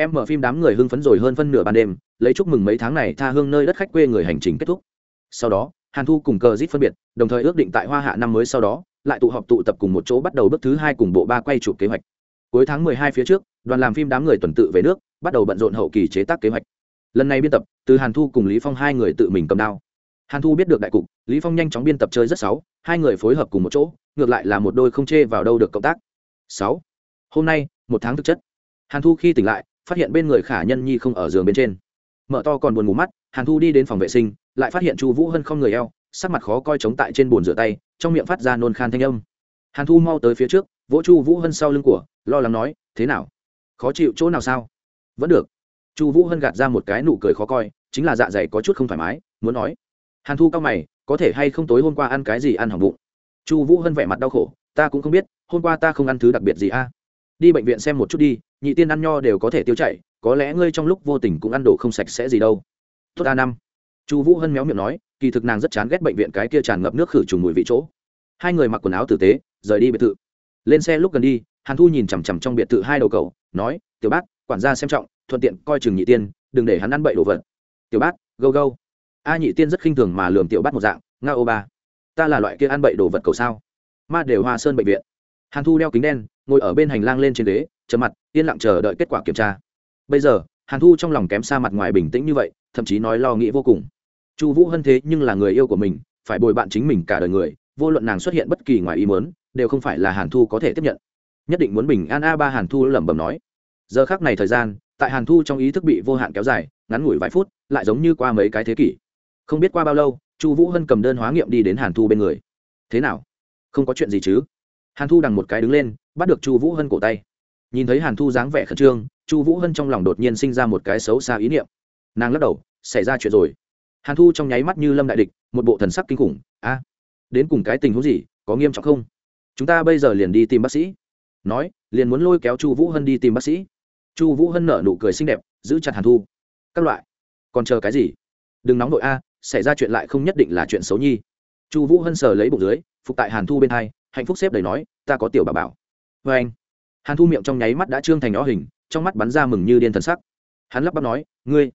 em mở phim đám người hưng phấn rồi hơn phân nửa ban đêm, lấy chúc mừng mấy tháng này tha hương nơi đất khách quê người hành trình kết thúc. Sau đó, hàn thu cùng cờ dít phân biệt, đồng thời ước định tại hoa hạ năm mới sau đó, lại tụ họp tụ tập cùng một chỗ bắt đầu bước thứ hai cùng bộ ba quay chụp kế hoạch. Cuối tháng mười hai phía trước, đoàn làm phim đám người tuần tự về nước, bắt đầu bận rộn hậu kỳ chế tác kế hoạch. Lần này biên tập, từ hàn thu cùng lý phong hai người tự mình cầm đao. Hàn thu biết được đại cục, lý phong nhanh chóng biên tập chơi rất sáu, hai người phối hợp cùng một chỗ, ngược lại là một đôi không chê vào đâu được cộng tác. Sáu. Hôm nay, một tháng thực chất. Hàn thu khi tỉnh lại phát hiện bên người khả nhân nhi không ở giường bên trên. Mở to còn buồn ngủ mắt, hàn thu đi đến phòng vệ sinh, lại phát hiện chu vũ hân không người eo, sắc mặt khó coi chống tại trên bồn rửa tay, trong miệng phát ra nôn khan thanh âm. Hàn thu mau tới phía trước, vỗ chu vũ hân sau lưng của, lo lắng nói, thế nào? Khó chịu chỗ nào sao? Vẫn được. Chu vũ hân gạt ra một cái nụ cười khó coi, chính là dạ dày có chút không thoải mái, muốn nói. Hàn thu cao mày, có thể hay không tối hôm qua ăn cái gì ăn hỏng bụng? Chu vũ hân vẻ mặt đau khổ, ta cũng không biết, hôm qua ta không ăn thứ đặc biệt gì a. Đi bệnh viện xem một chút đi nhị tiên ăn nho đều có thể tiêu chảy, có lẽ ngươi trong lúc vô tình cũng ăn đồ không sạch sẽ gì đâu. Tốt a năm. Chu vũ hân méo miệng nói, kỳ thực nàng rất chán ghét bệnh viện cái kia tràn ngập nước khử trùng mùi vị chỗ. Hai người mặc quần áo tử tế, rời đi biệt thự. Lên xe lúc gần đi, hàn thu nhìn chằm chằm trong biệt thự hai đầu cầu nói, tiểu bác, quản gia xem trọng, thuận tiện coi chừng nhị tiên, đừng để hắn ăn bậy đồ vật. Tiểu bác, gâu gâu. A nhị tiên rất khinh thường mà lườm tiểu bác một dạng, nga ô ba, ta là loại kia ăn bậy đồ vật cầu sao? Ma đều hoa sơn bệnh viện. Hàn thu đeo kính đen, ngồi ở bên hành lang lên trên ghế trầm mặt, yên lặng chờ đợi kết quả kiểm tra. Bây giờ, hàn thu trong lòng kém xa mặt ngoài bình tĩnh như vậy, thậm chí nói lo nghĩ vô cùng. Chu vũ hân thế nhưng là người yêu của mình, phải bồi bạn chính mình cả đời người, vô luận nàng xuất hiện bất kỳ ngoài ý mớn đều không phải là hàn thu có thể tiếp nhận. Nhất định muốn bình an a ba hàn thu lẩm bẩm nói. Giờ khác này thời gian, tại hàn thu trong ý thức bị vô hạn kéo dài, ngắn ngủi vài phút, lại giống như qua mấy cái thế kỷ. Không biết qua bao lâu, chu vũ hân cầm đơn hóa nghiệm đi đến hàn thu bên người. Thế nào? Không có chuyện gì chứ? Hàn thu đằng một cái đứng lên, bắt được chu vũ hân cổ tay nhìn thấy hàn thu dáng vẻ khẩn trương, chu vũ hân trong lòng đột nhiên sinh ra một cái xấu xa ý niệm. Nàng lắc đầu, xảy ra chuyện rồi. Hàn thu trong nháy mắt như lâm đại địch, một bộ thần sắc kinh khủng, a, đến cùng cái tình huống gì, có nghiêm trọng không? Chúng ta bây giờ liền đi tìm bác sĩ. Nói, liền muốn lôi kéo chu vũ hân đi tìm bác sĩ. Chu vũ hân nở nụ cười xinh đẹp, giữ chặt hàn thu. Các loại, còn chờ cái gì? Đừng nóng đội a, xảy ra chuyện lại không nhất định là chuyện xấu nhi. Chu vũ hân sờ lấy bụng dưới, phục tại hàn thu bên hai, hạnh phúc xếp đầy nói, ta có tiểu bà bảo. Vê anh hàn thu miệng trong nháy mắt đã trương thành nó hình, trong mắt bắn ra mừng như điên thần sắc. Hắn lắp bắp nói, ngươi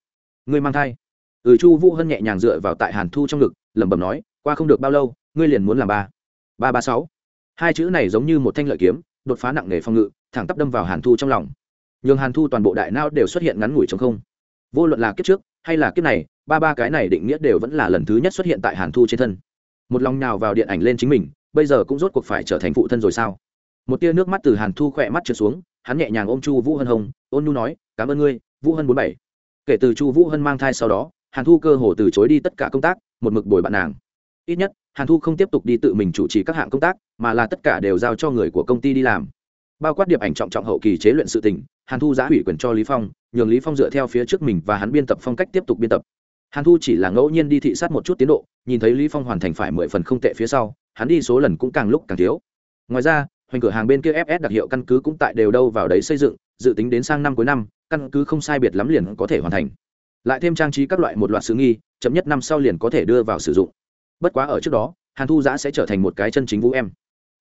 ngươi mang thai. Ừ chu vũ hân nhẹ nhàng dựa vào tại hàn thu trong ngực, lẩm bẩm nói, qua không được bao lâu, ngươi liền muốn làm ba. Ba ba, sáu. Hai chữ này giống như một thanh lợi kiếm, đột phá nặng nề phòng ngự, thẳng tắp đâm vào hàn thu trong lòng. Nhường hàn thu toàn bộ đại não đều xuất hiện ngắn ngủi trong không. Vô luận là kiếp trước, hay là kiếp này, ba ba cái này định nghĩa đều vẫn là lần thứ nhất xuất hiện tại hàn thu trên thân. Một lòng nào vào điện ảnh lên chính mình, bây giờ cũng rốt cuộc phải trở thành phụ thân rồi sao? Một tia nước mắt từ hàn thu khỏe mắt trượt xuống, hắn nhẹ nhàng ôm chu vũ hân hồng, ôn nhu nói, cảm ơn ngươi, vũ hân bốn bảy. Kể từ chu vũ hân mang thai sau đó, hàn thu cơ hồ từ chối đi tất cả công tác, một mực bồi bạn nàng. Ít nhất, hàn thu không tiếp tục đi tự mình chủ trì các hạng công tác, mà là tất cả đều giao cho người của công ty đi làm. Bao quát điệp ảnh trọng trọng hậu kỳ chế luyện sự tình, hàn thu giã ủy quyền cho lý phong, nhường lý phong dựa theo phía trước mình và hắn biên tập phong cách tiếp tục biên tập. Hàn thu chỉ là ngẫu nhiên đi thị sát một chút tiến độ, nhìn thấy lý phong hoàn thành phải mười phần không tệ phía sau, hắn đi số lần cũng càng lúc càng thiếu. Ngoài ra hoành cửa hàng bên kia fs đặc hiệu căn cứ cũng tại đều đâu vào đấy xây dựng, dự tính đến sang năm cuối năm, căn cứ không sai biệt lắm liền có thể hoàn thành. Lại thêm trang trí các loại một loạt sự nghi, chậm nhất năm sau liền có thể đưa vào sử dụng. Bất quá ở trước đó, hàn thu giã sẽ trở thành một cái chân chính vũ em.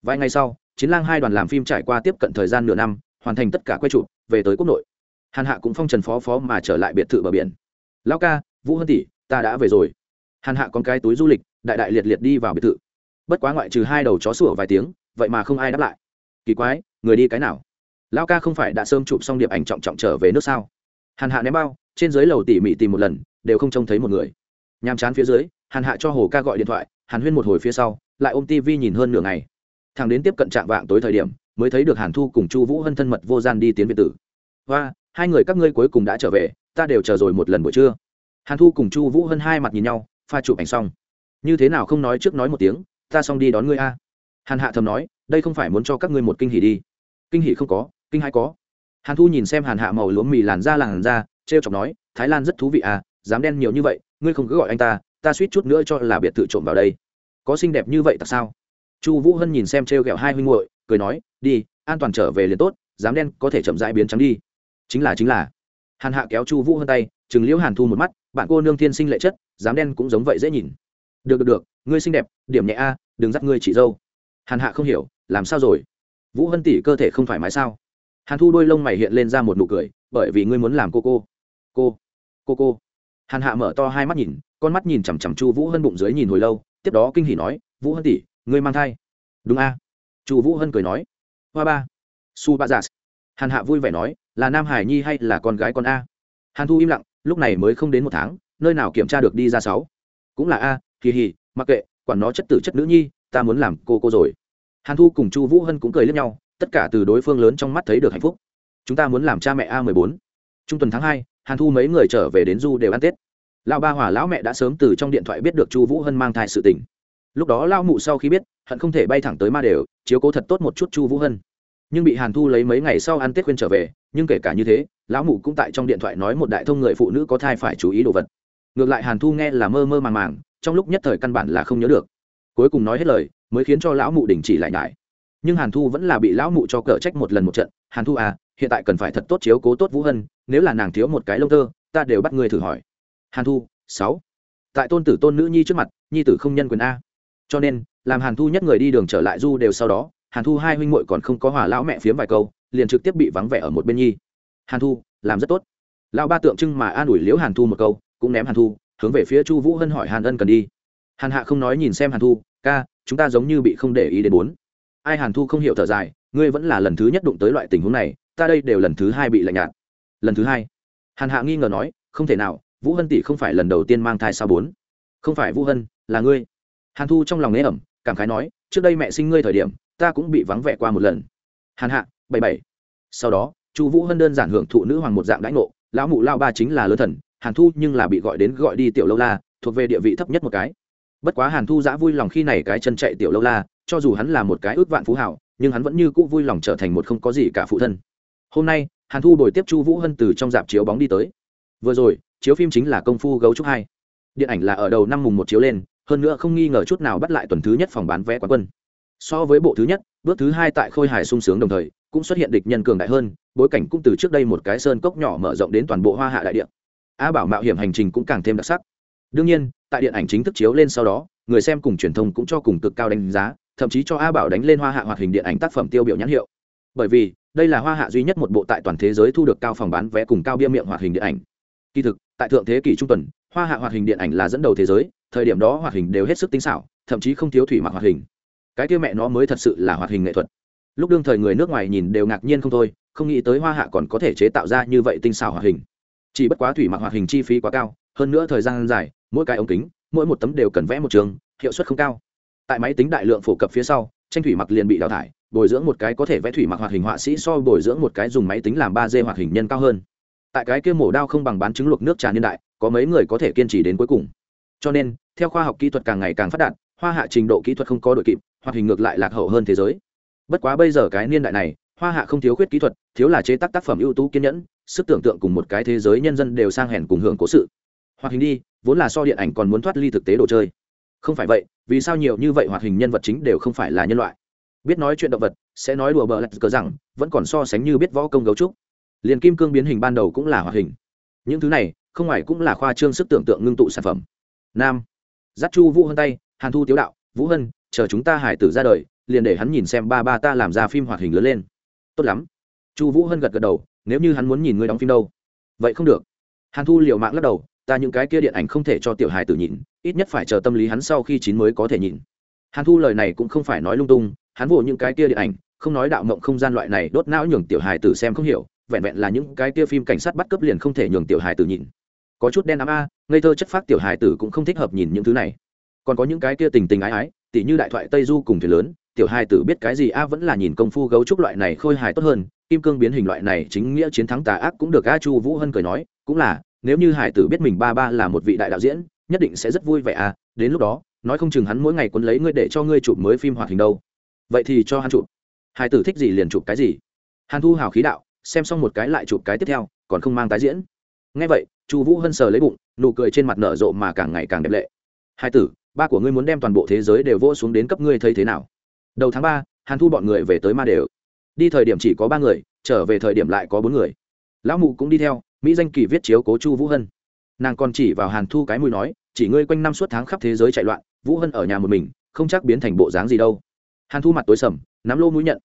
Vài ngày sau, chiến lang hai đoàn làm phim trải qua tiếp cận thời gian nửa năm, hoàn thành tất cả quay trụ về tới quốc nội. Hàn hạ cũng phong trần phó phó mà trở lại biệt thự bờ biển. Lao ca, vũ hân tỷ, ta đã về rồi. Hàn hạ con cái túi du lịch, đại đại liệt liệt đi vào biệt thự. Bất quá ngoại trừ hai đầu chó sủa vài tiếng vậy mà không ai đáp lại. Kỳ quái, người đi cái nào? Lao ca không phải đã sơm chụp xong điệp ảnh trọng trọng trở về nước sao? Hàn hạ ném bao, trên dưới lầu tỉ mỉ tìm một lần, đều không trông thấy một người. Nhàm chán phía dưới, hàn hạ cho hồ ca gọi điện thoại, hàn huyên một hồi phía sau, lại ôm tv nhìn hơn nửa ngày. Thằng đến tiếp cận trạng vạng tối thời điểm, mới thấy được hàn thu cùng chu vũ hân thân mật vô gian đi tiến việt tử. Và hai người các ngươi cuối cùng đã trở về, ta đều chờ rồi một lần buổi trưa. Hàn thu cùng chu vũ hân hai mặt nhìn nhau, pha chụp ảnh xong. Như thế nào không nói trước nói một tiếng, ta xong đi đón ngươi a. Hàn hạ thầm nói đây không phải muốn cho các ngươi một kinh hỉ đi. Kinh hỉ không có, kinh hai có. Hàn thu nhìn xem hàn hạ màu lúa mì làn da làn da t r e o chọc nói, thái lan rất thú vị à dám đen nhiều như vậy, ngươi không cứ gọi anh ta ta suýt chút nữa cho là biệt thự trộm vào đây. Có xinh đẹp như vậy tại sao? Chu vũ hân nhìn xem t r e o g ẹ o hai huynh hội cười nói, đi, an toàn trở về liền tốt, dám đen có thể chậm rãi biến trắng đi. Chính là chính là. Hàn hạ kéo chu vũ hân tay chừng liễu hàn thu một mắt, bạn cô nương thiên sinh lệ chất, dám đen cũng giống vậy dễ nhìn. Được được được, ngươi xinh đẹp, điểm nhẹ a, đừng dắt ngươi chị dâu hàn hạ không hiểu, làm sao rồi? Vũ hân tỷ cơ thể không thoải mái sao? Hàn thu đôi lông mày hiện lên ra một nụ cười, bởi vì ngươi muốn làm cô cô. Cô cô cô. Hàn hạ mở to hai mắt nhìn, con mắt nhìn chằm chằm chu vũ hân bụng dưới nhìn hồi lâu, tiếp đó kinh hỉ nói, vũ hân tỷ, ngươi mang thai. Đúng a. Chu vũ hân cười nói, hoa ba. Su ba giả hàn hạ vui vẻ nói, là nam hải nhi hay là con gái con a? Hàn thu im lặng, lúc này mới không đến một tháng, nơi nào kiểm tra được đi ra sáu. Cũng là a, kỳ hì mặc kệ, quản nó chất tử chất nữ nhi ta muốn làm cô cô rồi. Hàn thu cùng chu vũ hân cũng cười lẫn nhau, tất cả từ đối phương lớn trong mắt thấy được hạnh phúc. Chúng ta muốn làm cha mẹ a mười bốn. Trung tuần tháng hai, hàn thu mấy người trở về đến du đều ăn tết. Lão ba hỏa lão mẹ đã sớm từ trong điện thoại biết được chu vũ hân mang thai sự tình. Lúc đó lão mụ sau khi biết, hận không thể bay thẳng tới ma đều, chiếu cố thật tốt một chút chu vũ hân. Nhưng bị hàn thu lấy mấy ngày sau ăn tết khuyên trở về, nhưng kể cả như thế, lão mụ cũng tại trong điện thoại nói một đại thông người phụ nữ có thai phải chú ý đồ vật. Ngược lại hàn thu nghe là mơ mơ màng màng, trong lúc nhất thời căn bản là không nhớ được cuối cùng nói hết lời, mới khiến cho lão mụ đình chỉ lại nhải. Nhưng hàn thu vẫn là bị lão mụ cho cờ trách một lần một trận, hàn thu à hiện tại cần phải thật tốt chiếu cố tốt vũ hân, nếu là nàng thiếu một cái lông tơ, ta đều bắt người thử hỏi. Hàn thu, sáu. Tại tôn tử tôn nữ nhi trước mặt, nhi tử không nhân quyền a. Cho nên, làm hàn thu nhất người đi đường trở lại du đều sau đó, hàn thu hai huynh muội còn không có hòa lão mẹ phiếm vài câu, liền trực tiếp bị vắng vẻ ở một bên nhi. Hàn thu, làm rất tốt. Lão ba tượng trưng mà an ủi liễu hàn thu một câu, cũng ném hàn thu, hướng về phía chu vũ hân hỏi hàn ân cần đi hàn hạ không nói nhìn xem hàn thu, ca, chúng ta giống như bị không để ý đến bốn. Ai hàn thu không hiểu thở dài, ngươi vẫn là lần thứ nhất đụng tới loại tình huống này, ta đây đều lần thứ hai bị lạnh nhạt. Lần thứ hai? Hàn hạ nghi ngờ nói, không thể nào, vũ hân tỷ không phải lần đầu tiên mang thai sao bốn? Không phải vũ hân, là ngươi. Hàn thu trong lòng nghe ẩm, cảm khái nói, trước đây mẹ sinh ngươi thời điểm, ta cũng bị vắng vẻ qua một lần. Hàn hạ, bảy bảy. Sau đó, chu vũ hân đơn giản hưởng thụ nữ hoàng một dạng đãi ngộ, lão mụ lao ba chính là lớn thần, hàn thu nhưng là bị gọi đến gọi đi tiểu lâu la, thuộc về địa vị thấp nhất một cái bất quá hàn thu giã vui lòng khi này cái chân chạy tiểu lâu la, cho dù hắn là một cái ước vạn phú hảo, nhưng hắn vẫn như cũ vui lòng trở thành một không có gì cả phụ thân. Hôm nay, hàn thu đổi tiếp chu vũ hân từ trong dạp chiếu bóng đi tới. Vừa rồi, chiếu phim chính là công phu gấu trúc hai. Điện ảnh là ở đầu năm mùng một chiếu lên, hơn nữa không nghi ngờ chút nào bắt lại tuần thứ nhất phòng bán vé quán quân. So với bộ thứ nhất, bước thứ hai tại khôi hài sung sướng đồng thời, cũng xuất hiện địch nhân cường đại hơn, bối cảnh cũng từ trước đây một cái sơn cốc nhỏ mở rộng đến toàn bộ hoa hạ đại địa. A bảo mạo hiểm hành trình cũng càng thêm đặc sắc đương nhiên, tại điện ảnh chính thức chiếu lên sau đó, người xem cùng truyền thông cũng cho cùng cực cao đánh giá, thậm chí cho a bảo đánh lên hoa hạ hoạt hình điện ảnh tác phẩm tiêu biểu nhãn hiệu. Bởi vì, đây là hoa hạ duy nhất một bộ tại toàn thế giới thu được cao phòng bán vé cùng cao bia miệng hoạt hình điện ảnh. Kỳ thực, tại thượng thế kỷ trung tuần, hoa hạ hoạt hình điện ảnh là dẫn đầu thế giới, thời điểm đó hoạt hình đều hết sức tinh xảo, thậm chí không thiếu thủy mặc hoạt hình. Cái kia mẹ nó mới thật sự là hoạt hình nghệ thuật. Lúc đương thời người nước ngoài nhìn đều ngạc nhiên không thôi, không nghĩ tới hoa hạ còn có thể chế tạo ra như vậy tinh xảo hoạt hình. Chỉ bất quá thủy mặc hoạt hình chi phí quá cao hơn nữa thời gian dài, mỗi cái ống kính, mỗi một tấm đều cần vẽ một trường, hiệu suất không cao. Tại máy tính đại lượng phổ cập phía sau, tranh thủy mặc liền bị đào thải, bồi dưỡng một cái có thể vẽ thủy mặc hoạt hình họa sĩ so bồi dưỡng một cái dùng máy tính làm ba d hoạt hình nhân cao hơn. Tại cái kia mổ đao không bằng bán trứng luộc nước trà niên đại, có mấy người có thể kiên trì đến cuối cùng. Cho nên, theo khoa học kỹ thuật càng ngày càng phát đạt, hoa hạ trình độ kỹ thuật không có đội kịp, hoạt hình ngược lại lạc hậu hơn thế giới. Bất quá bây giờ cái niên đại này, hoa hạ không thiếu khuyết kỹ thuật, thiếu là chế tác tác phẩm ưu tú kiên nhẫn, sức tưởng tượng cùng một cái thế giới nhân dân đều sang hèn cùng hưởng cố sự hoạt hình đi, vốn là so điện ảnh còn muốn thoát ly thực tế đồ chơi. Không phải vậy, vì sao nhiều như vậy hoạt hình nhân vật chính đều không phải là nhân loại? Biết nói chuyện động vật, sẽ nói đùa bờ lạch cờ rằng, vẫn còn so sánh như biết võ công gấu trúc. Liền kim cương biến hình ban đầu cũng là hoạt hình. Những thứ này, không ngoài cũng là khoa trương sức tưởng tượng ngưng tụ sản phẩm. Nam. Giáp chu vũ hân tay, hàn thu tiếu đạo, vũ hân, chờ chúng ta hải tử ra đời, liền để hắn nhìn xem ba ba ta làm ra phim hoạt hình lớn lên. Tốt lắm. Chu vũ hân gật gật đầu, nếu như hắn muốn nhìn ngươi đóng phim đâu? Vậy không được. Hàn thu liệu mạng lắc đầu ta những cái kia điện ảnh không thể cho tiểu hài tử nhìn, ít nhất phải chờ tâm lý hắn sau khi chín mới có thể nhìn. Hàn thu lời này cũng không phải nói lung tung, hắn vỗ những cái kia điện ảnh, không nói đạo mộng không gian loại này đốt não nhường tiểu hài tử xem không hiểu, vẹn vẹn là những cái kia phim cảnh sát bắt cướp liền không thể nhường tiểu hài tử nhìn. Có chút đen ám a, ngây thơ chất phát tiểu hài tử cũng không thích hợp nhìn những thứ này. Còn có những cái kia tình tình ái ái, tỉ như đại thoại tây du cùng thuyền lớn, tiểu hài tử biết cái gì a vẫn là nhìn công phu gấu trúc loại này khôi hài tốt hơn, kim cương biến hình loại này chính nghĩa chiến thắng tà ác cũng được a chu vũ hân cười nói, cũng là nếu như hải tử biết mình ba ba là một vị đại đạo diễn, nhất định sẽ rất vui vẻ à đến lúc đó, nói không chừng hắn mỗi ngày quấn lấy ngươi để cho ngươi chụp mới phim hoạt hình đâu. Vậy thì cho hắn chụp. Hải tử thích gì liền chụp cái gì. Hàn thu hào khí đạo, xem xong một cái lại chụp cái tiếp theo, còn không mang tái diễn. Ngay vậy, chu vũ hân sờ lấy bụng, nụ cười trên mặt nở rộ mà càng ngày càng đẹp lệ. Hai tử, ba của ngươi muốn đem toàn bộ thế giới đều vỗ xuống đến cấp ngươi thấy thế nào? Đầu tháng ba, hàn thu bọn người về tới ma đều. Đi thời điểm chỉ có ba người, trở về thời điểm lại có bốn người. Lão mụ cũng đi theo mỹ danh kỳ viết chiếu cố chu vũ hân nàng còn chỉ vào hàn thu cái mùi nói chỉ ngươi quanh năm suốt tháng khắp thế giới chạy loạn vũ hân ở nhà một mình không chắc biến thành bộ dáng gì đâu hàn thu mặt tối sầm nắm lô mũi nhận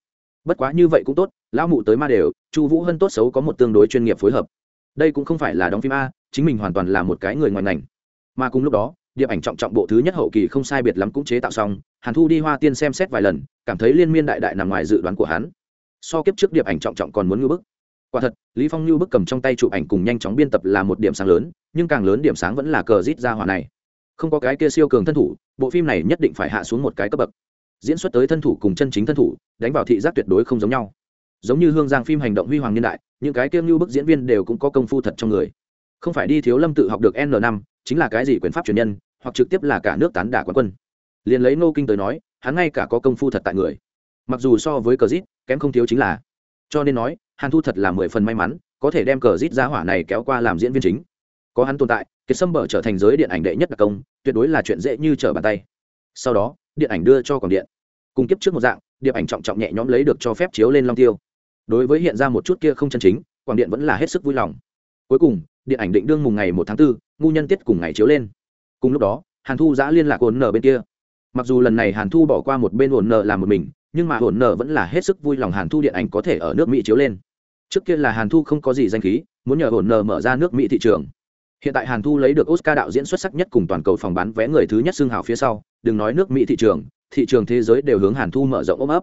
bất quá như vậy cũng tốt lão mụ tới ma đều chu vũ hân tốt xấu có một tương đối chuyên nghiệp phối hợp đây cũng không phải là đóng phim a chính mình hoàn toàn là một cái người ngoài ngành mà cùng lúc đó điệp ảnh trọng trọng bộ thứ nhất hậu kỳ không sai biệt lắm cũng chế tạo xong hàn thu đi hoa tiên xem xét vài lần cảm thấy liên miên đại đại nằm ngoài dự đoán của hắn so kiếp trước điệp ảnh trọng trọng còn muốn ngư bức quả thật, lý phong Lưu bức cầm trong tay chụp ảnh cùng nhanh chóng biên tập là một điểm sáng lớn, nhưng càng lớn điểm sáng vẫn là cờ rít ra hỏa này. Không có cái kia siêu cường thân thủ, bộ phim này nhất định phải hạ xuống một cái cấp bậc. Diễn xuất tới thân thủ cùng chân chính thân thủ, đánh vào thị giác tuyệt đối không giống nhau. Giống như hương giang phim hành động huy hoàng niên đại, những cái kiêm Lưu bức diễn viên đều cũng có công phu thật trong người. Không phải đi thiếu lâm tự học được n năm, chính là cái gì quyền pháp truyền nhân, hoặc trực tiếp là cả nước tán đả quán quân. Liền lấy nô kinh tới nói, hắn ngay cả có công phu thật tại người. Mặc dù so với cờ rít, kém không thiếu chính là cho nên nói hàn thu thật là mười phần may mắn có thể đem cờ rít giá hỏa này kéo qua làm diễn viên chính. Có hắn tồn tại kiệt sâm bở trở thành giới điện ảnh đệ nhất đặc công tuyệt đối là chuyện dễ như trở bàn tay. Sau đó điện ảnh đưa cho còn điện. Cùng kiếp trước một dạng điệp ảnh trọng trọng nhẹ nhõm lấy được cho phép chiếu lên long tiêu. Đối với hiện ra một chút kia không chân chính quảng điện vẫn là hết sức vui lòng. Cuối cùng điện ảnh định đương mùng ngày một tháng 4, ngu nhân tiết cùng ngày chiếu lên. Cùng lúc đó hàn thu giã liên lạc ổn nở bên kia. Mặc dù lần này hàn thu bỏ qua một bên ổn nở làm một mình nhưng mà hồn nở vẫn là hết sức vui lòng hàn thu điện ảnh có thể ở nước mỹ chiếu lên. Trước kia là hàn thu không có gì danh khí, muốn nhờ hồn nở mở ra nước mỹ thị trường. Hiện tại hàn thu lấy được oscar đạo diễn xuất sắc nhất cùng toàn cầu phòng bán vé người thứ nhất xương hào phía sau, đừng nói nước mỹ thị trường thị trường thế giới đều hướng hàn thu mở rộng ôm ấp.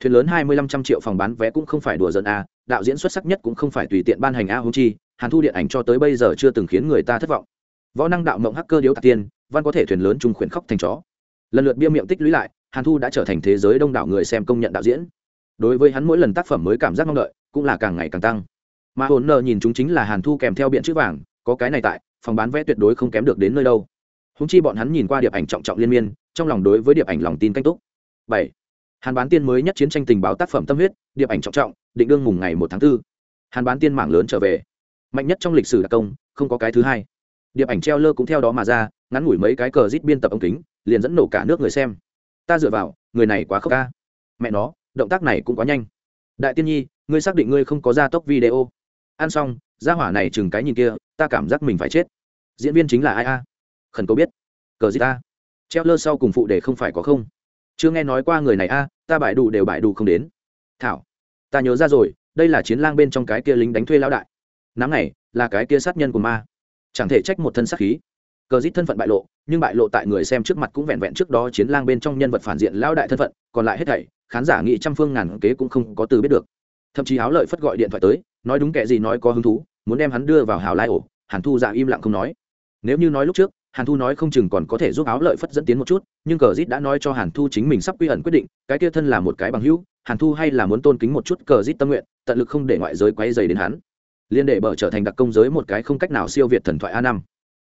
Thuyền lớn hai mươi lăm trăm triệu phòng bán vé cũng không phải đùa dân a, đạo diễn xuất sắc nhất cũng không phải tùy tiện ban hành a hung chi, hàn thu điện ảnh cho tới bây giờ chưa từng khiến người ta thất vọng. Võ năng đạo mộng hacker điếu tạc tiên, văn có thể thuyền lớn trung khuyển khóc thành chó. Lần lượt bia miệng tích lũy lại hàn thu đã trở thành thế giới đông đảo người xem công nhận đạo diễn. Đối với hắn mỗi lần tác phẩm mới cảm giác mong đợi, cũng là càng ngày càng tăng. Mà hồn nợ nhìn chúng chính là hàn thu kèm theo biện chữ vàng, có cái này tại, phòng bán vé tuyệt đối không kém được đến nơi đâu. Húng chi bọn hắn nhìn qua điệp ảnh trọng trọng liên miên, trong lòng đối với điệp ảnh lòng tin canh túc. Bảy. Hàn bán tiên mới nhất chiến tranh tình báo tác phẩm tâm huyết, điệp ảnh trọng trọng, định đương mùng ngày một tháng 4. hàn bán tiên mảng lớn trở về. Mạnh nhất trong lịch sử đặc công, không có cái thứ hai. Điệp ảnh treo lơ cũng theo đó mà ra, ngắn ngủi mấy cái cờ rít biên tập ống kính, liền dẫn nổ cả nước người xem ta dựa vào, người này quá khốc ca. Mẹ nó, động tác này cũng quá nhanh. Đại tiên nhi, ngươi xác định ngươi không có gia tốc video. Ăn xong ra hỏa này chừng cái nhìn kia, ta cảm giác mình phải chết. Diễn viên chính là ai a? Khẩn cầu biết. Cờ gì ta? Treo lơ sau cùng phụ để không phải có không. Chưa nghe nói qua người này a, ta bại đủ đều bại đủ không đến. Thảo, ta nhớ ra rồi, đây là chiến lang bên trong cái kia lính đánh thuê lão đại. Nắng này, là cái kia sát nhân của ma. Chẳng thể trách một thân sát khí cờ dít thân phận bại lộ, nhưng bại lộ tại người xem trước mặt cũng vẹn vẹn trước đó chiến lang bên trong nhân vật phản diện lão đại thân phận, còn lại hết thảy, khán giả nghĩ trăm phương ngàn kế cũng không có từ biết được. Thậm chí áo lợi phất gọi điện thoại tới, nói đúng kẻ gì nói có hứng thú, muốn đem hắn đưa vào hào lai ổ, hàn thu dạ im lặng không nói. Nếu như nói lúc trước, hàn thu nói không chừng còn có thể giúp áo lợi phất dẫn tiến một chút, nhưng cờ dít đã nói cho hàn thu chính mình sắp quy ẩn quyết định, cái kia thân là một cái bằng hữu, hàn thu hay là muốn tôn kính một chút cờ dít tâm nguyện, tận lực không để ngoại giới quay dày đến hắn. Liên đệ bở trở thành đặc công giới một cái không cách nào siêu việt thần thoại a năm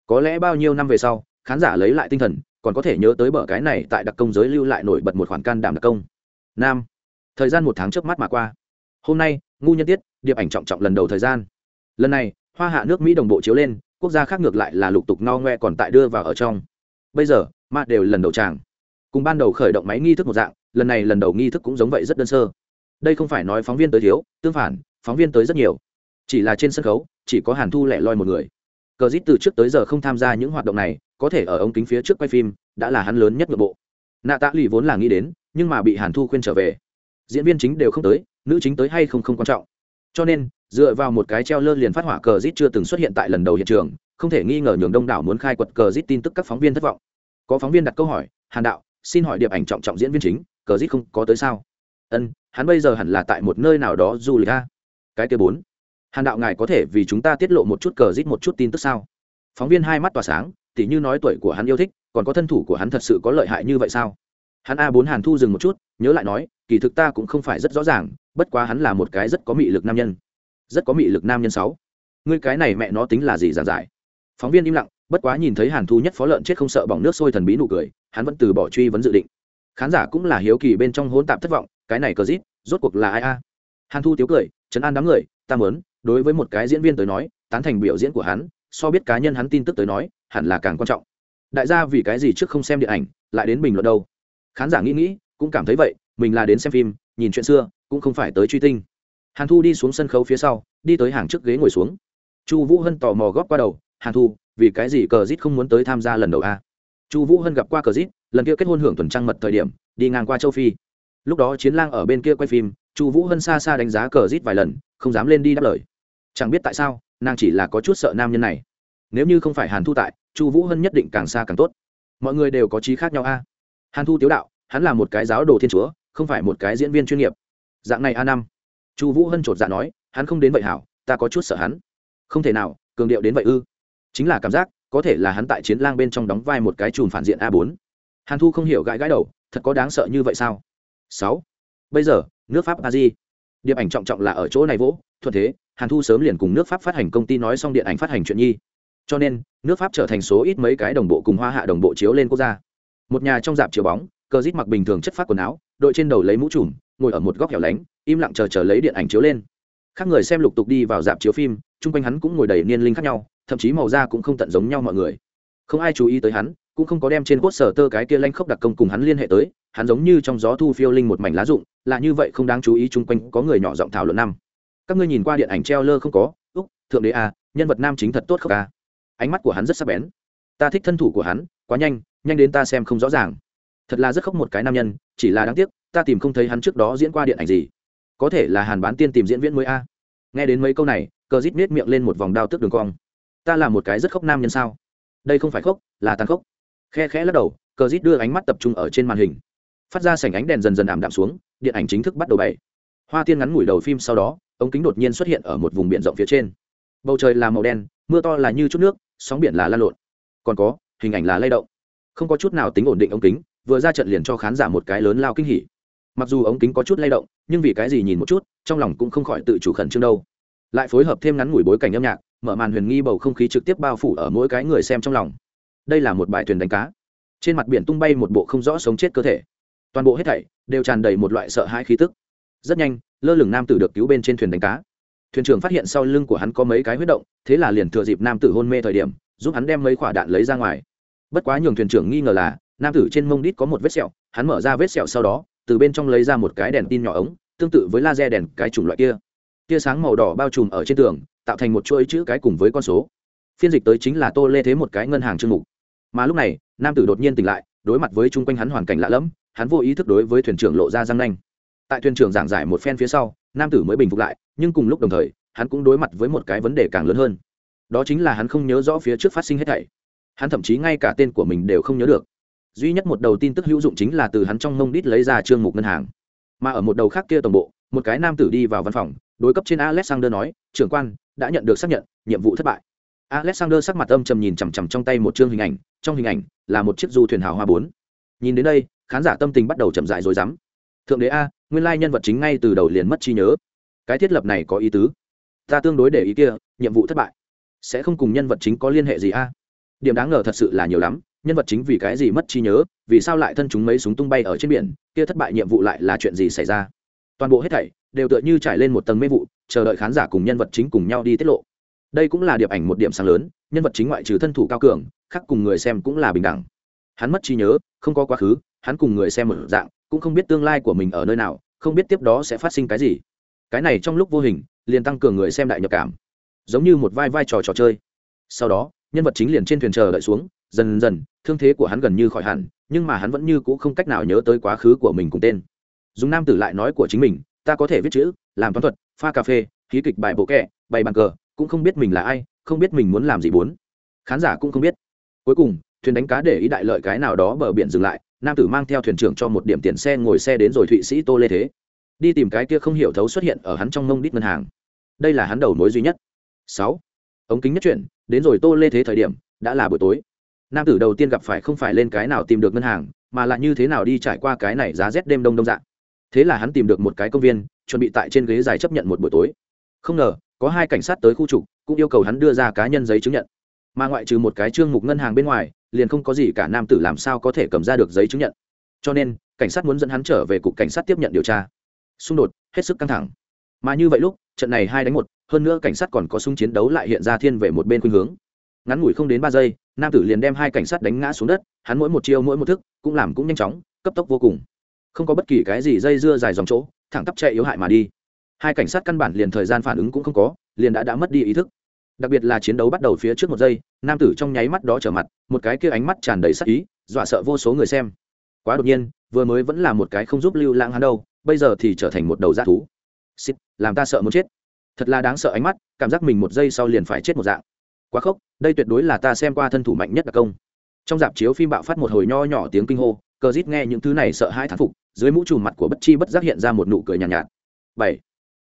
có lẽ bao nhiêu năm về sau, khán giả lấy lại tinh thần, còn có thể nhớ tới bờ cái này tại đặc công giới lưu lại nổi bật một khoản can đảm đặc công. Nam, thời gian một tháng trước mắt mà qua. Hôm nay, ngu nhân tiết, điệp ảnh trọng trọng lần đầu thời gian. Lần này, hoa hạ nước mỹ đồng bộ chiếu lên, quốc gia khác ngược lại là lục tục no ngoe còn tại đưa vào ở trong. Bây giờ, ma đều lần đầu tràng. Cùng ban đầu khởi động máy nghi thức một dạng, lần này lần đầu nghi thức cũng giống vậy rất đơn sơ. Đây không phải nói phóng viên tới thiếu, tương phản, phóng viên tới rất nhiều. Chỉ là trên sân khấu, chỉ có hàn thu lẻ loi một người cờ dít từ trước tới giờ không tham gia những hoạt động này, có thể ở ống kính phía trước quay phim, đã là hắn lớn nhất nội bộ. Nạ tạ lì vốn là nghĩ đến, nhưng mà bị hàn thu khuyên trở về. Diễn viên chính đều không tới, nữ chính tới hay không không quan trọng. Cho nên, dựa vào một cái treo lơ liền phát hỏa cờ dít chưa từng xuất hiện tại lần đầu hiện trường, không thể nghi ngờ nhường đông đảo muốn khai quật cờ dít tin tức các phóng viên thất vọng. Có phóng viên đặt câu hỏi, hàn đạo, xin hỏi điệp ảnh trọng trọng diễn viên chính, cờ dít không có tới sao? Ân hắn bây giờ hẳn là tại một nơi nào đó du lịch a. Cái kia bốn hàn đạo ngài có thể vì chúng ta tiết lộ một chút cờ rít một chút tin tức sao? Phóng viên hai mắt tỏa sáng, tỉ như nói tuổi của hắn yêu thích, còn có thân thủ của hắn thật sự có lợi hại như vậy sao? Hắn a bốn hàn thu dừng một chút, nhớ lại nói, kỳ thực ta cũng không phải rất rõ ràng, bất quá hắn là một cái rất có mị lực nam nhân. Rất có mị lực nam nhân sáu. Ngươi cái này mẹ nó tính là gì giản giải? Phóng viên im lặng, bất quá nhìn thấy hàn thu nhất phó lợn chết không sợ bỏng nước sôi thần bí nụ cười, hắn vẫn từ bỏ truy vấn dự định. Khán giả cũng là hiếu kỳ bên trong hỗn tạp thất vọng, cái này cờ rít, rốt cuộc là ai a? Hàn thu tiếu cười chấn an đám người, ta mớn đối với một cái diễn viên tới nói, tán thành biểu diễn của hắn, so biết cá nhân hắn tin tức tới nói, hẳn là càng quan trọng. Đại gia vì cái gì trước không xem điện ảnh, lại đến bình luận đâu? Khán giả nghĩ nghĩ, cũng cảm thấy vậy, mình là đến xem phim, nhìn chuyện xưa, cũng không phải tới truy tinh. Hàn thu đi xuống sân khấu phía sau, đi tới hàng trước ghế ngồi xuống. Chu vũ hân tò mò góp qua đầu, hàn thu, vì cái gì cờ rít không muốn tới tham gia lần đầu a? Chu vũ hân gặp qua cờ rít, lần kia kết hôn hưởng tuần trăng mật thời điểm, đi ngang qua châu phi. Lúc đó chiến lang ở bên kia quay phim, chu vũ hân xa xa đánh giá cờ rít vài lần, không dám lên đi đáp lời chẳng biết tại sao, nàng chỉ là có chút sợ nam nhân này. Nếu như không phải hàn thu tại, chu vũ hân nhất định càng xa càng tốt. Mọi người đều có trí khác nhau a. Hàn thu tiếu đạo, hắn là một cái giáo đồ thiên chúa, không phải một cái diễn viên chuyên nghiệp. Dạng này a năm chu vũ hân chột dạ nói, hắn không đến vậy hảo, ta có chút sợ hắn. Không thể nào, cường điệu đến vậy ư. Chính là cảm giác, có thể là hắn tại chiến lang bên trong đóng vai một cái chùm phản diện a bốn. Hàn thu không hiểu gãi gãi đầu, thật có đáng sợ như vậy sao? Sáu. Bây giờ, nước pháp a di điệp ảnh trọng trọng là ở chỗ này vỗ thuận thế, hàn thu sớm liền cùng nước pháp phát hành công ty nói xong điện ảnh phát hành chuyện nhi. Cho nên, nước pháp trở thành số ít mấy cái đồng bộ cùng hoa hạ đồng bộ chiếu lên quốc gia. Một nhà trong dạp chiếu bóng, cờ rít mặc bình thường chất phát quần áo, đội trên đầu lấy mũ trùm, ngồi ở một góc hẻo lánh, im lặng chờ chờ lấy điện ảnh chiếu lên. Khác người xem lục tục đi vào dạp chiếu phim, chung quanh hắn cũng ngồi đầy niên linh khác nhau, thậm chí màu da cũng không tận giống nhau mọi người. Không ai chú ý tới hắn, cũng không có đem trên cốt sở tơ cái kia lanh khốc đặc công cùng hắn liên hệ tới, hắn giống như trong gió thu phiêu linh một mảnh lá rụng, là như vậy không đáng chú ý chung quanh có người nhỏ giọng thảo luận năm các ngươi nhìn qua điện ảnh treo lơ không có? Úc thượng đế a nhân vật nam chính thật tốt không à, ánh mắt của hắn rất sắc bén. Ta thích thân thủ của hắn quá nhanh nhanh đến ta xem không rõ ràng. Thật là rất khóc một cái nam nhân chỉ là đáng tiếc ta tìm không thấy hắn trước đó diễn qua điện ảnh gì. Có thể là hàn bán tiên tìm diễn viên mới a. Nghe đến mấy câu này cờ rít miết miệng lên một vòng đao tức đường cong. Ta là một cái rất khóc nam nhân sao? Đây không phải khóc là tàn khốc. Khe khẽ lắc đầu cờ rít đưa ánh mắt tập trung ở trên màn hình. Phát ra sảnh ánh đèn dần dần ảm đạm xuống điện ảnh chính thức bắt đầu bày. Hoa tiên ngắn ngủi đầu phim sau đó ống kính đột nhiên xuất hiện ở một vùng biển rộng phía trên. Bầu trời là màu đen, mưa to là như chút nước, sóng biển là lan lộn. Còn có, hình ảnh là lay động. Không có chút nào tính ổn định ống kính, vừa ra trận liền cho khán giả một cái lớn lao kinh hỉ. Mặc dù ống kính có chút lay động, nhưng vì cái gì nhìn một chút, trong lòng cũng không khỏi tự chủ khẩn trương đâu. Lại phối hợp thêm ngắn ngủi bối cảnh âm nhạc, mở màn huyền nghi bầu không khí trực tiếp bao phủ ở mỗi cái người xem trong lòng. Đây là một bài thuyền đánh cá. Trên mặt biển tung bay một bộ không rõ sống chết cơ thể. Toàn bộ hết thảy đều tràn đầy một loại sợ hãi khí tức. Rất nhanh lơ lửng nam tử được cứu bên trên thuyền đánh cá. Thuyền trưởng phát hiện sau lưng của hắn có mấy cái huyết động, thế là liền thừa dịp nam tử hôn mê thời điểm, giúp hắn đem mấy quả đạn lấy ra ngoài. Bất quá nhường thuyền trưởng nghi ngờ là, nam tử trên mông đít có một vết sẹo, hắn mở ra vết sẹo sau đó, từ bên trong lấy ra một cái đèn tin nhỏ ống, tương tự với laser đèn cái chủng loại kia. Tia sáng màu đỏ bao trùm ở trên tường, tạo thành một chuỗi chữ cái cùng với con số. Phiên dịch tới chính là tô lê thế một cái ngân hàng chương mục. Mà lúc này, nam tử đột nhiên tỉnh lại, đối mặt với chung quanh hắn hoàn cảnh lạ lẫm, hắn vô ý thức đối với thuyền trưởng lộ ra răng nanh tại thuyền trưởng giảng giải một phen phía sau, nam tử mới bình phục lại, nhưng cùng lúc đồng thời, hắn cũng đối mặt với một cái vấn đề càng lớn hơn. Đó chính là hắn không nhớ rõ phía trước phát sinh hết thảy. Hắn thậm chí ngay cả tên của mình đều không nhớ được. Duy nhất một đầu tin tức hữu dụng chính là từ hắn trong mông đít lấy ra trương mục ngân hàng. Mà ở một đầu khác kia tổng bộ, một cái nam tử đi vào văn phòng, đối cấp trên alexander nói, trưởng quan, đã nhận được xác nhận, nhiệm vụ thất bại. Alexander sắc mặt âm trầm nhìn chằm chằm trong tay một chương hình ảnh, trong hình ảnh là một chiếc du thuyền hào hoa bốn. Nhìn đến đây, khán giả tâm tình bắt đầu chậm dại rồi dám thượng đế a nguyên lai nhân vật chính ngay từ đầu liền mất trí nhớ. Cái thiết lập này có ý tứ. Ta tương đối để ý kia, nhiệm vụ thất bại. Sẽ không cùng nhân vật chính có liên hệ gì a? Điểm đáng ngờ thật sự là nhiều lắm, nhân vật chính vì cái gì mất trí nhớ, vì sao lại thân chúng mấy súng tung bay ở trên biển, kia thất bại nhiệm vụ lại là chuyện gì xảy ra? Toàn bộ hết thảy đều tựa như trải lên một tầng mê vụ, chờ đợi khán giả cùng nhân vật chính cùng nhau đi tiết lộ. Đây cũng là điệp ảnh một điểm sáng lớn, nhân vật chính ngoại trừ thân thủ cao cường, khác cùng người xem cũng là bình đẳng. Hắn mất trí nhớ, không có quá khứ hắn cùng người xem một dạng, cũng không biết tương lai của mình ở nơi nào, không biết tiếp đó sẽ phát sinh cái gì. Cái này trong lúc vô hình, liền tăng cường người xem đại nhập cảm. Giống như một vai vai trò trò chơi. Sau đó, nhân vật chính liền trên thuyền chờ đợi xuống, dần dần, thương thế của hắn gần như khỏi hẳn, nhưng mà hắn vẫn như c ũ không cách nào nhớ tới quá khứ của mình cùng tên. Dùng nam tử lại nói của chính mình, ta có thể viết chữ, làm toán thuật, pha cà phê khí kịch bài bộ kẹ, bày bàn cờ, cũng không biết mình là ai, không biết mình muốn làm gì muốn. Khán giả cũng không biết. Cuối cùng, thuyền đánh cá để ý đại lợi cái nào đó bờ biển dừng lại nam tử mang theo thuyền trưởng cho một điểm tiền xe ngồi xe đến rồi thụy sĩ tô lê thế. Đi tìm cái kia không hiểu thấu xuất hiện ở hắn trong mông đít ngân hàng. Đây là hắn đầu mối duy nhất. Sáu. Ống kính nhất chuyển, đến rồi tô lê thế thời điểm, đã là buổi tối. Nam tử đầu tiên gặp phải không phải lên cái nào tìm được ngân hàng, mà là như thế nào đi trải qua cái này giá rét đêm đông đông dạng. Thế là hắn tìm được một cái công viên, chuẩn bị tại trên ghế dài chấp nhận một buổi tối. Không ngờ, có hai cảnh sát tới khu trục, cũng yêu cầu hắn đưa ra cá nhân giấy chứng nhận mà ngoại trừ một cái trương mục ngân hàng bên ngoài, liền không có gì cả nam tử làm sao có thể cầm ra được giấy chứng nhận. Cho nên, cảnh sát muốn dẫn hắn trở về cục cảnh sát tiếp nhận điều tra. Xung đột, hết sức căng thẳng. Mà như vậy lúc, trận này hai đánh một, hơn nữa cảnh sát còn có súng chiến đấu lại hiện ra thiên về một bên khuynh hướng. Ngắn ngủi không đến ba giây, nam tử liền đem hai cảnh sát đánh ngã xuống đất, hắn mỗi một chiêu mỗi một thức, cũng làm cũng nhanh chóng, cấp tốc vô cùng. Không có bất kỳ cái gì dây dưa dài dòng chỗ, thẳng tắp chạy yếu hại mà đi. Hai cảnh sát căn bản liền thời gian phản ứng cũng không có, liền đã đã mất đi ý thức đặc biệt là chiến đấu bắt đầu phía trước một giây nam tử trong nháy mắt đó trở mặt một cái kia ánh mắt tràn đầy sắc ý dọa sợ vô số người xem. Quá đột nhiên vừa mới vẫn là một cái không giúp lưu lãng hắn đâu bây giờ thì trở thành một đầu g thú. Xít làm ta sợ muốn chết. Thật là đáng sợ ánh mắt cảm giác mình một giây sau liền phải chết một dạng. Quá khốc đây tuyệt đối là ta xem qua thân thủ mạnh nhất đặc công. Trong dạp chiếu phim bạo phát một hồi nho nhỏ tiếng kinh hô cờ rít nghe những thứ này sợ hãi thán phục dưới mũ trùm mặt của bất chi bất giác hiện ra một nụ cười nhàn nhạt, nhạt. Bảy.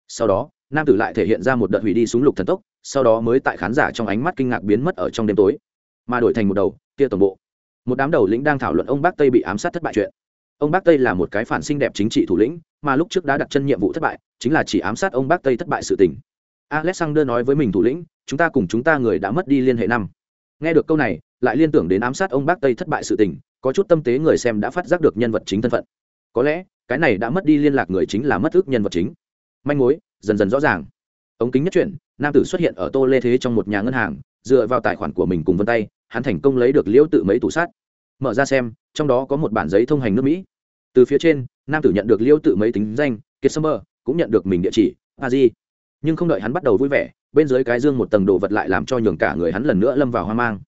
Sau đó nam tử lại thể hiện ra một đợt hủy đi súng lục thần tốc, sau đó mới tại khán giả trong ánh mắt kinh ngạc biến mất ở trong đêm tối. Mà đổi thành một đầu, kia tổng bộ. Một đám đầu lĩnh đang thảo luận ông bác tây bị ám sát thất bại chuyện. Ông bác tây là một cái phản sinh đẹp chính trị thủ lĩnh, mà lúc trước đã đặt chân nhiệm vụ thất bại, chính là chỉ ám sát ông bác tây thất bại sự tình. Alexander nói với mình thủ lĩnh, chúng ta cùng chúng ta người đã mất đi liên hệ năm. Nghe được câu này, lại liên tưởng đến ám sát ông bác tây thất bại sự tình, có chút tâm tế người xem đã phát giác được nhân vật chính thân phận. Có lẽ, cái này đã mất đi liên lạc người chính là mất ước nhân vật chính. Manh mối dần dần rõ ràng. Ống kính nhất chuyển, nam tử xuất hiện ở tô lê thế trong một nhà ngân hàng, dựa vào tài khoản của mình cùng vân tay, hắn thành công lấy được liễu tự mấy tủ sát mở ra xem, trong đó có một bản giấy thông hành nước mỹ. Từ phía trên, nam tử nhận được liễu tự mấy tính danh, kiệt summer, cũng nhận được mình địa chỉ a di nhưng không đợi hắn bắt đầu vui vẻ, bên dưới cái dương một tầng đồ vật lại làm cho nhường cả người hắn lần nữa lâm vào hoang mang.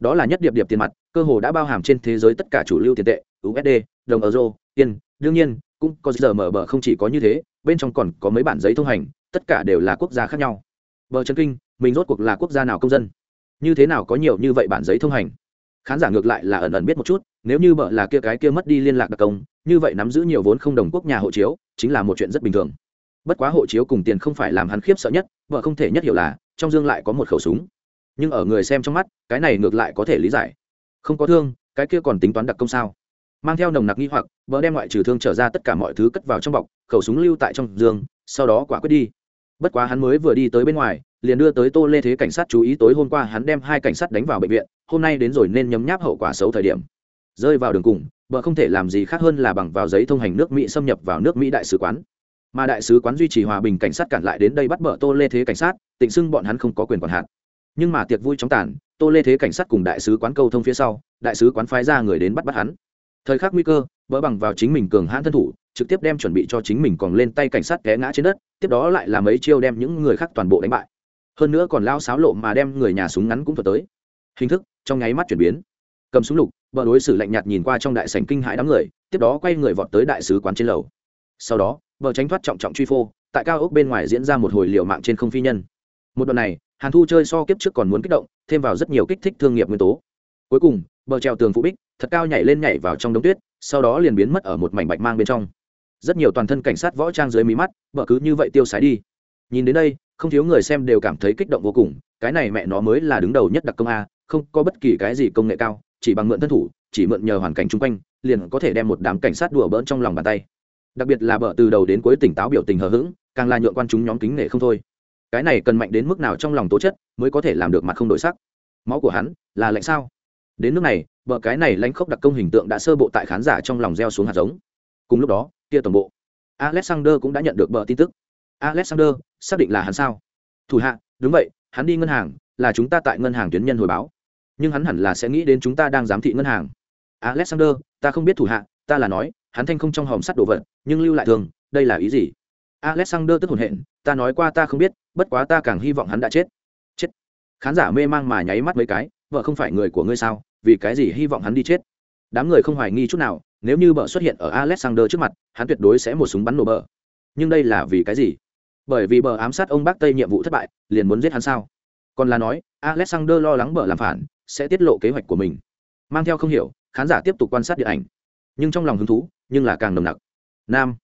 Đó là nhất điệp điệp tiền mặt, cơ hồ đã bao hàm trên thế giới tất cả chủ lưu tiền tệ usd đồng euro tiền đương nhiên cũng có giờ mở bờ không chỉ có như thế, bên trong còn có mấy bản giấy thông hành, tất cả đều là quốc gia khác nhau. Bờ chân kinh, mình rốt cuộc là quốc gia nào công dân? Như thế nào có nhiều như vậy bản giấy thông hành? Khán giả ngược lại là ẩn ẩn biết một chút, nếu như bợ là kia cái kia mất đi liên lạc đặc công, như vậy nắm giữ nhiều vốn không đồng quốc nhà hộ chiếu, chính là một chuyện rất bình thường. Bất quá hộ chiếu cùng tiền không phải làm hắn khiếp sợ nhất vợ không thể nhất hiểu là, trong dương lại có một khẩu súng. Nhưng ở người xem trong mắt, cái này ngược lại có thể lý giải. Không có thương, cái kia còn tính toán đặc công sao? Mang theo nồng nặc nghi hoặc, vợ đem ngoại trừ thương trở ra tất cả mọi thứ cất vào trong bọc, khẩu súng lưu tại trong giường, sau đó quả quyết đi. Bất quá hắn mới vừa đi tới bên ngoài, liền đưa tới tô lê thế cảnh sát chú ý tối hôm qua hắn đem hai cảnh sát đánh vào bệnh viện, hôm nay đến rồi nên nhấm nháp hậu quả xấu thời điểm. Rơi vào đường cùng, vợ không thể làm gì khác hơn là bằng vào giấy thông hành nước mỹ xâm nhập vào nước mỹ đại sứ quán. Mà đại sứ quán duy trì hòa bình cảnh sát cản lại đến đây bắt bợ tô lê thế cảnh sát, tịnh xưng bọn hắn không có quyền quản hạn. Nhưng mà tiệc vui chóng tàn, tô lê thế cảnh sát cùng đại sứ quán câu thông phía sau, đại sứ quán phái ra người đến bắt bắt hắn thời khắc nguy cơ vỡ bằng vào chính mình cường hãn thân thủ, trực tiếp đem chuẩn bị cho chính mình còn lên tay cảnh sát té ngã trên đất, tiếp đó lại làm mấy chiêu đem những người khác toàn bộ đánh bại. Hơn nữa còn lao sáo lộ mà đem người nhà súng ngắn cũng thuật tới. Hình thức, trong nháy mắt chuyển biến. Cầm súng lục vợ đối xử lạnh nhạt nhìn qua trong đại sảnh kinh hãi đám người, tiếp đó quay người vọt tới đại sứ quán trên lầu. Sau đó vợ tránh thoát trọng trọng truy phô, tại cao ốc bên ngoài diễn ra một hồi liều mạng trên không phi nhân. Một đoạn này, hàn thu chơi so kiếp trước còn muốn kích động, thêm vào rất nhiều kích thích thương nghiệp nguyên tố. Cuối cùng, bờ treo tường phụ bích thật cao nhảy lên nhảy vào trong đống tuyết, sau đó liền biến mất ở một mảnh bạch mang bên trong. Rất nhiều toàn thân cảnh sát võ trang dưới mí mắt vợ cứ như vậy tiêu sái đi. Nhìn đến đây, không thiếu người xem đều cảm thấy kích động vô cùng, cái này mẹ nó mới là đứng đầu nhất đặc công a, không có bất kỳ cái gì công nghệ cao, chỉ bằng mượn thân thủ, chỉ mượn nhờ hoàn cảnh chung quanh, liền có thể đem một đám cảnh sát đùa bỡn trong lòng bàn tay. Đặc biệt là bợ từ đầu đến cuối tỉnh táo biểu tình hờ hững, càng là nhượng quan chúng nhóm kính nể không thôi. Cái này cần mạnh đến mức nào trong lòng tố chất, mới có thể làm được mặt không đổi sắc. Máu của hắn là lạnh sao? Đến nước này vợ cái này lãnh khốc đặc công hình tượng đã sơ bộ tại khán giả trong lòng gieo xuống hạt giống. Cùng lúc đó, kia tổng bộ, alexander cũng đã nhận được bờ tin tức. Alexander, xác định là hắn sao? Thủ hạ, đúng vậy, hắn đi ngân hàng, là chúng ta tại ngân hàng tuyến nhân hồi báo. Nhưng hắn hẳn là sẽ nghĩ đến chúng ta đang giám thị ngân hàng. Alexander, ta không biết thủ hạ, ta là nói, hắn thanh không trong hòm sắt đồ vật, nhưng lưu lại thường, đây là ý gì? Alexander tức hồn hện, ta nói qua ta không biết, bất quá ta càng hy vọng hắn đã chết. Chết. Khán giả mê mang mà nháy mắt mấy cái vợ không phải người của ngươi sao? Vì cái gì hy vọng hắn đi chết? Đám người không hoài nghi chút nào, nếu như bờ xuất hiện ở alexander trước mặt, hắn tuyệt đối sẽ một súng bắn nổ bờ nhưng đây là vì cái gì? Bởi vì bờ ám sát ông bác tây nhiệm vụ thất bại, liền muốn giết hắn sao? Còn là nói, alexander lo lắng bờ làm phản, sẽ tiết lộ kế hoạch của mình. Mang theo không hiểu, khán giả tiếp tục quan sát điện ảnh. Nhưng trong lòng hứng thú, nhưng là càng nồng nặc. Nam.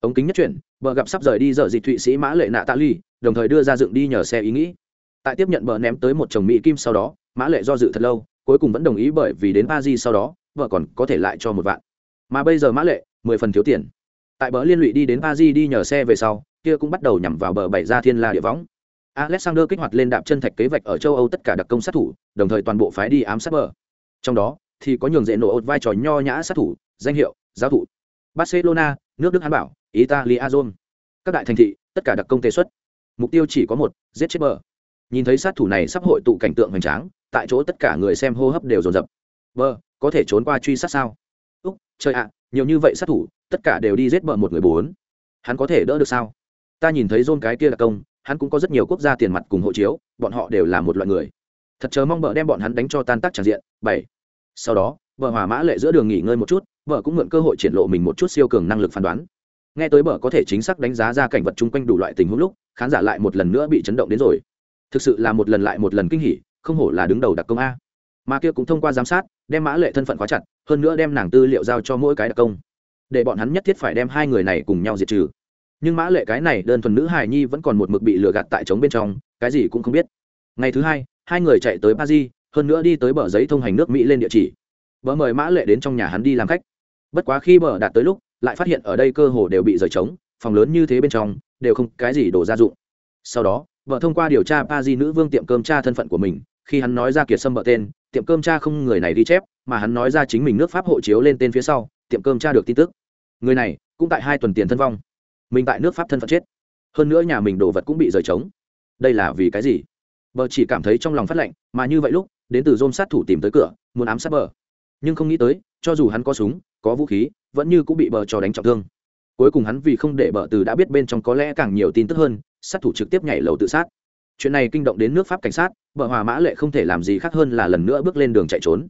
Ống kính nhất chuyển bờ gặp sắp rời đi dở dịch thụy sĩ mã lệ nạ tạ ly, đồng thời đưa ra dựng đi nhờ xe ý nghĩ. Tại tiếp nhận bờ ném tới một chồng mỹ kim sau đó mã lệ do dự thật lâu, cuối cùng vẫn đồng ý bởi vì đến Ba di sau đó, vợ còn có thể lại cho một vạn. Mà bây giờ mã lệ, mười phần thiếu tiền. Tại bờ liên lụy đi đến Ba di đi nhờ xe về sau, kia cũng bắt đầu nhằm vào bờ bảy ra thiên la địa võng. Alexander kích hoạt lên đạp chân thạch kế vạch ở châu âu tất cả đặc công sát thủ, đồng thời toàn bộ phái đi ám sát bờ. Trong đó, thì có nhường dễ nổ ột vai trò nho nhã sát thủ, danh hiệu, giáo thụ. Barcelona, nước đức hán bảo, italia zone. Các đại thành thị, tất cả đặc công tê xuất. Mục tiêu chỉ có một, giết chết bờ. Nhìn thấy sát thủ này sắp hội tụ cảnh tượng hoành tráng tại chỗ tất cả người xem hô hấp đều dồn dập. Bờ, có thể trốn qua truy sát sao? Úc, trời ạ, nhiều như vậy sát thủ, tất cả đều đi giết bờ một người bốn. Hắn có thể đỡ được sao? Ta nhìn thấy dôn cái kia là công, hắn cũng có rất nhiều quốc gia tiền mặt cùng hộ chiếu, bọn họ đều là một loại người. Thật chờ mong bờ đem bọn hắn đánh cho tan tác tràn diện. Bảy. Sau đó vợ hòa mã lệ giữa đường nghỉ ngơi một chút vợ cũng mượn cơ hội triển lộ mình một chút siêu cường năng lực phán đoán. Nghe tới bờ có thể chính xác đánh giá ra cảnh vật chung quanh đủ loại tình huống lúc, khán giả lại một lần nữa bị chấn động đến rồi. Thực sự là một lần lại một lần kinh hỉ không hổ là đứng đầu đặc công a. Mà kia cũng thông qua giám sát, đem mã lệ thân phận khóa chặt, hơn nữa đem nàng tư liệu giao cho mỗi cái đặc công. Để bọn hắn nhất thiết phải đem hai người này cùng nhau diệt trừ. Nhưng mã lệ cái này đơn thuần nữ hài nhi vẫn còn một mực bị lừa gạt tại trống bên trong, cái gì cũng không biết. Ngày thứ hai hai người chạy tới paris, hơn nữa đi tới bờ giấy thông hành nước mỹ lên địa chỉ. Vợ mời mã lệ đến trong nhà hắn đi làm khách. Bất quá khi bờ đạt tới lúc, lại phát hiện ở đây cơ hồ đều bị rời trống, phòng lớn như thế bên trong, đều không cái gì đổ gia dụng. Sau đó, vợ thông qua điều tra pa di nữ vương tiệm cơm tra thân phận của mình khi hắn nói ra kiệt sâm bợ tên, tiệm cơm cha không người này ghi chép, mà hắn nói ra chính mình nước pháp hộ chiếu lên tên phía sau, tiệm cơm cha được tin tức. Người này cũng tại hai tuần tiền thân vong. Mình tại nước pháp thân phận chết. Hơn nữa nhà mình đồ vật cũng bị rời trống. Đây là vì cái gì? Bờ chỉ cảm thấy trong lòng phát lạnh, mà như vậy lúc, đến từ dôm sát thủ tìm tới cửa, muốn ám sát bờ nhưng không nghĩ tới, cho dù hắn có súng, có vũ khí, vẫn như cũng bị bờ cho đánh trọng thương. Cuối cùng hắn vì không để bờ từ đã biết bên trong có lẽ càng nhiều tin tức hơn, sát thủ trực tiếp nhảy lầu tự sát chuyện này kinh động đến nước pháp cảnh sát, vợ hòa mã lệ không thể làm gì khác hơn là lần nữa bước lên đường chạy trốn.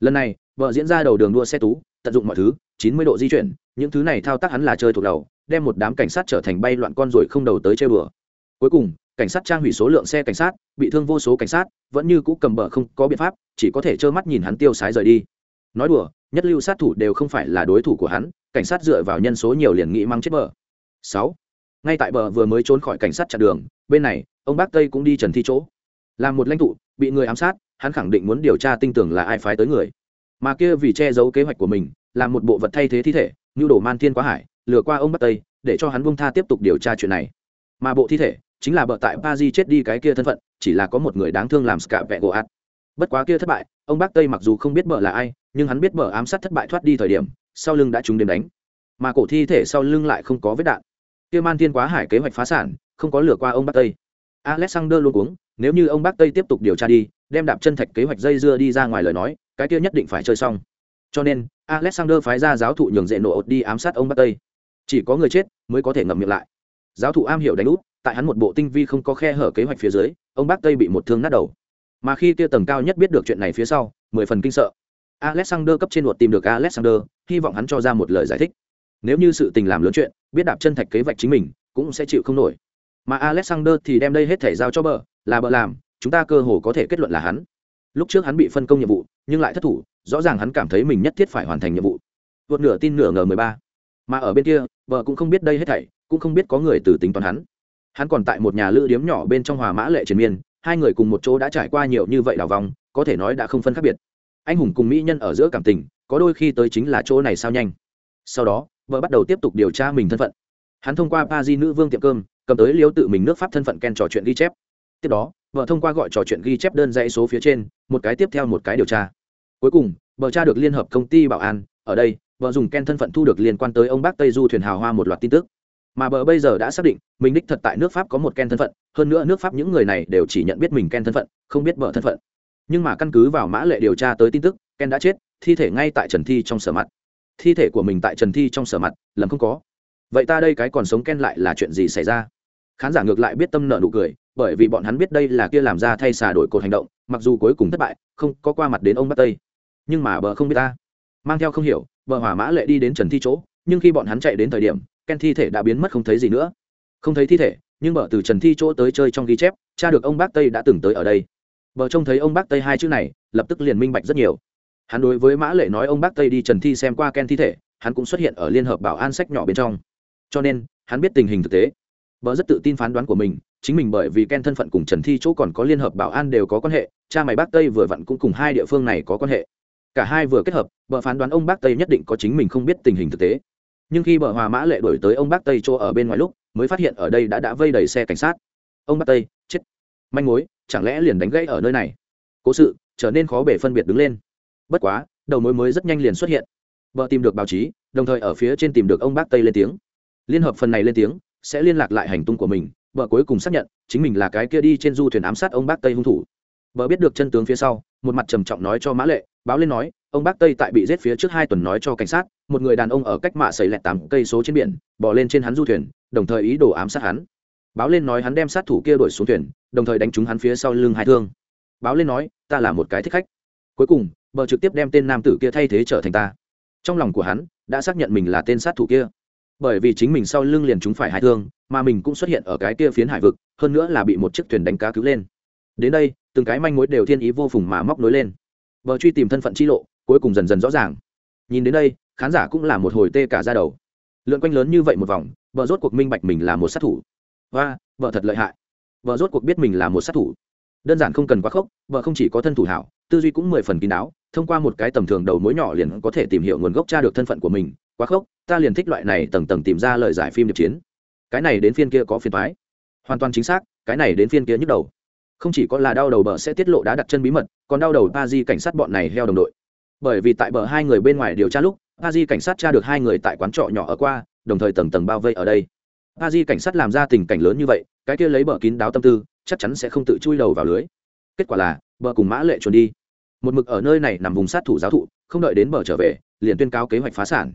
Lần này, vợ diễn ra đầu đường đua xe tú, tận dụng mọi thứ, chín mươi độ di chuyển, những thứ này thao tác hắn là chơi thuộc đầu, đem một đám cảnh sát trở thành bay loạn con rồi không đầu tới chơi bừa. Cuối cùng, cảnh sát trang hủy số lượng xe cảnh sát, bị thương vô số cảnh sát, vẫn như cũ cầm bờ không có biện pháp, chỉ có thể trơ mắt nhìn hắn tiêu sái rời đi. Nói đùa, nhất lưu sát thủ đều không phải là đối thủ của hắn, cảnh sát dựa vào nhân số nhiều liền nghĩ mang chết bờ. Sáu, ngay tại bờ vừa mới trốn khỏi cảnh sát chặn đường, bên này ông bác tây cũng đi trần thi chỗ. Làm một lãnh tụ, bị người ám sát, hắn khẳng định muốn điều tra tinh tưởng là ai phái tới người. Mà kia vì che giấu kế hoạch của mình, làm một bộ vật thay thế thi thể như đổ man thiên quá hải, lừa qua ông bắc tây, để cho hắn buông tha tiếp tục điều tra chuyện này. Mà bộ thi thể, chính là bợ tại ba di chết đi cái kia thân phận, chỉ là có một người đáng thương làm scạ vẹ gỗ ạt. Bất quá kia thất bại, ông bác tây mặc dù không biết bợ là ai, nhưng hắn biết bợ ám sát thất bại thoát đi thời điểm, sau lưng đã trúng đêm đánh. Mà cổ thi thể sau lưng lại không có vết đạn. Kia man thiên quá hải kế hoạch phá sản, không có lừa qua ông bác tây alexander luôn cuống, nếu như ông bác tây tiếp tục điều tra đi, đem đạp chân thạch kế hoạch dây dưa đi ra ngoài lời nói, cái kia nhất định phải chơi xong. Cho nên, alexander phái ra giáo thụ nhường dễ nổ ột đi ám sát ông bác tây. Chỉ có người chết mới có thể ngậm miệng lại. Giáo thụ am hiểu đánh út, tại hắn một bộ tinh vi không có khe hở kế hoạch phía dưới, ông bác tây bị một thương nát đầu. Mà khi kia tầng cao nhất biết được chuyện này phía sau, mười phần kinh sợ. Alexander cấp trên luật tìm được alexander, hy vọng hắn cho ra một lời giải thích. Nếu như sự tình làm lớn chuyện, biết đạp chân thạch kế vạch chính mình, cũng sẽ chịu không nổi mà alexander thì đem đây hết thể giao cho bờ, là bờ làm, chúng ta cơ hồ có thể kết luận là hắn. Lúc trước hắn bị phân công nhiệm vụ, nhưng lại thất thủ, rõ ràng hắn cảm thấy mình nhất thiết phải hoàn thành nhiệm vụ. Vượt nửa tin nửa ngờ mười ba. Mà ở bên kia vợ cũng không biết đây hết thảy, cũng không biết có người từ tính toán hắn. Hắn còn tại một nhà lữ điếm nhỏ bên trong hòa mã lệ triền miên, hai người cùng một chỗ đã trải qua nhiều như vậy đào vòng, có thể nói đã không phân khác biệt. Anh hùng cùng mỹ nhân ở giữa cảm tình, có đôi khi tới chính là chỗ này sao nhanh. Sau đó vợ bắt đầu tiếp tục điều tra mình thân phận. Hắn thông qua pa di nữ vương tiệm cơm cầm tới liêu tự mình nước pháp thân phận ken trò chuyện ghi chép. Tiếp đó, vợ thông qua gọi trò chuyện ghi chép đơn dãy số phía trên, một cái tiếp theo một cái điều tra. Cuối cùng, vợ tra được liên hợp công ty bảo an, ở đây, vợ dùng ken thân phận thu được liên quan tới ông bác tây du thuyền hào hoa một loạt tin tức. Mà bờ bây giờ đã xác định, mình đích thật tại nước pháp có một ken thân phận, hơn nữa nước pháp những người này đều chỉ nhận biết mình ken thân phận, không biết bờ thân phận. Nhưng mà căn cứ vào mã lệ điều tra tới tin tức, ken đã chết, thi thể ngay tại trần thi trong sở mặt. Thi thể của mình tại trần thi trong sở mặt, lầm không có. Vậy ta đây cái còn sống ken lại là chuyện gì xảy ra? Khán giả ngược lại biết tâm nợ nụ cười, bởi vì bọn hắn biết đây là kia làm ra thay xà đổi cột hành động, mặc dù cuối cùng thất bại, không có qua mặt đến ông bắc tây. Nhưng mà bờ không biết ta. Mang theo không hiểu, bờ hỏa mã lệ đi đến trần thi chỗ, nhưng khi bọn hắn chạy đến thời điểm, ken thi thể đã biến mất không thấy gì nữa. Không thấy thi thể, nhưng bờ từ trần thi chỗ tới chơi trong ghi chép, cha được ông bác tây đã từng tới ở đây. Bờ trông thấy ông bác tây hai chữ này, lập tức liền minh bạch rất nhiều. Hắn đối với mã lệ nói ông bác tây đi trần thi xem qua ken thi thể, hắn cũng xuất hiện ở liên hợp bảo an sách nhỏ bên trong. Cho nên, hắn biết tình hình thực tế bờ rất tự tin phán đoán của mình, chính mình bởi vì ken thân phận cùng trần thi chỗ còn có liên hợp bảo an đều có quan hệ, cha mày bác tây vừa vặn cũng cùng hai địa phương này có quan hệ. Cả hai vừa kết hợp bờ phán đoán ông bác tây nhất định có chính mình không biết tình hình thực tế. Nhưng khi bờ hòa mã lệ đổi tới ông bác tây chỗ ở bên ngoài lúc, mới phát hiện ở đây đã đã vây đầy xe cảnh sát. Ông bác tây, chết. Manh mối, chẳng lẽ liền đánh gãy ở nơi này? Cố sự, trở nên khó bể phân biệt đứng lên. Bất quá, đầu mối mới rất nhanh liền xuất hiện. Vợ tìm được báo chí, đồng thời ở phía trên tìm được ông bác tây lên tiếng. Liên hợp phần này lên tiếng sẽ liên lạc lại hành tung của mình vợ cuối cùng xác nhận chính mình là cái kia đi trên du thuyền ám sát ông bác tây hung thủ. Vợ biết được chân tướng phía sau, một mặt trầm trọng nói cho mã lệ, báo lên nói, ông bác tây tại bị giết phía trước hai tuần nói cho cảnh sát, một người đàn ông ở cách mạ xảy lẹt tám cây số trên biển bỏ lên trên hắn du thuyền, đồng thời ý đồ ám sát hắn. Báo lên nói hắn đem sát thủ kia đuổi xuống thuyền, đồng thời đánh trúng hắn phía sau lưng hai thương. Báo lên nói, ta là một cái thích khách. Cuối cùng, bờ trực tiếp đem tên nam tử kia thay thế trở thành ta. Trong lòng của hắn, đã xác nhận mình là tên sát thủ kia bởi vì chính mình sau lưng liền chúng phải hai thương, mà mình cũng xuất hiện ở cái kia phiến hải vực, hơn nữa là bị một chiếc thuyền đánh cá cứu lên. Đến đây, từng cái manh mối đều thiên ý vô phùng mà móc nối lên. Vợ truy tìm thân phận chi lộ, cuối cùng dần dần rõ ràng. Nhìn đến đây, khán giả cũng là một hồi tê cả ra đầu. Lượn quanh lớn như vậy một vòng vợ rốt cuộc minh bạch mình là một sát thủ. Và vợ thật lợi hại. Vợ rốt cuộc biết mình là một sát thủ. Đơn giản không cần quá khốc vợ không chỉ có thân thủ hảo, tư duy cũng mười phần kín đáo, thông qua một cái tầm thường đầu mối nhỏ liền có thể tìm hiểu nguồn gốc tra được thân phận của mình, quá khốc ta liền thích loại này tầng tầng tìm ra lời giải phim điệp chiến. Cái này đến phiên kia có phiên thoái hoàn toàn chính xác, cái này đến phiên kia nhức đầu. Không chỉ có là đau đầu bờ sẽ tiết lộ đá đặt chân bí mật, còn đau đầu ba di cảnh sát bọn này heo đồng đội. Bởi vì tại bờ hai người bên ngoài điều tra lúc ba di cảnh sát tra được hai người tại quán trọ nhỏ ở qua, đồng thời tầng tầng bao vây ở đây. Ba di cảnh sát làm ra tình cảnh lớn như vậy, cái kia lấy bờ kín đáo tâm tư, chắc chắn sẽ không tự chui đầu vào lưới. Kết quả là, bờ cùng mã lệ trốn đi. Một mực ở nơi này nằm vùng sát thủ giáo thụ, không đợi đến bờ trở về, liền tuyên cáo kế hoạch phá sản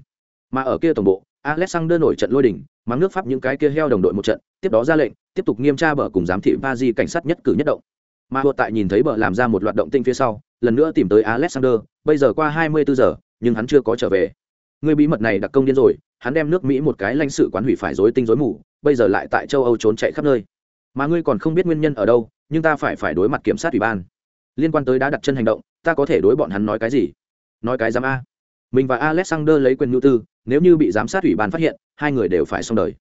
mà ở kia tổng bộ alexander nổi trận lôi đình, mắng nước pháp những cái kia heo đồng đội một trận tiếp đó ra lệnh tiếp tục nghiêm tra bờ cùng giám thị ba di cảnh sát nhất cử nhất động. Mà hội tại nhìn thấy bờ làm ra một loạt động tinh phía sau lần nữa tìm tới alexander bây giờ qua hai mươi bốn giờ nhưng hắn chưa có trở về. Người bí mật này đặc công điên rồi hắn đem nước mỹ một cái lãnh sự quán hủy phải rối tinh rối mù bây giờ lại tại châu âu trốn chạy khắp nơi. Mà ngươi còn không biết nguyên nhân ở đâu nhưng ta phải phải đối mặt kiểm sát ủy ban. Liên quan tới đã đặt chân hành động ta có thể đối bọn hắn nói cái gì? Nói cái dám a mình và alexander lấy quyền nhu tư, nếu như bị giám sát ủy ban phát hiện, hai người đều phải xong đời.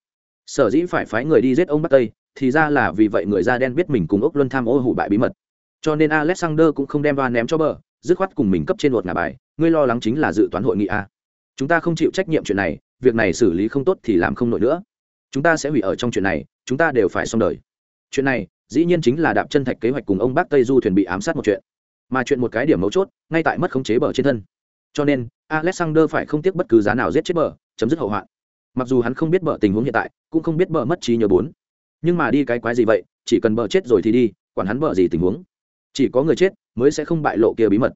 Sở dĩ phải phái người đi giết ông bắc tây, thì ra là vì vậy người da đen biết mình cùng ốc luân tham ô hủ bại bí mật. Cho nên alexander cũng không đem đoan ném cho bờ, dứt khoát cùng mình cấp trên luật ngả bài, ngươi lo lắng chính là dự toán hội nghị a chúng ta không chịu trách nhiệm chuyện này, việc này xử lý không tốt thì làm không nổi nữa. Chúng ta sẽ hủy ở trong chuyện này, chúng ta đều phải xong đời. Chuyện này, dĩ nhiên chính là đạp chân thạch kế hoạch cùng ông bác tây du thuyền bị ám sát một chuyện. Mà chuyện một cái điểm mấu chốt, ngay tại mất khống chế bờ trên thân. Cho nên alexander phải không tiếc bất cứ giá nào giết chết bờ, chấm dứt hậu hoạn. Mặc dù hắn không biết bờ tình huống hiện tại, cũng không biết bờ mất trí nhớ bốn. Nhưng mà đi cái quái gì vậy, chỉ cần bờ chết rồi thì đi, quản hắn bờ gì tình huống. Chỉ có người chết mới sẽ không bại lộ kia bí mật.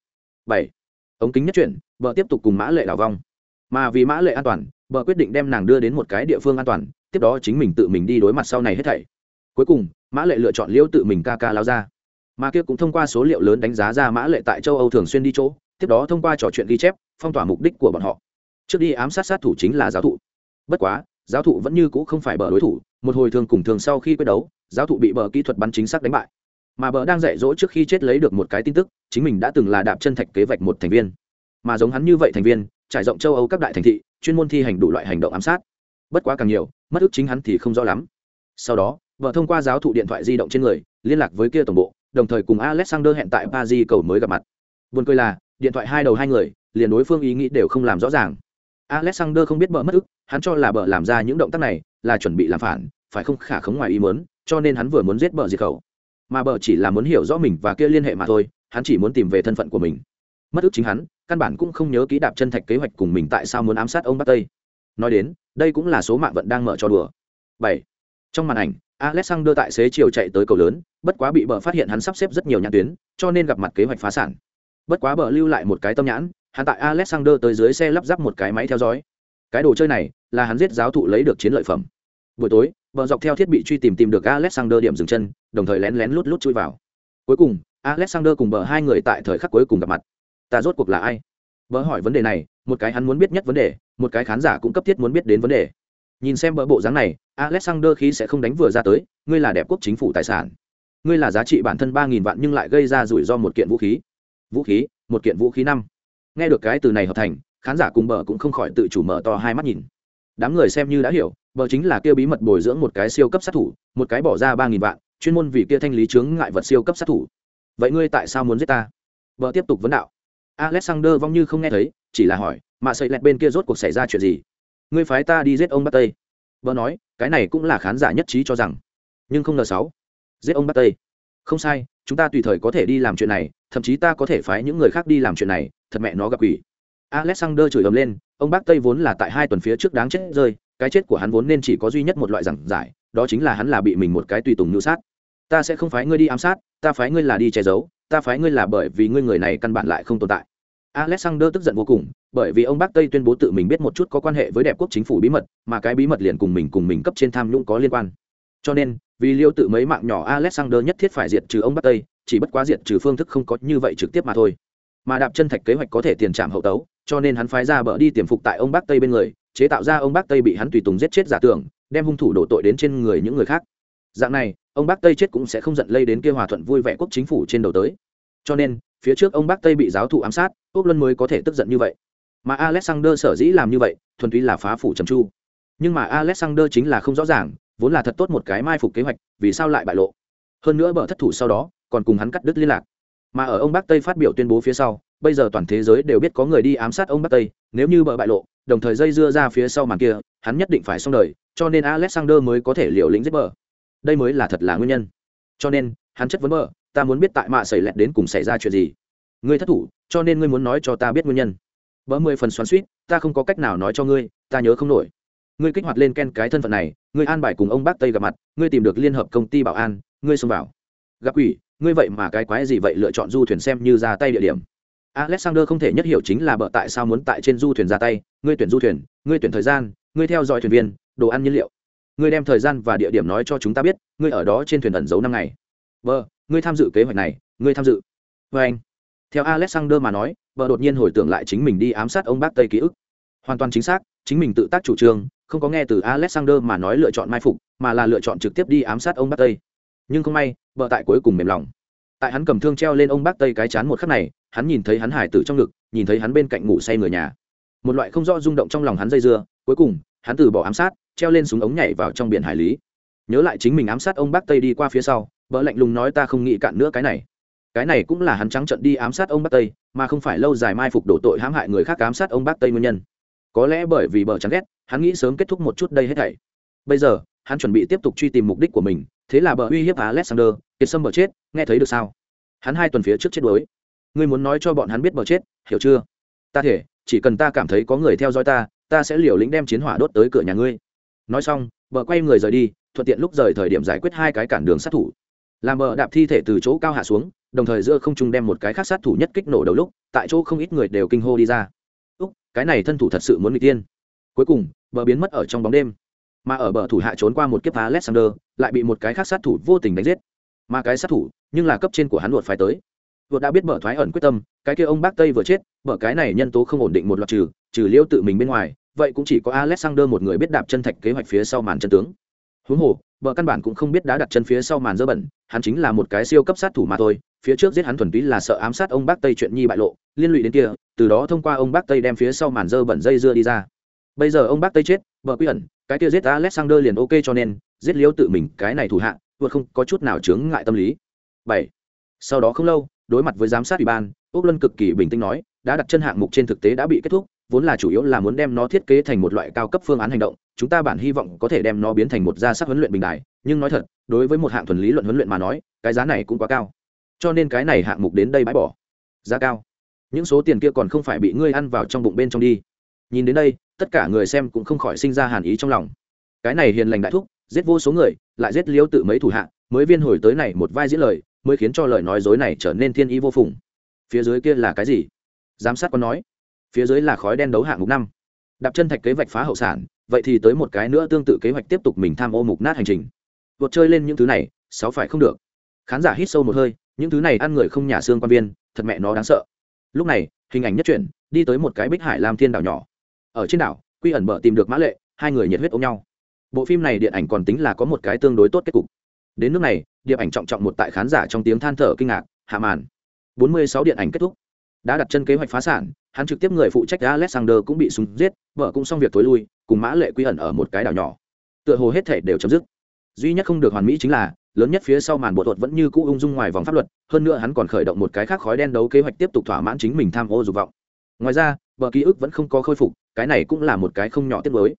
Bảy. Ống kính nhất chuyển, bờ tiếp tục cùng mã lệ đảo vong. Mà vì mã lệ an toàn, bờ quyết định đem nàng đưa đến một cái địa phương an toàn, tiếp đó chính mình tự mình đi đối mặt sau này hết thảy. Cuối cùng, mã lệ lựa chọn liễu tự mình ca ca lao ra. Mà kia cũng thông qua số liệu lớn đánh giá ra mã lệ tại châu âu thường xuyên đi chỗ tiếp đó thông qua trò chuyện ghi chép, phong tỏa mục đích của bọn họ. Trước đi ám sát sát thủ chính là giáo thụ. Bất quá, giáo thụ vẫn như cũ không phải bờ đối thủ, một hồi thường cùng thường sau khi quyết đấu, giáo thụ bị bờ kỹ thuật bắn chính xác đánh bại. Mà bờ đang dạy dỗ trước khi chết lấy được một cái tin tức, chính mình đã từng là đạp chân thạch kế vạch một thành viên. Mà giống hắn như vậy thành viên, trải rộng châu âu các đại thành thị, chuyên môn thi hành đủ loại hành động ám sát. Bất quá càng nhiều, mất ước chính hắn thì không rõ lắm. Sau đó vợ thông qua giáo thụ điện thoại di động trên người, liên lạc với kia tổng bộ, đồng thời cùng alexander hẹn tại paris cầu mới gặp mặt. Buồn cười là điện thoại hai đầu hai người, liền đối phương ý nghĩ đều không làm rõ ràng. Alexander không biết bờ mất ức, hắn cho là bờ làm ra những động tác này là chuẩn bị làm phản, phải không khả khống ngoài ý muốn, cho nên hắn vừa muốn giết bờ diệt khẩu. Mà bờ chỉ là muốn hiểu rõ mình và kia liên hệ mà thôi, hắn chỉ muốn tìm về thân phận của mình. Mất ức chính hắn, căn bản cũng không nhớ ký đạp chân thạch kế hoạch cùng mình tại sao muốn ám sát ông bắc tây. Nói đến, đây cũng là số mạng vận đang mở cho đùa. Bảy. Trong màn ảnh, alexander tại xế chiều chạy tới cầu lớn, bất quá bị bờ phát hiện hắn sắp xếp rất nhiều nhãn tuyến, cho nên gặp mặt kế hoạch phá sản bất quá bờ lưu lại một cái tâm nhãn, hắn tại alexander tới dưới xe lắp ráp một cái máy theo dõi. Cái đồ chơi này là hắn giết giáo thụ lấy được chiến lợi phẩm. Buổi tối, bờ dọc theo thiết bị truy tìm tìm được alexander điểm dừng chân, đồng thời lén lén lút lút chui vào. Cuối cùng, alexander cùng bờ hai người tại thời khắc cuối cùng gặp mặt. Ta rốt cuộc là ai? Bờ hỏi vấn đề này, một cái hắn muốn biết nhất vấn đề, một cái khán giả cũng cấp thiết muốn biết đến vấn đề. Nhìn xem bờ bộ dáng này, alexander khí sẽ không đánh vừa ra tới, ngươi là đẹp quốc chính phủ tài sản. Ngươi là giá trị bản thân ba nghìn vạn nhưng lại gây ra rủi ro một kiện vũ khí vũ khí, một kiện vũ khí năm. Nghe được cái từ này hợp thành, khán giả cùng bờ cũng không khỏi tự chủ mở to hai mắt nhìn. Đám người xem như đã hiểu, bờ chính là kia bí mật bồi dưỡng một cái siêu cấp sát thủ, một cái bỏ ra ba nghìn vạn, chuyên môn vì kia thanh lý chướng ngại vật siêu cấp sát thủ. Vậy ngươi tại sao muốn giết ta? Bờ tiếp tục vấn đạo. Alexander vong như không nghe thấy, chỉ là hỏi mà sợi lẹt bên kia rốt cuộc xảy ra chuyện gì? Ngươi phái ta đi giết ông bắc tây. Bờ nói, cái này cũng là khán giả nhất trí cho rằng, nhưng không ngờ sáu, giết ông bắc tây. Không sai, chúng ta tùy thời có thể đi làm chuyện này thậm chí ta có thể phái những người khác đi làm chuyện này, thật mẹ nó gặp quỷ. Alexander chửi ấm lên, ông bác tây vốn là tại hai tuần phía trước đáng chết rơi, cái chết của hắn vốn nên chỉ có duy nhất một loại giảng giải, đó chính là hắn là bị mình một cái tùy tùng ngữ sát. Ta sẽ không phái ngươi đi ám sát, ta phái ngươi là đi che giấu, ta phái ngươi là bởi vì ngươi người này căn bản lại không tồn tại. Alexander tức giận vô cùng, bởi vì ông bác tây tuyên bố tự mình biết một chút có quan hệ với đẹp quốc chính phủ bí mật, mà cái bí mật liền cùng mình cùng mình cấp trên tham nhũng có liên quan. Cho nên, vì liêu tự mấy mạng nhỏ alexander nhất thiết phải diệt trừ ông bác tây chỉ bất quá diệt trừ phương thức không có như vậy trực tiếp mà thôi. Mà đạp chân thạch kế hoạch có thể tiền trạm hậu tấu, cho nên hắn phái ra bờ đi tiềm phục tại ông bắc tây bên người, chế tạo ra ông bác tây bị hắn tùy tùng giết chết giả tưởng, đem hung thủ đổ tội đến trên người những người khác. Dạng này, ông bác tây chết cũng sẽ không giận lây đến kia hòa thuận vui vẻ quốc chính phủ trên đầu tới. Cho nên, phía trước ông bác tây bị giáo thụ ám sát úc luân mới có thể tức giận như vậy. Mà alexander sở dĩ làm như vậy, thuần túy là phá phủ trầm chu nhưng mà alexander chính là không rõ ràng, vốn là thật tốt một cái mai phục kế hoạch, vì sao lại bại lộ? Hơn nữa bợ thất thủ sau đó còn cùng hắn cắt đứt liên lạc. Mà ở ông bắc tây phát biểu tuyên bố phía sau, bây giờ toàn thế giới đều biết có người đi ám sát ông bắc tây, nếu như bợ bại lộ, đồng thời dây dưa ra phía sau màn kia, hắn nhất định phải xong đời, cho nên alexander mới có thể liều lĩnh giết bờ. Đây mới là thật là nguyên nhân. Cho nên, hắn chất vấn bờ, ta muốn biết tại mạ xảy lẹt đến cùng xảy ra chuyện gì? Ngươi thất thủ, cho nên ngươi muốn nói cho ta biết nguyên nhân. Bỡ mười phần xoắn suýt ta không có cách nào nói cho ngươi, ta nhớ không nổi. Ngươi kích hoạt lên ken cái thân phận này, ngươi an bài cùng ông bác tây gặp mặt, ngươi tìm được liên hợp công ty bảo an, ngươi xông vào. Gặp quỷ ngươi vậy mà cái quái gì vậy lựa chọn du thuyền xem như ra tay địa điểm? Alexander không thể nhất hiểu chính là bợ tại sao muốn tại trên du thuyền ra tay, ngươi tuyển du thuyền, ngươi tuyển thời gian, ngươi theo dõi thuyền viên, đồ ăn nhiên liệu. Ngươi đem thời gian và địa điểm nói cho chúng ta biết, ngươi ở đó trên thuyền ẩn giấu năm ngày. Vợ ngươi tham dự kế hoạch này, ngươi tham dự. Vê anh. Theo alexander mà nói, vợ đột nhiên hồi tưởng lại chính mình đi ám sát ông bác tây ký ức. Hoàn toàn chính xác, chính mình tự tác chủ trương, không có nghe từ alexander mà nói lựa chọn mai phục, mà là lựa chọn trực tiếp đi ám sát ông bác tây nhưng không may vợ tại cuối cùng mềm lòng. Tại hắn cầm thương treo lên ông bác tây cái chán một khắc này, hắn nhìn thấy hắn hải tử trong ngực, nhìn thấy hắn bên cạnh ngủ say người nhà. Một loại không rõ rung động trong lòng hắn dây dưa, cuối cùng, hắn từ bỏ ám sát, treo lên súng ống nhảy vào trong biển hải lý. Nhớ lại chính mình ám sát ông bác tây đi qua phía sau vợ lạnh lùng nói ta không nghĩ cạn nữa cái này. Cái này cũng là hắn trắng trận đi ám sát ông bác tây, mà không phải lâu dài mai phục đổ tội hãm hại người khác ám sát ông bác tây nguyên nhân. Có lẽ bởi vì bờ chán ghét, hắn nghĩ sớm kết thúc một chút đây hết thảy. Bây giờ, hắn chuẩn bị tiếp tục truy tìm mục đích của mình thế là bờ uy hiếp alexander, kiệt sâm bờ chết, nghe thấy được sao? Hắn hai tuần phía trước chết đuối. Ngươi muốn nói cho bọn hắn biết bờ chết, hiểu chưa? Ta thể, chỉ cần ta cảm thấy có người theo dõi ta ta sẽ liều lĩnh đem chiến hỏa đốt tới cửa nhà ngươi. Nói xong, bờ quay người rời đi, thuận tiện lúc rời thời điểm giải quyết hai cái cản đường sát thủ. Làm bờ đạp thi thể từ chỗ cao hạ xuống, đồng thời giữa không trung đem một cái khác sát thủ nhất kích nổ đầu lúc, tại chỗ không ít người đều kinh hô đi ra. Úc, cái này thân thủ thật sự muốn bị tiên. Cuối cùng, bờ biến mất ở trong bóng đêm mà ở bờ thủ hạ trốn qua một kiếp alexander, lại bị một cái khác sát thủ vô tình đánh giết. Mà cái sát thủ, nhưng là cấp trên của hắn luật phải tới. Vượt đã biết bờ thoái ẩn quyết tâm, cái kia ông bác tây vừa chết, bờ cái này nhân tố không ổn định một loạt trừ trừ liêu tự mình bên ngoài, vậy cũng chỉ có alexander một người biết đạp chân thạch kế hoạch phía sau màn chân tướng. Huống hồ, bờ căn bản cũng không biết đã đặt chân phía sau màn dơ bẩn, hắn chính là một cái siêu cấp sát thủ mà thôi, phía trước giết hắn thuần túy là sợ ám sát ông bác tây chuyện nhi bại lộ, liên lụy đến kia, từ đó thông qua ông bác tây đem phía sau màn dơ bẩn dây dưa đi ra. Bây giờ ông bác tây chết, bờ quy ẩn cái kia giết alexander liền ok cho nên, giết liêu tự mình cái này thủ hạ vượt không có chút nào chướng ngại tâm lý. Bảy. Sau đó không lâu, đối mặt với giám sát ủy ban, úc luân cực kỳ bình tĩnh nói, đã đặt chân hạng mục trên thực tế đã bị kết thúc, vốn là chủ yếu là muốn đem nó thiết kế thành một loại cao cấp phương án hành động, chúng ta bản hy vọng có thể đem nó biến thành một gia sắc huấn luyện bình đại nhưng nói thật, đối với một hạng thuần lý luận huấn luyện mà nói, cái giá này cũng quá cao. Cho nên cái này hạng mục đến đây bãi bỏ. Giá cao. Những số tiền kia còn không phải bị ngươi ăn vào trong bụng bên trong đi nhìn đến đây, tất cả người xem cũng không khỏi sinh ra hàn ý trong lòng. Cái này hiền lành đại thúc, giết vô số người, lại giết liêu tự mấy thủ hạ, mới viên hồi tới này một vai diễn lời, mới khiến cho lời nói dối này trở nên thiên ý vô phùng. Phía dưới kia là cái gì? Giám sát có nói. Phía dưới là khói đen đấu hạng mục năm. Đạp chân thạch kế vạch phá hậu sản, vậy thì tới một cái nữa tương tự kế hoạch tiếp tục mình tham ô mục nát hành trình. Vượt chơi lên những thứ này, sáu phải không được. Khán giả hít sâu một hơi, những thứ này ăn người không nhà xương quan viên, thật mẹ nó đáng sợ. Lúc này, hình ảnh nhất chuyển, đi tới một cái bích hải lam thiên đảo nhỏ ở trên đảo, quy ẩn bờ tìm được mã lệ, hai người nhiệt huyết ôm nhau. Bộ phim này điện ảnh còn tính là có một cái tương đối tốt kết cục. Đến nước này, điện ảnh trọng trọng một tại khán giả trong tiếng than thở kinh ngạc, hạ màn. 46 điện ảnh kết thúc. Đã đặt chân kế hoạch phá sản, hắn trực tiếp người phụ trách alexander cũng bị súng giết, vợ cũng xong việc tối lui, cùng mã lệ quy ẩn ở một cái đảo nhỏ. Tựa hồ hết thể đều chấm dứt. Duy nhất không được hoàn mỹ chính là, lớn nhất phía sau màn bộ thuật vẫn như cũ ung dung ngoài vòng pháp luật, hơn nữa hắn còn khởi động một cái khác khói đen đấu kế hoạch tiếp tục thỏa mãn chính mình tham ô dục vọng. Ngoài ra, bờ ký ức vẫn không có khôi phục cái này cũng là một cái không nhỏ tiết mới.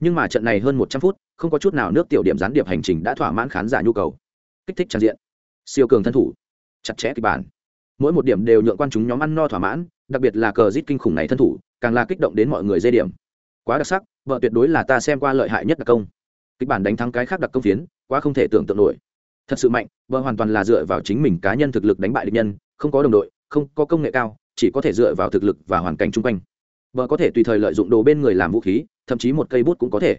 Nhưng mà trận này hơn một trăm phút, không có chút nào nước tiểu điểm gián điệp hành trình đã thỏa mãn khán giả nhu cầu. Kích thích tràn diện. Siêu cường thân thủ. Chặt chẽ kịch bản. Mỗi một điểm đều nhượng quan chúng nhóm ăn no thỏa mãn, đặc biệt là cờ rít kinh khủng này thân thủ, càng là kích động đến mọi người dây điểm. Quá đặc sắc, vợ tuyệt đối là ta xem qua lợi hại nhất đặc công. Kịch bản đánh thắng cái khác đặc công phiến, quá không thể tưởng tượng nổi. Thật sự mạnh, vợ hoàn toàn là dựa vào chính mình cá nhân thực lực đánh bại địch nhân, không có đồng đội, không có công nghệ cao, chỉ có thể dựa vào thực lực và hoàn cảnh chung quanh bờ có thể tùy thời lợi dụng đồ bên người làm vũ khí, thậm chí một cây bút cũng có thể.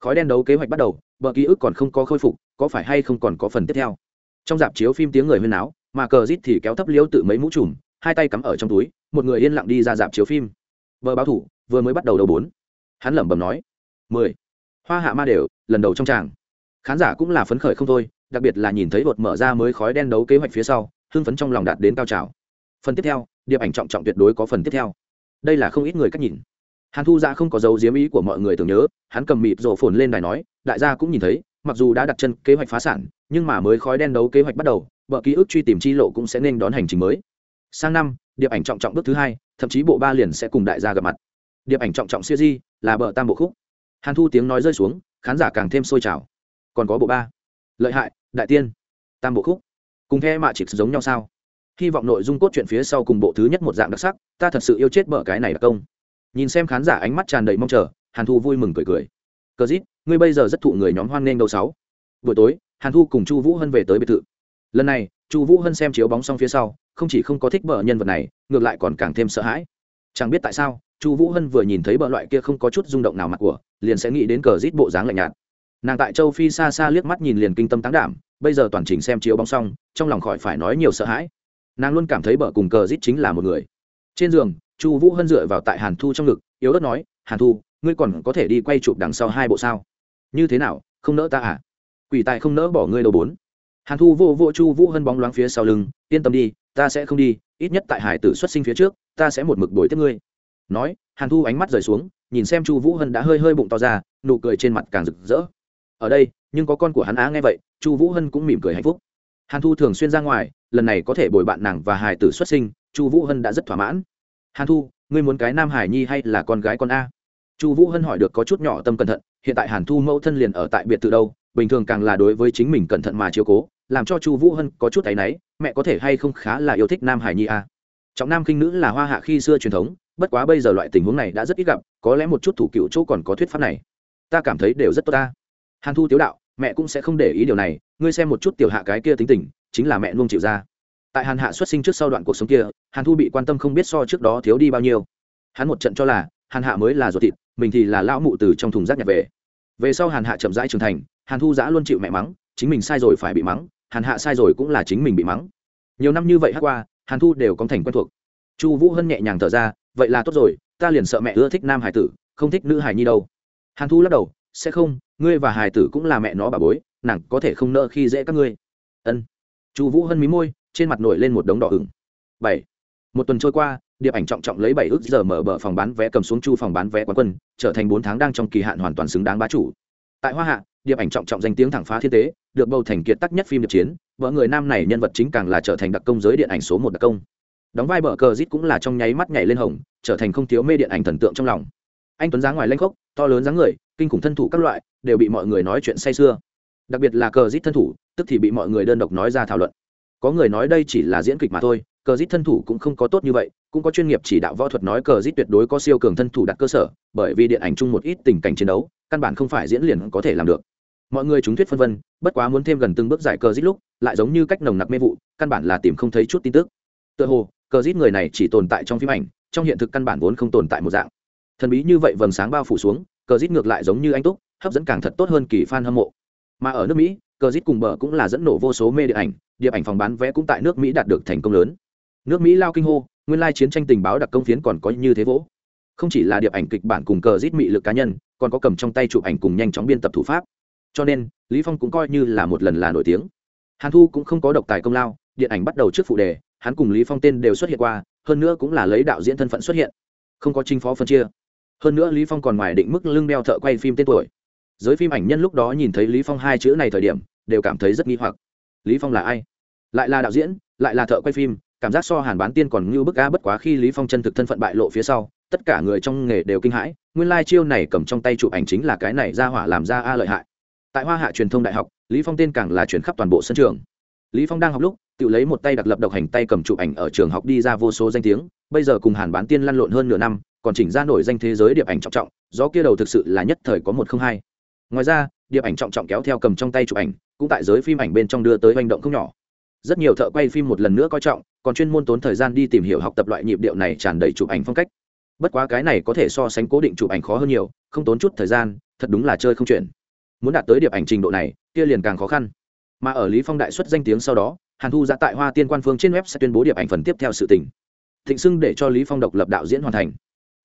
Khói đen đấu kế hoạch bắt đầu, bờ ký ức còn không có khôi phục, có phải hay không còn có phần tiếp theo? Trong dạp chiếu phim tiếng người huyên áo mà cờ rít thì kéo thấp liêu tự mấy mũ trùm, hai tay cắm ở trong túi, một người yên lặng đi ra dạp chiếu phim. Vợ báo thủ, vừa mới bắt đầu đầu bốn. Hắn lẩm bẩm nói, mười. Hoa hạ ma đều, lần đầu trong tràng. Khán giả cũng là phấn khởi không thôi, đặc biệt là nhìn thấy bột mở ra mới khói đen đấu kế hoạch phía sau, hưng phấn trong lòng đạt đến cao trào. Phần tiếp theo, điệp ảnh trọng trọng tuyệt đối có phần tiếp theo đây là không ít người cách nhìn. Hàn thu ra không có dấu diếm ý của mọi người tưởng nhớ, hắn cầm mịt rổ phồn lên đài nói, đại gia cũng nhìn thấy, mặc dù đã đặt chân kế hoạch phá sản, nhưng mà mới khói đen đấu kế hoạch bắt đầu, vợ ký ức truy tìm chi lộ cũng sẽ nên đón hành trình mới. Sang năm, điệp ảnh trọng trọng bước thứ hai, thậm chí bộ ba liền sẽ cùng đại gia gặp mặt. Điệp ảnh trọng trọng siêu di là bờ tam bộ khúc. Hàn thu tiếng nói rơi xuống, khán giả càng thêm sôi trào. Còn có bộ ba. Lợi hại, đại tiên. Tam bộ khúc. Cùng theo mạ chỉ giống nhau sao? Hy vọng nội dung cốt truyện phía sau cùng bộ thứ nhất một dạng đặc sắc, ta thật sự yêu chết bở cái này là công. Nhìn xem khán giả ánh mắt tràn đầy mong chờ, hàn thu vui mừng cười cười. Cờ dít, ngươi bây giờ rất thụ người nhóm hoan nghênh đầu sáu. Buổi tối, hàn thu cùng chu vũ hân về tới biệt thự. Lần này, chu vũ hân xem chiếu bóng xong phía sau, không chỉ không có thích bờ nhân vật này, ngược lại còn càng thêm sợ hãi. Chẳng biết tại sao, chu vũ hân vừa nhìn thấy bờ loại kia không có chút rung động nào mặt của, liền sẽ nghĩ đến cờ rít bộ dáng lạnh nhạt. Nàng tại châu phi xa xa liếc mắt nhìn liền kinh tâm tán đảm, bây giờ toàn trình xem chiếu bóng xong, trong lòng khỏi phải nói nhiều sợ hãi nàng luôn cảm thấy bờ cùng cờ rít chính là một người. Trên giường, chu vũ hân dựa vào tại hàn thu trong ngực, yếu ớt nói, hàn thu, ngươi còn có thể đi quay chụp đằng sau hai bộ sao? Như thế nào, không nỡ ta à? Quỷ tài không nỡ bỏ ngươi đầu bốn. Hàn thu vô vô chu vũ hân bóng loáng phía sau lưng, yên tâm đi, ta sẽ không đi, ít nhất tại hải tử xuất sinh phía trước, ta sẽ một mực đổi tiếp ngươi. Nói, hàn thu ánh mắt rời xuống, nhìn xem chu vũ hân đã hơi hơi bụng to ra, nụ cười trên mặt càng rực rỡ. Ở đây, nhưng có con của hắn á nghe vậy, chu vũ hân cũng mỉm cười hạnh phúc hàn thu thường xuyên ra ngoài, lần này có thể bồi bạn nàng và hải tử xuất sinh, chu vũ hân đã rất thỏa mãn. Hàn thu, ngươi muốn cái nam hải nhi hay là con gái con a? Chu vũ hân hỏi được có chút nhỏ tâm cẩn thận, hiện tại hàn thu mẫu thân liền ở tại biệt thự đâu, bình thường càng là đối với chính mình cẩn thận mà chiếu cố, làm cho chu vũ hân có chút áy náy, mẹ có thể hay không khá là yêu thích nam hải nhi a? Trọng nam khinh nữ là hoa hạ khi xưa truyền thống, bất quá bây giờ loại tình huống này đã rất ít gặp, có lẽ một chút thủ cựu chỗ còn có thuyết pháp này. Ta cảm thấy đều rất tốt ta hàn thu tiếu đạo mẹ cũng sẽ không để ý điều này, ngươi xem một chút tiểu hạ cái kia tính tình, chính là mẹ nuông chịu ra. Tại hàn hạ xuất sinh trước sau đoạn cuộc sống kia, hàn thu bị quan tâm không biết so trước đó thiếu đi bao nhiêu. Hắn một trận cho là, hàn hạ mới là ruột thịt, mình thì là lão mụ từ trong thùng rác nhặt về. Về sau hàn hạ chậm rãi trưởng thành, hàn thu giã luôn chịu mẹ mắng, chính mình sai rồi phải bị mắng, hàn hạ sai rồi cũng là chính mình bị mắng. Nhiều năm như vậy hát qua, hàn thu đều có thành quen thuộc. Chu vũ hân nhẹ nhàng thở ra, vậy là tốt rồi, ta liền sợ mẹ ưa thích nam hải tử, không thích nữ hải nhi đâu. Hàn thu lắc đầu sẽ không, ngươi và hải tử cũng là mẹ nó bà bối, nàng có thể không nợ khi dễ các ngươi. Ân. Chu vũ hân mí môi, trên mặt nổi lên một đống đỏ ửng. Bảy. Một tuần trôi qua, điệp ảnh trọng trọng lấy bảy ước giờ mở bờ phòng bán vé cầm xuống chu phòng bán vé quán quân, trở thành bốn tháng đang trong kỳ hạn hoàn toàn xứng đáng bá chủ. Tại hoa hạ, điệp ảnh trọng trọng danh tiếng thẳng phá thiên tế, được bầu thành kiệt tác nhất phim điệp chiến, vợ người nam này nhân vật chính càng là trở thành đặc công giới điện ảnh số một đặc công. Đóng vai bờ cờ rít cũng là trong nháy mắt nhảy lên hồng, trở thành không thiếu mê điện ảnh thần tượng trong lòng anh tuấn giá ngoài lanh khốc, to lớn dáng người, kinh khủng thân thủ các loại, đều bị mọi người nói chuyện say sưa. Đặc biệt là cờ rít thân thủ, tức thì bị mọi người đơn độc nói ra thảo luận. Có người nói đây chỉ là diễn kịch mà thôi, cờ rít thân thủ cũng không có tốt như vậy, cũng có chuyên nghiệp chỉ đạo võ thuật nói cờ rít tuyệt đối có siêu cường thân thủ đặt cơ sở, bởi vì điện ảnh chung một ít tình cảnh chiến đấu, căn bản không phải diễn liền có thể làm được. Mọi người chúng thuyết phân vân, bất quá muốn thêm gần từng bước giải cờ rít lúc, lại giống như cách nồng nặc mê vụ, căn bản là tìm không thấy chút tin tức. Tựa hồ, cờ rít người này chỉ tồn tại trong phim ảnh, trong hiện thực căn bản vốn không tồn tại một dạng thần bí như vậy vầng sáng bao phủ xuống, cờ rít ngược lại giống như anh túc, hấp dẫn càng thật tốt hơn kỳ fan hâm mộ. Mà ở nước mỹ, cờ rít cùng bờ cũng là dẫn nổ vô số mê điện ảnh điệp ảnh phòng bán vé cũng tại nước mỹ đạt được thành công lớn. Nước mỹ lao kinh hô, nguyên lai chiến tranh tình báo đặc công phiến còn có như thế vỗ. Không chỉ là điệp ảnh kịch bản cùng cờ rít mị lực cá nhân, còn có cầm trong tay chụp ảnh cùng nhanh chóng biên tập thủ pháp. Cho nên, lý phong cũng coi như là một lần là nổi tiếng. Hàn thu cũng không có độc tài công lao, điện ảnh bắt đầu trước phụ đề, hắn cùng lý phong tên đều xuất hiện qua, hơn nữa cũng là lấy đạo diễn thân phận xuất hiện. Không có chính phó phân chia hơn nữa lý phong còn ngoài định mức lưng đeo thợ quay phim tên tuổi. Giới phim ảnh nhân lúc đó nhìn thấy lý phong hai chữ này thời điểm, đều cảm thấy rất nghi hoặc. Lý phong là ai? Lại là đạo diễn, lại là thợ quay phim, cảm giác so hàn bán tiên còn như bức a bất quá khi lý phong chân thực thân phận bại lộ phía sau, tất cả người trong nghề đều kinh hãi, nguyên lai chiêu này cầm trong tay chụp ảnh chính là cái này ra hỏa làm ra a lợi hại. Tại hoa hạ truyền thông đại học, lý phong tên càng là chuyển khắp toàn bộ sân trường. Lý phong đang học lúc, tự lấy một tay đặc lập độc hành tay cầm chụp ảnh ở trường học đi ra vô số danh tiếng, bây giờ cùng hàn bán tiên lăn lộn hơn nửa năm còn chỉnh ra nổi danh thế giới điệp ảnh trọng trọng do kia đầu thực sự là nhất thời có một không hai. Ngoài ra, điệp ảnh trọng trọng kéo theo cầm trong tay chụp ảnh, cũng tại giới phim ảnh bên trong đưa tới hành động không nhỏ. Rất nhiều thợ quay phim một lần nữa coi trọng, còn chuyên môn tốn thời gian đi tìm hiểu học tập loại nhịp điệu này tràn đầy chụp ảnh phong cách. Bất quá cái này có thể so sánh cố định chụp ảnh khó hơn nhiều, không tốn chút thời gian, thật đúng là chơi không chuyển muốn đạt tới điệp ảnh trình độ này, kia liền càng khó khăn. Mà ở lý phong đại xuất danh tiếng sau đó, hàn thu ra tại hoa tiên quan phương trên web sẽ tuyên bố điệp ảnh phần tiếp theo sự tình. Thịnh xưng để cho lý phong độc lập đạo diễn hoàn thành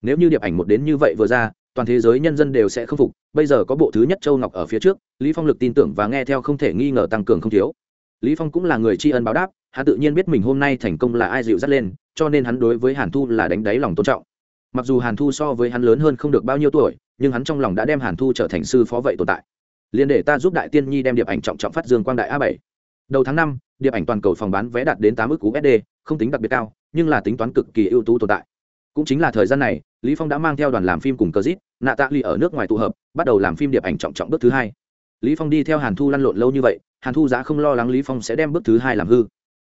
nếu như điệp ảnh một đến như vậy vừa ra, toàn thế giới nhân dân đều sẽ không phục. Bây giờ có bộ thứ nhất châu ngọc ở phía trước, lý phong lực tin tưởng và nghe theo không thể nghi ngờ tăng cường không thiếu. Lý phong cũng là người tri ân báo đáp, hắn tự nhiên biết mình hôm nay thành công là ai dịu dắt lên, cho nên hắn đối với hàn thu là đánh đáy lòng tôn trọng. Mặc dù hàn thu so với hắn lớn hơn không được bao nhiêu tuổi, nhưng hắn trong lòng đã đem hàn thu trở thành sư phó vậy tồn tại. Liên để ta giúp đại tiên nhi đem điệp ảnh trọng trọng phát dương quang đại a bảy. Đầu tháng năm, điệp ảnh toàn cầu phòng bán vé đạt đến tám ước cú sd không tính đặc biệt cao, nhưng là tính toán cực kỳ ưu tú tồn tại cũng chính là thời gian này lý phong đã mang theo đoàn làm phim cùng cờ dít, nạ tạ ly ở nước ngoài tụ hợp bắt đầu làm phim điệp ảnh trọng trọng bước thứ hai. Lý phong đi theo hàn thu lăn lộn lâu như vậy hàn thu giá không lo lắng lý phong sẽ đem bước thứ hai làm hư.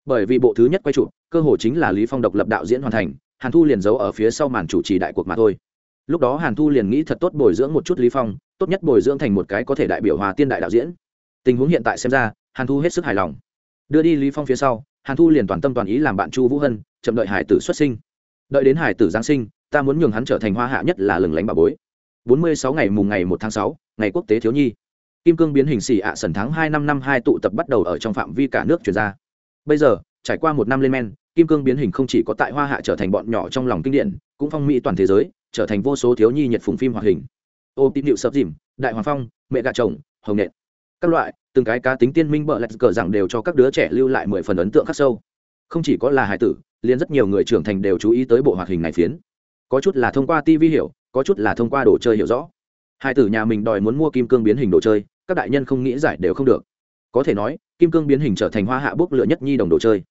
Bởi vì bộ thứ nhất quay trụ cơ hội chính là lý phong độc lập đạo diễn hoàn thành hàn thu liền giấu ở phía sau màn chủ trì đại cuộc mà thôi. Lúc đó hàn thu liền nghĩ thật tốt bồi dưỡng một chút lý phong tốt nhất bồi dưỡng thành một cái có thể đại biểu hòa tiên đại đạo diễn. Tình huống hiện tại xem ra hàn thu hết sức hài lòng. Đưa đi lý phong phía sau hàn thu liền toàn tâm toàn ý làm bạn chu vũ hân chậm đợi hải tử xuất sinh đợi đến hải tử giáng sinh ta muốn nhường hắn trở thành hoa hạ nhất là lừng lánh bà bối. 46 ngày mùng ngày 1 tháng 6, ngày quốc tế thiếu nhi. Kim cương biến hình xì ạ à sần tháng hai năm năm hai tụ tập bắt đầu ở trong phạm vi cả nước chuyển ra. Bây giờ trải qua một năm lên men kim cương biến hình không chỉ có tại hoa hạ trở thành bọn nhỏ trong lòng kinh điển cũng phong mỹ toàn thế giới trở thành vô số thiếu nhi nhiệt phùng phim hoạt hình. Ô tín hiệu sập dìm đại hoàng phong mẹ gà chồng hồng nện. Các loại từng cái cá tính tiên minh bợ lạch cờ rằng đều cho các đứa trẻ lưu lại mười phần ấn tượng khắc sâu không chỉ có là hải tử, liền rất nhiều người trưởng thành đều chú ý tới bộ hoạt hình này phiến. Có chút là thông qua tv hiểu, có chút là thông qua đồ chơi hiểu rõ. Hải tử nhà mình đòi muốn mua kim cương biến hình đồ chơi, các đại nhân không nghĩ giải đều không được. Có thể nói, kim cương biến hình trở thành hoa hạ bốc lựa nhất nhi đồng đồ chơi.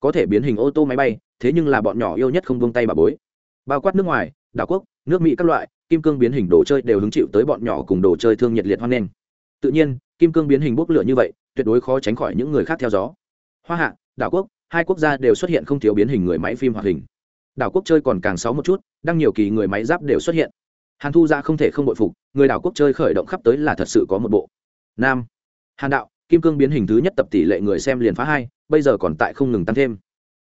Có thể biến hình ô tô máy bay, thế nhưng là bọn nhỏ yêu nhất không buông tay bà bối. Bao quát nước ngoài, đảo quốc, nước mỹ các loại, kim cương biến hình đồ chơi đều hứng chịu tới bọn nhỏ cùng đồ chơi thương nhiệt liệt hoan nghênh. Tự nhiên, kim cương biến hình bốc lửa như vậy, tuyệt đối khó tránh khỏi những người khác theo gió. Hoa hạ, đảo quốc hai quốc gia đều xuất hiện không thiếu biến hình người máy phim hoạt hình. Đảo quốc chơi còn càng sáu một chút, đăng nhiều kỳ người máy giáp đều xuất hiện. Hàn thu ra không thể không bội phục, người đảo quốc chơi khởi động khắp tới là thật sự có một bộ. Nam. Hàn đạo, kim cương biến hình thứ nhất tập tỷ lệ người xem liền phá hai, bây giờ còn tại không ngừng tăng thêm.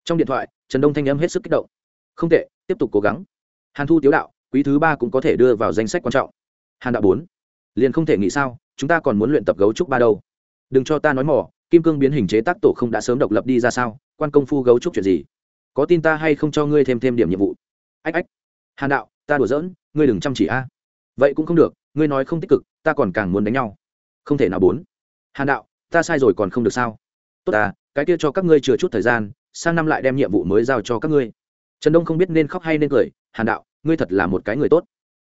Trong điện thoại, trần đông thanh âm hết sức kích động. Không tệ, tiếp tục cố gắng. Hàn thu tiếu đạo, quý thứ ba cũng có thể đưa vào danh sách quan trọng. Hàn đạo bốn, liền không thể nghĩ sao, chúng ta còn muốn luyện tập gấu trúc ba đâu. Đừng cho ta nói mỏ kim cương biến hình chế tác tổ không đã sớm độc lập đi ra sao quan công phu gấu trúc chuyện gì? Có tin ta hay không cho ngươi thêm thêm điểm nhiệm vụ? Ách ách. Hàn đạo, ta đùa giỡn, ngươi đừng chăm chỉ a. Vậy cũng không được, ngươi nói không tích cực, ta còn càng muốn đánh nhau. Không thể nào bốn. Hàn đạo, ta sai rồi còn không được sao? Tốt à cái kia cho các ngươi chừa chút thời gian, sang năm lại đem nhiệm vụ mới giao cho các ngươi. Trần đông không biết nên khóc hay nên cười, hàn đạo, ngươi thật là một cái người tốt.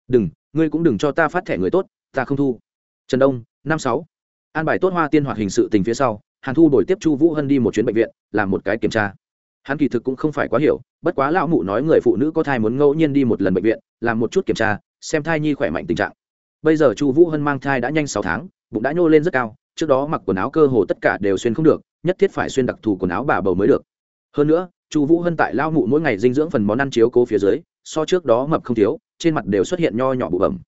Đừng, ngươi cũng đừng cho ta phát thẻ người tốt, ta không thu. Trần đông, năm sáu. An bài tốt hoa tiên hoạt hình sự tình phía sau hàn thu đổi tiếp chu vũ hân đi một chuyến bệnh viện, làm một cái kiểm tra. Hắn kỳ thực cũng không phải quá hiểu, bất quá lão mụ nói người phụ nữ có thai muốn ngẫu nhiên đi một lần bệnh viện, làm một chút kiểm tra, xem thai nhi khỏe mạnh tình trạng. Bây giờ chu vũ hân mang thai đã nhanh sáu tháng, bụng đã nhô lên rất cao, trước đó mặc quần áo cơ hồ tất cả đều xuyên không được, nhất thiết phải xuyên đặc thù quần áo bà bầu mới được. Hơn nữa, chu vũ hân tại lao mụ mỗi ngày dinh dưỡng phần món ăn chiếu cố phía dưới, so trước đó mập không thiếu, trên mặt đều xuất hiện nho nhỏ bụ bẩm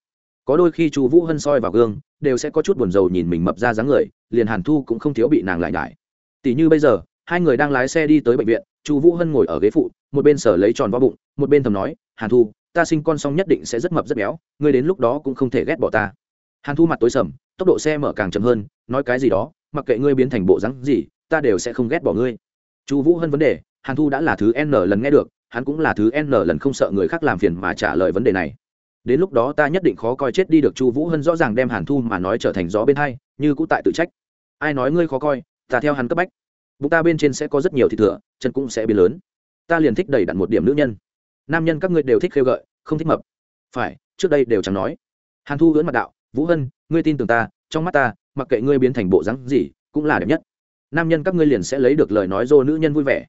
có đôi khi chu vũ hân soi vào gương, đều sẽ có chút buồn rầu nhìn mình mập ra dáng người, liền hàn thu cũng không thiếu bị nàng lại nhải. Tỷ như bây giờ, hai người đang lái xe đi tới bệnh viện, chu vũ hân ngồi ở ghế phụ, một bên sở lấy tròn vo bụng, một bên thầm nói, hàn thu, ta sinh con xong nhất định sẽ rất mập rất béo, ngươi đến lúc đó cũng không thể ghét bỏ ta. Hàn thu mặt tối sầm, tốc độ xe mở càng chậm hơn, nói cái gì đó, mặc kệ ngươi biến thành bộ rắn gì, ta đều sẽ không ghét bỏ ngươi. Chu vũ hân vấn đề, hàn thu đã là thứ n lần nghe được, hắn cũng là thứ n lần không sợ người khác làm phiền mà trả lời vấn đề này đến lúc đó ta nhất định khó coi chết đi được chu vũ hân rõ ràng đem hàn thu mà nói trở thành gió bên hai, như cũ tại tự trách. Ai nói ngươi khó coi, ta theo hắn cấp bách. Bụng ta bên trên sẽ có rất nhiều thịt thừa, chân cũng sẽ biến lớn. Ta liền thích đầy đặn một điểm nữ nhân. Nam nhân các ngươi đều thích khêu gợi, không thích mập. Phải, trước đây đều chẳng nói. Hàn thu hướng mặt đạo, vũ hân, ngươi tin tưởng ta, trong mắt ta, mặc kệ ngươi biến thành bộ rắn gì, cũng là đẹp nhất. Nam nhân các ngươi liền sẽ lấy được lời nói dô nữ nhân vui vẻ.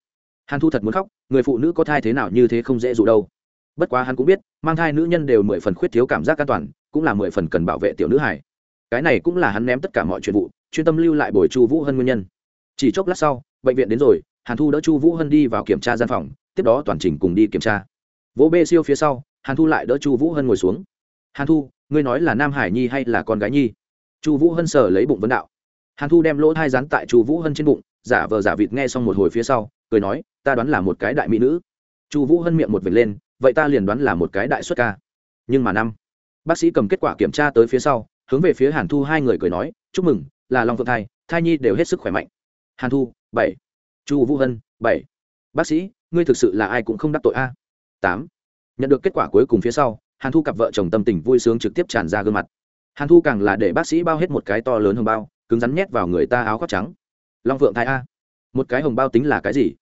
Hàn thu thật muốn khóc, người phụ nữ có thai thế nào như thế không dễ dụ đâu bất quá hắn cũng biết, mang thai nữ nhân đều mười phần khuyết thiếu cảm giác an toàn, cũng là mười phần cần bảo vệ tiểu nữ hải cái này cũng là hắn ném tất cả mọi chuyện vụ, chuyên tâm lưu lại bồi chu vũ hân nguyên nhân. Chỉ chốc lát sau, bệnh viện đến rồi, hàn thu đỡ chu vũ hân đi vào kiểm tra gian phòng, tiếp đó toàn trình cùng đi kiểm tra. Vỗ bê siêu phía sau, hàn thu lại đỡ chu vũ hân ngồi xuống. Hàn thu, ngươi nói là nam hải nhi hay là con gái nhi? Chu vũ hân sờ lấy bụng vấn đạo. Hàn thu đem lỗ thai rán tại chu vũ hân trên bụng, giả vờ giả vịt nghe xong một hồi phía sau, cười nói, ta đoán là một cái đại mỹ nữ. Chu vũ hân miệng một vệt lên vậy ta liền đoán là một cái đại xuất ca. Nhưng mà năm, bác sĩ cầm kết quả kiểm tra tới phía sau, hướng về phía hàn thu hai người cười nói, chúc mừng, là long phượng thai thai nhi đều hết sức khỏe mạnh. Hàn thu, bảy. Chu vũ hân, bảy. Bác sĩ, ngươi thực sự là ai cũng không đắc tội a. Tám. Nhận được kết quả cuối cùng phía sau, hàn thu cặp vợ chồng tâm tình vui sướng trực tiếp tràn ra gương mặt. Hàn thu càng là để bác sĩ bao hết một cái to lớn hồng bao, cứng rắn nhét vào người ta áo khoác trắng. Long phượng thai a, một cái hồng bao tính là cái gì?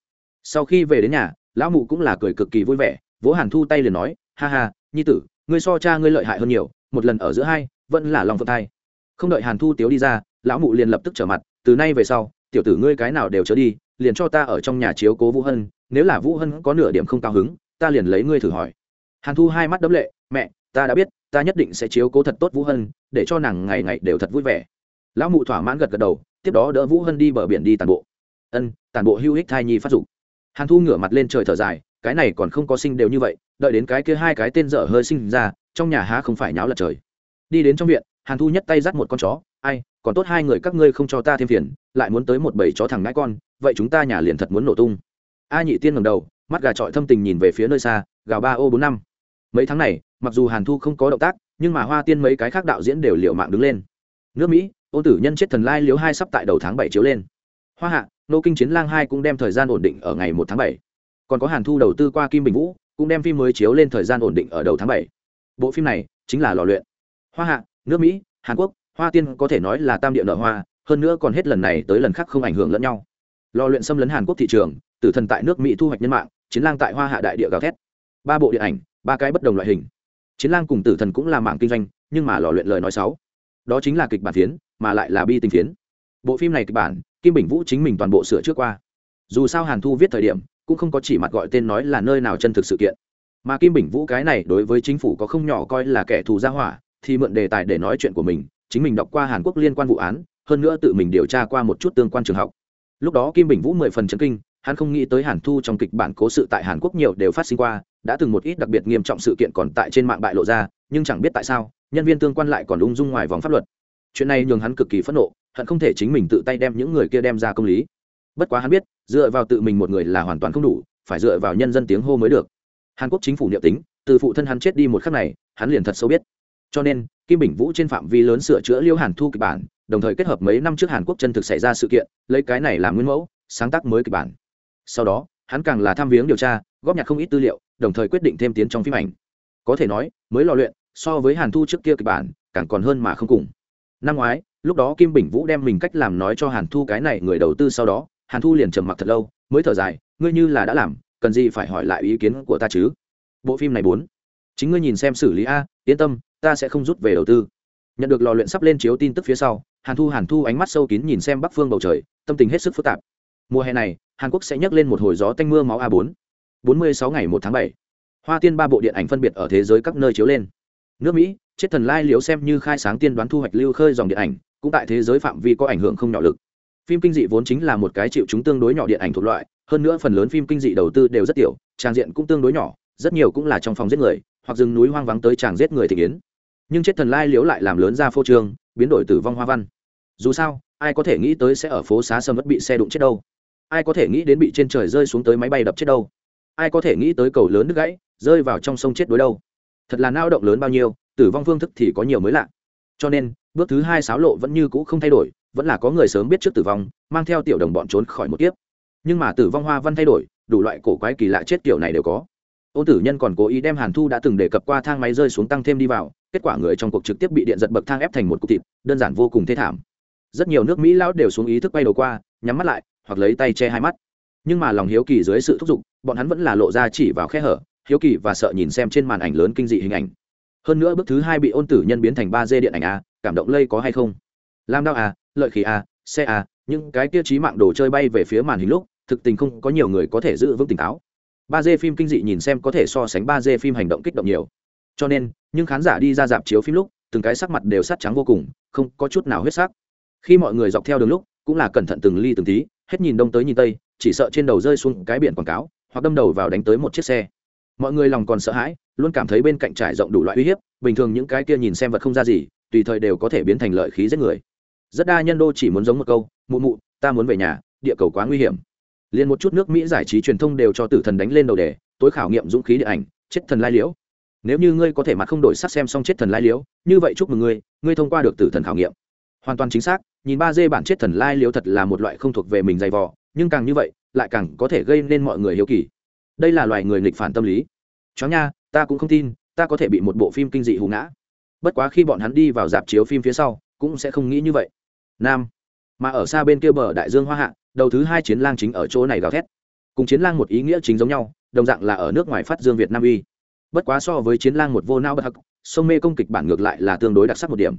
Sau khi về đến nhà, lão mụ cũng là cười cực kỳ vui vẻ vỗ hàn thu tay liền nói, ha ha, nhi tử, ngươi so cha ngươi lợi hại hơn nhiều, một lần ở giữa hai, vẫn là lòng phượng thai. Không đợi hàn thu tiếu đi ra, lão mụ liền lập tức trở mặt, từ nay về sau, tiểu tử ngươi cái nào đều trở đi, liền cho ta ở trong nhà chiếu cố vũ hân, nếu là vũ hân có nửa điểm không cao hứng, ta liền lấy ngươi thử hỏi. Hàn thu hai mắt đấm lệ, mẹ, ta đã biết, ta nhất định sẽ chiếu cố thật tốt vũ hân, để cho nàng ngày ngày đều thật vui vẻ. Lão mụ thỏa mãn gật gật đầu, tiếp đó đỡ vũ hân đi bờ biển đi tàn bộ. Ân, tàn bộ hữu hích thai nhi phát dục. Hàn thu ngửa mặt lên trời thở dài cái này còn không có sinh đều như vậy, đợi đến cái kia hai cái tên dở hơi sinh ra, trong nhà há không phải nháo lật trời. Đi đến trong viện, hàn thu nhất tay dắt một con chó, ai, còn tốt hai người các ngươi không cho ta thêm phiền, lại muốn tới một bầy chó thằng ngãi con, vậy chúng ta nhà liền thật muốn nổ tung. A nhị tiên ngầm đầu, mắt gà trọi thâm tình nhìn về phía nơi xa, gào ba ô bốn năm. Mấy tháng này, mặc dù hàn thu không có động tác, nhưng mà hoa tiên mấy cái khác đạo diễn đều liệu mạng đứng lên. Nước mỹ, ô tử nhân chết thần lai liếu hai sắp tại đầu tháng bảy chiếu lên. Hoa hạ, nô kinh chiến lang hai cũng đem thời gian ổn định ở ngày một tháng bảy còn có hàn thu đầu tư qua kim bình vũ, cũng đem phim mới chiếu lên thời gian ổn định ở đầu tháng bảy. Bộ phim này chính là lò luyện. Hoa hạ, nước mỹ, hàn quốc, hoa tiên có thể nói là tam địa nợ hoa, hơn nữa còn hết lần này tới lần khác không ảnh hưởng lẫn nhau. Lò luyện xâm lấn hàn quốc thị trường, tử thần tại nước mỹ thu hoạch nhân mạng, chiến lang tại hoa hạ đại địa gào thét. Ba bộ điện ảnh, ba cái bất đồng loại hình. Chiến lang cùng tử thần cũng là mạng kinh doanh, nhưng mà lò luyện lời nói xấu. Đó chính là kịch bản phiến, mà lại là bi tình phiến. Bộ phim này kịch bản, kim bình vũ chính mình toàn bộ sửa trước qua. Dù sao hàn thu viết thời điểm cũng không có chỉ mặt gọi tên nói là nơi nào chân thực sự kiện. Mà kim bình vũ cái này đối với chính phủ có không nhỏ coi là kẻ thù gia hỏa, thì mượn đề tài để nói chuyện của mình, chính mình đọc qua hàn quốc liên quan vụ án, hơn nữa tự mình điều tra qua một chút tương quan trường học. Lúc đó kim bình vũ mười phần chấn kinh, hắn không nghĩ tới hàn thu trong kịch bản cố sự tại hàn quốc nhiều đều phát sinh qua, đã từng một ít đặc biệt nghiêm trọng sự kiện còn tại trên mạng bại lộ ra, nhưng chẳng biết tại sao, nhân viên tương quan lại còn ung dung ngoài vòng pháp luật. Chuyện này nhường hắn cực kỳ phẫn nộ, hận không thể chính mình tự tay đem những người kia đem ra công lý bất quá hắn biết, dựa vào tự mình một người là hoàn toàn không đủ, phải dựa vào nhân dân tiếng hô mới được. Hàn quốc chính phủ niệm tính, từ phụ thân hắn chết đi một khắc này, hắn liền thật sâu biết. Cho nên, kim bình vũ trên phạm vi lớn sửa chữa liêu hàn thu kịch bản, đồng thời kết hợp mấy năm trước hàn quốc chân thực xảy ra sự kiện, lấy cái này làm nguyên mẫu, sáng tác mới kịch bản. Sau đó, hắn càng là tham viếng điều tra, góp nhặt không ít tư liệu, đồng thời quyết định thêm tiến trong phim ảnh. Có thể nói, mới lò luyện, so với hàn thu trước kia kịch bản, càng còn hơn mà không cùng. Năm ngoái, lúc đó kim bình vũ đem mình cách làm nói cho hàn thu cái này người đầu tư sau đó hàn thu liền trầm mặc thật lâu, mới thở dài, ngươi như là đã làm, cần gì phải hỏi lại ý kiến của ta chứ? Bộ phim này bốn. Chính ngươi nhìn xem xử lý a, yên tâm, ta sẽ không rút về đầu tư. Nhận được lò luyện sắp lên chiếu tin tức phía sau, hàn thu hàn thu ánh mắt sâu kín nhìn xem bắc phương bầu trời, tâm tình hết sức phức tạp. Mùa hè này, hàn quốc sẽ nhấc lên một hồi gió tanh mưa máu a bốn. Bốn mươi sáu ngày một tháng bảy, hoa tiên ba bộ điện ảnh phân biệt ở thế giới các nơi chiếu lên. Nước mỹ, chết thần lai liếu xem như khai sáng tiên đoán thu hoạch lưu khơi dòng điện ảnh, cũng tại thế giới phạm vi có ảnh hưởng không nhỏ lực phim kinh dị vốn chính là một cái chịu chúng tương đối nhỏ điện ảnh thuộc loại, hơn nữa phần lớn phim kinh dị đầu tư đều rất tiểu, trang diện cũng tương đối nhỏ, rất nhiều cũng là trong phòng giết người, hoặc rừng núi hoang vắng tới chàng giết người thị kiến nhưng chết thần lai liếu lại làm lớn ra phô trương, biến đổi tử vong hoa văn. Dù sao, ai có thể nghĩ tới sẽ ở phố xá sâm vẫn bị xe đụng chết đâu? Ai có thể nghĩ đến bị trên trời rơi xuống tới máy bay đập chết đâu? Ai có thể nghĩ tới cầu lớn đứt gãy, rơi vào trong sông chết đối đâu? Thật là nao động lớn bao nhiêu, tử vong phương thức thì có nhiều mới lạ. Cho nên, bước thứ hai sáo lộ vẫn như cũ không thay đổi vẫn là có người sớm biết trước tử vong, mang theo tiểu đồng bọn trốn khỏi một kiếp. Nhưng mà tử vong hoa văn thay đổi, đủ loại cổ quái kỳ lạ chết kiểu này đều có. Ôn tử nhân còn cố ý đem hàn thu đã từng đề cập qua thang máy rơi xuống tăng thêm đi vào, kết quả người trong cuộc trực tiếp bị điện giật bậc thang ép thành một cục thịt, đơn giản vô cùng thê thảm. Rất nhiều nước mỹ lão đều xuống ý thức bay đầu qua, nhắm mắt lại, hoặc lấy tay che hai mắt. Nhưng mà lòng hiếu kỳ dưới sự thúc giục, bọn hắn vẫn là lộ ra chỉ vào khe hở, hiếu kỳ và sợ nhìn xem trên màn ảnh lớn kinh dị hình ảnh. Hơn nữa bước thứ hai bị ôn tử nhân biến thành ba d điện ảnh a cảm động lây có hay không? Làm đau à lợi khí à xe à những cái tiêu chí mạng đồ chơi bay về phía màn hình lúc, thực tình không có nhiều người có thể giữ vững tỉnh táo. Ba d phim kinh dị nhìn xem có thể so sánh ba d phim hành động kích động nhiều. Cho nên nhưng khán giả đi ra dạp chiếu phim lúc, từng cái sắc mặt đều sắt trắng vô cùng, không có chút nào huyết sắc. Khi mọi người dọc theo đường lúc, cũng là cẩn thận từng ly từng tí, hết nhìn đông tới nhìn tây, chỉ sợ trên đầu rơi xuống cái biển quảng cáo, hoặc đâm đầu vào đánh tới một chiếc xe. Mọi người lòng còn sợ hãi, luôn cảm thấy bên cạnh trải rộng đủ loại uy hiếp, bình thường những cái kia nhìn xem vật không ra gì, tùy thời đều có thể biến thành lợi khí giết người rất đa nhân đô chỉ muốn giống một câu, mụ mụ, ta muốn về nhà, địa cầu quá nguy hiểm. Liền một chút nước mỹ giải trí truyền thông đều cho tử thần đánh lên đầu đề, tối khảo nghiệm dũng khí điện ảnh, chết thần lai liễu. Nếu như ngươi có thể mặt không đổi sắc xem xong chết thần lai liễu, như vậy chúc mừng ngươi ngươi thông qua được tử thần khảo nghiệm. Hoàn toàn chính xác, nhìn ba d bản chết thần lai liễu thật là một loại không thuộc về mình dày vò, nhưng càng như vậy, lại càng có thể gây nên mọi người hiếu kỳ. Đây là loài người nghịch phản tâm lý. Chó nha, ta cũng không tin, ta có thể bị một bộ phim kinh dị hù ngã. Bất quá khi bọn hắn đi vào dạp chiếu phim phía sau, cũng sẽ không nghĩ như vậy nam. Mà ở xa bên kia bờ đại dương hoa hạ, đầu thứ hai chiến lang chính ở chỗ này gào thét. Cùng chiến lang một ý nghĩa chính giống nhau, đồng dạng là ở nước ngoài phát dương việt nam uy. Bất quá so với chiến lang một vô nao bất hắc, sông mê công kịch bản ngược lại là tương đối đặc sắc một điểm.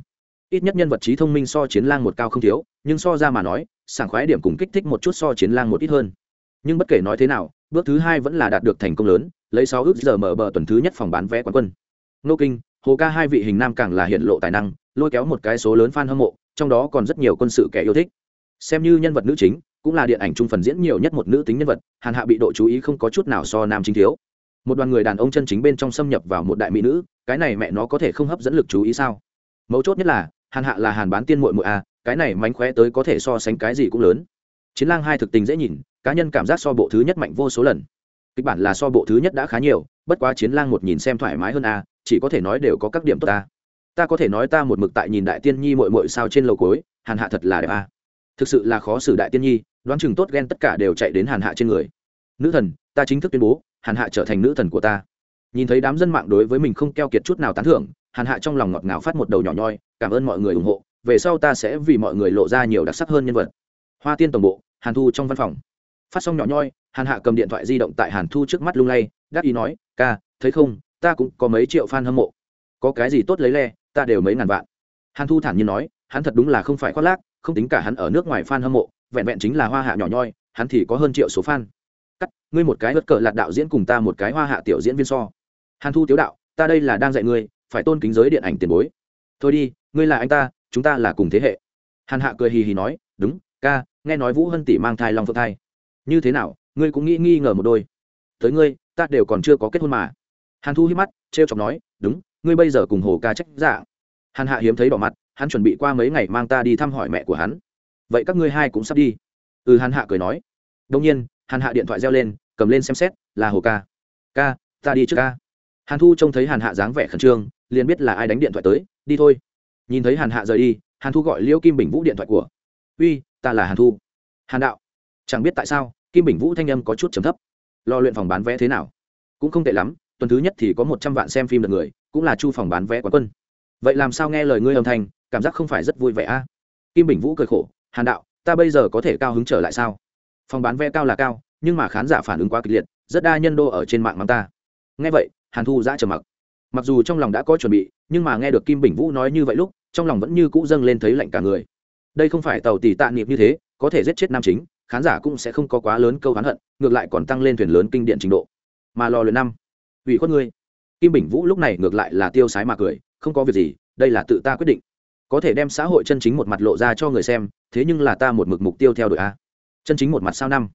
Ít nhất nhân vật trí thông minh so chiến lang một cao không thiếu, nhưng so ra mà nói, sảng khoái điểm cùng kích thích một chút so chiến lang một ít hơn. Nhưng bất kể nói thế nào, bước thứ hai vẫn là đạt được thành công lớn, lấy sáu ước giờ mở bờ tuần thứ nhất phòng bán vé quán quân. Nô kinh, hồ ca hai vị hình nam càng là hiện lộ tài năng, lôi kéo một cái số lớn fan hâm mộ trong đó còn rất nhiều quân sự kẻ yêu thích. Xem như nhân vật nữ chính, cũng là điện ảnh trung phần diễn nhiều nhất một nữ tính nhân vật, hàn hạ bị độ chú ý không có chút nào so nam chính thiếu. Một đoàn người đàn ông chân chính bên trong xâm nhập vào một đại mỹ nữ, cái này mẹ nó có thể không hấp dẫn lực chú ý sao? Mấu chốt nhất là, hàn hạ là hàn bán tiên mội mội a, cái này mánh khóe tới có thể so sánh cái gì cũng lớn. Chiến lang hai thực tình dễ nhìn, cá nhân cảm giác so bộ thứ nhất mạnh vô số lần. Kịch bản là so bộ thứ nhất đã khá nhiều, bất quá chiến lang một nhìn xem thoải mái hơn a, chỉ có thể nói đều có các điểm tốt ta ta có thể nói ta một mực tại nhìn đại tiên nhi mội mội sao trên lầu cối hàn hạ thật là đẹp a. Thực sự là khó xử đại tiên nhi, đoán chừng tốt ghen tất cả đều chạy đến hàn hạ trên người. Nữ thần, ta chính thức tuyên bố, hàn hạ trở thành nữ thần của ta. Nhìn thấy đám dân mạng đối với mình không keo kiệt chút nào tán thưởng, hàn hạ trong lòng ngọt ngào phát một đầu nhỏ nhoi, cảm ơn mọi người ủng hộ, về sau ta sẽ vì mọi người lộ ra nhiều đặc sắc hơn nhân vật. Hoa tiên tổng bộ, hàn thu trong văn phòng. Phát xong nhỏ nhoi, hàn hạ cầm điện thoại di động tại hàn thu trước mắt lung lay đắc ý nói, ca, thấy không, ta cũng có mấy triệu fan hâm mộ. Có cái gì tốt lấy le ta đều mấy ngàn vạn. Hàn thu thản nhiên nói, hắn thật đúng là không phải khoác lác, không tính cả hắn ở nước ngoài fan hâm mộ, vẹn vẹn chính là hoa hạ nhỏ nhoi, hắn thì có hơn triệu số fan. Cắt, ngươi một cái bất cờ lạt đạo diễn cùng ta một cái hoa hạ tiểu diễn viên so. Hàn thu tiếu đạo, ta đây là đang dạy ngươi, phải tôn kính giới điện ảnh tiền bối. Thôi đi, ngươi là anh ta, chúng ta là cùng thế hệ. Hàn hạ cười hì hì nói, đúng, ca, nghe nói vũ hân tỷ mang thai long phượng thai. Như thế nào, ngươi cũng nghĩ nghi ngờ một đôi. Tới ngươi, ta đều còn chưa có kết hôn mà. Hàn thu hít mắt t r e o chọc nói, đúng ngươi bây giờ cùng hồ ca trách dạ hàn hạ hiếm thấy đỏ mặt, hắn chuẩn bị qua mấy ngày mang ta đi thăm hỏi mẹ của hắn. Vậy các ngươi hai cũng sắp đi. Ừ hàn hạ cười nói. Đông nhiên, hàn hạ điện thoại reo lên, cầm lên xem xét, là hồ ca. Ca, ta đi trước ca. Hàn thu trông thấy hàn hạ dáng vẻ khẩn trương, liền biết là ai đánh điện thoại tới, đi thôi. Nhìn thấy hàn hạ rời đi, hàn thu gọi liêu kim bình vũ điện thoại của. Uy, ta là hàn thu. Hàn đạo. Chẳng biết tại sao, kim bình vũ thanh âm có chút trầm thấp. Lo luyện phòng bán vé thế nào? Cũng không tệ lắm, tuần thứ nhất thì có một trăm vạn xem phim được người cũng là chu phòng bán vé quán quân. Vậy làm sao nghe lời ngươi âm thanh, cảm giác không phải rất vui vẻ a? Kim bình vũ cười khổ, hàn đạo, ta bây giờ có thể cao hứng trở lại sao? Phòng bán vé cao là cao, nhưng mà khán giả phản ứng quá kịch liệt, rất đa nhân đô ở trên mạng mắng ta. Nghe vậy, hàn thu giã trầm mặc. Mặc dù trong lòng đã có chuẩn bị, nhưng mà nghe được kim bình vũ nói như vậy lúc, trong lòng vẫn như cũ dâng lên thấy lạnh cả người. Đây không phải tàu tỷ tạ niệm như thế, có thể giết chết nam chính, khán giả cũng sẽ không có quá lớn câu hán hận, ngược lại còn tăng lên thuyền lớn kinh điện trình độ. Mà lò luyện năm, ủy khuất ngươi kim bình vũ lúc này ngược lại là tiêu sái mà cười, không có việc gì, đây là tự ta quyết định. Có thể đem xã hội chân chính một mặt lộ ra cho người xem, thế nhưng là ta một mực mục tiêu theo đuổi a. Chân chính một mặt sao năm.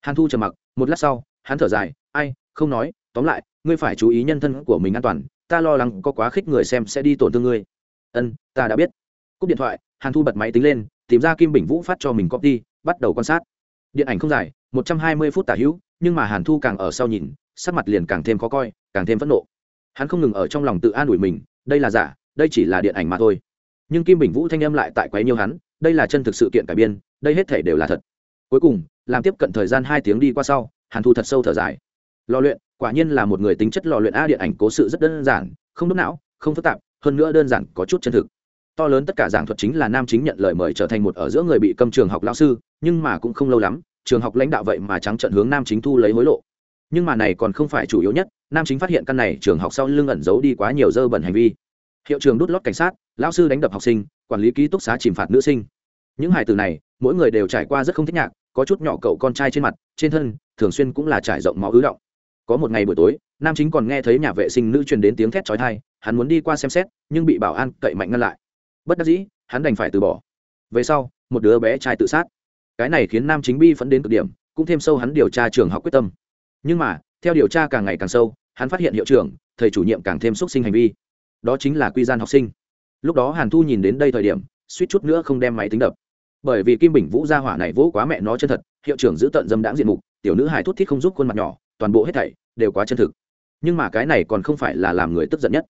Hàn thu trầm mặc, một lát sau, hắn thở dài, ai, không nói, tóm lại, ngươi phải chú ý nhân thân của mình an toàn, ta lo lắng có quá khích người xem sẽ đi tổn thương ngươi. Ân, ta đã biết. Cúp điện thoại, hàn thu bật máy tính lên, tìm ra kim bình vũ phát cho mình copy, bắt đầu quan sát. Điện ảnh không dài, một trăm hai mươi phút tả hữu, nhưng mà hàn thu càng ở sau nhìn, sắc mặt liền càng thêm khó coi, càng thêm phẫn nộ hắn không ngừng ở trong lòng tự an ủi mình, đây là giả, đây chỉ là điện ảnh mà thôi. Nhưng kim bình vũ thanh âm lại tại quấy nhiều hắn, đây là chân thực sự kiện cải biên, đây hết thể đều là thật. Cuối cùng, làm tiếp cận thời gian hai tiếng đi qua sau, hàn thu thật sâu thở dài. Lò luyện, quả nhiên là một người tính chất lò luyện a điện ảnh cố sự rất đơn giản, không đốt não, không phức tạp, hơn nữa đơn giản, có chút chân thực. To lớn tất cả giảng thuật chính là nam chính nhận lời mời trở thành một ở giữa người bị câm trường học lão sư, nhưng mà cũng không lâu lắm, trường học lãnh đạo vậy mà trắng trận hướng nam chính thu lấy hối lộ nhưng mà này còn không phải chủ yếu nhất, nam chính phát hiện căn này trường học sau lưng ẩn giấu đi quá nhiều dơ bẩn hành vi. Hiệu trường đút lót cảnh sát, lão sư đánh đập học sinh, quản lý ký túc xá chìm phạt nữ sinh. Những hài từ này, mỗi người đều trải qua rất không thích nhạc, có chút nhỏ cậu con trai trên mặt, trên thân, thường xuyên cũng là trải rộng máu ứ động. Có một ngày buổi tối, nam chính còn nghe thấy nhà vệ sinh nữ truyền đến tiếng thét trói thai hắn muốn đi qua xem xét, nhưng bị bảo an cậy mạnh ngăn lại. Bất đắc dĩ, hắn đành phải từ bỏ. Về sau, một đứa bé trai tự sát. Cái này khiến nam chính bi phẫn đến cực điểm, cũng thêm sâu hắn điều tra trường học quyết tâm nhưng mà, theo điều tra càng ngày càng sâu, hắn phát hiện hiệu trưởng, thầy chủ nhiệm càng thêm xúc sinh hành vi. Đó chính là quy gian học sinh. Lúc đó hàn thu nhìn đến đây thời điểm, suýt chút nữa không đem máy tính đập. Bởi vì kim bình vũ gia hỏa này vỗ quá mẹ nó chân thật, hiệu trưởng giữ tận dâm đãng diện mục, tiểu nữ hài thút thít không giúp khuôn mặt nhỏ, toàn bộ hết thảy đều quá chân thực. Nhưng mà cái này còn không phải là làm người tức giận nhất.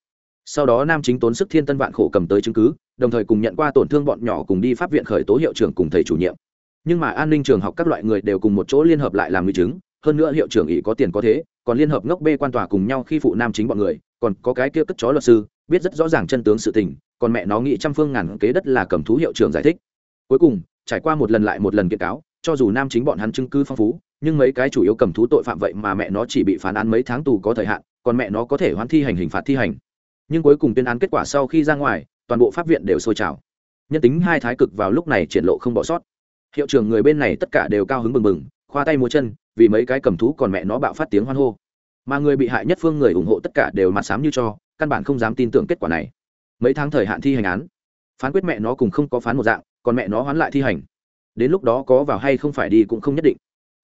Sau đó nam chính tốn sức thiên tân vạn khổ cầm tới chứng cứ, đồng thời cùng nhận qua tổn thương bọn nhỏ cùng đi pháp viện khởi tố hiệu trưởng cùng thầy chủ nhiệm. Nhưng mà an ninh trường học các loại người đều cùng một chỗ liên hợp lại làm nguy chứng hơn nữa hiệu trưởng ỷ có tiền có thế, còn liên hợp ngốc bê quan tòa cùng nhau khi phụ nam chính bọn người, còn có cái kia cất chó luật sư, biết rất rõ ràng chân tướng sự tình, còn mẹ nó nghĩ trăm phương ngàn kế đất là cầm thú hiệu trưởng giải thích. Cuối cùng, trải qua một lần lại một lần kiện cáo, cho dù nam chính bọn hắn chứng cứ phong phú, nhưng mấy cái chủ yếu cầm thú tội phạm vậy mà mẹ nó chỉ bị phán án mấy tháng tù có thời hạn, còn mẹ nó có thể hoãn thi hành hình phạt thi hành. Nhưng cuối cùng tuyên án kết quả sau khi ra ngoài, toàn bộ pháp viện đều sôi trào. Nhân tính hai thái cực vào lúc này triển lộ không bỏ sót. Hiệu trưởng người bên này tất cả đều cao hứng bừng bừng khoa tay múa chân, vì mấy cái cầm thú còn mẹ nó bạo phát tiếng hoan hô. Mà người bị hại nhất phương người ủng hộ tất cả đều mặt sám như cho, căn bản không dám tin tưởng kết quả này. Mấy tháng thời hạn thi hành án, phán quyết mẹ nó cùng không có phán một dạng, còn mẹ nó hoán lại thi hành. Đến lúc đó có vào hay không phải đi cũng không nhất định.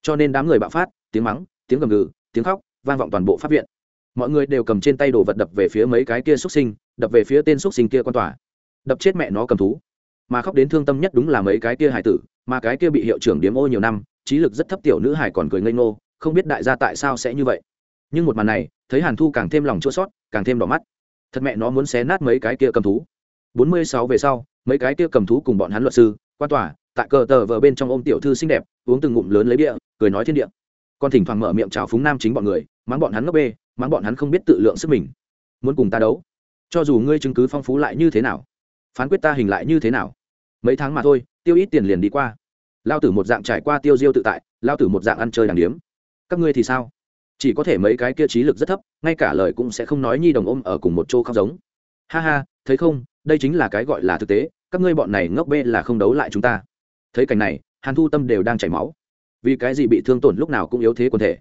Cho nên đám người bạo phát, tiếng mắng, tiếng gầm gừ, tiếng khóc, vang vọng toàn bộ pháp viện. Mọi người đều cầm trên tay đồ vật đập về phía mấy cái kia xuất sinh, đập về phía tên xuất sinh kia quan tòa. Đập chết mẹ nó cầm thú. Mà khóc đến thương tâm nhất đúng là mấy cái kia hải tử, mà cái kia bị hiệu trưởng điếm ô nhiều năm trí lực rất thấp tiểu nữ hải còn cười ngây ngô, không biết đại gia tại sao sẽ như vậy. Nhưng một màn này, thấy hàn thu càng thêm lòng chua sót, càng thêm đỏ mắt. Thật mẹ nó muốn xé nát mấy cái kia cầm thú. Bốn mươi sáu về sau, mấy cái kia cầm thú cùng bọn hắn luật sư, quan tòa, tại cờ tờ vờ bên trong ôm tiểu thư xinh đẹp, uống từng ngụm lớn lấy bia, cười nói thiên địa. Còn thỉnh thoảng mở miệng chào phúng nam chính bọn người, mắng bọn hắn ngốc bê, mắng bọn hắn không biết tự lượng sức mình. Muốn cùng ta đấu? Cho dù ngươi chứng cứ phong phú lại như thế nào, phán quyết ta hình lại như thế nào. Mấy tháng mà thôi, tiêu ít tiền liền đi qua lao tử một dạng trải qua tiêu diêu tự tại, lao tử một dạng ăn chơi đàng điếm. Các ngươi thì sao? Chỉ có thể mấy cái kia trí lực rất thấp, ngay cả lời cũng sẽ không nói nhi đồng ôm ở cùng một chỗ khóc giống. Ha ha, thấy không, đây chính là cái gọi là thực tế, các ngươi bọn này ngốc bê là không đấu lại chúng ta. Thấy cảnh này, hàn thu tâm đều đang chảy máu. Vì cái gì bị thương tổn lúc nào cũng yếu thế quần thể?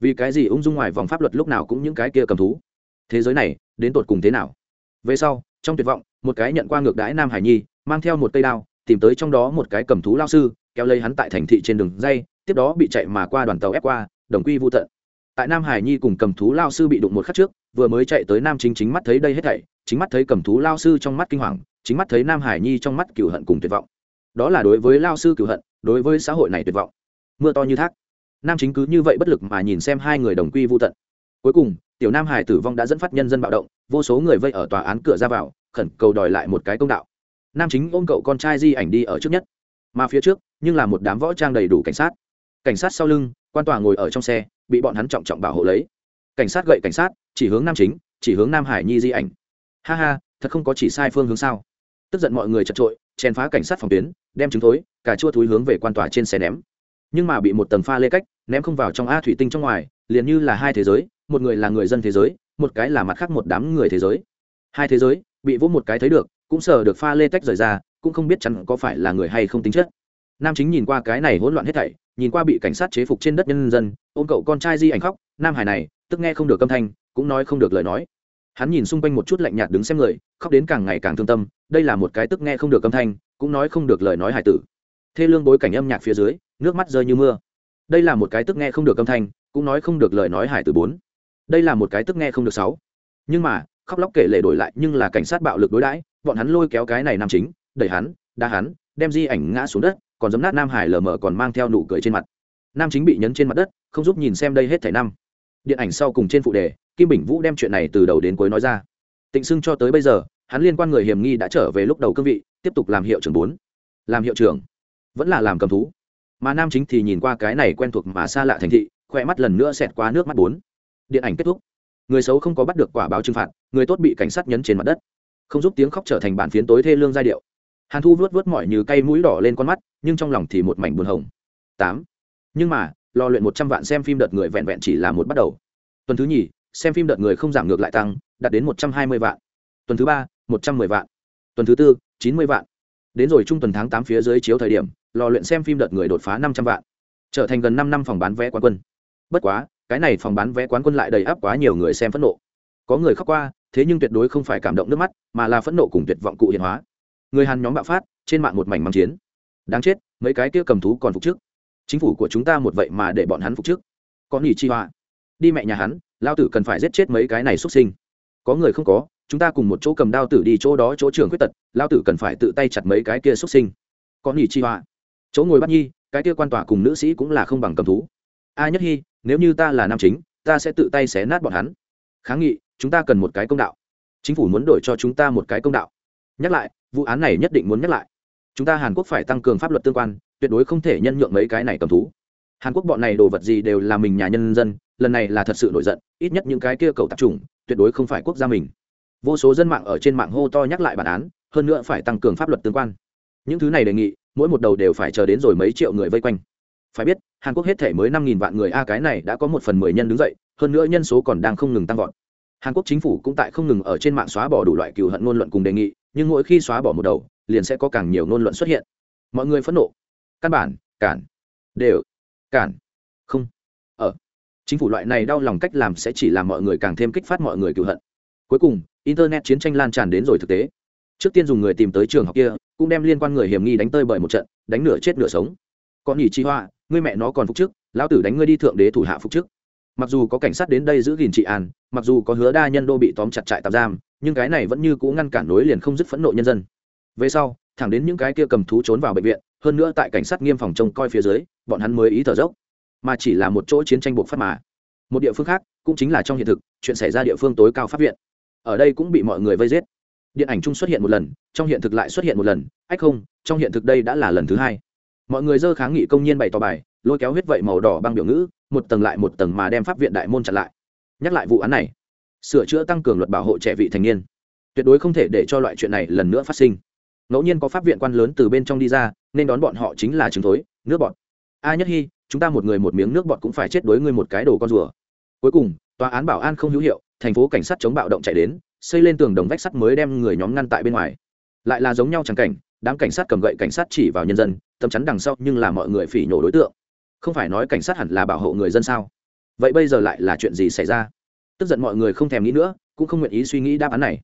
Vì cái gì ung dung ngoài vòng pháp luật lúc nào cũng những cái kia cầm thú? Thế giới này, đến tột cùng thế nào? Về sau, trong tuyệt vọng, một cái nhận qua ngược đãi nam hải nhi, mang theo một cây đao, tìm tới trong đó một cái cầm thú lao sư kéo lấy hắn tại thành thị trên đường dây, tiếp đó bị chạy mà qua đoàn tàu ép qua, đồng quy vô tận. Tại nam hải nhi cùng cầm thú lao sư bị đụng một khắc trước, vừa mới chạy tới nam chính chính mắt thấy đây hết thảy, chính mắt thấy cầm thú lao sư trong mắt kinh hoàng, chính mắt thấy nam hải nhi trong mắt cửu hận cùng tuyệt vọng. Đó là đối với lao sư cửu hận, đối với xã hội này tuyệt vọng. Mưa to như thác. Nam chính cứ như vậy bất lực mà nhìn xem hai người đồng quy vô tận. Cuối cùng, tiểu nam hải tử vong đã dẫn phát nhân dân bạo động, vô số người vây ở tòa án cửa ra vào, khẩn cầu đòi lại một cái công đạo. Nam chính ôm cậu con trai di ảnh đi ở trước nhất mà phía trước, nhưng là một đám võ trang đầy đủ cảnh sát. Cảnh sát sau lưng, quan tòa ngồi ở trong xe, bị bọn hắn trọng trọng bảo hộ lấy. Cảnh sát gậy cảnh sát, chỉ hướng nam chính, chỉ hướng nam hải nhi di ảnh. Ha ha, thật không có chỉ sai phương hướng sao? Tức giận mọi người chật trội, chèn phá cảnh sát phòng tuyến, đem trứng thối, cả chua thúi hướng về quan tòa trên xe ném. Nhưng mà bị một tầng pha lê cách, ném không vào trong a thủy tinh trong ngoài, liền như là hai thế giới, một người là người dân thế giới, một cái là mặt khác một đám người thế giới. Hai thế giới, bị vỗ một cái thấy được, cũng sờ được pha lê tách rời ra cũng không biết chắn có phải là người hay không tính chất. Nam chính nhìn qua cái này hỗn loạn hết thảy, nhìn qua bị cảnh sát chế phục trên đất nhân dân, ôm cậu con trai di ảnh khóc, nam hải này, tức nghe không được âm thanh, cũng nói không được lời nói. Hắn nhìn xung quanh một chút lạnh nhạt đứng xem người, khóc đến càng ngày càng thương tâm, đây là một cái tức nghe không được âm thanh, cũng nói không được lời nói hải tử. Thê lương bối cảnh âm nhạc phía dưới, nước mắt rơi như mưa. Đây là một cái tức nghe không được âm thanh, cũng nói không được lời nói hải tử bốn. Đây là một cái tức nghe không được sáu. Nhưng mà, khóc lóc kể lể đổi lại nhưng là cảnh sát bạo lực đối đãi, bọn hắn lôi kéo cái này nam chính đẩy hắn đa hắn, đem di ảnh ngã xuống đất, còn giấm nát nam hải lờ mờ còn mang theo nụ cười trên mặt. Nam chính bị nhấn trên mặt đất, không giúp nhìn xem đây hết thảy năm. Điện ảnh sau cùng trên phụ đề, kim bình vũ đem chuyện này từ đầu đến cuối nói ra. Tịnh xưng cho tới bây giờ, hắn liên quan người hiểm nghi đã trở về lúc đầu cương vị, tiếp tục làm hiệu trưởng bốn. Làm hiệu trưởng? Vẫn là làm cầm thú. Mà nam chính thì nhìn qua cái này quen thuộc mà xa lạ thành thị khoe mắt lần nữa xẹt qua nước mắt bốn. Điện ảnh kết thúc. Người xấu không có bắt được quả báo trừng phạt, người tốt bị cảnh sát nhấn trên mặt đất. Không giúp tiếng khóc trở thành bản phiến tối thê lương giai điệu hàn thu vớt vớt mỏi như cây mũi đỏ lên con mắt, nhưng trong lòng thì một mảnh buồn hồng. Tám. Nhưng mà lò luyện một trăm vạn xem phim đợt người vẹn vẹn chỉ là một bắt đầu. Tuần thứ nhì, xem phim đợt người không giảm ngược lại tăng, đạt đến một trăm hai mươi vạn. Tuần thứ ba, một trăm mười vạn. Tuần thứ tư, chín mươi vạn. Đến rồi trung tuần tháng tám phía dưới chiếu thời điểm lò luyện xem phim đợt người đột phá năm trăm vạn. Trở thành gần năm năm phòng bán vé quán quân. Bất quá, cái này phòng bán vé quán quân lại đầy áp quá nhiều người xem phẫn nộ. Có người khóc qua, thế nhưng tuyệt đối không phải cảm động nước mắt, mà là phẫn nộ cùng tuyệt vọng cụ hiện hóa người hàn nhóm bạo phát, trên mạng một mảnh mắng chiến. Đáng chết, mấy cái kia cầm thú còn phục chức. Chính phủ của chúng ta một vậy mà để bọn hắn phục chức. Có nghỉ chi họa đi mẹ nhà hắn, lao tử cần phải giết chết mấy cái này xuất sinh. Có người không có, chúng ta cùng một chỗ cầm đao tử đi chỗ đó chỗ trường khuyết tật, lao tử cần phải tự tay chặt mấy cái kia xuất sinh. Có nghỉ chi họa chỗ ngồi bắt nhi, cái kia quan tòa cùng nữ sĩ cũng là không bằng cầm thú. A nhất hy nếu như ta là nam chính, ta sẽ tự tay xé nát bọn hắn. Kháng nghị, chúng ta cần một cái công đạo. Chính phủ muốn đổi cho chúng ta một cái công đạo. Nhắc lại vụ án này nhất định muốn nhắc lại. Chúng ta hàn quốc phải tăng cường pháp luật tương quan, tuyệt đối không thể nhân nhượng mấy cái này cầm thú. Hàn quốc bọn này đồ vật gì đều là mình nhà nhân dân, lần này là thật sự nổi giận, ít nhất những cái kia cầu tạp trùng tuyệt đối không phải quốc gia mình. Vô số dân mạng ở trên mạng hô to nhắc lại bản án, hơn nữa phải tăng cường pháp luật tương quan. Những thứ này đề nghị, mỗi một đầu đều phải chờ đến rồi mấy triệu người vây quanh. Phải biết, hàn quốc hết thể mới năm nghìn vạn người, a, cái này đã có một phần mười nhân đứng dậy, hơn nữa nhân số còn đang không ngừng tăng vọt. Hàn quốc chính phủ cũng tại không ngừng ở trên mạng xóa bỏ đủ loại cừu hận ngôn luận cùng đề nghị nhưng mỗi khi xóa bỏ một đầu, liền sẽ có càng nhiều ngôn luận xuất hiện. Mọi người phẫn nộ. Căn bản, cản. Đều, cản. Không, ở. Chính phủ loại này đau lòng cách làm sẽ chỉ làm mọi người càng thêm kích phát mọi người cựu hận. Cuối cùng, internet chiến tranh lan tràn đến rồi thực tế. Trước tiên dùng người tìm tới trường học kia, cũng đem liên quan người hiểm nghi đánh tơi bởi một trận, đánh nửa chết nửa sống. Còn nhỉ chi hoa, ngươi mẹ nó còn phục chức lão tử đánh ngươi đi thượng đế thủ hạ phục chức mặc dù có cảnh sát đến đây giữ gìn trị an, mặc dù có hứa đa nhân đô bị tóm chặt trại tạm giam, nhưng cái này vẫn như cũ ngăn cản nối liền không dứt phẫn nộ nhân dân. Về sau, thẳng đến những cái kia cầm thú trốn vào bệnh viện, hơn nữa tại cảnh sát nghiêm phòng trông coi phía dưới, bọn hắn mới ý thở dốc. Mà chỉ là một chỗ chiến tranh buộc phát mà. Một địa phương khác, cũng chính là trong hiện thực, chuyện xảy ra địa phương tối cao pháp viện. Ở đây cũng bị mọi người vây giết. Điện ảnh chung xuất hiện một lần, trong hiện thực lại xuất hiện một lần, ách không, trong hiện thực đây đã là lần thứ hai. Mọi người dơ kháng nghị công nhiên bày tỏ bài, lôi kéo huyết vậy màu đỏ băng biểu ngữ một tầng lại một tầng mà đem pháp viện đại môn chặn lại. Nhắc lại vụ án này, sửa chữa tăng cường luật bảo hộ trẻ vị thành niên. Tuyệt đối không thể để cho loại chuyện này lần nữa phát sinh. Ngẫu nhiên có pháp viện quan lớn từ bên trong đi ra, nên đón bọn họ chính là trứng thối, nước bọt. A nhất hy chúng ta một người một miếng nước bọt cũng phải chết đối ngươi một cái đồ con rùa. Cuối cùng, tòa án bảo an không hữu hiệu, thành phố cảnh sát chống bạo động chạy đến, xây lên tường đồng vách sắt mới đem người nhóm ngăn tại bên ngoài. Lại là giống nhau chẳng cảnh, đám cảnh sát cầm gậy cảnh sát chỉ vào nhân dân tầm chắn đằng sau nhưng là mọi người phỉ nhổ đối tượng không phải nói cảnh sát hẳn là bảo hộ người dân sao? Vậy bây giờ lại là chuyện gì xảy ra? Tức giận mọi người không thèm nghĩ nữa, cũng không nguyện ý suy nghĩ đáp án này.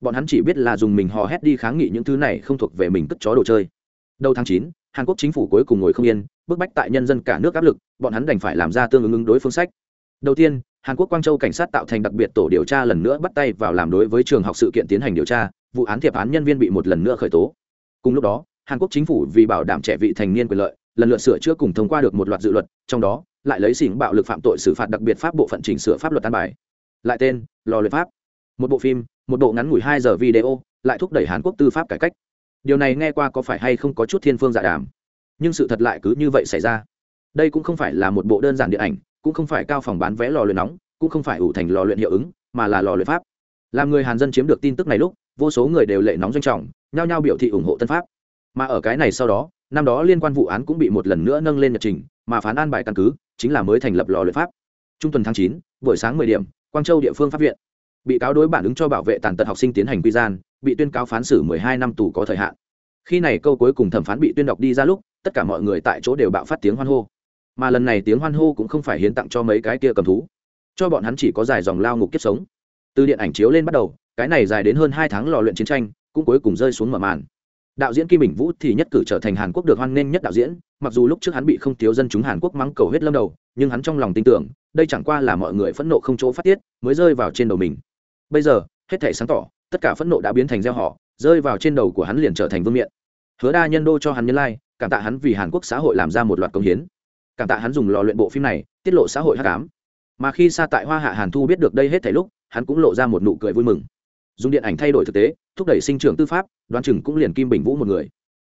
Bọn hắn chỉ biết là dùng mình hò hét đi kháng nghị những thứ này không thuộc về mình cất chó đồ chơi. Đầu tháng chín, hàn quốc chính phủ cuối cùng ngồi không yên, bức bách tại nhân dân cả nước áp lực, bọn hắn đành phải làm ra tương ứng ứng đối phương sách. Đầu tiên, hàn quốc quang châu cảnh sát tạo thành đặc biệt tổ điều tra lần nữa bắt tay vào làm đối với trường học sự kiện tiến hành điều tra, vụ án thiệp án nhân viên bị một lần nữa khởi tố. Cùng lúc đó, hàn quốc chính phủ vì bảo đảm trẻ vị thành niên quyền lợi lần lượt sửa chữa cùng thông qua được một loạt dự luật, trong đó lại lấy xỉn bạo lực phạm tội xử phạt đặc biệt pháp bộ phận chỉnh sửa pháp luật an bài. Lại tên, lò luyện pháp. Một bộ phim, một bộ ngắn ngủi hai giờ video, lại thúc đẩy hàn quốc tư pháp cải cách. Điều này nghe qua có phải hay không có chút thiên phương giả đàm. Nhưng sự thật lại cứ như vậy xảy ra. Đây cũng không phải là một bộ đơn giản điện ảnh, cũng không phải cao phòng bán vé lò luyện nóng, cũng không phải ủ thành lò luyện hiệu ứng, mà là lò luyện pháp. Làm người hàn dân chiếm được tin tức này lúc, vô số người đều lệ nóng doanh trọng, nhao nhao biểu thị ủng hộ tân pháp. Mà ở cái này sau đó năm đó liên quan vụ án cũng bị một lần nữa nâng lên nhật trình, mà phán an bài căn cứ chính là mới thành lập lò luyện pháp. Trung tuần tháng chín, buổi sáng mười điểm, quang châu địa phương pháp viện. Bị cáo đối bản ứng cho bảo vệ tàn tật học sinh tiến hành quy gian, bị tuyên cáo phán xử mười hai năm tù có thời hạn. Khi này câu cuối cùng thẩm phán bị tuyên đọc đi ra lúc, tất cả mọi người tại chỗ đều bạo phát tiếng hoan hô. Mà lần này tiếng hoan hô cũng không phải hiến tặng cho mấy cái kia cầm thú. Cho bọn hắn chỉ có dài dòng lao ngục kiếp sống. Từ điện ảnh chiếu lên bắt đầu, cái này dài đến hơn hai tháng lò luyện chiến tranh, cũng cuối cùng rơi xuống mở màn đạo diễn kim bình vũ thì nhất cử trở thành hàn quốc được hoan nghênh nhất đạo diễn mặc dù lúc trước hắn bị không thiếu dân chúng hàn quốc mắng cầu hết lâm đầu nhưng hắn trong lòng tin tưởng đây chẳng qua là mọi người phẫn nộ không chỗ phát tiết mới rơi vào trên đầu mình. Bây giờ hết thể sáng tỏ tất cả phẫn nộ đã biến thành gieo họ rơi vào trên đầu của hắn liền trở thành vương miện. Hứa đa nhân đô cho hắn nhân lai、like, cảm tạ hắn vì hàn quốc xã hội làm ra một loạt công hiến. Cảm tạ hắn dùng lò luyện bộ phim này tiết lộ xã hội hát cám mà khi xa tại hoa hạ hàn thu biết được đây hết thảy lúc hắn cũng lộ ra một nụ cười vui mừng dùng điện ảnh thay đổi thực tế, thúc đẩy sinh trưởng tư pháp, đoán chừng cũng liền kim bình vũ một người.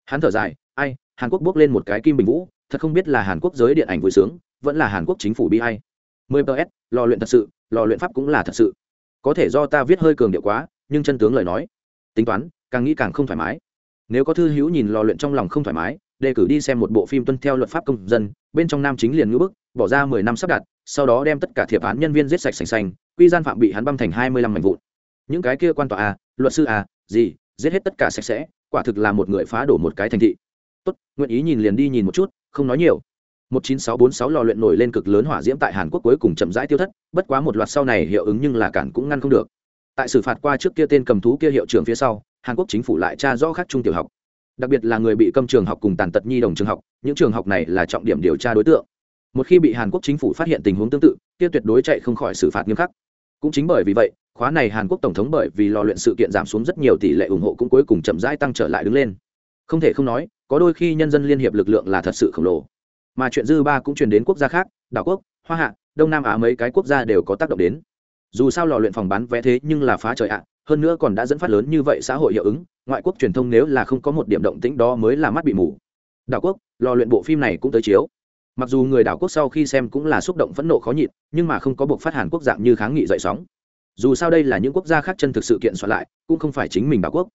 Hắn thở dài, ai, hàn quốc bước lên một cái kim bình vũ, thật không biết là hàn quốc giới điện ảnh vui sướng, vẫn là hàn quốc chính phủ bi hay mười ps lò luyện thật sự, lò luyện pháp cũng là thật sự. Có thể do ta viết hơi cường điệu quá, nhưng chân tướng lời nói, tính toán, càng nghĩ càng không thoải mái. Nếu có thư hữu nhìn lò luyện trong lòng không thoải mái, đề cử đi xem một bộ phim tuân theo luật pháp công dân, bên trong nam chính liền ngữ bức, bỏ ra mười năm sắp đặt, sau đó đem tất cả thiệp án nhân viên giết sạch sành xanh quy gian phạm bị hắn băm thành hai mươi lăm mảnh vụn những cái kia quan tòa à luật sư à gì giết hết tất cả sạch sẽ quả thực là một người phá đổ một cái thành thị tốt nguyện ý nhìn liền đi nhìn một chút không nói nhiều 19646 lò luyện nổi lên cực lớn hỏa diễm tại Hàn Quốc cuối cùng chậm rãi tiêu thất, bất quá một loạt sau này hiệu ứng nhưng là cản cũng ngăn không được. Tại xử phạt qua trước kia tên cầm thú kia hiệu trưởng phía sau, Hàn Quốc chính phủ lại tra rõ khác trung tiểu học. Đặc biệt là người bị cầm trường học cùng tàn tật nhi đồng trường học, những trường học này là trọng điểm điều tra đối tượng. Một khi bị Hàn Quốc chính phủ phát hiện tình huống tương tự, kia tuyệt đối chạy không khỏi xử phạt nghiêm khắc. Cũng chính bởi vì vậy, khóa này Hàn Quốc tổng thống bởi vì lò luyện sự kiện giảm xuống rất nhiều tỷ lệ ủng hộ cũng cuối cùng chậm rãi tăng trở lại đứng lên. Không thể không nói, có đôi khi nhân dân liên hiệp lực lượng là thật sự khổng lồ. Mà chuyện dư ba cũng truyền đến quốc gia khác đảo quốc hoa hạ đông nam á mấy cái quốc gia đều có tác động đến. Dù sao lò luyện phòng bán vé thế nhưng là phá trời ạ hơn nữa còn đã dẫn phát lớn như vậy xã hội hiệu ứng ngoại quốc truyền thông nếu là không có một điểm động tĩnh đó mới là mắt bị mù. Đảo quốc lò luyện bộ phim này cũng tới chiếu. Mặc dù người đảo quốc sau khi xem cũng là xúc động phẫn nộ khó nhịn nhưng mà không có buộc phát hàn quốc dạng như kháng nghị dậy sóng dù sao đây là những quốc gia khác chân thực sự kiện soạn lại, cũng không phải chính mình bảo quốc.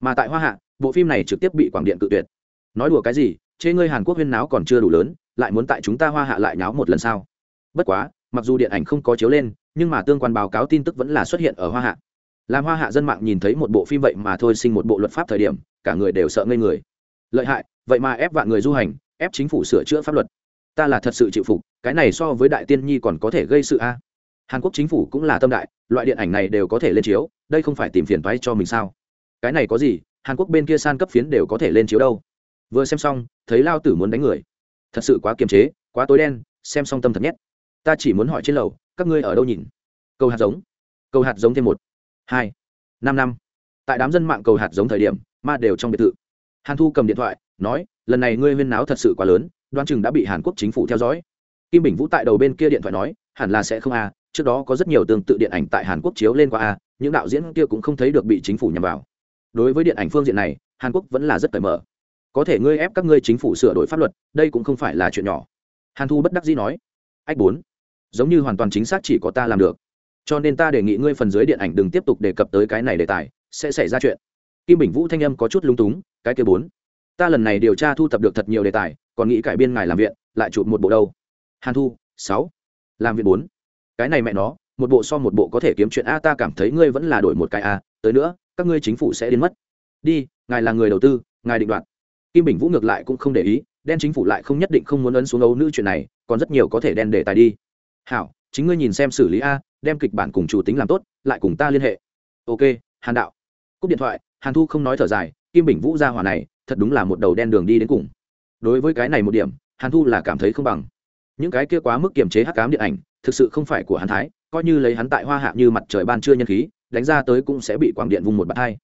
Mà tại hoa hạ, bộ phim này trực tiếp bị quảng điện cự tuyệt. Nói đùa cái gì, chê ngươi hàn quốc huyên náo còn chưa đủ lớn, lại muốn tại chúng ta hoa hạ lại náo một lần sao? Bất quá, mặc dù điện ảnh không có chiếu lên, nhưng mà tương quan báo cáo tin tức vẫn là xuất hiện ở hoa hạ. Làm hoa hạ dân mạng nhìn thấy một bộ phim vậy mà thôi sinh một bộ luật pháp thời điểm, cả người đều sợ ngây người. Lợi hại, vậy mà ép vạn người du hành, ép chính phủ sửa chữa pháp luật. Ta là thật sự chịu phục, cái này so với đại tiên nhi còn có thể gây sự a hàn quốc chính phủ cũng là tâm đại, loại điện ảnh này đều có thể lên chiếu, đây không phải tìm phiền toái cho mình sao? Cái này có gì, hàn quốc bên kia san cấp phiến đều có thể lên chiếu đâu? Vừa xem xong, thấy lao tử muốn đánh người. Thật sự quá kiềm chế, quá tối đen, xem xong tâm thật nhét. Ta chỉ muốn hỏi trên lầu, các ngươi ở đâu nhìn? Câu hạt giống. Câu hạt giống thêm một, hai, năm năm. Tại đám dân mạng cầu hạt giống thời điểm, ma đều trong biệt thự. Hàn thu cầm điện thoại, nói, lần này ngươi huyên náo thật sự quá lớn đoan chừng đã bị hàn quốc chính phủ theo dõi. Kim bình vũ tại đầu bên kia điện thoại nói, hẳn là sẽ không à? Trước đó có rất nhiều tương tự điện ảnh tại hàn quốc chiếu lên qua a, những đạo diễn kia cũng không thấy được bị chính phủ nhằm vào. Đối với điện ảnh phương diện này, hàn quốc vẫn là rất cởi mở. Có thể ngươi ép các ngươi chính phủ sửa đổi pháp luật, đây cũng không phải là chuyện nhỏ. Hàn thu bất đắc dĩ nói. Ách bốn. Giống như hoàn toàn chính xác chỉ có ta làm được. Cho nên ta đề nghị ngươi phần dưới điện ảnh đừng tiếp tục đề cập tới cái này đề tài, sẽ xảy ra chuyện. Kim bình vũ thanh âm có chút lung túng, cái kia bốn. Ta lần này điều tra thu thập được thật nhiều đề tài, còn nghĩ cải biên ngài làm viện, lại chụp một bộ đâu. Hàn thu, sáu. Làm viện bốn cái này mẹ nó, một bộ so một bộ có thể kiếm chuyện a, ta cảm thấy ngươi vẫn là đổi một cái a, tới nữa, các ngươi chính phủ sẽ đến mất. Đi, ngài là người đầu tư, ngài định đoạt. Kim bình vũ ngược lại cũng không để ý, đen chính phủ lại không nhất định không muốn ấn xuống ấu nữ chuyện này, còn rất nhiều có thể đen để tài đi. Hảo, chính ngươi nhìn xem xử lý a, đem kịch bản cùng chủ tính làm tốt, lại cùng ta liên hệ. Ok, hàn đạo. Cúp điện thoại, hàn thu không nói thở dài, kim bình vũ ra hỏa này, thật đúng là một đầu đen đường đi đến cùng. Đối với cái này một điểm, hàn thu là cảm thấy không bằng. Những cái kia quá mức kiềm chế hắc cám điện ảnh thực sự không phải của hắn thái, coi như lấy hắn tại hoa hạ như mặt trời ban trưa nhân khí, đánh ra tới cũng sẽ bị quảng điện vùng một bạt hai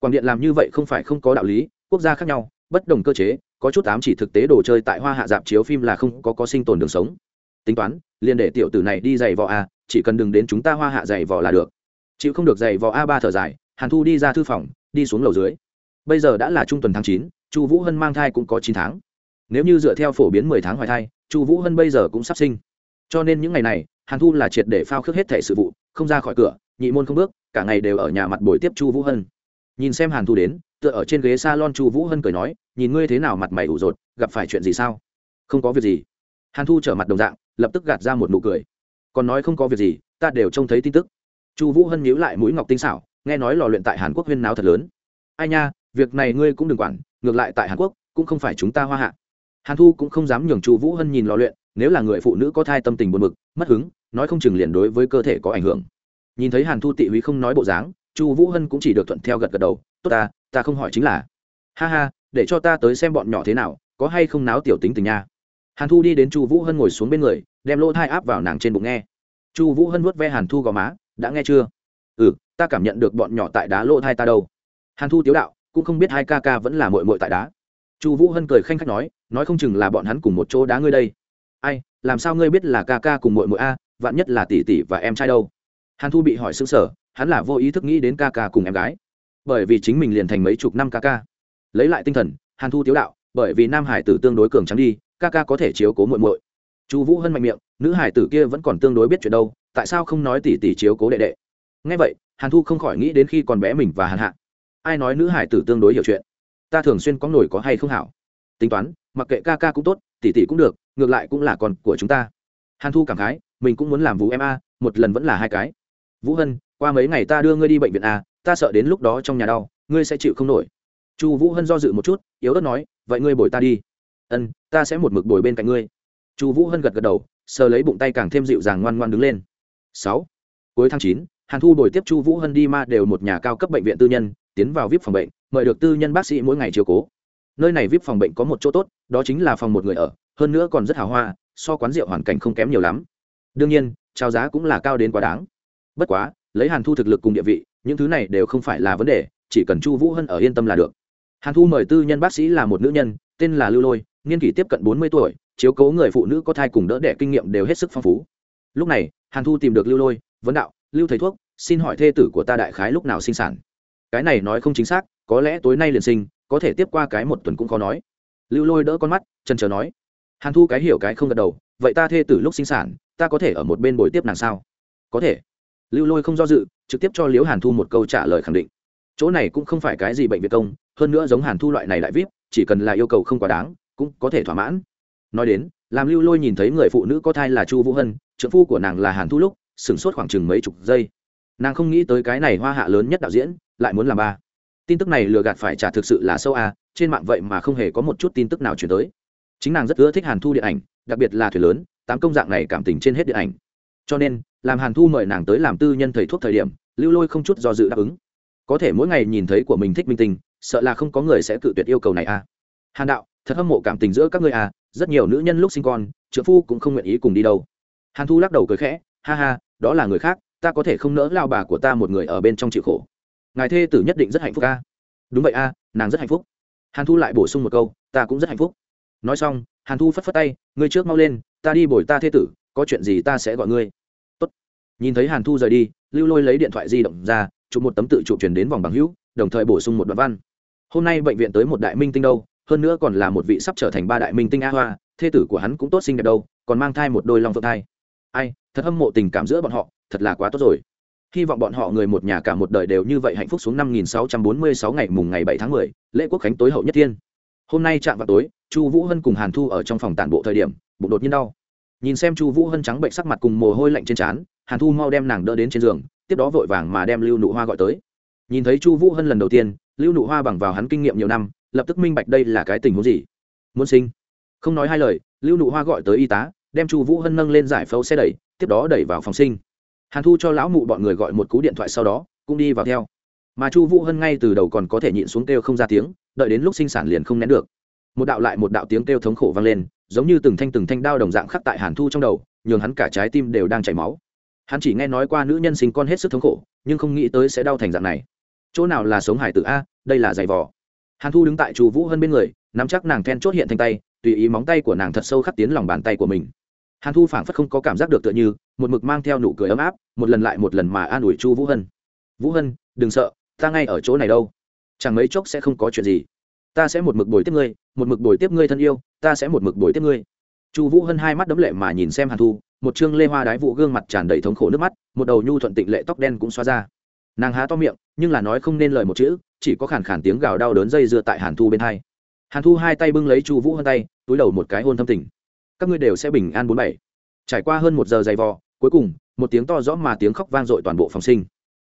quảng điện làm như vậy không phải không có đạo lý, quốc gia khác nhau, bất đồng cơ chế, có chút ám chỉ thực tế đồ chơi tại hoa hạ dạp chiếu phim là không có có sinh tồn đường sống. Tính toán, liền để tiểu tử này đi giày vò a, chỉ cần đừng đến chúng ta hoa hạ giày vò là được. Chịu không được giày vò a ba thở dài, hàn thu đi ra thư phòng, đi xuống lầu dưới. Bây giờ đã là trung tuần tháng chín, chu vũ hân mang thai cũng có chín tháng. Nếu như dựa theo phổ biến mười tháng hoài thai, chu vũ hân bây giờ cũng sắp sinh cho nên những ngày này, hàn thu là triệt để phao khước hết thẻ sự vụ, không ra khỏi cửa, nhị môn không bước, cả ngày đều ở nhà mặt buổi tiếp chu vũ hân. Nhìn xem hàn thu đến, tựa ở trên ghế s a lon chu vũ hân cười nói, nhìn ngươi thế nào mặt mày ủ rột, gặp phải chuyện gì sao? Không có việc gì. Hàn thu trở mặt đồng dạng, lập tức gạt ra một nụ cười. Còn nói không có việc gì, ta đều trông thấy tin tức. Chu vũ hân nhíu lại mũi ngọc tinh xảo, nghe nói lò luyện tại hàn quốc huyên náo thật lớn. Ai nha, việc này ngươi cũng đừng quản, ngược lại tại hàn quốc, cũng không phải chúng ta hoa hạ. Hàn thu cũng không dám nhường chu vũ hân nhìn lò luyện nếu là người phụ nữ có thai tâm tình buồn mực mất hứng, nói không chừng liền đối với cơ thể có ảnh hưởng. Nhìn thấy hàn thu tị húy không nói bộ dáng, chu vũ hân cũng chỉ được thuận theo gật gật đầu, tốt ta ta không hỏi chính là. Ha ha, để cho ta tới xem bọn nhỏ thế nào, có hay không náo tiểu tính tình nha. Hàn thu đi đến chu vũ hân ngồi xuống bên người, đem lỗ thai áp vào nàng trên bụng nghe. Chu vũ hân vuốt ve hàn thu gò má, đã nghe chưa? Ừ ta cảm nhận được bọn nhỏ tại đá lỗ thai ta đâu. Hàn thu tiếu đạo, cũng không biết hai ca ca vẫn là mội mội tại đá. Chu vũ hân cười khanh khách nói nói không chừng là bọn hắn cùng một chỗ đá ngươi đây ai, làm sao ngươi biết là ca ca cùng mội mội a, vạn nhất là tỷ tỷ và em trai đâu? Hàn thu bị hỏi xứng sở hắn là vô ý thức nghĩ đến ca ca cùng em gái. Bởi vì chính mình liền thành mấy chục năm ca ca. Lấy lại tinh thần, hàn thu tiếu đạo, bởi vì nam hải tử tương đối cường trắng đi, ca ca có thể chiếu cố muội muội. Chu vũ hân mạnh miệng, nữ hải tử kia vẫn còn tương đối biết chuyện đâu, tại sao không nói tỷ tỷ chiếu cố đệ đệ? Ngay vậy, hàn thu không khỏi nghĩ đến khi còn bé mình và hàn hạ. Ai nói nữ hải tử tương đối hiểu chuyện? Ta thường xuyên có nổi có hay không hảo? Tính toán mặc kệ ca ca cũng tốt tỉ tỉ cũng được, ngược lại cũng là con của chúng ta. Hàn thu cảm khái, mình cũng muốn làm vũ em a, một lần vẫn là hai cái. Vũ hân, qua mấy ngày ta đưa ngươi đi bệnh viện a, ta sợ đến lúc đó trong nhà đau, ngươi sẽ chịu không nổi. Chu vũ hân do dự một chút, yếu ớt nói, vậy ngươi bồi ta đi. Ân, ta sẽ một mực bồi bên cạnh ngươi. Chu vũ hân gật gật đầu, sờ lấy bụng tay càng thêm dịu dàng ngoan ngoan đứng lên. Sáu, cuối tháng chín, hàn thu bồi tiếp chu vũ hân đi ma đều một nhà cao cấp bệnh viện tư nhân, tiến vào vip phòng bệnh, mời được tư nhân bác sĩ mỗi ngày chiều cố nơi này vip phòng bệnh có một chỗ tốt, đó chính là phòng một người ở, hơn nữa còn rất hào hoa, so quán rượu hoàn cảnh không kém nhiều lắm. Đương nhiên, trao giá cũng là cao đến quá đáng. Bất quá, lấy hàn thu thực lực cùng địa vị, những thứ này đều không phải là vấn đề, chỉ cần chu vũ hân ở yên tâm là được. Hàn thu mời tư nhân bác sĩ là một nữ nhân, tên là lưu lôi, niên kỷ tiếp cận bốn mươi tuổi, chiếu cố người phụ nữ có thai cùng đỡ đẻ kinh nghiệm đều hết sức phong phú. Lúc này, hàn thu tìm được lưu lôi, vấn đạo, lưu thầy thuốc, xin hỏi thê tử của ta đại khái lúc nào sinh sản? Cái này nói không chính xác, có lẽ tối nay liền sinh có thể tiếp qua cái một tuần cũng khó nói. Lưu lôi đỡ con mắt chân chờ nói. Hàn thu cái hiểu cái không gật đầu, vậy ta thê tử lúc sinh sản, ta có thể ở một bên bồi tiếp nàng sao? Có thể. Lưu lôi không do dự, trực tiếp cho liễu hàn thu một câu trả lời khẳng định. Chỗ này cũng không phải cái gì bệnh viện công, hơn nữa giống hàn thu loại này đại vip, chỉ cần là yêu cầu không quá đáng, cũng có thể thỏa mãn. Nói đến, làm lưu lôi nhìn thấy người phụ nữ có thai là chu vũ hân trợ phu của nàng là hàn thu lúc, sửng sốt khoảng chừng mấy chục giây. Nàng không nghĩ tới cái này hoa hạ lớn nhất đạo diễn, lại muốn làm ba tin tức này lừa gạt phải trả thực sự là sâu à? trên mạng vậy mà không hề có một chút tin tức nào chuyển tới chính nàng rất ưa thích hàn thu điện ảnh, đặc biệt là thuyền lớn, tám công dạng này cảm tình trên hết điện ảnh cho nên, làm hàn thu mời nàng tới làm tư nhân thầy thuốc thời điểm, lưu lôi không chút do dự đáp ứng có thể mỗi ngày nhìn thấy của mình thích minh tinh sợ là không có người sẽ cự tuyệt yêu cầu này a hàn đạo, thật hâm mộ cảm tình giữa các ngươi à? rất nhiều nữ nhân lúc sinh con trợ phu cũng không nguyện ý cùng đi đâu hàn thu lắc đầu cười khẽ, ha ha, đó là người khác, ta có thể không nỡ lao bà của ta một người ở bên trong chịu khổ ngài thê tử nhất định rất hạnh phúc a. Đúng vậy a, nàng rất hạnh phúc. Hàn thu lại bổ sung một câu, ta cũng rất hạnh phúc. Nói xong, hàn thu phất phất tay, ngươi trước mau lên, ta đi bồi ta thê tử, có chuyện gì ta sẽ gọi ngươi. Tốt. nhìn thấy hàn thu rời đi, lưu lôi lấy điện thoại di động ra, chụp một tấm tự chụp chuyển đến vòng bằng hữu, đồng thời bổ sung một đoạn văn. Hôm nay bệnh viện tới một đại minh tinh đâu, hơn nữa còn là một vị sắp trở thành ba đại minh tinh a hoa, thê tử của hắn cũng tốt xinh đẹp đâu, còn mang thai một đôi long phượng thai. Ai, thật hâm mộ tình cảm giữa bọn họ, thật là quá tốt rồi hy vọng bọn họ người một nhà cả một đời đều như vậy hạnh phúc xuống năm nghìn sáu trăm bốn mươi sáu ngày mùng ngày bảy tháng mười, lễ quốc khánh tối hậu nhất thiên. Hôm nay chạm vào tối, chu vũ hân cùng hàn thu ở trong phòng tản bộ thời điểm, bụng đột nhiên đau. Nhìn xem chu vũ hân trắng bệnh sắc mặt cùng mồ hôi lạnh trên trán, hàn thu mau đem nàng đỡ đến trên giường, tiếp đó vội vàng mà đem lưu nụ hoa gọi tới. Nhìn thấy chu vũ hân lần đầu tiên, lưu nụ hoa bằng vào hắn kinh nghiệm nhiều năm, lập tức minh bạch đây là cái tình huống gì. Muốn sinh. Không nói hai lời, lưu nụ hoa gọi tới y tá, đem chu vũ hân nâng lên giải phẫu xe đẩy, tiếp đó đẩy vào phòng sinh hàn thu cho lão mụ bọn người gọi một cú điện thoại sau đó, cũng đi vào theo. Mà chu vũ hân ngay từ đầu còn có thể nhịn xuống kêu không ra tiếng, đợi đến lúc sinh sản liền không nén được. Một đạo lại một đạo tiếng kêu thống khổ vang lên, giống như từng thanh từng thanh đao đồng dạng khắc tại hàn thu trong đầu, nhường hắn cả trái tim đều đang chảy máu. Hắn chỉ nghe nói qua nữ nhân sinh con hết sức thống khổ, nhưng không nghĩ tới sẽ đau thành dạng này. Chỗ nào là sống hải tử a, đây là giày vò. Hàn thu đứng tại chu vũ hân bên người, nắm chắc nàng then chốt hiện thanh tay, tùy ý móng tay của nàng thật sâu khắc tiến lòng bàn tay của mình hàn thu phảng phất không có cảm giác được tựa như, một mực mang theo nụ cười ấm áp, một lần lại một lần mà an ủi chu vũ hân. Vũ hân, đừng sợ, ta ngay ở chỗ này đâu. Chẳng mấy chốc sẽ không có chuyện gì. Ta sẽ một mực bồi tiếp ngươi, một mực bồi tiếp ngươi thân yêu, ta sẽ một mực bồi tiếp ngươi. Chu vũ hân hai mắt đấm lệ mà nhìn xem hàn thu, một chương lê hoa đái vụ gương mặt tràn đầy thống khổ nước mắt, một đầu nhu thuận tịnh lệ tóc đen cũng xóa ra. Nàng há to miệng, nhưng là nói không nên lời một chữ, chỉ có khản khản tiếng gào đau đớn dây dưa tại hàn thu bên hai. Hàn thu hai tay bưng lấy chu vũ hân tay, túi đầu một cái hôn thâm tình các ngươi đều sẽ bình an bốn bảy. Trải qua hơn một giờ dày vò, cuối cùng, một tiếng to rõ mà tiếng khóc vang dội toàn bộ phòng sinh.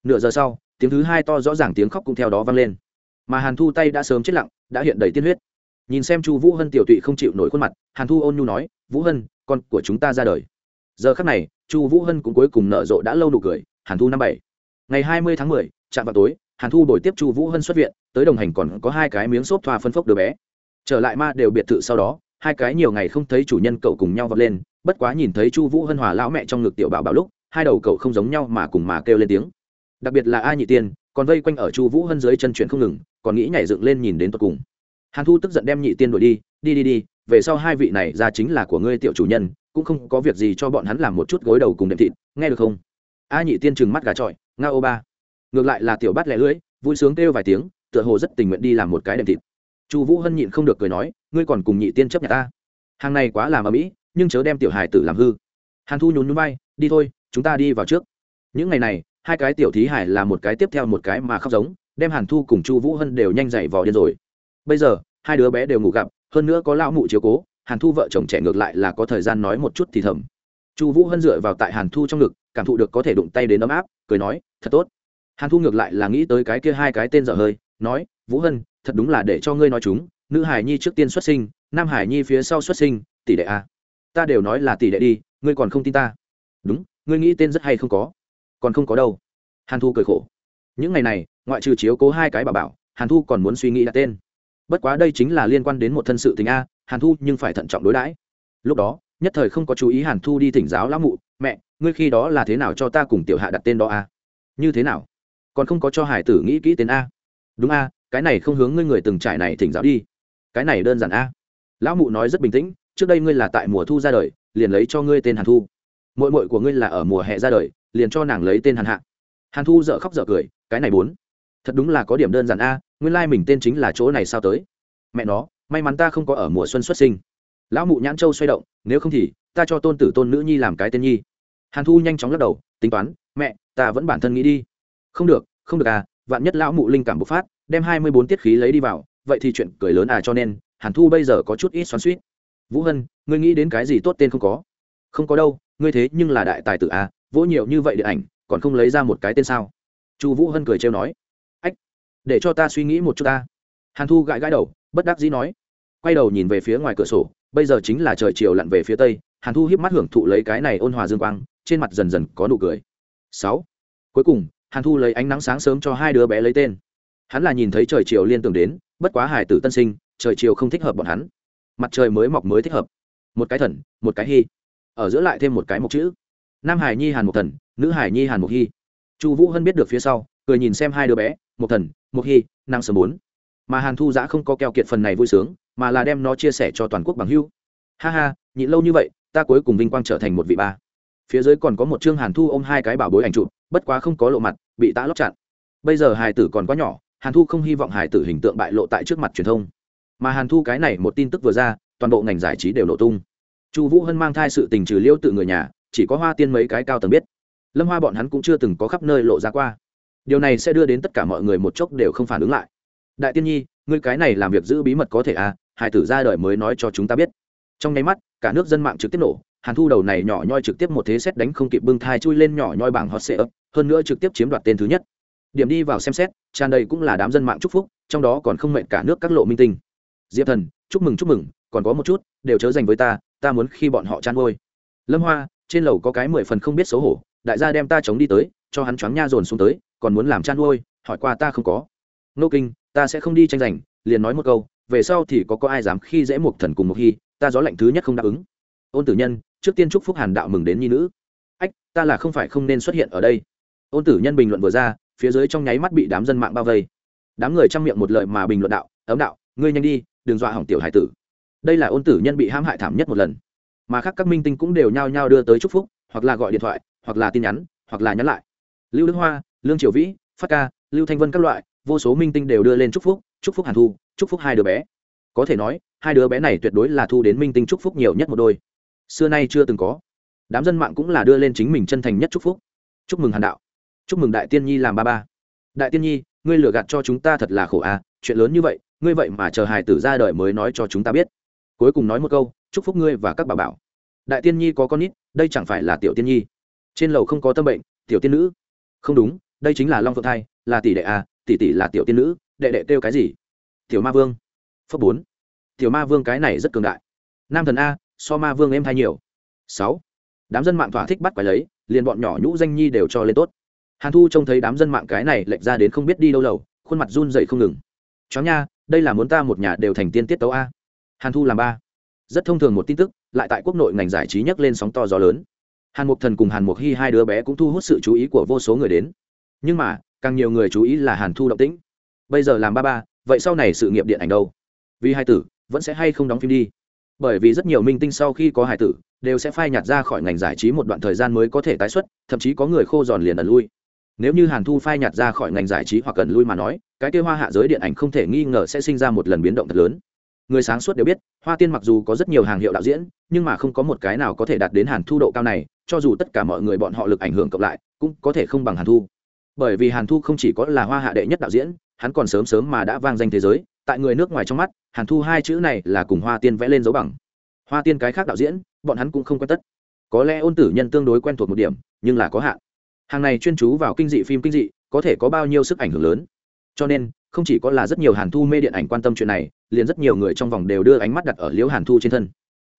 Nửa giờ sau, tiếng thứ hai to rõ ràng tiếng khóc cũng theo đó vang lên. Mà hàn thu tay đã sớm chết lặng, đã hiện đầy tiên huyết. Nhìn xem chu vũ hân tiểu tụy không chịu nổi khuôn mặt, hàn thu ôn nhu nói, vũ hân, con của chúng ta ra đời. Giờ khắc này, chu vũ hân cũng cuối cùng nở rộ đã lâu nụ cười, hàn thu năm bảy. Ngày hai mươi tháng mười, chạm vào tối, hàn thu đổi tiếp chu vũ hân xuất viện, tới đồng hành còn có hai cái miếng xốp thoa phân phốc đứa bé. Trở lại ma đều biệt thự sau đó hai cái nhiều ngày không thấy chủ nhân cậu cùng nhau vọt lên, bất quá nhìn thấy chu vũ hân hòa lão mẹ trong ngực tiểu bảo bảo lúc, hai đầu cậu không giống nhau mà cùng mà kêu lên tiếng. Đặc biệt là a nhị tiên, còn vây quanh ở chu vũ hân dưới chân chuyển không ngừng, còn nghĩ nhảy dựng lên nhìn đến tột cùng. Hàn thu tức giận đem nhị tiên đuổi đi đi đi đi, về sau hai vị này ra chính là của ngươi tiểu chủ nhân, cũng không có việc gì cho bọn hắn làm một chút gối đầu cùng đệm thịt, nghe được không? A nhị tiên trừng mắt gà trọi, nga ô ba. Ngược lại là tiểu bắt lẻ lưỡi, vui sướng kêu vài tiếng, tựa hồ rất tình nguyện đi làm một cái đệm thịt chu vũ hân nhịn không được cười nói, ngươi còn cùng nhị tiên chấp nhà ta? Hàng này quá làm ở mỹ, nhưng chớ đem tiểu hài tử làm hư. Hàn thu nhún nhún bay đi thôi, chúng ta đi vào trước. Những ngày này, hai cái tiểu thí hải là một cái tiếp theo một cái mà khóc giống, đem hàn thu cùng chu vũ hân đều nhanh dậy vò điên rồi. Bây giờ, hai đứa bé đều ngủ gặp, hơn nữa có lão mụ chiếu cố, hàn thu vợ chồng trẻ ngược lại là có thời gian nói một chút thì thầm. Chu vũ hân dựa vào tại hàn thu trong ngực, cảm thụ được có thể đụng tay đến ấm áp, cười nói, thật tốt. Hàn thu ngược lại là nghĩ tới cái kia hai cái tên dở hơi, nói vũ hân, thật đúng là để cho ngươi nói chúng, nữ hải nhi trước tiên xuất sinh, nam hải nhi phía sau xuất sinh, tỷ đệ a. Ta đều nói là tỷ đệ đi, ngươi còn không tin ta. Đúng, ngươi nghĩ tên rất hay không có. Còn không có đâu. Hàn thu cười khổ. Những ngày này, ngoại trừ chiếu cố hai cái bà bảo, hàn thu còn muốn suy nghĩ đặt tên. Bất quá đây chính là liên quan đến một thân sự tình a, hàn thu nhưng phải thận trọng đối đãi. Lúc đó, nhất thời không có chú ý hàn thu đi thỉnh giáo lão mụ, mẹ, ngươi khi đó là thế nào cho ta cùng tiểu hạ đặt tên đó a? Như thế nào? Còn không có cho hải tử nghĩ kỹ tên a? Đúng a cái này không hướng ngươi người từng trải này thỉnh giáo đi. Cái này đơn giản a. Lão mụ nói rất bình tĩnh, trước đây ngươi là tại mùa thu ra đời, liền lấy cho ngươi tên hàn thu. Mội mội của ngươi là ở mùa hè ra đời, liền cho nàng lấy tên hàn hạ. Hàn thu dợ khóc dợ cười, cái này bốn. Thật đúng là có điểm đơn giản a, nguyên lai、like、mình tên chính là chỗ này sao tới? Mẹ nó, may mắn ta không có ở mùa xuân xuất sinh. Lão mụ nhãn châu xoay động, nếu không thì, ta cho tôn tử tôn nữ nhi làm cái tên nhi. Hàn thu nhanh chóng lắc đầu, tính toán, mẹ, ta vẫn bản thân nghĩ đi. Không được không được à vạn nhất lão mụ linh cảm bộc phát đem hai mươi bốn tiết khí lấy đi vào, vậy thì chuyện cười lớn à cho nên, hàn thu bây giờ có chút ít xoắn suýt vũ hân, ngươi nghĩ đến cái gì tốt tên không có? Không có đâu, ngươi thế nhưng là đại tài tử à vỗ nhiều như vậy điện ảnh, còn không lấy ra một cái tên sao? Chu vũ hân cười trêu nói. Ách, để cho ta suy nghĩ một chút ta. Hàn thu gãi gãi đầu, bất đắc dĩ nói. Quay đầu nhìn về phía ngoài cửa sổ, bây giờ chính là trời chiều lặn về phía tây, hàn thu hiếp mắt hưởng thụ lấy cái này ôn hòa dương quang, trên mặt dần dần có nụ cười. Sáu, cuối cùng, hàn thu lấy ánh nắng sáng sớm cho hai đứa bé lấy tên hắn là nhìn thấy trời chiều liên tưởng đến, bất quá hải tử tân sinh, trời chiều không thích hợp bọn hắn. Mặt trời mới mọc mới thích hợp. Một cái thần, một cái hy. Ở giữa lại thêm một cái mộc chữ. Nam hải nhi hàn một thần, nữ hải nhi hàn một hy. Chu vũ hân biết được phía sau, cười nhìn xem hai đứa bé một thần một hy, năng sớm bốn. Mà hàn thu giã không có keo kiệt phần này vui sướng, mà là đem nó chia sẻ cho toàn quốc bằng hưu ha ha, nhịn lâu như vậy, ta cuối cùng vinh quang trở thành một vị ba. Phía dưới còn có một chương hàn thu ôm hai cái bảo bối ảnh chụp, bất quá không có lộ mặt, bị tã lóc chặn. Bây giờ hài tử còn quá nhỏ hàn thu không hy vọng hài tử hình tượng bại lộ tại trước mặt truyền thông. Mà hàn thu cái này một tin tức vừa ra, toàn bộ ngành giải trí đều nổ tung. Chu vũ hân mang thai sự tình trừ liêu tự người nhà, chỉ có hoa tiên mấy cái cao tầng biết. Lâm hoa bọn hắn cũng chưa từng có khắp nơi lộ ra qua. Điều này sẽ đưa đến tất cả mọi người một chốc đều không phản ứng lại. Đại tiên nhi, ngươi cái này làm việc giữ bí mật có thể à? Hải tử ra đời mới nói cho chúng ta biết. Trong nháy mắt, cả nước dân mạng trực tiếp nổ. Hàn thu đầu này nhỏ nhoi trực tiếp một thế xét đánh không kịp bưng thai chui lên nhỏ nhoi bảng hot sệ ấp hơn nữa trực tiếp chiếm đoạt tên thứ nhất điểm đi vào xem xét, tràn đầy cũng là đám dân mạng chúc phúc, trong đó còn không mệnh cả nước các lộ minh tinh. Diệp thần, chúc mừng chúc mừng, còn có một chút, đều chớ dành với ta ta muốn khi bọn họ chăn ngôi lâm hoa, trên lầu có cái mười phần không biết xấu hổ, đại gia đem ta chống đi tới, cho hắn choáng nha dồn xuống tới, còn muốn làm chăn ngôi hỏi qua ta không có. Nô kinh, ta sẽ không đi tranh giành, liền nói một câu, về sau thì có có ai dám khi dễ một thần cùng một hy, ta gió lạnh thứ nhất không đáp ứng. Ôn tử nhân, trước tiên chúc phúc hàn đạo mừng đến nhi nữ. Ách, ta là không phải không nên xuất hiện ở đây. Ôn tử nhân bình luận vừa ra phía dưới trong nháy mắt bị đám dân mạng bao vây. Đám người chăm miệng một lời mà bình luận đạo, ấm đạo, ngươi nhanh đi, đừng dọa hỏng tiểu hải tử. Đây là ôn tử nhân bị hãm hại thảm nhất một lần. Mà khác các minh tinh cũng đều nhao nhao đưa tới chúc phúc, hoặc là gọi điện thoại, hoặc là tin nhắn, hoặc là nhắn lại. Lưu đức hoa, lương triều vĩ, phát ca, lưu thanh vân các loại, vô số minh tinh đều đưa lên chúc phúc chúc phúc hàn thu, chúc phúc hai đứa bé. Có thể nói, hai đứa bé này tuyệt đối là thu đến minh tinh chúc phúc nhiều nhất một đôi. Xưa nay chưa từng có. Đám dân mạng cũng là đưa lên chính mình chân thành nhất chúc phúc. Chúc mừng hàn đạo chúc mừng đại tiên nhi làm ba ba. Đại tiên nhi, ngươi lừa gạt cho chúng ta thật là khổ à chuyện lớn như vậy, ngươi vậy mà chờ hài tử ra đời mới nói cho chúng ta biết. Cuối cùng nói một câu, chúc phúc ngươi và các bà bảo. Đại tiên nhi có con nít, đây chẳng phải là tiểu tiên nhi. Trên lầu không có tâm bệnh, tiểu tiên nữ. Không đúng, đây chính là long phượng thai, là tỷ đệ à tỷ tỷ là tiểu tiên nữ, đệ đệ kêu cái gì? Tiểu ma vương. Phước bốn. Tiểu ma vương cái này rất cường đại. Nam thần a, so ma vương em thay nhiều. Sáu. Đám dân mạng thỏa thích bắt quái lấy, liền bọn nhỏ nhũ danh nhi đều cho lên tốt hàn thu trông thấy đám dân mạng cái này lệch ra đến không biết đi đâu lầu, khuôn mặt run dậy không ngừng. Chó nha, đây là muốn ta một nhà đều thành tiên tiết tấu a? Hàn thu làm ba. Rất thông thường một tin tức, lại tại quốc nội ngành giải trí nhấc lên sóng to gió lớn. Hàn mục thần cùng hàn mục hy hai đứa bé cũng thu hút sự chú ý của vô số người đến. Nhưng mà, càng nhiều người chú ý là hàn thu động tĩnh. Bây giờ làm ba ba, vậy sau này sự nghiệp điện ảnh đâu? Vì hai tử, vẫn sẽ hay không đóng phim đi? Bởi vì rất nhiều minh tinh sau khi có hài tử, đều sẽ phai nhạt ra khỏi ngành giải trí một đoạn thời gian mới có thể tái xuất, thậm chí có người khô giòn liền ẩn lui nếu như hàn thu phai nhạt ra khỏi ngành giải trí hoặc cần lui mà nói, cái kêu hoa hạ giới điện ảnh không thể nghi ngờ sẽ sinh ra một lần biến động thật lớn. Người sáng suốt đều biết, hoa tiên mặc dù có rất nhiều hàng hiệu đạo diễn, nhưng mà không có một cái nào có thể đạt đến hàn thu độ cao này, cho dù tất cả mọi người bọn họ lực ảnh hưởng cộng lại, cũng có thể không bằng hàn thu. Bởi vì hàn thu không chỉ có là hoa hạ đệ nhất đạo diễn, hắn còn sớm sớm mà đã vang danh thế giới, tại người nước ngoài trong mắt, hàn thu hai chữ này là cùng hoa tiên vẽ lên dấu bằng. Hoa tiên cái khác đạo diễn, bọn hắn cũng không quen tất. Có lẽ ôn tử nhân tương đối quen thuộc một điểm, nhưng là có hạn hàng này chuyên chú vào kinh dị phim kinh dị, có thể có bao nhiêu sức ảnh hưởng lớn. Cho nên, không chỉ có là rất nhiều hàn thu mê điện ảnh quan tâm chuyện này, liền rất nhiều người trong vòng đều đưa ánh mắt đặt ở liễu hàn thu trên thân.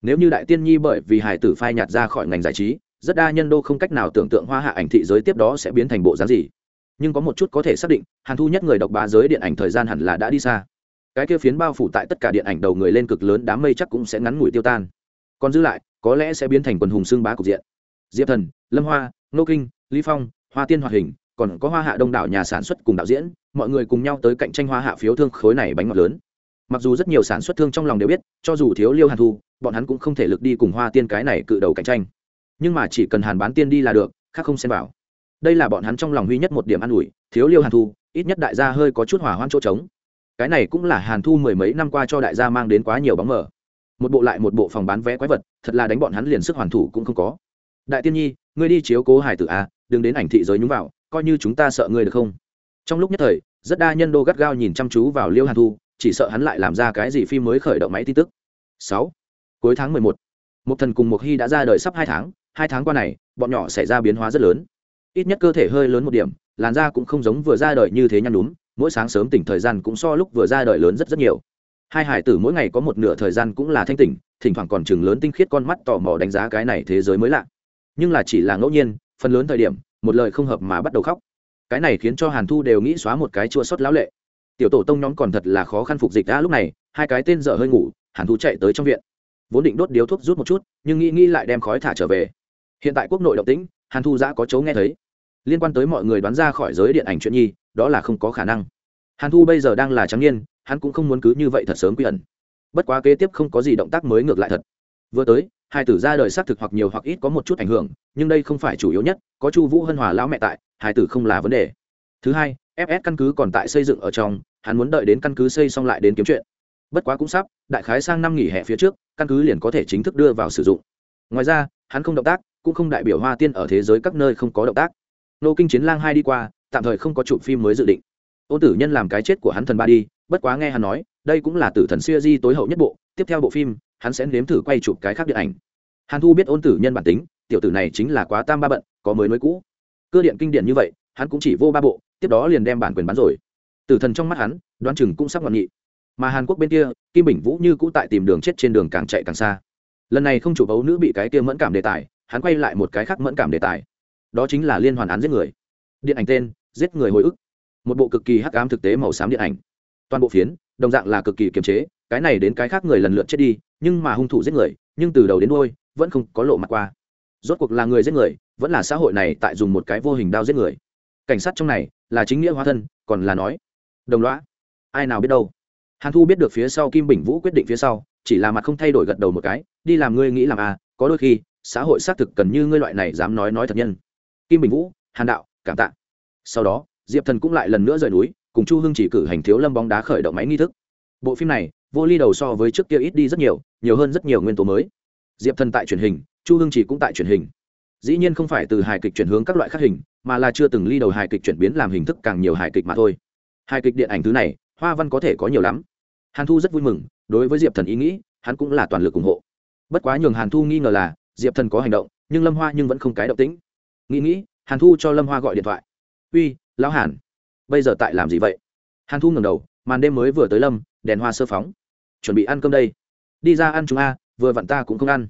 Nếu như đại tiên nhi bởi vì hải tử phai nhạt ra khỏi ngành giải trí, rất đa nhân đô không cách nào tưởng tượng hoa hạ ảnh thị giới tiếp đó sẽ biến thành bộ dáng gì. Nhưng có một chút có thể xác định, hàn thu nhất người độc bá giới điện ảnh thời gian hẳn là đã đi xa. Cái kia phiến bao phủ tại tất cả điện ảnh đầu người lên cực lớn đám mây chắc cũng sẽ ngắn ngủi tiêu tan. Còn giữ lại, có lẽ sẽ biến thành quần hùng xương bá cục diện. Diệp thần, lâm hoa nô kinh lý phong, hoa tiên hoạt hình, còn có hoa hạ đông đảo nhà sản xuất cùng đạo diễn, mọi người cùng nhau tới cạnh tranh hoa hạ phiếu thương khối này bánh ngọt lớn. Mặc dù rất nhiều sản xuất thương trong lòng đều biết, cho dù thiếu liêu hàn thu, bọn hắn cũng không thể lực đi cùng hoa tiên cái này cự đầu cạnh tranh. Nhưng mà chỉ cần hàn bán tiên đi là được, khác không xem vào. Đây là bọn hắn trong lòng duy nhất một điểm an ủi, thiếu liêu hàn thu, ít nhất đại gia hơi có chút hỏa hoan chỗ trống. Cái này cũng là hàn thu mười mấy năm qua cho đại gia mang đến quá nhiều bóng mờ. Một bộ lại một bộ phòng bán vé quái vật, thật là đánh bọn hắn liền sức hoàn thủ cũng không có. Đại tiên nhi, ngươi đi chiếu cố hải tử a đừng đến ảnh thị giới nhúng vào, coi như chúng ta sợ ngươi được không? Trong lúc nhất thời, rất đa nhân đô gắt gao nhìn chăm chú vào liêu hàn thu, chỉ sợ hắn lại làm ra cái gì phim mới khởi động máy tin tức. Sáu. Cuối tháng mười một một thần cùng một hy đã ra đời sắp hai tháng hai tháng qua này, bọn nhỏ xảy ra biến hóa rất lớn. Ít nhất cơ thể hơi lớn một điểm, làn da cũng không giống vừa ra đời như thế nhăn đúng mỗi sáng sớm tỉnh thời gian cũng so lúc vừa ra đời lớn rất rất nhiều. Hai hải tử mỗi ngày có một nửa thời gian cũng là thanh tỉnh, thỉnh thoảng còn chừng lớn tinh khiết con mắt tò mò đánh giá cái này thế giới mới lạ. Nhưng là chỉ là ngẫu nhiên phần lớn thời điểm, một lời không hợp mà bắt đầu khóc. Cái này khiến cho hàn thu đều nghĩ xóa một cái chua sót lão lệ. Tiểu tổ tông nhóm còn thật là khó khăn phục dịch đã lúc này, hai cái tên dở hơi ngủ, hàn thu chạy tới trong viện. Vốn định đốt điếu thuốc rút một chút, nhưng nghĩ nghĩ lại đem khói thả trở về. Hiện tại quốc nội động tĩnh, hàn thu giã có chấu nghe thấy. Liên quan tới mọi người đoán ra khỏi giới điện ảnh chuyện nhi, đó là không có khả năng. Hàn thu bây giờ đang là trắng niên, hắn cũng không muốn cứ như vậy thật sớm quy ẩn. Bất quá kế tiếp không có gì động tác mới ngược lại thật. Vừa tới hai tử ra đời xác thực hoặc nhiều hoặc ít có một chút ảnh hưởng, nhưng đây không phải chủ yếu nhất, có chu vũ hân hòa lão mẹ tại, hai tử không là vấn đề. Thứ hai fs căn cứ còn tại xây dựng ở trong, hắn muốn đợi đến căn cứ xây xong lại đến kiếm chuyện. Bất quá cũng sắp, đại khái sang năm nghỉ hè phía trước, căn cứ liền có thể chính thức đưa vào sử dụng. Ngoài ra, hắn không động tác, cũng không đại biểu hoa tiên ở thế giới các nơi không có động tác. Nô kinh chiến lang hai đi qua, tạm thời không có chụp phim mới dự định. Ôn tử nhân làm cái chết của hắn thần ba đi, bất quá nghe hắn nói, đây cũng là tử thần siêu di tối hậu nhất bộ, tiếp theo bộ phim hắn sẽ nếm thử quay chụp cái khác điện ảnh. Hàn thu biết ôn tử nhân bản tính, tiểu tử này chính là quá tam ba bận, có mới mới cũ. Cơ điện kinh điển như vậy, hắn cũng chỉ vô ba bộ, tiếp đó liền đem bản quyền bán rồi. Tử thần trong mắt hắn, đoán chừng cũng sắp ngoạn nghị mà hàn quốc bên kia, kim bình vũ như cũ tại tìm đường chết trên đường càng chạy càng xa. Lần này không chủ bấu nữ bị cái kia mẫn cảm đề tài, hắn quay lại một cái khác mẫn cảm đề tài. Đó chính là liên hoàn án giết người. Điện ảnh tên, giết người hồi ức. Một bộ cực kỳ hắc ám thực tế màu xám điện ảnh. Toàn bộ phiến, đồng dạng là cực kỳ kiềm chế, cái này đến cái khác người lần lượt chết đi nhưng mà hung thủ giết người, nhưng từ đầu đến đôi vẫn không có lộ mặt qua. Rốt cuộc là người giết người, vẫn là xã hội này tại dùng một cái vô hình đao giết người. Cảnh sát trong này là chính nghĩa hóa thân, còn là nói, đồng loã ai nào biết đâu? Hàn thu biết được phía sau kim bình vũ quyết định phía sau, chỉ là mặt không thay đổi gật đầu một cái, đi làm ngươi nghĩ làm à có đôi khi, xã hội xác thực cần như ngươi loại này dám nói nói thật nhân. Kim bình vũ, hàn đạo, cảm tạ. Sau đó, diệp thần cũng lại lần nữa rời núi, cùng chu hưng chỉ cử hành thiếu lâm bóng đá khởi động máy nghi thức. Bộ phim này vô ly đầu so với trước kia ít đi rất nhiều nhiều hơn rất nhiều nguyên tố mới. Diệp thần tại truyền hình, chu hương chỉ cũng tại truyền hình. Dĩ nhiên không phải từ hài kịch chuyển hướng các loại khác hình, mà là chưa từng ly đầu hài kịch chuyển biến làm hình thức càng nhiều hài kịch mà thôi. Hài kịch điện ảnh thứ này, hoa văn có thể có nhiều lắm. Hàn thu rất vui mừng, đối với diệp thần ý nghĩ, hắn cũng là toàn lực ủng hộ. Bất quá nhường hàn thu nghi ngờ là, diệp thần có hành động, nhưng lâm hoa nhưng vẫn không cái động tĩnh. Nghĩ nghĩ, hàn thu cho lâm hoa gọi điện thoại. Uy, lão hàn, bây giờ tại làm gì vậy? Hàn thu ngẩng đầu, màn đêm mới vừa tới lâm, đèn hoa sơ phóng chuẩn bị ăn cơm đây. Đi ra ăn chúng a, vừa vặn ta cũng không ăn.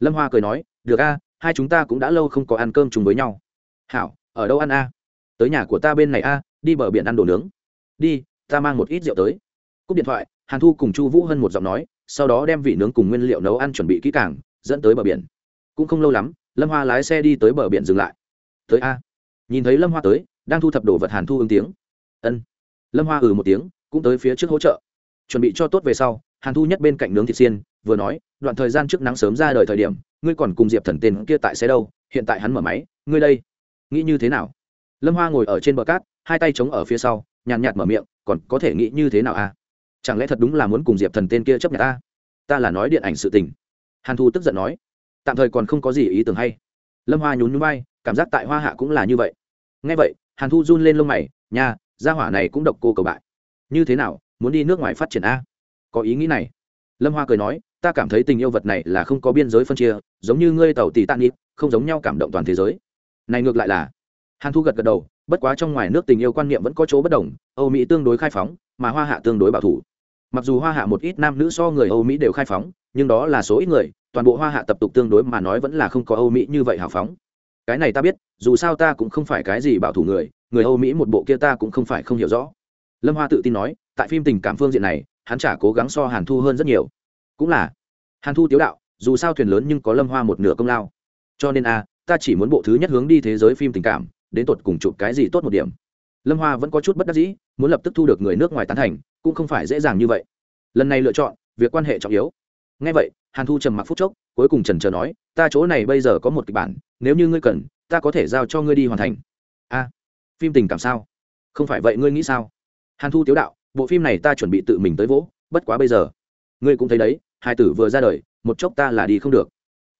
Lâm hoa cười nói, được a, hai chúng ta cũng đã lâu không có ăn cơm chung với nhau. Hảo, ở đâu ăn a? Tới nhà của ta bên này a, đi bờ biển ăn đồ nướng. Đi, ta mang một ít rượu tới. Cúp điện thoại, hàn thu cùng chu vũ hân một giọng nói, sau đó đem vị nướng cùng nguyên liệu nấu ăn chuẩn bị kỹ càng, dẫn tới bờ biển. Cũng không lâu lắm, lâm hoa lái xe đi tới bờ biển dừng lại. Tới a. Nhìn thấy lâm hoa tới, đang thu thập đồ vật hàn thu ứng tiếng. Ân. Lâm hoa ừ một tiếng, cũng tới phía trước hỗ trợ. Chuẩn bị cho tốt về sau hàn thu nhất bên cạnh nướng thịt xiên, vừa nói, đoạn thời gian trước nắng sớm ra đời thời điểm, ngươi còn cùng diệp thần tên kia tại xe đâu, hiện tại hắn mở máy, ngươi đây, nghĩ như thế nào? Lâm hoa ngồi ở trên bờ cát, hai tay chống ở phía sau, nhàn nhạt mở miệng, còn có thể nghĩ như thế nào à? Chẳng lẽ thật đúng là muốn cùng diệp thần tên kia chấp nhận ta? Ta là nói điện ảnh sự tình. Hàn thu tức giận nói, tạm thời còn không có gì ý tưởng hay. Lâm hoa nhún nhún bay cảm giác tại hoa hạ cũng là như vậy. Ngay vậy, hàn thu run lên lông mày nhà gia hỏa này cũng độc cô cầu bại. Như thế nào, muốn đi nước ngoài phát triển a có ý nghĩ này. Lâm hoa cười nói, ta cảm thấy tình yêu vật này là không có biên giới phân chia, giống như ngươi tàu tỷ tạ nịp không giống nhau cảm động toàn thế giới. Này ngược lại là, hàn thu gật gật đầu, bất quá trong ngoài nước tình yêu quan niệm vẫn có chỗ bất đồng, âu mỹ tương đối khai phóng, mà hoa hạ tương đối bảo thủ. Mặc dù hoa hạ một ít nam nữ so người âu mỹ đều khai phóng, nhưng đó là số ít người, toàn bộ hoa hạ tập tục tương đối mà nói vẫn là không có âu mỹ như vậy hào phóng. Cái này ta biết, dù sao ta cũng không phải cái gì bảo thủ người người âu mỹ một bộ kia ta cũng không phải không hiểu rõ. Lâm hoa tự tin nói, tại phim tình cảm phương diện này hắn chả cố gắng so hàn thu hơn rất nhiều. Cũng là, hàn thu tiếu đạo, dù sao thuyền lớn nhưng có lâm hoa một nửa công lao. Cho nên a, ta chỉ muốn bộ thứ nhất hướng đi thế giới phim tình cảm, đến tột cùng chụp cái gì tốt một điểm. Lâm hoa vẫn có chút bất đắc dĩ, muốn lập tức thu được người nước ngoài tán thành, cũng không phải dễ dàng như vậy. Lần này lựa chọn, việc quan hệ trọng yếu. Ngay vậy, hàn thu trầm mặc phút chốc, cuối cùng trần trờ nói, ta chỗ này bây giờ có một kịch bản, nếu như ngươi cần, ta có thể giao cho ngươi đi hoàn thành. A, phim tình cảm sao? Không phải vậy, ngươi nghĩ sao? Hàn thu tiếu đạo bộ phim này ta chuẩn bị tự mình tới vỗ, bất quá bây giờ. Ngươi cũng thấy đấy, hai tử vừa ra đời, một chốc ta là đi không được.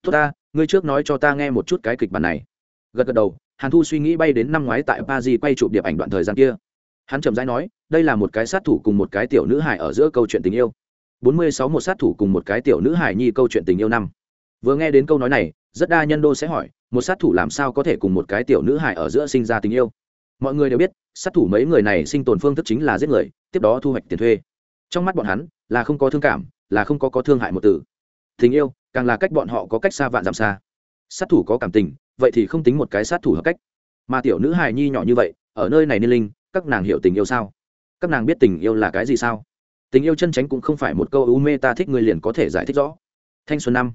Tốt ta, ngươi trước nói cho ta nghe một chút cái kịch bản này. Gật gật đầu, hàn thu suy nghĩ bay đến năm ngoái tại paris quay chụp điệp ảnh đoạn thời gian kia. Hắn chậm rãi nói, đây là một cái sát thủ cùng một cái tiểu nữ hải ở giữa câu chuyện tình yêu. Bốn mươi sáu một sát thủ cùng một cái tiểu nữ hải nhi câu chuyện tình yêu năm. Vừa nghe đến câu nói này, rất đa nhân đô sẽ hỏi, một sát thủ làm sao có thể cùng một cái tiểu nữ hải ở giữa sinh ra tình yêu? Mọi người đều biết, sát thủ mấy người này sinh tồn phương thức chính là giết người tiếp đó thu hoạch tiền thuê. Trong mắt bọn hắn, là không có thương cảm, là không có có thương hại một từ. Tình yêu, càng là cách bọn họ có cách xa vạn dặm xa. Sát thủ có cảm tình, vậy thì không tính một cái sát thủ hợp cách. Mà tiểu nữ hài nhi nhỏ như vậy, ở nơi này niên linh, các nàng hiểu tình yêu sao? Các nàng biết tình yêu là cái gì sao? Tình yêu chân tránh cũng không phải một câu u mê ta thích người liền có thể giải thích rõ. Thanh xuân năm.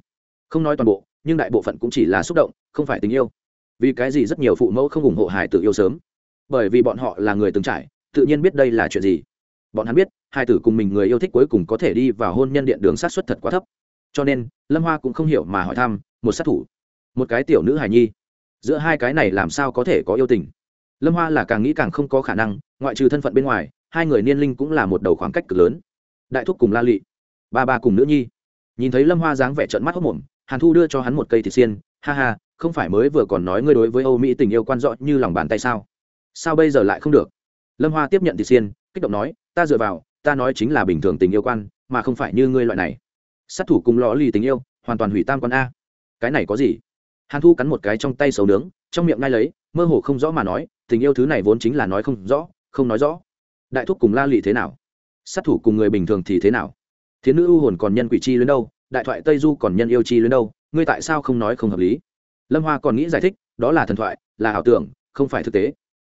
Không nói toàn bộ, nhưng đại bộ phận cũng chỉ là xúc động, không phải tình yêu. Vì cái gì rất nhiều phụ mẫu không ủng hộ hài tử yêu sớm? Bởi vì bọn họ là người từng trải, tự nhiên biết đây là chuyện gì bọn hắn biết, hai tử cùng mình người yêu thích cuối cùng có thể đi vào hôn nhân điện đường sát xuất thật quá thấp. Cho nên, lâm hoa cũng không hiểu mà hỏi thăm, một sát thủ, một cái tiểu nữ hài nhi, giữa hai cái này làm sao có thể có yêu tình? Lâm hoa là càng nghĩ càng không có khả năng, ngoại trừ thân phận bên ngoài, hai người niên linh cũng là một đầu khoảng cách cực lớn. Đại thúc cùng la lị, ba ba cùng nữ nhi. Nhìn thấy lâm hoa dáng vẻ trợn mắt hốc mồm hàn thu đưa cho hắn một cây thịt xiên, ha ha, không phải mới vừa còn nói ngươi đối với âu mỹ tình yêu quan rõ như lòng bàn tay sao? Sao bây giờ lại không được? Lâm hoa tiếp nhận thịt xiên, kích động nói ta dựa vào, ta nói chính là bình thường tình yêu quan, mà không phải như ngươi loại này. Sát thủ cùng lò lì tình yêu, hoàn toàn hủy tam quan a. Cái này có gì? Hàn thu cắn một cái trong tay sầu nướng, trong miệng ngay lấy, mơ hồ không rõ mà nói, tình yêu thứ này vốn chính là nói không rõ, không nói rõ. Đại thúc cùng la lị thế nào? Sát thủ cùng người bình thường thì thế nào? Thiến nữ ưu hồn còn nhân quỷ chi luyến đâu? Đại thoại tây du còn nhân yêu chi luyến đâu? Ngươi tại sao không nói không hợp lý? Lâm hoa còn nghĩ giải thích, đó là thần thoại, là ảo tưởng, không phải thực tế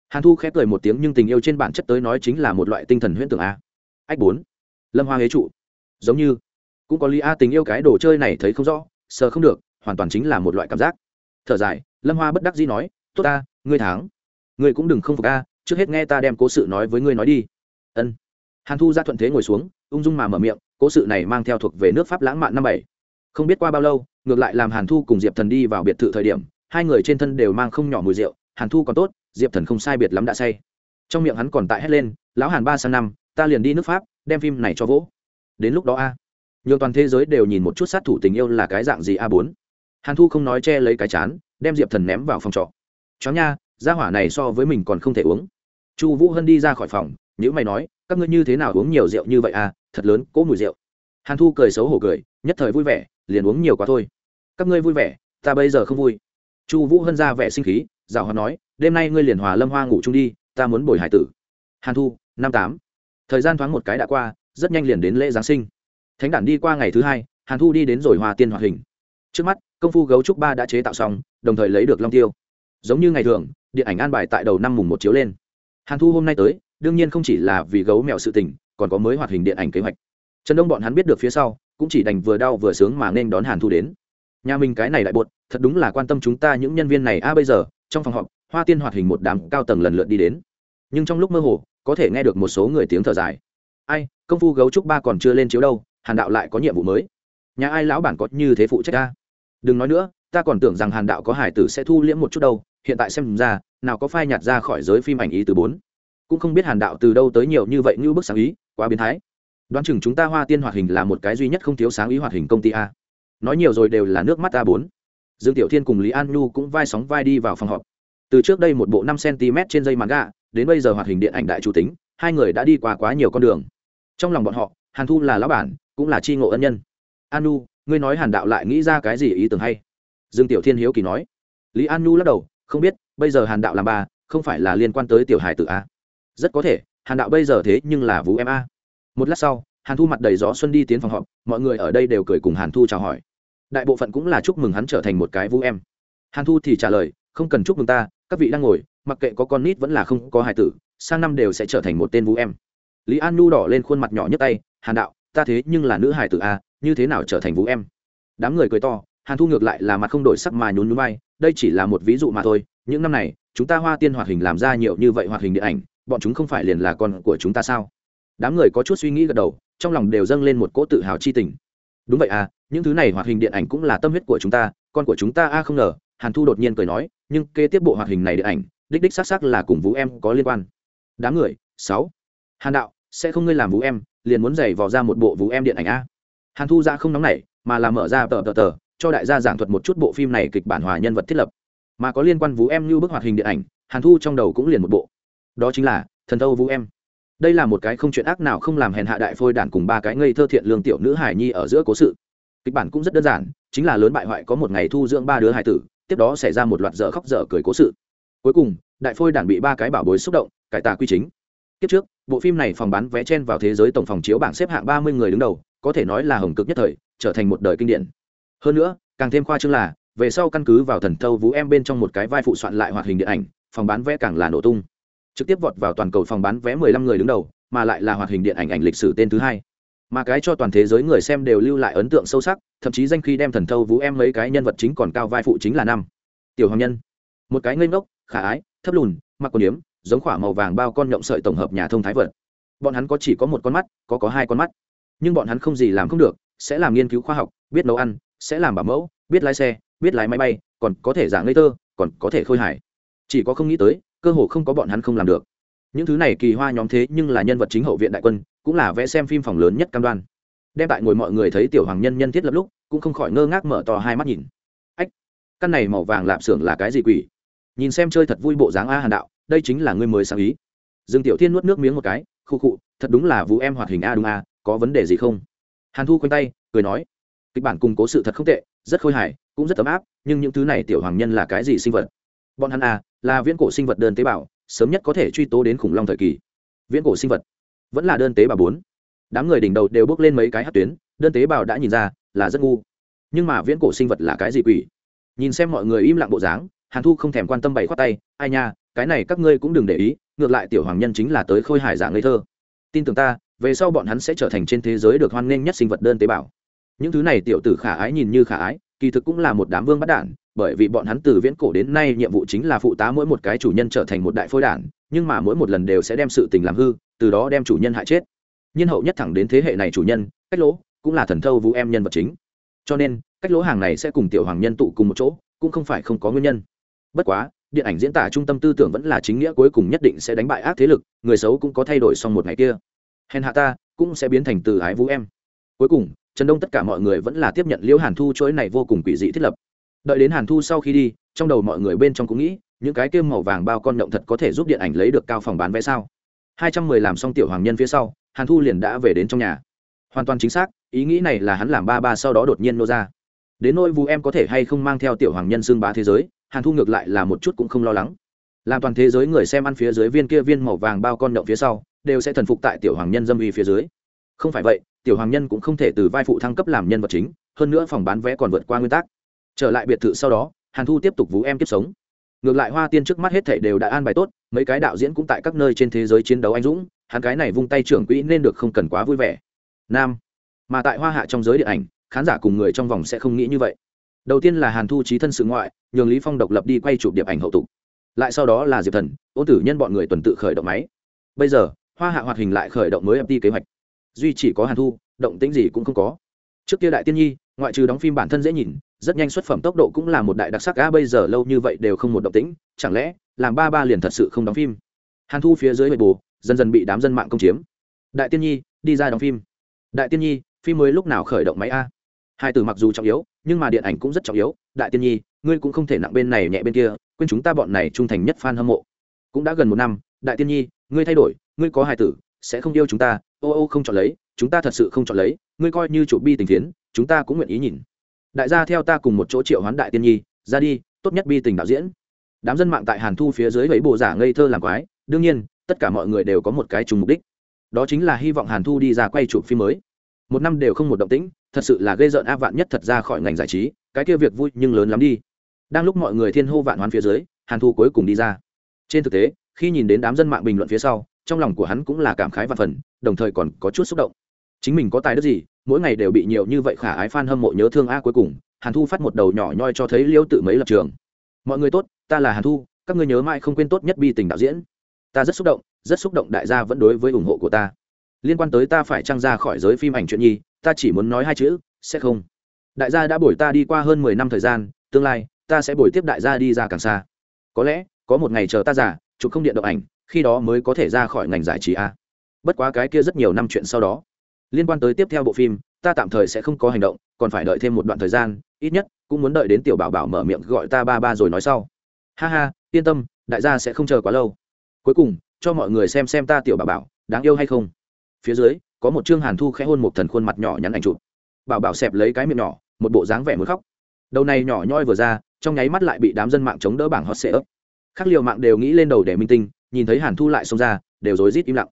hàn thu khép cười một tiếng nhưng tình yêu trên bản chất tới nói chính là một loại tinh thần huyễn tưởng a. Ách bốn. Lâm hoa hế trụ. Giống như, cũng có lý a tình yêu cái đồ chơi này thấy không rõ, sờ không được, hoàn toàn chính là một loại cảm giác. Thở dài, lâm hoa bất đắc dĩ nói, tốt ta, ngươi tháng ngươi cũng đừng không phục a, trước hết nghe ta đem cố sự nói với ngươi nói đi. Ân. Hàn thu ra thuận thế ngồi xuống, ung dung mà mở miệng, cố sự này mang theo thuộc về nước pháp lãng mạn năm bảy. Không biết qua bao lâu, ngược lại làm hàn thu cùng diệp thần đi vào biệt thự thời điểm, hai người trên thân đều mang không nhỏ mùi rượu, hàn thu còn tốt diệp thần không sai biệt lắm đã say. Trong miệng hắn còn tại hét lên, lão hàn, ba sang năm, ta liền đi nước pháp, đem phim này cho vỗ. Đến lúc đó a à. nhiều toàn thế giới đều nhìn một chút sát thủ tình yêu là cái dạng gì a bốn. Hàn thu không nói che lấy cái chán, đem diệp thần ném vào phòng trọ. Chó nha, gia hỏa này so với mình còn không thể uống. Chu vũ hân đi ra khỏi phòng nhữ mày nói, các ngươi như thế nào uống nhiều rượu như vậy à thật lớn, cỗ mùi rượu. Hàn thu cười xấu hổ cười, nhất thời vui vẻ, liền uống nhiều quá thôi. Các ngươi vui vẻ, ta bây giờ không vui. Chu vũ hân ra vẻ sinh khí giảo hòa nói, đêm nay ngươi liền hòa lâm hoa ngủ chung đi, ta muốn bồi hải tử. Hàn thu, năm tám. Thời gian thoáng một cái đã qua, rất nhanh liền đến lễ giáng sinh. Thánh đản đi qua ngày thứ hai, hàn thu đi đến rồi hòa tiên hoạt hình. Trước mắt, công phu gấu trúc ba đã chế tạo xong, đồng thời lấy được long tiêu. Giống như ngày thường, điện ảnh an bài tại đầu năm mùng một chiếu lên. Hàn thu hôm nay tới, đương nhiên không chỉ là vì gấu mèo sự tình, còn có mới hoạt hình điện ảnh kế hoạch. Trần đông bọn hắn biết được phía sau, cũng chỉ đành vừa đau vừa sướng mà nên đón hàn thu đến. Nhà mình cái này lại buột thật đúng là quan tâm chúng ta những nhân viên này. A, bây giờ trong phòng họp, hoa tiên hoạt hình một đám cao tầng lần lượt đi đến. Nhưng trong lúc mơ hồ, có thể nghe được một số người tiếng thở dài. Ai, công phu gấu trúc ba còn chưa lên chiếu đâu, hàn đạo lại có nhiệm vụ mới. Nhà ai lão bản có như thế phụ trách ta đừng nói nữa, ta còn tưởng rằng hàn đạo có hải tử sẽ thu liễm một chút đâu, hiện tại xem ra, nào có phai nhạt ra khỏi giới phim ảnh ý từ bốn. Cũng không biết hàn đạo từ đâu tới nhiều như vậy như bức sáng ý, quá biến thái. Đoán chừng chúng ta hoa tiên hoạt hình là một cái duy nhất không thiếu sáng ý hoạt hình công ty a. Nói nhiều rồi đều là nước mắt a bốn dương tiểu thiên cùng lý an nhu cũng vai sóng vai đi vào phòng họp. Từ trước đây một bộ năm cm trên dây màn gà đến bây giờ hoạt hình điện ảnh đại chủ tính hai người đã đi qua quá nhiều con đường. Trong lòng bọn họ hàn thu là lão bản cũng là tri ngộ ân nhân. An nhu ngươi nói hàn đạo lại nghĩ ra cái gì ý tưởng hay? Dương tiểu thiên hiếu kỳ nói. Lý an nhu lắc đầu không biết bây giờ hàn đạo làm bà, không phải là liên quan tới tiểu hải tử a. Rất có thể hàn đạo bây giờ thế nhưng là vũ em a. Một lát sau hàn thu mặt đầy gió xuân đi tiến phòng họp mọi người ở đây đều cười cùng hàn thu chào hỏi đại bộ phận cũng là chúc mừng hắn trở thành một cái vũ em. Hàn thu thì trả lời, không cần chúc mừng ta, các vị đang ngồi, mặc kệ có con nít vẫn là không có hài tử, sang năm đều sẽ trở thành một tên vũ em. Lý an nu đỏ lên khuôn mặt nhỏ nhất tay, hàn đạo, ta thế nhưng là nữ hài tử a, như thế nào trở thành vũ em? Đám người cười to, hàn thu ngược lại là mặt không đổi sắc mà nhún nhún vai, đây chỉ là một ví dụ mà thôi, những năm này, chúng ta hoa tiên hoạt hình làm ra nhiều như vậy hoạt hình điện ảnh, bọn chúng không phải liền là con của chúng ta sao? Đám người có chút suy nghĩ gật đầu, trong lòng đều dâng lên một cỗ tự hào chi tình. Đúng vậy à những thứ này hoạt hình điện ảnh cũng là tâm huyết của chúng ta, con của chúng ta a không ngờ, hàn thu đột nhiên cười nói, nhưng kế tiếp bộ hoạt hình này điện ảnh, đích đích xác xác là cùng vũ em có liên quan. Đám người, sáu. Hàn đạo, sẽ không ngươi làm vũ em, liền muốn giày vò ra một bộ vũ em điện ảnh a. Hàn thu ra không nóng nảy, mà là mở ra tờ tờ tờ, cho đại gia giảng thuật một chút bộ phim này kịch bản hòa nhân vật thiết lập. Mà có liên quan vũ em như bức hoạt hình điện ảnh, hàn thu trong đầu cũng liền một bộ. Đó chính là, thần thâu vũ em. Đây là một cái không chuyện ác nào không làm hèn hạ đại phôi đản cùng ba cái ngây thơ thiện lương tiểu nữ hải nhi ở giữa cố sự kịch bản cũng rất đơn giản, chính là lớn bại hoại có một ngày thu dưỡng ba đứa hải tử, tiếp đó xảy ra một loạt dở khóc dở cười cố sự. Cuối cùng, đại phôi đản bị ba cái bảo bối xúc động, cải tà quy chính. Kiếp trước, bộ phim này phòng bán vé chen vào thế giới tổng phòng chiếu bảng xếp hạng ba mươi người đứng đầu, có thể nói là hồng cực nhất thời, trở thành một đời kinh điển. Hơn nữa, càng thêm khoa chương là, về sau căn cứ vào thần thâu vũ em bên trong một cái vai phụ soạn lại hoạt hình điện ảnh, phòng bán vé càng là nổ tung. Trực tiếp vọt vào toàn cầu phòng bán vé mười lăm người đứng đầu, mà lại là hoạt hình điện ảnh ảnh lịch sử tên thứ hai mà cái cho toàn thế giới người xem đều lưu lại ấn tượng sâu sắc, thậm chí danh khi đem thần thâu vũ em mấy cái nhân vật chính còn cao vai phụ chính là năm. Tiểu hoàng nhân. Một cái ngây ngốc, khả ái, thấp lùn, mặc quần yếm, giống khỏa màu vàng bao con nhộng sợi tổng hợp nhà thông thái vật. Bọn hắn có chỉ có một con mắt, có có hai con mắt. Nhưng bọn hắn không gì làm không được, sẽ làm nghiên cứu khoa học, biết nấu ăn, sẽ làm bảo mẫu, biết lái xe, biết lái máy bay, còn có thể giả ngây thơ, còn có thể khôi hài. Chỉ có không nghĩ tới, cơ hồ không có bọn hắn không làm được. Những thứ này kỳ hoa nhóm thế nhưng là nhân vật chính hậu viện đại quân cũng là vẽ xem phim phòng lớn nhất cam đoan. Đem tại ngồi mọi người thấy tiểu hoàng nhân nhân thiết lập lúc, cũng không khỏi ngơ ngác mở to hai mắt nhìn. Ách, căn này màu vàng lạp xưởng là cái gì quỷ? Nhìn xem chơi thật vui bộ dáng a hàn đạo, đây chính là ngươi mới sáng ý. Dương tiểu thiên nuốt nước miếng một cái, khu khụ thật đúng là vũ em hoạt hình a đúng a, có vấn đề gì không? Hàn thu khoanh tay, cười nói, kịch bản cùng cố sự thật không tệ, rất khôi hài, cũng rất ấm áp, nhưng những thứ này tiểu hoàng nhân là cái gì sinh vật? Bọn hắn a, là viễn cổ sinh vật đơn tế bào, sớm nhất có thể truy tố đến khủng long thời kỳ. Viễn cổ sinh vật vẫn là đơn tế bào bốn. Đám người đỉnh đầu đều bước lên mấy cái hát tuyến, đơn tế bào đã nhìn ra là rất ngu. Nhưng mà viễn cổ sinh vật là cái gì quỷ? Nhìn xem mọi người im lặng bộ dáng, hàn thu không thèm quan tâm bày khoát tay, ai nha, cái này các ngươi cũng đừng để ý, ngược lại tiểu hoàng nhân chính là tới khôi hải giả ngây thơ. Tin tưởng ta, về sau bọn hắn sẽ trở thành trên thế giới được hoan nghênh nhất sinh vật đơn tế bào. Những thứ này tiểu tử khả ái nhìn như khả ái, kỳ thực cũng là một đám vương bắt đản bởi vì bọn hắn từ viễn cổ đến nay nhiệm vụ chính là phụ tá mỗi một cái chủ nhân trở thành một đại phôi đản, nhưng mà mỗi một lần đều sẽ đem sự tình làm hư, từ đó đem chủ nhân hại chết. Nhân hậu nhất thẳng đến thế hệ này chủ nhân, cách lỗ, cũng là thần thâu vũ em nhân vật chính. Cho nên, cách lỗ hàng này sẽ cùng tiểu hoàng nhân tụ cùng một chỗ, cũng không phải không có nguyên nhân. Bất quá, điện ảnh diễn tả trung tâm tư tưởng vẫn là chính nghĩa cuối cùng nhất định sẽ đánh bại ác thế lực, người xấu cũng có thay đổi xong một ngày kia. Hèn hạ ta, cũng sẽ biến thành từ ái vũ em. Cuối cùng, trần đông tất cả mọi người vẫn là tiếp nhận liễu hàn thu chuỗi này vô cùng quỷ dị thiết lập đợi đến hàn thu sau khi đi, trong đầu mọi người bên trong cũng nghĩ, những cái kia màu vàng bao con động thật có thể giúp điện ảnh lấy được cao phòng bán vé sao? Hai trăm mười làm xong tiểu hoàng nhân phía sau, hàn thu liền đã về đến trong nhà. Hoàn toàn chính xác, ý nghĩ này là hắn làm ba ba sau đó đột nhiên nô ra. Đến nỗi vũ em có thể hay không mang theo tiểu hoàng nhân xương bá thế giới, hàn thu ngược lại là một chút cũng không lo lắng. Làm toàn thế giới người xem ăn phía dưới viên kia viên màu vàng bao con động phía sau, đều sẽ thần phục tại tiểu hoàng nhân dâm uy phía dưới. Không phải vậy, tiểu hoàng nhân cũng không thể từ vai phụ thăng cấp làm nhân vật chính, hơn nữa phòng bán vé còn vượt qua nguyên tắc trở lại biệt thự sau đó, hàn thu tiếp tục vũ em tiếp sống. Ngược lại hoa tiên trước mắt hết thảy đều đã an bài tốt, mấy cái đạo diễn cũng tại các nơi trên thế giới chiến đấu anh dũng, hắn cái này vung tay trưởng quỹ nên được không cần quá vui vẻ. Nam, mà tại hoa hạ trong giới điện ảnh, khán giả cùng người trong vòng sẽ không nghĩ như vậy. Đầu tiên là hàn thu trí thân sự ngoại, nhường lý phong độc lập đi quay chụp điệp ảnh hậu tục. Lại sau đó là diệp thần, ôn tử nhân bọn người tuần tự khởi động máy. Bây giờ, hoa hạ hoạt hình lại khởi động mới đi kế hoạch. Duy chỉ có hàn thu, động tĩnh gì cũng không có. Trước kia đại tiên nhi, ngoại trừ đóng phim bản thân dễ nhìn rất nhanh xuất phẩm tốc độ cũng là một đại đặc sắc a bây giờ lâu như vậy đều không một động tĩnh, chẳng lẽ làm ba ba liền thật sự không đóng phim? Hàn thu phía dưới bệ bù dần dần bị đám dân mạng công chiếm. Đại tiên nhi, đi ra đóng phim. Đại tiên nhi, phim mới lúc nào khởi động máy a? Hai từ mặc dù trọng yếu, nhưng mà điện ảnh cũng rất trọng yếu. Đại tiên nhi, ngươi cũng không thể nặng bên này nhẹ bên kia, quên chúng ta bọn này trung thành nhất fan hâm mộ. Cũng đã gần một năm, đại tiên nhi, ngươi thay đổi, ngươi có hài tử, sẽ không yêu chúng ta. Ô ô không chọn lấy, chúng ta thật sự không chọn lấy, ngươi coi như chủ bi tình phiến, chúng ta cũng nguyện ý nhìn đại gia theo ta cùng một chỗ triệu hoán đại tiên nhi, ra đi, tốt nhất bi tình đạo diễn. Đám dân mạng tại hàn thu phía dưới vẫy bộ giả ngây thơ làm quái, đương nhiên, tất cả mọi người đều có một cái chung mục đích. Đó chính là hy vọng hàn thu đi ra quay chụp phim mới. Một năm đều không một động tĩnh, thật sự là gây rợn áp vạn nhất thật ra khỏi ngành giải trí, cái kia việc vui nhưng lớn lắm đi. Đang lúc mọi người thiên hô vạn hoán phía dưới, hàn thu cuối cùng đi ra. Trên thực tế, khi nhìn đến đám dân mạng bình luận phía sau, trong lòng của hắn cũng là cảm khái và phần, đồng thời còn có chút xúc động chính mình có tài đức gì, mỗi ngày đều bị nhiều như vậy khả ái f a n hâm mộ nhớ thương a cuối cùng, hàn thu phát một đầu nhỏ nhoi cho thấy liêu tự mấy lập trường. Mọi người tốt, ta là hàn thu, các ngươi nhớ mãi không quên tốt nhất bi tình đạo diễn. Ta rất xúc động, rất xúc động đại gia vẫn đối với ủng hộ của ta. Liên quan tới ta phải trăng ra khỏi giới phim ảnh chuyện nhi ta chỉ muốn nói hai chữ, sẽ không. Đại gia đã bồi ta đi qua hơn mười năm thời gian, tương lai, ta sẽ bồi tiếp đại gia đi ra càng xa. Có lẽ, có một ngày chờ ta già, chụp không điện động ảnh, khi đó mới có thể ra khỏi ngành giải trí a. Bất quá cái kia rất nhiều năm chuyện sau đó liên quan tới tiếp theo bộ phim, ta tạm thời sẽ không có hành động, còn phải đợi thêm một đoạn thời gian, ít nhất cũng muốn đợi đến tiểu bảo bảo mở miệng gọi ta ba ba rồi nói sau. Ha ha, yên tâm, đại gia sẽ không chờ quá lâu. Cuối cùng, cho mọi người xem xem ta tiểu bảo bảo, đáng yêu hay không. Phía dưới, có một chương hàn thu khẽ hôn một thần khuôn mặt nhỏ nhắn ảnh chụp. Bảo bảo xẹp lấy cái miệng nhỏ, một bộ dáng vẻ muốn khóc. Đầu này nhỏ nhoi vừa ra, trong nháy mắt lại bị đám dân mạng chống đỡ bảng hot sệ ấp khác liều mạng đều nghĩ lên đầu để minh tinh, nhìn thấy hàn thu lại xông ra, đều rối rít im lặng.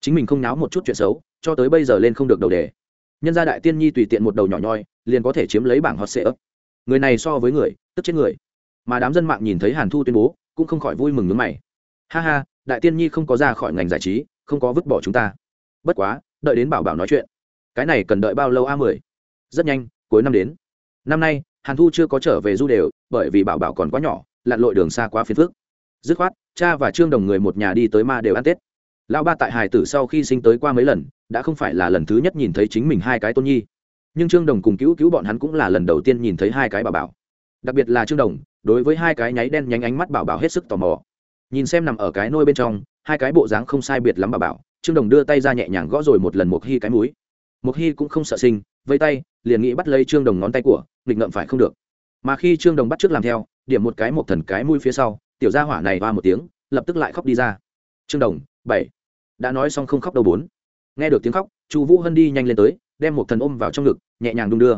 Chính mình không náo một chút chuyện xấu cho tới bây giờ lên không được đầu đề. Nhân gia đại tiên nhi tùy tiện một đầu nhỏ nhoi, liền có thể chiếm lấy bảng hot sệ ấp người này so với người, tức chết người. Mà đám dân mạng nhìn thấy hàn thu tuyên bố, cũng không khỏi vui mừng nước mày. Ha ha, đại tiên nhi không có ra khỏi ngành giải trí, không có vứt bỏ chúng ta. Bất quá, đợi đến bảo bảo nói chuyện. Cái này cần đợi bao lâu a mười? Rất nhanh, cuối năm đến. Năm nay, hàn thu chưa có trở về du đều, bởi vì bảo bảo còn quá nhỏ, lặn lội đường xa quá phiền phức. Dứt khoát, cha và trương đồng người một nhà đi tới ma đều ăn tết. Lão ba tại hải tử sau khi sinh tới qua mấy lần đã không phải là lần thứ nhất nhìn thấy chính mình hai cái tôn nhi. Nhưng trương đồng cùng cứu cứu bọn hắn cũng là lần đầu tiên nhìn thấy hai cái bà bảo. Đặc biệt là trương đồng, đối với hai cái nháy đen nhánh ánh mắt bảo bảo hết sức tò mò. Nhìn xem nằm ở cái nôi bên trong, hai cái bộ dáng không sai biệt lắm bà bảo, trương đồng đưa tay ra nhẹ nhàng gõ rồi một lần một hy cái múi một hy cũng không sợ sinh, vây tay, liền nghĩ bắt lấy trương đồng ngón tay của, nghịch ngợm phải không được. Mà khi trương đồng bắt trước làm theo, điểm một cái một thần cái mũi phía sau, tiểu gia hỏa này va một tiếng, lập tức lại khóc đi ra. Trương đồng, bảy. Đã nói xong không khóc đâu bốn nghe được tiếng khóc, chu vũ hân đi nhanh lên tới, đem một thần ôm vào trong ngực, nhẹ nhàng đung đưa.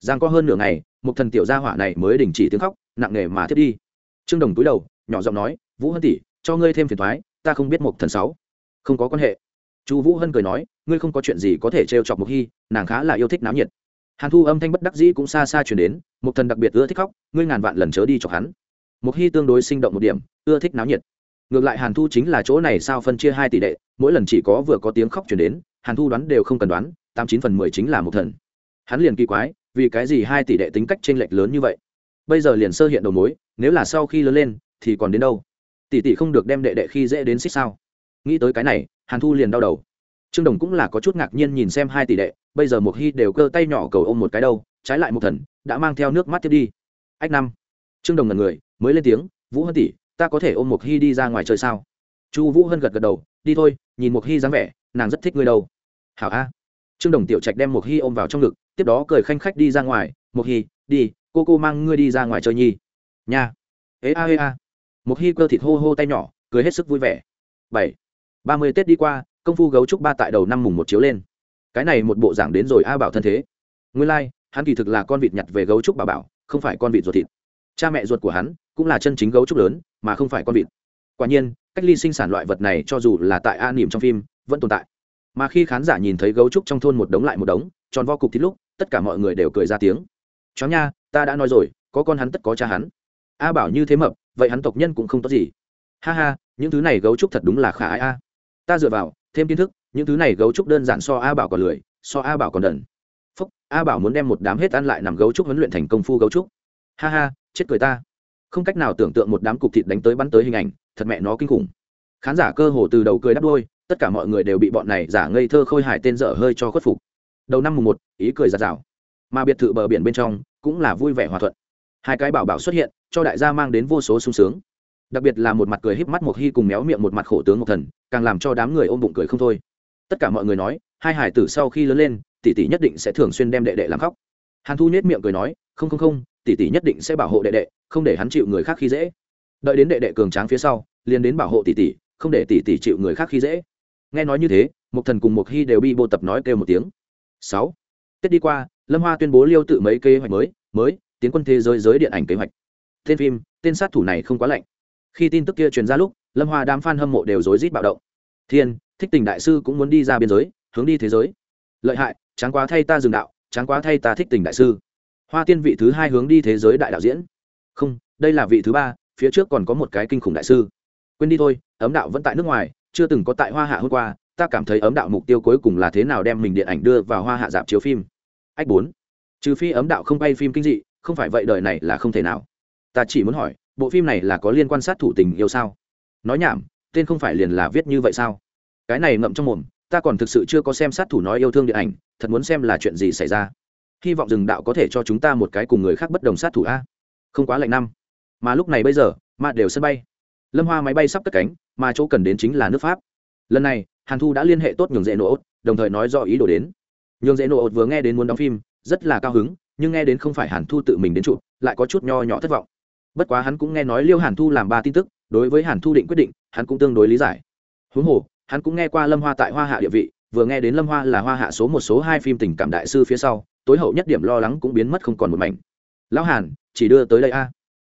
Giang có hơn nửa ngày, một thần tiểu gia hỏa này mới đình chỉ tiếng khóc, nặng nề mà thiết đi. Trương đồng túi đầu, nhỏ giọng nói, vũ hân tỷ, cho ngươi thêm phiền thoái ta không biết một thần sáu. Không có quan hệ. Chu vũ hân cười nói, ngươi không có chuyện gì có thể trêu chọc một hy, nàng khá là yêu thích náo nhiệt. Hàn thu âm thanh bất đắc dĩ cũng xa xa chuyển đến, một thần đặc biệt ưa thích khóc, ngươi ngàn vạn lần chớ đi chọc hắn. Một hy tương đối sinh động một điểm, ưa thích náo nhiệt ngược lại hàn thu chính là chỗ này sao phân chia hai tỷ đệ mỗi lần chỉ có vừa có tiếng khóc chuyển đến, hàn thu đoán đều không cần đoán, tám chín phần mười chính là một thần. Hắn liền kỳ quái, vì cái gì hai tỷ đệ tính cách t r ê n lệch lớn như vậy? Bây giờ liền sơ hiện đầu mối, nếu là sau khi lớn lên, thì còn đến đâu? Tỷ tỷ không được đem đệ đệ khi dễ đến xích sao? Nghĩ tới cái này, hàn thu liền đau đầu. Trương đồng cũng là có chút ngạc nhiên nhìn xem hai tỷ đệ bây giờ một hy đều cơ tay nhỏ cầu ôm một cái đâu, trái lại một thần, đã mang theo nước mắt tiếp đi. Ách năm. Trương đồng là người, mới lên tiếng, vũ hân tỷ ta có thể ôm một hy đi ra ngoài chơi sao? Chu vũ hân gật gật đầu đi thôi nhìn một hy dáng vẻ nàng rất thích ngươi đâu. Hảo a. Trương đồng tiểu trạch đem một hy ôm vào trong ngực tiếp đó cười khanh khách đi ra ngoài. Một hy đi cô cô mang ngươi đi ra ngoài chơi nhi. Nha. Ế a ế a. Một hy cơ thịt hô hô tay nhỏ cười hết sức vui vẻ. Bảy. Ba mươi tết đi qua công phu gấu trúc ba tại đầu năm mùng một chiếu lên. Cái này một bộ giảng đến rồi a bảo thân thế. Nguyên lai、like, hắn kỳ thực là con vịt nhặt về gấu trúc bà bảo không phải con vịt ruột thịt. Cha mẹ ruột của hắn cũng là chân chính gấu trúc lớn mà không phải con vịt. Quả nhiên, cách ly sinh sản loại vật này cho dù là tại a nỉm trong phim, vẫn tồn tại. Mà khi khán giả nhìn thấy gấu trúc trong thôn một đống lại một đống, tròn vo cục thịt lúc, tất cả mọi người đều cười ra tiếng. Chó nha, ta đã nói rồi, có con hắn tất có cha hắn. A bảo như thế mập, vậy hắn tộc nhân cũng không tốt gì. Ha ha, những thứ này gấu trúc thật đúng là khả ai a. Ta dựa vào, thêm kiến thức, những thứ này gấu trúc đơn giản so a bảo còn lười, so a bảo còn đần. Phúc, a bảo muốn đem một đám hết ăn lại nằm gấu trúc huấn luyện thành công phu gấu trúc. Ha ha, chết cười ta không cách nào tưởng tượng một đám cục thịt đánh tới bắn tới hình ảnh, thật mẹ nó kinh khủng. Khán giả cơ hồ từ đầu cười đắp đôi, tất cả mọi người đều bị bọn này giả ngây thơ khôi hài tên dở hơi cho khuất phục. Đầu năm mùng một, ý cười giạt rào. Mà biệt thự bờ biển bên trong, cũng là vui vẻ hòa thuận. Hai cái bảo bảo xuất hiện, cho đại gia mang đến vô số sung sướng. Đặc biệt là một mặt cười híp mắt một hy cùng méo miệng một mặt khổ tướng một thần, càng làm cho đám người ôm bụng cười không thôi. Tất cả mọi người nói, hai hải tử sau khi lớn lên, tỷ tỷ nhất định sẽ thường xuyên đem đệ đệ làm khóc. Hàn thu nhét miệng cười nói, không không không tỷ tỷ nhất định sẽ bảo hộ đệ đệ, không để hắn chịu người khác khi dễ. Đợi đến đệ đệ cường tráng phía sau, liền đến bảo hộ tỷ tỷ, không để tỷ tỷ chịu người khác khi dễ. Nghe nói như thế một thần cùng một hy đều bị bộ tập nói kêu một tiếng. Sáu. Tết đi qua, lâm hoa tuyên bố liêu tự mấy kế hoạch mới mới, tiến quân thế giới giới điện ảnh kế hoạch. Tên phim, tên sát thủ này không quá lạnh. Khi tin tức kia truyền ra lúc, lâm hoa đám f a n hâm mộ đều rối rít bạo động. Thiên, thích tình đại sư cũng muốn đi ra biên giới, hướng đi thế giới. Lợi hại, tráng quá thay ta dừng đạo, tráng quá thay ta thích tình đại sư hoa tiên vị thứ hai hướng đi thế giới đại đạo diễn. Không, đây là vị thứ ba, phía trước còn có một cái kinh khủng đại sư. Quên đi thôi, ấm đạo vẫn tại nước ngoài, chưa từng có tại hoa hạ hôm qua, ta cảm thấy ấm đạo mục tiêu cuối cùng là thế nào đem mình điện ảnh đưa vào hoa hạ dạp chiếu phim. Ách bốn. Trừ phi ấm đạo không bay phim kinh dị, không phải vậy đời này là không thể nào. Ta chỉ muốn hỏi, bộ phim này là có liên quan sát thủ tình yêu sao? Nói nhảm, tên không phải liền là viết như vậy sao? Cái này ngậm trong mồm, ta còn thực sự chưa có xem sát thủ nói yêu thương điện ảnh, thật muốn xem là chuyện gì xảy ra hy vọng rừng đạo có thể cho chúng ta một cái cùng người khác bất đồng sát thủ a. Không quá lạnh năm. Mà lúc này bây giờ mà đều sân bay. Lâm hoa máy bay sắp cất cánh, mà chỗ cần đến chính là nước pháp. Lần này, hàn thu đã liên hệ tốt nhường dễ nổ ốt, đồng thời nói do ý đồ đến. Nhường dễ nổ ốt vừa nghe đến muốn đóng phim, rất là cao hứng, nhưng nghe đến không phải hàn thu tự mình đến trụ lại có chút nho nhỏ thất vọng. Bất quá hắn cũng nghe nói liêu hàn thu làm ba tin tức, đối với hàn thu định quyết định, hắn cũng tương đối lý giải. Huống hồ, hắn cũng nghe qua lâm hoa tại hoa hạ địa vị, vừa nghe đến lâm hoa là hoa hạ số một số hai phim tình cảm đại sư phía sau tối hậu nhất điểm lo lắng cũng biến mất không còn một mảnh. Lão hàn, chỉ đưa tới đây a.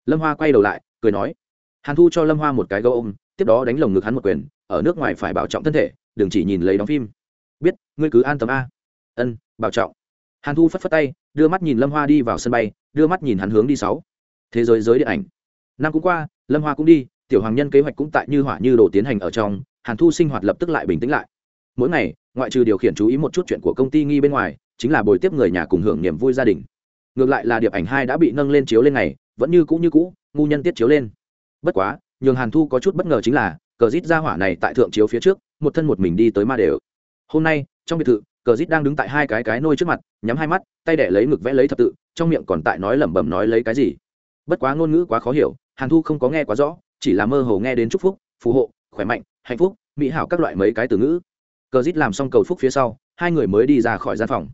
Lâm hoa quay đầu lại, cười nói, hàn thu cho lâm hoa một cái gấu ôm, tiếp đó đánh lồng ngực hắn một quyền, ở nước ngoài phải bảo trọng thân thể, đừng chỉ nhìn lấy đóng phim. Biết, ngươi cứ an tâm a. Ân, bảo trọng. Hàn thu phất phất tay, đưa mắt nhìn lâm hoa đi vào sân bay, đưa mắt nhìn hắn hướng đi sáu. Thế giới giới điện ảnh. Năm cũng qua, lâm hoa cũng đi, tiểu hoàng nhân kế hoạch cũng tại như hỏa như đồ tiến hành ở trong, hàn thu sinh hoạt lập tức lại bình tĩnh lại. Mỗi ngày, ngoại trừ điều khiển chú ý một chút chuyện của công ty nghi bên ngoài chính là buổi tiếp người nhà cùng hưởng niềm vui gia đình. Ngược lại là điệp ảnh hai đã bị nâng lên chiếu lên ngày, vẫn như cũ như cũ, ngu nhân tiết chiếu lên. Bất quá, nhường hàn thu có chút bất ngờ chính là, cờ rít ra hỏa này tại thượng chiếu phía trước, một thân một mình đi tới ma đều. Hôm nay, trong biệt thự, cờ rít đang đứng tại hai cái cái nôi trước mặt, nhắm hai mắt, tay đẻ lấy ngực vẽ lấy thập tự, trong miệng còn tại nói lẩm bẩm nói lấy cái gì. Bất quá ngôn ngữ quá khó hiểu, hàn thu không có nghe quá rõ, chỉ là mơ hồ nghe đến chúc phúc, phù hộ, khỏe mạnh, hạnh phúc, mỹ hảo các loại mấy cái từ ngữ. Cờ rít làm xong cầu phúc phía sau, hai người mới đi ra khỏi gian phòng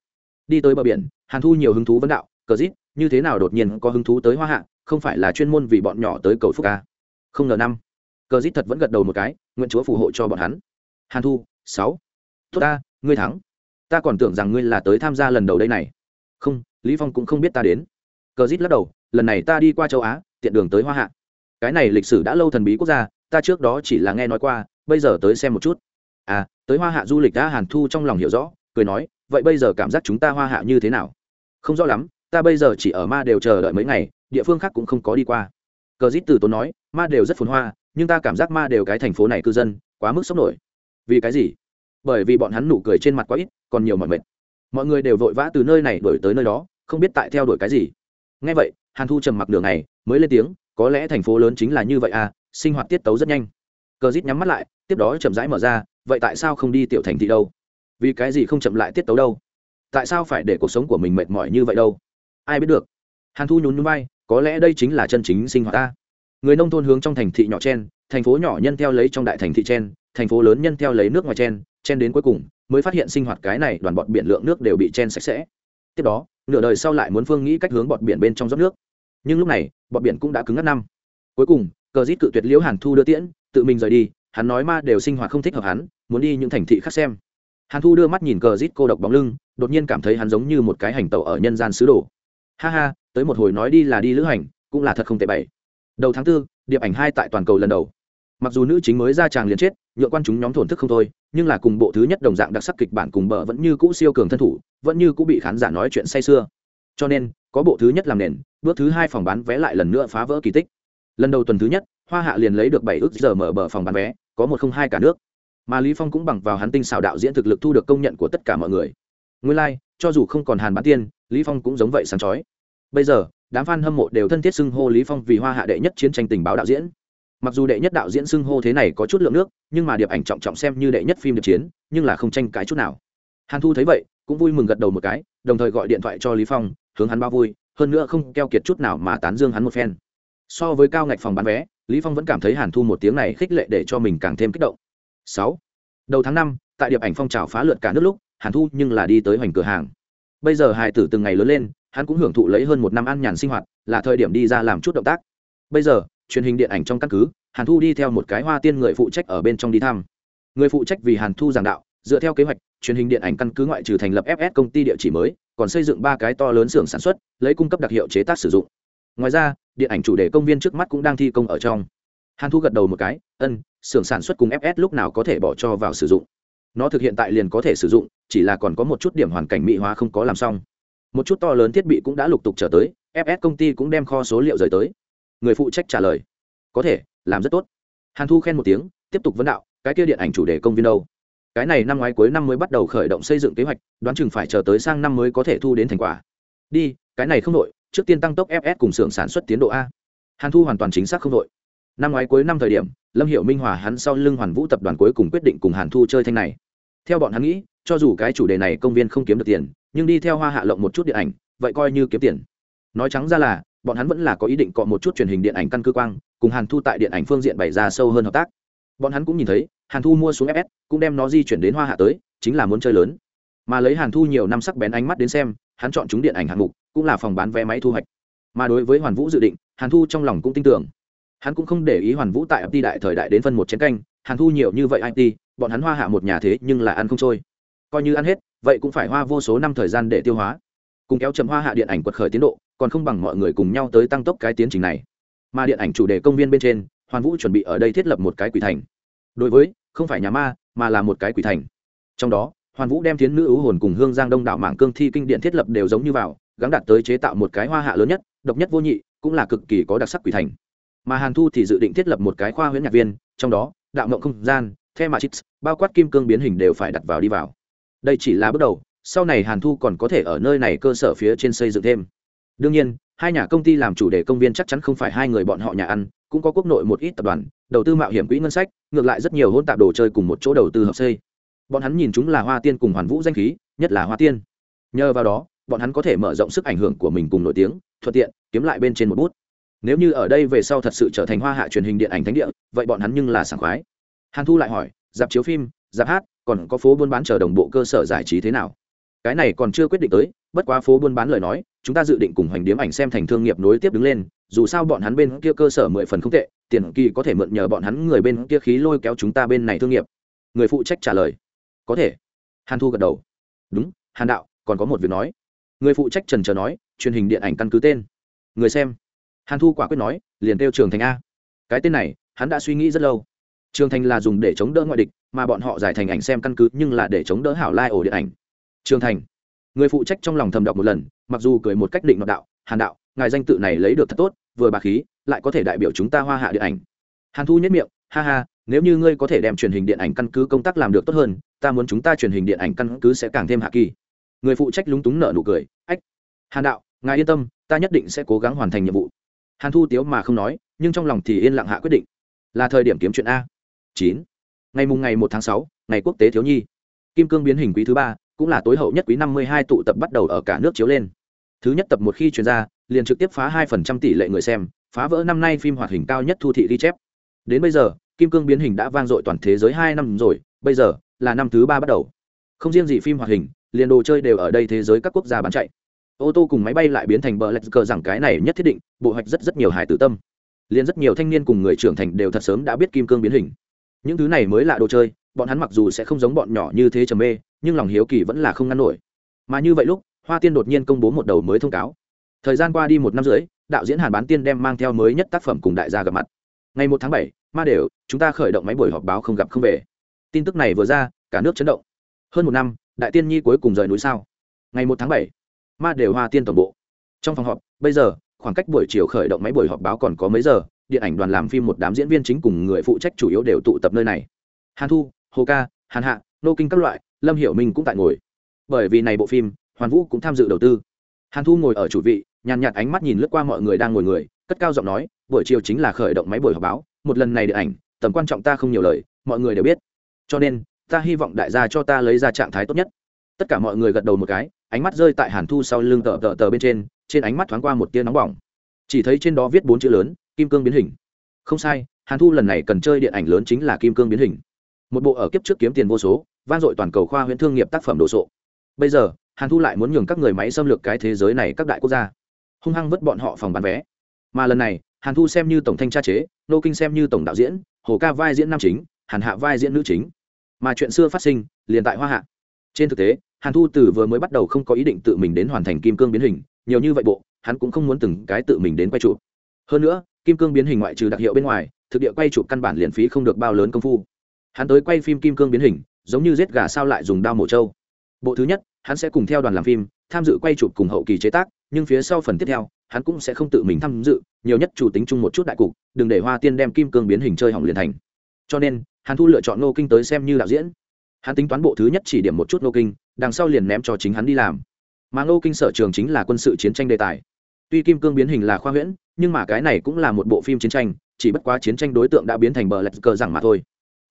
đi tới bờ biển, hàn thu nhiều hứng thú vấn đạo, cờ dít, như thế nào đột nhiên có hứng thú tới hoa hạ, không phải là chuyên môn vì bọn nhỏ tới cầu phúc ca? Không ngờ năm, cờ dít thật vẫn gật đầu một cái, nguyện chúa phù hộ cho bọn hắn. Hàn thu, sáu, tốt ta, ngươi thắng. Ta còn tưởng rằng ngươi là tới tham gia lần đầu đây này. Không, lý phong cũng không biết ta đến. Cờ dít lắc đầu, lần này ta đi qua châu á, tiện đường tới hoa hạ. Cái này lịch sử đã lâu thần bí quốc gia, ta trước đó chỉ là nghe nói qua, bây giờ tới xem một chút. À tới hoa hạ du lịch đã hàn thu trong lòng hiểu rõ, cười nói vậy bây giờ cảm giác chúng ta hoa hạ như thế nào? Không rõ lắm, ta bây giờ chỉ ở ma đều chờ đợi mấy ngày, địa phương khác cũng không có đi qua. Cờ dít từ tốn nói, ma đều rất phồn hoa, nhưng ta cảm giác ma đều cái thành phố này cư dân, quá mức sốc nổi. Vì cái gì? Bởi vì bọn hắn nụ cười trên mặt quá ít, còn nhiều mọi mệt. Mọi người đều vội vã từ nơi này đổi tới nơi đó, không biết tại theo đuổi cái gì. Ngay vậy, hàn thu trầm mặc đường này mới lên tiếng, có lẽ thành phố lớn chính là như vậy à sinh hoạt tiết tấu rất nhanh. Cờ dít nhắm mắt lại, tiếp đó chậm rãi mở ra, vậy tại sao không đi tiểu thành thị đâu? Vì cái gì không chậm lại tiết tấu đâu? Tại sao phải để cuộc sống của mình mệt mỏi như vậy đâu? Ai biết được. Hàn thu nhún nhún vai, có lẽ đây chính là chân chính sinh hoạt ta. Người nông thôn hướng trong thành thị nhỏ chen, thành phố nhỏ nhân theo lấy trong đại thành thị chen, thành phố lớn nhân theo lấy nước ngoài chen chen đến cuối cùng, mới phát hiện sinh hoạt cái này đoàn bọt biển lượng nước đều bị chen sạch sẽ. Tiếp đó, nửa đời sau lại muốn phương nghĩ cách hướng bọt biển bên trong rót nước. Nhưng lúc này, bọt biển cũng đã cứng ngắt năm. Cuối cùng, cờ dít cự tuyệt liễu hàn thu đưa tiễn, tự mình rời đi, hắn nói ma đều sinh hoạt không thích hợp hắn, muốn đi những thành thị khác xem hàn thu đưa mắt nhìn cờ rít cô độc bóng lưng đột nhiên cảm thấy hắn giống như một cái hành tàu ở nhân gian sứ đồ. Ha ha tới một hồi nói đi là đi lữ hành cũng là thật không tệ bậy. Đầu tháng Tư, điệp ảnh hai tại toàn cầu lần đầu. Mặc dù nữ chính mới ra tràng liền chết nhượng quan chúng nhóm thổn thức không thôi nhưng là cùng bộ thứ nhất đồng dạng đặc sắc kịch bản cùng bờ vẫn như cũ siêu cường thân thủ vẫn như cũ bị khán giả nói chuyện say sưa. Cho nên có bộ thứ nhất làm nền bước thứ hai phòng bán vé lại lần nữa phá vỡ kỳ tích. Lần đầu tuần thứ nhất hoa hạ liền lấy được bảy ước giờ mở bờ phòng bán vé có một không hai cả nước mà lý phong cũng bằng vào hắn tinh xảo đạo diễn thực lực thu được công nhận của tất cả mọi người nguyên lai like, cho dù không còn hàn bán tiên lý phong cũng giống vậy sáng chói. Bây giờ đám fan hâm mộ đều thân thiết xưng hô lý phong vì hoa hạ đệ nhất chiến tranh tình báo đạo diễn. Mặc dù đệ nhất đạo diễn xưng hô thế này có chút lượng nước nhưng mà điệp ảnh trọng trọng xem như đệ nhất phim điệp chiến nhưng là không tranh cãi chút nào. Hàn thu thấy vậy cũng vui mừng gật đầu một cái đồng thời gọi điện thoại cho lý phong hướng hắn bao vui hơn nữa không keo kiệt chút nào mà tán dương hắn một phen. So với cao ngạch phòng bán vé lý phong vẫn cảm thấy hàn thu một tiếng này khích lệ để cho mình càng thêm kích động. Sáu, đầu tháng năm, tại điệp ảnh phong trào phá lượt cả nước lúc hàn thu nhưng là đi tới hoành cửa hàng. Bây giờ hài tử từng ngày lớn lên hắn cũng hưởng thụ lấy hơn một năm ăn nhàn sinh hoạt là thời điểm đi ra làm chút động tác. Bây giờ truyền hình điện ảnh trong căn cứ hàn thu đi theo một cái hoa tiên người phụ trách ở bên trong đi thăm. Người phụ trách vì hàn thu giảng đạo dựa theo kế hoạch truyền hình điện ảnh căn cứ ngoại trừ thành lập fs công ty địa chỉ mới còn xây dựng ba cái to lớn xưởng sản xuất lấy cung cấp đặc hiệu chế tác sử dụng. Ngoài ra điện ảnh chủ đề công viên trước mắt cũng đang thi công ở trong. Hàn thu gật đầu một cái ân xưởng sản xuất cùng fs lúc nào có thể bỏ cho vào sử dụng. Nó thực hiện tại liền có thể sử dụng, chỉ là còn có một chút điểm hoàn cảnh mỹ hóa không có làm xong. Một chút to lớn thiết bị cũng đã lục tục trở tới fs công ty cũng đem kho số liệu rời tới. Người phụ trách trả lời. Có thể, làm rất tốt. Hàn thu khen một tiếng, tiếp tục vấn đạo, cái kia điện ảnh chủ đề công viên đâu? Cái này năm ngoái cuối năm mới bắt đầu khởi động xây dựng kế hoạch, đoán chừng phải chờ tới sang năm mới có thể thu đến thành quả. Đi, cái này không đội trước tiên tăng tốc fs cùng xưởng sản xuất tiến độ a. Hàn thu hoàn toàn chính xác không đội năm ngoái cuối năm thời điểm, lâm hiệu minh hòa hắn sau lưng hoàn vũ tập đoàn cuối cùng quyết định cùng hàn thu chơi thanh này. Theo bọn hắn nghĩ, cho dù cái chủ đề này công viên không kiếm được tiền, nhưng đi theo hoa hạ lộng một chút điện ảnh, vậy coi như kiếm tiền. Nói trắng ra là, bọn hắn vẫn là có ý định cọ một chút truyền hình điện ảnh căn cơ quang, cùng hàn thu tại điện ảnh phương diện bày ra sâu hơn hợp tác. Bọn hắn cũng nhìn thấy, hàn thu mua xuống fs cũng đem nó di chuyển đến hoa hạ tới, chính là muốn chơi lớn. Mà lấy hàn thu nhiều năm sắc bén ánh mắt đến xem, hắn chọn chúng điện ảnh hạng mục, cũng là phòng bán vé máy thu hoạch. Mà đối với hoàn vũ dự định, hàn thu trong lòng cũng tin tưởng hắn cũng không để ý hoàn vũ tại it đại thời đại đến phân một chén canh hàng thu nhiều như vậy it bọn hắn hoa hạ một nhà thế nhưng là ăn không trôi. Coi như ăn hết, vậy cũng phải hoa vô số năm thời gian để tiêu hóa. Cùng kéo chấm hoa hạ điện ảnh quật khởi tiến độ, còn không bằng mọi người cùng nhau tới tăng tốc cái tiến trình này. Mà điện ảnh chủ đề công viên bên trên, hoàn vũ chuẩn bị ở đây thiết lập một cái quỷ thành. Đối với, không phải nhà ma, mà là một cái quỷ thành. Trong đó, hoàn vũ đem thiến nữ ưu hồn cùng hương giang đông đảo mạng cương thi kinh điện thiết lập đều giống như vào gắn đặt tới chế tạo một cái hoa hạ lớn nhất, độc nhất vô nhị, cũng là cực kỳ có đặc sắc quỷ thành mà hàn thu thì dự định thiết lập một cái khoa huyễn nhạc viên trong đó đạo mộng không gian the matrix, bao quát kim cương biến hình đều phải đặt vào đi vào. Đây chỉ là bước đầu sau này hàn thu còn có thể ở nơi này cơ sở phía trên xây dựng thêm. Đương nhiên hai nhà công ty làm chủ đề công viên chắc chắn không phải hai người bọn họ nhà ăn cũng có quốc nội một ít tập đoàn đầu tư mạo hiểm quỹ ngân sách ngược lại rất nhiều hôn tạp đồ chơi cùng một chỗ đầu tư hợp xây. Bọn hắn nhìn chúng là hoa tiên cùng hoàn vũ danh khí nhất là hoa tiên. Nhờ vào đó bọn hắn có thể mở rộng sức ảnh hưởng của mình cùng nổi tiếng thuận tiện kiếm lại bên trên một bút nếu như ở đây về sau thật sự trở thành hoa hạ truyền hình điện ảnh thánh địa, vậy bọn hắn nhưng là sảng khoái. Hàn thu lại hỏi, dạp chiếu phim, dạp hát, còn có phố buôn bán chờ đồng bộ cơ sở giải trí thế nào? Cái này còn chưa quyết định tới, bất quá phố buôn bán lời nói, chúng ta dự định cùng hoành điếm ảnh xem thành thương nghiệp nối tiếp đứng lên, dù sao bọn hắn bên kia cơ sở mười phần không tệ, tiền kỳ có thể mượn nhờ bọn hắn người bên kia khí lôi kéo chúng ta bên này thương nghiệp. Người phụ trách trả lời. Có thể. Hàn thu gật đầu. Đúng, hàn đạo, còn có một việc nói. Người phụ trách trần trờ nói, truyền hình điện ảnh căn cứ tên. Người xem hàn thu quả quyết nói, liền kêu trường thành a. Cái tên này, hắn đã suy nghĩ rất lâu. Trường thành là dùng để chống đỡ ngoại địch, mà bọn họ giải thành ảnh xem căn cứ nhưng là để chống đỡ hảo lai ổ điện ảnh. Trường thành. Người phụ trách trong lòng thầm đọc một lần, mặc dù cười một cách định nọ đạo, hàn đạo, ngài danh tự này lấy được thật tốt, vừa bà khí, lại có thể đại biểu chúng ta hoa hạ điện ảnh. Hàn thu nhất miệng, ha ha, nếu như ngươi có thể đem truyền hình điện ảnh căn cứ công tác làm được tốt hơn, ta muốn chúng ta truyền hình điện ảnh căn cứ sẽ càng thêm hạ kỳ. Người phụ trách lúng túng nợ nụ cười, ách, hàn đạo, ngài yên tâm, ta nhất định sẽ cố gắng hoàn thành nhiệm vụ hàn thu tiếu mà không nói, nhưng trong lòng thì yên lặng hạ quyết định. Là thời điểm kiếm chuyện a. Chín. Ngày mùng ngày một tháng sáu, ngày quốc tế thiếu nhi. Kim cương biến hình quý thứ ba, cũng là tối hậu nhất quý năm mươi hai tụ tập bắt đầu ở cả nước chiếu lên. Thứ nhất tập một khi chuyển ra, liền trực tiếp phá hai phần trăm tỷ lệ người xem, phá vỡ năm nay phim hoạt hình cao nhất thu thị ghi chép. Đến bây giờ, kim cương biến hình đã vang dội toàn thế giới hai năm rồi, bây giờ là năm thứ ba bắt đầu. Không riêng gì phim hoạt hình, liền đồ chơi đều ở đây thế giới các quốc gia bán chạy ô tô cùng máy bay lại biến thành bờ lạch cờ rằng cái này nhất thiết định, bộ hoạch rất rất nhiều hải tử tâm. Liền rất nhiều thanh niên cùng người trưởng thành đều thật sớm đã biết kim cương biến hình. Những thứ này mới là đồ chơi, bọn hắn mặc dù sẽ không giống bọn nhỏ như thế trầm mê, nhưng lòng hiếu kỳ vẫn là không ngăn nổi. Mà như vậy lúc, hoa tiên đột nhiên công bố một đầu mới thông cáo. Thời gian qua đi một năm rưỡi, đạo diễn hàn bán tiên đem mang theo mới nhất tác phẩm cùng đại gia gặp mặt. Ngày một tháng bảy, ma đều, chúng ta khởi động máy buổi họp báo không gặp không về. Tin tức này vừa ra, cả nước chấn động. Hơn một năm, đại tiên nhi cuối cùng rời núi sao? Ngày một tháng bảy ma đều hoa tiên tổng bộ. Trong phòng họp, bây giờ, khoảng cách buổi chiều khởi động máy buổi họp báo còn có mấy giờ, điện ảnh đoàn làm phim một đám diễn viên chính cùng người phụ trách chủ yếu đều tụ tập nơi này. Hàn thu, hồ ca, hàn hạ, nô kinh các loại, lâm hiểu minh cũng tại ngồi. Bởi vì này bộ phim, hoàn vũ cũng tham dự đầu tư. Hàn thu ngồi ở chủ vị, nhàn nhạt ánh mắt nhìn lướt qua mọi người đang ngồi người, cất cao giọng nói, buổi chiều chính là khởi động máy buổi họp báo, một lần này điện ảnh, tầm quan trọng ta không nhiều lời, mọi người đều biết. Cho nên, ta hy vọng đại gia cho ta lấy ra trạng thái tốt nhất. Tất cả mọi người gật đầu một cái ánh mắt rơi tại hàn thu sau lưng tờ tờ tờ bên trên trên ánh mắt thoáng qua một tia nóng bỏng. Chỉ thấy trên đó viết bốn chữ lớn, kim cương biến hình. Không sai, hàn thu lần này cần chơi điện ảnh lớn chính là kim cương biến hình. Một bộ ở kiếp trước kiếm tiền vô số, vang dội toàn cầu khoa huyễn thương nghiệp tác phẩm đồ sộ. Bây giờ, hàn thu lại muốn nhường các người máy xâm lược cái thế giới này các đại quốc gia. Hung hăng vứt bọn họ phòng bán vé. Mà lần này, hàn thu xem như tổng thanh tra chế, nô kinh xem như tổng đạo diễn, hồ ca vai diễn nam chính, hàn hạ vai diễn nữ chính. Mà chuyện xưa phát sinh, liền tại hoa hạ. Trên thực tế hàn thu từ vừa mới bắt đầu không có ý định tự mình đến hoàn thành kim cương biến hình, nhiều như vậy bộ, hắn cũng không muốn từng cái tự mình đến quay chụp. Hơn nữa, kim cương biến hình ngoại trừ đặc hiệu bên ngoài, thực địa quay chụp căn bản liền phí không được bao lớn công phu. Hắn tới quay phim kim cương biến hình, giống như giết gà sao lại dùng đao mổ trâu. Bộ thứ nhất, hắn sẽ cùng theo đoàn làm phim, tham dự quay chụp cùng hậu kỳ chế tác, nhưng phía sau phần tiếp theo, hắn cũng sẽ không tự mình tham dự, nhiều nhất chủ tính chung một chút đại cục, đừng để hoa tiên đem kim cương biến hình chơi hỏng liền thành. Cho nên hắn thu lựa chọn nô kinh tới xem như đạo diễn. Hắn tính toán bộ thứ nhất chỉ điểm một chút nô kinh đằng sau liền ném cho chính hắn đi làm. Mà ngô kinh sở trường chính là quân sự chiến tranh đề tài. Tuy kim cương biến hình là khoa huyễn, nhưng mà cái này cũng là một bộ phim chiến tranh, chỉ bất quá chiến tranh đối tượng đã biến thành bờ lạch cờ rằng mà thôi.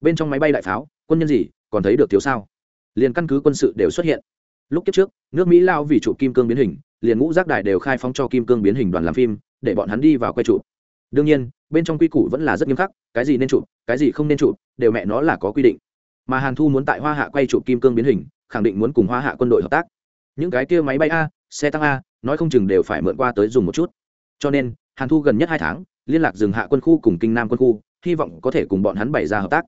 Bên trong máy bay đại pháo, quân nhân gì, còn thấy được thiếu sao? Liền căn cứ quân sự đều xuất hiện. Lúc kiếp trước, nước mỹ lao vì trụ kim cương biến hình, liền ngũ giác đài đều khai phóng cho kim cương biến hình đoàn làm phim, để bọn hắn đi vào quay trụ. Đương nhiên, bên trong quy củ vẫn là rất nghiêm khắc, cái gì nên trụ, cái gì không nên trụ, đều mẹ nó là có quy định. Mà hàn thu muốn tại hoa hạ quay trụ kim cương biến hình khẳng định muốn cùng hoa hạ quân đội hợp tác. Những cái kia máy bay a, xe tăng a, nói không chừng đều phải mượn qua tới dùng một chút. Cho nên, hàn thu gần nhất hai tháng, liên lạc dừng hạ quân khu cùng kinh nam quân khu, hy vọng có thể cùng bọn hắn bày ra hợp tác.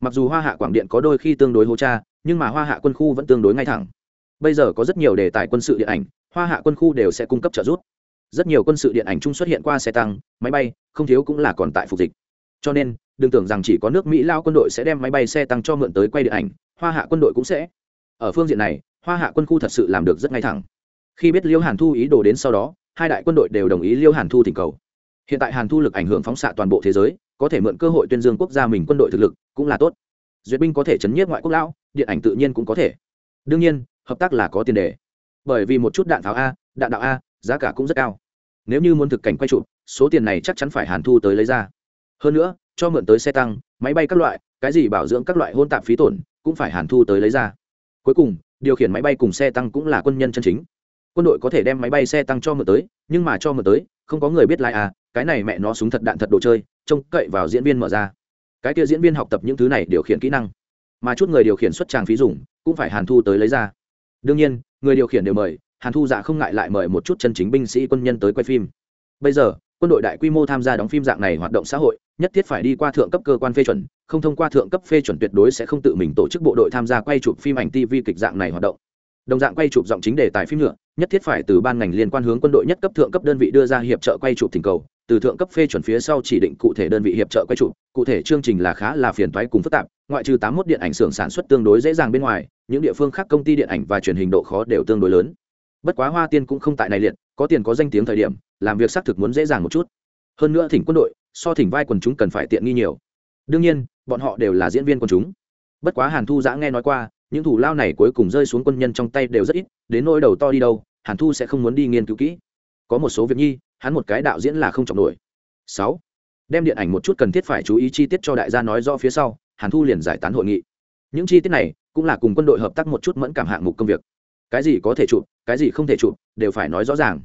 Mặc dù hoa hạ quảng điện có đôi khi tương đối hô cha, nhưng mà hoa hạ quân khu vẫn tương đối ngay thẳng. Bây giờ có rất nhiều đề tài quân sự điện ảnh, hoa hạ quân khu đều sẽ cung cấp trợ giúp. Rất nhiều quân sự điện ảnh chung xuất hiện qua xe tăng, máy bay, không thiếu cũng là còn tại phục dịch. Cho nên, đừng tưởng rằng chỉ có nước mỹ lao quân đội sẽ đem máy bay xe tăng cho mượn tới quay điện ảnh, hoa hạ quân đội cũng sẽ ở phương diện này, hoa hạ quân khu thật sự làm được rất ngay thẳng. Khi biết liêu hàn thu ý đồ đến sau đó, hai đại quân đội đều đồng ý liêu hàn thu thỉnh cầu. Hiện tại hàn thu lực ảnh hưởng phóng xạ toàn bộ thế giới, có thể mượn cơ hội tuyên dương quốc gia mình quân đội thực lực cũng là tốt. Duyệt binh có thể chấn nhiếp ngoại quốc lão, điện ảnh tự nhiên cũng có thể. Đương nhiên, hợp tác là có tiền đề. Bởi vì một chút đạn pháo a, đạn đạo a, giá cả cũng rất cao. Nếu như muốn thực cảnh quay chụp, số tiền này chắc chắn phải hàn thu tới lấy ra. Hơn nữa, cho mượn tới xe tăng, máy bay các loại, cái gì bảo dưỡng các loại hôn tạp phí tổn, cũng phải hàn thu tới lấy ra cuối cùng, điều khiển máy bay cùng xe tăng cũng là quân nhân chân chính. Quân đội có thể đem máy bay xe tăng cho mượn tới, nhưng mà cho mượn tới, không có người biết lại à cái này mẹ nó súng thật đạn thật đồ chơi, trông cậy vào diễn viên mở ra. Cái kia diễn viên học tập những thứ này điều khiển kỹ năng, mà chút người điều khiển xuất trang phí dùng, cũng phải hàn thu tới lấy ra. Đương nhiên, người điều khiển đều mời, hàn thu dạ không ngại lại mời một chút chân chính binh sĩ quân nhân tới quay phim. Bây giờ, quân đội đại quy mô tham gia đóng phim dạng này hoạt động xã hội nhất thiết phải đi qua thượng cấp cơ quan phê chuẩn, không thông qua thượng cấp phê chuẩn tuyệt đối sẽ không tự mình tổ chức bộ đội tham gia quay chụp phim ảnh tv kịch dạng này hoạt động. Đồng dạng quay chụp giọng chính đề tài phim nhựa nhất thiết phải từ ban ngành liên quan hướng quân đội nhất cấp thượng cấp đơn vị đưa ra hiệp trợ quay chụp thỉnh cầu, từ thượng cấp phê chuẩn phía sau chỉ định cụ thể đơn vị hiệp trợ quay chụp, cụ thể chương trình là khá là phiền toái cùng phức tạp, ngoại trừ tám mốt điện ảnh xưởng sản xuất tương đối dễ dàng bên ngoài, những địa phương khác công ty điện ảnh và truyền hình độ khó đều tương đối lớn. Bất quá hoa tiên cũng không tại này liệt, có tiền có danh tiếng thời điểm, làm việc xác thực muốn dễ dàng một chút. Hơn nữa thỉnh quân đội so thỉnh vai quần chúng cần phải tiện nghi nhiều. Đương nhiên, bọn họ đều là diễn viên quần chúng. Bất quá hàn thu giã nghe nói qua, những thủ lao này cuối cùng rơi xuống quân nhân trong tay đều rất ít, đến nỗi đầu to đi đâu, hàn thu sẽ không muốn đi nghiên cứu kỹ. Có một số việc nhi, hắn một cái đạo diễn là không trọng nổi. Sáu. Đem điện ảnh một chút cần thiết phải chú ý chi tiết cho đại gia nói rõ phía sau, hàn thu liền giải tán hội nghị. Những chi tiết này cũng là cùng quân đội hợp tác một chút mẫn cảm hạng mục công việc. Cái gì có thể chụp, cái gì không thể chụp, đều phải nói rõ ràng.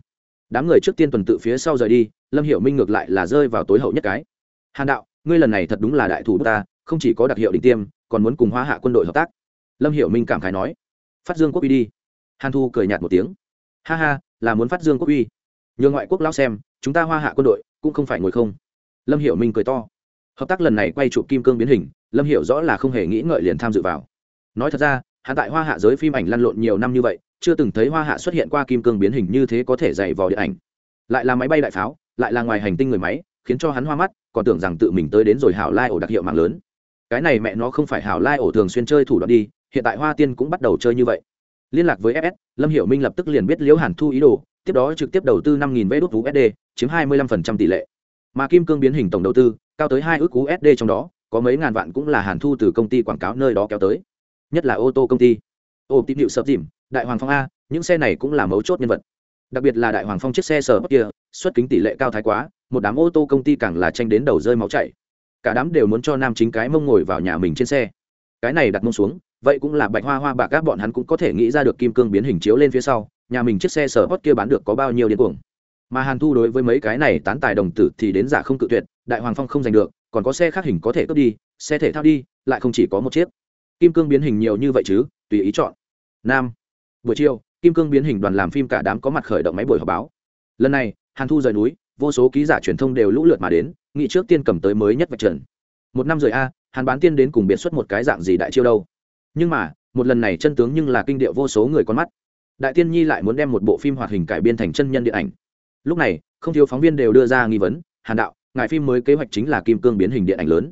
Đám người trước tiên tuần tự phía sau rời đi lâm Hiệu minh ngược lại là rơi vào tối hậu nhất cái. Hàn đạo, ngươi lần này thật đúng là đại thủ ta, không chỉ có đặc hiệu đình tiêm, còn muốn cùng hoa hạ quân đội hợp tác. Lâm Hiệu minh cảm khái nói, phát dương quốc uy đi. Hàn thu cười nhạt một tiếng, ha ha, là muốn phát dương quốc uy. Nhờ ngoại quốc lao xem, chúng ta hoa hạ quân đội cũng không phải ngồi không. Lâm Hiệu minh cười to. Hợp tác lần này quay chụp kim cương biến hình, lâm hiểu rõ là không hề nghĩ ngợi liền tham dự vào. Nói thật ra hạ tại hoa hạ giới phim ảnh lăn lộn nhiều năm như vậy, chưa từng thấy hoa hạ xuất hiện qua kim cương biến hình như thế có thể dày vào điện ảnh. Lại là máy bay đại pháo lại là ngoài hành tinh người máy, khiến cho hắn hoa mắt, còn tưởng rằng tự mình tới đến rồi hảo lai ổ đặc hiệu mạng lớn. Cái này mẹ nó không phải hảo lai ổ thường xuyên chơi thủ đoạn đi, hiện tại hoa tiên cũng bắt đầu chơi như vậy. Liên lạc với fs lâm hiểu minh lập tức liền biết liễu hàn thu ý đồ, tiếp đó trực tiếp đầu tư năm nghìn vé đốt usd chiếm hai mươi lăm phần trăm tỷ lệ. Mà kim cương biến hình tổng đầu tư, cao tới hai ước usd trong đó, có mấy ngàn vạn cũng là hàn thu từ công ty quảng cáo nơi đó kéo tới. Nhất là ô tô công ty. Ô, tín hiệu sập dìm, đại hoàng phong a, những xe này cũng là mấu chốt nhân vật. Đặc biệt là đại hoàng phong chiếc xe sở kia xuất kính tỷ lệ cao thái quá, một đám ô tô công ty càng là tranh đến đầu rơi máu chảy. Cả đám đều muốn cho nam chính cái mông ngồi vào nhà mình trên xe. Cái này đặt mông xuống, vậy cũng là bạch hoa hoa bạc các bọn hắn cũng có thể nghĩ ra được kim cương biến hình chiếu lên phía sau, nhà mình chiếc xe sở hót kia bán được có bao nhiêu điên cuồng. Mà hàn thu đối với mấy cái này tán tài đồng tử thì đến giả không cự tuyệt, đại hoàng phong không giành được, còn có xe khác hình có thể cướp đi, xe thể thao đi, lại không chỉ có một chiếc. Kim cương biến hình nhiều như vậy chứ, tùy ý chọn. Nam, buổi chiều, kim cương biến hình đoàn làm phim cả đám có mặt khởi động máy buổi họp báo. Lần này hàn thu rời núi, vô số ký giả truyền thông đều lũ lượt mà đến nghị trước tiên cầm tới mới nhất vạch trần. Một năm rời a, hàn bán tiên đến cùng biệt xuất một cái dạng gì đại chiêu đâu. Nhưng mà, một lần này chân tướng nhưng là kinh điệu vô số người con mắt. Đại tiên nhi lại muốn đem một bộ phim hoạt hình cải biên thành chân nhân điện ảnh. Lúc này, không thiếu phóng viên đều đưa ra nghi vấn, hàn đạo, ngài phim mới kế hoạch chính là kim cương biến hình điện ảnh lớn.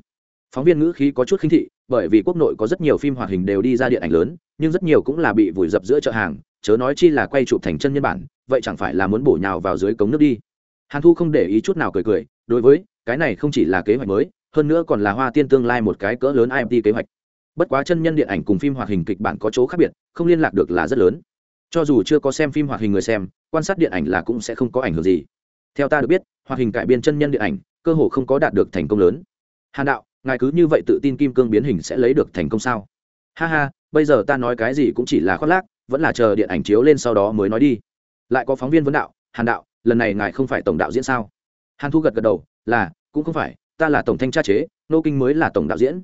Phóng viên ngữ khí có chút khinh thị, bởi vì quốc nội có rất nhiều phim hoạt hình đều đi ra điện ảnh lớn, nhưng rất nhiều cũng là bị vùi dập giữa chợ hàng chớ nói chi là quay chụp thành chân nhân bản, vậy chẳng phải là muốn bổ nhào vào dưới cống nước đi. Hàn thu không để ý chút nào cười cười, đối với, cái này không chỉ là kế hoạch mới, hơn nữa còn là hoa tiên tương lai một cái cỡ lớn imt kế hoạch. Bất quá chân nhân điện ảnh cùng phim hoạt hình kịch bản có chỗ khác biệt, không liên lạc được là rất lớn. Cho dù chưa có xem phim hoạt hình người xem, quan sát điện ảnh là cũng sẽ không có ảnh hưởng gì. Theo ta được biết, hoạt hình cải biên chân nhân điện ảnh, cơ hồ không có đạt được thành công lớn. Hàn đạo, ngài cứ như vậy tự tin kim cương biến hình sẽ lấy được thành công sao? Ha ha, bây giờ ta nói cái gì cũng chỉ là khoác lác vẫn là chờ điện ảnh chiếu lên sau đó mới nói đi. Lại có phóng viên vấn đạo, hàn đạo, lần này ngài không phải tổng đạo diễn sao? Hàn thu gật gật đầu, là, cũng không phải, ta là tổng thanh tra chế, nô kinh mới là tổng đạo diễn.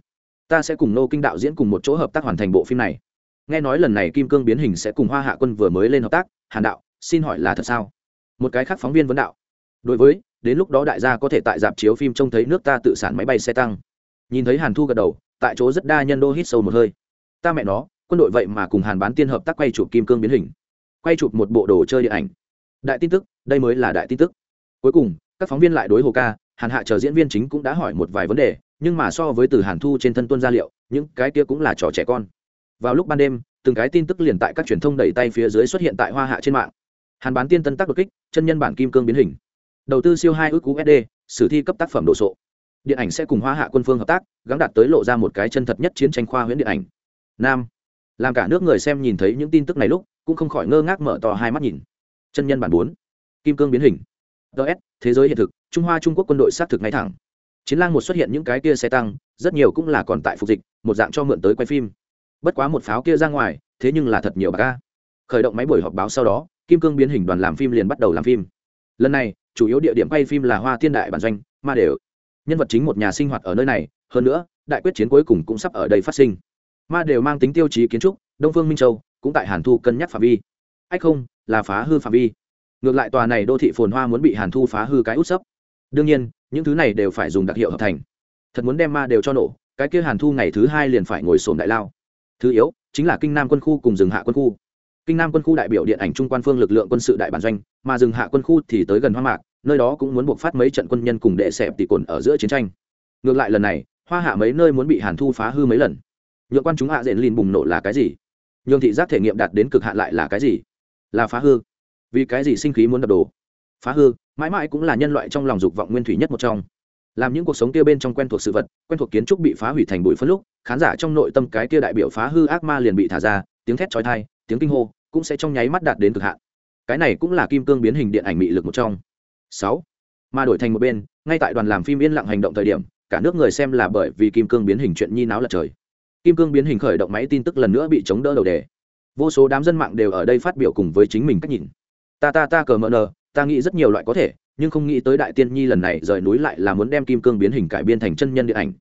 Ta sẽ cùng nô kinh đạo diễn cùng một chỗ hợp tác hoàn thành bộ phim này. Nghe nói lần này kim cương biến hình sẽ cùng hoa hạ quân vừa mới lên hợp tác, hàn đạo, xin hỏi là thật sao? Một cái khác phóng viên vấn đạo, đối với, đến lúc đó đại gia có thể tại dạp chiếu phim trông thấy nước ta tự sản máy bay xe tăng. Nhìn thấy hàn thu gật đầu, tại chỗ rất đa nhân đô hít sâu một hơi. Ta mẹ nó quân đội vậy mà cùng hàn bán tiên hợp tác quay chụp kim cương biến hình. Quay chụp một bộ đồ chơi điện ảnh. Đại tin tức, đây mới là đại tin tức. Cuối cùng, các phóng viên lại đối hồ ca, hàn hạ chờ diễn viên chính cũng đã hỏi một vài vấn đề, nhưng mà so với từ hàn thu trên thân tuân gia liệu, những cái kia cũng là trò trẻ con. Vào lúc ban đêm, từng cái tin tức liền tại các truyền thông đẩy tay phía dưới xuất hiện tại hoa hạ trên mạng. Hàn bán tiên tân tác đột kích, chân nhân bản kim cương biến hình. Đầu tư siêu hai ước usd sử thi cấp tác phẩm đồ sộ. Điện ảnh sẽ cùng hoa hạ quân phương hợp tác gắn đạt tới lộ ra một cái chân thật nhất chiến tranh khoa huyễn điện ảnh. Nam làm cả nước người xem nhìn thấy những tin tức này lúc, cũng không khỏi ngơ ngác mở to hai mắt nhìn. Chân nhân bản bốn. Kim cương biến hình. Ts thế giới hiện thực, trung hoa trung quốc quân đội xác thực ngay thẳng. Chiến lang một xuất hiện những cái kia xe tăng, rất nhiều cũng là còn tại phục dịch, một dạng cho mượn tới quay phim. Bất quá một pháo kia ra ngoài, thế nhưng là thật nhiều bà ca khởi động máy buổi họp báo sau đó, kim cương biến hình đoàn làm phim liền bắt đầu làm phim. Lần này, chủ yếu địa điểm quay phim là hoa thiên đại bản doanh, ma đều. Nhân vật chính một nhà sinh hoạt ở nơi này, hơn nữa, đại quyết chiến cuối cùng cũng sắp ở đây phát sinh ma đều mang tính tiêu chí kiến trúc, đông phương minh châu, cũng tại hàn thu cân nhắc phạm vi. Ách không, là phá hư phạm vi. Ngược lại tòa này đô thị phồn hoa muốn bị hàn thu phá hư cái út sấp. Đương nhiên, những thứ này đều phải dùng đặc hiệu hợp thành. Thật muốn đem ma đều cho nổ, cái kia hàn thu ngày thứ hai liền phải ngồi sồn đại lao. Thứ yếu, chính là kinh nam quân khu cùng rừng hạ quân khu. Kinh nam quân khu đại biểu điện ảnh trung quan phương lực lượng quân sự đại bản doanh, mà rừng hạ quân khu thì tới gần hoa mạc, nơi đó cũng muốn buộc phát mấy trận quân nhân cùng đệ xẹp tỷ cồn ở giữa chiến tranh. Ngược lại lần này, hoa hạ mấy nơi muốn bị hàn thu phá hư mấy lần nhượng quan chúng hạ diện lìn bùng nổ là cái gì? Nhường thị giác thể nghiệm đạt đến cực hạn lại là cái gì? Là phá hư. Vì cái gì sinh khí muốn đập đồ phá hư, mãi mãi cũng là nhân loại trong lòng dục vọng nguyên thủy nhất một trong. Làm những cuộc sống kia bên trong quen thuộc sự vật, quen thuộc kiến trúc bị phá hủy thành bụi phân lúc, khán giả trong nội tâm cái kia đại biểu phá hư ác ma liền bị thả ra, tiếng thét trói thai tiếng kinh hô, cũng sẽ trong nháy mắt đạt đến cực hạn. Cái này cũng là kim cương biến hình điện ảnh mị lực một trong. Sáu mà đổi thành một bên, ngay tại đoàn làm phim yên lặng hành động thời điểm, cả nước người xem là bởi vì kim cương biến hình chuyện nhi náo lật trời kim cương biến hình khởi động máy tin tức lần nữa bị chống đỡ đầu đề. Vô số đám dân mạng đều ở đây phát biểu cùng với chính mình cách nhìn. Ta ta ta cờ mờ nờ, ta nghĩ rất nhiều loại có thể, nhưng không nghĩ tới đại tiên nhi lần này rời núi lại là muốn đem kim cương biến hình cải biên thành chân nhân điện ảnh.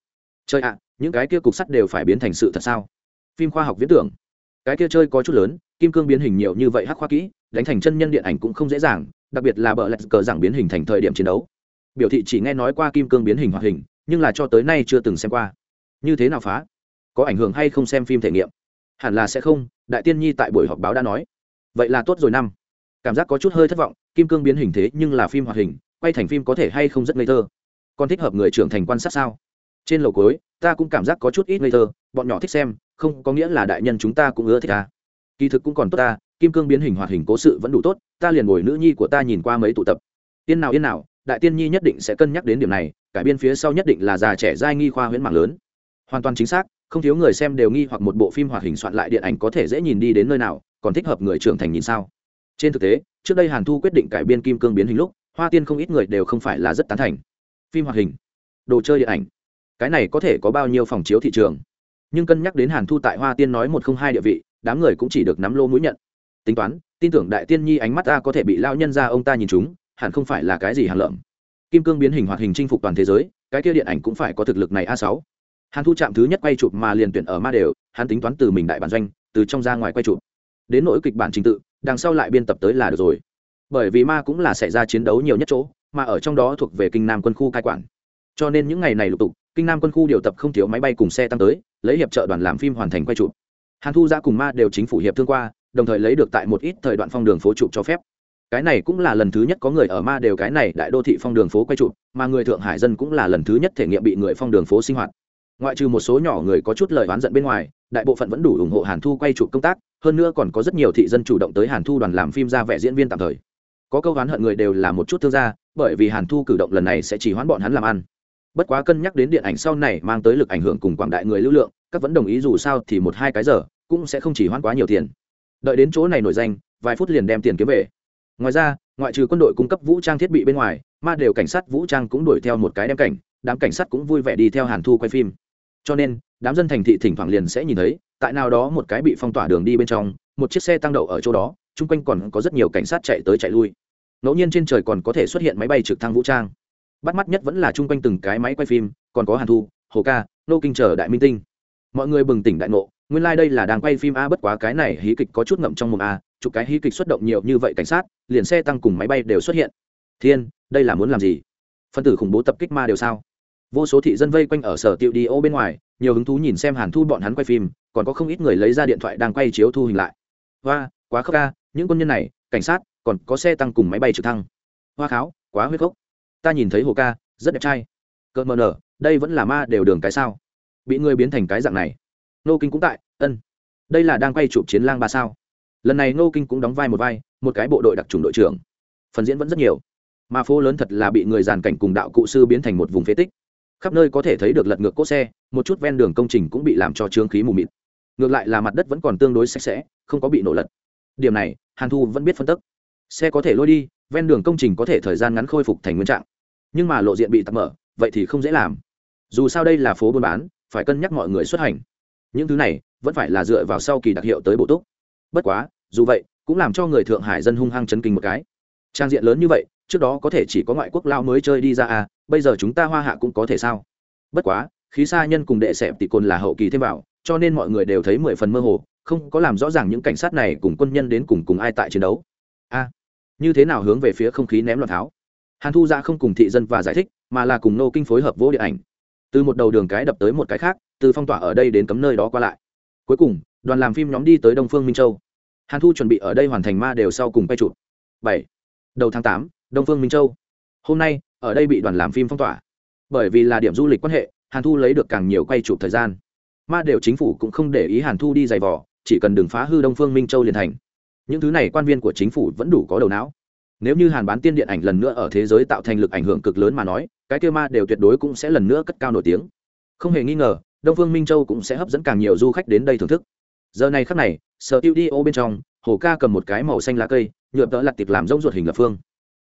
Chơi ạ, những cái kia cục sắt đều phải biến thành sự thật sao? Phim khoa học viễn tưởng. Cái kia chơi có chút lớn, kim cương biến hình nhiều như vậy hắc khoa kỹ, đánh thành chân nhân điện ảnh cũng không dễ dàng, đặc biệt là bờ lạch cờ giảng biến hình thành thời điểm chiến đấu. Biểu thị chỉ nghe nói qua kim cương biến hình hoạt hình, nhưng là cho tới nay chưa từng xem qua. Như thế nào phá? Có ảnh hưởng hay không xem phim thể nghiệm? Hẳn là sẽ không, đại tiên nhi tại buổi họp báo đã nói. Vậy là tốt rồi năm. Cảm giác có chút hơi thất vọng, kim cương biến hình thế nhưng là phim hoạt hình, quay thành phim có thể hay không rất ngây thơ. Còn thích hợp người trưởng thành quan sát sao? Trên lầu cối ta cũng cảm giác có chút ít ngây thơ, bọn nhỏ thích xem, không có nghĩa là đại nhân chúng ta cũng ưa thích ta. Kỳ thực cũng còn tốt ta, kim cương biến hình hoạt hình cố sự vẫn đủ tốt, ta liền ngồi nữ nhi của ta nhìn qua mấy tụ tập. Yên nào yên nào, đại tiên nhi nhất định sẽ cân nhắc đến điểm này, cải biên phía sau nhất định là già trẻ giai nghi khoa huyễn mạng lớn. Hoàn toàn chính xác không thiếu người xem đều nghi hoặc một bộ phim hoạt hình soạn lại điện ảnh có thể dễ nhìn đi đến nơi nào, còn thích hợp người trưởng thành nhìn sao? Trên thực tế, trước đây hàn thu quyết định cải biên kim cương biến hình lúc, hoa tiên không ít người đều không phải là rất tán thành. Phim hoạt hình, đồ chơi điện ảnh, cái này có thể có bao nhiêu phòng chiếu thị trường? Nhưng cân nhắc đến hàn thu tại hoa tiên nói một không hai địa vị, đám người cũng chỉ được nắm lô mũi nhận. Tính toán, tin tưởng đại tiên nhi ánh mắt ta có thể bị lao nhân ra ông ta nhìn chúng hẳn không phải là cái gì hàng lợm. Kim cương biến hình hoạt hình chinh phục toàn thế giới, cái kia điện ảnh cũng phải có thực lực này a sáu hàn thu chạm thứ nhất quay chụp mà liền tuyển ở ma đều, hắn tính toán từ mình đại bản doanh, từ trong ra ngoài quay chụp. Đến nỗi kịch bản trình tự, đằng sau lại biên tập tới là được rồi. Bởi vì ma cũng là xảy ra chiến đấu nhiều nhất chỗ, mà ở trong đó thuộc về kinh nam quân khu cai quản. Cho nên những ngày này lục tục, kinh nam quân khu điều tập không thiếu máy bay cùng xe tăng tới, lấy hiệp trợ đoàn làm phim hoàn thành quay chụp. Hàn thu ra cùng ma đều chính phủ hiệp thương qua, đồng thời lấy được tại một ít thời đoạn phong đường phố chụp cho phép. Cái này cũng là lần thứ nhất có người ở ma đều cái này đại đô thị phong đường phố quay chụp, mà người thượng hải dân cũng là lần thứ nhất thể nghiệm bị người phong đường phố sinh hoạt ngoại trừ một số nhỏ người có chút lời oán giận bên ngoài, đại bộ phận vẫn đủ ủng hộ hàn thu quay chụp công tác, hơn nữa còn có rất nhiều thị dân chủ động tới hàn thu đoàn làm phim ra vẻ diễn viên tạm thời. Có câu oán hận người đều là một chút thương gia, bởi vì hàn thu cử động lần này sẽ chỉ hoãn bọn hắn làm ăn. Bất quá cân nhắc đến điện ảnh sau này mang tới lực ảnh hưởng cùng quảng đại người lưu lượng, các vẫn đồng ý dù sao thì một hai cái giờ, cũng sẽ không chỉ hoãn quá nhiều tiền. Đợi đến chỗ này nổi danh, vài phút liền đem tiền kiếm về. Ngoài ra, ngoại trừ quân đội cung cấp vũ trang thiết bị bên ngoài, ma đều cảnh sát vũ trang cũng đuổi theo một cái đem cảnh, đám cảnh sát cũng vui vẻ đi theo hàn thu quay phim cho nên, đám dân thành thị thỉnh thoảng liền sẽ nhìn thấy, tại nào đó một cái bị phong tỏa đường đi bên trong, một chiếc xe tăng đậu ở chỗ đó, chung quanh còn có rất nhiều cảnh sát chạy tới chạy lui. Ngẫu nhiên trên trời còn có thể xuất hiện máy bay trực thăng vũ trang. Bắt mắt nhất vẫn là chung quanh từng cái máy quay phim, còn có hàn thu, hồ ca, nô kinh chờ đại minh tinh. Mọi người bừng tỉnh đại ngộ, nguyên lai、like、đây là đang quay phim a, bất quá cái này hí kịch có chút ngậm trong mồm a, chụp cái hí kịch xuất động nhiều như vậy cảnh sát, liền xe tăng cùng máy bay đều xuất hiện. Thiên, đây là muốn làm gì? Phân tử khủng bố tập kích ma đều sao? Vô số thị dân vây quanh ở sở tiệu đi ô bên ngoài, nhiều hứng thú nhìn xem hàn thu bọn hắn quay phim, còn có không ít người lấy ra điện thoại đang quay chiếu thu hình lại. Hoa, quá khóc ca những quân nhân này, cảnh sát, còn có xe tăng cùng máy bay trực thăng. Hoa kháo, quá huyết khốc. Ta nhìn thấy hồ ca, rất đẹp trai. Cỡ mờ nở, đây vẫn là ma đều đường cái sao? Bị người biến thành cái dạng này. Nô kinh cũng tại, ân. Đây là đang quay chụp chiến lang ba sao? Lần này nô kinh cũng đóng vai một vai, một cái bộ đội đặc trùng đội trưởng. Phần diễn vẫn rất nhiều. Mà phố lớn thật là bị người giàn cảnh cùng đạo cụ sư biến thành một vùng phế tích khắp nơi có thể thấy được lật ngược cỗ xe, một chút ven đường công trình cũng bị làm cho trương khí mù mịt. Ngược lại là mặt đất vẫn còn tương đối sạch sẽ, không có bị nổ lật. Điểm này, hàn thu vẫn biết phân tức xe có thể lôi đi, ven đường công trình có thể thời gian ngắn khôi phục thành nguyên trạng. Nhưng mà lộ diện bị tắt mở, vậy thì không dễ làm. Dù sao đây là phố buôn bán, phải cân nhắc mọi người xuất hành. Những thứ này, vẫn phải là dựa vào sau kỳ đặc hiệu tới bổ túc. Bất quá, dù vậy, cũng làm cho người thượng hải dân hung hăng chấn kinh một cái. Trang diện lớn như vậy, trước đó có thể chỉ có ngoại quốc lao mới chơi đi ra à bây giờ chúng ta hoa hạ cũng có thể sao? Bất quá, khí xa nhân cùng đệ sẹp tỷ côn là hậu kỳ thêm vào, cho nên mọi người đều thấy mười phần mơ hồ, không có làm rõ ràng những cảnh sát này cùng quân nhân đến cùng cùng ai tại chiến đấu. A, như thế nào hướng về phía không khí ném loạn tháo? Hàn thu ra không cùng thị dân và giải thích, mà là cùng nô kinh phối hợp vô điện ảnh. Từ một đầu đường cái đập tới một cái khác, từ phong tỏa ở đây đến cấm nơi đó qua lại. Cuối cùng, đoàn làm phim nhóm đi tới đông phương minh châu. Hàn thu chuẩn bị ở đây hoàn thành ma đều sau cùng quay chụp. Bảy, đầu tháng tám, đông phương minh châu. Hôm nay ở đây bị đoàn làm phim phong tỏa. Bởi vì là điểm du lịch quan hệ, hàn thu lấy được càng nhiều quay chụp thời gian. Ma đều chính phủ cũng không để ý hàn thu đi giày vò, chỉ cần đừng phá hư đông phương minh châu liền thành. Những thứ này quan viên của chính phủ vẫn đủ có đầu não. Nếu như hàn bán tiên điện ảnh lần nữa ở thế giới tạo thành lực ảnh hưởng cực lớn mà nói, cái kêu ma đều tuyệt đối cũng sẽ lần nữa cất cao nổi tiếng. Không hề nghi ngờ, đông phương minh châu cũng sẽ hấp dẫn càng nhiều du khách đến đây thưởng thức. Giờ này khắc này sở tiêu đi ô bên trong, hồ ca cầm một cái màu xanh lá cây, nhựa tợ lặt tiệp làm rông ruột hình lập phương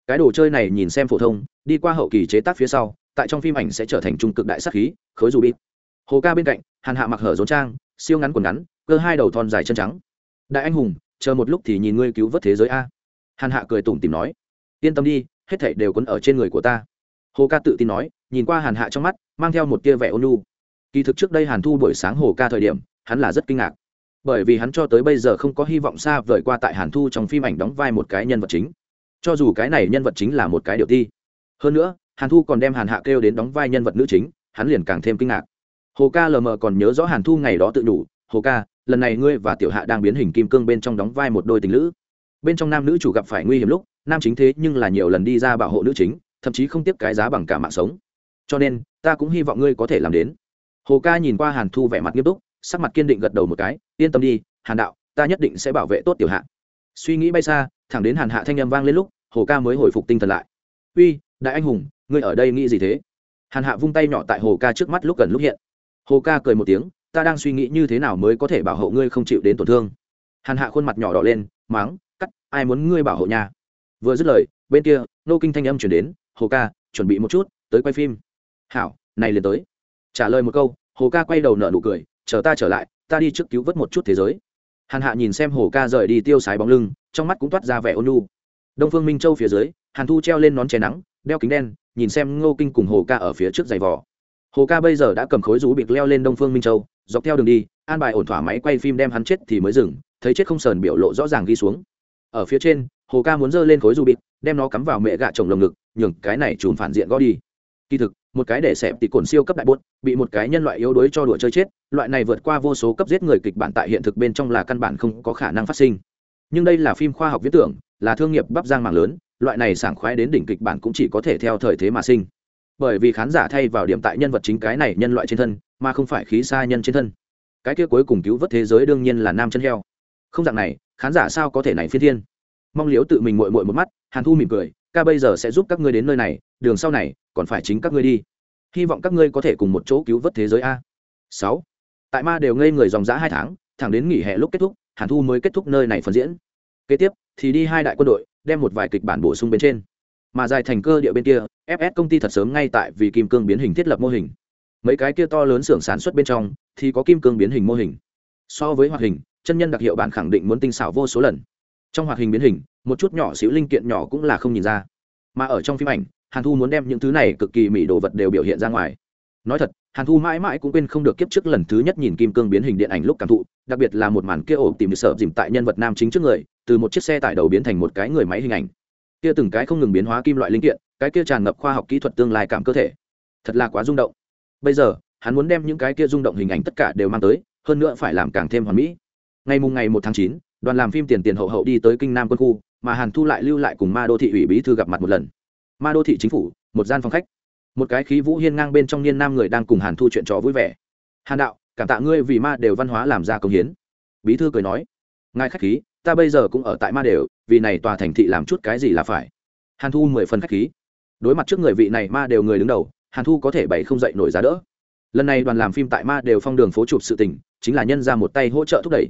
cái đồ chơi này nhìn xem phổ thông, đi qua hậu kỳ chế tác phía sau, tại trong phim ảnh sẽ trở thành trung cực đại sắc khí, khối dù bít hồ ca bên cạnh, hàn hạ mặc hở rốn trang, siêu ngắn quần ngắn, cơ hai đầu thon dài chân trắng. Đại anh hùng, chờ một lúc thì nhìn ngươi cứu vớt thế giới a. Hàn hạ cười tủm tìm nói, yên tâm đi, hết thảy đều quấn ở trên người của ta. Hồ ca tự tin nói, nhìn qua hàn hạ trong mắt, mang theo một tia vẻ ôn nhu. Kỳ thực trước đây hàn thu buổi sáng hồ ca thời điểm, hắn là rất kinh ngạc. Bởi vì hắn cho tới bây giờ không có hy vọng xa vời qua tại hàn thu trong phim ảnh đóng vai một cái nhân vật chính cho dù cái này nhân vật chính là một cái điều ti hơn nữa, hàn thu còn đem hàn hạ kêu đến đóng vai nhân vật nữ chính, hắn liền càng thêm kinh ngạc. Hồ ca lờ mờ còn nhớ rõ hàn thu ngày đó tự đủ hồ ca, lần này ngươi và tiểu hạ đang biến hình kim cương bên trong đóng vai một đôi tình lữ. Bên trong nam nữ chủ gặp phải nguy hiểm lúc, nam chính thế nhưng là nhiều lần đi ra bảo hộ nữ chính, thậm chí không tiếp cái giá bằng cả mạng sống. Cho nên, ta cũng hy vọng ngươi có thể làm đến. Hồ ca nhìn qua hàn thu vẻ mặt nghiêm túc, sắc mặt kiên định gật đầu một cái, yên tâm đi, hàn đạo, ta nhất định sẽ bảo vệ tốt tiểu hạ suy nghĩ bay xa, thẳng đến hàn hạ thanh â m vang lên lúc, hồ ca mới hồi phục tinh thần lại. Uy, đại anh hùng, ngươi ở đây nghĩ gì thế? Hàn hạ vung tay nhỏ tại hồ ca trước mắt lúc gần lúc hiện. Hồ ca cười một tiếng, ta đang suy nghĩ như thế nào mới có thể bảo hộ ngươi không chịu đến tổn thương. Hàn hạ khuôn mặt nhỏ đỏ lên máng cắt, ai muốn ngươi bảo hộ nhà vừa dứt lời, bên kia, nô kinh thanh âm chuyển đến, hồ ca, chuẩn bị một chút, tới quay phim. Hảo, này liền tới. Trả lời một câu, hồ ca quay đầu nợ nụ cười, chờ ta trở lại, ta đi trước cứu vớt một chút thế giới hàn hạ nhìn xem hồ ca rời đi tiêu sái bóng lưng, trong mắt cũng toát ra vẻ ôn nu đông phương minh châu phía dưới, hàn thu treo lên nón che nắng, đeo kính đen, nhìn xem ngô kinh cùng hồ ca ở phía trước giày vò. Hồ ca bây giờ đã cầm khối rú bịt leo lên đông phương minh châu, dọc theo đường đi, an bài ổn thỏa máy quay phim đem hắn chết thì mới dừng, thấy chết không sờn biểu lộ rõ ràng ghi xuống. Ở phía trên, hồ ca muốn giơ lên khối rú bịt đem nó cắm vào mẹ gạ chồng lồng ngực, nhường cái này trùn phản diện gõ đi. Kỳ thực một cái để xẹp thì cồn siêu cấp đại bốt bị một cái nhân loại yếu đuối cho đùa chơi chết, loại này vượt qua vô số cấp giết người kịch bản tại hiện thực bên trong là căn bản không có khả năng phát sinh. Nhưng đây là phim khoa học viễn tưởng, là thương nghiệp bắp giang mạng lớn, loại này sảng khoái đến đỉnh kịch bản cũng chỉ có thể theo thời thế mà sinh. Bởi vì khán giả thay vào điểm tại nhân vật chính cái này nhân loại trên thân, mà không phải khí xa nhân trên thân. Cái kia cuối cùng cứu vớt thế giới đương nhiên là nam chân heo. Không dạng này, khán giả sao có thể này phi thiên? Mong liếu tự mình mội mội một mắt, hàn thu mỉm cười ca bây giờ sẽ giúp các ngươi đến nơi này, đường sau này, còn phải chính các ngươi đi. Hy vọng các ngươi có thể cùng một chỗ cứu vớt thế giới a. Sáu. Tại ma đều ngây người dòng dã hai tháng, thẳng đến nghỉ hè lúc kết thúc, hàn thu mới kết thúc nơi này phần diễn. Kế tiếp, thì đi hai đại quân đội, đem một vài kịch bản bổ sung bên trên. Mà dài thành cơ địa bên kia fs công ty thật sớm ngay tại vì kim cương biến hình thiết lập mô hình. Mấy cái kia to lớn xưởng sản xuất bên trong, thì có kim cương biến hình mô hình. So với hoạt hình, chân nhân đặc hiệu bản khẳng định muốn tinh xảo vô số lần trong hoạt hình biến hình, một chút nhỏ xíu linh kiện nhỏ cũng là không nhìn ra. Mà ở trong phim ảnh, hàn thu muốn đem những thứ này cực kỳ mỹ đồ vật đều biểu hiện ra ngoài. Nói thật, hàn thu mãi mãi cũng quên không được kiếp trước lần thứ nhất nhìn kim cương biến hình điện ảnh lúc cảm thụ, đặc biệt là một màn kia ổ tìm sợ dìm tại nhân vật nam chính trước người, từ một chiếc xe tải đầu biến thành một cái người máy hình ảnh. Kia từng cái không ngừng biến hóa kim loại linh kiện, cái kia tràn ngập khoa học kỹ thuật tương lai cảm cơ thể. Thật là quá rung động. Bây giờ, hắn muốn đem những cái kia rung động hình ảnh tất cả đều mang tới, hơn nữa phải làm càng thêm hoàn mỹ. Ngày mùng ngày một tháng chín đoàn làm phim tiền tiền hậu hậu đi tới kinh nam quân khu, mà hàn thu lại lưu lại cùng ma đô thị ủy bí thư gặp mặt một lần. Ma đô thị chính phủ, một gian phòng khách. Một cái khí vũ hiên ngang bên trong niên nam người đang cùng hàn thu chuyện trò vui vẻ. Hàn đạo, cảm tạ ngươi vì ma đều văn hóa làm ra công hiến. Bí thư cười nói. Ngài khách khí, ta bây giờ cũng ở tại ma đều, vì này tòa thành thị làm chút cái gì là phải? Hàn thu mười phần khách khí. Đối mặt trước người vị này ma đều người đứng đầu, hàn thu có thể bày không dậy nổi giá đỡ. Lần này đoàn làm phim tại ma đều phong đường phố chụp sự tình, chính là nhân ra một tay hỗ trợ thúc đẩy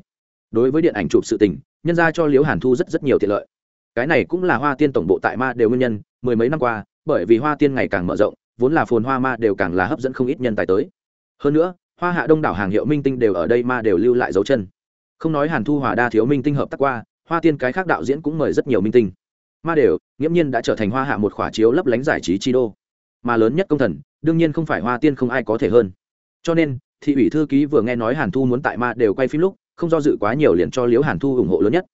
đối với điện ảnh chụp sự tình, nhân ra cho liễu hàn thu rất rất nhiều tiện lợi. Cái này cũng là hoa tiên tổng bộ tại ma đều nguyên nhân, mười mấy năm qua, bởi vì hoa tiên ngày càng mở rộng, vốn là phồn hoa ma đều càng là hấp dẫn không ít nhân tài tới. Hơn nữa, hoa hạ đông đảo hàng hiệu minh tinh đều ở đây ma đều lưu lại dấu chân. Không nói hàn thu, hòa đa thiếu minh tinh hợp tác qua, hoa tiên cái khác đạo diễn cũng mời rất nhiều minh tinh. Ma đều, nghiễm nhiên đã trở thành hoa hạ một khỏa chiếu lấp lánh giải trí chi đô. Mà lớn nhất công thần, đương nhiên không phải hoa tiên không ai có thể hơn. Cho nên, thị ủy thư ký vừa nghe nói hàn thu muốn tại ma đều quay phim lúc không do dự quá nhiều liền cho liễu hàn thu ủng hộ lớn nhất.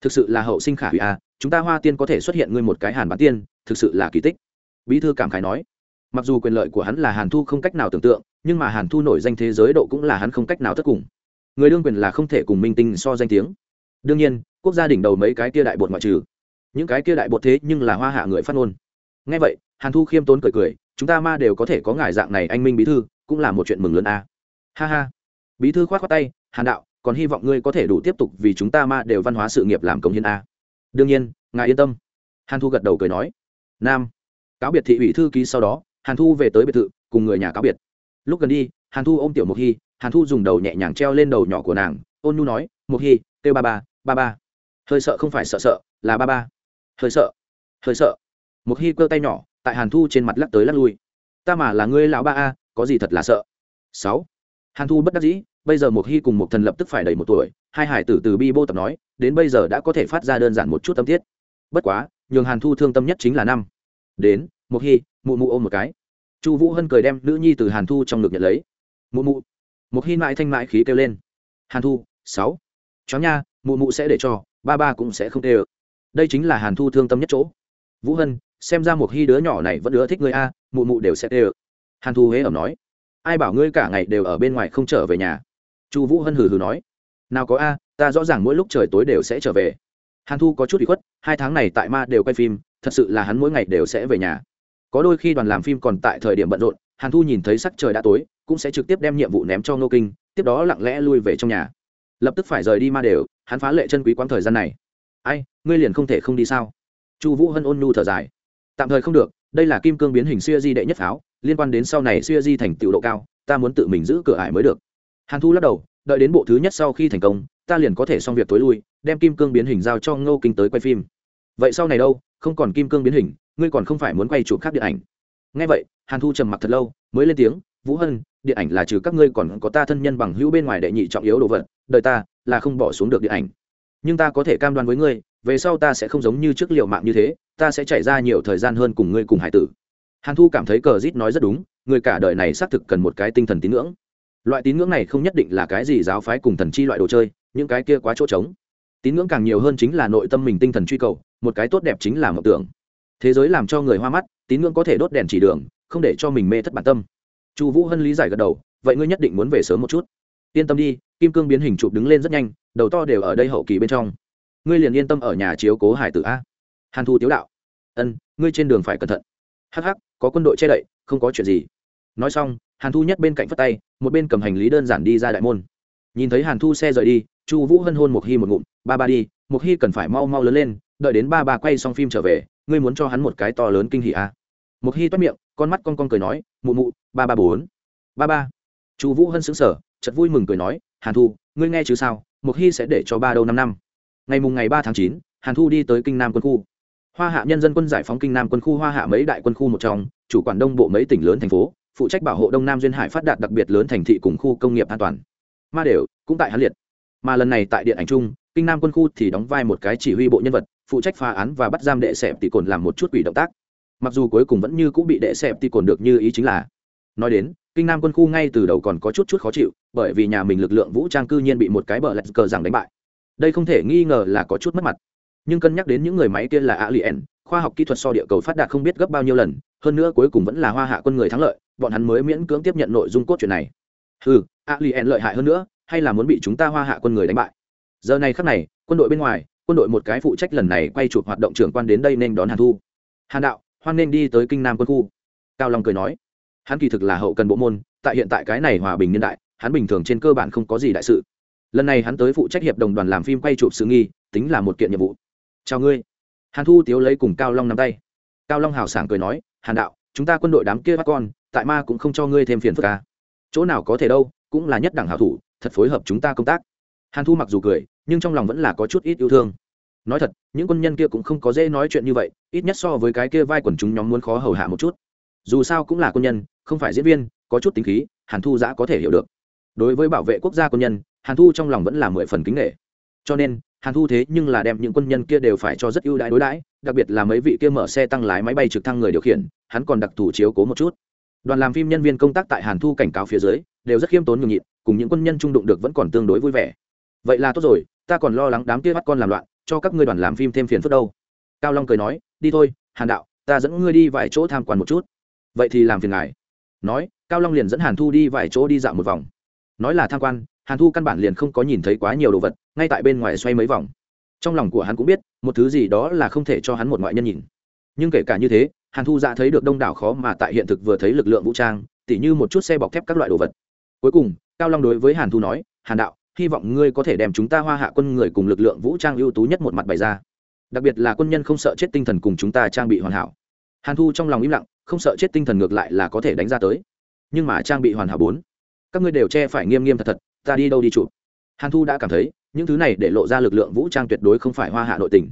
Thực sự là hậu sinh khả hủy a chúng ta hoa tiên có thể xuất hiện ngươi một cái hàn bán tiên, thực sự là kỳ tích. Bí thư cảm khái nói. Mặc dù quyền lợi của hắn là hàn thu không cách nào tưởng tượng, nhưng mà hàn thu nổi danh thế giới độ cũng là hắn không cách nào tất cùng. Người đương quyền là không thể cùng minh tinh so danh tiếng. Đương nhiên, quốc gia đỉnh đầu mấy cái kia đại bột ngoại trừ. Những cái kia đại bột thế nhưng là hoa hạ người phát ngôn. Ngay vậy, hàn thu khiêm tốn cười cười, chúng ta ma đều có thể có ngài dạng này anh minh bí thư, cũng là một chuyện mừng lớn a. Ha ha. Bí thư khoát khoát tay, hàn đạo còn hy vọng ngươi có thể đủ tiếp tục vì chúng ta ma đều văn hóa sự nghiệp làm công hiến a. Đương nhiên, ngài yên tâm. Hàn thu gật đầu cười nói. Nam. Cáo biệt thị ủy thư ký sau đó, hàn thu về tới biệt thự, cùng người nhà cáo biệt. Lúc gần đi, hàn thu ôm tiểu mộc hy, hàn thu dùng đầu nhẹ nhàng treo lên đầu nhỏ của nàng, ôn nhu nói, mộc hy, kêu ba ba ba ba. Hơi sợ không phải sợ sợ, là ba ba. Hơi sợ hơi sợ. Mộc hy cơ tay nhỏ, tại hàn thu trên mặt lắc tới lắc lui. Ta mà là ngươi lão ba a, có gì thật là sợ? Sáu. Hàn thu bất đắc dĩ bây giờ một hy cùng một thần lập tức phải đầy một tuổi, hai hải tử từ bi bô tập nói, đến bây giờ đã có thể phát ra đơn giản một chút tâm tiết. Bất quá, nhường hàn thu thương tâm nhất chính là năm. Đến một hy, mụ mụ ôm một cái. Chu vũ hân cười đem nữ nhi từ hàn thu trong ngực nhận lấy. Mụ mụ. Một hy mãi thanh mãi khí kêu lên. Hàn thu, sáu. Chó nha, mụ mụ sẽ để cho, ba ba cũng sẽ không tê ơ. Đây chính là hàn thu thương tâm nhất chỗ. Vũ hân, xem ra một hy đứa nhỏ này vẫn ưa thích ngươi a, mụ mụ đều sẽ tê ơ. Hàn thu hế ẩm nói. Ai bảo ngươi cả ngày đều ở bên ngoài không trở về nhà chu vũ hân hừ hừ nói, nào có a, ta rõ ràng mỗi lúc trời tối đều sẽ trở về. Hàn thu có chút bị khuất, hai tháng này tại ma đều quay phim, thật sự là hắn mỗi ngày đều sẽ về nhà. Có đôi khi đoàn làm phim còn tại thời điểm bận rộn, hàn thu nhìn thấy sắc trời đã tối, cũng sẽ trực tiếp đem nhiệm vụ ném cho ngô kinh, tiếp đó lặng lẽ lui về trong nhà. Lập tức phải rời đi ma đều, hắn phá lệ chân quý quãng thời gian này. Ai, ngươi liền không thể không đi sao? Chu vũ hân ôn nhu thở dài. Tạm thời không được, đây là kim cương biến hình xuya di đệ nhất pháo, liên quan đến sau này xuya di thành tựu độ cao, ta muốn tự mình giữ cửa ải mới được hàn thu lắc đầu, đợi đến bộ thứ nhất sau khi thành công, ta liền có thể xong việc tối lui, đem kim cương biến hình giao cho ngô kinh tới quay phim. Vậy sau này đâu, không còn kim cương biến hình, ngươi còn không phải muốn quay chụp khác điện ảnh. Ngay vậy, hàn thu trầm mặc thật lâu, mới lên tiếng, vũ hân, điện ảnh là trừ các ngươi còn có ta thân nhân bằng hữu bên ngoài đệ nhị trọng yếu đồ vật, đời ta là không bỏ xuống được điện ảnh. Nhưng ta có thể cam đoan với ngươi, về sau ta sẽ không giống như trước liệu mạng như thế, ta sẽ trải ra nhiều thời gian hơn cùng ngươi cùng hải tử. Hàn thu cảm thấy cờ rít nói rất đúng, người cả đời này xác thực cần một cái tinh thần tín ngưỡng loại tín ngưỡng này không nhất định là cái gì giáo phái cùng thần chi loại đồ chơi, những cái kia quá chỗ trống. Tín ngưỡng càng nhiều hơn chính là nội tâm mình tinh thần truy cầu, một cái tốt đẹp chính là mộng tưởng. Thế giới làm cho người hoa mắt, tín ngưỡng có thể đốt đèn chỉ đường, không để cho mình mê thất bản tâm. Chu vũ hân lý giải gật đầu, vậy ngươi nhất định muốn về sớm một chút. Yên tâm đi, kim cương biến hình chụp đứng lên rất nhanh, đầu to đều ở đây hậu kỳ bên trong. Ngươi liền yên tâm ở nhà chiếu cố hải tử a. Hàn thu tiếu đạo. Ân, ngươi trên đường phải cẩn thận. Hh có quân đội che đậy, không có chuyện gì. Nói xong hàn thu nhất bên cạnh phất tay, một bên cầm hành lý đơn giản đi ra đại môn. Nhìn thấy hàn thu xe rời đi, chu vũ hân hôn một hy một ngụm, ba ba đi một hy cần phải mau mau lớn lên, đợi đến ba ba quay xong phim trở về, ngươi muốn cho hắn một cái to lớn kinh hỉ à? a một hy toát miệng, con mắt con con cười nói, mụ mụ, ba ba bốn. Ba ba. Chu vũ hân xứng sở chật vui mừng cười nói, hàn thu, ngươi nghe chứ sao một hy sẽ để cho ba đầu năm năm. Ngày mùng ngày ba tháng chín, hàn thu đi tới kinh nam quân khu. Hoa hạ nhân dân quân giải phóng kinh nam quân khu, hoa hạ mấy đại quân khu một trong, chủ quản đông bộ mấy tỉnh lớn thành phố phụ trách bảo hộ đông nam duyên hải phát đạt đặc biệt lớn thành thị cùng khu công nghiệp an toàn. Ma đều cũng tại hắn liệt. Mà lần này tại điện ảnh Trung, kinh nam quân khu thì đóng vai một cái chỉ huy bộ nhân vật phụ trách phá án và bắt giam đệ sẹp tỷ cồn làm một chút quỷ động tác. Mặc dù cuối cùng vẫn như cũng bị đệ sẹp tỷ cồn được như ý chính là nói đến kinh nam quân khu ngay từ đầu còn có chút chút khó chịu bởi vì nhà mình lực lượng vũ trang cư nhiên bị một cái bờ lạch cờ rằng đánh bại. Đây không thể nghi ngờ là có chút mất mặt. Nhưng cân nhắc đến những người máy kia là alien khoa học kỹ thuật so địa cầu phát đạt không biết gấp bao nhiêu lần hơn nữa cuối cùng vẫn là hoa hạ quân người thắng lợi bọn hắn mới miễn cưỡng tiếp nhận nội dung cốt truyện này. Ừ a li en lợi hại hơn nữa, hay là muốn bị chúng ta hoa hạ quân người đánh bại? Giờ này khắc này, quân đội bên ngoài, quân đội một cái phụ trách lần này quay chụp hoạt động trưởng quan đến đây nên đón hàn thu. Hàn đạo, hoan nên đi tới kinh nam quân khu. Cao long cười nói, hắn kỳ thực là hậu cần bộ môn, tại hiện tại cái này hòa bình niên đại, hắn bình thường trên cơ bản không có gì đại sự. Lần này hắn tới phụ trách hiệp đồng đoàn làm phim quay chụp sự nghi, tính là một kiện nhiệm vụ. Chào ngươi. Hàn thu tiếu lấy cùng cao long nắm tay. Cao long hào sảng cười nói, hàn đạo, chúng ta quân đội đám kia bắt con tại ma cũng không cho ngươi thêm phiền phức ca chỗ nào có thể đâu, cũng là nhất đẳng hảo thủ, thật phối hợp chúng ta công tác. Hàn thu mặc dù cười, nhưng trong lòng vẫn là có chút ít yêu thương. Nói thật, những quân nhân kia cũng không có dễ nói chuyện như vậy, ít nhất so với cái kia vai quần chúng nhóm muốn khó hầu hạ một chút. Dù sao cũng là quân nhân, không phải diễn viên, có chút tính khí, hàn thu giã có thể hiểu được. Đối với bảo vệ quốc gia quân nhân, hàn thu trong lòng vẫn là mười phần kính nghệ cho nên, hàn thu thế nhưng là đem những quân nhân kia đều phải cho rất ưu đãi đối đãi, đặc biệt là mấy vị kia mở xe tăng lái máy bay trực thăng người điều khiển, hắn còn đặc thù chiếu cố một chút đoàn làm phim nhân viên công tác tại hàn thu cảnh cáo phía dưới, đều rất khiêm tốn nhường nhịn, cùng những quân nhân trung đụng được vẫn còn tương đối vui vẻ. Vậy là tốt rồi, ta còn lo lắng đám kia bắt con làm loạn, cho các ngươi đoàn làm phim thêm phiền phức đâu. Cao long cười nói, đi thôi, hàn đạo, ta dẫn ngươi đi vài chỗ tham quan một chút. Vậy thì làm phiền ngài. Nói, cao long liền dẫn hàn thu đi vài chỗ đi dạo một vòng. Nói là tham quan, hàn thu căn bản liền không có nhìn thấy quá nhiều đồ vật, ngay tại bên ngoài xoay mấy vòng. Trong lòng của hắn cũng biết, một thứ gì đó là không thể cho hắn một ngoại nhân nhìn. Nhưng kể cả như thế hàn thu dạ thấy được đông đảo khó mà tại hiện thực vừa thấy lực lượng vũ trang, tỉ như một chút xe bọc thép các loại đồ vật. Cuối cùng, cao long đối với hàn thu nói, hàn đạo, hy vọng ngươi có thể đem chúng ta hoa hạ quân người cùng lực lượng vũ trang ưu tú nhất một mặt bày ra. Đặc biệt là quân nhân không sợ chết tinh thần cùng chúng ta trang bị hoàn hảo. Hàn thu trong lòng im lặng, không sợ chết tinh thần ngược lại là có thể đánh ra tới. Nhưng mà trang bị hoàn hảo bốn. Các ngươi đều che phải nghiêm nghiêm thật thật, ta đi đâu đi chụp. Hàn thu đã cảm thấy, những thứ này để lộ ra lực lượng vũ trang tuyệt đối không phải hoa hạ nội tình.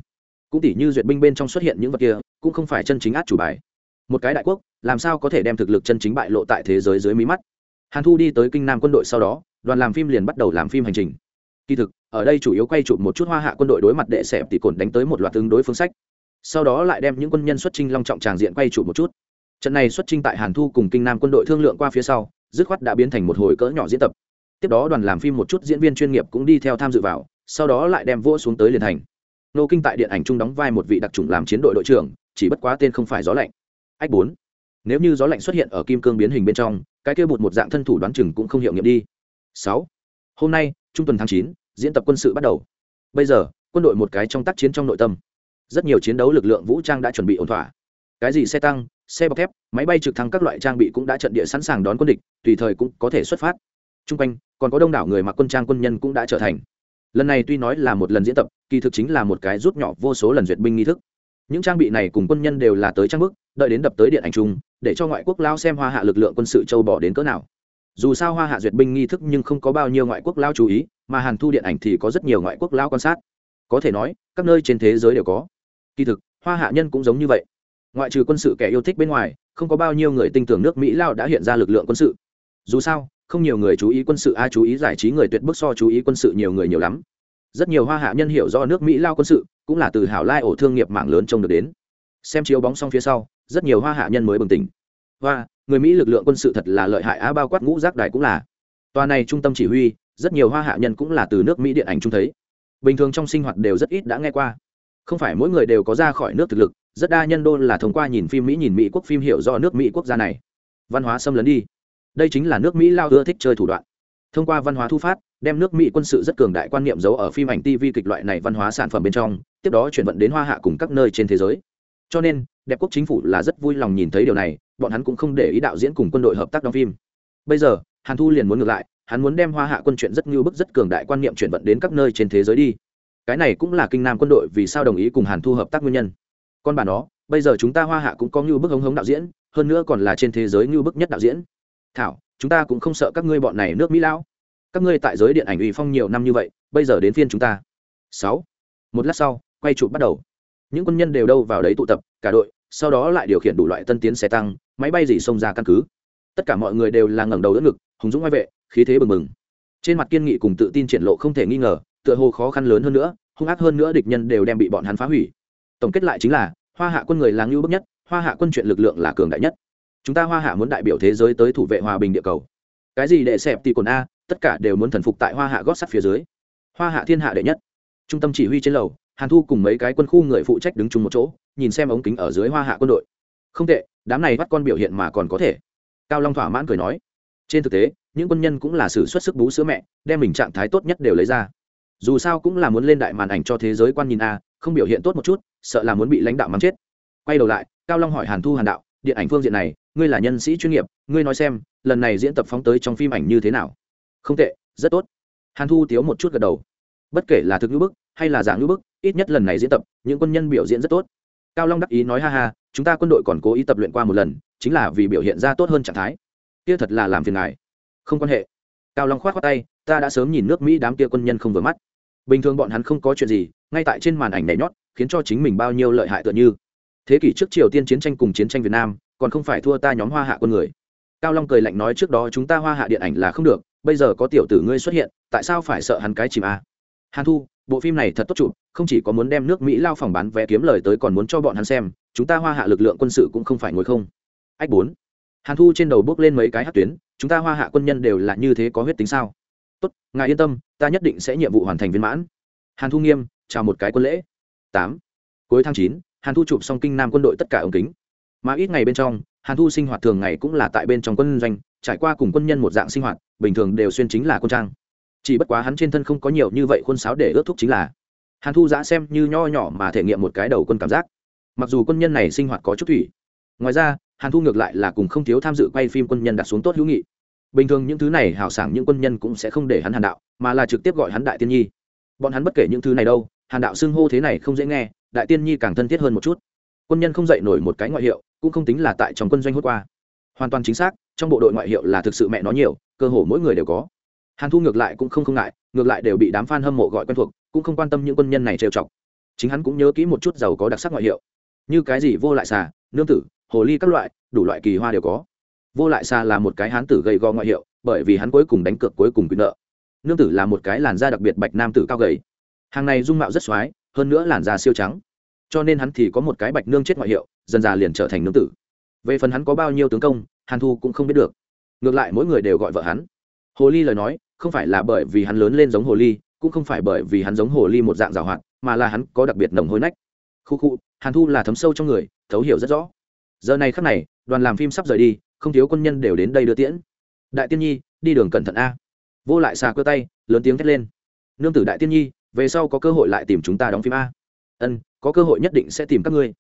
Cũng tỷ như duyệt binh bên trong xuất hiện những vật kia cũng không phải chân chính át chủ bài. Một cái đại quốc, làm sao có thể đem thực lực chân chính bại lộ tại thế giới dưới mí mắt? Hàn thu đi tới kinh nam quân đội sau đó, đoàn làm phim liền bắt đầu làm phim hành trình. Kỳ thực, ở đây chủ yếu quay chụp một chút hoa hạ quân đội đối mặt đệ xẹp tỷ cồn đánh tới một loạt tương đối phương sách. Sau đó lại đem những quân nhân xuất trinh long trọng tràng diện quay chụp một chút. Trận này xuất trinh tại hàn thu cùng kinh nam quân đội thương lượng qua phía sau, dứt khoát đã biến thành một hồi cỡ nhỏ diễn tập. Tiếp đó đoàn làm phim một chút diễn viên chuyên nghiệp cũng đi theo tham dự vào, sau đó lại đem vỗ xuống tới liền thành. Nô kinh tại điện ảnh trung đóng vai một vị đặc trùng làm chiến đội đội trưởng chỉ bất quá tên không phải gió lạnh. Ách bốn. Nếu như gió lạnh xuất hiện ở kim cương biến hình bên trong, cái kia bụt một dạng thân thủ đoán chừng cũng không hiệu nghiệm đi. Sáu. Hôm nay, trung tuần tháng chín, diễn tập quân sự bắt đầu. Bây giờ, quân đội một cái trong tác chiến trong nội tâm. Rất nhiều chiến đấu lực lượng vũ trang đã chuẩn bị ổn thỏa. Cái gì xe tăng, xe bọc thép, máy bay trực thăng các loại trang bị cũng đã trận địa sẵn sàng đón quân địch, tùy thời cũng có thể xuất phát. T r u n g quanh, còn có đông đảo người mặc quân trang quân nhân cũng đã trở thành. Lần này tuy nói là một lần diễn tập, kỳ thực chính là một cái rút nhỏ vô số lần duyệt binh nghi thức những trang bị này cùng quân nhân đều là tới trang bức, đợi đến đập tới điện ảnh chung, để cho ngoại quốc lao xem hoa hạ lực lượng quân sự châu bỏ đến cỡ nào. Dù sao hoa hạ duyệt binh nghi thức nhưng không có bao nhiêu ngoại quốc lao chú ý, mà hàn thu điện ảnh thì có rất nhiều ngoại quốc lao quan sát. Có thể nói, các nơi trên thế giới đều có. Kỳ thực, hoa hạ nhân cũng giống như vậy. Ngoại trừ quân sự kẻ yêu thích bên ngoài, không có bao nhiêu người tin tưởng nước mỹ lao đã hiện ra lực lượng quân sự. Dù sao, không nhiều người chú ý quân sự a chú ý giải trí người tuyệt bức so chú ý quân sự nhiều người nhiều lắm rất nhiều hoa hạ nhân hiểu do nước mỹ lao quân sự, cũng là từ hảo lai ổ thương nghiệp mạng lớn trông được đến. Xem chiếu bóng xong phía sau, rất nhiều hoa hạ nhân mới bừng tỉnh. Và người mỹ lực lượng quân sự thật là lợi hại á, bao quát ngũ giác đài cũng là. Tòa này trung tâm chỉ huy, rất nhiều hoa hạ nhân cũng là từ nước mỹ điện ảnh trung thấy. Bình thường trong sinh hoạt đều rất ít đã nghe qua. Không phải mỗi người đều có ra khỏi nước thực lực, rất đa nhân đô là thông qua nhìn phim mỹ nhìn mỹ quốc phim hiểu do nước mỹ quốc gia này. Văn hóa xâm lấn đi. Đây chính là nước mỹ lao ưa thích chơi thủ đoạn thông qua văn hóa thu phát, đem nước mỹ quân sự rất cường đại quan niệm giấu ở phim ảnh tv kịch loại này văn hóa sản phẩm bên trong, tiếp đó chuyển vận đến hoa hạ cùng các nơi trên thế giới. Cho nên, đẹp quốc chính phủ là rất vui lòng nhìn thấy điều này, bọn hắn cũng không để ý đạo diễn cùng quân đội hợp tác đóng phim. Bây giờ, hàn thu liền muốn ngược lại, hắn muốn đem hoa hạ quân chuyện rất ngưu bức rất cường đại quan niệm chuyển vận đến các nơi trên thế giới đi. Cái này cũng là kinh nam quân đội vì sao đồng ý cùng hàn thu hợp tác nguyên nhân. Con bà nó, bây giờ chúng ta hoa hạ cũng có ngưu bức hống hống đạo diễn, hơn nữa còn là trên thế giới ngưu bức nhất đạo diễn. Thảo chúng ta cũng không sợ các ngươi bọn này nước mỹ lão. Các ngươi tại giới điện ảnh uy phong nhiều năm như vậy, bây giờ đến phiên chúng ta. Sáu. Một lát sau, quay chụp bắt đầu. Những quân nhân đều đâu vào đấy tụ tập, cả đội, sau đó lại điều khiển đủ loại tân tiến xe tăng, máy bay gì xông ra căn cứ. Tất cả mọi người đều là ngẩng đầu đỡ ngực, hùng dũng ngoại vệ, khí thế bừng bừng. Trên mặt kiên nghị cùng tự tin triển lộ không thể nghi ngờ, tựa hồ khó khăn lớn hơn nữa, hung ác hơn nữa địch nhân đều đem bị bọn hắn phá hủy. Tổng kết lại chính là, hoa hạ quân người là ngưu bức nhất, hoa hạ quân chuyện lực lượng là cường đại nhất chúng ta hoa hạ muốn đại biểu thế giới tới thủ vệ hòa bình địa cầu. Cái gì đệ xẹp thì cồn a, tất cả đều muốn thần phục tại hoa hạ gót sắt phía dưới. Hoa hạ thiên hạ đệ nhất. Trung tâm chỉ huy trên lầu, hàn thu cùng mấy cái quân khu người phụ trách đứng chung một chỗ, nhìn xem ống kính ở dưới hoa hạ quân đội. Không tệ, đám này bắt con biểu hiện mà còn có thể. Cao long thỏa mãn cười nói. Trên thực tế, những quân nhân cũng là sự xuất sức bú sữa mẹ, đem mình trạng thái tốt nhất đều lấy ra. Dù sao cũng là muốn lên đại màn ảnh cho thế giới quan nhìn a, không biểu hiện tốt một chút, sợ là muốn bị lãnh đạo mắng chết. Quay đầu lại, cao long hỏi hàn thu hàn đạo điện ảnh phương diện này, ngươi là nhân sĩ chuyên nghiệp, ngươi nói xem, lần này diễn tập phóng tới trong phim ảnh như thế nào? Không tệ, rất tốt. Hàn thu tiếu một chút gật đầu. Bất kể là thực ngữ bức, hay là giả ngữ bức, ít nhất lần này diễn tập, những quân nhân biểu diễn rất tốt. Cao long đắc ý nói ha ha, chúng ta quân đội còn cố ý tập luyện qua một lần, chính là vì biểu hiện ra tốt hơn trạng thái. Kia thật là làm phiền ngài. Không quan hệ. Cao long khoát khoát tay, ta đã sớm nhìn nước mỹ đám kia quân nhân không vừa mắt. Bình thường bọn hắn không có chuyện gì, ngay tại trên màn ảnh nhảy nhót, khiến cho chính mình bao nhiêu lợi hại tựa như thế kỷ trước triều tiên chiến tranh cùng chiến tranh việt nam, còn không phải thua ta nhóm hoa hạ quân người. Cao long cười lạnh nói trước đó chúng ta hoa hạ điện ảnh là không được, bây giờ có tiểu tử ngươi xuất hiện, tại sao phải sợ hắn cái chìm à? hàn thu, bộ phim này thật tốt chụp, không chỉ có muốn đem nước mỹ lao phòng bán vé kiếm lời tới còn muốn cho bọn hắn xem, chúng ta hoa hạ lực lượng quân sự cũng không phải ngồi không. Ách bốn. Hàn thu trên đầu bước lên mấy cái hát tuyến, chúng ta hoa hạ quân nhân đều là như thế có huyết tính sao? Tốt, ngài yên tâm, ta nhất định sẽ nhiệm vụ hoàn thành viên mãn. Hàn thu nghiêm, chào một cái quân lễ. Tám. Cuối tháng chín hàn thu chụp xong kinh nam quân đội tất cả ống kính. Mà ít ngày bên trong, hàn thu sinh hoạt thường ngày cũng là tại bên trong quân doanh, trải qua cùng quân nhân một dạng sinh hoạt, bình thường đều xuyên chính là quân trang. Chỉ bất quá hắn trên thân không có nhiều như vậy khuôn sáo để ước thúc chính là hàn thu giã xem như nho nhỏ mà thể nghiệm một cái đầu quân cảm giác. Mặc dù quân nhân này sinh hoạt có chút thủy, ngoài ra, hàn thu ngược lại là cùng không thiếu tham dự quay phim quân nhân đặt xuống tốt hữu nghị. Bình thường những thứ này hào sảng những quân nhân cũng sẽ không để hắn hàn đạo, mà là trực tiếp gọi hắn đại tiên nhi. Bọn hắn bất kể những thứ này đâu, hàn đạo xưng hô thế này không dễ nghe đại tiên nhi càng thân thiết hơn một chút. Quân nhân không dạy nổi một cái ngoại hiệu, cũng không tính là tại trong quân doanh hốt qua. Hoàn toàn chính xác, trong bộ đội ngoại hiệu là thực sự mẹ nó nhiều, cơ hồ mỗi người đều có. Hàn thu ngược lại cũng không không ngại, ngược lại đều bị đám f a n hâm mộ gọi quen thuộc, cũng không quan tâm những quân nhân này trêu chọc. Chính hắn cũng nhớ kỹ một chút giàu có đặc sắc ngoại hiệu. Như cái gì vô lại xà, nương tử, hồ ly các loại, đủ loại kỳ hoa đều có. Vô lại xà là một cái hán tử gầy go ngoại hiệu, bởi vì hắn cuối cùng đánh cược cuối cùng quyền nợ. Nương tử là một cái làn da đặc biệt bạch nam tử cao gầy. Hàng này dung mạo rất x o á i hơn nữa làn da siêu trắng. Cho nên hắn thì có một cái bạch nương chết ngoại hiệu, dần già liền trở thành nương tử. Về phần hắn có bao nhiêu tướng công, hàn thu cũng không biết được. Ngược lại mỗi người đều gọi vợ hắn. Hồ ly lời nói, không phải là bởi vì hắn lớn lên giống hồ ly, cũng không phải bởi vì hắn giống hồ ly một dạng rào hoạt, mà là hắn có đặc biệt nồng hôi nách. Khu khu, hàn thu là thấm sâu trong người, thấu hiểu rất rõ. Giờ này khắc này, đoàn làm phim sắp rời đi, không thiếu quân nhân đều đến đây đưa tiễn. Đại tiên nhi, đi đường cẩn thận a. Vô lại xà cơ tay, lớn tiếng thét lên. Nương tử đại tiên nhi về sau có cơ hội lại tìm chúng ta đóng phim a. Ân, có cơ hội nhất định sẽ tìm các ngươi.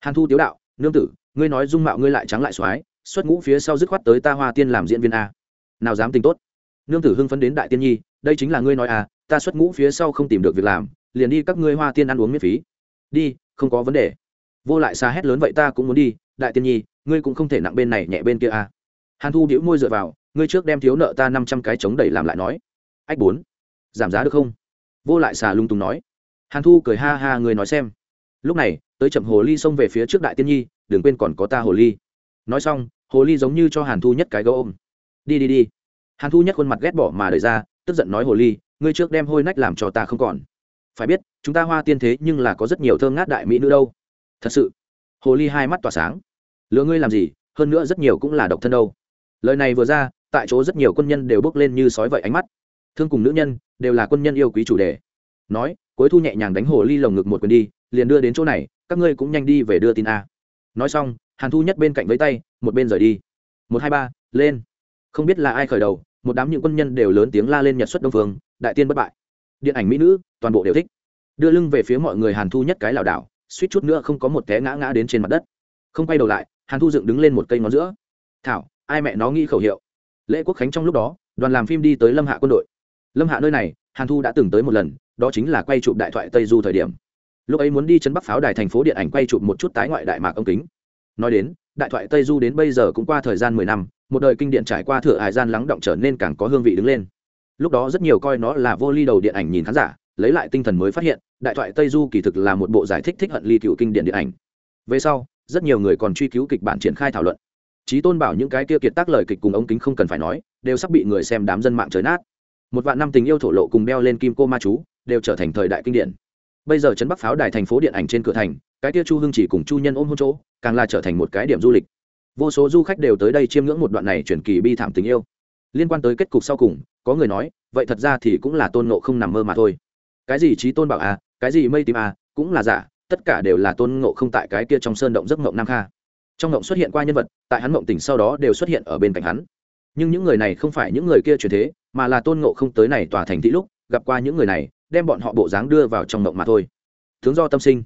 Hàn thu tiếu đạo, nương tử, ngươi nói dung mạo ngươi lại trắng lại x xuất ngũ phía sau dứt khoát tới ta hoa tiên làm diễn viên a. Nào dám tính tốt. Nương tử hưng phấn đến đại tiên nhi, đây chính là ngươi nói à ta xuất ngũ phía sau không tìm được việc làm, liền đi các ngươi hoa tiên ăn uống miễn phí. Đi, không có vấn đề. Vô lại xa hét lớn vậy ta cũng muốn đi, đại tiên nhi, ngươi cũng không thể nặng bên này nhẹ bên kia à hàn thu đĩu môi dựa vào, ngươi trước đem thiếu nợ ta năm trăm cái chống đẩy làm lại nói. Ách bốn, giảm giá được không? Vô lại xà lung tung nói. Hàn thu cười ha ha người nói xem. Lúc này, tới chậm hồ ly xông về phía trước đại tiên nhi, đừng quên còn có ta hồ ly. Nói xong, hồ ly giống như cho hàn thu nhất cái gấu ôm. Đi đi đi. Hàn thu nhất khuôn mặt ghét bỏ mà đời ra, tức giận nói hồ ly, ngươi trước đem hôi nách làm cho ta không còn. Phải biết, chúng ta hoa tiên thế nhưng là có rất nhiều thơm ngát đại mỹ nữ đâu. Thật sự. Hồ ly hai mắt tỏa sáng. Lừa ngươi làm gì, hơn nữa rất nhiều cũng là độc thân đâu. Lời này vừa ra, tại chỗ rất nhiều quân nhân đều bước lên như sói vậy ánh mắt thương cùng nữ nhân đều là quân nhân yêu quý chủ đề. Nói, cuối thu nhẹ nhàng đánh hồ ly lồng ngực một quyền đi, liền đưa đến chỗ này, các ngươi cũng nhanh đi về đưa tin a. Nói xong, hàn thu nhất bên cạnh với tay, một bên rời đi. Một, hai, ba, lên. Không biết là ai khởi đầu, một đám những quân nhân đều lớn tiếng la lên nhật xuất đông phương, đại tiên bất bại. Điện ảnh mỹ nữ, toàn bộ đều thích. Đưa lưng về phía mọi người hàn thu nhất cái lảo đảo, suýt chút nữa không có một té ngã ngã đến trên mặt đất. Không quay đầu lại, hàn thu dựng đứng lên một cây ngón giữa. Thảo, ai mẹ nó nghĩ khẩu hiệu? Lễ quốc khánh trong lúc đó, đoàn làm phim đi tới lâm hạ quân đội lâm hạ nơi này, hàn thu đã từng tới một lần, đó chính là quay chụp đại thoại tây du thời điểm. Lúc ấy muốn đi chân bắc pháo đài thành phố điện ảnh quay chụp một chút tái ngoại đại mạc ông kính. Nói đến, đại thoại tây du đến bây giờ cũng qua thời gian mười năm, một đời kinh điện trải qua thửa hải gian lắng động trở nên càng có hương vị đứng lên. Lúc đó rất nhiều coi nó là vô ly đầu điện ảnh nhìn khán giả, lấy lại tinh thần mới phát hiện, đại thoại tây du kỳ thực là một bộ giải thích thích hận ly cựu kinh điện điện ảnh. Về sau, rất nhiều người còn truy cứu kịch bản triển khai thảo luận. Trí tôn bảo những cái kia kiệt tác lời kịch cùng ống kính không cần phải nói, đều sắp bị người xem đám dân mạng trời nát một vạn năm tình yêu thổ lộ cùng đeo lên kim cô ma chú, đều trở thành thời đại kinh điển. Bây giờ trấn bắc pháo đài thành phố điện ảnh trên cửa thành, cái kia chu hưng chỉ cùng chu nhân ôm hôn chỗ, càng là trở thành một cái điểm du lịch. Vô số du khách đều tới đây chiêm ngưỡng một đoạn này truyền kỳ bi thảm tình yêu. Liên quan tới kết cục sau cùng, có người nói, vậy thật ra thì cũng là tôn nộ không nằm mơ mà thôi. Cái gì trí tôn bảo à cái gì mây tím à cũng là giả, tất cả đều là tôn ngộ không tại cái kia trong sơn động giấc mộng nam kha. Trong mộng xuất hiện qua nhân vật, tại hắn mộng tỉnh sau đó đều xuất hiện ở bên cạnh hắn nhưng những người này không phải những người kia truyền thế, mà là tôn ngộ không tới này tòa thành thị lúc, gặp qua những người này, đem bọn họ bộ dáng đưa vào trong mộng mà thôi. Tướng do tâm sinh.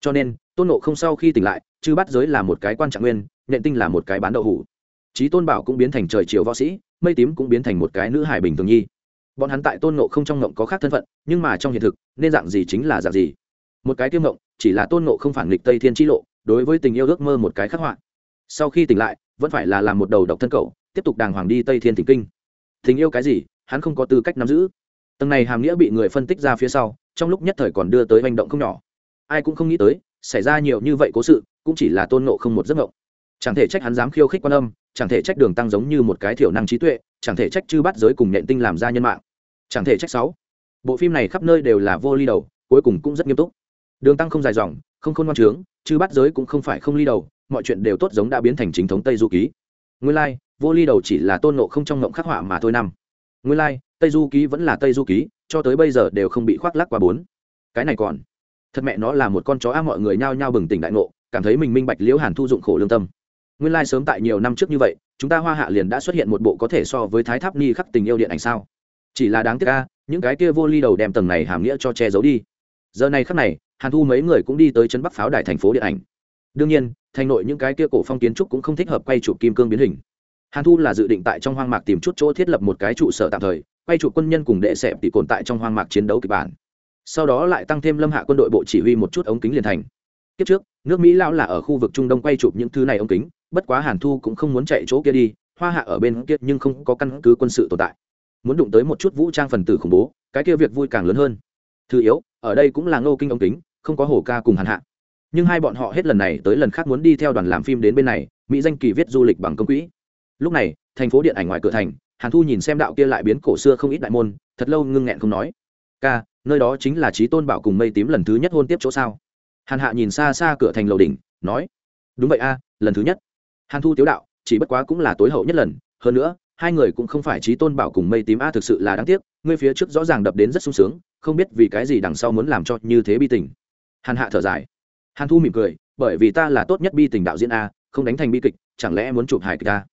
Cho nên, tôn ngộ không sau khi tỉnh lại, chư bắt giới là một cái quan trạng nguyên, nhện tinh là một cái bán đậu hủ. Trí tôn bảo cũng biến thành trời chiều võ sĩ, mây tím cũng biến thành một cái nữ hải bình thường nhi. Bọn hắn tại tôn ngộ không trong ngộng có khác thân phận, nhưng mà trong hiện thực, nên dạng gì chính là dạng gì. Một cái tiêu ngộng, chỉ là tôn ngộ không phản nghịch tây thiên tri lộ, đối với tình yêu ước mơ một cái khắc họa. Sau khi tỉnh lại, vẫn phải là làm một đầu độc thân cầu tiếp tục đàng hoàng đi tây thiên thỉnh kinh. Tình yêu cái gì hắn không có tư cách nắm giữ. Tầng này hàm nghĩa bị người phân tích ra phía sau trong lúc nhất thời còn đưa tới hành động không nhỏ. Ai cũng không nghĩ tới xảy ra nhiều như vậy cố sự cũng chỉ là tôn nộ không một giấc ngộng chẳng thể trách hắn dám khiêu khích quan âm chẳng thể trách đường tăng giống như một cái thiểu năng trí tuệ chẳng thể trách chư bắt giới cùng nhện tinh làm ra nhân mạng. Chẳng thể trách sáu. Bộ phim này khắp nơi đều là vô ly đầu cuối cùng cũng rất nghiêm túc. Đường tăng không dài dòng không khôn ngoan trướng chư bắt giới cũng không phải không ly đầu mọi chuyện đều tốt giống đã biến thành chính thống tây du ký. Nguyên lai、like, vô ly đầu chỉ là tôn nộ không trong ngộng khắc họa mà thôi năm. Nguyên lai、like, tây du ký vẫn là tây du ký cho tới bây giờ đều không bị khoác lắc qua bốn. Cái này còn. Thật mẹ nó là một con chó a mọi người nhao nhao bừng tỉnh đại ngộ cảm thấy mình minh bạch liễu hàn thu dụng khổ lương tâm. Nguyên lai、like、sớm tại nhiều năm trước như vậy chúng ta hoa hạ liền đã xuất hiện một bộ có thể so với thái tháp ni khắc tình yêu điện ảnh sao? Chỉ là đáng tiếc a những cái kia vô ly đầu đem tầng này hàm nghĩa cho che giấu đi. Giờ này khắc này hàn thu mấy người cũng đi tới chân bắc pháo đài thành phố điện ảnh. Đương nhiên thành nội những cái kia cổ phong kiến trúc cũng không thích hợp quay chụp kim cương biến hình hàn thu là dự định tại trong hoang mạc tìm chút chỗ thiết lập một cái trụ sở tạm thời, quay trụ quân nhân cùng đệ xẹp tỷ cồn tại trong hoang mạc chiến đấu kịch bản. Sau đó lại tăng thêm lâm hạ quân đội bộ chỉ huy một chút ống kính liền thành. Kiếp trước, nước mỹ lão là ở khu vực trung đông quay chụp những thứ này ống kính, bất quá hàn thu cũng không muốn chạy chỗ kia đi, hoa hạ ở bên kia nhưng không có căn cứ quân sự tồn tại. Muốn đụng tới một chút vũ trang phần tử khủng bố, cái kia việc vui càng lớn hơn. Thứ yếu, ở đây cũng là ngô kinh ống kính, không có hổ ca cùng hàn hạ. Nhưng hai bọn họ hết lần này tới lần khác muốn đi theo đoàn làm phim đến bên này, mỹ danh kỳ viết du lịch bằng công quỹ lúc này, thành phố điện ảnh ngoài cửa thành, hàn thu nhìn xem đạo kia lại biến cổ xưa không ít đại môn, thật lâu ngưng nghẹn không nói. Ca, nơi đó chính là trí tôn bảo cùng mây tím lần thứ nhất hôn tiếp chỗ sao? Hàn hạ nhìn xa xa cửa thành lầu đỉnh, nói, đúng vậy a, lần thứ nhất. Hàn thu tiếu đạo, chỉ bất quá cũng là tối hậu nhất lần, hơn nữa, hai người cũng không phải trí tôn bảo cùng mây tím a, thực sự là đáng tiếc, ngươi phía trước rõ ràng đập đến rất sung sướng, không biết vì cái gì đằng sau muốn làm cho như thế bi tình. Hàn hạ thở dài. Hàn thu mỉm cười, bởi vì ta là tốt nhất bi tình đạo diễn a, không đánh thành bi kịch, chẳng lẽ muốn chụp hài kịch ta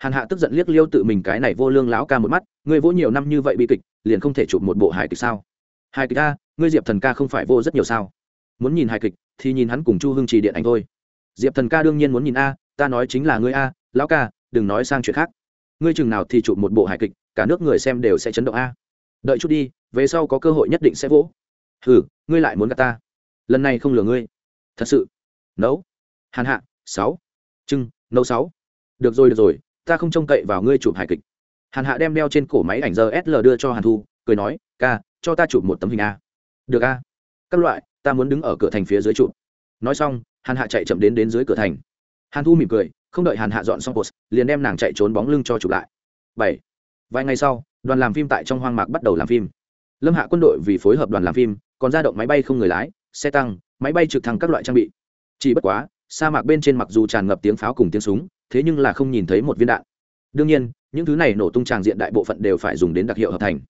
hàn hạ tức giận liếc liêu tự mình cái này vô lương lão ca một mắt, ngươi vỗ nhiều năm như vậy bi kịch, liền không thể chụp một bộ hài kịch sao? Hài kịch a, ngươi diệp thần ca không phải vô rất nhiều sao? Muốn nhìn hài kịch, thì nhìn hắn cùng chu hưng trì điện ảnh thôi. Diệp thần ca đương nhiên muốn nhìn a, ta nói chính là ngươi a, lão ca, đừng nói sang chuyện khác. Ngươi chừng nào thì chụp một bộ hài kịch, cả nước người xem đều sẽ chấn động a. Đợi chút đi, về sau có cơ hội nhất định sẽ vỗ. Hừ, ngươi lại muốn gặp ta. Lần này không lừa ngươi. Thật sự. Nấu. Hàn hạ, sáu. Trưng, nấu sáu. Được rồi được rồi ta không trông cậy vào ngươi chụp hài kịch. Hàn hạ đem đeo trên cổ máy ảnh giờ sl đưa cho hàn thu, cười nói, ca, cho ta chụp một tấm hình a. Được a. Các loại, ta muốn đứng ở cửa thành phía dưới chụp. Nói xong, hàn hạ chạy chậm đến đến dưới cửa thành. Hàn thu mỉm cười, không đợi hàn hạ dọn xong post, liền đem nàng chạy trốn bóng lưng cho chụp lại. Bảy. Vài ngày sau, đoàn làm phim tại trong hoang mạc bắt đầu làm phim. Lâm hạ quân đội vì phối hợp đoàn làm phim, còn ra động máy bay không người lái, xe tăng, máy bay trực thăng các loại trang bị. Chỉ bất quá, sa mạc bên trên mặc dù tràn ngập tiếng pháo cùng tiếng súng thế nhưng là không nhìn thấy một viên đạn. Đương nhiên, những thứ này nổ tung tràng diện đại bộ phận đều phải dùng đến đặc hiệu hợp thành.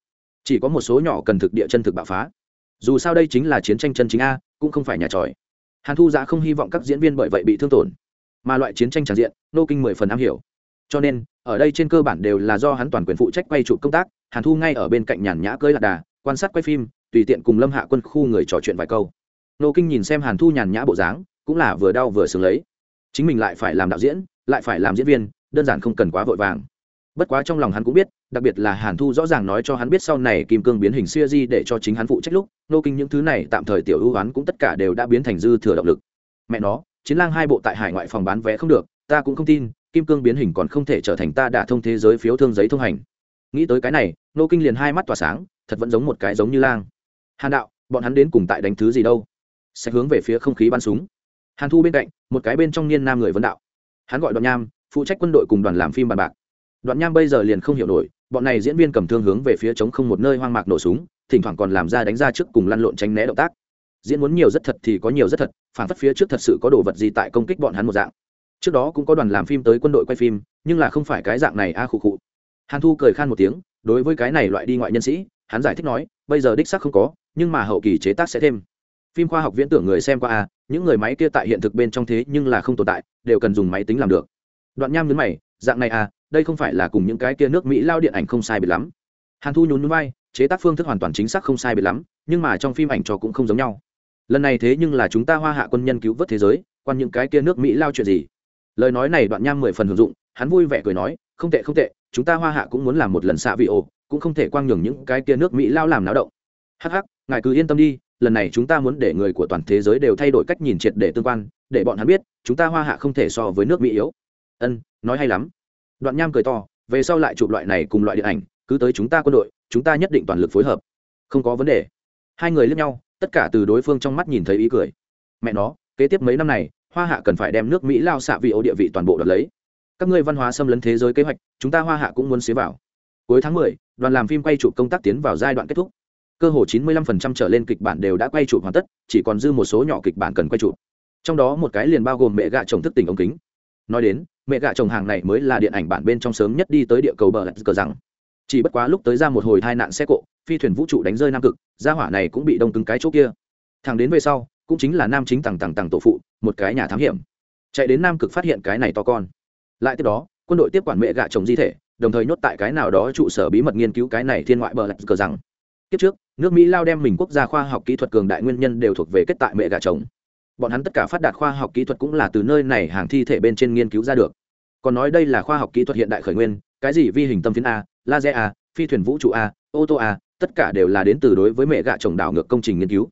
Chỉ có một số nhỏ cần thực địa chân thực bạo phá. Dù sao đây chính là chiến tranh chân chính a, cũng không phải nhà tròi. Hàn thu giã không hy vọng các diễn viên bởi vậy bị thương tổn. Mà loại chiến tranh tràn diện, nô kinh mười phần am hiểu. Cho nên, ở đây trên cơ bản đều là do hắn toàn quyền phụ trách quay chụp công tác, hàn thu ngay ở bên cạnh nhàn nhã cơi lạc đà, quan sát quay phim, tùy tiện cùng lâm hạ quân khu người trò chuyện vài câu. Nô kinh nhìn xem hàn thu nhàn nhã bộ dáng, cũng là vừa đau vừa sướng lấy. Chính mình lại phải làm đạo diễn lại phải làm diễn viên, đơn giản không cần quá vội vàng. Bất quá trong lòng hắn cũng biết, đặc biệt là hàn thu rõ ràng nói cho hắn biết sau này kim cương biến hình siêu di để cho chính hắn phụ trách lúc, nô kinh những thứ này tạm thời tiểu ưu hắn cũng tất cả đều đã biến thành dư thừa động lực. Mẹ nó, chiến lang hai bộ tại hải ngoại phòng bán vé không được, ta cũng không tin, kim cương biến hình còn không thể trở thành ta đả thông thế giới phiếu thương giấy thông hành. Nghĩ tới cái này, nô kinh liền hai mắt tỏa sáng, thật vẫn giống một cái giống như lang. Hàn đạo, bọn hắn đến cùng tại đánh thứ gì đâu? Sẽ hướng về phía không khí bắn súng. Hàn thu bên cạnh, một cái bên trong niên nam người vấn đạo hắn gọi đoàn nham, phụ trách quân đội cùng đoàn làm phim bàn bạc. Đoạn nham bây giờ liền không hiểu nổi, bọn này diễn viên cầm thương hướng về phía trống không một nơi hoang mạc nổ súng, thỉnh thoảng còn làm ra đánh ra trước cùng lăn lộn tránh né động tác. Diễn muốn nhiều rất thật thì có nhiều rất thật, phản phất phía trước thật sự có đồ vật gì tại công kích bọn hắn một dạng. Trước đó cũng có đoàn làm phim tới quân đội quay phim, nhưng là không phải cái dạng này a à khụ khụ. Hàn thu cười khan một tiếng, đối với cái này loại đi ngoại nhân sĩ, hắn giải thích nói, bây giờ đích xác không có, nhưng mà hậu kỳ chế tác sẽ thêm. Phim khoa học viễn tưởng người xem qua a những người máy kia tại hiện thực bên trong thế nhưng là không tồn tại, đều cần dùng máy tính làm được. Đoạn nham nhấn mày, dạng này à đây không phải là cùng những cái kia nước mỹ lao điện ảnh không sai biệt lắm. Hàn thu nhún vai, chế tác phương thức hoàn toàn chính xác không sai biệt lắm, nhưng mà trong phim ảnh cho cũng không giống nhau. Lần này thế nhưng là chúng ta hoa hạ quân nhân cứu vớt thế giới, quan những cái kia nước mỹ lao chuyện gì? Lời nói này đoạn nham mười phần hưởng dụng, hắn vui vẻ cười nói, không tệ không tệ, chúng ta hoa hạ cũng muốn làm một lần xạ vị ồ, cũng không thể quang nhường những cái kia nước mỹ lao làm náo động. Hắc hắc, ngài cứ yên tâm đi lần này chúng ta muốn để người của toàn thế giới đều thay đổi cách nhìn triệt để tương quan để bọn hắn biết chúng ta hoa hạ không thể so với nước mỹ yếu. Ân nói hay lắm. Đoạn nham cười to về sau lại chụp loại này cùng loại điện ảnh cứ tới chúng ta quân đội chúng ta nhất định toàn lực phối hợp. Không có vấn đề. Hai người lướt nhau tất cả từ đối phương trong mắt nhìn thấy ý cười. Mẹ nó kế tiếp mấy năm này hoa hạ cần phải đem nước mỹ lao xạ vị ô địa vị toàn bộ đoạt lấy. Các ngươi văn hóa xâm lấn thế giới kế hoạch chúng ta hoa hạ cũng muốn xế vào. Cuối tháng mười, đoàn làm phim quay chụp công tác tiến vào giai đoạn kết thúc cơ hồ 95% trở lên kịch bản đều đã quay chụp hoàn tất, chỉ còn dư một số nhỏ kịch bản cần quay chụp. Trong đó một cái liền bao gồm mẹ gạ chồng thức tỉnh ống kính. Nói đến, mẹ gạ chồng hàng này mới là điện ảnh bản bên trong sớm nhất đi tới địa cầu bờ lật cờ rằng. Chỉ bất quá lúc tới ra một hồi tai nạn xe cộ, phi thuyền vũ trụ đánh rơi nam cực, gia hỏa này cũng bị đông cứng cái chỗ kia. Thằng đến về sau, cũng chính là nam chính tầng tầng tầng tổ phụ, một cái nhà thám hiểm. Chạy đến nam cực phát hiện cái này to con. Lại tiếp đó, quân đội tiếp quản mẹ gạ chồng di thể, đồng thời nhốt tại cái nào đó trụ sở bí mật nghiên cứu cái này thiên ngoại bờ lật cờ rằng kiếp trước, nước mỹ lao đem mình quốc gia khoa học kỹ thuật cường đại nguyên nhân đều thuộc về kết tại mẹ gà chồng bọn hắn tất cả phát đạt khoa học kỹ thuật cũng là từ nơi này hàng thi thể bên trên nghiên cứu ra được. Còn nói đây là khoa học kỹ thuật hiện đại khởi nguyên, cái gì vi hình tâm phiến a, laser a, phi thuyền vũ trụ a, ô tô a, tất cả đều là đến từ đối với mẹ gạ chồng đảo ngược công trình nghiên cứu.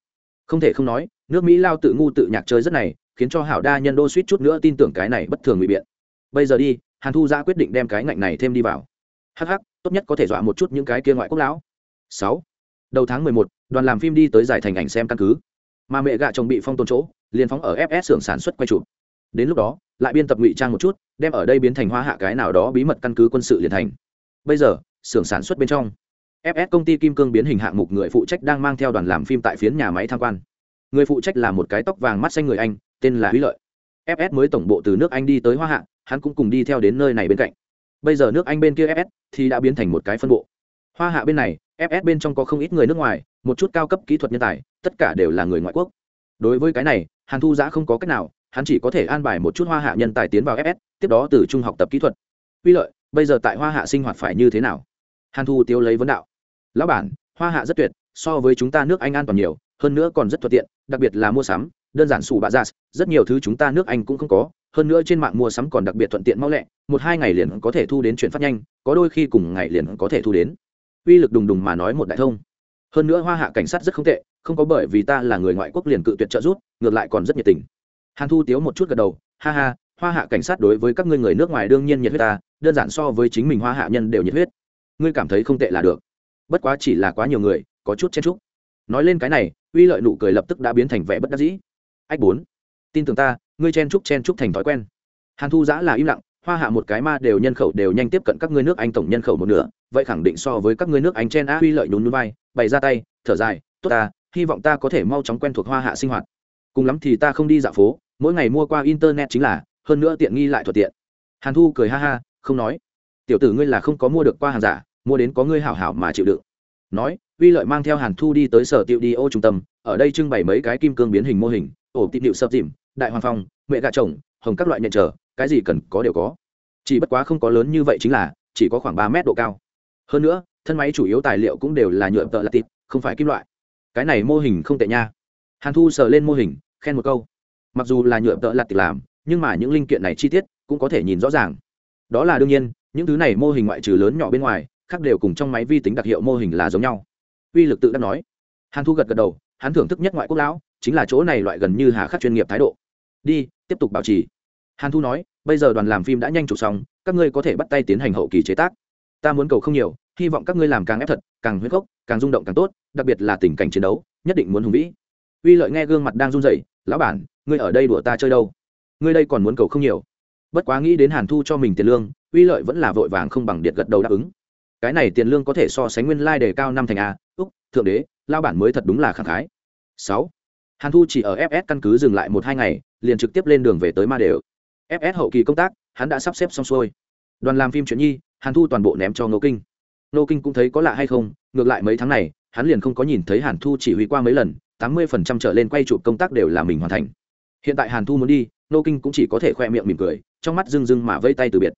Không thể không nói, nước mỹ lao tự ngu tự nhạc chơi rất này, khiến cho hảo đa nhân đô suýt chút nữa tin tưởng cái này bất thường bị biện. Bây giờ đi, hàn thu ra quyết định đem cái ngạnh này thêm đi vào. Hh tốt nhất có thể dọa một chút những cái kia ngoại quốc lão. Sáu đầu tháng mười một, đoàn làm phim đi tới giải thành ảnh xem căn cứ. Mà mẹ gạ chồng bị phong tồn chỗ liền phóng ở fs xưởng sản xuất quay chụp. Đến lúc đó lại biên tập ngụy trang một chút đem ở đây biến thành hoa hạ cái nào đó bí mật căn cứ quân sự liền thành. Bây giờ xưởng sản xuất bên trong fs công ty kim cương biến hình hạng mục người phụ trách đang mang theo đoàn làm phim tại phiến nhà máy tham quan. Người phụ trách là một cái tóc vàng mắt xanh người anh tên là huy lợi. Fs mới tổng bộ từ nước anh đi tới hoa hạ hắn cũng cùng đi theo đến nơi này bên cạnh. Bây giờ nước anh bên kia fs thì đã biến thành một cái phân bộ. Hoa hạ bên này fs bên trong có không ít người nước ngoài, một chút cao cấp kỹ thuật nhân tài, tất cả đều là người ngoại quốc. Đối với cái này, hàn thu giã không có cách nào, hắn chỉ có thể an bài một chút hoa hạ nhân tài tiến vào fs tiếp đó từ trung học tập kỹ thuật. Uy lợi, bây giờ tại hoa hạ sinh hoạt phải như thế nào? Hàn thu tiêu lấy vấn đạo. Lão bản, hoa hạ rất tuyệt, so với chúng ta nước anh an toàn nhiều, hơn nữa còn rất thuận tiện, đặc biệt là mua sắm, đơn giản sủ bạ ra rất nhiều thứ chúng ta nước anh cũng không có, hơn nữa trên mạng mua sắm còn đặc biệt thuận tiện mau lẹ, một hai ngày liền có thể thu đến chuyển phát nhanh, có đôi khi cùng ngày liền có thể thu đến uy lực đùng đùng mà nói một đại thông. Hơn nữa hoa hạ cảnh sát rất không tệ, không có bởi vì ta là người ngoại quốc liền cự tuyệt trợ giúp, ngược lại còn rất nhiệt tình. Hàn thu tiếu một chút gật đầu, ha ha, hoa hạ cảnh sát đối với các ngươi người nước ngoài đương nhiên nhiệt huyết ta, đơn giản so với chính mình hoa hạ nhân đều nhiệt huyết. Ngươi cảm thấy không tệ là được. Bất quá chỉ là quá nhiều người, có chút chen trúc nói lên cái này, uy lợi nụ cười lập tức đã biến thành vẻ bất đắc dĩ. Ách bốn, tin tưởng ta, ngươi chen trúc chen trúc thành thói quen. Hàn thu giã là im lặng, hoa hạ một cái ma đều nhân khẩu đều nhanh tiếp cận các ngươi nước anh tổng nhân khẩu một nửa vậy khẳng định so với các ngươi nước anh chen á huy lợi nhún nhún vai, bày ra tay, thở dài, tốt ta, hy vọng ta có thể mau chóng quen thuộc hoa hạ sinh hoạt. Cùng lắm thì ta không đi dạo phố, mỗi ngày mua qua internet chính là, hơn nữa tiện nghi lại thuận tiện. Hàn thu cười ha ha, không nói. Tiểu tử ngươi là không có mua được qua hàng giả, mua đến có ngươi hảo hảo mà chịu đựng. Nói uy lợi mang theo hàn thu đi tới sở tiệu đi ô trung tâm, ở đây trưng bày mấy cái kim cương biến hình mô hình, ổ tịt điệu sập dìm, đại hoàng phong, mẹ gà trồng hồng các loại nhận trở, cái gì cần có đều có. Chỉ bất quá không có lớn như vậy chính là, chỉ có khoảng ba mét độ cao hơn nữa, thân máy chủ yếu tài liệu cũng đều là nhựa tợ là tịt, không phải kim loại. Cái này mô hình không tệ nha. Hàn thu sờ lên mô hình, khen một câu. Mặc dù là nhựa tợ lặt tịt làm, nhưng mà những linh kiện này chi tiết cũng có thể nhìn rõ ràng. Đó là đương nhiên, những thứ này mô hình ngoại trừ lớn nhỏ bên ngoài, khác đều cùng trong máy vi tính đặc hiệu mô hình là giống nhau. Uy lực tự đã nói. Hàn thu gật gật đầu, hắn thưởng thức nhất ngoại quốc lão, chính là chỗ này loại gần như hà khắc chuyên nghiệp thái độ. Đi, tiếp tục bảo trì. Hàn thu nói, bây giờ đoàn làm phim đã nhanh chụp xong, các ngươi có thể bắt tay tiến hành hậu kỳ chế tác ta muốn cầu không nhiều, hy vọng các ngươi làm càng ép thật, càng huyết gốc, càng rung động càng tốt, đặc biệt là tình cảnh chiến đấu, nhất định muốn hùng vĩ. Uy lợi nghe gương mặt đang run rẩy, lão bản, ngươi ở đây đùa ta chơi đâu? Ngươi đây còn muốn cầu không nhiều. Bất quá nghĩ đến hàn thu cho mình tiền lương, uy lợi vẫn là vội vàng không bằng điện gật đầu đáp ứng. Cái này tiền lương có thể so sánh nguyên lai、like、đề cao năm thành a, úc, thượng đế lao bản mới thật đúng là khẳng khái. Sáu. Hàn thu chỉ ở fs căn cứ dừng lại một hai ngày, liền trực tiếp lên đường về tới ma đều. Fs hậu kỳ công tác, hắn đã sắp xếp xong xuôi. Đoàn làm phim chuyện nhi hàn thu toàn bộ ném cho ngô kinh. Ngô kinh cũng thấy có lạ hay không, ngược lại mấy tháng này, hắn liền không có nhìn thấy hàn thu chỉ huy qua mấy lần, tám mươi phần trăm trở lên quay chụp công tác đều là mình hoàn thành. Hiện tại hàn thu muốn đi nô kinh cũng chỉ có thể khoe miệng mỉm cười, trong mắt rưng rưng mà vây tay từ biệt.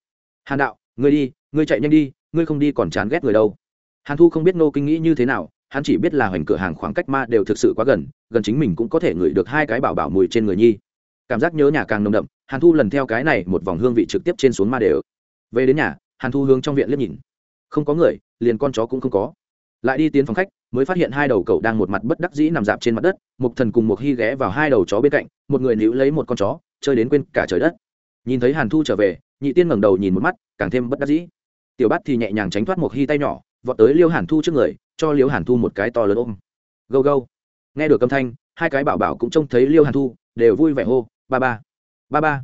Hàn đạo, ngươi đi, ngươi chạy nhanh đi, ngươi không đi còn chán ghét người đâu. Hàn thu không biết nô kinh nghĩ như thế nào, hắn chỉ biết là hoành cửa hàng khoảng cách ma đều thực sự quá gần gần chính mình cũng có thể ngửi được hai cái bảo bảo mùi trên người nhi. Cảm giác nhớ nhà càng nồng đậm, hàn thu lần theo cái này một vòng hương vị trực tiếp trên xuống ma đều. Về đến nhà hàn thu hướng trong viện liếc nhìn. Không có người, liền con chó cũng không có. Lại đi tiến phòng khách, mới phát hiện hai đầu cậu đang một mặt bất đắc dĩ nằm dạp trên mặt đất, mục thần cùng một hy ghé vào hai đầu chó bên cạnh, một người níu lấy một con chó, chơi đến quên cả trời đất. Nhìn thấy hàn thu trở về, nhị tiên ngẩng đầu nhìn một mắt, càng thêm bất đắc dĩ. Tiểu bát thì nhẹ nhàng tránh thoát một hy tay nhỏ, vọt tới liêu hàn thu trước người, cho liêu hàn thu một cái to lớn ôm. Gâu gâu. Nghe được âm thanh, hai cái bảo bảo cũng trông thấy liêu hàn thu, đều vui vẻ hô, ba ba ba ba.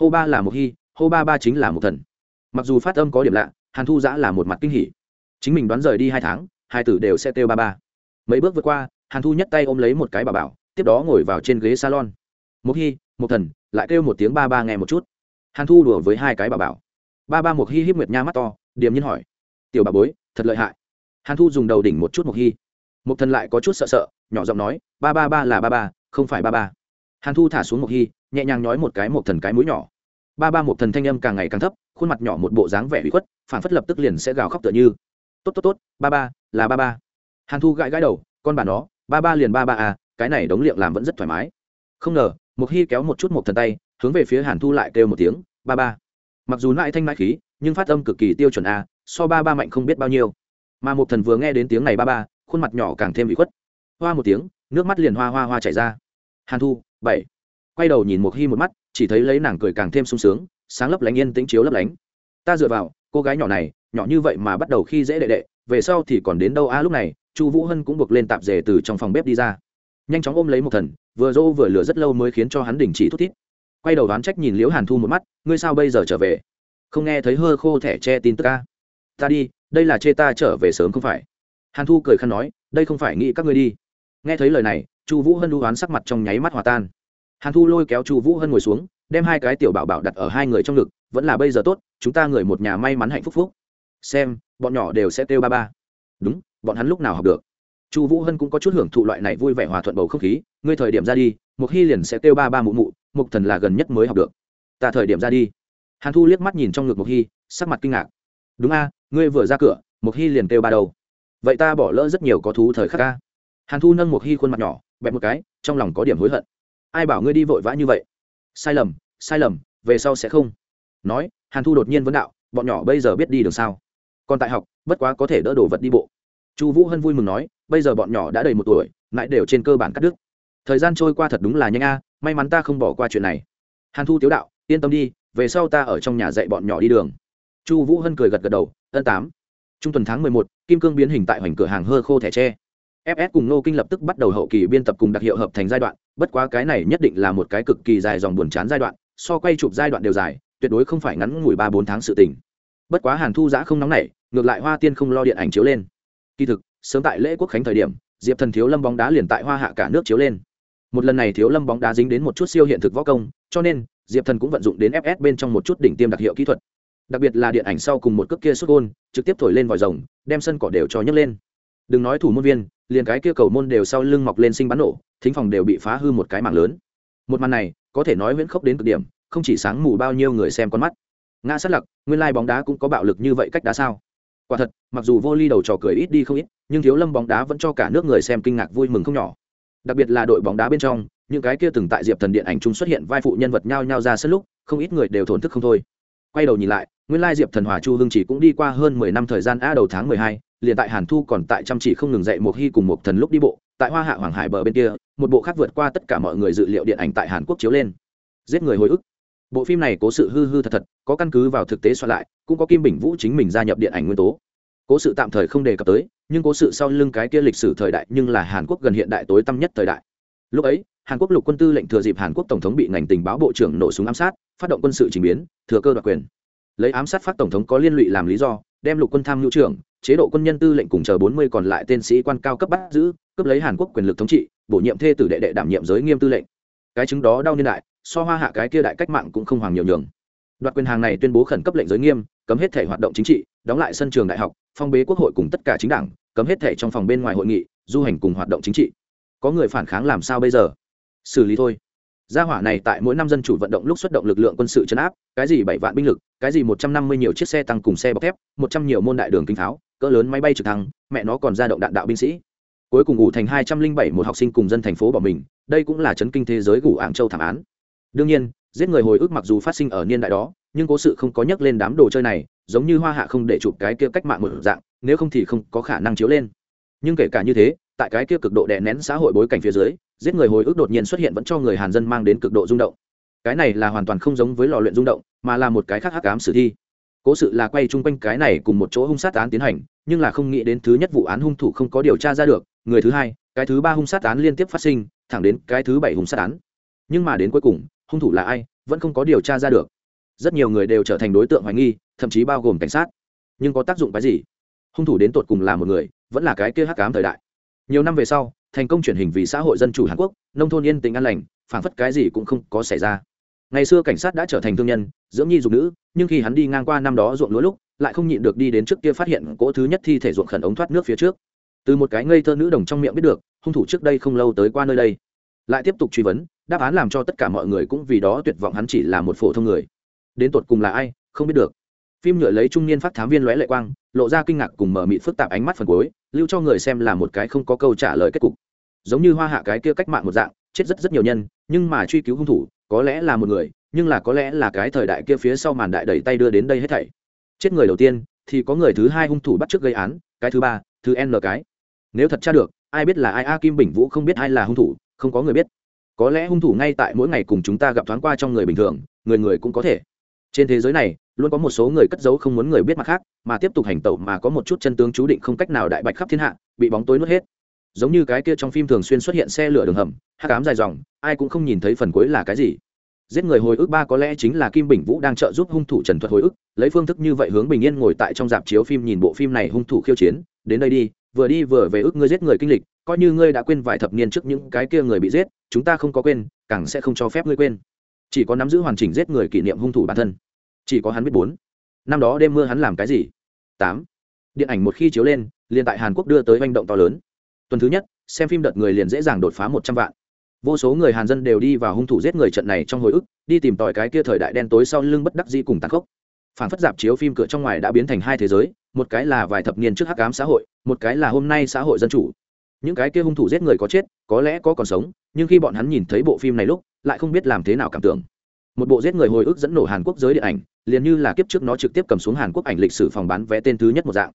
Hô ba là một hy, hô ba ba chính là một thần mặc dù phát âm có điểm lạ, hàn thu giã là một mặt kinh hỉ. Chính mình đoán rời đi hai tháng, hai tử đều sẽ kêu ba ba. Mấy bước vượt qua, hàn thu nhất tay ôm lấy một cái bà bảo, tiếp đó ngồi vào trên ghế salon. Một hy một thần, lại kêu một tiếng ba ba nghe một chút. Hàn thu đùa với hai cái bà bảo. Ba ba một hy híp nguyệt nha mắt to, điềm nhiên hỏi, tiểu bà bối, thật lợi hại. Hàn thu dùng đầu đỉnh một chút một hy một thần lại có chút sợ sợ, nhỏ giọng nói, ba ba ba là ba ba, không phải ba ba. Hàn thu thả xuống một hy nhẹ nhàng nói một cái một thần cái mũi nhỏ ba ba một thần thanh âm càng ngày càng thấp, khuôn mặt nhỏ một bộ dáng vẻ bị khuất phản phất lập tức liền sẽ gào khóc tựa như. Tốt tốt tốt, ba ba, là ba ba. Hàn thu gãi gãi đầu, con bà nó, ba ba liền ba ba à cái này đống liệng làm vẫn rất thoải mái. Không ngờ một hy kéo một chút một thần tay, hướng về phía hàn thu lại kêu một tiếng, ba ba. Mặc dù nại thanh mãi khí, nhưng phát âm cực kỳ tiêu chuẩn a so ba ba mạnh không biết bao nhiêu. Mà một thần vừa nghe đến tiếng này ba ba, khuôn mặt nhỏ càng thêm bị khuất. Hoa một tiếng, nước mắt liền hoa hoa hoa chảy ra. Hàn thu, bảy. Quay đầu nhìn một hy một mắt chỉ thấy lấy nàng cười càng thêm sung sướng, sáng lấp lánh yên tĩnh chiếu lấp lánh. Ta dựa vào, cô gái nhỏ này, nhỏ như vậy mà bắt đầu khi dễ đệ đệ, về sau thì còn đến đâu a? Lúc này, chu vũ hân cũng buộc lên tạp dề từ trong phòng bếp đi ra. Nhanh chóng ôm lấy một thần, vừa dô vừa lửa rất lâu mới khiến cho hắn đình chỉ thút thít. Quay đầu đoán trách nhìn liễu hàn thu một mắt, ngươi sao bây giờ trở về? Không nghe thấy hơ khô thẻ che tin tức ca ta đi, đây là chê ta trở về sớm không phải. Hàn thu cười khăn nói, đây không phải nghĩ các ngươi đi. Nghe thấy lời này, chu vũ hân đu oán sắc mặt trong nháy mắt hòa tan hàn thu lôi kéo chu vũ hân ngồi xuống, đem hai cái tiểu bảo bảo đặt ở hai người trong ngực, vẫn là bây giờ tốt, chúng ta người một nhà may mắn hạnh phúc phúc. Xem, bọn nhỏ đều sẽ kêu ba ba. Đúng, bọn hắn lúc nào học được? Chu vũ hân cũng có chút hưởng thụ loại này vui vẻ hòa thuận bầu không khí, ngươi thời điểm ra đi Mục hy liền sẽ kêu ba ba mụ mụ mục thần là gần nhất mới học được. Ta thời điểm ra đi. Hàn thu liếc mắt nhìn trong ngực Mục hy, sắc mặt kinh ngạc. Đúng a, ngươi vừa ra cửa Mục hy liền kêu ba đầu vậy ta bỏ lỡ rất nhiều có thú thời khắc ca hàn thu nâng Mục hy khuôn mặt nhỏ, bẹp một cái, trong lòng có điểm hối hận ai bảo ngươi đi vội vã như vậy? Sai lầm sai lầm, về sau sẽ không. Nói, hàn thu đột nhiên vấn đạo, bọn nhỏ bây giờ biết đi đường sao? Còn tại học, bất quá có thể đỡ đồ vật đi bộ. Chu vũ hân vui mừng nói, bây giờ bọn nhỏ đã đầy một tuổi, lại đều trên cơ bản cắt đứt. Thời gian trôi qua thật đúng là nhanh a, may mắn ta không bỏ qua chuyện này. Hàn thu tiếu đạo, yên tâm đi, về sau ta ở trong nhà dạy bọn nhỏ đi đường. Chu vũ hân cười gật gật đầu, ân tám. Trung tuần tháng mười một, kim cương biến hình tại hoành cửa hàng hơ khô thẻ tre fs cùng nô kinh lập tức bắt đầu hậu kỳ biên tập cùng đặc hiệu hợp thành giai đoạn, bất quá cái này nhất định là một cái cực kỳ dài dòng buồn chán giai đoạn, so quay chụp giai đoạn đều dài, tuyệt đối không phải ngắn ngủi ba bốn tháng sự tình. Bất quá hàn thu giã không nóng nảy, ngược lại hoa tiên không lo điện ảnh chiếu lên. Kỳ thực, sớm tại lễ quốc khánh thời điểm, diệp thần thiếu lâm bóng đá liền tại hoa hạ cả nước chiếu lên. Một lần này thiếu lâm bóng đá dính đến một chút siêu hiện thực võ công, cho nên, diệp thần cũng vận dụng đến fs bên trong một chút đỉnh tiêm đặc hiệu kỹ thuật. Đặc biệt là điện ảnh sau cùng một cước kia xuất gôn, trực tiếp thổi lên vòi rồng, đem sân cỏ đều cho nhấc lên. Đừng nói thủ môn viên liền cái kia cầu môn đều sau lưng mọc lên sinh bắn nổ, thính phòng đều bị phá hư một cái mảng lớn. Một màn này, có thể nói huyễn khốc đến cực điểm, không chỉ sáng mù bao nhiêu người xem con mắt. Ngã sát lặc, nguyên lai bóng đá cũng có bạo lực như vậy cách đá sao? Quả thật, mặc dù vô ly đầu trò cười ít đi không ít, nhưng thiếu lâm bóng đá vẫn cho cả nước người xem kinh ngạc vui mừng không nhỏ. Đặc biệt là đội bóng đá bên trong, những cái kia từng tại diệp thần điện ảnh chung xuất hiện vai phụ nhân vật nhao nhao ra sân lúc, không ít người đều thổn thức không thôi. Quay đầu nhìn lại, nguyên lai diệp thần hòa chu hưng chỉ cũng đi qua hơn mười năm thời gian a đầu tháng mười hai liền tại hàn thu còn tại chăm chỉ không ngừng dạy một hy cùng một thần lúc đi bộ, tại hoa hạ hoàng hải bờ bên kia, một bộ khác vượt qua tất cả mọi người dự liệu điện ảnh tại hàn quốc chiếu lên. Giết người hồi ức. Bộ phim này cố sự hư hư thật thật, có căn cứ vào thực tế soạn lại, cũng có kim bình vũ chính mình gia nhập điện ảnh nguyên tố. Cố sự tạm thời không đề cập tới, nhưng cố sự sau lưng cái kia lịch sử thời đại nhưng là hàn quốc gần hiện đại tối tăm nhất thời đại. Lúc ấy, hàn quốc lục quân tư lệnh thừa dịp hàn quốc tổng thống bị ngành tình báo bộ trưởng nổ súng ám sát, phát động quân sự trình biến, thừa cơ đoạt quyền. Lấy ám sát phát tổng thống có liên lụy làm lý do đem lục quân tham hữu trưởng, chế độ quân nhân tư lệnh cùng chờ bốn mươi còn lại tên sĩ quan cao cấp bắt giữ, cướp lấy hàn quốc quyền lực thống trị, bổ nhiệm thê tử đệ đệ đảm nhiệm giới nghiêm tư lệnh. Cái chứng đó đau niên đại, so hoa hạ cái kia đại cách mạng cũng không hoàng nhiều nhường. Đoạt quyền hàng này tuyên bố khẩn cấp lệnh giới nghiêm, cấm hết thể hoạt động chính trị, đóng lại sân trường đại học, phong bế quốc hội cùng tất cả chính đảng, cấm hết thể trong phòng bên ngoài hội nghị, du hành cùng hoạt động chính trị. Có người phản kháng làm sao bây giờ? Xử lý thôi gia hỏa này tại mỗi năm dân chủ vận động lúc xuất động lực lượng quân sự chấn áp, cái gì bảy vạn binh lực, cái gì một trăm năm mươi nhiều chiếc xe tăng cùng xe bọc thép, một trăm nhiều môn đại đường kinh pháo, cỡ lớn máy bay trực thăng, mẹ nó còn ra động đạn đạo binh sĩ. Cuối cùng ủ thành hai trăm linh bảy một học sinh cùng dân thành phố bỏ mình, đây cũng là chấn kinh thế giới gủ ảng châu thảm án. Đương nhiên, giết người hồi ức mặc dù phát sinh ở niên đại đó, nhưng cố sự không có nhắc lên đám đồ chơi này, giống như hoa hạ không để chụp cái kia cách mạng một dạng, nếu không thì không có khả năng chiếu lên. Nhưng kể cả như thế tại cái kia cực độ đè nén xã hội bối cảnh phía dưới, giết người hồi ức đột nhiên xuất hiện vẫn cho người hàn dân mang đến cực độ rung động. Cái này là hoàn toàn không giống với lò luyện rung động, mà là một cái khác hắc ám sử thi. Cố sự là quay chung quanh cái này cùng một chỗ hung sát án tiến hành, nhưng là không nghĩ đến thứ nhất vụ án hung thủ không có điều tra ra được, người thứ hai, cái thứ ba hung sát án liên tiếp phát sinh, thẳng đến cái thứ bảy hung sát án. Nhưng mà đến cuối cùng, hung thủ là ai, vẫn không có điều tra ra được. Rất nhiều người đều trở thành đối tượng hoài nghi, thậm chí bao gồm cảnh sát. Nhưng có tác dụng cái gì? Hung thủ đến tột cùng là một người, vẫn là cái kia hắc cám thời đại nhiều năm về sau, thành công chuyển hình vì xã hội dân chủ hàn quốc, nông thôn yên tĩnh an lành, phảng phất cái gì cũng không có xảy ra. Ngày xưa cảnh sát đã trở thành thương nhân, dưỡng nhi dục nữ, nhưng khi hắn đi ngang qua năm đó ruộng lúa lúc, lại không nhịn được đi đến trước kia phát hiện cỗ thứ nhất thi thể ruộng khẩn ống thoát nước phía trước. Từ một cái ngây thơ nữ đồng trong miệng biết được, hung thủ trước đây không lâu tới qua nơi đây. Lại tiếp tục truy vấn, đáp án làm cho tất cả mọi người cũng vì đó tuyệt vọng hắn chỉ là một phổ thông người. Đến tột cùng là ai, không biết được. Phim nhựa lấy trung niên phát thám viên lóe lệ quang lộ ra kinh ngạc cùng mở mịt phức tạp ánh mắt phần cuối, lưu cho người xem là một cái không có câu trả lời kết cục. Giống như hoa hạ cái kia cách mạng một dạng, chết rất rất nhiều nhân, nhưng mà truy cứu hung thủ, có lẽ là một người, nhưng là có lẽ là cái thời đại kia phía sau màn đại đẩy tay đưa đến đây hết thảy. Chết người đầu tiên, thì có người thứ hai hung thủ bắt trước gây án, cái thứ ba, thứ n cái. Nếu thật tra được, ai biết là ai? A kim bình vũ không biết ai là hung thủ, không có người biết. Có lẽ hung thủ ngay tại mỗi ngày cùng chúng ta gặp thoáng qua trong người bình thường, người người cũng có thể. Trên thế giới này luôn có một số người cất giấu không muốn người biết mặt khác, mà tiếp tục hành tẩu mà có một chút chân tướng chú định không cách nào đại bạch khắp thiên hạ, bị bóng tối nuốt hết. Giống như cái kia trong phim thường xuyên xuất hiện xe lửa đường hầm hát cám dài dòng, ai cũng không nhìn thấy phần cuối là cái gì. Giết người hồi ức ba có lẽ chính là kim bình vũ đang trợ giúp hung thủ trần thuật hồi ức, lấy phương thức như vậy hướng bình yên ngồi tại trong dạp chiếu phim nhìn bộ phim này hung thủ khiêu chiến, đến đây đi, vừa đi vừa về ức ngươi giết người kinh lịch, coi như ngươi đã quên vài thập niên trước những cái kia người bị giết, chúng ta không có quên, càng sẽ không cho phép ngươi quên. Chỉ có nắm giữ hoàn chỉnh giết người kỷ niệm hung thủ bản thân chỉ có hắn biết bốn. Năm đó đêm mưa hắn làm cái gì? Tám. Điện ảnh một khi chiếu lên, liền tại hàn quốc đưa tới manh động to lớn. Tuần thứ nhất, xem phim đợt người liền dễ dàng đột phá một trăm vạn. Vô số người hàn dân đều đi vào hung thủ giết người trận này trong hồi ức, đi tìm tòi cái kia thời đại đen tối sau lưng bất đắc dĩ cùng tàn khốc. Phản phất dạp chiếu phim cửa trong ngoài đã biến thành hai thế giới, một cái là vài thập niên trước hắc ám xã hội, một cái là hôm nay xã hội dân chủ. Những cái kia hung thủ giết người có chết, có lẽ có còn sống, nhưng khi bọn hắn nhìn thấy bộ phim này lúc, lại không biết làm thế nào cảm tưởng. Một bộ giết người hồi ức dẫn nổ hàn quốc giới điện ảnh liền như là kiếp trước nó trực tiếp cầm xuống hàn quốc ảnh lịch sử phòng bán vé tên thứ nhất một dạng.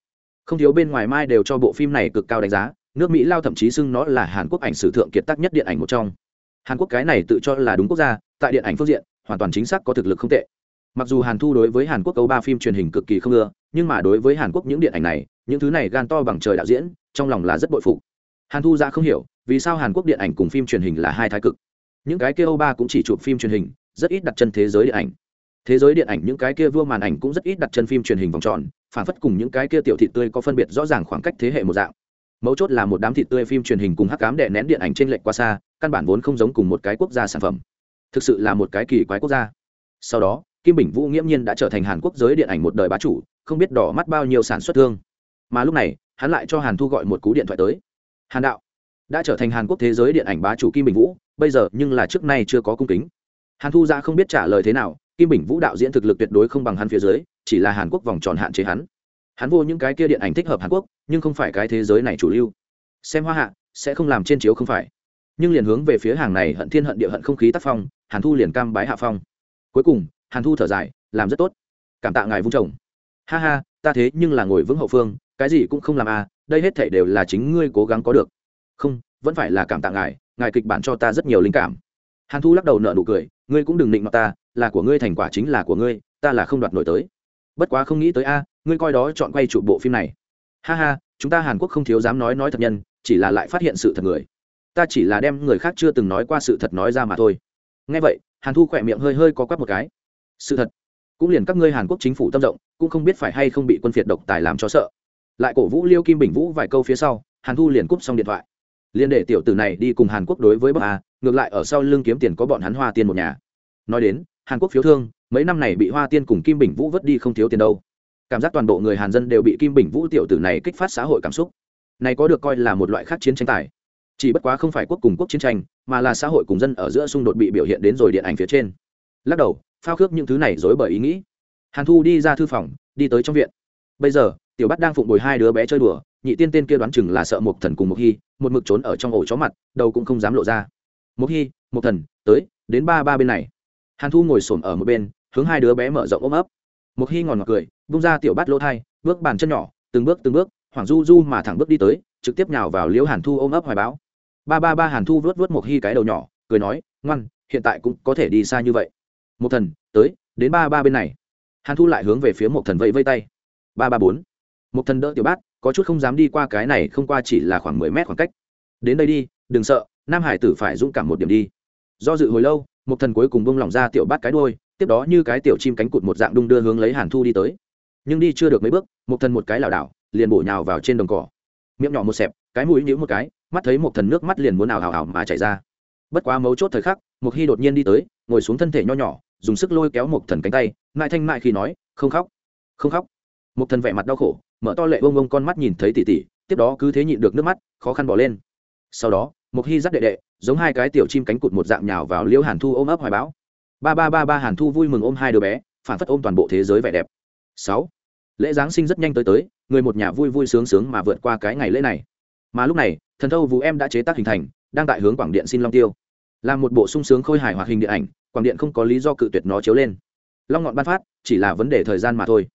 Không thiếu bên ngoài mai đều cho bộ phim này cực cao đánh giá, nước mỹ lao thậm chí xưng nó là hàn quốc ảnh sử thượng kiệt tác nhất điện ảnh một trong. Hàn quốc cái này tự cho là đúng quốc gia, tại điện ảnh phương diện, hoàn toàn chính xác có thực lực không tệ. Mặc dù hàn thu đối với hàn quốc Âu ba phim truyền hình cực kỳ không ưa, nhưng mà đối với hàn quốc những điện ảnh này, những thứ này gan to bằng trời đạo diễn, trong lòng là rất bội phụ hàn thu ra không hiểu, vì sao hàn quốc điện ảnh cùng phim truyền hình là hai thái cực. Những cái kia âu ba cũng chỉ chụp phim truyền hình, rất ít đặt chân thế giới điện ảnh thế giới điện ảnh những cái kia vua màn ảnh cũng rất ít đặt chân phim truyền hình vòng tròn, phản phất cùng những cái kia tiểu thị tươi có phân biệt rõ ràng khoảng cách thế hệ một dạng. Mấu chốt là một đám thị tươi phim truyền hình cùng hắc cám đệ nén điện ảnh trên lệch qua xa, căn bản vốn không giống cùng một cái quốc gia sản phẩm. Thực sự là một cái kỳ quái quốc gia. Sau đó, kim bình vũ nghiễm nhiên đã trở thành hàn quốc giới điện ảnh một đời bá chủ, không biết đỏ mắt bao nhiêu sản xuất thương. Mà lúc này, hắn lại cho hàn thu gọi một cú điện thoại tới. Hàn đạo, đã trở thành hàn quốc thế giới điện ảnh bá chủ kim bình vũ, bây giờ nhưng là trước nay chưa có cung kính. Hàn thu ra không biết trả lời thế nào kim bình vũ đạo diễn thực lực tuyệt đối không bằng hắn phía dưới, chỉ là hàn quốc vòng tròn hạn chế hắn. Hắn vô những cái kia điện ảnh thích hợp hàn quốc, nhưng không phải cái thế giới này chủ lưu. Xem hoa hạ, sẽ không làm trên chiếu không phải. Nhưng liền hướng về phía hàng này hận thiên hận địa hận không khí tác phong, hàn thu liền cam bái hạ phong. Cuối cùng, hàn thu thở dài, làm rất tốt. Cảm tạ ngài vung chồng. Ha ha, ta thế nhưng là ngồi vững hậu phương, cái gì cũng không làm à đây hết thể đều là chính ngươi cố gắng có được. Không, vẫn phải là cảm tạ ngài ngài kịch bản cho ta rất nhiều linh cảm. Hàn thu lắc đầu nợ nụ cười, ngươi cũng đừng định mặt ta là của ngươi thành quả chính là của ngươi, ta là không đoạt nổi tới. Bất quá không nghĩ tới a, ngươi coi đó chọn quay chụp bộ phim này. Ha ha, chúng ta hàn quốc không thiếu dám nói nói thật nhân, chỉ là lại phát hiện sự thật người. Ta chỉ là đem người khác chưa từng nói qua sự thật nói ra mà thôi. Ngay vậy, hàn thu khỏe miệng hơi hơi có quắp một cái. Sự thật? Cũng liền các ngươi hàn quốc chính phủ tâm rộng, cũng không biết phải hay không bị quân phiệt độc tài làm cho sợ. Lại cổ vũ liêu kim bình vũ vài câu phía sau, hàn thu liền cúp xong điện thoại. Liền để tiểu tử này đi cùng hàn quốc đối với bắc a, ngược lại ở sau lưng kiếm tiền có bọn hắn hoa tiên một nhà. Nói đến hàn quốc phiếu thương, mấy năm này bị hoa tiên cùng kim bình vũ vứt đi không thiếu tiền đâu. Cảm giác toàn bộ người hàn dân đều bị kim bình vũ tiểu tử này kích phát xã hội cảm xúc. Này có được coi là một loại khác chiến tranh tài. Chỉ bất quá không phải quốc cùng quốc chiến tranh, mà là xã hội cùng dân ở giữa xung đột bị biểu hiện đến rồi điện ảnh phía trên. Lắc đầu, phao khước những thứ này dối bởi ý nghĩ. Hàn thu đi ra thư phòng, đi tới trong viện. Bây giờ, tiểu bắt đang phụng bồi hai đứa bé chơi đùa, nhị tiên tên kia đoán chừng là sợ một thần cùng một hy, một mực trốn ở trong ổ chó mặt, đầu cũng không dám lộ ra. Một hy một thần, tới, đến ba ba bên này hàn thu ngồi xổm ở một bên, hướng hai đứa bé mở rộng ôm ấp. Một hy ngòn ngọt cười bung ra tiểu Bát lỗ thai, bước bàn chân nhỏ, từng bước từng bước hoảng du du mà thẳng bước đi tới, trực tiếp nhào vào liễu hàn thu ôm ấp hoài báo ba ba ba hàn thu vớt vớt một hy cái đầu nhỏ, cười nói, ngoan, hiện tại cũng có thể đi xa như vậy. Một thần, tới, đến ba ba bên này. Hàn thu lại hướng về phía một thần vẫy vây tay. Ba ba bốn. Một thần đỡ tiểu bát, có chút không dám đi qua cái này không qua chỉ là khoảng mười mét khoảng cách. Đến đây đi, đừng sợ, nam hải tử phải dũng cảm một điểm đi. Do dự hồi lâu một thần cuối cùng bông lỏng ra tiểu bát cái đôi tiếp đó như cái tiểu chim cánh cụt một dạng đung đưa hướng lấy hàn thu đi tới. Nhưng đi chưa được mấy bước, một thần một cái lảo đảo, liền bổ nhào vào trên đồng cỏ. Miệng nhỏ một xẹp, cái mũi nhíu một cái, mắt thấy một thần nước mắt liền muốn ào ào ào mà chảy ra. Bất quá mấu chốt thời khắc một khi đột nhiên đi tới, ngồi xuống thân thể nho nhỏ, dùng sức lôi kéo một thần cánh tay ngại thanh mại khi nói, không khóc không khóc. Một thần vẻ mặt đau khổ, mở to lệ bông bông con mắt nhìn thấy tỉ tỉ tiếp đó cứ thế nhịn được nước mắt, khó khăn bỏ lên. Sau đó một hy dắt đệ đệ, giống hai cái tiểu chim cánh cụt một dạng nhào vào liễu hàn thu ôm ấp hoài bão. Ba ba ba ba hàn thu vui mừng ôm hai đứa bé, phản phất ôm toàn bộ thế giới vẻ đẹp. Sáu, lễ giáng sinh rất nhanh tới tới, người một nhà vui vui sướng sướng mà vượt qua cái ngày lễ này. Mà lúc này, thần thâu vũ em đã chế tác hình thành, đang tại hướng quảng điện xin long tiêu. Làm một bộ sung sướng khôi hài hoạt hình điện ảnh, quảng điện không có lý do cự tuyệt nó chiếu lên. Long ngọn ban phát, chỉ là vấn đề thời gian mà thôi.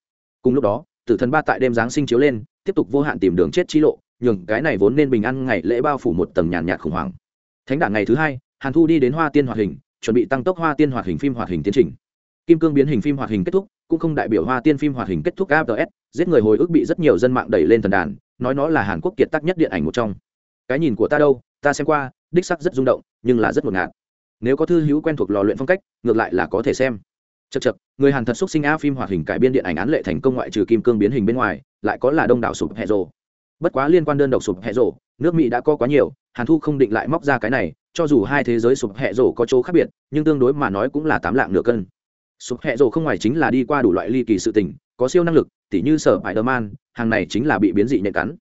Cùng lúc đó, tử thần ba tại đêm giáng sinh chiếu lên, tiếp tục vô hạn tìm đường chết chi lộ nhường cái này vốn nên bình an ngày lễ bao phủ một tầng nhàn nhạt khủng hoảng. Thánh đảng ngày thứ hai, hàn thu đi đến hoa tiên hoạt hình, chuẩn bị tăng tốc hoa tiên hoạt hình phim hoạt hình tiến trình. Kim cương biến hình phim hoạt hình kết thúc, cũng không đại biểu hoa tiên phim hoạt hình kết thúc abs giết người hồi ức bị rất nhiều dân mạng đẩy lên thần đàn, nói nó là hàn quốc kiệt tác nhất điện ảnh một trong. Cái nhìn của ta đâu, ta xem qua, đích sắc rất rung động, nhưng là rất ngột ngạt. Nếu có thư hữu quen thuộc lò luyện phong cách, ngược lại là có thể xem. Chật chật người hàn thật xúc sinh a phim hoạt hình cải biên điện ảnh án lệ thành công ngoại trừ kim cương biến hình bên ngoài, lại có là đông đảo sụp hẹ rồ bất quá liên quan đơn độc sụp hẹ rổ, nước mỹ đã có quá nhiều, hàn thu không định lại móc ra cái này, cho dù hai thế giới sụp hẹ rổ có chỗ khác biệt, nhưng tương đối mà nói cũng là tám lạng nửa cân. Sụp hẹ rổ không ngoài chính là đi qua đủ loại ly kỳ sự tình, có siêu năng lực, tỉ như sở bãi man, hàng này chính là bị biến dị nhạy cắn.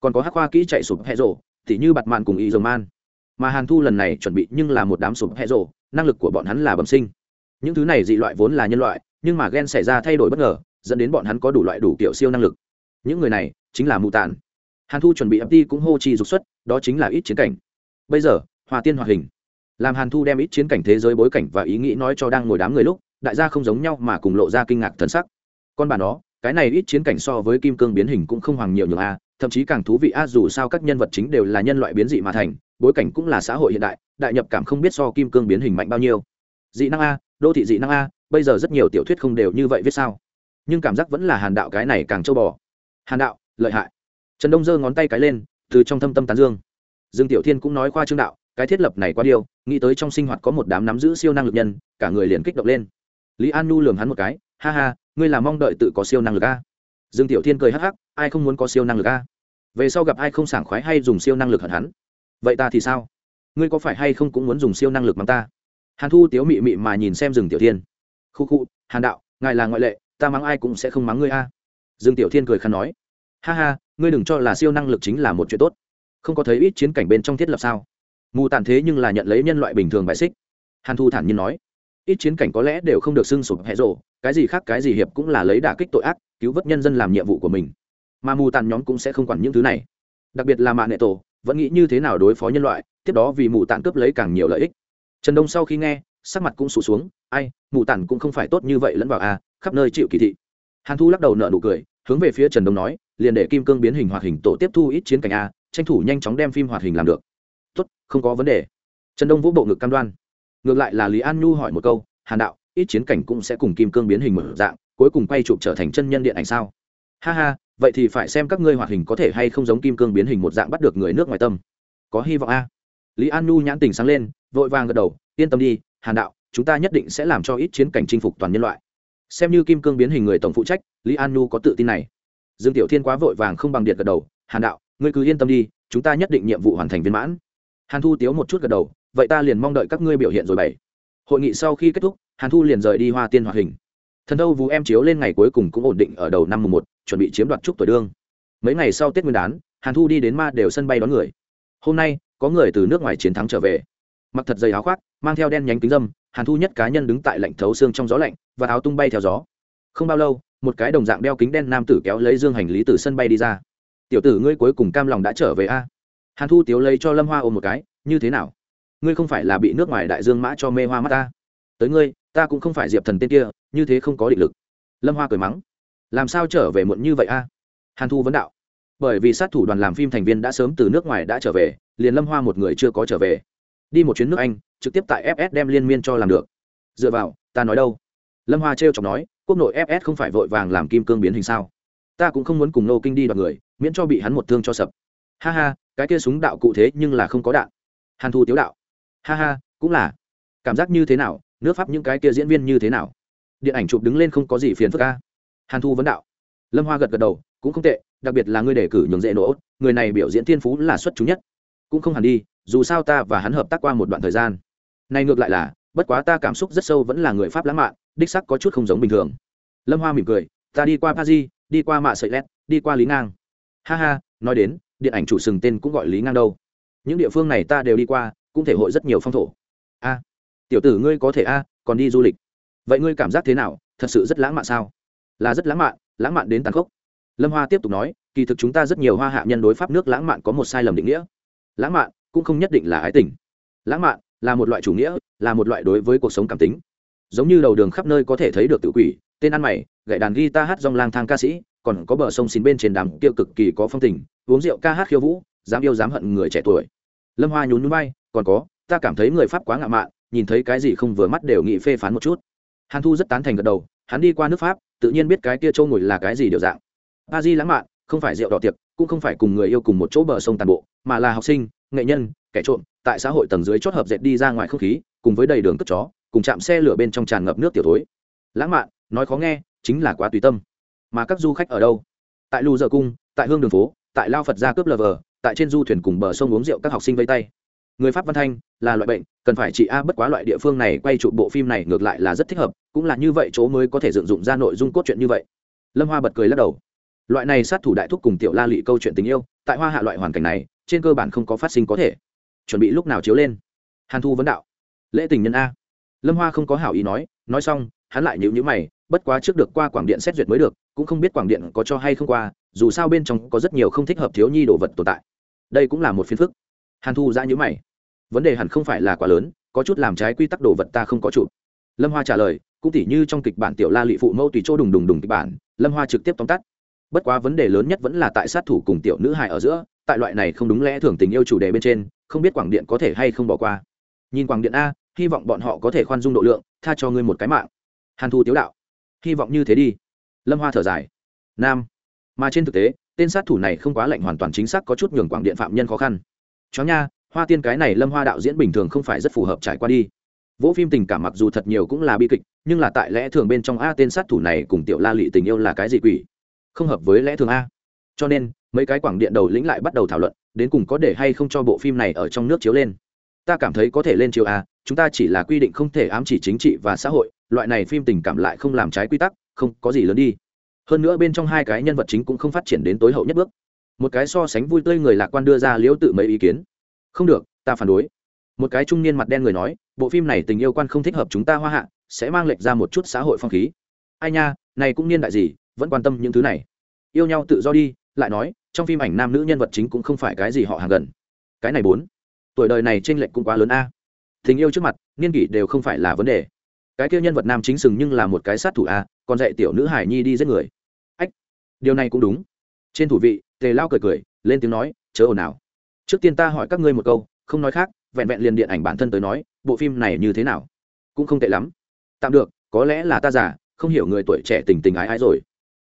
Còn có hắc khoa kỹ chạy sụp hẹ rổ, tỉ như bặt mạn cùng y dầu man. Mà hàn thu lần này chuẩn bị nhưng là một đám sụp hẹ rổ, năng lực của bọn hắn là bẩm sinh. Những thứ này dị loại vốn là nhân loại, nhưng mà ghen xảy ra thay đổi bất ngờ, dẫn đến bọn hắn có đủ loại đủ kiểu siêu năng lực. Những người này chính là mù tàn hàn thu chuẩn bị ấp đi cũng hô chi dục xuất, đó chính là ít chiến cảnh. Bây giờ, hòa tiên hoạt hình. Làm hàn thu đem ít chiến cảnh thế giới bối cảnh và ý nghĩ nói cho đang ngồi đám người lúc, đại gia không giống nhau mà cùng lộ ra kinh ngạc thân sắc. Con bà nó, cái này ít chiến cảnh so với kim cương biến hình cũng không hoàng nhiều nhường a, thậm chí càng thú vị a, dù sao các nhân vật chính đều là nhân loại biến dị mà thành, bối cảnh cũng là xã hội hiện đại đại nhập cảm không biết so kim cương biến hình mạnh bao nhiêu. Dị năng a, đô thị dị năng a, bây giờ rất nhiều tiểu thuyết không đều như vậy viết sao? Nhưng cảm giác vẫn là hàn đạo cái này càng châu bò. Hàn đạo, lợi hại trần đông giơ ngón tay cái lên, từ trong thâm tâm tán dương. Dương tiểu thiên cũng nói khoa trương đạo, cái thiết lập này quá điều nghĩ tới trong sinh hoạt có một đám nắm giữ siêu năng lực nhân, cả người liền kích động lên. Lý an nu lường hắn một cái, ha ha, ngươi là mong đợi tự có siêu năng lực a? Dương tiểu thiên cười hắc hắc, ai không muốn có siêu năng lực a? Về sau gặp ai không sảng khoái hay dùng siêu năng lực hận hắn. Vậy ta thì sao? Ngươi có phải hay không cũng muốn dùng siêu năng lực mắng ta? Hàn thu tiếu mị mị mà nhìn xem rừng tiểu thiên. Khu khu, hàn đạo, ngài là ngoại lệ, ta mắng ai cũng sẽ không mắng ngươi a. Dương tiểu thiên cười khăn nói ha ha ngươi đừng cho là siêu năng lực chính là một chuyện tốt. Không có thấy ít chiến cảnh bên trong thiết lập sao? Mù tàn thế nhưng là nhận lấy nhân loại bình thường bại xích. Hàn thu thản nhiên nói ít chiến cảnh có lẽ đều không được xưng sụp hẹ rộ cái gì khác cái gì hiệp cũng là lấy đả kích tội ác cứu vớt nhân dân làm nhiệm vụ của mình. Mà mù tàn nhóm cũng sẽ không quản những thứ này. Đặc biệt là mạng nệ tổ vẫn nghĩ như thế nào đối phó nhân loại tiếp đó vì mù tàn cướp lấy càng nhiều lợi ích. Trần đông sau khi nghe sắc mặt cũng sụt xuống ai mù tàn cũng không phải tốt như vậy lẫn vào a à, khắp nơi chịu kỳ thị. Hàn thu lắc đầu nợ nụ cười hướng về phía trần đông nói liền để kim cương biến hình hoạt hình tổ tiếp thu ít chiến cảnh a, tranh thủ nhanh chóng đem phim hoạt hình làm được. Tốt, không có vấn đề. Trần đông vũ bộ ngực cam đoan. Ngược lại là lý an nhu hỏi một câu, hàn đạo, ít chiến cảnh cũng sẽ cùng kim cương biến hình mở dạng, cuối cùng quay chụp trở thành chân nhân điện ảnh sao? Ha ha, vậy thì phải xem các ngươi hoạt hình có thể hay không giống kim cương biến hình một dạng bắt được người nước ngoài tâm. Có hy vọng a. Lý an nhu nhãn tình sáng lên, vội vàng gật đầu, yên tâm đi, hàn đạo, chúng ta nhất định sẽ làm cho ít chiến cảnh chinh phục toàn nhân loại. Xem như kim cương biến hình người tổng phụ trách, lý an nhu có tự tin này dương tiểu thiên quá vội vàng không bằng điện gật đầu, hàn đạo, ngươi cứ yên tâm đi, chúng ta nhất định nhiệm vụ hoàn thành viên mãn. Hàn thu tiếu một chút gật đầu, vậy ta liền mong đợi các ngươi biểu hiện rồi bảy. Hội nghị sau khi kết thúc, hàn thu liền rời đi hoa tiên hoạt hình. Thần đâu vũ em chiếu lên ngày cuối cùng cũng ổn định ở đầu năm mùng một, chuẩn bị chiếm đoạt trúc tuổi đương. Mấy ngày sau tết nguyên đán, hàn thu đi đến ma đều sân bay đón người. Hôm nay, có người từ nước ngoài chiến thắng trở về. Mặc thật dày áo khoác, mang theo đen nhánh kính dâm, hàn thu nhất cá nhân đứng tại lạnh thấu xương trong gió lạnh, và áo tung bay theo gió. Không bao lâu một cái đồng dạng đeo kính đen nam tử kéo lấy dương hành lý từ sân bay đi ra. Tiểu tử ngươi cuối cùng cam lòng đã trở về a? Hàn thu tiếu lấy cho lâm hoa ôm một cái, như thế nào? Ngươi không phải là bị nước ngoài đại dương mã cho mê hoa mắt ta? Tới ngươi, ta cũng không phải diệp thần tên kia, như thế không có định lực. Lâm hoa cười mắng, làm sao trở về muộn như vậy a? Hàn thu vấn đạo, bởi vì sát thủ đoàn làm phim thành viên đã sớm từ nước ngoài đã trở về, liền lâm hoa một người chưa có trở về. Đi một chuyến nước anh, trực tiếp tại fs đem liên miên cho làm được. Dựa vào, ta nói đâu? Lâm hoa t r chọc nói, quốc nội fs không phải vội vàng làm kim cương biến hình sao? Ta cũng không muốn cùng nô kinh đi đoạt người, miễn cho bị hắn một thương cho sập. Ha ha, cái kia súng đạo cụ thế nhưng là không có đạn. Hàn thu tiếu đạo. Ha ha, cũng là. Cảm giác như thế nào? Nước pháp những cái kia diễn viên như thế nào? Điện ảnh chụp đứng lên không có gì phiền phức ca hàn thu vấn đạo. Lâm hoa gật gật đầu, cũng không tệ, đặc biệt là ngươi đề cử nhường dễ nổ, người này biểu diễn thiên phú là xuất chúng nhất. Cũng không hẳn đi, dù sao ta và hắn hợp tác qua một đoạn thời gian. Này ngược lại là, bất quá ta cảm xúc rất sâu vẫn là người pháp lãng mạn đích sắc có chút không giống bình thường. Lâm hoa mỉm cười, ta đi qua paris, đi qua mạ sợi lét, đi qua lý ngang. Ha ha, nói đến, điện ảnh chủ sừng tên cũng gọi lý ngang đâu. Những địa phương này ta đều đi qua, cũng thể hội rất nhiều phong thổ. A, tiểu tử ngươi có thể a, còn đi du lịch. Vậy ngươi cảm giác thế nào? Thật sự rất lãng mạn sao? Là rất lãng mạn lãng mạn đến tàn khốc. Lâm hoa tiếp tục nói, kỳ thực chúng ta rất nhiều hoa hạ nhân đối pháp nước lãng mạn có một sai lầm định nghĩa. Lãng mạn cũng không nhất định là ái tình. Lãng mạn là một loại chủ nghĩa, là một loại đối với cuộc sống cảm tính giống như đầu đường khắp nơi có thể thấy được tự quỷ, tên ăn mày, gậy đàn guitar hát dòng lang thang ca sĩ, còn có bờ sông xin bên trên đàm kia cực kỳ có phong tình, uống rượu ca hát khiêu vũ, dám yêu dám hận người trẻ tuổi. Lâm hoa nhún nhún bay còn có, ta cảm thấy người pháp quá ngạo mạn, nhìn thấy cái gì không vừa mắt đều nghĩ phê phán một chút. Hàn thu rất tán thành gật đầu, hắn đi qua nước pháp, tự nhiên biết cái kia châu ngồi là cái gì điều dạng. A di lãng mạn, không phải rượu đỏ tiệc, cũng không phải cùng người yêu cùng một chỗ bờ sông tàn bộ, mà là học sinh, nghệ nhân, kẻ trộm, tại xã hội tầng dưới chót hợp dệt đi ra ngoài không khí, cùng với đầy đường cất chó cùng chạm xe lửa bên trong tràn ngập nước tiểu thối. Lãng mạn, nói khó nghe, chính là quá tùy tâm. Mà các du khách ở đâu? Tại lù dợ cung, tại hương đường phố, tại lao phật gia cướp lờ vờ, tại trên du thuyền cùng bờ sông uống rượu các học sinh vây tay. Người pháp văn thanh là loại bệnh, cần phải trị a bất quá loại địa phương này quay trụ bộ phim này ngược lại là rất thích hợp, cũng là như vậy chỗ mới có thể dựng dụng ra nội dung cốt truyện như vậy. Lâm hoa bật cười lắc đầu. Loại này sát thủ đại thúc cùng tiểu la lị câu chuyện tình yêu, tại hoa hạ loại hoàn cảnh này, trên cơ bản không có phát sinh có thể. Chuẩn bị lúc nào chiếu lên? Hàn thu vấn đạo. Lễ tình nhân a lâm hoa không có hảo ý nói nói xong, hắn lại nhịu nhữ mày, bất quá trước được qua quảng điện xét duyệt mới được, cũng không biết quảng điện có cho hay không qua, dù sao bên trong có rất nhiều không thích hợp thiếu nhi đồ vật tồn tại. Đây cũng là một phiến phức. Hàn thu ra nhữ mày. Vấn đề hẳn không phải là quá lớn, có chút làm trái quy tắc đồ vật ta không có chụp. Lâm hoa trả lời, cũng tỉ như trong kịch bản tiểu la Lụy phụ mâu tùy chỗ đùng đùng đùng kịch bản, lâm hoa trực tiếp tóm tắt. Bất quá vấn đề lớn nhất vẫn là tại sát thủ cùng tiểu nữ hài ở giữa, tại loại này không đúng lẽ thường tình yêu chủ đề bên trên, không biết quảng điện có thể hay không bỏ qua. Nhìn quảng điện a hy vọng bọn họ có thể khoan dung độ lượng, tha cho ngươi một cái mạng. Hàn thu tiếu đạo, hy vọng như thế đi. Lâm hoa thở dài. Nam. Mà trên thực tế, tên sát thủ này không quá lạnh hoàn toàn chính xác có chút nhường quảng điện phạm nhân khó khăn. Chó nha, hoa tiên cái này lâm hoa đạo diễn bình thường không phải rất phù hợp trải qua đi. Vỗ phim tình cảm mặc dù thật nhiều cũng là bi kịch, nhưng là tại lẽ thường bên trong a tên sát thủ này cùng tiểu la lị tình yêu là cái gì quỷ? Không hợp với lẽ thường a. Cho nên, mấy cái quảng điện đầu lĩnh lại bắt đầu thảo luận, đến cùng có để hay không cho bộ phim này ở trong nước chiếu lên. Ta cảm thấy có thể lên chiếu a chúng ta chỉ là quy định không thể ám chỉ chính trị và xã hội, loại này phim tình cảm lại không làm trái quy tắc, không có gì lớn đi. Hơn nữa bên trong hai cái nhân vật chính cũng không phát triển đến tối hậu nhất bước. Một cái so sánh vui tươi người lạc quan đưa ra liễu tự mấy ý kiến. Không được, ta phản đối. Một cái trung niên mặt đen người nói, bộ phim này tình yêu quan không thích hợp chúng ta hoa hạ, sẽ mang lệch ra một chút xã hội phong khí. Ai nha, này cũng niên đại gì, vẫn quan tâm những thứ này. Yêu nhau tự do đi, lại nói, trong phim ảnh nam nữ nhân vật chính cũng không phải cái gì họ hàng gần. Cái này bốn. Tuổi đời này t r ê n lệch cũng quá lớn a tình yêu trước mặt, niên kỷ đều không phải là vấn đề. Cái kia nhân vật nam chính sừng nhưng là một cái sát thủ a, còn dạy tiểu nữ hải nhi đi giết người. Ách, điều này cũng đúng. Trên thủ vị, tề lao cười cười, lên tiếng nói, chớ ồn ào. Trước tiên ta hỏi các ngươi một câu, không nói khác, vẹn vẹn liền điện ảnh bản thân tới nói, bộ phim này như thế nào? Cũng không tệ lắm. Tạm được, có lẽ là ta giả không hiểu người tuổi trẻ tình tình ái ái rồi.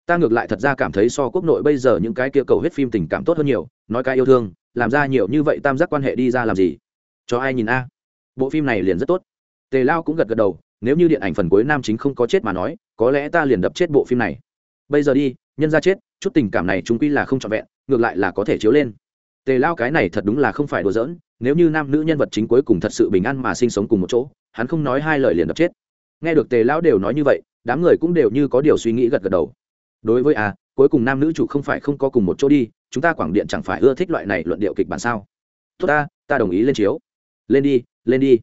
Ta ngược lại thật ra cảm thấy so quốc nội bây giờ những cái kia cầu hết phim tình cảm tốt hơn nhiều, nói cái yêu thương, làm ra nhiều như vậy tam giác quan hệ đi ra làm gì? Cho ai nhìn a? Bộ phim này liền rất tốt. Tề lao cũng gật gật đầu, nếu như điện ảnh phần cuối nam chính không có chết mà nói, có lẽ ta liền đập chết bộ phim này. Bây giờ đi, nhân ra chết, chút tình cảm này chúng quy là không trọn vẹn, ngược lại là có thể chiếu lên. Tề lao cái này thật đúng là không phải đùa giỡn, nếu như nam nữ nhân vật chính cuối cùng thật sự bình an mà sinh sống cùng một chỗ, hắn không nói hai lời liền đập chết. Nghe được tề lão đều nói như vậy, đám người cũng đều như có điều suy nghĩ gật gật đầu. Đối với a cuối cùng nam nữ chủ không phải không có cùng một chỗ đi, chúng ta quảng điện chẳng phải ưa thích loại này luận điệu kịch bản sao? Tốt ta ta đồng ý lên chiếu. Lên đi lên đi.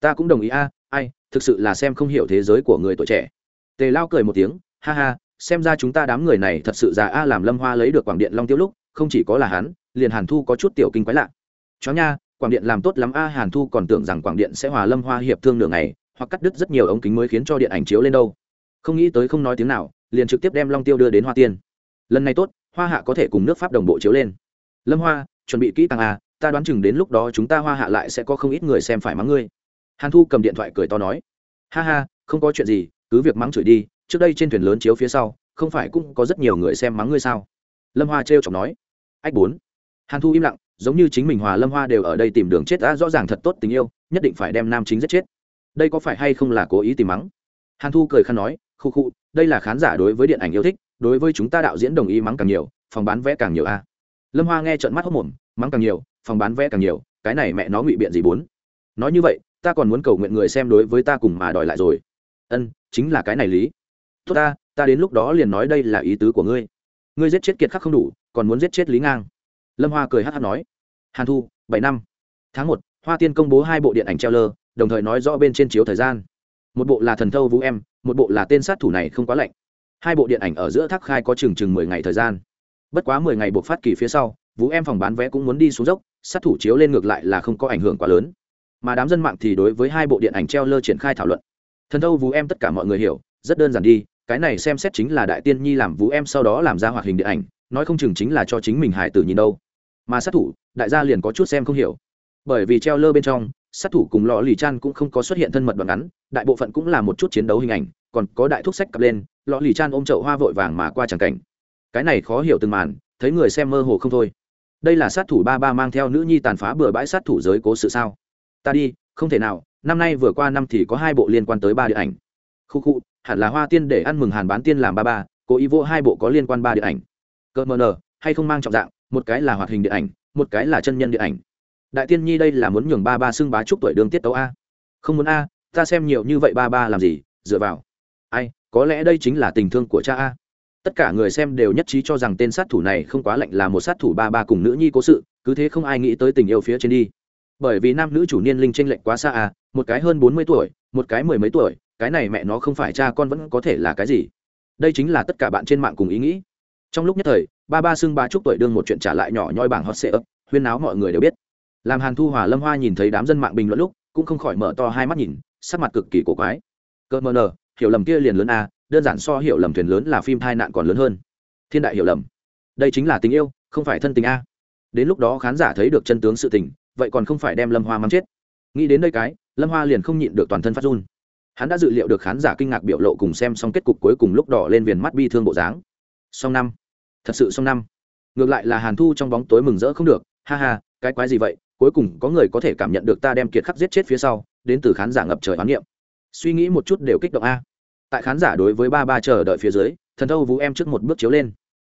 Ta cũng đồng ý a, ai, thực sự là xem không hiểu thế giới của người tuổi trẻ. Tề lao cười một tiếng, ha ha, xem ra chúng ta đám người này thật sự già a, làm lâm hoa lấy được quảng điện long tiêu lúc, không chỉ có là hắn, liền hàn thu có chút tiểu kinh quái lạ. Chó nha, quảng điện làm tốt lắm a, hàn thu còn tưởng rằng quảng điện sẽ hòa lâm hoa hiệp thương đường này hoặc cắt đứt rất nhiều ống kính mới khiến cho điện ảnh chiếu lên đâu. Không nghĩ tới không nói tiếng nào, liền trực tiếp đem long tiêu đưa đến hoa tiên. Lần này tốt, hoa hạ có thể cùng nước pháp đồng bộ chiếu lên. Lâm hoa, chuẩn bị kỹ càng a ta đoán chừng đến lúc đó chúng ta hoa hạ lại sẽ có không ít người xem phải mắng ngươi. Hàn thu cầm điện thoại cười to nói, ha ha, không có chuyện gì, cứ việc mắng chửi đi, trước đây trên thuyền lớn chiếu phía sau, không phải cũng có rất nhiều người xem mắng ngươi sao? Lâm hoa trêu chọc nói, ách bốn. Hàn thu im lặng, giống như chính mình hòa lâm hoa đều ở đây tìm đường chết đã rõ ràng thật tốt tình yêu, nhất định phải đem nam chính giết chết. Đây có phải hay không là cố ý tìm mắng? Hàn thu cười khăn nói, khu khu, đây là khán giả đối với điện ảnh yêu thích, đối với chúng ta đạo diễn đồng ý mắng càng nhiều, phòng bán vé càng nhiều a. Lâm hoa nghe trận mắt hốc mồm, mắng càng nhiều phòng bán vé càng nhiều, cái này mẹ nó ngụy biện gì bốn? Nói như vậy, ta còn muốn cầu nguyện người xem đối với ta cùng mà đòi lại rồi. Ân, chính là cái này lý. Tốt ta ta đến lúc đó liền nói đây là ý tứ của ngươi. Ngươi giết chết kiệt khắc không đủ, còn muốn giết chết lý ngang. Lâm hoa cười hát hát nói. Hàn thu, bảy năm. Tháng một, hoa tiên công bố hai bộ điện ảnh treo lơ đồng thời nói rõ bên trên chiếu thời gian. Một bộ là thần thâu vũ em, một bộ là tên sát thủ này không quá lạnh. Hai bộ điện ảnh ở giữa thác khai có chừng chừng mười ngày thời gian. Bất quá mười ngày buộc phát kỳ phía sau vũ em phòng bán vé cũng muốn đi xuống dốc, sát thủ chiếu lên ngược lại là không có ảnh hưởng quá lớn. Mà đám dân mạng thì đối với hai bộ điện ảnh treo lơ triển khai thảo luận. Thần thâu vũ em tất cả mọi người hiểu, rất đơn giản đi, cái này xem xét chính là đại tiên nhi làm vũ em sau đó làm ra hoạt hình điện ảnh, nói không chừng chính là cho chính mình hải tử nhìn đâu. Mà sát thủ, đại gia liền có chút xem không hiểu. Bởi vì treo lơ bên trong, sát thủ cùng lò lì chan cũng không có xuất hiện thân mật đoạn ngắn, đại bộ phận cũng là một chút chiến đấu hình ảnh, còn có đại thuốc sách cặp lên lò lì chan ôm chậu hoa vội vàng mà qua tràng cảnh. Cái này khó hiểu từng màn, thấy người xem mơ hồ không thôi đây là sát thủ ba ba mang theo nữ nhi tàn phá bừa bãi sát thủ giới cố sự sao? Ta đi, không thể nào, năm nay vừa qua năm thì có hai bộ liên quan tới ba điện ảnh. Khu khu, hẳn là hoa tiên để ăn mừng hàn bán tiên làm ba ba, cố ý vô hai bộ có liên quan ba điện ảnh. Cơ mờ nờ, hay không mang trọng dạng, một cái là hoạt hình điện ảnh, một cái là chân nhân điện ảnh. Đại tiên nhi đây là muốn nhường ba ba xưng bá chúc tuổi đường tiết tấu a. Không muốn a, ta xem nhiều như vậy ba ba làm gì, dựa vào. Ai, có lẽ đây chính là tình thương của cha a tất cả người xem đều nhất trí cho rằng tên sát thủ này không quá lạnh là một sát thủ ba ba cùng nữ nhi cố sự, cứ thế không ai nghĩ tới tình yêu phía trên đi. Bởi vì nam nữ chủ niên linh tranh lệch quá xa à một cái hơn bốn mươi tuổi, một cái mười mấy tuổi, cái này mẹ nó không phải cha con vẫn có thể là cái gì? Đây chính là tất cả bạn trên mạng cùng ý nghĩ. Trong lúc nhất thời, ba ba xưng ba chúc tuổi đương một chuyện trả lại nhỏ nhoi bảng hot sệ ấp huyên náo mọi người đều biết. Làm hàn thu hòa, lâm hoa nhìn thấy đám dân mạng bình luận lúc, cũng không khỏi mở to hai mắt nhìn, sắc mặt cực kỳ cổ quái. Cỡ mờ nờ, hiểu lầm kia liền lớn a đơn giản so hiểu lầm thuyền lớn là phim tai nạn còn lớn hơn. Thiên đại hiểu lầm. Đây chính là tình yêu, không phải thân tình a. Đến lúc đó khán giả thấy được chân tướng sự tình, vậy còn không phải đem lâm hoa mắng chết. Nghĩ đến đây cái, lâm hoa liền không nhịn được toàn thân phát run. Hắn đã dự liệu được khán giả kinh ngạc biểu lộ cùng xem xong kết cục cuối cùng lúc đỏ lên viền mắt bi thương bộ dáng. Song năm. Thật sự song năm. Ngược lại là hàn thu trong bóng tối mừng rỡ không được, ha ha, cái quái gì vậy, cuối cùng có người có thể cảm nhận được ta đem kiệt khắc giết chết phía sau, đến từ khán giả ngập trời hoán niệm. Suy nghĩ một chút đều kích động a tại khán giả đối với ba ba chờ đợi phía dưới, thần thâu vũ em trước một bước chiếu lên.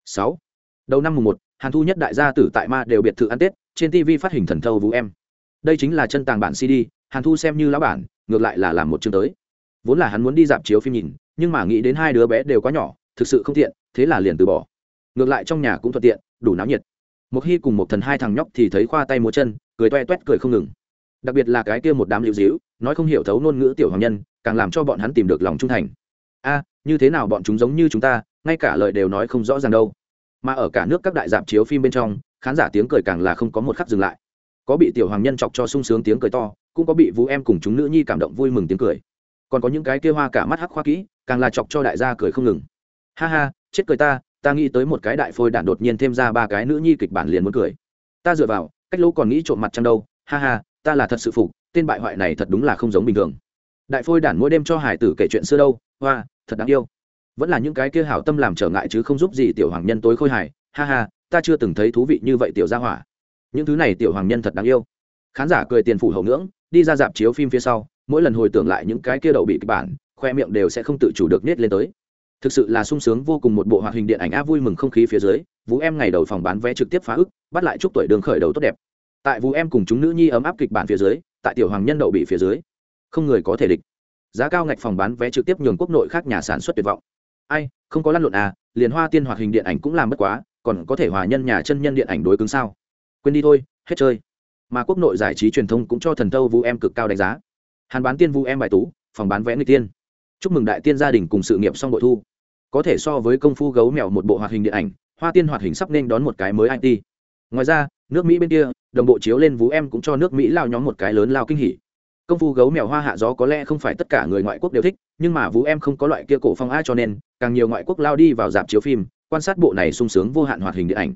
Sáu. Đầu năm mùng một, hàn thu nhất đại gia tử tại ma đều biệt thự ăn tết, trên tv phát hình thần thâu vũ em. Đây chính là chân tàng bản cd hàn thu xem như lão bản, ngược lại là làm một chương tới. Vốn là hắn muốn đi dạp chiếu phim nhìn, nhưng mà nghĩ đến hai đứa bé đều quá nhỏ, thực sự không tiện, thế là liền từ bỏ. Ngược lại trong nhà cũng thuận tiện, đủ náo nhiệt. Một khi cùng một thần hai thằng nhóc thì thấy khoa tay múa chân, cười toe toét cười không ngừng. Đặc biệt là cái kia một đám lưu dĩu, nói không hiểu thấu ngôn ngữ tiểu hoàng nhân, càng làm cho bọn hắn tìm được lòng trung thành a, như thế nào bọn chúng giống như chúng ta, ngay cả lời đều nói không rõ ràng đâu. Mà ở cả nước các đại dạp chiếu phim bên trong, khán giả tiếng cười càng là không có một khắc dừng lại. Có bị tiểu hoàng nhân chọc cho sung sướng tiếng cười to, cũng có bị vũ em cùng chúng nữ nhi cảm động vui mừng tiếng cười. Còn có những cái kia hoa cả mắt hắc khoa kỹ, càng là chọc cho đại gia cười không ngừng. Ha ha, chết cười ta ta nghĩ tới một cái đại phôi đạn đột nhiên thêm ra ba cái nữ nhi kịch bản liền muốn cười. Ta dựa vào, cách lỗ còn nghĩ trộm mặt trăng đâu. Ha ha, ta là thật sự phục, tên bại hoại này thật đúng là không giống bình thường. Đại phôi đản mỗi đêm cho hải tử kể chuyện xưa đâu. Hoa thật đáng yêu. Vẫn là những cái kia hảo tâm làm trở ngại chứ không giúp gì tiểu hoàng nhân tối khôi hài. Ha ha, ta chưa từng thấy thú vị như vậy tiểu gia hỏa. Những thứ này tiểu hoàng nhân thật đáng yêu. Khán giả cười tiền phủ hậu ngưỡng, đi ra dạp chiếu phim phía sau, mỗi lần hồi tưởng lại những cái kia đậu bị kịch bản, khoe miệng đều sẽ không tự chủ được nết lên tới. Thực sự là sung sướng vô cùng một bộ hoạt hình điện ảnh a vui mừng không khí phía dưới, vũ em ngày đầu phòng bán vé trực tiếp phá ức, bắt lại chúc tuổi đường khởi đầu tốt đẹp. Tại vũ em cùng chúng nữ nhi ấm áp kịch bản phía dưới, tại tiểu hoàng nhân đậu bị phía dưới, không người có thể địch giá cao ngạch phòng bán vé trực tiếp nhường quốc nội khác nhà sản xuất tuyệt vọng. Ai, không có lăn lộn à liền hoa tiên hoạt hình điện ảnh cũng làm mất quá, còn có thể hòa nhân nhà chân nhân điện ảnh đối cứng sao? Quên đi thôi, hết chơi. Mà quốc nội giải trí truyền thông cũng cho thần thâu vũ em cực cao đánh giá. Hàn bán tiên vũ em bài tú, phòng bán vé người tiên. Chúc mừng đại tiên gia đình cùng sự nghiệp xong bội thu. Có thể so với công phu gấu mèo một bộ hoạt hình điện ảnh, hoa tiên hoạt hình sắp nên đón một cái mới it ngoài ra, nước mỹ bên kia, đồng bộ chiếu lên vũ em cũng cho nước mỹ lao nhóm một cái lớn lao kinh hỉ công phu gấu mèo hoa hạ gió có lẽ không phải tất cả người ngoại quốc đều thích, nhưng mà vũ em không có loại kia cổ phong a cho nên, càng nhiều ngoại quốc lao đi vào dạp chiếu phim, quan sát bộ này sung sướng vô hạn hoạt hình điện ảnh.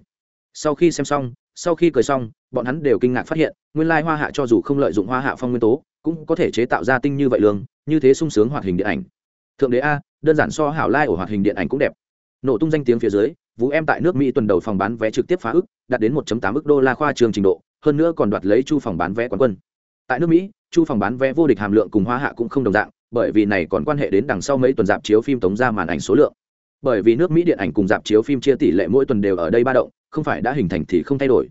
Sau khi xem xong, sau khi cười xong, bọn hắn đều kinh ngạc phát hiện, nguyên lai hoa hạ cho dù không lợi dụng hoa hạ phong nguyên tố, cũng có thể chế tạo ra tinh như vậy lương như thế sung sướng hoạt hình điện ảnh. Thượng đế a, đơn giản so hảo lai ở hoạt hình điện ảnh cũng đẹp. Nổ tung danh tiếng phía dưới, vũ em tại nước mỹ tuần đầu phòng bán vé trực tiếp phá ức, đạt đến 1 tám ức đô la khoa trường trình độ, hơn nữa còn đoạt lấy chu phòng bán vé quán quân. Tại nước mỹ chu phòng bán vé vô địch hàm lượng cùng hoa hạ cũng không đồng dạng, bởi vì này còn quan hệ đến đằng sau mấy tuần dạp chiếu phim tống ra màn ảnh số lượng. Bởi vì nước mỹ điện ảnh cùng dạp chiếu phim chia tỷ lệ mỗi tuần đều ở đây ba động, không phải đã hình thành thì không thay đổi.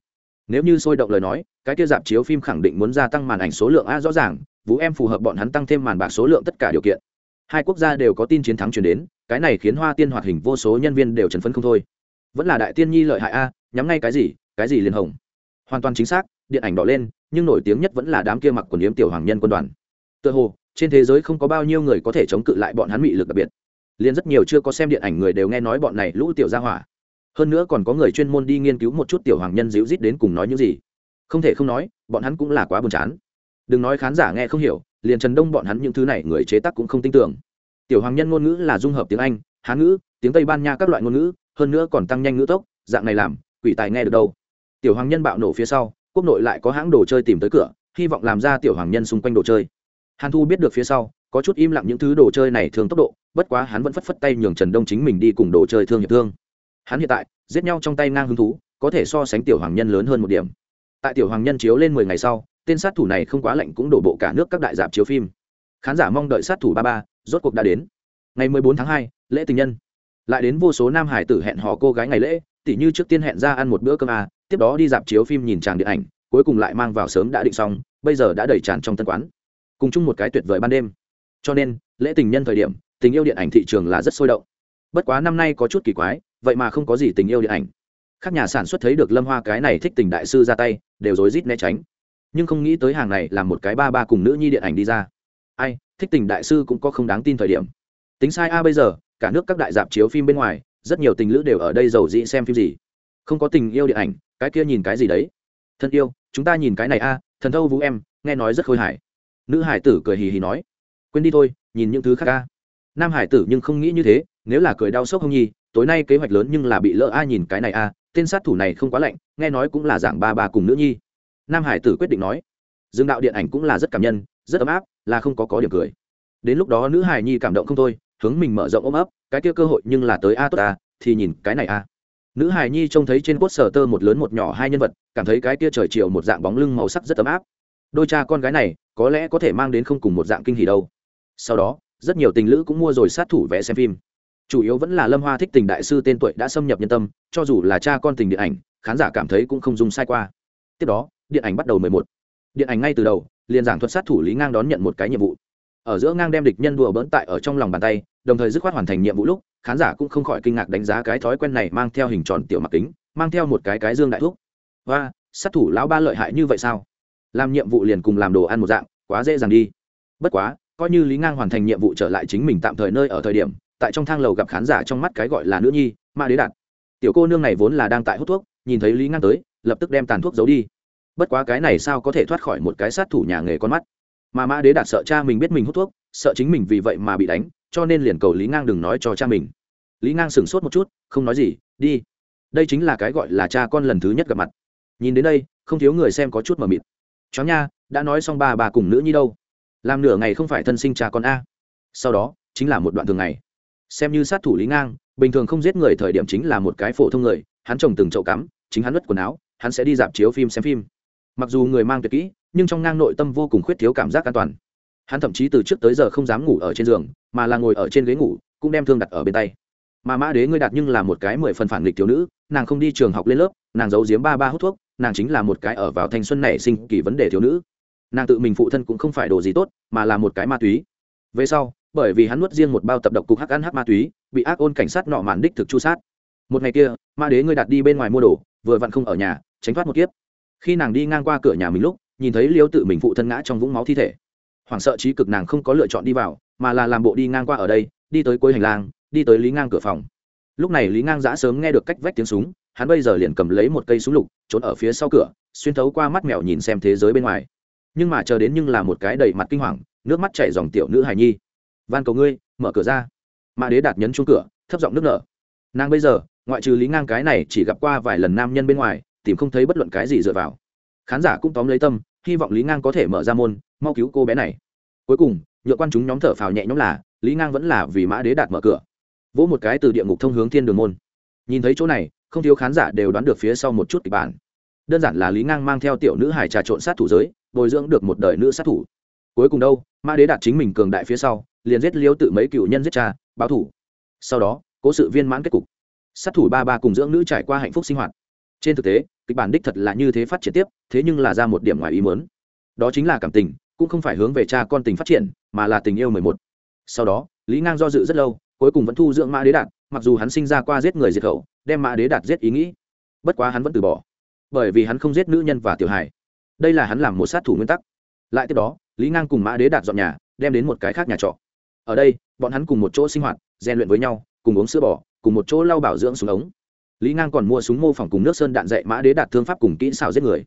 Nếu như sôi động lời nói, cái kia dạp chiếu phim khẳng định muốn gia tăng màn ảnh số lượng a rõ ràng, vũ em phù hợp bọn hắn tăng thêm màn bạc số lượng tất cả điều kiện. Hai quốc gia đều có tin chiến thắng chuyển đến, cái này khiến hoa tiên hoạt hình vô số nhân viên đều chấn phấn không thôi. Vẫn là đại tiên nhi lợi hại a, nhắm ngay cái gì cái gì liền hồng hoàn toàn chính xác, điện ảnh đỏ lên, nhưng nổi tiếng nhất vẫn là đám kia mặc quần yếm tiểu hoàng nhân quân đoàn. Tựa hồ, trên thế giới không có bao nhiêu người có thể chống cự lại bọn hắn mị lực đặc biệt. Liền rất nhiều chưa có xem điện ảnh người đều nghe nói bọn này lũ tiểu gia hỏa. Hơn nữa còn có người chuyên môn đi nghiên cứu một chút tiểu hoàng nhân dịu rít đến cùng nói những gì. Không thể không nói, bọn hắn cũng là quá buồn chán. Đừng nói khán giả nghe không hiểu, liền trần đông bọn hắn những thứ này người chế tác cũng không tin tưởng. Tiểu hoàng nhân ngôn ngữ là dung hợp tiếng anh, hán ngữ, tiếng tây ban nha các loại ngôn ngữ, hơn nữa còn tăng nhanh ngữ tốc, dạng này làm, quỷ tài nghe được đâu tiểu hoàng nhân bạo nổ phía sau quốc nội lại có hãng đồ chơi tìm tới cửa hy vọng làm ra tiểu hoàng nhân xung quanh đồ chơi. Hàn thu biết được phía sau có chút im lặng những thứ đồ chơi này thường tốc độ bất quá hắn vẫn phất phất tay nhường trần đông chính mình đi cùng đồ chơi thương hiệp thương. Hắn hiện tại giết nhau trong tay ngang hứng thú có thể so sánh tiểu hoàng nhân lớn hơn một điểm. Tại tiểu hoàng nhân chiếu lên mười ngày sau tên sát thủ này không quá lạnh cũng đổ bộ cả nước các đại dạp chiếu phim. Khán giả mong đợi sát thủ ba ba rốt cuộc đã đến. Ngày mười bốn tháng hai lễ tình nhân. Lại đến vô số nam hải tử hẹn hò cô gái ngày lễ tỉ như trước tiên hẹn ra ăn một bữa cơm à, tiếp đó đi dạp chiếu phim nhìn tràng điện ảnh, cuối cùng lại mang vào sớm đã định xong, bây giờ đã đầy tràn trong tân quán. Cùng chung một cái tuyệt vời ban đêm. Cho nên, lễ tình nhân thời điểm, tình yêu điện ảnh thị trường là rất sôi động. Bất quá năm nay có chút kỳ quái, vậy mà không có gì tình yêu điện ảnh. Các nhà sản xuất thấy được lâm hoa cái này thích tình đại sư ra tay, đều rối rít né tránh. Nhưng không nghĩ tới hàng này là một cái ba ba cùng nữ nhi điện ảnh đi ra. Ai, thích tình đại sư cũng có không đáng tin thời điểm. Tính sai a bây giờ, cả nước các đại dạp chiếu phim bên ngoài, rất nhiều tình lữ đều ở đây giàu dĩ xem phim gì. Không có tình yêu điện ảnh cái kia nhìn cái gì đấy? Thân yêu, chúng ta nhìn cái này a, thần thâu vũ em, nghe nói rất khôi hài. Nữ hải tử cười hì hì nói, quên đi thôi, nhìn những thứ khác a. Nam hải tử nhưng không nghĩ như thế, nếu là cười đau sốc không nhi, tối nay kế hoạch lớn nhưng là bị lỡ a nhìn cái này a, tên sát thủ này không quá lạnh, nghe nói cũng là dạng ba bà cùng nữ nhi. Nam hải tử quyết định nói, dương đạo điện ảnh cũng là rất cảm nhân, rất ấm áp, là không có có điểm cười. Đến lúc đó nữ hải nhi cảm động không thôi, hướng mình mở rộng ôm ấp, cái kia cơ hội nhưng là tới a tốt a, thì nhìn cái này a nữ hài nhi trông thấy trên cốt sở tơ một lớn một nhỏ hai nhân vật, cảm thấy cái kia trời chiều một dạng bóng lưng màu sắc rất ấm áp. Đôi cha con gái này, có lẽ có thể mang đến không cùng một dạng kinh hỉ đâu. Sau đó, rất nhiều tình lữ cũng mua rồi sát thủ vẽ xem phim. Chủ yếu vẫn là lâm hoa thích tình đại sư tên tuổi đã xâm nhập nhân tâm, cho dù là cha con tình điện ảnh, khán giả cảm thấy cũng không dùng sai qua. Tiếp đó, điện ảnh bắt đầu mười một. Điện ảnh ngay từ đầu, liền giảng thuật sát thủ lý ngang đón nhận một cái nhiệm vụ ở giữa ngang đem địch nhân đùa bỡn tại ở trong lòng bàn tay, đồng thời dứt khoát hoàn thành nhiệm vụ lúc, khán giả cũng không khỏi kinh ngạc đánh giá cái thói quen này mang theo hình tròn tiểu mặc kính, mang theo một cái cái dương đại thuốc và sát thủ lão ba lợi hại như vậy sao? Làm nhiệm vụ liền cùng làm đồ ăn một dạng, quá dễ dàng đi. Bất quá, coi như lý ngang hoàn thành nhiệm vụ trở lại chính mình tạm thời nơi ở thời điểm, tại trong thang lầu gặp khán giả trong mắt cái gọi là nữ nhi, ma đế đạt. Tiểu cô nương này vốn là đang tại hút thuốc, nhìn thấy lý ngang tới, lập tức đem tàn thuốc giấu đi. Bất quá cái này sao có thể thoát khỏi một cái sát thủ nhà nghề con mắt? Mà mã đế đạt sợ cha mình biết mình hút thuốc, sợ chính mình vì vậy mà bị đánh, cho nên liền cầu lý ngang đừng nói cho cha mình. Lý ngang sửng sốt một chút, không nói gì, đi. Đây chính là cái gọi là cha con lần thứ nhất gặp mặt. Nhìn đến đây, không thiếu người xem có chút mờ mịt. Chó nha, đã nói xong ba bà cùng nữ nhi đâu? Làm nửa ngày không phải thân sinh cha con a. Sau đó, chính là một đoạn thường ngày. Xem như sát thủ lý ngang, bình thường không giết người thời điểm chính là một cái phổ thông người, hắn trồng từng chậu cắm, chính hắn mất quần áo, hắn sẽ đi dạp chiếu phim xem phim. Mặc dù người mang tuyệt kỹ nhưng trong ngang nội tâm vô cùng khuyết thiếu cảm giác an toàn. Hắn thậm chí từ trước tới giờ không dám ngủ ở trên giường, mà là ngồi ở trên ghế ngủ, cũng đem thương đặt ở bên tay. Mà mã đế ngươi đạt nhưng là một cái mười phần phản nghịch thiếu nữ, nàng không đi trường học lên lớp, nàng giấu giếm ba ba hút thuốc, nàng chính là một cái ở vào thanh xuân nảy sinh kỳ vấn đề thiếu nữ. Nàng tự mình phụ thân cũng không phải đồ gì tốt, mà là một cái ma túy. Về sau, bởi vì hắn nuốt riêng một bao tập độc cục hắc ăn hắc ma túy, bị ác ôn cảnh sát nọ màn đích thực chu sát. Một ngày kia ma đế ngươi đặt đi bên ngoài mua đồ, vừa vặn không ở nhà, tránh thoát một kiếp. Khi nàng đi ngang qua cửa nhà mình lúc nhìn thấy liêu tự mình phụ thân ngã trong vũng máu thi thể. Hoảng sợ trí cực nàng không có lựa chọn đi vào, mà là làm bộ đi ngang qua ở đây, đi tới cuối hành lang, đi tới lý ngang cửa phòng. Lúc này lý ngang giã sớm nghe được cách vách tiếng súng, hắn bây giờ liền cầm lấy một cây súng lục, trốn ở phía sau cửa, xuyên thấu qua mắt mèo nhìn xem thế giới bên ngoài. Nhưng mà chờ đến nhưng là một cái đầy mặt kinh hoàng, nước mắt chảy dòng tiểu nữ hài nhi. Van cầu ngươi, mở cửa ra. Mã đế đạt nhấn chuông cửa, thấp giọng nước nở. Nàng bây giờ, ngoại trừ lý ngang cái này chỉ gặp qua vài lần nam nhân bên ngoài, tìm không thấy bất luận cái gì dựa vào khán giả cũng tóm lấy tâm, hy vọng lý ngang có thể mở ra môn, mau cứu cô bé này. Cuối cùng nhựa quan chúng nhóm thở phào nhẹ nhõm là, lý ngang vẫn là vì mã đế đạt mở cửa. Vỗ một cái từ địa ngục thông hướng thiên đường môn. Nhìn thấy chỗ này, không thiếu khán giả đều đoán được phía sau một chút kịch bản. Đơn giản là lý ngang mang theo tiểu nữ hải trà trộn sát thủ giới, bồi dưỡng được một đời nữ sát thủ. Cuối cùng đâu, mã đế đạt chính mình cường đại phía sau, liền giết liêu tự mấy cựu nhân giết cha, báo thủ. Sau đó, cố sự viên mãn kết cục. Sát thủ ba ba cùng dưỡng nữ trải qua hạnh phúc sinh hoạt trên thực tế, kịch bản đích thật là như thế phát triển tiếp, thế nhưng là ra một điểm ngoài ý muốn. Đó chính là cảm tình, cũng không phải hướng về cha con tình phát triển, mà là tình yêu mười một. Sau đó, lý ngang do dự rất lâu, cuối cùng vẫn thu dưỡng mã đế đạt, mặc dù hắn sinh ra qua giết người diệt khẩu, đem mã đế đạt giết ý nghĩ. Bất quá hắn vẫn từ bỏ, bởi vì hắn không giết nữ nhân và tiểu hài. Đây là hắn làm một sát thủ nguyên tắc. Lại tiếp đó, lý ngang cùng mã đế đạt dọn nhà, đem đến một cái khác nhà trọ. Ở đây, bọn hắn cùng một chỗ sinh hoạt, rèn luyện với nhau, cùng uống sữa bò, cùng một chỗ lau bảo dưỡng súng ống lý ngang còn mua súng mô phỏng cùng nước sơn đạn dạy mã đế đạt thương pháp cùng kỹ xảo giết người.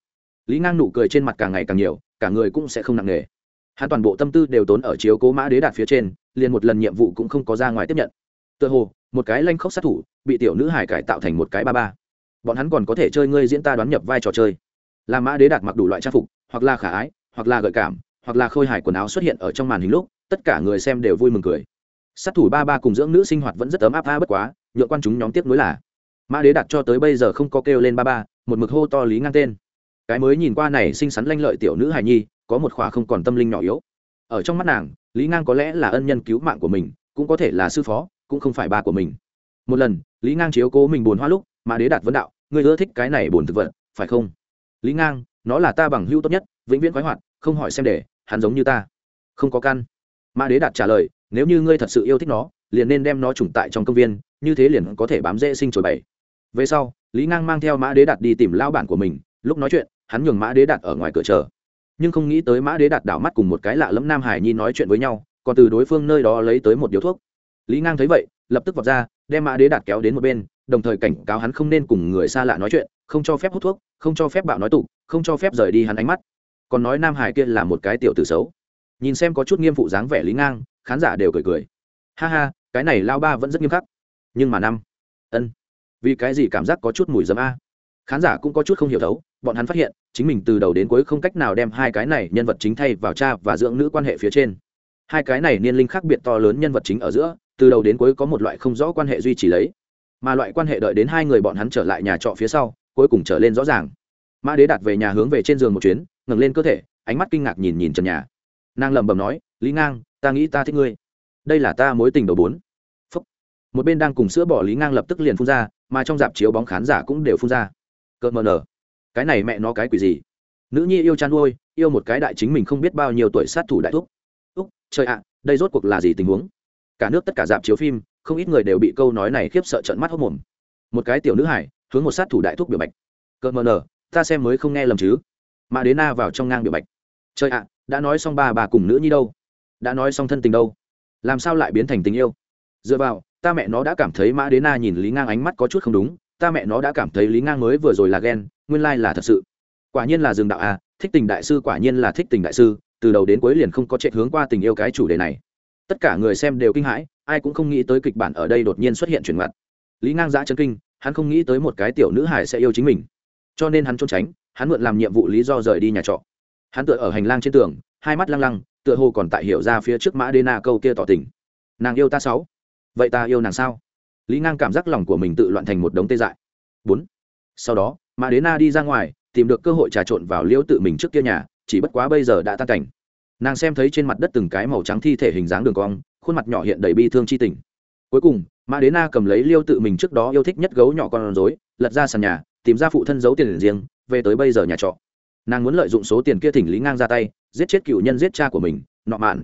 Lý ngang nụ cười trên mặt càng ngày càng nhiều, cả người cũng sẽ không nặng nề. Hắn toàn bộ tâm tư đều tốn ở chiếu cố mã đế đạt phía trên, liền một lần nhiệm vụ cũng không có ra ngoài tiếp nhận. Tựa hồ, một cái lanh khốc sát thủ, bị tiểu nữ hải cải tạo thành một cái ba ba. Bọn hắn còn có thể chơi ngươi diễn ta đoán nhập vai trò chơi. Là mã đế đạt mặc đủ loại trang phục, hoặc là khả ái, hoặc là gợi cảm, hoặc là khôi hài quần áo xuất hiện ở trong màn hình lúc, tất cả người xem đều vui mừng cười. Sát thủ ba ba cùng dưỡng nữ sinh hoạt vẫn rất ấm áp, a bất quá nhựa quan chúng nhóm tiếp nối là mã đế đạt cho tới bây giờ không có kêu lên ba ba, một mực hô to lý ngang tên. Cái mới nhìn qua này xinh xắn lanh lợi tiểu nữ hài nhi, có một khóa không còn tâm linh nhỏ yếu. Ở trong mắt nàng, lý ngang có lẽ là ân nhân cứu mạng của mình, cũng có thể là sư phó, cũng không phải ba của mình. Một lần, lý ngang chiếu cố mình buồn hoa lúc mà đế đạt vấn đạo người ưa thích cái này buồn thực vật, phải không? Lý ngang, nó là ta bằng hữu tốt nhất, vĩnh viễn khoái hoạt, không hỏi xem để, hắn giống như ta. Không có căn. Mã đế đạt trả lời, nếu như ngươi thật sự yêu thích nó, liền nên đem nó trùng tại trong công viên, như thế liền có thể bám dễ sinh trồi bày về sau, lý ngang mang theo mã đế đạt đi tìm lao bản của mình, lúc nói chuyện, hắn nhường mã đế đạt ở ngoài cửa chờ. Nhưng không nghĩ tới mã đế đạt đảo mắt cùng một cái lạ lẫm nam hải nhi nói chuyện với nhau, còn từ đối phương nơi đó lấy tới một điếu thuốc. Lý ngang thấy vậy, lập tức vọt ra, đem mã đế đạt kéo đến một bên, đồng thời cảnh cáo hắn không nên cùng người xa lạ nói chuyện, không cho phép hút thuốc, không cho phép bạo nói tục không cho phép rời đi hắn ánh mắt. Còn nói nam hải kia là một cái tiểu tử xấu. Nhìn xem có chút nghiêm phụ dáng vẻ lý ngang, khán giả đều cười cười. Ha ha, cái này lao ba vẫn rất nghiêm khắc. Nhưng mà năm. Ân vì cái gì cảm giác có chút mùi dấm a? Khán giả cũng có chút không hiểu thấu, bọn hắn phát hiện, chính mình từ đầu đến cuối không cách nào đem hai cái này nhân vật chính thay vào cha và dưỡng nữ quan hệ phía trên. Hai cái này niên linh khác biệt to lớn nhân vật chính ở giữa, từ đầu đến cuối có một loại không rõ quan hệ duy trì lấy. Mà loại quan hệ đợi đến hai người bọn hắn trở lại nhà trọ phía sau, cuối cùng trở lên rõ ràng. Mã đế đạt về nhà hướng về trên giường một chuyến, ngẩng lên cơ thể, ánh mắt kinh ngạc nhìn nhìn trần nhà. Nàng lẩm bẩm nói, lý ngang, ta nghĩ ta thích ngươi. Đây là ta mối tình đầu bốn một bên đang cùng sữa bỏ lý ngang lập tức liền phun ra, mà trong dạp chiếu bóng khán giả cũng đều phun ra. Cợt mờ nở cái này mẹ nó cái quỷ gì? Nữ nhi yêu chăn nuôi, yêu một cái đại chính mình không biết bao nhiêu tuổi sát thủ đại thúc. Úc, trời ạ, đây rốt cuộc là gì tình huống? Cả nước tất cả dạp chiếu phim, không ít người đều bị câu nói này khiếp sợ trận mắt hốc mồm. Một cái tiểu nữ hải, hướng một sát thủ đại thúc biểu bạch. Cợt mờ nở ta xem mới không nghe lầm chứ. Mà đến na vào trong ngang biểu bạch. Trời ạ, đã nói xong ba bà cùng nữ nhi đâu? Đã nói xong thân tình đâu? Làm sao lại biến thành tình yêu? Dựa vào ta mẹ nó đã cảm thấy mã đế na nhìn lý ngang ánh mắt có chút không đúng, ta mẹ nó đã cảm thấy lý ngang mới vừa rồi là ghen, nguyên lai là thật sự. Quả nhiên là dương đạo à thích tình đại sư quả nhiên là thích tình đại sư, từ đầu đến cuối liền không có chạy hướng qua tình yêu cái chủ đề này. Tất cả người xem đều kinh hãi, ai cũng không nghĩ tới kịch bản ở đây đột nhiên xuất hiện chuyển mặt. Lý ngang giã chân kinh, hắn không nghĩ tới một cái tiểu nữ hải sẽ yêu chính mình. Cho nên hắn trốn tránh, hắn mượn làm nhiệm vụ lý do rời đi nhà trọ. Hắn tựa ở hành lang trên tường, hai mắt lăng lăng, tựa hồ còn tại hiểu ra phía trước mã đê na câu kia tỏ tình. Nàng yêu ta sáu vậy ta yêu nàng sao? Lý ngang cảm giác lòng của mình tự loạn thành một đống tê dại. Bốn. Sau đó, mã đế na đi ra ngoài, tìm được cơ hội trà trộn vào liễu tự mình trước kia nhà, chỉ bất quá bây giờ đã tan cảnh. Nàng xem thấy trên mặt đất từng cái màu trắng thi thể hình dáng đường cong, khuôn mặt nhỏ hiện đầy bi thương chi tình. Cuối cùng, mã đế na cầm lấy liêu tự mình trước đó yêu thích nhất gấu nhỏ con rối, lật ra sàn nhà, tìm ra phụ thân giấu tiền riêng, về tới bây giờ nhà trọ. Nàng muốn lợi dụng số tiền kia thỉnh lý ngang ra tay, giết chết cựu nhân giết cha của mình, nọ mạn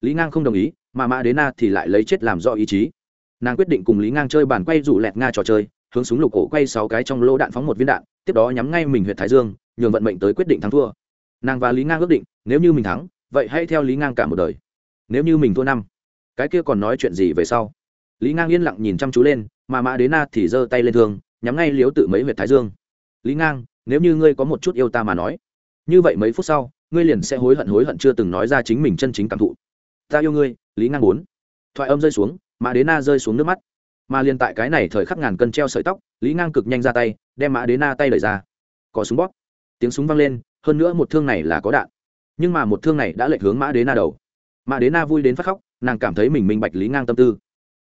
lý ngang không đồng ý, mà mã đế na thì lại lấy chết làm do ý chí. Nàng quyết định cùng lý ngang chơi bàn quay rủ lẹt nga trò chơi, hướng súng lục cổ quay sáu cái trong lô đạn phóng một viên đạn, tiếp đó nhắm ngay mình huyện thái dương, nhường vận mệnh tới quyết định thắng thua. Nàng và lý ngang ước định, nếu như mình thắng, vậy hãy theo lý ngang cả một đời. Nếu như mình thua năm, cái kia còn nói chuyện gì về sau? Lý ngang yên lặng nhìn chăm chú lên, mà mã đế na thì giơ tay lên thương, nhắm ngay liếu tự mấy huyệt thái dương. Lý ngang, nếu như ngươi có một chút yêu ta mà nói, như vậy mấy phút sau, ngươi liền sẽ hối hận hối hận chưa từng nói ra chính mình chân chính cảm thụ ta yêu ngươi, lý ngang bốn. Thoại âm rơi xuống, mã đế na rơi xuống nước mắt. Mà liền tại cái này thời khắc ngàn cân treo sợi tóc, lý ngang cực nhanh ra tay, đem mã đế na tay lời ra. Có súng bóp. Tiếng súng vang lên, hơn nữa một thương này là có đạn. Nhưng mà một thương này đã lệch hướng mã đế na đầu. Mã đế na vui đến phát khóc, nàng cảm thấy mình minh bạch lý ngang tâm tư.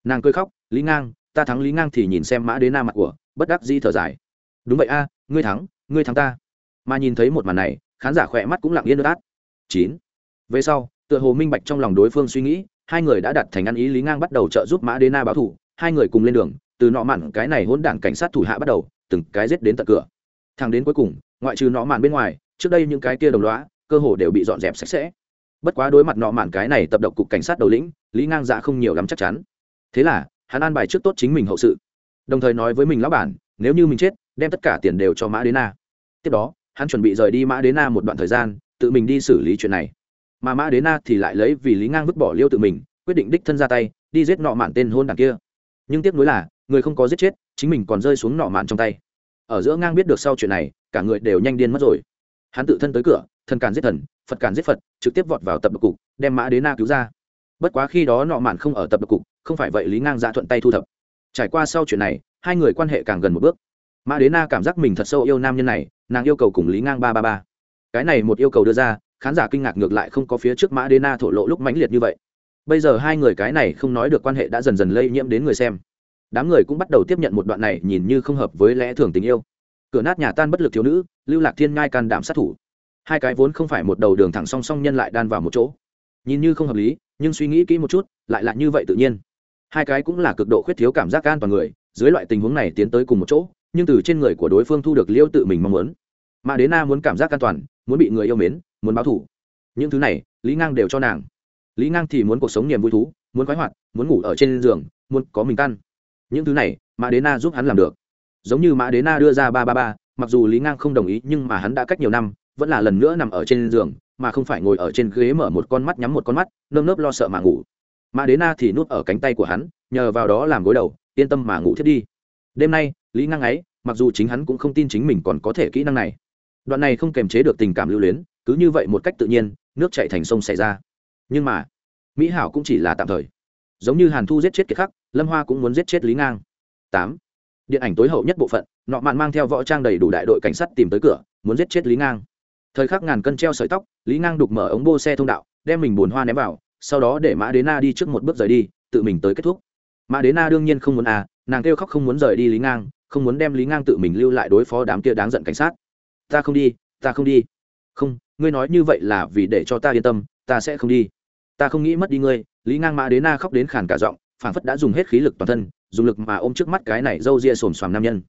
Nàng cười khóc, lý ngang, ta thắng lý ngang thì nhìn xem mã đế na mặt của, bất đắc di thở dài. Đúng vậy a, ngươi thắng ngươi thắng ta. Mà nhìn thấy một màn này, khán giả khỏe mắt cũng lặng yên nước át. Chín. Về sau tựa hồ minh bạch trong lòng đối phương suy nghĩ, hai người đã đặt thành ăn ý lý ngang bắt đầu trợ giúp mã đế na báo thủ, hai người cùng lên đường, từ nọ mặn cái này hỗn đảng cảnh sát thủ hạ bắt đầu, từng cái giết đến tận cửa. Thằng đến cuối cùng, ngoại trừ nọ mạn bên ngoài, trước đây những cái kia đồng loá cơ hồ đều bị dọn dẹp sạch sẽ. Bất quá đối mặt nọ mạn cái này tập độc cục cảnh sát đầu lĩnh, lý ngang dạ không nhiều lắm chắc chắn. Thế là, hắn an bài trước tốt chính mình hậu sự. Đồng thời nói với mình lão bản, nếu như mình chết, đem tất cả tiền đều cho mã đế na. Tiếp đó, hắn chuẩn bị rời đi mã đế na một đoạn thời gian, tự mình đi xử lý chuyện này mà mã đế na thì lại lấy vì lý ngang vứt bỏ liêu tự mình, quyết định đích thân ra tay, đi giết nọ mạn tên hôn đảng kia. Nhưng tiếc nuối là, người không có giết chết, chính mình còn rơi xuống nọ mạn trong tay. Ở giữa ngang biết được sau chuyện này, cả người đều nhanh điên mất rồi. Hắn tự thân tới cửa, thần càn giết thần, phật càn giết phật, trực tiếp vọt vào tập độc cục, đem mã đế na cứu ra. Bất quá khi đó nọ mạn không ở tập độc cục, không phải vậy lý ngang dạ thuận tay thu thập. Trải qua sau chuyện này, hai người quan hệ càng gần một bước. Mã đế na cảm giác mình thật sâu yêu nam nhân này, nàng yêu cầu cùng lý ngang ba ba ba. Cái này một yêu cầu đưa ra khán giả kinh ngạc ngược lại không có phía trước mã đế na thổ lộ lúc mãnh liệt như vậy. Bây giờ hai người cái này không nói được quan hệ đã dần dần lây nhiễm đến người xem. Đám người cũng bắt đầu tiếp nhận một đoạn này nhìn như không hợp với lẽ thường tình yêu. Cửa nát nhà tan bất lực thiếu nữ, lưu lạc thiên ngai can đảm sát thủ. Hai cái vốn không phải một đầu đường thẳng song song nhân lại đan vào một chỗ. Nhìn như không hợp lý, nhưng suy nghĩ kỹ một chút, lại là như vậy tự nhiên. Hai cái cũng là cực độ khuyết thiếu cảm giác an toàn người, dưới loại tình huống này tiến tới cùng một chỗ, nhưng từ trên người của đối phương thu được liêu tự mình mong muốn. Mà đế na muốn cảm giác an toàn, muốn bị người yêu mến muốn báo thủ. Những thứ này, lý ngang đều cho nàng. Lý ngang thì muốn cuộc sống niềm vui thú, muốn khoái hoạt, muốn ngủ ở trên giường, muốn có mình căn. Những thứ này, mã đế na giúp hắn làm được. Giống như mã đế na đưa ra ba ba ba, mặc dù lý ngang không đồng ý, nhưng mà hắn đã cách nhiều năm, vẫn là lần nữa nằm ở trên giường, mà không phải ngồi ở trên ghế mở một con mắt, nhắm một con mắt, nơm nớp lo sợ mà ngủ. Mã đế na thì nuốt ở cánh tay của hắn, nhờ vào đó làm gối đầu, yên tâm mà ngủ thiết đi. Đêm nay, lý ngang ấy, mặc dù chính hắn cũng không tin chính mình còn có thể kỹ năng này. Đoạn này không kềm chế được tình cảm lưu luyến cứ như vậy một cách tự nhiên, nước chạy thành sông xảy ra. Nhưng mà, mỹ hảo cũng chỉ là tạm thời. Giống như hàn thu giết chết kiệt khắc, lâm hoa cũng muốn giết chết lý ngang. Tám, điện ảnh tối hậu nhất bộ phận, nọ mạn mang theo võ trang đầy đủ đại đội cảnh sát tìm tới cửa, muốn giết chết lý ngang. Thời khắc ngàn cân treo sợi tóc, lý ngang đục mở ống bô xe thông đạo, đem mình bùn hoa ném vào, sau đó để mã đế na đi trước một bước rời đi, tự mình tới kết thúc. Mã đế na đương nhiên không muốn à nàng kêu khóc không muốn rời đi lý ngang, không muốn đem lý ngang tự mình lưu lại đối phó đám kia đáng giận cảnh sát. Ta không đi, ta không đi. Không ngươi nói như vậy là vì để cho ta yên tâm, ta sẽ không đi. Ta không nghĩ mất đi ngươi, lý ngang mã đế na khóc đến khàn cả giọng, phảng phất đã dùng hết khí lực toàn thân, dùng lực mà ôm trước mắt cái này râu ria xồm xoàm nam nhân.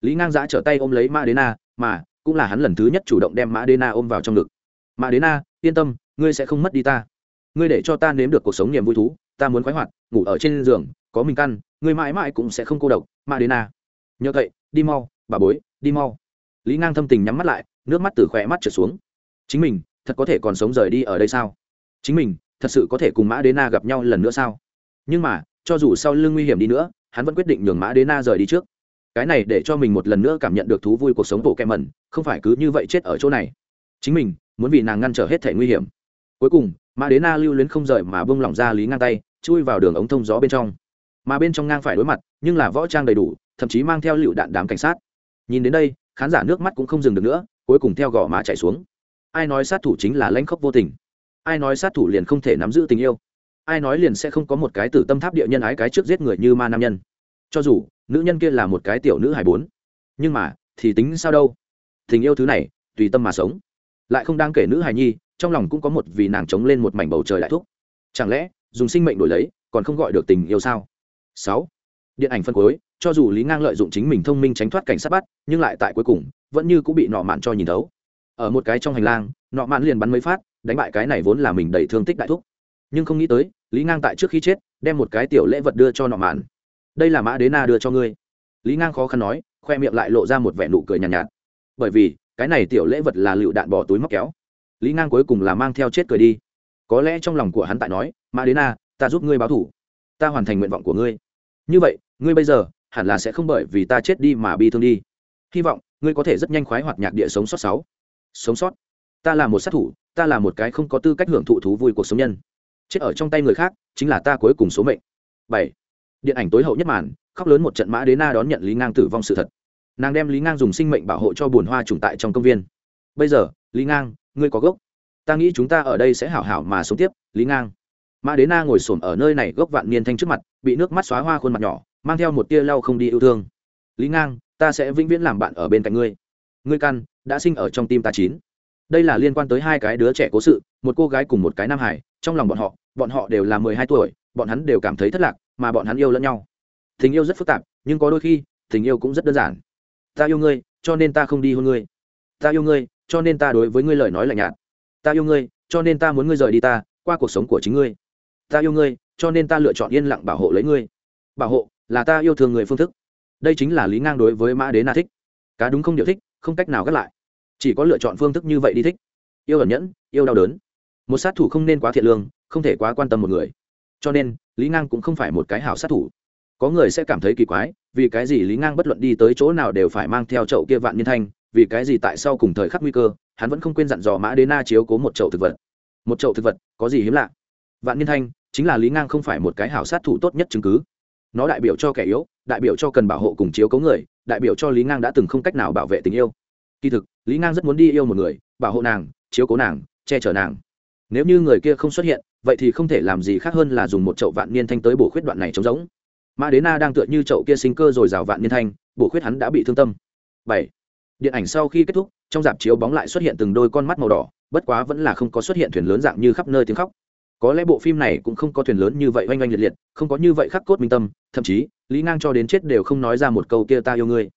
Lý ngang giã trở tay ôm lấy mã đế na, mà cũng là hắn lần thứ nhất chủ động đem mã đế na ôm vào trong ngực. Mã đế na, yên tâm, ngươi sẽ không mất đi ta. Ngươi để cho ta nếm được cuộc sống niềm vui thú, ta muốn khoái hoạt, ngủ ở trên giường, có mình căn, ngươi mãi mãi cũng sẽ không cô độc. Mã đế na. Nhờ vậy đi mau, bà bối, đi mau. Lý ngang thâm tình nhắm mắt lại, nước mắt từ khỏe mắt trở xuống chính mình thật có thể còn sống rời đi ở đây sao? Chính mình thật sự có thể cùng mã đế na gặp nhau lần nữa sao? Nhưng mà, cho dù sau lưng nguy hiểm đi nữa, hắn vẫn quyết định nhường mã đế na rời đi trước. Cái này để cho mình một lần nữa cảm nhận được thú vui cuộc sống bộ kem mẩn không phải cứ như vậy chết ở chỗ này. Chính mình muốn vì nàng ngăn trở hết thể nguy hiểm. Cuối cùng, mã đế na lưu luyến không rời mà bông lỏng ra lý ngang tay, chui vào đường ống thông gió bên trong. Mà bên trong ngang phải đối mặt, nhưng là võ trang đầy đủ, thậm chí mang theo lựu đạn đám cảnh sát. Nhìn đến đây, khán giả nước mắt cũng không dừng được nữa, cuối cùng theo gò má chạy xuống ai nói sát thủ chính là lãnh khốc vô tình? Ai nói sát thủ liền không thể nắm giữ tình yêu? Ai nói liền sẽ không có một cái tử tâm tháp địa nhân ái cái trước giết người như ma nam nhân? Cho dù, nữ nhân kia là một cái tiểu nữ hải bốn. Nhưng mà, thì tính sao đâu? Tình yêu thứ này, tùy tâm mà sống. Lại không đang kể nữ hài nhi, trong lòng cũng có một vì nàng chống lên một mảnh bầu trời đại thúc. Chẳng lẽ, dùng sinh mệnh đổi lấy, còn không gọi được tình yêu sao? Sáu. Điện ảnh phân cuối cho dù lý ngang lợi dụng chính mình thông minh tránh thoát cảnh sát bắt, nhưng lại tại cuối cùng, vẫn như cũng bị nọ mạn cho nhìn thấu ở một cái trong hành lang nọ mạn liền bắn mấy phát đánh bại cái này vốn là mình đầy thương tích đại thúc. Nhưng không nghĩ tới lý ngang tại trước khi chết đem một cái tiểu lễ vật đưa cho nọ mạn. Đây là mã đế na đưa cho ngươi. Lý ngang khó khăn nói khoe miệng lại lộ ra một vẻ nụ cười nhàn nhạt, nhạt bởi vì cái này tiểu lễ vật là lựu đạn bỏ túi móc kéo. Lý ngang cuối cùng là mang theo chết cười đi. Có lẽ trong lòng của hắn tại nói mã đế na ta giúp ngươi báo thủ. Ta hoàn thành nguyện vọng của ngươi. Như vậy ngươi bây giờ hẳn là sẽ không bởi vì ta chết đi mà bi thương đi. Hy vọng ngươi có thể rất nhanh khoái hoạt nhạc địa sống sót sáu sống sót. Ta là một sát thủ, ta là một cái không có tư cách hưởng thụ thú vui cuộc sống nhân. Chết ở trong tay người khác, chính là ta cuối cùng số mệnh. Bảy. Điện ảnh tối hậu nhất màn, khóc lớn một trận mã đế na đón nhận lý ngang tử vong sự thật. Nàng đem lý ngang dùng sinh mệnh bảo hộ cho bùn hoa trùng tại trong công viên. Bây giờ, lý ngang, ngươi có gốc. Ta nghĩ chúng ta ở đây sẽ hảo hảo mà sống tiếp, lý ngang. Mã đế na ngồi s ổ m ở nơi này gốc vạn niên thanh trước mặt, bị nước mắt xóa hoa khuôn mặt nhỏ, mang theo một tia lau không đi yêu thương. Lý ngang, ta sẽ vĩnh viễn làm bạn ở bên cạnh ngươi ngươi căn đã sinh ở trong tim ta chín. Đây là liên quan tới hai cái đứa trẻ cố sự, một cô gái cùng một cái nam hải trong lòng bọn họ bọn họ đều là mười hai tuổi, bọn hắn đều cảm thấy thất lạc, mà bọn hắn yêu lẫn nhau. Tình yêu rất phức tạp, nhưng có đôi khi, tình yêu cũng rất đơn giản. Ta yêu ngươi, cho nên ta không đi hôn ngươi. Ta yêu ngươi, cho nên ta đối với ngươi lời nói lạnh nhạt. Ta yêu ngươi, cho nên ta muốn ngươi rời đi ta, qua cuộc sống của chính ngươi. Ta yêu ngươi, cho nên ta lựa chọn yên lặng bảo hộ lấy ngươi. Bảo hộ, là ta yêu thương người phương thức. Đây chính là lý ngang đối với mã đế na thích. Cá đúng không điều thích không cách nào gắt lại. Chỉ có lựa chọn phương thức như vậy đi thích. Yêu ẩn nhẫn, yêu đau đớn. Một sát thủ không nên quá thiện lương, không thể quá quan tâm một người. Cho nên, lý ngang cũng không phải một cái hảo sát thủ. Có người sẽ cảm thấy kỳ quái, vì cái gì lý ngang bất luận đi tới chỗ nào đều phải mang theo chậu kia vạn niên thanh, vì cái gì tại sao cùng thời khắc nguy cơ, hắn vẫn không quên dặn dò mã đế na chiếu cố một chậu thực vật. Một chậu thực vật, có gì hiếm lạ? Vạn niên thanh, chính là lý ngang không phải một cái hảo sát thủ tốt nhất chứng cứ. Nó đại biểu cho kẻ yếu, đại biểu cho cần bảo hộ cùng chiếu cố người đại biểu cho lý ngang đã từng không cách nào bảo vệ tình yêu kỳ thực lý ngang rất muốn đi yêu một người bảo hộ nàng chiếu cố nàng che chở nàng nếu như người kia không xuất hiện vậy thì không thể làm gì khác hơn là dùng một chậu vạn niên thanh tới bổ khuyết đoạn này trống rỗng mã đế na đang tựa như chậu kia sinh cơ rồi rào vạn niên thanh bổ khuyết hắn đã bị thương tâm bảy điện ảnh sau khi kết thúc trong dạp chiếu bóng lại xuất hiện từng đôi con mắt màu đỏ bất quá vẫn là không có xuất hiện thuyền lớn dạng như khắp nơi tiếng khóc có lẽ bộ phim này cũng không có thuyền lớn như vậy oanh oanh liệt liệt, không có như vậy khắc cốt minh tâm, thậm chí, lý ngang cho đến chết đều không nói ra một câu kia ta yêu ngươi.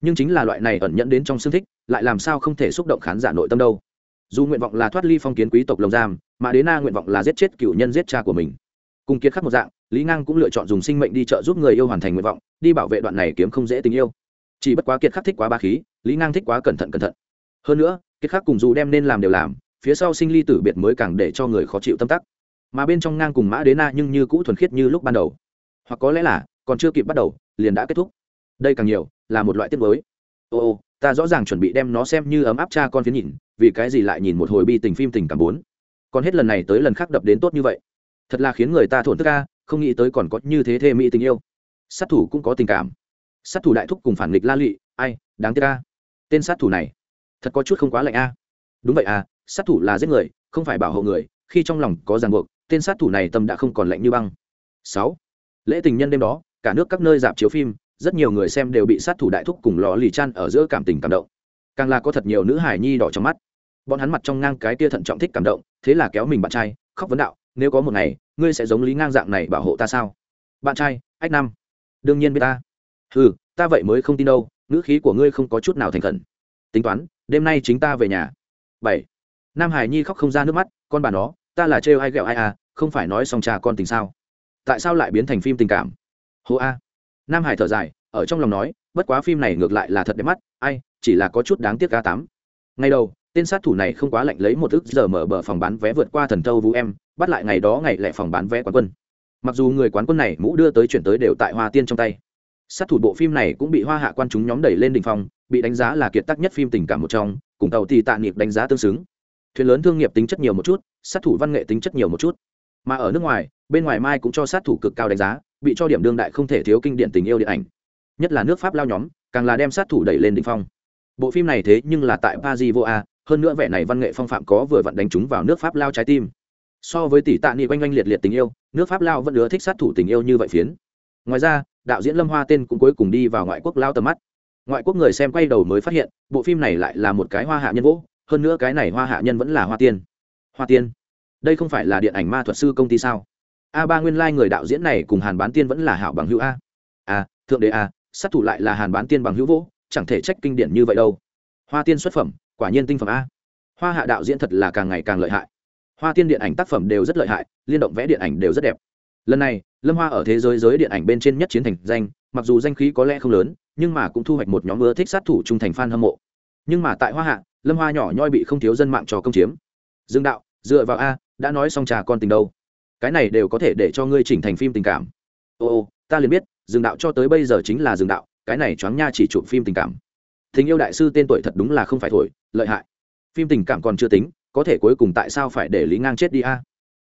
Nhưng chính là loại này ẩn nhẫn đến trong xương thích, lại làm sao không thể xúc động khán giả nội tâm đâu. Dù nguyện vọng là thoát ly phong kiến quý tộc lồng giam, mà đế na nguyện vọng là giết chết cựu nhân giết cha của mình. Cùng kiệt khắc một dạng, lý ngang cũng lựa chọn dùng sinh mệnh đi trợ giúp người yêu hoàn thành nguyện vọng, đi bảo vệ đoạn này kiếm không dễ tình yêu. Chỉ bất quá kiệt khắc thích quá ba khí, lý ngang thích quá cẩn thận cẩn thận. Hơn nữa, kiệt khắc cùng dù đem nên làm đều làm, phía sau sinh ly tử biệt mới càng để cho người khó chịu tâm tắc mà bên trong ngang cùng mã đế na nhưng như cũ thuần khiết như lúc ban đầu. Hoặc có lẽ là, còn chưa kịp bắt đầu, liền đã kết thúc. Đây càng nhiều, là một loại tiết mới. Ô ô, ta rõ ràng chuẩn bị đem nó xem như ấm áp cha con phiến nhìn, vì cái gì lại nhìn một hồi bi tình phim tình cảm bốn? Còn hết lần này tới lần khác đập đến tốt như vậy. Thật là khiến người ta thổn thức ca không nghĩ tới còn có như thế thê mỹ tình yêu. Sát thủ cũng có tình cảm. Sát thủ đại thúc cùng phản nghịch la lụy, ai, đáng tiếc ca tên sát thủ này, thật có chút không quá lạnh a. Đúng vậy à sát thủ là giết người, không phải bảo hộ người, khi trong lòng có ràng buộc tên sát thủ này tâm đã không còn lạnh như băng. Sáu, lễ tình nhân đêm đó, cả nước các nơi dạp chiếu phim, rất nhiều người xem đều bị sát thủ đại thúc cùng lò lì chăn ở giữa cảm tình cảm động. Càng là có thật nhiều nữ hải nhi đỏ trong mắt. Bọn hắn mặt trong ngang cái tia thận trọng thích cảm động, thế là kéo mình bạn trai, khóc vấn đạo, nếu có một ngày, ngươi sẽ giống lý ngang dạng này bảo hộ ta sao? Bạn trai, ách năm. Đương nhiên biết ta. Ừ ta vậy mới không tin đâu, ngữ khí của ngươi không có chút nào thành khẩn. Tính toán, đêm nay chính ta về nhà. Bảy, nam hải nhi khóc không ra nước mắt, con bà nó ta là trêu ai ghẹo ai à không phải nói xong cha con tình sao? Tại sao lại biến thành phim tình cảm? Hô a. Nam hải thở dài, ở trong lòng nói, bất quá phim này ngược lại là thật đẹp mắt, ai, chỉ là có chút đáng tiếc ca tám. Ngày đầu, tên sát thủ này không quá lạnh lấy một ức giờ mở bờ phòng bán vé vượt qua thần thâu vũ em, bắt lại ngày đó ngày lẻ phòng bán vé quán quân. Mặc dù người quán quân này mũ đưa tới chuyển tới đều tại hoa tiên trong tay. Sát thủ bộ phim này cũng bị hoa hạ quan chúng nhóm đẩy lên đ ỉ n h phòng bị đánh giá là kiệt tác nhất phim tình cảm một trong, cùng tàu thì tạ nghiệp đánh giá tương xứng. Thuyền lớn thương nghiệp tính chất nhiều một chút sát thủ văn nghệ tính chất nhiều một chút. Mà ở nước ngoài, bên ngoài mai cũng cho sát thủ cực cao đánh giá, bị cho điểm đương đại không thể thiếu kinh điển tình yêu điện ảnh. Nhất là nước pháp lao nhóm, càng là đem sát thủ đẩy lên đ ỉ n h phong. Bộ phim này thế nhưng là tại paris vô a hơn nữa vẻ này văn nghệ phong phạm có vừa vặn đánh chúng vào nước pháp lao trái tim. So với tỷ tạ nghị oanh oanh liệt liệt tình yêu, nước pháp lao vẫn ưa thích sát thủ tình yêu như vậy phiến. Ngoài ra, đạo diễn lâm hoa tên cũng cuối cùng đi vào ngoại quốc lao tầm mắt. Ngoại quốc người xem quay đầu mới phát hiện, bộ phim này lại là một cái hoa hạ nhân vỗ hơn nữa cái này hoa hạ nhân vẫn là hoa tiên hoa tiên. Đây không phải là điện ảnh ma thuật sư công ty sao? A ba nguyên lai、like、người đạo diễn này cùng hàn bán tiên vẫn là hảo bằng hữu a. A thượng đế a, sát thủ lại là hàn bán tiên bằng hữu vỗ, chẳng thể trách kinh điển như vậy đâu. Hoa tiên xuất phẩm, quả nhiên tinh phẩm a. Hoa hạ đạo diễn thật là càng ngày càng lợi hại. Hoa tiên điện ảnh tác phẩm đều rất lợi hại, liên động vẽ điện ảnh đều rất đẹp. Lần này, lâm hoa ở thế giới giới điện ảnh bên trên nhất chiến thành danh, mặc dù danh khí có lẽ không lớn, nhưng mà cũng thu hoạch một nhóm ưa thích sát thủ trung thành f a n hâm mộ. Nhưng mà tại hoa hạ, lâm hoa nhỏ nhoi bị không thiếu dân mạng trò công chiếm dương đạo, dựa vào a, đã nói xong trà con tình đâu. Cái này đều có thể để cho ngươi chỉnh thành phim tình cảm. Ô ô, ta liền biết, dương đạo cho tới bây giờ chính là dương đạo, cái này choáng nha chỉ chụp phim tình cảm. Tình yêu đại sư tên tuổi thật đúng là không phải thổi, lợi hại. Phim tình cảm còn chưa tính, có thể cuối cùng tại sao phải để lý ngang chết đi a?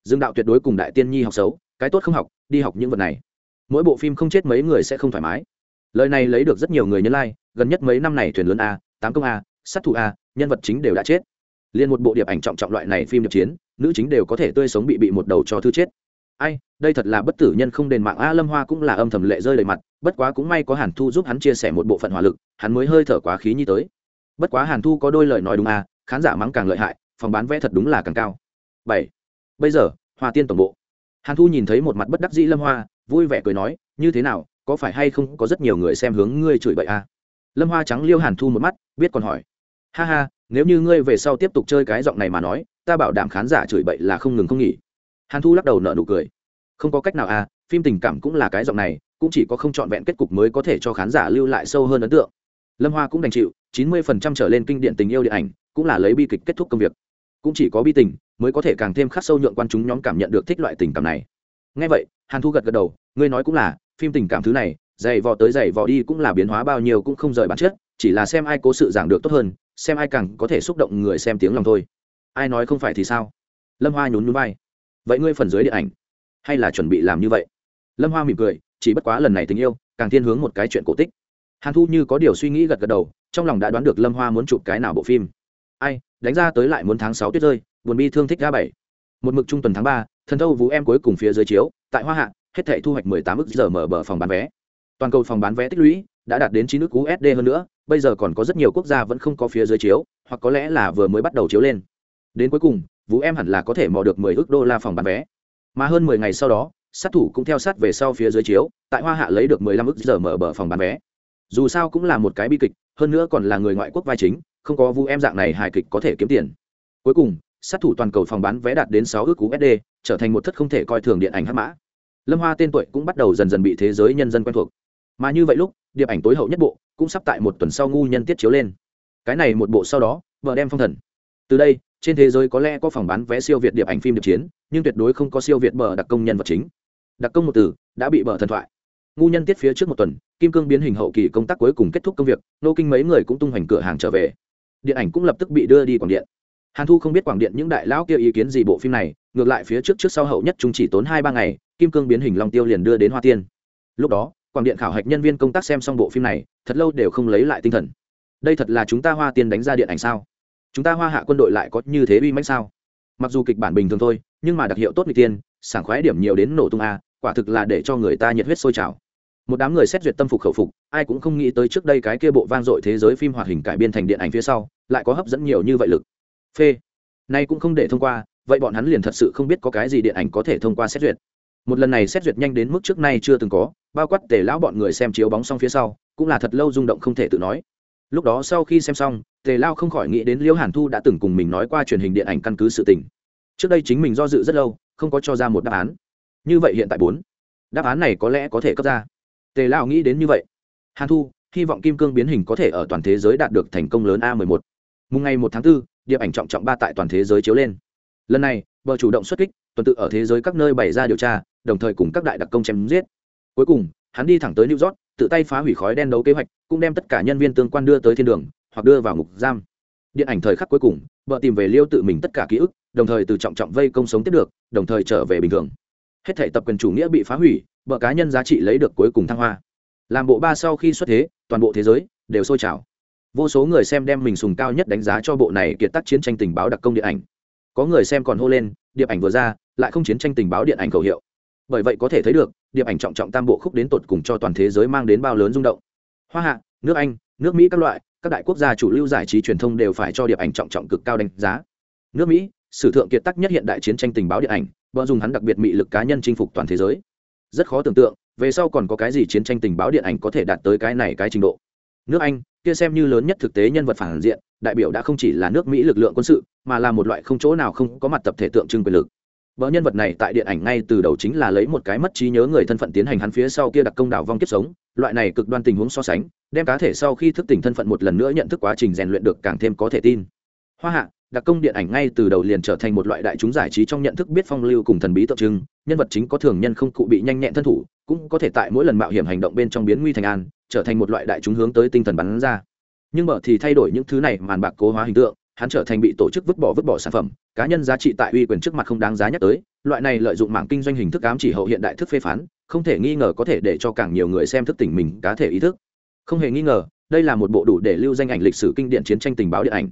Dương đạo tuyệt đối cùng đại tiên nhi học xấu, cái tốt không học, đi học những vật này. Mỗi bộ phim không chết mấy người sẽ không thoải mái. Lời này lấy được rất nhiều người nhân lai、like. gần nhất mấy năm này thuyền lớn a, tám công a, sát thủ a, nhân vật chính đều đã chết liền một bộ điệp ảnh trọng trọng loại này phim điệp chiến, nữ chính đều có thể tươi sống bị bị một đầu cho thư chết. Ai, đây thật là bất tử nhân không đền mạng a lâm hoa cũng là âm thầm lệ rơi đầy mặt, bất quá cũng may có hàn thu giúp hắn chia sẻ một bộ phận hỏa lực, hắn mới hơi thở quá khí như tới. Bất quá hàn thu có đôi lời nói đúng a, khán giả mắng càng lợi hại, phòng bán vé thật đúng là càng cao. Bảy, bây giờ, hoa tiên tổng bộ. Hàn thu nhìn thấy một mặt bất đắc dĩ lâm hoa, vui vẻ cười nói, như thế nào, có phải hay không có rất nhiều người xem hướng ngươi chửi bậy a? Lâm hoa trắng liêu hàn thu một mắt, biết còn hỏi ha ha, nếu như ngươi về sau tiếp tục chơi cái giọng này mà nói, ta bảo đảm khán giả chửi bậy là không ngừng không nghỉ. Hàn thu lắc đầu nợ nụ cười. Không có cách nào à phim tình cảm cũng là cái giọng này, cũng chỉ có không trọn vẹn kết cục mới có thể cho khán giả lưu lại sâu hơn ấn tượng. Lâm hoa cũng đành chịu, chín mươi phần trăm trở lên kinh điện tình yêu điện ảnh, cũng là lấy bi kịch kết thúc công việc. Cũng chỉ có bi tình, mới có thể càng thêm khắc sâu nhượng quan chúng nhóm cảm nhận được thích loại tình cảm này. Ngay vậy, hàn thu gật gật đầu, ngươi nói cũng là, phim tình cảm thứ này, dày vò tới dày vò đi cũng là biến hóa bao nhiêu cũng không rời bản chất, chỉ là xem ai cố sự giảng được tốt hơn xem ai càng có thể xúc động người xem tiếng lòng thôi. Ai nói không phải thì sao? Lâm hoa nhún nhún vai. Vậy ngươi phần dưới điện ảnh, hay là chuẩn bị làm như vậy? Lâm hoa mỉm cười, chỉ bất quá lần này tình yêu, càng thiên hướng một cái chuyện cổ tích. Hàn thu như có điều suy nghĩ gật gật đầu, trong lòng đã đoán được lâm hoa muốn chụp cái nào bộ phim. Ai, đánh ra tới lại muốn tháng sáu tuyết rơi, buồn bi thương thích ra bảy. Một mực trung tuần tháng ba, thần thâu vũ em cuối cùng phía dưới chiếu, tại hoa hạ, hết thể thu hoạch mười tám ức giờ mở bờ phòng bán vé. Toàn cầu phòng bán vé tích lũy đã đạt đến chín nước usd hơn nữa, bây giờ còn có rất nhiều quốc gia vẫn không có phía dưới chiếu, hoặc có lẽ là vừa mới bắt đầu chiếu lên. Đến cuối cùng, vũ em hẳn là có thể mò được mười ước đô la phòng bán vé. Mà hơn mười ngày sau đó, sát thủ cũng theo sát về sau phía dưới chiếu, tại hoa hạ lấy được mười lăm ước giờ mở bờ phòng bán vé. Dù sao cũng là một cái bi kịch, hơn nữa còn là người ngoại quốc vai chính, không có vũ em dạng này hài kịch có thể kiếm tiền. Cuối cùng, sát thủ toàn cầu phòng bán vé đạt đến sáu ước usd trở thành một thất không thể coi thường điện ảnh hắc mã. Lâm hoa tên tuổi cũng bắt đầu dần dần bị thế giới nhân dân quen thuộc mà như vậy lúc, điệp ảnh tối hậu nhất bộ cũng sắp tại một tuần sau ngu nhân tiết chiếu lên. Cái này một bộ sau đó, vợ đem phong thần. Từ đây, trên thế giới có lẽ có phòng bán vé siêu việt điệp ảnh phim điệp chiến, nhưng tuyệt đối không có siêu việt bờ đặc công nhân vật chính. Đặc công một từ đã bị bờ thần thoại. Ngu nhân tiết phía trước một tuần, kim cương biến hình hậu kỳ công tác cuối cùng kết thúc công việc, nô kinh mấy người cũng tung hoành cửa hàng trở về. Điện ảnh cũng lập tức bị đưa đi quảng điện. Hàn thu không biết quảng điện những đại lão kia ý kiến gì bộ phim này, ngược lại phía trước trước sau hậu nhất chúng chỉ tốn hai ba ngày, kim cương biến hình long tiêu liền đưa đến hoa tiên. Lúc đó quảng điện khảo hạch nhân viên công tác xem xong bộ phim này, thật lâu đều không lấy lại tinh thần. Đây thật là chúng ta hoa tiên đánh ra điện ảnh sao? Chúng ta hoa hạ quân đội lại có như thế uy mãnh sao? Mặc dù kịch bản bình thường thôi, nhưng mà đặc hiệu tốt người tiên, sảng khoái điểm nhiều đến nổ tung a, quả thực là để cho người ta nhiệt huyết sôi trào. Một đám người xét duyệt tâm phục khẩu phục, ai cũng không nghĩ tới trước đây cái kia bộ vang dội thế giới phim hoạt hình cải biên thành điện ảnh phía sau, lại có hấp dẫn nhiều như vậy lực. Phê. Nay cũng không để thông qua, vậy bọn hắn liền thật sự không biết có cái gì điện ảnh có thể thông qua xét duyệt. Một lần này xét duyệt nhanh đến mức trước nay chưa từng có bao quát tề lão bọn người xem chiếu bóng xong phía sau cũng là thật lâu rung động không thể tự nói. Lúc đó sau khi xem xong tề lao không khỏi nghĩ đến liễu hàn thu đã từng cùng mình nói qua truyền hình điện ảnh căn cứ sự tình. Trước đây chính mình do dự rất lâu không có cho ra một đáp án. Như vậy hiện tại bốn. Đáp án này có lẽ có thể cấp ra. Tề lao nghĩ đến như vậy. Hàn thu hy vọng kim cương biến hình có thể ở toàn thế giới đạt được thành công lớn a 11 mùng ngày một tháng 4, điệp ảnh trọng trọng ba tại toàn thế giới chiếu lên. Lần này bờ chủ động xuất kích tuần tự ở thế giới các nơi bày ra điều tra đồng thời cùng các đại đặc công chém giết cuối cùng, hắn đi thẳng tới new york, tự tay phá hủy khói đen đấu kế hoạch, cũng đem tất cả nhân viên tương quan đưa tới thiên đường, hoặc đưa vào ngục giam. Điện ảnh thời khắc cuối cùng, vợ tìm về liêu tự mình tất cả ký ức, đồng thời từ trọng trọng vây công sống tiếp được, đồng thời trở về bình thường. Hết thể tập quyền chủ nghĩa bị phá hủy, vợ cá nhân giá trị lấy được cuối cùng thăng hoa. Làm bộ ba sau khi xuất thế, toàn bộ thế giới đều sôi trào. Vô số người xem đem mình sùng cao nhất đánh giá cho bộ này kiệt tác chiến tranh tình báo đặc công điện ảnh. Có người xem còn hô lên, điệp ảnh vừa ra, lại không chiến tranh tình báo điện ảnh khẩu hiệu bởi vậy có thể thấy được, điệp ảnh trọng trọng tam bộ khúc đến tột cùng cho toàn thế giới mang đến bao lớn rung động. Hoa hạ, nước anh, nước mỹ các loại, các đại quốc gia chủ lưu giải trí truyền thông đều phải cho điệp ảnh trọng trọng cực cao đánh giá. Nước mỹ, sử thượng kiệt tác nhất hiện đại chiến tranh tình báo điện ảnh vợ dùng hắn đặc biệt mị lực cá nhân chinh phục toàn thế giới. Rất khó tưởng tượng, về sau còn có cái gì chiến tranh tình báo điện ảnh có thể đạt tới cái này cái trình độ. Nước anh, kia xem như lớn nhất thực tế nhân vật phản diện, đại biểu đã không chỉ là nước mỹ lực lượng quân sự, mà là một loại không chỗ nào không có mặt tập thể tượng trưng quyền lực bỡ nhân vật này tại điện ảnh ngay từ đầu chính là lấy một cái mất trí nhớ người thân phận tiến hành hắn phía sau kia đặc công đảo vong kiếp sống. Loại này cực đoan tình huống so sánh, đem cá thể sau khi thức tỉnh thân phận một lần nữa nhận thức quá trình rèn luyện được càng thêm có thể tin. Hoa hạ, đặc công điện ảnh ngay từ đầu liền trở thành một loại đại chúng giải trí trong nhận thức biết phong lưu cùng thần bí tượng trưng. Nhân vật chính có thường nhân không cụ bị nhanh nhẹn thân thủ, cũng có thể tại mỗi lần mạo hiểm hành động bên trong biến nguy thành an, trở thành một loại đại chúng hướng tới tinh thần bắn ra. Nhưng mở thì thay đổi những thứ này màn bạc cố hóa hình tượng hắn trở thành bị tổ chức vứt bỏ vứt bỏ sản phẩm, cá nhân giá trị tại uy quyền trước mặt không đáng giá nhắc tới, loại này lợi dụng mạng kinh doanh hình thức ám chỉ hậu hiện đại thức phê phán, không thể nghi ngờ có thể để cho càng nhiều người xem thức tỉnh mình cá thể ý thức. Không hề nghi ngờ, đây là một bộ đủ để lưu danh ảnh lịch sử kinh điển chiến tranh tình báo điện ảnh.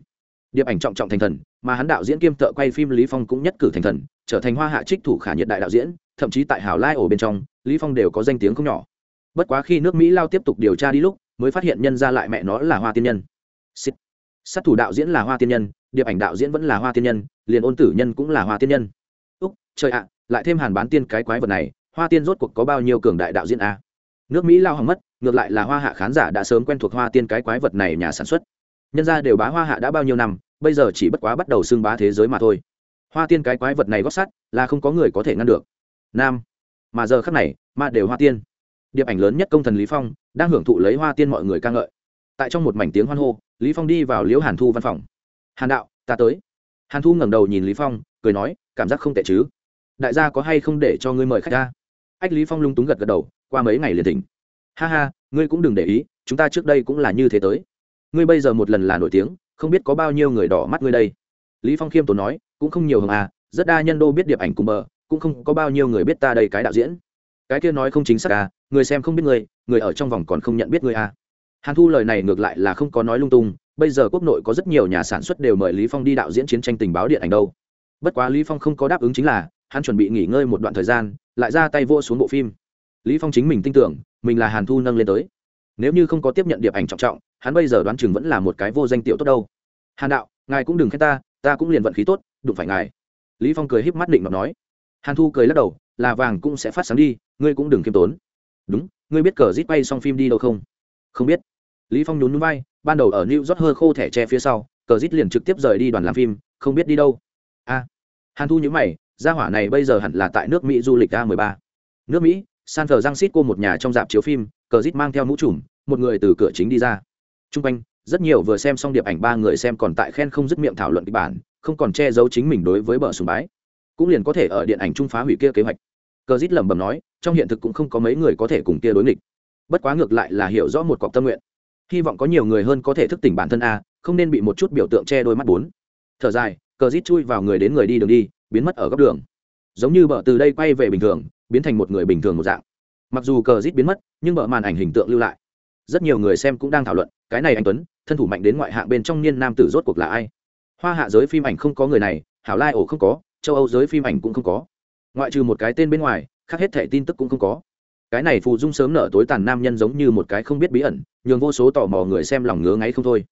Điệp ảnh trọng trọng thành thần, mà hắn đạo diễn kiêm thợ quay phim lý phong cũng nhất cử thành thần, trở thành hoa hạ trích thủ khả nhiệt đại đạo diễn, thậm chí tại hào lai ổ bên trong, lý phong đều có danh tiếng không nhỏ. Bất quá khi nước mỹ lao tiếp tục điều tra đi lúc, mới phát hiện nhân ra lại mẹ nó là hoa tiên nhân. Xịt sát thủ đạo diễn là hoa tiên nhân, điệp ảnh đạo diễn vẫn là hoa tiên nhân, liền ôn tử nhân cũng là hoa tiên nhân. Úc, trời ạ, lại thêm hàn bán tiên cái quái vật này, hoa tiên rốt cuộc có bao nhiêu cường đại đạo diễn a? Nước mỹ lao hỏng mất, ngược lại là hoa hạ khán giả đã sớm quen thuộc hoa tiên cái quái vật này nhà sản xuất. Nhân ra đều bá hoa hạ đã bao nhiêu năm, bây giờ chỉ bất quá bắt đầu xưng bá thế giới mà thôi. Hoa tiên cái quái vật này gót sắt, là không có người có thể ngăn được. Nam, mà giờ khắc này, ma đều hoa tiên. Điệp ảnh lớn nhất công thần lý phong, đang hưởng thụ lấy hoa tiên mọi người ca ngợi tại trong một mảnh tiếng hoan hô, lý phong đi vào liễu hàn thu văn phòng. Hàn đạo, ta tới. Hàn thu ngẩng đầu nhìn lý phong, cười nói, cảm giác không tệ chứ. Đại gia có hay không để cho ngươi mời khách ra? Ách, lý phong lung túng gật gật đầu, qua mấy ngày liền tỉnh ha ha, ngươi cũng đừng để ý, chúng ta trước đây cũng là như thế tới. Ngươi bây giờ một lần là nổi tiếng, không biết có bao nhiêu người đỏ mắt ngươi đây. Lý phong khiêm tốn nói, cũng không nhiều hồng à rất đa nhân đô biết điệp ảnh cùng bờ, cũng không có bao nhiêu người biết ta đây cái đạo diễn. Cái kia nói không chính xác à người xem không biết ngươi, người ở trong vòng còn không nhận biết ngươi à hàn thu lời này ngược lại là không có nói lung tung, bây giờ quốc nội có rất nhiều nhà sản xuất đều mời lý phong đi đạo diễn chiến tranh tình báo điện ảnh đâu. Bất quá lý phong không có đáp ứng chính là, hắn chuẩn bị nghỉ ngơi một đoạn thời gian, lại ra tay vô xuống bộ phim. Lý phong chính mình tin tưởng, mình là hàn thu nâng lên tới. Nếu như không có tiếp nhận điệp ảnh trọng trọng, hắn bây giờ đoán chừng vẫn là một cái vô danh tiểu tốt đâu. Hàn đạo, ngài cũng đừng khen ta ta cũng liền vận khí tốt, đụng phải ngài. Lý phong cười híp mắt định mà nói. Hàn thu cười lắc đầu, là vàng cũng sẽ phát sáng đi, ngươi cũng đừng kiêm tốn. Đúng, ngươi biết cờ rít bay xong phim đi đâu không? Không biết lý phong nhún nhún vai, ban đầu ở new york hơ khô thẻ tre phía sau, cờ dít liền trực tiếp rời đi đoàn làm phim, không biết đi đâu. A. Hàn thu nhíu mày, gia hỏa này bây giờ hẳn là tại nước mỹ du lịch a 13 nước mỹ, san francisco một nhà trong dạp chiếu phim, cờ dít mang theo mũ trùm, một người từ cửa chính đi ra. Trung quanh, rất nhiều vừa xem xong điệp ảnh ba người xem còn tại khen không dứt miệng thảo luận kịch bản, không còn che giấu chính mình đối với bờ sùng bái. Cũng liền có thể ở điện ảnh trung phá hủy kia kế hoạch. Cờ dít lẩm bẩm nói, trong hiện thực cũng không có mấy người có thể cùng kia đối nghịch. Bất quá ngược lại là hiểu rõ một cọc tâm nguyện hy vọng có nhiều người hơn có thể thức tỉnh bản thân a, không nên bị một chút biểu tượng che đôi mắt bốn. Thở dài, cờ rít chui vào người đến người đi đường đi, biến mất ở góc đường. Giống như bờ từ đây quay về bình thường, biến thành một người bình thường một dạng. Mặc dù cờ rít biến mất, nhưng bờ màn ảnh hình tượng lưu lại. Rất nhiều người xem cũng đang thảo luận, cái này anh tuấn, thân thủ mạnh đến ngoại hạng bên trong niên nam tử rốt cuộc là ai? Hoa hạ giới phim ảnh không có người này, hảo lai ổ không có, châu âu giới phim ảnh cũng không có. Ngoại trừ một cái tên bên ngoài, khác hết thẻ tin tức cũng không có cái này phù dung sớm nở tối tàn nam nhân giống như một cái không biết bí ẩn, nhường vô số tò mò người xem lòng ngứa ngáy không thôi.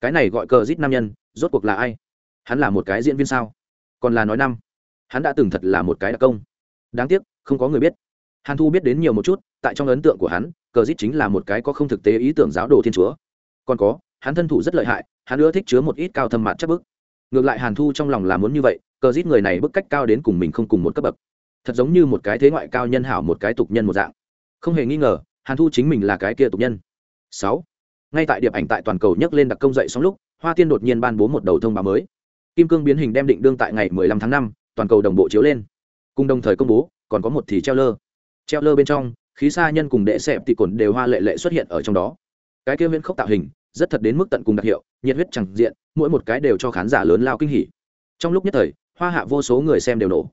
Cái này gọi cờ rít nam nhân, rốt cuộc là ai? Hắn là một cái diễn viên sao? Còn là nói năm? Hắn đã từng thật là một cái đặc công. Đáng tiếc, không có người biết. Hàn thu biết đến nhiều một chút, tại trong ấn tượng của hắn, cờ rít chính là một cái có không thực tế ý tưởng giáo đồ thiên chúa. Còn có, hắn thân thủ rất lợi hại, hắn ưa thích chứa một ít cao thâm mạn chắc bức. Ngược lại hàn thu trong lòng là muốn như vậy, cờ rít người này bức cách cao đến cùng mình không cùng một cấp bậc. Thật giống như một cái thế ngoại cao nhân hảo một cái tục nhân một dạng không hề nghi ngờ hàn thu chính mình là cái kia tục nhân. Sáu. Ngay tại điệp ảnh tại toàn cầu nhấc lên đặc công dậy xong lúc hoa tiên đột nhiên ban bố một đầu thông báo mới. Kim cương biến hình đem định đương tại ngày 15 tháng 5, toàn cầu đồng bộ chiếu lên. Cùng đồng thời công bố còn có một thì treo lơ. Treo lơ bên trong khí xa nhân cùng đệ xẹp thì cồn đều hoa lệ lệ xuất hiện ở trong đó. Cái kia viễn khốc tạo hình rất thật đến mức tận cùng đặc hiệu nhiệt huyết chẳng diện mỗi một cái đều cho khán giả lớn lao kinh hỉ. Trong lúc nhất thời hoa hạ vô số người xem đều nổ.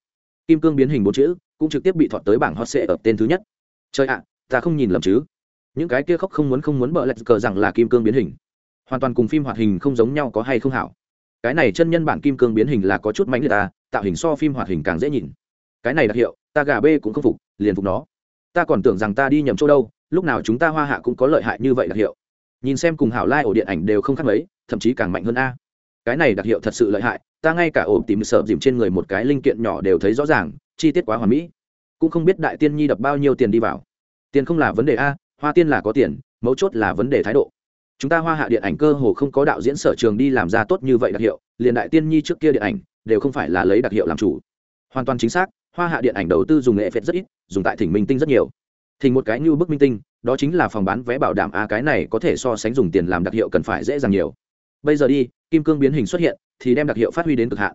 Kim cương biến hình bốn chữ cũng trực tiếp bị thọt tới bảng hot sệ ở tên thứ nhất. Trời ạ, ta không nhìn lầm chứ. Những cái kia khóc không muốn không muốn bợ lạch cờ rằng là kim cương biến hình. Hoàn toàn cùng phim hoạt hình không giống nhau có hay không hảo. Cái này chân nhân bản kim cương biến hình là có chút mánh người ta à, tạo hình so phim hoạt hình càng dễ nhìn. Cái này đặc hiệu, ta gà bê cũng không phục, liền phục nó. Ta còn tưởng rằng ta đi nhầm chỗ đâu, lúc nào chúng ta hoa hạ cũng có lợi hại như vậy đặc hiệu. Nhìn xem cùng hảo lai ổ điện ảnh đều không khác mấy, thậm chí càng mạnh hơn a. Cái này đặc hiệu thật sự lợi hại, ta ngay cả ổ tìm sợ dìm trên người một cái linh kiện nhỏ đều thấy rõ ràng, chi tiết quá hoàn mỹ cũng không biết đại tiên nhi đập bao nhiêu tiền đi vào. Tiền không là vấn đề a, hoa tiên là có tiền, mấu chốt là vấn đề thái độ. Chúng ta hoa hạ điện ảnh cơ hồ không có đạo diễn sở trường đi làm ra tốt như vậy đặc hiệu, liền đại tiên nhi trước kia điện ảnh, đều không phải là lấy đặc hiệu làm chủ. Hoàn toàn chính xác, hoa hạ điện ảnh đầu tư dùng nghệ phết rất ít, dùng tại thỉnh minh tinh rất nhiều. Thỉnh một cái như bức minh tinh, đó chính là phòng bán vé bảo đảm a cái này có thể so sánh dùng tiền làm đặc hiệu cần phải dễ dàng nhiều. Bây giờ đi, kim cương biến hình xuất hiện, thì đem đặc hiệu phát huy đến cực hạn.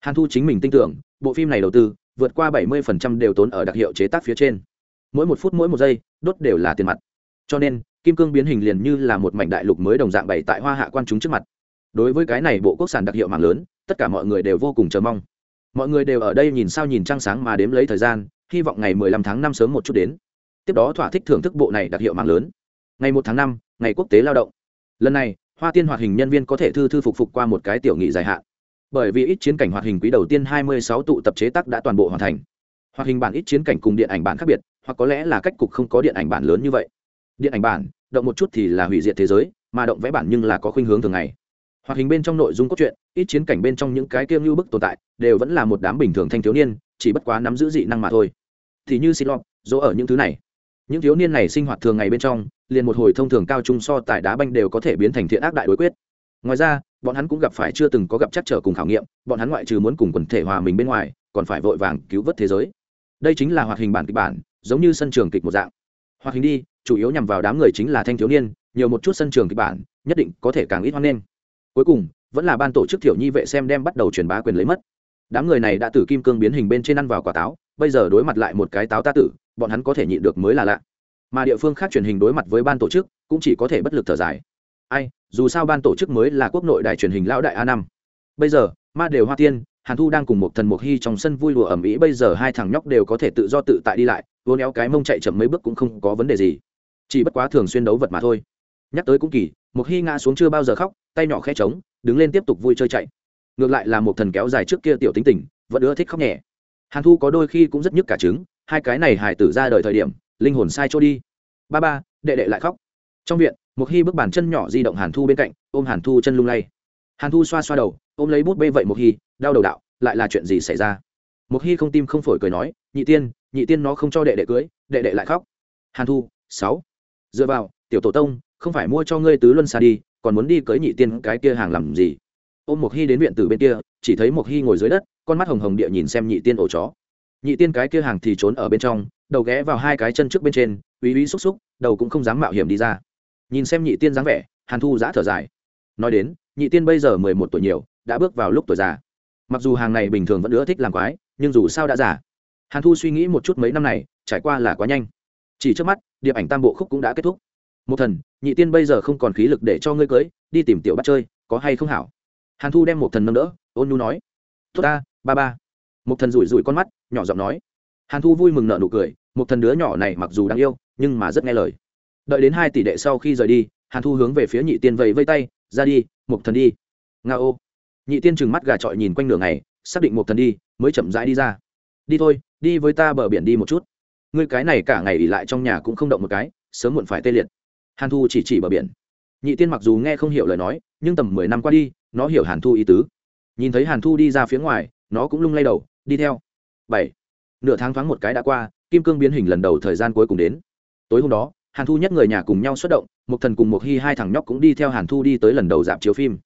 Hàn thu chính mình tin tưởng, bộ phim này đầu tư vượt qua 70% đều tốn ở đặc hiệu chế tác phía trên. Mỗi một phút mỗi một giây đốt đều là tiền mặt. Cho nên kim cương biến hình liền như là một mảnh đại lục mới đồng dạng bày tại hoa hạ quan chúng trước mặt. Đối với cái này bộ quốc sản đặc hiệu mạng lớn tất cả mọi người đều vô cùng chờ mong. Mọi người đều ở đây nhìn sao nhìn trăng sáng mà đếm lấy thời gian hy vọng ngày 15 tháng năm sớm một chút đến. Tiếp đó thỏa thích thưởng thức bộ này đặc hiệu mạng lớn. Ngày 1 tháng 5, ngày quốc tế lao động. Lần này hoa tiên hoạt hình nhân viên có thể thư thư phục phục qua một cái tiểu nghị dài hạn bởi vì ít chiến cảnh hoạt hình quý đầu tiên 26 tụ tập chế tác đã toàn bộ hoàn thành. Hoạt hình bản ít chiến cảnh cùng điện ảnh bản khác biệt, hoặc có lẽ là cách cục không có điện ảnh bản lớn như vậy. Điện ảnh bản, động một chút thì là hủy diệt thế giới, mà động vẽ bản nhưng là có khuynh hướng thường ngày. Hoạt hình bên trong nội dung cốt truyện, ít chiến cảnh bên trong những cái kiêng như bức tồn tại, đều vẫn là một đám bình thường thanh thiếu niên, chỉ bất quá nắm giữ dị năng mà thôi. Thì như xin lọc dỗ ở những thứ này. Những thiếu niên này sinh hoạt thường ngày bên trong, liền một hồi thông thường cao trung so tại đá banh đều có thể biến thành thiện ác đại đối quyết ngoài ra, bọn hắn cũng gặp phải chưa từng có gặp chắc trở cùng khảo nghiệm, bọn hắn ngoại trừ muốn cùng quần thể hòa mình bên ngoài, còn phải vội vàng cứu vớt thế giới. Đây chính là hoạt hình bản kịch bản, giống như sân trường kịch một dạng. Hoạt hình đi, chủ yếu nhằm vào đám người chính là thanh thiếu niên, nhiều một chút sân trường kịch bản, nhất định có thể càng ít hoan nghênh. Cuối cùng, vẫn là ban tổ chức thiểu nhi vệ xem đem bắt đầu truyền bá quyền lấy mất. Đám người này đã từ kim cương biến hình bên trên ăn vào quả táo, bây giờ đối mặt lại một cái táo ta tử, bọn hắn có thể nhịn được mới là lạ. Mà địa phương khác truyền hình đối mặt với ban tổ chức, cũng chỉ có thể bất lực thở dài ai, dù sao ban tổ chức mới là quốc nội đài truyền hình lão đại a năm. Bây giờ, ma đều hoa tiên, hàn thu đang cùng một thần một hy trong sân vui lùa ẩm ĩ, bây giờ hai thằng nhóc đều có thể tự do tự tại đi lại, vô néo cái mông chạy chậm mấy bước cũng không có vấn đề gì. Chỉ bất quá thường xuyên đấu vật mà thôi. Nhắc tới cũng kỳ một hy ngã xuống chưa bao giờ khóc, tay nhỏ khẽ trống, đứng lên tiếp tục vui chơi chạy. Ngược lại là một thần kéo dài trước kia tiểu tính tình, vẫn ưa thích khóc nhẹ. Hàn thu có đôi khi cũng rất nhức cả trứng, hai cái này hải tử ra đời thời điểm, linh hồn sai chỗ đi. Ba ba, đệ đệ lại khóc trong viện một hy bước bàn chân nhỏ di động hàn thu bên cạnh, ôm hàn thu chân lung lay. Hàn thu xoa xoa đầu, ôm lấy bút bê vậy một hy, đau đầu đạo, lại là chuyện gì xảy ra? Một hy không tim không phổi cười nói, nhị tiên nhị tiên nó không cho đệ đệ cưới, đệ đệ lại khóc. Hàn thu, sáu, dựa vào, tiểu tổ tông, không phải mua cho ngươi tứ luân xa đi, còn muốn đi cưới nhị tiên cái kia hàng làm gì? Ôm một hy đến viện từ bên kia, chỉ thấy một hy ngồi dưới đất, con mắt hồng hồng địa nhìn xem nhị tiên ổ chó. Nhị tiên cái kia hàng thì trốn ở bên trong, đầu ghé vào hai cái chân trước bên trên, uy uy xúc xúc, đầu cũng không dám mạo hiểm đi ra nhìn xem nhị tiên dáng vẻ, hàn thu giã thở dài. Nói đến, nhị tiên bây giờ mười một tuổi nhiều, đã bước vào lúc tuổi già. Mặc dù hàng này bình thường vẫn ưa thích làm quái, nhưng dù sao đã già. hàn thu suy nghĩ một chút mấy năm này, trải qua là quá nhanh. Chỉ trước mắt, điệp ảnh tam bộ khúc cũng đã kết thúc. Một thần, nhị tiên bây giờ không còn khí lực để cho ngươi cưới, đi tìm tiểu bắt chơi, có hay không hảo? Hàn thu đem một thần nâng đỡ, ôn nhu nói. Tốt ta, ba ba. Một thần rủi rủi con mắt, nhỏ giọng nói. Hàn thu vui mừng nợ nụ cười, một thần đứa nhỏ này mặc dù đáng yêu, nhưng mà rất nghe lời đợi đến hai tỷ đệ sau khi rời đi, hàn thu hướng về phía nhị tiên vẫy vây tay, ra đi một thần đi. Nga ô. Nhị tiên trừng mắt gà trọi nhìn quanh nửa ngày, xác định một thần đi, mới chậm rãi đi ra. Đi thôi, đi với ta bờ biển đi một chút. Ngươi cái này cả ngày ỉ lại trong nhà cũng không động một cái, sớm muộn phải tê liệt. Hàn thu chỉ chỉ bờ biển. Nhị tiên mặc dù nghe không hiểu lời nói, nhưng tầm mười năm qua đi, nó hiểu hàn thu ý tứ. Nhìn thấy hàn thu đi ra phía ngoài, nó cũng lung lay đầu, đi theo. Bảy. Nửa tháng thoáng một cái đã qua, kim cương biến hình lần đầu thời gian cuối cùng đến. Tối hôm đó hàn thu nhất người nhà cùng nhau xuất động một thần cùng một hy hai thằng nhóc cũng đi theo hàn thu đi tới lần đầu dạp chiếu phim.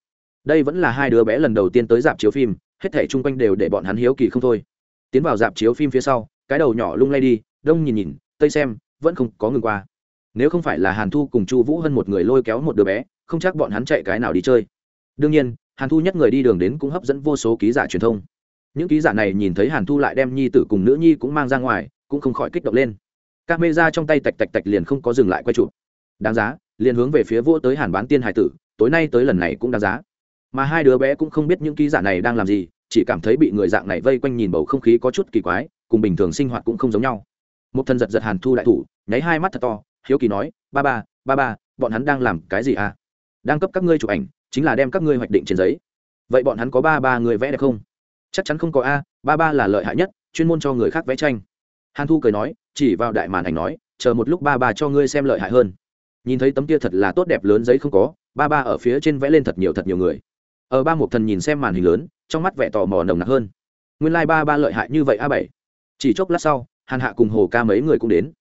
Đây vẫn là hai đứa bé lần đầu tiên tới dạp chiếu phim, hết thể chung quanh đều để bọn hắn hiếu kỳ không thôi. Tiến vào dạp chiếu phim phía sau, cái đầu nhỏ lung lay đi, đông nhìn nhìn, tây xem, vẫn không có ngừng qua. Nếu không phải là hàn thu cùng chu vũ hơn một người lôi kéo một đứa bé, không chắc bọn hắn chạy cái nào đi chơi. Đương nhiên, hàn thu nhất người đi đường đến cũng hấp dẫn vô số ký giả truyền thông. Những ký giả này nhìn thấy hàn thu lại đem nhi tử cùng nữ nhi cũng mang ra ngoài, cũng không khỏi kích động lên các mê ra trong tay tạch tạch tạch liền không có dừng lại quay chụp. Đáng giá, liền hướng về phía vua tới hàn bán tiên hải tử, tối nay tới lần này cũng đáng giá. Mà hai đứa bé cũng không biết những ký giả này đang làm gì, chỉ cảm thấy bị người dạng này vây quanh nhìn bầu không khí có chút kỳ quái, cùng bình thường sinh hoạt cũng không giống nhau. Một thân giật giật hàn thu đại thủ, nháy hai mắt thật to, hiếu kỳ nói, ba ba ba ba, bọn hắn đang làm cái gì à? Đang cấp các ngươi chụp ảnh, chính là đem các ngươi hoạch định trên giấy. Vậy bọn hắn có ba ba người vẽ được không? Chắc chắn không có a, ba ba là lợi hại nhất, chuyên môn cho người khác vẽ tranh. Hàn thu cười nói chỉ vào đại màn ảnh nói, chờ một lúc ba ba cho ngươi xem lợi hại hơn. Nhìn thấy tấm kia thật là tốt đẹp lớn giấy không có, ba ba ở phía trên vẽ lên thật nhiều thật nhiều người. Ở ba một thần nhìn xem màn hình lớn, trong mắt vẻ tò mò nồng nặc hơn. Nguyên lai、like、ba ba lợi hại như vậy a bảy. Chỉ chốc lát sau, hàn hạ cùng hồ ca mấy người cũng đến.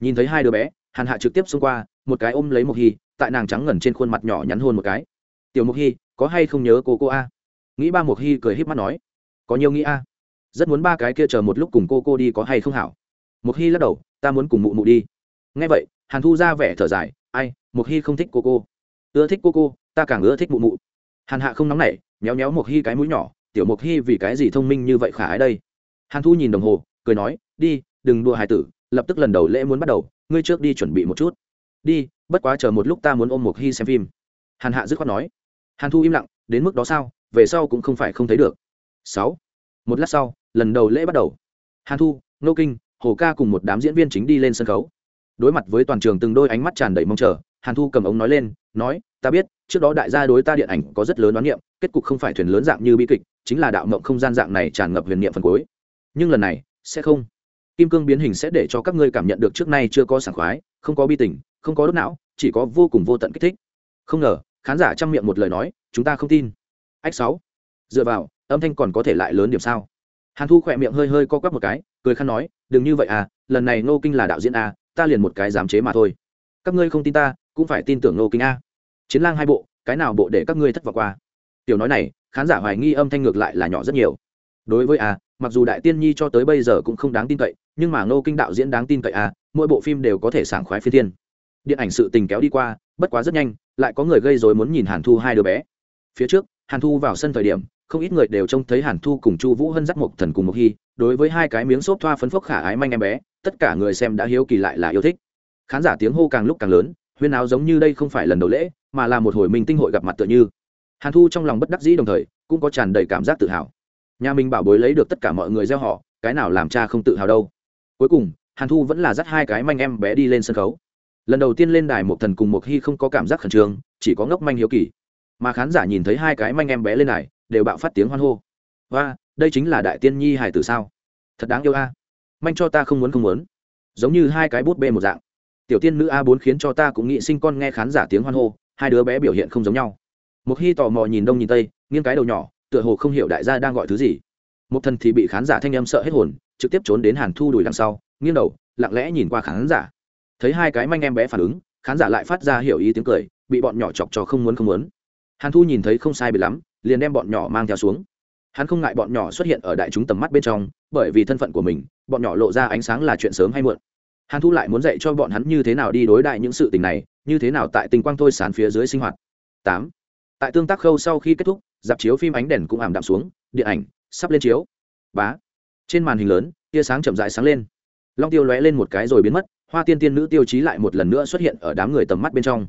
Nhìn thấy hai đứa bé, hàn hạ trực tiếp xông qua, một cái ôm lấy một hy, tại nàng trắng ngẩn trên khuôn mặt nhỏ nhắn hôn một cái. Tiểu mộc hy, có hay không nhớ cô cô a? Nghĩ ba mộc hy cười h í p mắt nói. Có nhiều nghĩ a. Rất muốn ba cái kia chờ một lúc cùng cô cô đi có hay không hảo? Mục hy lắc đầu, ta muốn cùng mụ mụ đi. Ngay vậy, hàn thu ra vẻ thở dài, ai mục hy không thích cô cô. Ưa thích cô cô, ta càng ưa thích mụ mụ. Hàn hạ không nóng nảy, méo méo mục hy cái mũi nhỏ, tiểu mục hy vì cái gì thông minh như vậy khả ái đây? Hàn thu nhìn đồng hồ, cười nói, đi, đừng đùa hài tử, lập tức lần đầu lễ muốn bắt đầu, ngươi trước đi chuẩn bị một chút. Đi, bất quá chờ một lúc ta muốn ôm mục hy xem phim. Hàn hạ dứt khoát nói. Hàn thu im lặng, đến mức đó sao? Về sau cũng không phải không thấy được. Sáu, một lát sau, lần đầu lễ bắt đầu. Hàn thu nô kinh hồ ca cùng một đám diễn viên chính đi lên sân khấu. Đối mặt với toàn trường từng đôi ánh mắt tràn đầy mong chờ, hàn thu cầm ống nói lên, nói, ta biết, trước đó đại gia đối ta điện ảnh có rất lớn đoán niệm, kết cục không phải thuyền lớn dạng như bi kịch, chính là đạo mộng không gian dạng này tràn ngập huyền niệm phần cuối. Nhưng lần này, sẽ không. Kim cương biến hình sẽ để cho các ngươi cảm nhận được trước nay chưa có sảng khoái, không có bi tình, không có đốt não, chỉ có vô cùng vô tận kích thích. Không ngờ, khán giả chăm miệng một lời nói, chúng ta không tin. Ách sáu. Dựa vào, âm thanh còn có thể lại lớn điểm sao? Hàn thu khỏe miệng hơi hơi co quắp một cái, cười khăn nói đừng như vậy à lần này ngô kinh là đạo diễn à, ta liền một cái dám chế mà thôi. Các ngươi không tin ta cũng phải tin tưởng ngô kinh a. Chiến lang hai bộ cái nào bộ để các ngươi thất vọng qua? Tiểu nói này khán giả hoài nghi âm thanh ngược lại là nhỏ rất nhiều. Đối với a mặc dù đại tiên nhi cho tới bây giờ cũng không đáng tin cậy nhưng mà ngô kinh đạo diễn đáng tin cậy a mỗi bộ phim đều có thể sảng khoái phi thiên. Điện ảnh sự tình kéo đi qua bất quá rất nhanh lại có người gây dối muốn nhìn hàn thu hai đứa bé. Phía trước hàn thu vào sân thời điểm không ít người đều trông thấy hàn thu cùng chu vũ hân dắt một thần cùng một hy, đối với hai cái miếng xốp thoa phấn phốc khả ái manh em bé, tất cả người xem đã hiếu kỳ lại là yêu thích. Khán giả tiếng hô càng lúc càng lớn, huyên áo giống như đây không phải lần đầu lễ, mà là một hồi minh tinh hội gặp mặt tựa như. Hàn thu trong lòng bất đắc dĩ đồng thời, cũng có tràn đầy cảm giác tự hào. Nhà mình bảo bối lấy được tất cả mọi người gieo họ, cái nào làm cha không tự hào đâu. Cuối cùng, hàn thu vẫn là dắt hai cái manh em bé đi lên sân khấu. Lần đầu tiên lên đài một thần cùng một hy không có cảm giác khẩn trương, chỉ có ngốc manh hiếu kỳ. Mà khán giả nhìn thấy hai cái manh em bé lên đài đều bạo phát tiếng hoan hô. Và đây chính là đại tiên nhi hải tử sao? Thật đáng yêu a. Manh cho ta không muốn không muốn. Giống như hai cái bút bê một dạng. Tiểu tiên nữ a bốn khiến cho ta cũng nghĩ sinh con nghe khán giả tiếng hoan hô, hai đứa bé biểu hiện không giống nhau. Một khi tò mò nhìn đông nhìn tây, nghiêng cái đầu nhỏ, tựa hồ không hiểu đại gia đang gọi thứ gì. Một thần thì bị khán giả thanh âm sợ hết hồn, trực tiếp trốn đến hàn thu đùi đằng sau, nghiêng đầu, lặng lẽ nhìn qua khán giả. Thấy hai cái manh em bé phản ứng, khán giả lại phát ra hiểu ý tiếng cười, bị bọn nhỏ chọc cho không muốn không muốn. Hàn thu nhìn thấy không sai bị lắm liền đem bọn nhỏ mang theo xuống. Hắn không ngại bọn nhỏ xuất hiện ở đại chúng tầm mắt bên trong, bởi vì thân phận của mình, bọn nhỏ lộ ra ánh sáng là chuyện sớm hay muộn. Hàn thu lại muốn dạy cho bọn hắn như thế nào đi đối đại những sự tình này, như thế nào tại tình quang thôi sán phía dưới sinh hoạt. Tám. Tại tương tác khâu sau khi kết thúc, dạp chiếu phim ánh đèn cũng ảm đạm xuống, điện ảnh sắp lên chiếu. Bá. Trên màn hình lớn, tia sáng chậm dại sáng lên. Long tiêu lóe lên một cái rồi biến mất, hoa tiên tiên nữ tiêu chí lại một lần nữa xuất hiện ở đám người tầm mắt bên trong.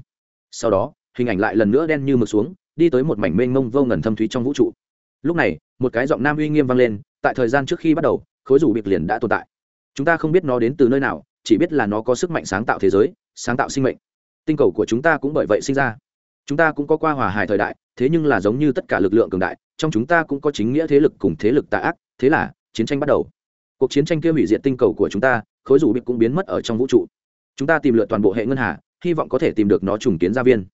Sau đó, hình ảnh lại lần nữa đen như mực xuống đi tới một mảnh mênh mông vô ngần thâm thúy trong vũ trụ. Lúc này, một cái giọng nam uy nghiêm vang lên, tại thời gian trước khi bắt đầu, khối rủ biệt liền đã tồn tại. Chúng ta không biết nó đến từ nơi nào, chỉ biết là nó có sức mạnh sáng tạo thế giới, sáng tạo sinh mệnh. Tinh cầu của chúng ta cũng bởi vậy sinh ra. Chúng ta cũng có qua hòa hài thời đại, thế nhưng là giống như tất cả lực lượng cường đại, trong chúng ta cũng có chính nghĩa thế lực cùng thế lực tà ác, thế là, chiến tranh bắt đầu. Cuộc chiến tranh kia hủy diệt tinh cầu của chúng ta, khối rủ biệt cũng biến mất ở trong vũ trụ. Chúng ta tìm lượt toàn bộ hệ ngân hà, hy vọng có thể tìm được nó trùng kiến gia viên.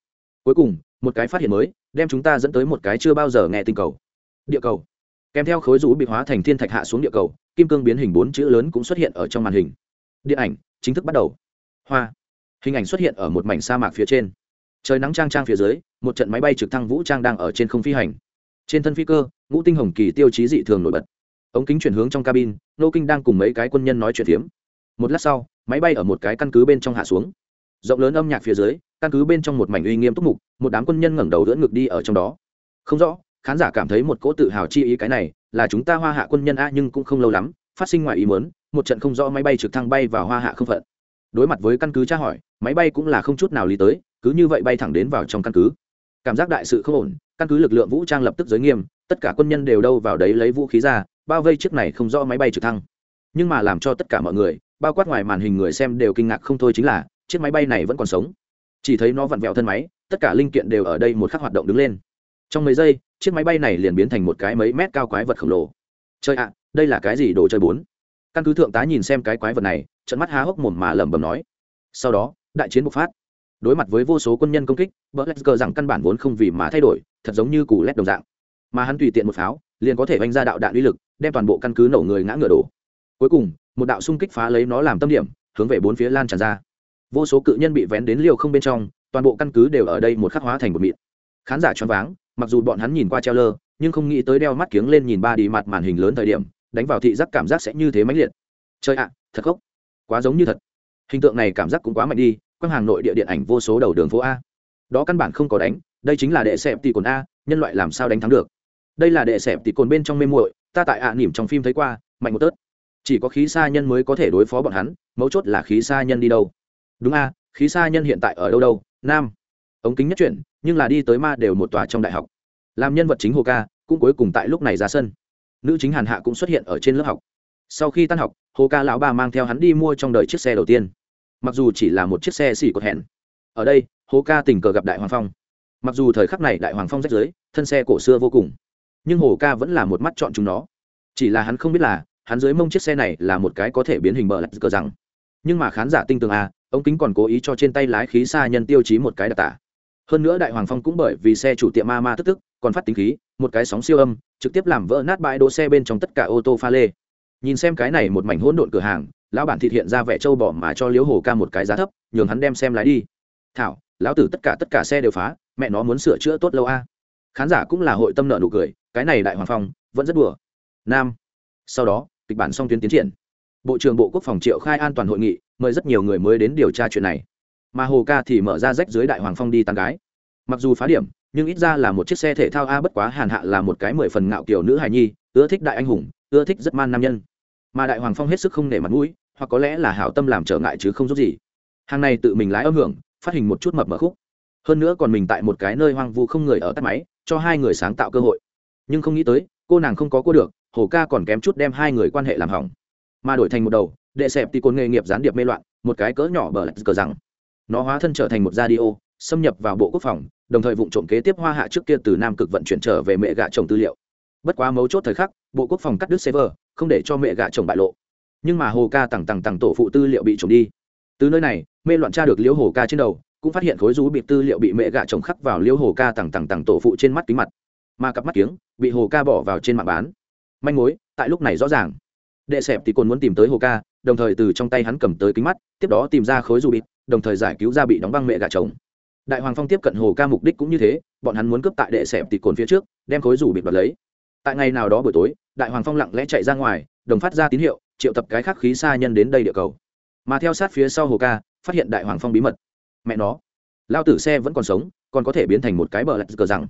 Cuối cùng, một cái phát hiện mới đem chúng ta dẫn tới một cái chưa bao giờ nghe tinh cầu. Địa cầu. Kèm theo khối rũ bị hóa thành thiên thạch hạ xuống địa cầu, kim cương biến hình bốn chữ lớn cũng xuất hiện ở trong màn hình. Điện ảnh chính thức bắt đầu. Hoa. Hình ảnh xuất hiện ở một mảnh sa mạc phía trên. Trời nắng trang trang phía dưới, một trận máy bay trực thăng vũ trang đang ở trên không phi hành. Trên thân phi cơ, ngũ tinh hồng kỳ tiêu chí dị thường nổi bật. Ống kính chuyển hướng trong cabin, nô kinh đang cùng mấy cái quân nhân nói chuyện phiếm. Một lát sau, máy bay ở một cái căn cứ bên trong hạ xuống. Rộng lớn âm nhạc phía dưới căn cứ bên trong một mảnh uy nghiêm túc mục, một đám quân nhân ngẩng đầu đỡ ngực đi ở trong đó. Không rõ, khán giả cảm thấy một cỗ tự hào chi ý cái này, là chúng ta hoa hạ quân nhân a nhưng cũng không lâu lắm, phát sinh ngoài ý muốn, một trận không rõ máy bay trực thăng bay vào hoa hạ không phận. Đối mặt với căn cứ tra hỏi, máy bay cũng là không chút nào lý tới, cứ như vậy bay thẳng đến vào trong căn cứ. Cảm giác đại sự không ổn, căn cứ lực lượng vũ trang lập tức giới nghiêm, tất cả quân nhân đều đâu vào đấy lấy vũ khí ra, bao vây chiếc này không rõ máy bay trực thăng. Nhưng mà làm cho tất cả mọi người, bao quát ngoài màn hình người xem đều kinh ngạc không thôi chính là, chiếc máy bay này vẫn còn sống chỉ thấy nó vặn vẹo thân máy, tất cả linh kiện đều ở đây một khắc hoạt động đứng lên. Trong mấy giây, chiếc máy bay này liền biến thành một cái mấy mét cao quái vật khổng lồ. Chơi ạ, đây là cái gì đồ chơi bốn? Căn cứ thượng tá nhìn xem cái quái vật này, trận mắt há hốc mồm mà lẩm bẩm nói. Sau đó, đại chiến bộc phát. Đối mặt với vô số quân nhân công kích bờ lét cờ rằng căn bản vốn không vì mà thay đổi, thật giống như củ lét đồng dạng. Mà hắn tùy tiện một pháo, liền có thể vanh ra đạo đạn uy lực, đem toàn bộ căn cứ nổ người ngã ngựa đổ. Cuối cùng, một đạo xung kích phá lấy nó làm tâm điểm, hướng về bốn phía lan tràn ra vô số cự nhân bị vén đến liều không bên trong, toàn bộ căn cứ đều ở đây một khắc hóa thành một mịn. Khán giả choáng váng, mặc dù bọn hắn nhìn qua treo lơ, nhưng không nghĩ tới đeo mắt kiếng lên nhìn ba đi mặt màn hình lớn thời điểm, đánh vào thị giác cảm giác sẽ như thế mãnh liệt. Chơi ạ, thật khóc quá giống như thật. Hình tượng này cảm giác cũng quá mạnh đi, quang hàng nội địa điện ảnh vô số đầu đường phố a. Đó căn bản không có đánh, đây chính là đệ xẹp tỷ cồn a, nhân loại làm sao đánh thắng được. Đây là đệ xẹp tỷ cồn bên trong mê muội, ta tại ạ à nỉm trong phim thấy qua, mạnh một tớt. Chỉ có khí xa nhân mới có thể đối phó bọn hắn, mấu chốt là khí xa nhân đi đâu đúng a, khí sa nhân hiện tại ở đâu đâu? Nam. Ống kính nhất chuyển, nhưng là đi tới ma đều một tòa trong đại học. Làm nhân vật chính hồ ca, cũng cuối cùng tại lúc này ra sân. Nữ chính hàn hạ cũng xuất hiện ở trên lớp học. Sau khi tan học, hồ ca lão ba mang theo hắn đi mua trong đời chiếc xe đầu tiên. Mặc dù chỉ là một chiếc xe xỉ cột hẹn. Ở đây, hồ ca tình cờ gặp đại hoàng phong. Mặc dù thời khắc này đại hoàng phong rách dưới thân xe cổ xưa vô cùng, nhưng hồ ca vẫn là một mắt chọn chúng nó. Chỉ là hắn không biết là, hắn dưới mông chiếc xe này là một cái có thể biến hình bờ lạch cờ rằng nhưng mà khán giả tinh tường a à, ông kính còn cố ý cho trên tay lái khí xa nhân tiêu chí một cái đặc tả. Hơn nữa đại hoàng phong cũng bởi vì xe chủ tiệm ma ma tức tức, còn phát tính khí, một cái sóng siêu âm, trực tiếp làm vỡ nát bãi đỗ xe bên trong tất cả ô tô pha lê. Nhìn xem cái này một mảnh hỗn độn cửa hàng, lão bản thịt hiện ra vẻ trâu bỏ mà cho liếu hồ ca một cái giá thấp, nhường hắn đem xem lái đi. Thảo, lão tử tất cả tất cả xe đều phá, mẹ nó muốn sửa chữa tốt lâu a. Khán giả cũng là hội tâm nợ nụ cười, cái này đại hoàng phong, vẫn rất đùa. Nam. Sau đó, kịch bản xong tuyến tiến triển bộ trưởng bộ quốc phòng triệu khai an toàn hội nghị, mời rất nhiều người mới đến điều tra chuyện này. Mà hồ ca thì mở ra rách dưới đại hoàng phong đi tàn gái. Mặc dù phá điểm, nhưng ít ra là một chiếc xe thể thao a bất quá hàn hạ là một cái mười phần ngạo kiểu nữ hài nhi, ưa thích đại anh hùng, ưa thích rất man nam nhân. Mà đại hoàng phong hết sức không nể mặt mũi, hoặc có lẽ là hảo tâm làm trở ngại chứ không giúp gì. Hàng này tự mình lái âm hưởng, phát hình một chút mập mở khúc. Hơn nữa còn mình tại một cái nơi hoang vu không người ở tắt máy, cho hai người sáng tạo cơ hội. Nhưng không nghĩ tới, cô nàng không có cô được, hồ ca còn kém chút đem hai người quan hệ làm hỏng mà đổi thành một đầu, đệ xẹp thì côn nghề nghiệp gián điệp mê loạn, một cái cỡ nhỏ bờ lạch cờ rằng. Nó hóa thân trở thành một radio, xâm nhập vào bộ quốc phòng, đồng thời vụ trộm kế tiếp hoa hạ trước kia từ nam cực vận chuyển trở về mẹ gạ chồng tư liệu. Bất quá mấu chốt thời khắc, bộ quốc phòng cắt đứt server, không để cho mẹ gạ chồng bại lộ. Nhưng mà hồ ca tằng tằng tằng tổ phụ tư liệu bị trộm đi. Từ nơi này, mê loạn tra được liễu hồ ca trên đầu, cũng phát hiện khối rú bị tư liệu bị mẹ gạ chồng khắc vào liễu hồ ca tằng tằng tằng tổ phụ trên mắt kính mặt. Mà cặp mắt kiếng, bị hồ ca bỏ vào trên mạng bán. Manh mối, tại lúc này rõ ràng đệ sẹp thì còn muốn tìm tới hồ ca, đồng thời từ trong tay hắn cầm tới kính mắt, tiếp đó tìm ra khối dù bịt đồng thời giải cứu ra bị đóng băng mẹ gà chồng. Đại hoàng phong tiếp cận hồ ca mục đích cũng như thế, bọn hắn muốn cướp tại đệ sẹp thì cồn phía trước, đem khối rủ bịt bật lấy. Tại ngày nào đó buổi tối, đại hoàng phong lặng lẽ chạy ra ngoài, đồng phát ra tín hiệu, triệu tập cái khắc khí xa nhân đến đây địa cầu. Mà theo sát phía sau hồ ca, phát hiện đại hoàng phong bí mật. Mẹ nó, lao tử xe vẫn còn sống, còn có thể biến thành một cái bờ lạch cờ rằng.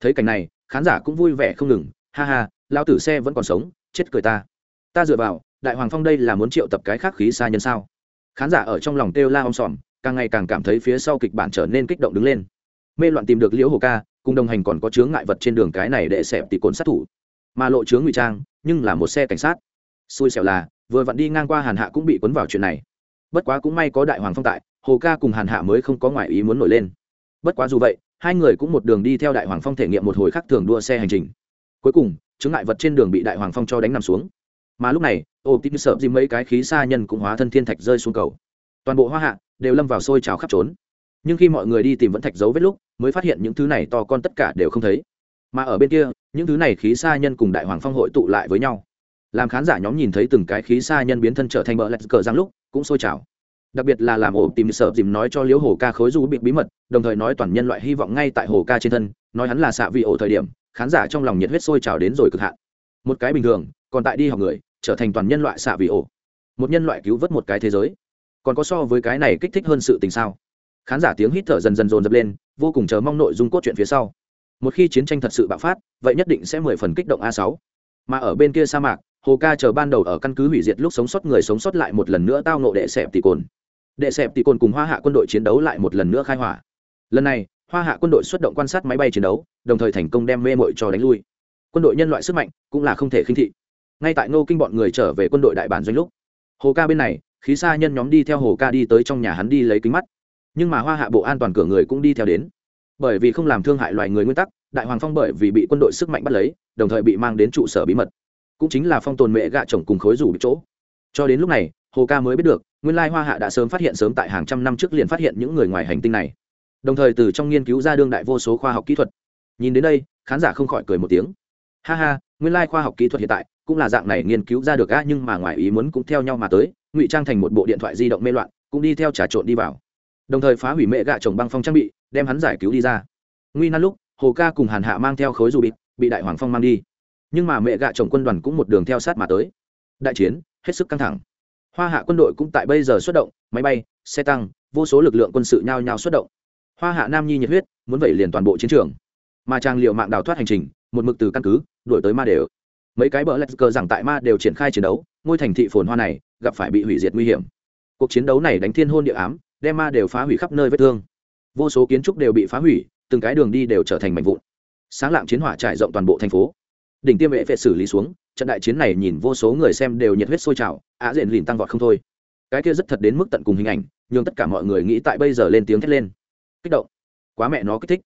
Thấy cảnh này, khán giả cũng vui vẻ không ngừng, ha ha, lao tử xe vẫn còn sống, chết cười ta ta dựa vào, đại hoàng phong đây là muốn triệu tập cái khác khí xa nhân sao? Khán giả ở trong lòng kêu la om sòm, càng ngày càng cảm thấy phía sau kịch bản trở nên kích động đứng lên. Mê loạn tìm được liễu hồ ca, cùng đồng hành còn có chướng ngại vật trên đường cái này để xẹp tỉ cồn sát thủ. Mà lộ chướng ngụy trang, nhưng là một xe cảnh sát. Xui xẻo là, vừa vặn đi ngang qua hàn hạ cũng bị cuốn vào chuyện này. Bất quá cũng may có đại hoàng phong tại, hồ ca cùng hàn hạ mới không có ngoại ý muốn nổi lên. Bất quá dù vậy, hai người cũng một đường đi theo đại hoàng phong thể nghiệm một hồi khác thường đua xe hành trình. Cuối cùng chứng ngại vật trên đường bị đại hoàng phong cho đánh nằm xuống mà lúc này ô tin sợ gì mấy cái khí xa nhân cũng hóa thân thiên thạch rơi xuống cầu. Toàn bộ hoa hạ đều lâm vào sôi trào khắp trốn. Nhưng khi mọi người đi tìm vẫn thạch dấu vết lúc, mới phát hiện những thứ này to con tất cả đều không thấy. Mà ở bên kia, những thứ này khí xa nhân cùng đại hoàng phong hội tụ lại với nhau. Làm khán giả nhóm nhìn thấy từng cái khí xa nhân biến thân trở thành bờ lạch cờ giang lúc, cũng sôi trào. Đặc biệt là làm ổ tìm sợ dìm nói cho liễu hồ ca khối du bị bí mật, đồng thời nói toàn nhân loại hy vọng ngay tại hồ ca trên thân, nói hắn là xạ vị ổ thời điểm, khán giả trong lòng nhiệt huyết sôi trào đến rồi cực hạn. Một cái bình thường, còn tại đi học người trở thành toàn nhân loại xạ vị ổ. Một nhân loại cứu vớt một cái thế giới. Còn có so với cái này kích thích hơn sự tình sao? Khán giả tiếng hít thở dần dần dồn dập lên, vô cùng chờ mong nội dung cốt truyện phía sau. Một khi chiến tranh thật sự bạo phát, vậy nhất định sẽ mười phần kích động a sáu. Mà ở bên kia sa mạc, hồ ca chờ ban đầu ở căn cứ hủy diệt lúc sống sót người sống sót lại một lần nữa tao nộ đệ sẹp tỷ cồn. Đệ sẹp tỷ cồn cùng hoa hạ quân đội chiến đấu lại một lần nữa khai hỏa. Lần này, hoa hạ quân đội xuất động quan sát máy bay chiến đấu, đồng thời thành công đem mê mội cho đánh lui. Quân đội nhân loại sức mạnh cũng là không thể khinh thị ngay tại ngô kinh bọn người trở về quân đội đại bản doanh lúc. Hồ ca bên này, khí xa nhân nhóm đi theo hồ ca đi tới trong nhà hắn đi lấy kính mắt. Nhưng mà hoa hạ bộ an toàn cửa người cũng đi theo đến. Bởi vì không làm thương hại loài người nguyên tắc, đại hoàng phong bởi vì bị quân đội sức mạnh bắt lấy, đồng thời bị mang đến trụ sở bí mật. Cũng chính là phong tồn mẹ gạ chồng cùng khối rủ bị chỗ. Cho đến lúc này, hồ ca mới biết được, nguyên lai hoa hạ đã sớm phát hiện sớm tại hàng trăm năm trước liền phát hiện những người ngoài hành tinh này. Đồng thời từ trong nghiên cứu ra đương đại vô số khoa học kỹ thuật. Nhìn đến đây, khán giả không khỏi cười một tiếng. Ha ha nguyên lai khoa học kỹ thuật hiện tại cũng là dạng này nghiên cứu ra được a nhưng mà ngoài ý muốn cũng theo nhau mà tới, ngụy trang thành một bộ điện thoại di động mê loạn, cũng đi theo trà trộn đi vào. Đồng thời phá hủy mẹ gạ chồng băng phong trang bị, đem hắn giải cứu đi ra. Nguy nan lúc, hồ ca cùng hàn hạ mang theo khối dù bịt bị đại hoàng phong mang đi. Nhưng mà mẹ gạ chồng quân đoàn cũng một đường theo sát mà tới. Đại chiến, hết sức căng thẳng. Hoa hạ quân đội cũng tại bây giờ xuất động, máy bay, xe tăng, vô số lực lượng quân sự nhao nhao xuất động. Hoa hạ nam nhi nhiệt huyết, muốn vẩy liền toàn bộ chiến trường. Mà trang liệu mạng đào thoát hành trình, một mực từ căn cứ đuổi tới ma đều. Mấy cái bờ lạch cờ rằng tại ma đều triển khai chiến đấu, ngôi thành thị phồn hoa này gặp phải bị hủy diệt nguy hiểm. Cuộc chiến đấu này đánh thiên hôn địa ám, đem ma đều phá hủy khắp nơi vết thương. Vô số kiến trúc đều bị phá hủy, từng cái đường đi đều trở thành mảnh vụn. Sáng lạng chiến hỏa trải rộng toàn bộ thành phố. Đỉnh tiêm vệ vệ xử lý xuống, trận đại chiến này nhìn vô số người xem đều nhiệt huyết sôi trào, á diện lìn tăng vọt không thôi. Cái kia rất thật đến mức tận cùng hình ảnh nhưng tất cả mọi người nghĩ tại bây giờ lên tiếng thét lên. Kích động. Quá mẹ nó kích thích.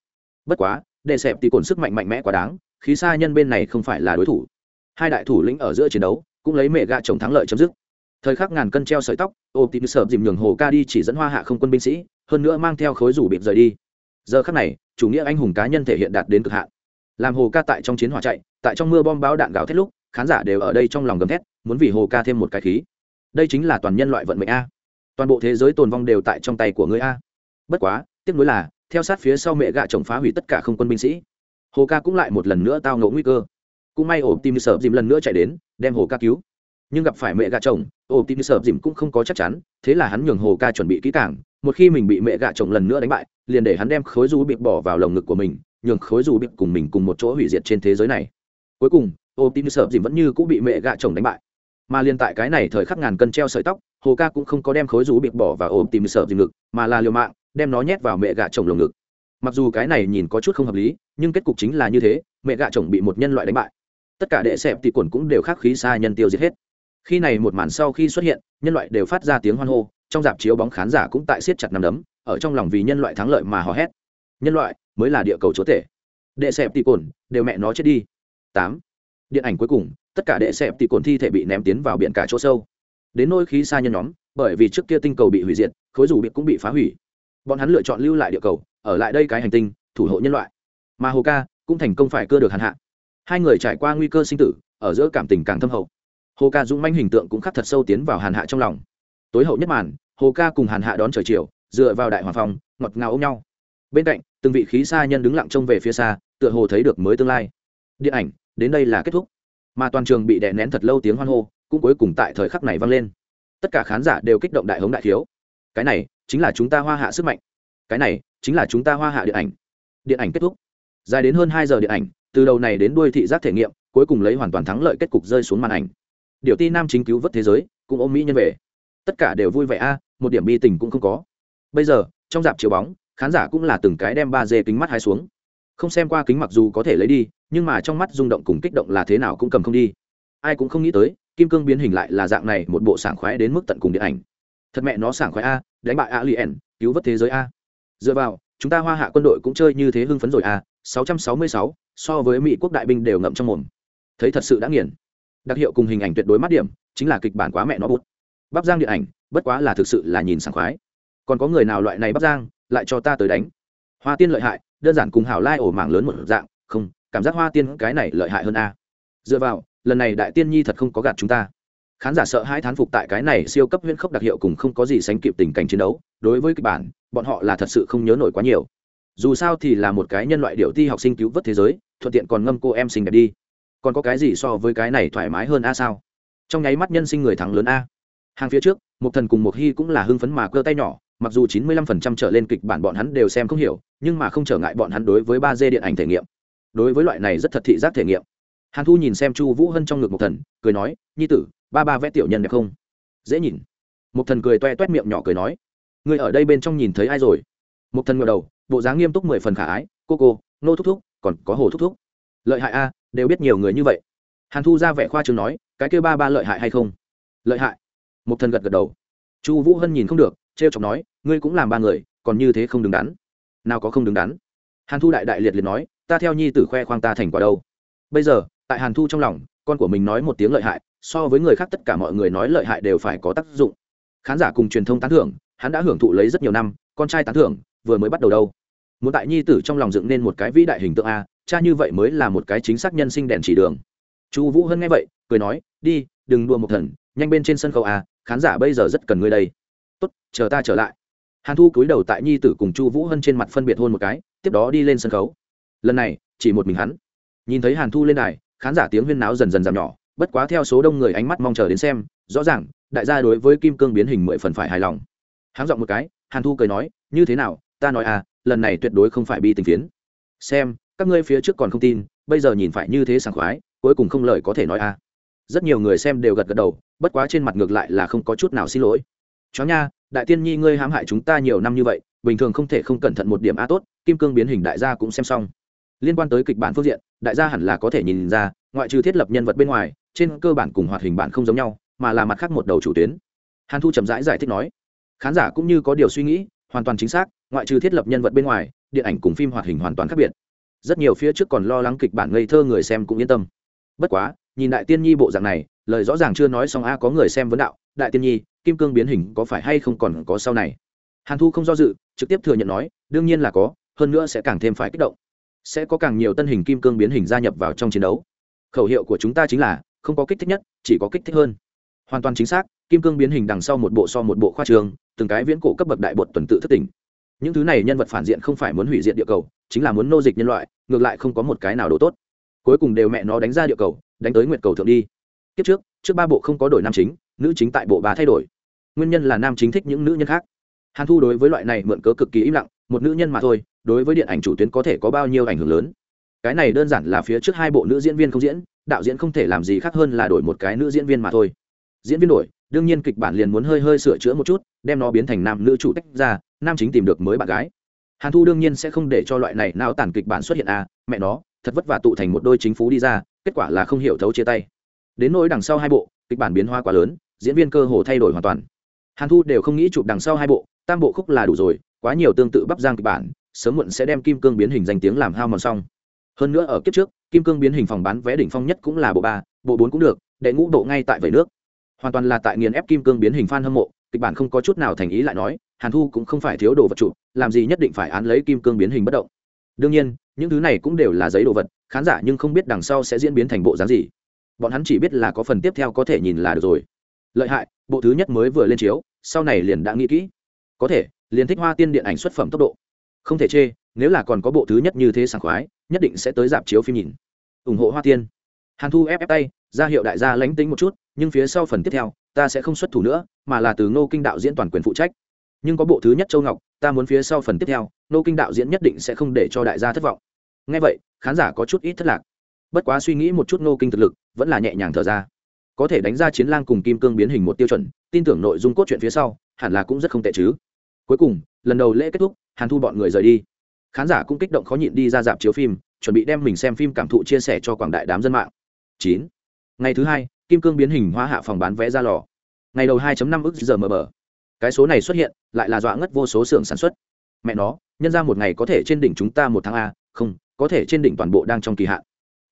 Bất quá, để xẹp thì cồn sức mạnh mạnh mẽ quá đáng khí xa nhân bên này không phải là đối thủ. Hai đại thủ lĩnh ở giữa chiến đấu, cũng lấy mẹ gạ chồng thắng lợi chấm dứt. Thời khắc ngàn cân treo sợi tóc ô tìm sợ dìm nhường hồ ca đi chỉ dẫn hoa hạ không quân binh sĩ, hơn nữa mang theo khối rủ bịp rời đi. Giờ khắc này, chủ nghĩa anh hùng cá nhân thể hiện đạt đến cực hạn. Làm hồ ca tại trong chiến hỏa chạy, tại trong mưa bom báo đạn gào thét lúc, khán giả đều ở đây trong lòng gầm thét, muốn vì hồ ca thêm một cái khí. Đây chính là toàn nhân loại vận mệnh a. Toàn bộ thế giới tồn vong đều tại trong tay của người a. Bất quá, tiếc nuối là, theo sát phía sau mẹ gạ chồng phá hủy tất cả không quân binh sĩ hồ ca cũng lại một lần nữa tao ngộ nguy cơ. Cũng may ổ tim sợ dìm lần nữa chạy đến, đem hồ ca cứu. Nhưng gặp phải mẹ gạ chồng ổ tim sợ dìm cũng không có chắc chắn, thế là hắn nhường hồ ca chuẩn bị kỹ càng. Một khi mình bị mẹ gạ chồng lần nữa đánh bại, liền để hắn đem khối du bịp bỏ vào lồng ngực của mình, nhường khối du bịp cùng mình cùng một chỗ hủy diệt trên thế giới này. Cuối cùng ổ tim sợ dìm vẫn như cũng bị mẹ gạ chồng đánh bại. Mà liền tại cái này thời khắc ngàn cân treo sợi tóc, hồ ca cũng không có đem khối rú bịp bỏ vào ổ tìm sợ dìm ngực, mà là liều mạng, đem nó nhét vào mẹ gạ chồng lồng ngực. Mặc dù cái này nhìn có chút không hợp lý nhưng kết cục chính là như thế, mẹ gạ chồng bị một nhân loại đánh bại. Tất cả đệ xẹp thì quần cũng đều khắc khí xa nhân tiêu diệt hết. Khi này một màn sau khi xuất hiện, nhân loại đều phát ra tiếng hoan hô, trong dạp chiếu bóng khán giả cũng tại siết chặt nằm đấm, ở trong lòng vì nhân loại thắng lợi mà hò hét. Nhân loại, mới là địa cầu chúa tể. Đệ xẹp thì cồn đều mẹ nó chết đi. Tám. Điện ảnh cuối cùng, tất cả đệ xẹp thì cồn thi thể bị ném tiến vào biển cả chỗ sâu. Đến nôi khí xa nhân nhóm, bởi vì trước kia tinh cầu bị hủy diệt, khối dù biệt cũng bị phá hủy. Bọn hắn lựa chọn lưu lại địa cầu, ở lại đây cái hành tinh, thủ hộ nhân loại mà hồ ca cũng thành công phải cưa được hàn hạ. Hai người trải qua nguy cơ sinh tử, ở giữa cảm tình càng thâm hậu. Hồ ca dũng manh hình tượng cũng khắc thật sâu tiến vào hàn hạ trong lòng. Tối hậu nhất màn, hồ ca cùng hàn hạ đón trời chiều, dựa vào đại hoàng phòng ngọt ngào ôm nhau. Bên cạnh, từng vị khí xa nhân đứng lặng trông về phía xa, tựa hồ thấy được mới tương lai. Điện ảnh, đến đây là kết thúc. Mà toàn trường bị đè nén thật lâu tiếng hoan hô, cũng cuối cùng tại thời khắc này vang lên. Tất cả khán giả đều kích động đại hống đại thiếu. Cái này, chính là chúng ta hoa hạ sức mạnh. Cái này, chính là chúng ta hoa hạ điện ảnh. Điện ảnh kết thúc dài đến hơn hai giờ điện ảnh, từ đầu này đến đuôi thị giác thể nghiệm, cuối cùng lấy hoàn toàn thắng lợi kết cục rơi xuống màn ảnh. Điều ti nam chính cứu vớt thế giới, cũng ôm mỹ nhân về. Tất cả đều vui vẻ a, một điểm bi tình cũng không có. Bây giờ, trong dạp chiếu bóng, khán giả cũng là từng cái đem ba dê kính mắt hai xuống. Không xem qua kính mặc dù có thể lấy đi, nhưng mà trong mắt rung động cùng kích động là thế nào cũng cầm không đi. Ai cũng không nghĩ tới, kim cương biến hình lại là dạng này, một bộ sảng khoái đến mức tận cùng điện ảnh. Thật mẹ nó sảng khoái a, đánh bại a liền cứu vớt thế giới a. Dựa vào, chúng ta hoa hạ quân đội cũng chơi như thế hưng phấn rồi a 666, so với mỹ quốc đại binh đều ngậm trong mồm. Thấy thật sự đã nghiền. Đặc hiệu cùng hình ảnh tuyệt đối mắt điểm chính là kịch bản quá mẹ nó bút bắp giang điện ảnh bất quá là thực sự là nhìn sảng khoái. Còn có người nào loại này bắp giang lại cho ta tới đánh? Hoa tiên lợi hại đơn giản cùng hảo lai ổ mảng lớn một dạng không cảm giác hoa tiên cái này lợi hại hơn a. Dựa vào lần này đại tiên nhi thật không có gạt chúng ta. Khán giả sợ hai thán phục tại cái này siêu cấp huyễn khốc đặc hiệu cùng không có gì sánh kịp tình cảnh chiến đấu đối với kịch bản bọn họ là thật sự không nhớ nổi quá nhiều dù sao thì là một cái nhân loại điệu ti học sinh cứu vớt thế giới, thuận tiện còn ngâm cô em xinh đẹp đi. Còn có cái gì so với cái này thoải mái hơn a sao? Trong nháy mắt nhân sinh người thắng lớn a. Hàng phía trước một thần cùng một hy cũng là hưng phấn mà cơ tay nhỏ, mặc dù chín mươi lăm phần trăm trở lên kịch bản bọn hắn đều xem không hiểu, nhưng mà không trở ngại bọn hắn đối với ba d điện ảnh thể nghiệm. Đối với loại này rất thật thị giác thể nghiệm. Hàn thu nhìn xem chu vũ hân trong ngực một thần, cười nói, nhi tử, ba ba vẽ tiểu nhân đẹp không? Dễ nhìn. Một thần cười toe toét miệng nhỏ cười nói người ở đây bên trong nhìn thấy ai rồi? Một thần ngờ đầu, bộ dáng nghiêm túc mười phần khả ái, cô cô, nô thúc thúc, còn có hồ thúc thúc. Lợi hại a, đều biết nhiều người như vậy. Hàn thu ra vẻ khoa trường nói, cái kêu ba ba lợi hại hay không? Lợi hại. Một thần gật gật đầu. Chu vũ hân nhìn không được t r e o chọc nói, ngươi cũng làm ba người, còn như thế không đứng đắn. Nào có không đứng đắn? Hàn thu đại đại liệt liệt nói, ta theo nhi tử khoe khoang ta thành quả đâu. Bây giờ, tại hàn thu trong lòng, con của mình nói một tiếng lợi hại, so với người khác tất cả mọi người nói lợi hại đều phải có tác dụng. Khán giả cùng truyền thông tán thưởng, hắn đã hưởng thụ lấy rất nhiều năm, con trai tán thưởng vừa mới bắt đầu đâu. Muốn tại nhi tử trong lòng dựng nên một cái vĩ đại hình tượng a, cha như vậy mới là một cái chính xác nhân sinh đèn chỉ đường. Chu vũ hân nghe vậy, cười nói, đi, đừng đua một thần, nhanh bên trên sân khấu a, khán giả bây giờ rất cần ngươi đây. Tốt, chờ ta trở lại. Hàn thu cúi đầu tại nhi tử cùng chu vũ hân trên mặt phân biệt hôn một cái, tiếp đó đi lên sân khấu. Lần này, chỉ một mình hắn. Nhìn thấy hàn thu lên đài, khán giả tiếng huyên náo dần dần giảm nhỏ, bất quá theo số đông người ánh mắt mong chờ đến xem, rõ ràng, đại gia đối với kim cương biến hình mười phần phải hài lòng. Háng giọng một cái, hàn thu cười nói, như thế nào ta nói à lần này tuyệt đối không phải bi tình phiến. Xem các ngươi phía trước còn không tin bây giờ nhìn phải như thế sảng khoái cuối cùng không lời có thể nói à. Rất nhiều người xem đều gật gật đầu bất quá trên mặt ngược lại là không có chút nào xin lỗi. Chó nha đại tiên nhi ngươi hãm hại chúng ta nhiều năm như vậy bình thường không thể không cẩn thận một điểm a tốt kim cương biến hình đại gia cũng xem xong. Liên quan tới kịch bản phương diện đại gia hẳn là có thể nhìn ra ngoại trừ thiết lập nhân vật bên ngoài trên cơ bản cùng hoạt hình bản không giống nhau mà là mặt khác một đầu chủ tuyến. Hàn thu chậm rãi giải, giải thích nói khán giả cũng như có điều suy nghĩ hoàn toàn chính xác, ngoại trừ thiết lập nhân vật bên ngoài, điện ảnh cùng phim hoạt hình hoàn toàn khác biệt. Rất nhiều phía trước còn lo lắng kịch bản ngây thơ người xem cũng yên tâm. Bất quá, nhìn đại tiên nhi bộ dạng này, lời rõ ràng chưa nói xong a, có người xem vấn đạo, đại tiên nhi, kim cương biến hình có phải hay không còn có sau này? Hàn thu không do dự, trực tiếp thừa nhận nói, đương nhiên là có, hơn nữa sẽ càng thêm phải kích động. Sẽ có càng nhiều tân hình kim cương biến hình gia nhập vào trong chiến đấu. Khẩu hiệu của chúng ta chính là, không có kích thích nhất, chỉ có kích thích hơn hoàn toàn chính xác, kim cương biến hình đằng sau một bộ so một bộ khoa trường, từng cái viễn cổ cấp bậc đại bột tuần tự thất tỉnh. Những thứ này nhân vật phản diện không phải muốn hủy diệt địa cầu, chính là muốn nô dịch nhân loại, ngược lại không có một cái nào đồ tốt. Cuối cùng đều mẹ nó đánh ra địa cầu, đánh tới nguyệt cầu thượng đi. Kiếp trước trước ba bộ không có đổi nam chính, nữ chính tại bộ ba thay đổi. Nguyên nhân là nam chính thích những nữ nhân khác. Hàn thu đối với loại này mượn cớ cực kỳ im lặng, một nữ nhân mà thôi, đối với điện ảnh chủ tuyến có thể có bao nhiêu ảnh hưởng lớn? Cái này đơn giản là phía trước hai bộ nữ diễn viên không diễn, đạo diễn không thể làm gì khác hơn là đổi một cái nữ diễn viên mà thôi diễn viên đổi, đương nhiên kịch bản liền muốn hơi hơi sửa chữa một chút, đem nó biến thành nam nữ chủ tách ra, nam chính tìm được mới bạn gái. Hàn thu đương nhiên sẽ không để cho loại này nào tản kịch bản xuất hiện à mẹ nó, thật vất vả tụ thành một đôi chính phú đi ra, kết quả là không hiểu thấu chia tay. Đến nỗi đằng sau hai bộ, kịch bản biến hoa quá lớn, diễn viên cơ hồ thay đổi hoàn toàn. Hàn thu đều không nghĩ chụp đằng sau hai bộ, tam bộ khúc là đủ rồi, quá nhiều tương tự bắp giang kịch bản, sớm muộn sẽ đem kim cương biến hình danh tiếng làm hao mòn xong. Hơn nữa ở kiếp trước, kim cương biến hình phòng bán vé đỉnh phong nhất cũng là bộ ba, bộ bốn cũng được, đệ ngũ bộ ngay tại vẩy nước hoàn toàn là tại nghiền ép kim cương biến hình f hâm mộ, kịch bản không có chút nào thành ý lại nói, hàn thu cũng không phải thiếu đồ vật chủ, làm gì nhất định phải án lấy kim cương biến hình bất động. Đương nhiên, những thứ này cũng đều là giấy đồ vật, khán giả nhưng không biết đằng sau sẽ diễn biến thành bộ dáng gì. Bọn hắn chỉ biết là có phần tiếp theo có thể nhìn là được rồi. Lợi hại, bộ thứ nhất mới vừa lên chiếu, sau này liền đã nghĩ kỹ. Có thể, liền thích hoa tiên điện ảnh xuất phẩm tốc độ. Không thể chê, nếu là còn có bộ thứ nhất như thế sảng khoái, nhất định sẽ tới dạp chiếu phim nhìn. Ủng hộ hoa tiên. Hàn thu ép ép tay, ra hiệu đại gia lánh tính một chút nhưng phía sau phần tiếp theo, ta sẽ không xuất thủ nữa, mà là từ ngô kinh đạo diễn toàn quyền phụ trách. Nhưng có bộ thứ nhất châu ngọc, ta muốn phía sau phần tiếp theo, ngô kinh đạo diễn nhất định sẽ không để cho đại gia thất vọng. Ngay vậy, khán giả có chút ít thất lạc. Bất quá suy nghĩ một chút ngô kinh thực lực, vẫn là nhẹ nhàng thở ra. Có thể đánh ra chiến lang cùng kim cương biến hình một tiêu chuẩn, tin tưởng nội dung cốt truyện phía sau, hẳn là cũng rất không tệ chứ. Cuối cùng, lần đầu lễ kết thúc, hàn thu bọn người rời đi. Khán giả cũng kích động khó nhịn đi ra dạp chiếu phim, chuẩn bị đem mình xem phim cảm thụ chia sẻ cho quảng đại đám dân mạng. Chín. Ngày thứ hai kim cương biến hình hóa hạ phòng bán vé ra lò. Ngày đầu 2 năm ức giờ mờ bờ. Cái số này xuất hiện, lại là dọa ngất vô số xưởng sản xuất. Mẹ nó, nhân ra một ngày có thể trên đỉnh chúng ta một tháng a, không, có thể trên đỉnh toàn bộ đang trong kỳ hạn.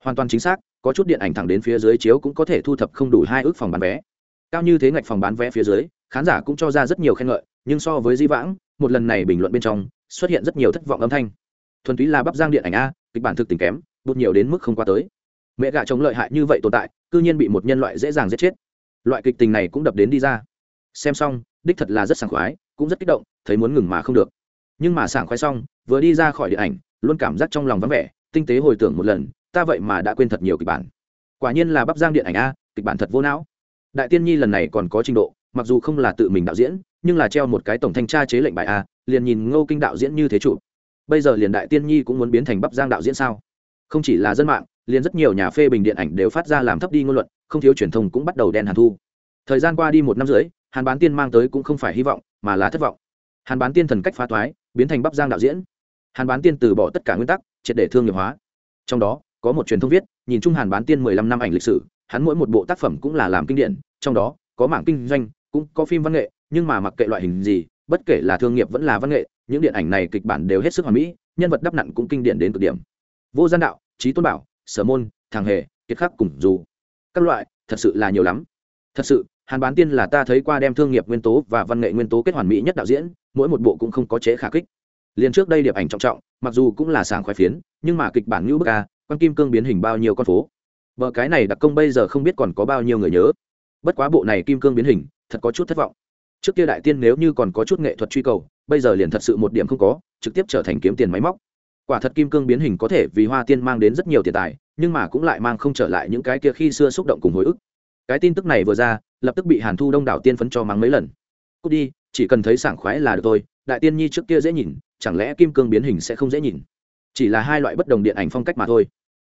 Hoàn toàn chính xác, có chút điện ảnh thẳng đến phía dưới chiếu cũng có thể thu thập không đủ hai ước phòng bán vé. Cao như thế ngạch phòng bán vé phía dưới, khán giả cũng cho ra rất nhiều khen ngợi, nhưng so với di vãng, một lần này bình luận bên trong, xuất hiện rất nhiều thất vọng âm thanh. Thuần túy là bắp giang điện ảnh a, kịch bản thực tình kém, bút nhiều đến mức không qua tới mẹ gà chống lợi hại như vậy tồn tại, cư nhiên bị một nhân loại dễ dàng giết chết. Loại kịch tình này cũng đập đến đi ra. Xem xong, đích thật là rất sảng khoái, cũng rất kích động, thấy muốn ngừng mà không được. Nhưng mà sảng khoái xong, vừa đi ra khỏi điện ảnh, luôn cảm giác trong lòng vắng vẻ, tinh tế hồi tưởng một lần, ta vậy mà đã quên thật nhiều kịch bản. Quả nhiên là bắp giang điện ảnh a, kịch bản thật vô não. Đại tiên nhi lần này còn có trình độ, mặc dù không là tự mình đạo diễn, nhưng là treo một cái tổng thanh tra chế lệnh bài a, liền nhìn ngô kinh đạo diễn như thế chủ bây giờ liền đại tiên nhi cũng muốn biến thành bắp giang đạo diễn sao? Không chỉ là dân mạng liền rất nhiều nhà phê bình điện ảnh đều phát ra làm thấp đi ngôn luận, không thiếu truyền thông cũng bắt đầu đen hàn thu. Thời gian qua đi một năm rưỡi, hàn bán tiên mang tới cũng không phải hy vọng, mà là thất vọng. Hàn bán tiên thần cách phá toái, biến thành bắp giang đạo diễn. Hàn bán tiên từ bỏ tất cả nguyên tắc, triệt để thương nghiệp hóa. Trong đó, có một truyền thông viết, nhìn chung hàn bán tiên mười lăm năm ảnh lịch sử, hắn mỗi một bộ tác phẩm cũng là làm kinh điển, trong đó, có mảng kinh doanh, cũng có phim văn nghệ, nhưng mà mặc kệ loại hình gì, bất kể là thương nghiệp vẫn là văn nghệ, những điện ảnh này kịch bản đều hết sức hoàn mỹ, nhân vật đắp nặn cũng kinh điển đến cực điểm. Vô gian đạo trí tôn bảo sở môn, thằng hề, kiệt khắc cùng dù. Các loại, thật sự là nhiều lắm. Thật sự, hàn bán tiên là ta thấy qua đem thương nghiệp nguyên tố và văn nghệ nguyên tố kết hoàn mỹ nhất đạo diễn, mỗi một bộ cũng không có chế khả kích liền trước đây điệp ảnh trọng trọng, mặc dù cũng là sảng khoái phiến, nhưng mà kịch bản ngữ bức a, quan kim cương biến hình bao nhiêu con phố. Vợ cái này đặc công bây giờ không biết còn có bao nhiêu người nhớ. Bất quá bộ này kim cương biến hình, thật có chút thất vọng. Trước kia đại tiên nếu như còn có chút nghệ thuật truy cầu, bây giờ liền thật sự một điểm không có, trực tiếp trở thành kiếm tiền máy móc quả thật kim cương biến hình có thể vì hoa tiên mang đến rất nhiều tiền tài, nhưng mà cũng lại mang không trở lại những cái kia khi xưa xúc động cùng hồi ức. Cái tin tức này vừa ra, lập tức bị hàn thu đông đảo tiên phấn cho mắng mấy lần. Cút đi, chỉ cần thấy sảng khoái là được thôi, đại tiên nhi trước kia dễ nhìn, chẳng lẽ kim cương biến hình sẽ không dễ nhìn? Chỉ là hai loại bất đồng điện ảnh phong cách mà thôi.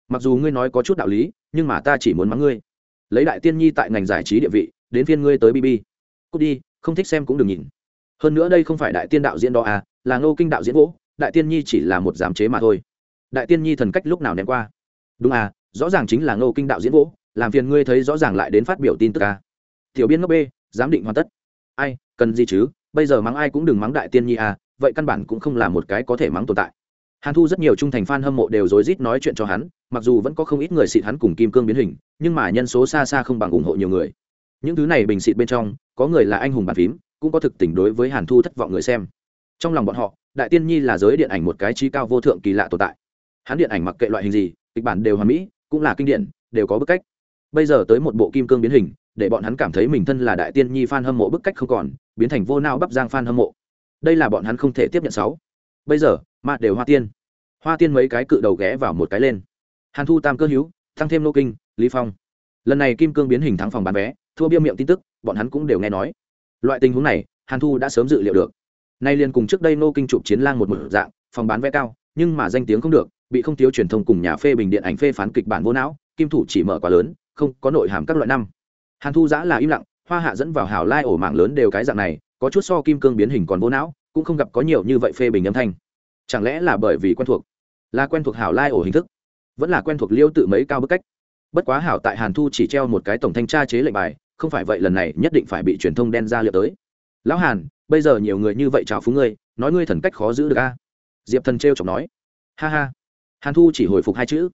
Mặc dù ngươi nói có chút đạo lý, nhưng mà ta chỉ muốn mắng ngươi. Lấy đại tiên nhi tại ngành giải trí địa vị, đến phiên ngươi tới bb cút đi, không thích xem cũng đừng nhìn. Hơn nữa đây không phải đại tiên đạo diễn đó à là ngô kinh đạo diễn gỗ đại tiên nhi chỉ là một giám chế mà thôi. Đại tiên nhi thần cách lúc nào ném qua? Đúng à rõ ràng chính là ngô kinh đạo diễn vỗ, làm phiền ngươi thấy rõ ràng lại đến phát biểu tin tức à. tiểu biên ngốc b giám định hoàn tất. Ai, cần gì chứ, bây giờ mắng ai cũng đừng mắng đại tiên nhi à vậy căn bản cũng không là một cái có thể mắng tồn tại. Hàn thu rất nhiều trung thành f a n hâm mộ đều rối rít nói chuyện cho hắn, mặc dù vẫn có không ít người xịt hắn cùng kim cương biến hình, nhưng mà nhân số xa xa không bằng ủng hộ nhiều người. Những thứ này bình xịt bên trong, có người là anh hùng bàn phím, cũng có thực tình đối với hàn thu thất vọng người xem. Trong lòng bọn họ đại tiên nhi là giới điện ảnh một cái trí cao vô thượng kỳ lạ tồn tại. Hắn điện ảnh mặc kệ loại hình gì, kịch bản đều hoàn mỹ, cũng là kinh điển, đều có bức cách. Bây giờ tới một bộ kim cương biến hình, để bọn hắn cảm thấy mình thân là đại tiên nhi f a n hâm mộ bức cách không còn, biến thành vô nao bắp giang f a n hâm mộ. Đây là bọn hắn không thể tiếp nhận sáu. Bây giờ mà đều hoa tiên. Hoa tiên mấy cái cự đầu ghé vào một cái lên. Hàn thu tam cơ hữu tăng thêm nô kinh, lý phong. Lần này kim cương biến hình thắng phòng bán vé, thua bia miệng tin tức, bọn hắn cũng đều nghe nói. Loại tình huống này, hàn thu đã sớm dự liệu được nay liền cùng trước đây nô kinh chụp chiến lang một mực dạng, phòng bán vé cao, nhưng mà danh tiếng không được, bị không thiếu truyền thông cùng nhà phê bình điện ảnh phê phán kịch bản vô não, kim thủ chỉ mở quá lớn, không có nội hàm các loại năm. Hàn thu giã là im lặng, hoa hạ dẫn vào hào lai ổ mạng lớn đều cái dạng này, có chút so kim cương biến hình còn vô não, cũng không gặp có nhiều như vậy phê bình âm thanh. Chẳng lẽ là bởi vì quen thuộc? Là quen thuộc hảo lai ổ hình thức? Vẫn là quen thuộc liêu tự mấy cao bức cách? Bất quá hảo tại hàn thu chỉ treo một cái tổng thanh tra chế lệnh bài, không phải vậy lần này nhất định phải bị truyền thông đen ra liệu tới. Lão hàn bây giờ nhiều người như vậy chào phúng ngươi, nói ngươi thần cách khó giữ được a. Diệp thần t r chọc nói. Ha ha. Hàn thu chỉ hồi phục hai chữ.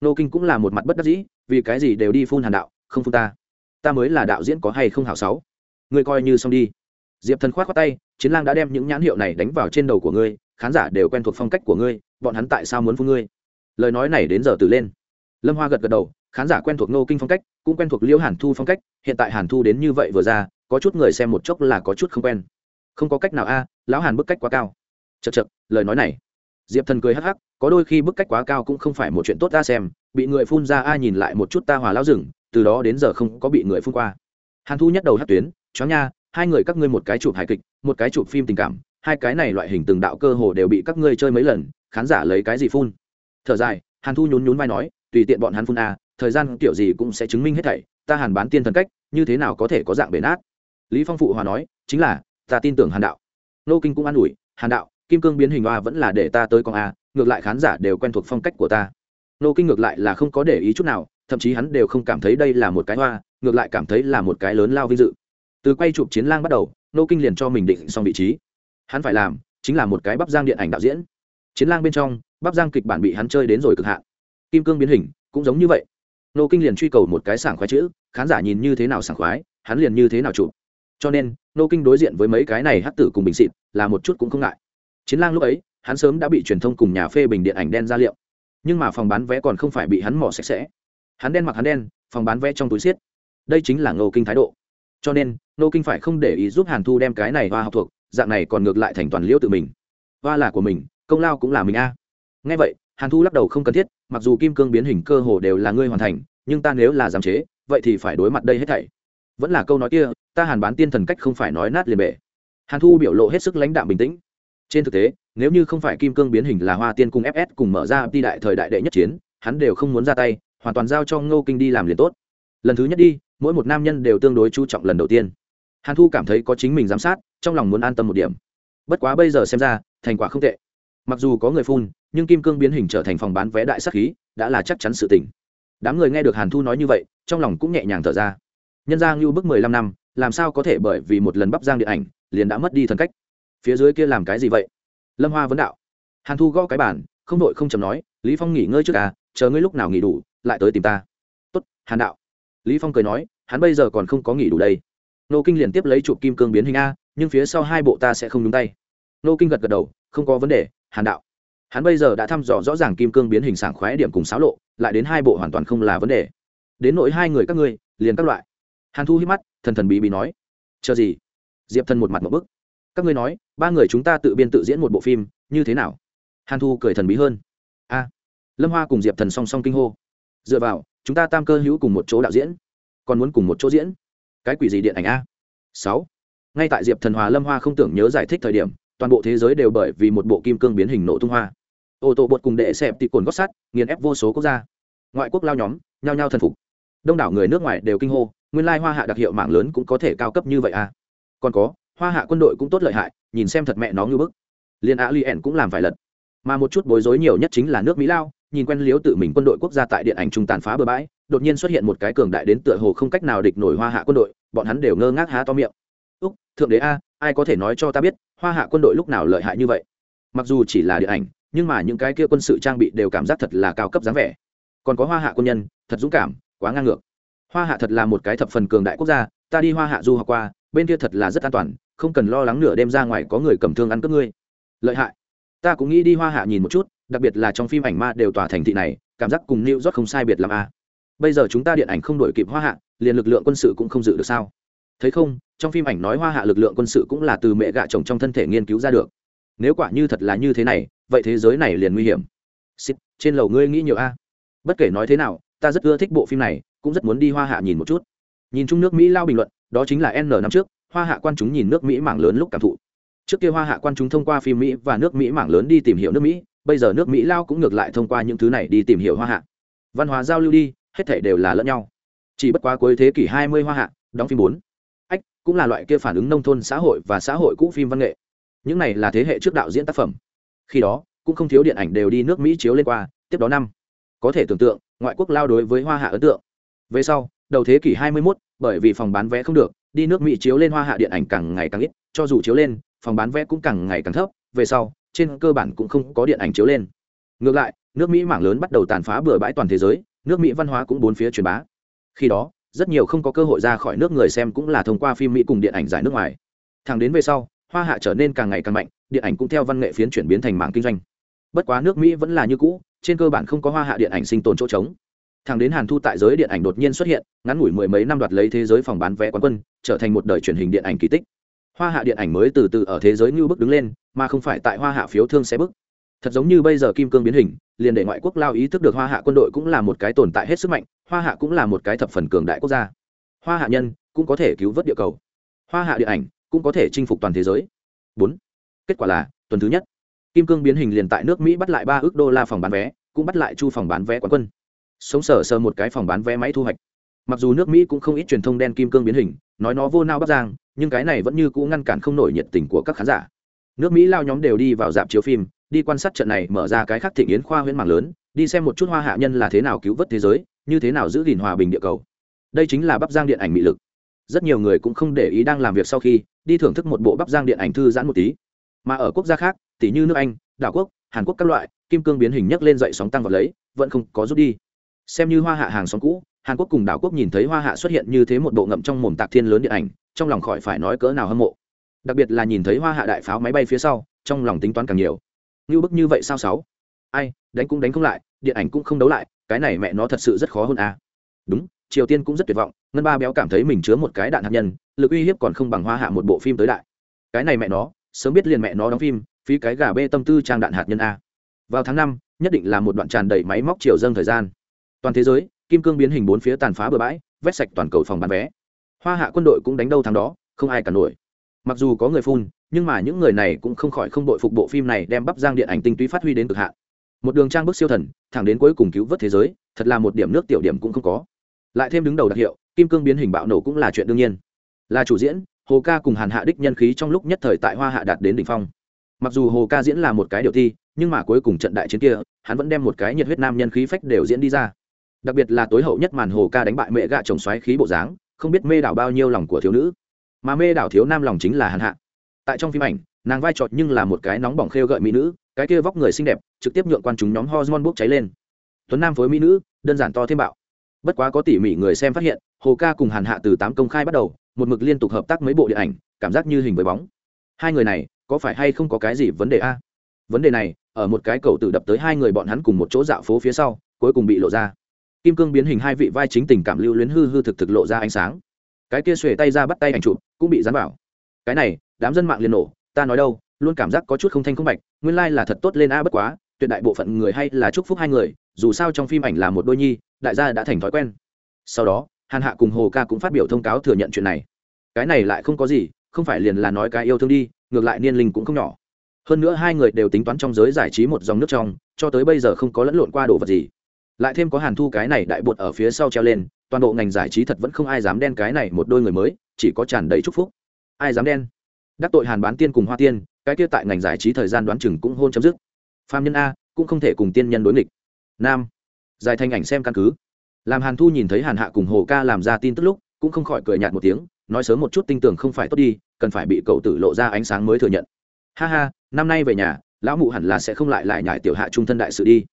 Nô kinh cũng là một mặt bất đắc dĩ, vì cái gì đều đi phun hàn đạo, không phun ta. Ta mới là đạo diễn có hay không hảo sáu. Ngươi coi như xong đi. Diệp thần k h o á t khoác tay, chiến lang đã đem những nhãn hiệu này đánh vào trên đầu của ngươi, khán giả đều quen thuộc phong cách của ngươi, bọn hắn tại sao muốn phun ngươi? Lời nói này đến giờ từ lên. Lâm hoa gật gật đầu, khán giả quen thuộc nô kinh phong cách, cũng quen thuộc liễu hàn thu phong cách, hiện tại hàn thu đến như vậy vừa ra, có chút người xem một chốc là có chút không quen không có cách nào a à, lão hàn bức cách quá cao. Chật chật lời nói này. Diệp thần cười hắc hắc, có đôi khi bức cách quá cao cũng không phải một chuyện tốt ta xem, bị người phun ra a nhìn lại một chút ta hòa lao rừng từ đó đến giờ không có bị người phun qua. Hàn thu nhắc đầu hát tuyến, chó nha, hai người các ngươi một cái chụp hài kịch, một cái chụp phim tình cảm, hai cái này loại hình từng đạo cơ hồ đều bị các ngươi chơi mấy lần, khán giả lấy cái gì phun? Thở dài, hàn thu nhún nhún vai nói, tùy tiện bọn hắn phun a, thời gian kiểu gì cũng sẽ chứng minh hết thảy, ta hàn bán tiên thần cách, như thế nào có thể có dạng bể nát lý phong phụ hòa nói, chính là ta tin tưởng hàn đạo. Nô kinh cũng an ủi, hàn đạo, kim cương biến hình hoa vẫn là để ta tới con a, ngược lại khán giả đều quen thuộc phong cách của ta. Nô kinh ngược lại là không có để ý chút nào, thậm chí hắn đều không cảm thấy đây là một cái hoa, ngược lại cảm thấy là một cái lớn lao vinh dự. Từ quay chụp chiến lang bắt đầu, nô kinh liền cho mình định xong vị trí. Hắn phải làm chính là một cái bắp giang điện ảnh đạo diễn. Chiến lang bên trong, bắp giang kịch bản bị hắn chơi đến rồi cực hạn. Kim cương biến hình, cũng giống như vậy. Nô kinh liền truy cầu một cái sảng khoái chữ, khán giả nhìn như thế nào sảng khoái, hắn liền như thế nào chụp cho nên, nô kinh đối diện với mấy cái này hát tử cùng bình xịt là một chút cũng không ngại. Chiến lang lúc ấy, hắn sớm đã bị truyền thông cùng nhà phê bình điện ảnh đen ra liệu. Nhưng mà phòng bán vé còn không phải bị hắn mỏ sạch sẽ. Hắn đen mặc hắn đen, phòng bán vé trong túi xiết. Đây chính là Ngô kinh thái độ. Cho nên nô kinh phải không để ý giúp hàn thu đem cái này hoa học thuộc, dạng này còn ngược lại thành toàn liễu tự mình. Hoa là của mình, công lao cũng là mình a. À. ngay vậy, hàn thu lắc đầu không cần thiết, mặc dù kim cương biến hình cơ hồ đều là ngươi hoàn thành, nhưng ta nếu là giám chế, vậy thì phải đối mặt đây hết thảy vẫn là câu nói kia, ta hàn bán tiên thần cách không phải nói nát liền bể. Hàn thu biểu lộ hết sức lãnh đạm bình tĩnh. Trên thực tế, nếu như không phải kim cương biến hình là hoa tiên cùng fs cùng mở ra đi đại thời đại đệ nhất chiến, hắn đều không muốn ra tay, hoàn toàn giao cho ngô kinh đi làm liền tốt. Lần thứ nhất đi, mỗi một nam nhân đều tương đối chú trọng lần đầu tiên. Hàn thu cảm thấy có chính mình giám sát, trong lòng muốn an tâm một điểm. Bất quá bây giờ xem ra, thành quả không tệ. Mặc dù có người phun, nhưng kim cương biến hình trở thành phòng bán vé đại sắc khí, đã là chắc chắn sự tình. Đám người nghe được hàn thu nói như vậy, trong lòng cũng nhẹ nhàng thở ra nhân ra ngưu bức mười lăm năm, làm sao có thể bởi vì một lần bắp giang điện ảnh, liền đã mất đi thần cách? Phía dưới kia làm cái gì vậy? Lâm hoa vấn đạo. Hàn thu gõ cái bản không đội không chầm nói, lý phong nghỉ ngơi trước à chờ ngươi lúc nào nghỉ đủ, lại tới tìm ta. Tốt, hàn đạo. Lý phong cười nói, hắn bây giờ còn không có nghỉ đủ đây. Nô kinh liền tiếp lấy chụp kim cương biến hình a, nhưng phía sau hai bộ ta sẽ không nhúng tay. Nô kinh gật gật đầu, không có vấn đề, hàn đạo. Hắn bây giờ đã thăm dò rõ ràng kim cương biến hình sảng khoái điểm cùng xáo lộ, lại đến hai bộ hoàn toàn không là vấn đề. Đến nỗi hai người các ngươi, liền các loại hàn thu hít mắt, thần thần bí bí nói, chờ gì? Diệp thần một mặt một bức. Các ngươi nói, ba người chúng ta tự biên tự diễn một bộ phim, như thế nào? Hàn thu cười thần bí hơn. A. Lâm hoa cùng diệp thần song song kinh hô. Dựa vào, chúng ta tam cơ hữu cùng một chỗ đạo diễn, còn muốn cùng một chỗ diễn? Cái quỷ gì điện ảnh a? Sáu. Ngay tại diệp thần hòa lâm hoa không tưởng nhớ giải thích thời điểm, toàn bộ thế giới đều bởi vì một bộ kim cương biến hình nổ tung hoa. Ô tô bột cùng đệ xẹp tị cồn gót sắt, nghiền ép vô số quốc gia. Ngoại quốc lao nhóm, nhao nhao thần phục. Đông đảo người nước ngoài đều kinh hô nguyên lai hoa hạ đặc hiệu mạng lớn cũng có thể cao cấp như vậy à. Còn có, hoa hạ quân đội cũng tốt lợi hại, nhìn xem thật mẹ nó như bức. Liên á li ẻn cũng làm phải lật mà một chút bối rối nhiều nhất chính là nước mỹ lao, nhìn quen liếu tự mình quân đội quốc gia tại điện ảnh trung tàn phá bừa bãi, đột nhiên xuất hiện một cái cường đại đến tựa hồ không cách nào địch nổi hoa hạ quân đội, bọn hắn đều ngơ ngác há to miệng. Úc, thượng đế a, ai có thể nói cho ta biết, hoa hạ quân đội lúc nào lợi hại như vậy? Mặc dù chỉ là điện ảnh, nhưng mà những cái kia quân sự trang bị đều cảm giác thật là cao cấp dáng vẻ. Còn có hoa hạ quân nhân, thật dũng cảm, quá ngang ngược hoa hạ thật là một cái thập phần cường đại quốc gia ta đi hoa hạ du học qua bên kia thật là rất an toàn không cần lo lắng nửa đêm ra ngoài có người cầm thương ăn cướp ngươi. Lợi hại. Ta cũng nghĩ đi hoa hạ nhìn một chút đặc biệt là trong phim ảnh ma đều tòa thành thị này cảm giác cùng new rót không sai biệt làm a à. bây giờ chúng ta điện ảnh không đổi kịp hoa hạ liền lực lượng quân sự cũng không dự được sao? Thấy không trong phim ảnh nói hoa hạ lực lượng quân sự cũng là từ mẹ gạ chồng trong thân thể nghiên cứu ra được. Nếu quả như thật là như thế này vậy thế giới này liền nguy hiểm. Xịt, trên lầu ngươi nghĩ nhiều a bất kể nói thế nào ta rất ưa thích bộ phim này cũng rất muốn đi hoa hạ nhìn một chút. Nhìn chung nước mỹ lao bình luận, đó chính là n năm trước, hoa hạ quan chúng nhìn nước mỹ mảng lớn lúc cảm thụ. Trước kia hoa hạ quan chúng thông qua phim mỹ và nước mỹ mảng lớn đi tìm hiểu nước mỹ, bây giờ nước mỹ lao cũng ngược lại thông qua những thứ này đi tìm hiểu hoa hạ. Văn hóa giao lưu đi, hết thể đều là lẫn nhau. Chỉ bất quá cuối thế kỷ 20 hoa hạ, đóng phim bốn. Ách, cũng là loại kia phản ứng nông thôn xã hội và xã hội cũ phim văn nghệ. Những này là thế hệ trước đạo diễn tác phẩm. Khi đó, cũng không thiếu điện ảnh đều đi nước mỹ chiếu lên qua, tiếp đó năm. Có thể tưởng tượng, ngoại quốc lao đối với hoa hạ ấn tượng về sau đầu thế kỷ 21, bởi vì phòng bán vé không được đi nước mỹ chiếu lên hoa hạ điện ảnh càng ngày càng ít cho dù chiếu lên phòng bán vé cũng càng ngày càng thấp về sau trên cơ bản cũng không có điện ảnh chiếu lên. Ngược lại nước mỹ mảng lớn bắt đầu tàn phá bừa bãi toàn thế giới nước mỹ văn hóa cũng bốn phía truyền bá. Khi đó rất nhiều không có cơ hội ra khỏi nước người xem cũng là thông qua phim mỹ cùng điện ảnh giải nước ngoài. Thẳng đến về sau hoa hạ trở nên càng ngày càng mạnh điện ảnh cũng theo văn nghệ phiến chuyển biến thành mạng kinh doanh. Bất quá nước mỹ vẫn là như cũ trên cơ bản không có hoa hạ điện ảnh sinh tồn chỗ trống thằng đến hàn thu tại giới điện ảnh đột nhiên xuất hiện, ngắn ngủi mười mấy năm đoạt lấy thế giới phòng bán vé quán quân, trở thành một đời truyền hình điện ảnh kỳ tích. Hoa hạ điện ảnh mới từ từ ở thế giới như bước đứng lên, mà không phải tại hoa hạ phiếu thương sẽ bức thật giống như bây giờ kim cương biến hình, liền để ngoại quốc lao ý thức được hoa hạ quân đội cũng là một cái tồn tại hết sức mạnh, hoa hạ cũng là một cái thập phần cường đại quốc gia. Hoa hạ nhân cũng có thể cứu vớt địa cầu. Hoa hạ điện ảnh cũng có thể chinh phục toàn thế giới. Bốn. Kết quả là, tuần thứ nhất, kim cương biến hình liền tại nước mỹ bắt lại ba ước đô la phòng bán vé, cũng bắt lại chu phòng bán vé quán quân sống sờ sờ một cái phòng bán vé máy thu hoạch. Mặc dù nước mỹ cũng không ít truyền thông đen kim cương biến hình, nói nó vô nao bắc giang, nhưng cái này vẫn như cũ ngăn cản không nổi nhiệt tình của các khán giả. Nước mỹ lao nhóm đều đi vào dạp chiếu phim, đi quan sát trận này, mở ra cái khác thịnh yến khoa huyễn mạng lớn, đi xem một chút hoa hạ nhân là thế nào cứu vớt thế giới, như thế nào giữ gìn hòa bình địa cầu. Đây chính là bắp giang điện ảnh mỹ lực. Rất nhiều người cũng không để ý đang làm việc sau khi, đi thưởng thức một bộ bắp giang điện ảnh thư giãn một tí. Mà ở quốc gia khác, tỷ như nước anh, đảo quốc, hàn quốc các loại, kim cương biến hình nhấc lên dậy sóng tăng vào lấy, vẫn không có rút đi xem như hoa hạ hàng xóm cũ, hàn quốc cùng đảo quốc nhìn thấy hoa hạ xuất hiện như thế một bộ ngậm trong mồm tạc thiên lớn điện ảnh, trong lòng khỏi phải nói cỡ nào hâm mộ. Đặc biệt là nhìn thấy hoa hạ đại pháo máy bay phía sau, trong lòng tính toán càng nhiều. Như bức như vậy sao sáu? Ai, đánh cũng đánh không lại, điện ảnh cũng không đấu lại, cái này mẹ nó thật sự rất khó hơn à. Đúng, triều tiên cũng rất tuyệt vọng, ngân ba béo cảm thấy mình chứa một cái đạn hạt nhân, lực uy hiếp còn không bằng hoa hạ một bộ phim tới đại. Cái này mẹ nó, sớm biết liền mẹ nó đóng phim, phí cái gà bê tâm tư trang đạn hạt nhân a. Vào tháng năm, nhất định là một đoạn tràn đầy máy móc chiều dâng thời gian toàn thế giới, kim cương biến hình bốn phía tàn phá bừa bãi, vét sạch toàn cầu phòng bán vé. Hoa hạ quân đội cũng đánh đâu thắng đó, không ai cả nổi. Mặc dù có người phun, nhưng mà những người này cũng không khỏi không đội phục bộ phim này đem bắp giang điện ảnh tinh túy phát huy đến cực hạn. Một đường trang bước siêu thần, thẳng đến cuối cùng cứu vớt thế giới, thật là một điểm nước tiểu điểm cũng không có. Lại thêm đứng đầu đặc hiệu, kim cương biến hình bạo nổ cũng là chuyện đương nhiên. Là chủ diễn, hồ ca cùng hàn hạ đích nhân khí trong lúc nhất thời tại hoa hạ đạt đến đỉnh phong. Mặc dù hồ ca diễn là một cái điều thi, nhưng mà cuối cùng trận đại chiến kia, hắn vẫn đem một cái nhiệt huyết nam nhân khí phách đều diễn đi ra đặc biệt là tối hậu nhất màn hồ ca đánh bại mẹ gạ chồng xoáy khí bộ dáng, không biết mê đảo bao nhiêu lòng của thiếu nữ. Mà mê đảo thiếu nam lòng chính là hàn hạ. Tại trong phim ảnh, nàng vai trọt nhưng là một cái nóng bỏng khêu gợi mỹ nữ, cái kia vóc người xinh đẹp, trực tiếp nhượng quan chúng nhóm hormone bốc cháy lên. Tuấn nam phối mỹ nữ, đơn giản to thêm bạo. Bất quá có tỉ mỉ người xem phát hiện, hồ ca cùng hàn hạ từ tám công khai bắt đầu, một mực liên tục hợp tác mấy bộ điện ảnh, cảm giác như hình với bóng. Hai người này, có phải hay không có cái gì vấn đề a? Vấn đề này, ở một cái cầu tự đập tới hai người bọn hắn cùng một chỗ dạo phố phía sau, cuối cùng bị lộ ra kim cương biến hình hai vị vai chính tình cảm lưu luyến hư hư thực thực lộ ra ánh sáng. Cái kia xuề tay ra bắt tay ảnh chụp, cũng bị dán vào. Cái này, đám dân mạng liền nổ, ta nói đâu, luôn cảm giác có chút không thanh không bạch, nguyên lai là thật tốt lên a bất quá, tuyệt đại bộ phận người hay là chúc phúc hai người, dù sao trong phim ảnh là một đôi nhi, đại gia đã thành thói quen. Sau đó, hàn hạ cùng hồ ca cũng phát biểu thông cáo thừa nhận chuyện này. Cái này lại không có gì, không phải liền là nói cái yêu thương đi, ngược lại niên linh cũng không nhỏ. Hơn nữa hai người đều tính toán trong giới giải trí một dòng nước trong, cho tới bây giờ không có lẫn lộn qua đồ vật gì lại thêm có hàn thu cái này đại bột ở phía sau treo lên, toàn bộ ngành giải trí thật vẫn không ai dám đen cái này một đôi người mới, chỉ có tràn đầy chúc phúc. Ai dám đen? Đắc tội hàn bán tiên cùng hoa tiên, cái kia tại ngành giải trí thời gian đoán chừng cũng hôn chấm dứt. Phạm nhân a, cũng không thể cùng tiên nhân đối nghịch. Nam, giải thành ảnh xem căn cứ. Làm hàn thu nhìn thấy hàn hạ cùng hồ ca làm ra tin tức lúc, cũng không khỏi cười nhạt một tiếng, nói sớm một chút tinh tưởng không phải tốt đi, cần phải bị cậu tử lộ ra ánh sáng mới thừa nhận. Ha ha, năm nay về nhà, lão mụ hẳn là sẽ không lại lại nhải tiểu hạ trung thân đại sự đi.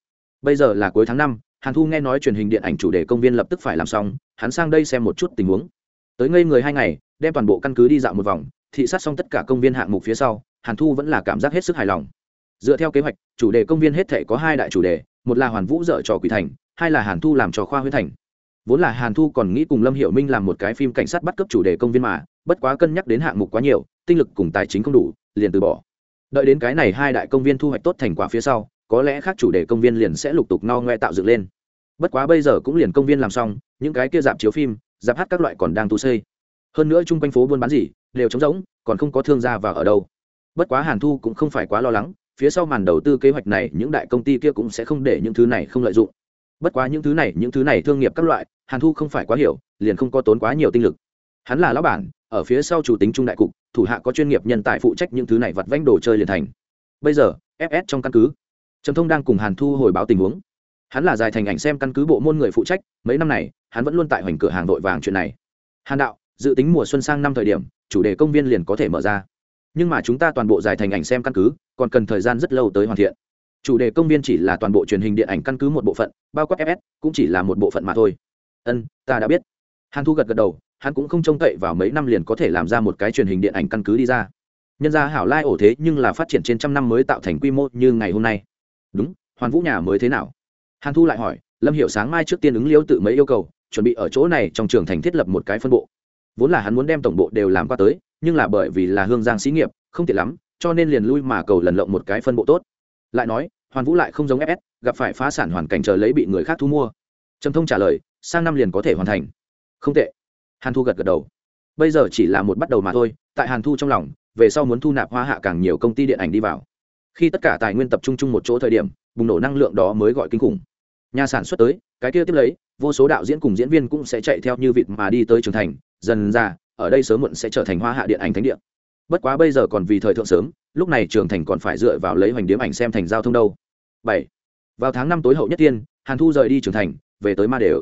Bây giờ là cuối tháng năm hàn thu nghe nói truyền hình điện ảnh chủ đề công viên lập tức phải làm xong, hắn sang đây xem một chút tình huống. Tới ngây người hai ngày, đem toàn bộ căn cứ đi dạo một vòng, thị sát xong tất cả công viên hạng mục phía sau, hàn thu vẫn là cảm giác hết sức hài lòng. Dựa theo kế hoạch, chủ đề công viên hết thể có hai đại chủ đề, một là hoàn vũ dợ trò quỷ thành, hai là hàn thu làm trò khoa huyết thành. Vốn là hàn thu còn nghĩ cùng lâm hiểu minh làm một cái phim cảnh sát bắt cấp chủ đề công viên mà, bất quá cân nhắc đến hạng mục quá nhiều, tinh lực cùng tài chính không đủ, liền từ bỏ. Đợi đến cái này hai đại công viên thu hoạch tốt thành quả phía sau có lẽ khác chủ đề công viên liền sẽ lục tục no ngoe tạo dựng lên. Bất quá bây giờ cũng liền công viên làm xong, những cái kia dạp chiếu phim, dạp hát các loại còn đang tu xây. Hơn nữa chung quanh phố buôn bán gì, đều trống rỗng, còn không có thương gia vào ở đâu. Bất quá hàn thu cũng không phải quá lo lắng, phía sau màn đầu tư kế hoạch này, những đại công ty kia cũng sẽ không để những thứ này không lợi dụng. Bất quá những thứ này, những thứ này thương nghiệp các loại, hàn thu không phải quá hiểu, liền không có tốn quá nhiều tinh lực. Hắn là lão bản, ở phía sau chủ tính trung đại cục, thủ hạ có chuyên nghiệp nhân tài phụ trách những thứ này vặt vanh đồ chơi liền thành. Bây giờ fs trong căn cứ trầm thông đang cùng hàn thu hồi báo tình huống. Hắn là dài thành ảnh xem căn cứ bộ môn người phụ trách, mấy năm này, hắn vẫn luôn tại hoành cửa hàng vội vàng chuyện này. Hàn đạo, dự tính mùa xuân sang năm thời điểm, chủ đề công viên liền có thể mở ra. Nhưng mà chúng ta toàn bộ dài thành ảnh xem căn cứ, còn cần thời gian rất lâu tới hoàn thiện. Chủ đề công viên chỉ là toàn bộ truyền hình điện ảnh căn cứ một bộ phận, bao quát fs cũng chỉ là một bộ phận mà thôi. Ân, ta đã biết. Hàn thu gật gật đầu, hắn cũng không trông cậy vào mấy năm liền có thể làm ra một cái truyền hình điện ảnh căn cứ đi ra. Nhân ra hảo lai ổ thế nhưng là phát triển trên trăm năm mới tạo thành quy mô như ngày hôm nay đúng, hoàn vũ nhà mới thế nào? Hàn thu lại hỏi, lâm hiểu sáng mai trước tiên ứng liễu tự mấy yêu cầu, chuẩn bị ở chỗ này trong trường thành thiết lập một cái phân bộ. Vốn là hắn muốn đem tổng bộ đều làm qua tới, nhưng là bởi vì là hương giang xí nghiệp, không tiện lắm, cho nên liền lui mà cầu lần lộng một cái phân bộ tốt. Lại nói, hoàn vũ lại không giống fs gặp phải phá sản hoàn cảnh chờ lấy bị người khác thu mua. Trầm thông trả lời, sang năm liền có thể hoàn thành. Không tệ. Hàn thu gật gật đầu. Bây giờ chỉ là một bắt đầu mà thôi, tại hàn thu trong lòng, về sau muốn thu nạp hoa hạ càng nhiều công ty điện ảnh đi vào khi tất cả tài nguyên tập trung chung một chỗ thời điểm, bùng nổ năng lượng đó mới gọi kinh khủng. Nhà sản xuất tới, cái kia tiếp lấy, vô số đạo diễn cùng diễn viên cũng sẽ chạy theo như vịt mà đi tới Trường thành, dần ra, ở đây sớm muộn sẽ trở thành hoa hạ điện ảnh thánh địa. Bất quá bây giờ còn vì thời thượng sớm, lúc này trường thành còn phải dựa vào lấy hoành điếm ảnh xem thành giao thông đâu. Bảy. Vào tháng năm tối hậu nhất tiên, hàn thu rời đi trường thành, về tới ma đều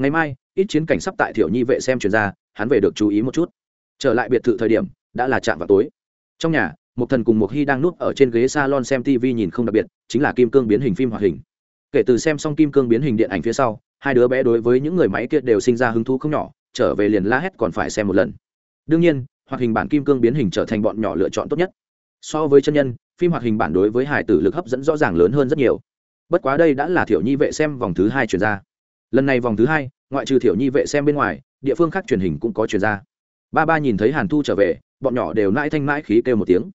ngày mai, ít chiến cảnh sắp tại thiểu nhi vệ xem chuyển ra, hắn về được chú ý một chút. Trở lại biệt thự thời điểm, đã là chạm vào tối. Trong nhà một thần cùng một hy đang nuốt ở trên ghế salon xem tv nhìn không đặc biệt, chính là kim cương biến hình phim hoạt hình. Kể từ xem xong kim cương biến hình điện ảnh phía sau, hai đứa bé đối với những người máy kia đều sinh ra hứng thú không nhỏ, trở về liền la hét còn phải xem một lần. Đương nhiên, hoạt hình bản kim cương biến hình trở thành bọn nhỏ lựa chọn tốt nhất. So với chân nhân, phim hoạt hình bản đối với hải tử lực hấp dẫn rõ ràng lớn hơn rất nhiều. Bất quá đây đã là thiểu nhi vệ xem vòng thứ hai chuyển ra. Lần này vòng thứ hai, ngoại trừ thiểu nhi vệ xem bên ngoài, địa phương khác truyền hình cũng có chuyển ra. Ba ba nhìn thấy hàn thu trở về, bọn nhỏ đều nãi thanh mãi khí kêu một tiếng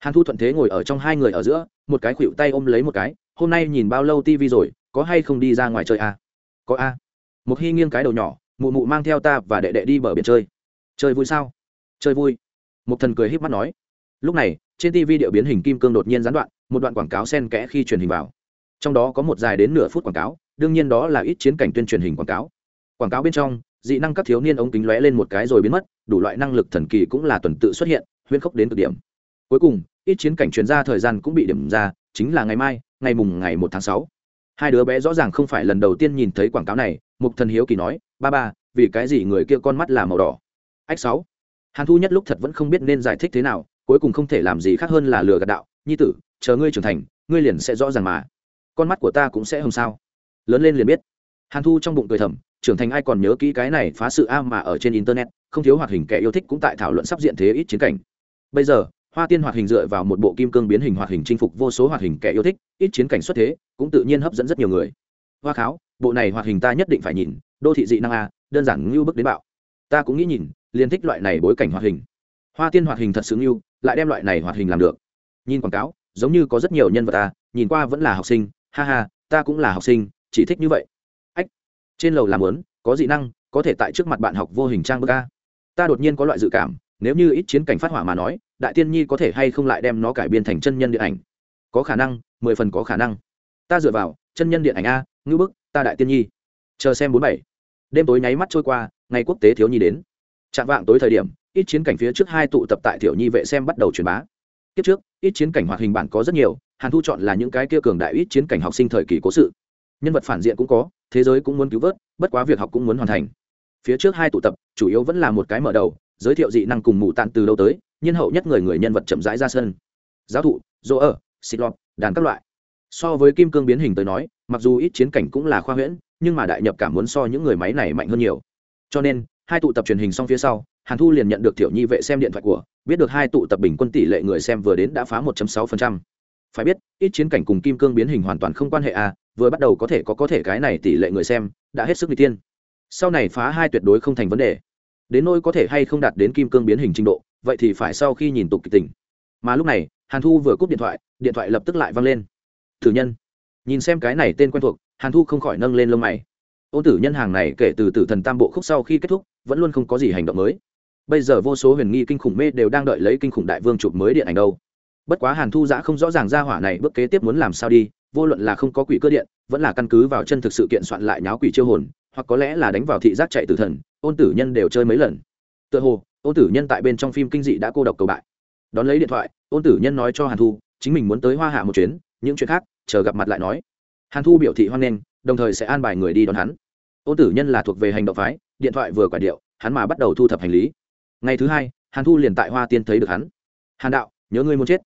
hàn thu thuận thế ngồi ở trong hai người ở giữa, một cái khuỵu tay ôm lấy một cái, hôm nay nhìn bao lâu tivi rồi, có hay không đi ra ngoài chơi à? có a. À? một khi nghiêng cái đầu nhỏ, mụ mụ mang theo ta và đệ đệ đi bờ biển chơi. Chơi vui sao? Chơi vui. Một thần cười híp mắt nói. Lúc này, trên tv điệu biến hình kim cương đột nhiên gián đoạn, một đoạn quảng cáo sen kẽ khi truyền hình vào. Trong đó có một dài đến nửa phút quảng cáo, đương nhiên đó là ít chiến cảnh tuyên truyền hình quảng cáo. Quảng cáo bên trong, dị năng các thiếu niên ống kính lóe lên một cái rồi biến mất, đủ loại năng lực thần kỳ cũng là tuần tự xuất hiện huyên khốc đến cực điểm cuối cùng, ít chiến cảnh chuyển ra thời gian cũng bị điểm ra, chính là ngày mai, ngày mùng ngày một tháng sáu. Hai đứa bé rõ ràng không phải lần đầu tiên nhìn thấy quảng cáo này, mục thần hiếu kỳ nói, ba ba, vì cái gì người kia con mắt là màu đỏ? Ách sáu. Hàn thu nhất lúc thật vẫn không biết nên giải thích thế nào, cuối cùng không thể làm gì khác hơn là lừa gạt đạo, nhi tử, chờ ngươi trưởng thành, ngươi liền sẽ rõ ràng mà. Con mắt của ta cũng sẽ hồng sao. Lớn lên liền biết. Hàn thu trong bụng cười thầm, trưởng thành ai còn nhớ kỹ cái này phá sự a mà ở trên internet, không thiếu hoạt hình kẻ yêu thích cũng tại thảo luận sắp diện thế ít chiến cảnh. Bây giờ hoa tiên hoạt hình dựa vào một bộ kim cương biến hình hoạt hình chinh phục vô số hoạt hình kẻ yêu thích, ít chiến cảnh xuất thế, cũng tự nhiên hấp dẫn rất nhiều người. Hoa kháo, bộ này hoạt hình ta nhất định phải nhìn, đô thị dị năng a, đơn giản ngưu bức đến bạo. Ta cũng nghĩ nhìn, liền thích loại này bối cảnh hoạt hình. Hoa tiên hoạt hình thật sự ngưu, lại đem loại này hoạt hình làm được. Nhìn quảng cáo, giống như có rất nhiều nhân vật ta, nhìn qua vẫn là học sinh, ha ha, ta cũng là học sinh, chỉ thích như vậy. Ách, trên lầu làm lớn có dị năng, có thể tại trước mặt bạn học vô hình trang bức a. ta đột nhiên có loại dự cảm nếu như ít chiến cảnh phát hỏa mà nói, đại tiên nhi có thể hay không lại đem nó cải biên thành chân nhân điện ảnh? Có khả năng, mười phần có khả năng. Ta dựa vào, chân nhân điện ảnh a ngữ bức, ta đại tiên nhi. Chờ xem bốn bảy. Đêm tối nháy mắt trôi qua, ngày quốc tế thiếu nhi đến. Chạm vạng tối thời điểm, ít chiến cảnh phía trước hai tụ tập tại tiểu nhi vệ xem bắt đầu truyền bá. Kiếp trước, ít chiến cảnh hoạt hình bản có rất nhiều, hàn thu chọn là những cái kia cường đại ít chiến cảnh học sinh thời kỳ cố sự. Nhân vật phản diện cũng có, thế giới cũng muốn cứu vớt, bất quá việc học cũng muốn hoàn thành. Phía trước hai tụ tập, chủ yếu vẫn là một cái mở đầu giới thiệu dị năng cùng mù tàn từ đâu tới nhân hậu nhất người người nhân vật chậm rãi ra sân. Giáo thụ dỗ ở xịt lọt, đàn các loại. So với kim cương biến hình tới nói, mặc dù ít chiến cảnh cũng là khoa huyễn, nhưng mà đại nhập cảm muốn so những người máy này mạnh hơn nhiều. Cho nên, hai tụ tập truyền hình xong phía sau, hàn thu liền nhận được tiểu nhi vệ xem điện thoại của, biết được hai tụ tập bình quân tỷ lệ người xem vừa đến đã phá 1.6%. phải biết, ít chiến cảnh cùng kim cương biến hình hoàn toàn không quan hệ à vừa bắt đầu có thể có có thể cái này tỷ lệ người xem, đã hết sức n tiên sau này phá hai tuyệt đối không thành vấn đề đến nỗi có thể hay không đạt đến kim cương biến hình trình độ, vậy thì phải sau khi nhìn tục kịch tình. Mà lúc này, hàn thu vừa cúp điện thoại điện thoại lập tức lại văng lên. Thử nhân. Nhìn xem cái này tên quen thuộc, hàn thu không khỏi nâng lên lông mày. Ôn tử nhân hàng này kể từ tử thần tam bộ khúc sau khi kết thúc, vẫn luôn không có gì hành động mới. Bây giờ vô số huyền nghi kinh khủng mê đều đang đợi lấy kinh khủng đại vương chụp mới điện ảnh đâu. Bất quá hàn thu giã không rõ ràng ra hỏa này bước kế tiếp muốn làm sao đi, vô luận là không có quỷ cơ điện, vẫn là căn cứ vào chân thực sự kiện soạn lại nháo quỷ chiêu hồn, hoặc có lẽ là đánh vào thị giác chạy tử thần ôn tử nhân đều chơi mấy lần. Tựa hồ, ôn tử nhân tại bên trong phim kinh dị đã cô độc cầu bại. Đón lấy điện thoại, ôn tử nhân nói cho hàn thu, chính mình muốn tới hoa hạ một chuyến, những chuyện khác, chờ gặp mặt lại nói. Hàn thu biểu thị hoan nghênh, đồng thời sẽ an bài người đi đón hắn. Ôn tử nhân là thuộc về hành động phái, điện thoại vừa quả điệu, hắn mà bắt đầu thu thập hành lý. Ngày thứ hai, hàn thu liền tại hoa tiên thấy được hắn. Hàn đạo, nhớ ngươi muốn chết.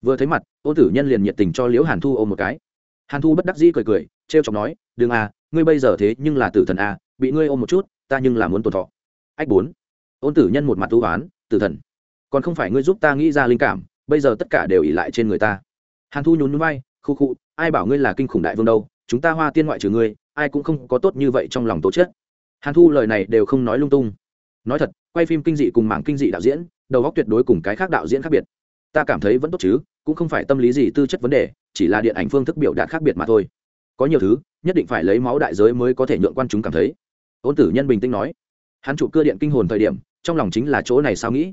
Vừa thấy mặt, ôn tử nhân liền nhiệt tình cho liễu hàn thu ôm một cái. Hàn thu bất đắc dĩ cười cười t r e o chọc nói, đừng à ngươi bây giờ thế nhưng là tử thần à bị ngươi ôm một chút ta nhưng là muốn tồn thọ. Ách bốn. Ôn tử nhân một mặt thú oán, tử thần, còn không phải ngươi giúp ta nghĩ ra linh cảm, bây giờ tất cả đều ỉ lại trên người ta. Hàn thu nhún núi bay khu khu, ai bảo ngươi là kinh khủng đại vương đâu, chúng ta hoa tiên ngoại trừ ngươi, ai cũng không có tốt như vậy trong lòng tố chất. Hàn thu lời này đều không nói lung tung. Nói thật, quay phim kinh dị cùng mảng kinh dị đạo diễn, đầu góc tuyệt đối cùng cái khác đạo diễn khác biệt. Ta cảm thấy vẫn tốt chứ, cũng không phải tâm lý gì tư chất vấn đề, chỉ là điện ảnh phương thức biểu đạt khác biệt mà thôi. Có nhiều thứ, nhất định phải lấy máu đại giới mới có thể nhượng quan chúng cảm thấy ôn tử nhân bình tĩnh nói, hắn chụp cơ điện kinh hồn thời điểm, trong lòng chính là chỗ này sao nghĩ?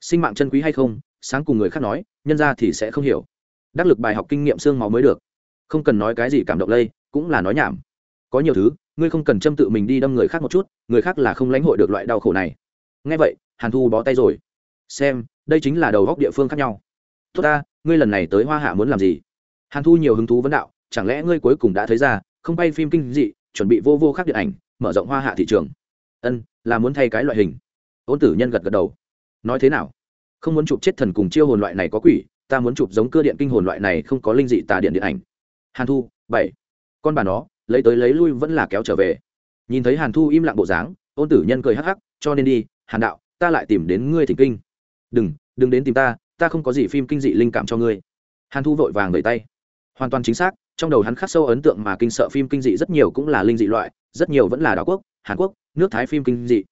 Sinh mạng chân quý hay không? Sáng cùng người khác nói, nhân ra thì sẽ không hiểu. Đắc lực bài học kinh nghiệm xương máu mới được. Không cần nói cái gì cảm động lây, cũng là nói nhảm. Có nhiều thứ, ngươi không cần châm tự mình đi đâm người khác một chút, người khác là không lãnh hội được loại đau khổ này. Ngay vậy, hàn thu bó tay rồi. Xem, đây chính là đầu góc địa phương khác nhau. Tốt ta, ngươi lần này tới hoa hạ muốn làm gì? Hàn thu nhiều hứng thú vấn đạo, chẳng lẽ ngươi cuối cùng đã thấy ra, không bay phim kinh dị, chuẩn bị vô vô khác điện ảnh mở rộng hoa hạ thị trường. Ân, là muốn thay cái loại hình. Ôn tử nhân gật gật đầu. Nói thế nào? Không muốn chụp chết thần cùng chiêu hồn loại này có quỷ, ta muốn chụp giống cơ điện kinh hồn loại này không có linh dị tà điện điện ảnh. Hàn thu, bảy. Con bà nó, lấy tới lấy lui vẫn là kéo trở về. Nhìn thấy hàn thu im lặng bộ dáng ôn tử nhân cười hắc hắc, cho nên đi, hàn đạo, ta lại tìm đến ngươi thỉnh kinh. Đừng đừng đến tìm ta ta không có gì phim kinh dị linh cảm cho ngươi. Hàn thu vội vàng đẩy tay. Hoàn toàn chính xác trong đầu hắn khắc sâu ấn tượng mà kinh sợ phim kinh dị rất nhiều cũng là linh dị loại, rất nhiều vẫn là đảo quốc, hàn quốc, nước thái phim kinh dị.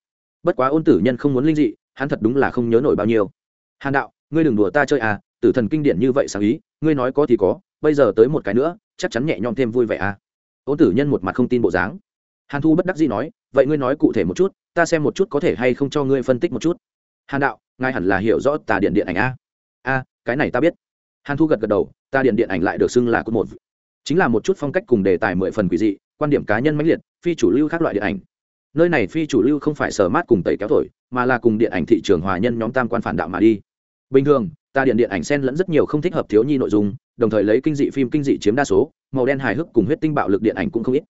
Bất quá ôn tử nhân không muốn linh dị, hắn thật đúng là không nhớ nổi bao nhiêu. Hàn đạo, ngươi đừng đùa ta chơi à tử thần kinh điển như vậy sáng ý, ngươi nói có thì có, bây giờ tới một cái nữa, chắc chắn nhẹ nhõm thêm vui vẻ à. Ôn tử nhân một mặt không tin bộ dáng. Hàn thu bất đắc dĩ nói, vậy ngươi nói cụ thể một chút, ta xem một chút có thể hay không cho ngươi phân tích một chút. Hàn đạo, ngài hẳn là hiểu rõ tà điện điện ảnh a a cái này ta biết. Hàn thu gật gật đầu, tà điện điện ảnh lại được xưng là cốt một chính là một chút phong cách cùng đề tài mười phần quỷ dị, quan điểm cá nhân mãnh liệt, phi chủ lưu các loại điện ảnh. Nơi này phi chủ lưu không phải sở mát cùng tẩy kéo thổi, mà là cùng điện ảnh thị trường hòa nhân nhóm tam quan phản đạo mà đi. Bình thường, ta điện điện ảnh xen lẫn rất nhiều không thích hợp thiếu nhi nội dung, đồng thời lấy kinh dị phim kinh dị chiếm đa số, màu đen hài hước cùng huyết tinh bạo lực điện ảnh cũng không ít.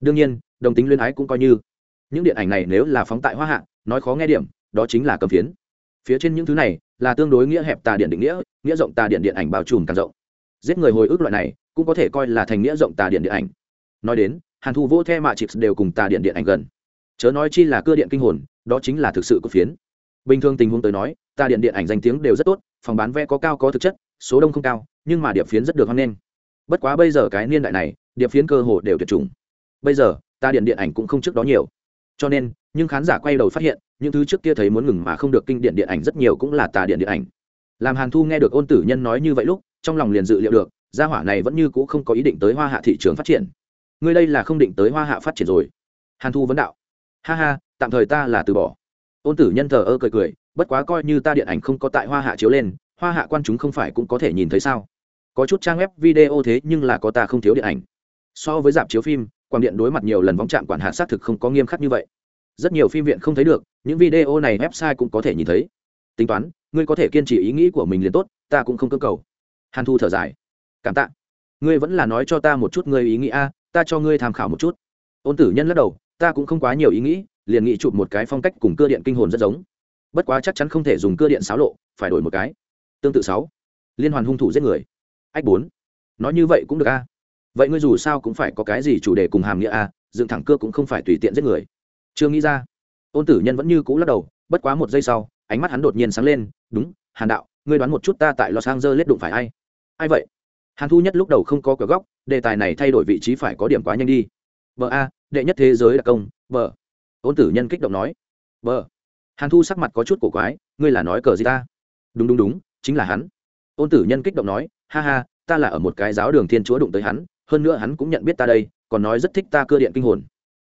Đương nhiên, đồng tính luyến ái cũng coi như. Những điện ảnh này nếu là phóng tại hoa hạ, nói khó nghe điểm, đó chính là cầm phiến. Phía trên những thứ này là tương đối nghĩa hẹp tà điện định nghĩa nghĩa rộng tà điện điện ảnh bao trùm càng rộng. Giết người hồi ức loại này cũng có thể coi là thành nghĩa rộng tà điện điện ảnh. Nói đến, hàn thu vô the mạ chịp đều cùng tà điện điện ảnh gần. Chớ nói chi là cơ điện kinh hồn, đó chính là thực sự của phiến. Bình thường tình huống tới nói, tà điện điện ảnh danh tiếng đều rất tốt, phòng bán vé có cao có thực chất, số đông không cao, nhưng mà điệp phiến rất được hoan nghênh. Bất quá bây giờ cái niên đại này, điệp phiến cơ hồ đều tuyệt chủng. Bây giờ ta điện điện ảnh cũng không trước đó nhiều. Cho nên nhưng khán giả quay đầu phát hiện, những thứ trước kia thấy muốn ngừng mà không được kinh điện điện ảnh rất nhiều cũng là tà điện điện ảnh. Làm hàn thu nghe được ôn tử nhân nói như vậy lúc, trong lòng liền dự liệu được gia hỏa này vẫn như c ũ không có ý định tới hoa hạ thị trường phát triển. Ngươi đây là không định tới hoa hạ phát triển rồi. Hàn thu vấn đạo. Ha ha, tạm thời ta là từ bỏ. Ôn tử nhân thờ ơ cười cười, bất quá coi như ta điện ảnh không có tại hoa hạ chiếu lên, hoa hạ quan chúng không phải cũng có thể nhìn thấy sao? Có chút trang web video thế nhưng là có ta không thiếu điện ảnh. So với dạp chiếu phim, quảng điện đối mặt nhiều lần vóng trạm quản hạt xác thực không có nghiêm khắc như vậy. Rất nhiều phim viện không thấy được, những video này website cũng có thể nhìn thấy. Tính toán, ngươi có thể kiên trì ý nghĩ của mình liền tốt, ta cũng không cơ cầu. Hàn thu thở dài cảm tạ. Ngươi vẫn là nói cho ta một chút ngươi ý nghĩ a, ta cho ngươi tham khảo một chút. Ôn tử nhân lắc đầu, ta cũng không quá nhiều ý nghĩ, liền nghĩ chụp một cái phong cách cùng cơ điện kinh hồn rất giống. Bất quá chắc chắn không thể dùng cơ điện xáo lộ, phải đổi một cái. Tương tự sáu. Liên hoàn hung thủ giết người. Ách bốn. Nói như vậy cũng được a. Vậy ngươi dù sao cũng phải có cái gì chủ đề cùng hàm nghĩa a, dựng thẳng cưa cũng không phải tùy tiện giết người. Chưa nghĩ ra. Ôn tử nhân vẫn như cũ lắc đầu, bất quá một giây sau, ánh mắt hắn đột nhiên sáng lên, đúng, hàn đạo, ngươi đoán một chút ta tại los angeles đụng phải ai? Ai vậy? Hàn thu nhất lúc đầu không có cửa góc đề tài này thay đổi vị trí phải có điểm quá nhanh đi. Vợ a đệ nhất thế giới đặc công vợ ôn tử nhân kích động nói. Vợ hàn thu sắc mặt có chút cổ quái ngươi là nói cờ gì ta? Đúng đúng đúng chính là hắn. Ôn tử nhân kích động nói ha ha ta là ở một cái giáo đường thiên chúa đụng tới hắn hơn nữa hắn cũng nhận biết ta đây còn nói rất thích ta cơ điện kinh hồn.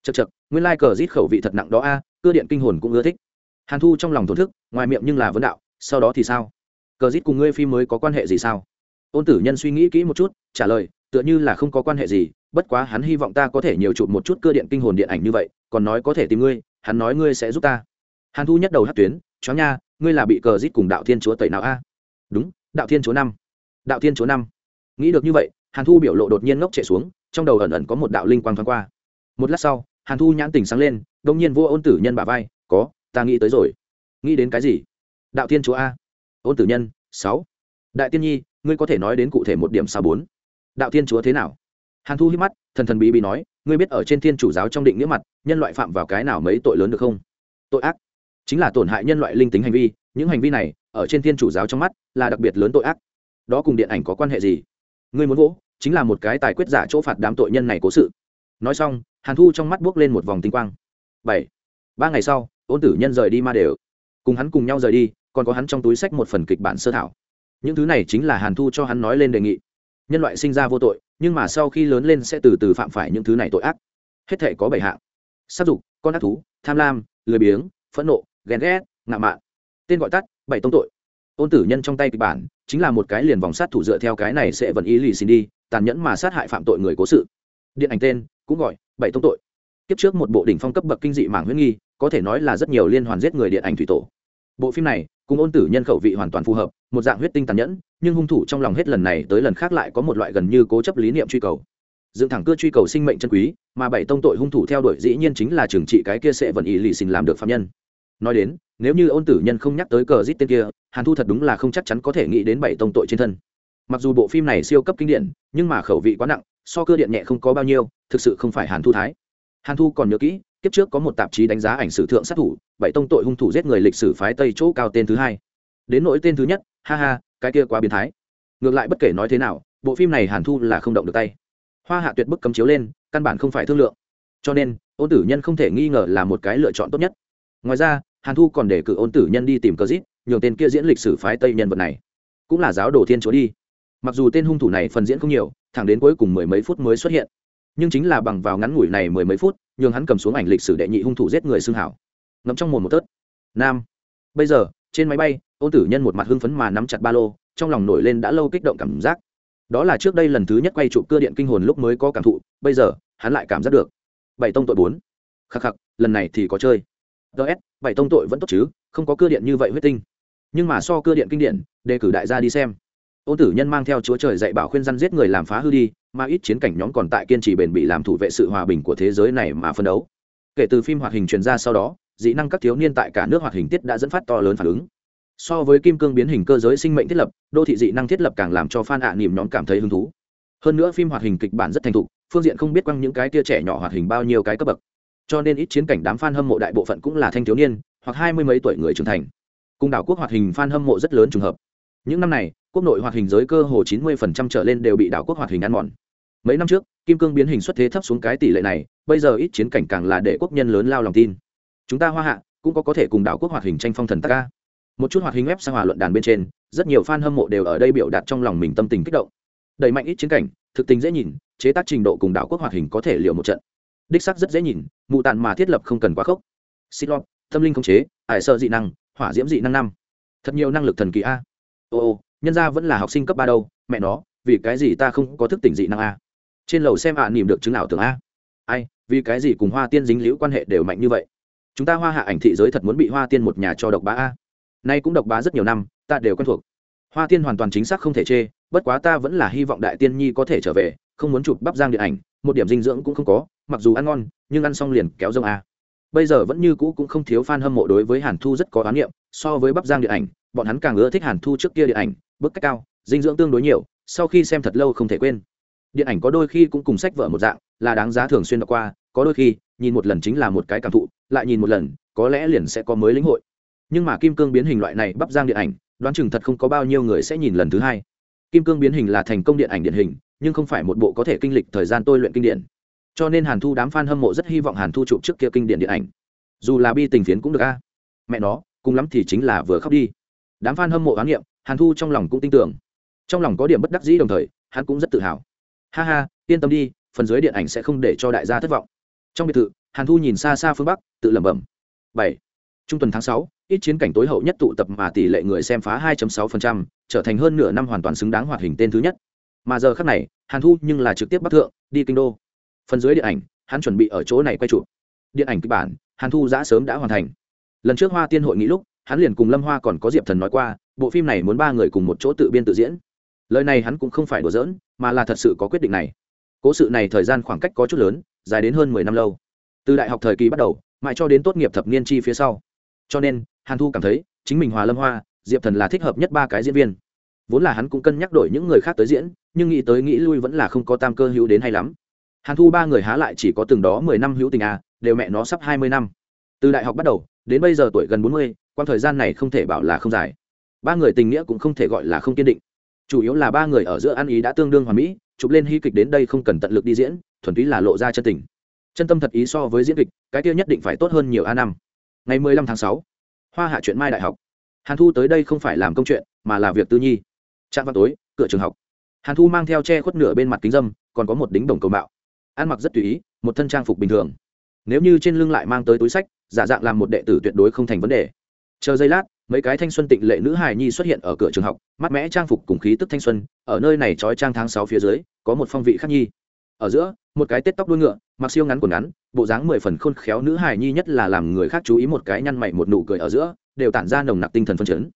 Chật chật nguyên lai Cờ rít khẩu vị thật nặng đó a à, cơ điện kinh hồn cũng ưa thích. Hàn thu trong lòng thổn thức ngoài miệng nhưng là vấn đạo sau đó thì sao? Cờ rít cùng ngươi phim mới có quan hệ gì sao? Ôn tử nhân suy nghĩ kỹ một chút, trả lời, tựa như là không có quan hệ gì, bất quá hắn hy vọng ta có thể nhiều chụp một chút cơ điện kinh hồn điện ảnh như vậy, còn nói có thể tìm ngươi, hắn nói ngươi sẽ giúp ta. Hàn thu nhất đầu hát tuyến, chó nha, ngươi là bị cờ rít cùng đạo thiên chúa tẩy nào a? Đúng, đạo thiên chúa năm. Đạo thiên chúa năm. Nghĩ được như vậy, hàn thu biểu lộ đột nhiên ngốc chạy xuống, trong đầu ẩn ẩn có một đạo linh quang thoáng qua. Một lát sau, hàn thu nhãn tình sáng lên đông nhiên vô ôn tử nhân bà vai, có, ta nghĩ tới rồi. Nghĩ đến cái gì? Đạo thiên chúa a. Ôn tử nhân, sáu. Đại tiên nhi ngươi có thể nói đến cụ thể một điểm sao bốn? Đạo thiên chúa thế nào? Hàn thu hít mắt, thần thần bí bí nói, ngươi biết ở trên thiên chủ giáo trong định nghĩa mặt, nhân loại phạm vào cái nào mấy tội lớn được không? Tội ác. Chính là tổn hại nhân loại linh tính hành vi, những hành vi này, ở trên thiên chủ giáo trong mắt, là đặc biệt lớn tội ác. Đó cùng điện ảnh có quan hệ gì? Ngươi muốn vỗ, chính là một cái tài quyết giả chỗ phạt đám tội nhân này cố sự. Nói xong, hàn thu trong mắt buốc lên một vòng tinh quang. Bảy. Ba ngày sau, ôn tử nhân rời đi ma đều. Cùng hắn cùng nhau rời đi, còn có hắn trong túi sách một phần kịch bản sơ thảo những thứ này chính là hàn thu cho hắn nói lên đề nghị. Nhân loại sinh ra vô tội, nhưng mà sau khi lớn lên sẽ từ từ phạm phải những thứ này tội ác. Hết thể có bảy hạng. S á t dục, con ác thú, tham lam, lười biếng, phẫn nộ, ghen ghét, ngạo mạn. Tên gọi tắt, bảy tông tội. Ôn tử nhân trong tay kịch bản, chính là một cái liền vòng sát thủ dựa theo cái này sẽ vẫn ý lì xin đi, tàn nhẫn mà sát hại phạm tội người cố sự. Điện ảnh tên, cũng gọi, bảy tông tội. Kiếp trước một bộ đỉnh phong cấp bậc kinh dị mảng huyết nghi, có thể nói là rất nhiều liên hoàn giết người điện ảnh thủy tổ. Bộ phim này cùng ôn tử nhân khẩu vị hoàn toàn phù hợp, một dạng huyết tinh tàn nhẫn, nhưng hung thủ trong lòng hết lần này tới lần khác lại có một loại gần như cố chấp lý niệm truy cầu. Dựng thẳng cưa truy cầu sinh mệnh chân quý, mà bảy tông tội hung thủ theo đuổi dĩ nhiên chính là trừng trị cái kia sẽ vẫn ý lì xin làm được phạm nhân. Nói đến, nếu như ôn tử nhân không nhắc tới cờ giết tên kia, hàn thu thật đúng là không chắc chắn có thể nghĩ đến bảy tông tội trên thân. Mặc dù bộ phim này siêu cấp kinh điển, nhưng mà khẩu vị quá nặng, so cơ điện nhẹ không có bao nhiêu, thực sự không phải hàn thu thái. Hàn thu còn nhớ kỹ kiếp trước có một tạp chí đánh giá ảnh sử thượng sát thủ, bảy tông tội hung thủ giết người lịch sử phái tây chỗ cao tên thứ hai. Đến nỗi tên thứ nhất, ha ha, cái kia quá biến thái. Ngược lại bất kể nói thế nào, bộ phim này hàn thu là không động được tay. Hoa hạ tuyệt bức cấm chiếu lên, căn bản không phải thương lượng. Cho nên, ôn tử nhân không thể nghi ngờ là một cái lựa chọn tốt nhất. Ngoài ra, hàn thu còn để cử ôn tử nhân đi tìm cờ dít nhường tên kia diễn lịch sử phái tây nhân vật này cũng là giáo đồ thiên chúa đi. Mặc dù tên hung thủ này phần diễn không nhiều, thẳng đến cuối cùng mười mấy phút mới xuất hiện nhưng chính là bằng vào ngắn ngủi này mười mấy phút, nhường hắn cầm xuống ảnh lịch sử đệ nhị hung thủ giết người xương hảo. Ngậm trong mồm một tớt. Nam. Bây giờ, trên máy bay ôn tử nhân một mặt hưng phấn mà nắm chặt ba lô, trong lòng nổi lên đã lâu kích động cảm giác. Đó là trước đây lần thứ nhất quay trụ cơ điện kinh hồn lúc mới có cảm thụ, bây giờ, hắn lại cảm giác được. Bảy tông tội bốn. Khắc khắc, lần này thì có chơi. Ts bảy tông tội vẫn tốt chứ, không có cơ điện như vậy huyết tinh. Nhưng mà so cơ điện kinh điển, đề cử đại gia đi xem ôn tử nhân mang theo chúa trời dạy bảo khuyên răn giết người làm phá hư đi, mà ít chiến cảnh nhóm còn tại kiên trì bền bỉ làm thủ vệ sự hòa bình của thế giới này mà phân đấu. Kể từ phim hoạt hình truyền ra sau đó, dị năng các thiếu niên tại cả nước hoạt hình tiết đã dẫn phát to lớn phản ứng. So với kim cương biến hình cơ giới sinh mệnh thiết lập, đô thị dị năng thiết lập càng làm cho fan ạ à nỉm nhóm cảm thấy hứng thú. Hơn nữa phim hoạt hình kịch bản rất thành thục, phương diện không biết quăng những cái tia trẻ nhỏ hoạt hình bao nhiêu cái cấp bậc. Cho nên ít chiến cảnh đám fan hâm mộ đại bộ phận cũng là thanh thiếu niên, hoặc hai mươi mấy tuổi người trưởng thành. Cùng đảo quốc hoạt hình fan hâm mộ rất lớn trùng hợp. Những năm này quốc nội hoạt hình giới cơ hồ chín mươi trở lên đều bị đảo quốc hoạt hình ăn mòn. Mấy năm trước, kim cương biến hình xuất thế thấp xuống cái tỷ lệ này, bây giờ ít chiến cảnh càng là để quốc nhân lớn lao lòng tin. Chúng ta hoa hạ cũng có có thể cùng đảo quốc hoạt hình tranh phong thần ta ca. Một chút hoạt hình web sang hòa luận đàn bên trên, rất nhiều fan hâm mộ đều ở đây biểu đạt trong lòng mình tâm tình kích động. Đẩy mạnh ít chiến cảnh, thực tình dễ nhìn, chế tác trình độ cùng đảo quốc hoạt hình có thể liệu một trận. Đích sắc rất dễ nhìn, mụ tàn mà thiết lập không cần quá khốc. Xích tâm linh khống chế, ải sợ dị năng, hỏa diễm dị năng năm. Thật nhiều năng lực thần kỳ a. Ô ô nhân ra vẫn là học sinh cấp ba đâu mẹ nó vì cái gì ta không có thức tỉnh dị năng a? Trên lầu xem ạ à, nỉm được chứng nào tưởng a. Ai vì cái gì cùng hoa tiên dính liễu quan hệ đều mạnh như vậy? Chúng ta hoa hạ ảnh thị giới thật muốn bị hoa tiên một nhà cho độc bá a. Nay cũng độc bá rất nhiều năm ta đều quen thuộc. Hoa tiên hoàn toàn chính xác không thể chê bất quá ta vẫn là hy vọng đại tiên nhi có thể trở về không muốn chụp bắp giang điện ảnh một điểm dinh dưỡng cũng không có mặc dù ăn ngon nhưng ăn xong liền kéo rông a. Bây giờ vẫn như cũ cũng không thiếu fan hâm mộ đối với hàn thu rất có oán niệm so với bắp giang điện ảnh bọn hắn càng ưa thích hàn thu trước kia điện ảnh bức cách cao, dinh dưỡng tương đối nhiều, sau khi xem thật lâu không thể quên. Điện ảnh có đôi khi cũng cùng sách vở một dạng, là đáng giá thường xuyên đọc qua, có đôi khi, nhìn một lần chính là một cái cảm thụ, lại nhìn một lần, có lẽ liền sẽ có mới lĩnh hội. Nhưng mà kim cương biến hình loại này bắp giang điện ảnh, đoán chừng thật không có bao nhiêu người sẽ nhìn lần thứ hai. Kim cương biến hình là thành công điện ảnh điện hình, nhưng không phải một bộ có thể kinh lịch thời gian tôi luyện kinh điển. Cho nên hàn thu đám f a n hâm mộ rất hy vọng hàn thu chụp trước kia kinh điển điện ảnh. Dù là bi tình phiến cũng được a. Mẹ nó, cùng lắm thì chính là vừa khóc đi. Đám f a n hâm mộ oán niệm hàn thu trong lòng cũng tin tưởng. Trong lòng có điểm bất đắc dĩ đồng thời hắn cũng rất tự hào. Ha ha yên tâm đi phần dưới điện ảnh sẽ không để cho đại gia thất vọng. Trong biệt thự hàn thu nhìn xa xa phương bắc tự lẩm bẩm. Bảy. Trung tuần tháng sáu ít chiến cảnh tối hậu nhất tụ tập mà tỷ lệ người xem phá 2.6%, trở thành hơn nửa năm hoàn toàn xứng đáng hoạt hình tên thứ nhất. Mà giờ khác này hàn thu nhưng là trực tiếp bắc thượng đi kinh đô. Phần dưới điện ảnh hắn chuẩn bị ở chỗ này quay chụp. Điện ảnh kịch bản hàn thu đã sớm đã hoàn thành. Lần trước hoa tiên hội nghị lúc hắn liền cùng lâm hoa còn có diệp thần nói qua, bộ phim này muốn ba người cùng một chỗ tự biên tự diễn. Lời này hắn cũng không phải đùa giỡn, mà là thật sự có quyết định này. Cố sự này thời gian khoảng cách có chút lớn, dài đến hơn mười năm lâu. Từ đại học thời kỳ bắt đầu, mãi cho đến tốt nghiệp thập niên chi phía sau. Cho nên, hàn thu cảm thấy, chính mình hòa lâm hoa, diệp thần là thích hợp nhất ba cái diễn viên. Vốn là hắn cũng cân nhắc đổi những người khác tới diễn, nhưng nghĩ tới nghĩ lui vẫn là không có tam cơ hữu đến hay lắm. Hàn thu ba người há lại chỉ có từng đó mười năm hữu tình à đều mẹ nó sắp hai mươi năm. Từ đại học bắt đầu, đến bây giờ tuổi gần bốn mươi quan thời gian này không thể bảo là không dài. Ba người tình nghĩa cũng không thể gọi là không kiên định. Chủ yếu là ba người ở giữa ăn ý đã tương đương hòa mỹ, chụp lên hy kịch đến đây không cần tận lực đi diễn, thuần túy là lộ ra chân tình. Chân tâm thật ý so với diễn kịch, cái tiêu nhất định phải tốt hơn nhiều a năm. Ngày mười lăm tháng sáu, hoa hạ chuyện mai đại học. Hàn thu tới đây không phải làm công chuyện, mà là việc tư nhi. Trạm vào tối, cửa trường học. Hàn thu mang theo che khuất nửa bên mặt kính dâm, còn có một đính đồng cầu mạo. Ăn mặc rất tùy ý, một thân trang phục bình thường. Nếu như trên lưng lại mang tới túi sách, giả dạng làm một đệ tử tuyệt đối không thành vấn đề chờ giây lát, mấy cái thanh xuân tịnh lệ nữ hài nhi xuất hiện ở cửa trường học mắt mẽ trang phục cùng khí tức thanh xuân, ở nơi này trói trang tháng sáu phía dưới, có một phong vị khác nhi. Ở giữa, một cái tết tóc đuôi ngựa, mặc siêu ngắn quần ngắn, bộ dáng mười phần khôn khéo nữ hài nhi nhất là làm người khác chú ý một cái nhăn mày một nụ cười ở giữa, đều tản ra nồng nặc tinh thần phân chấn.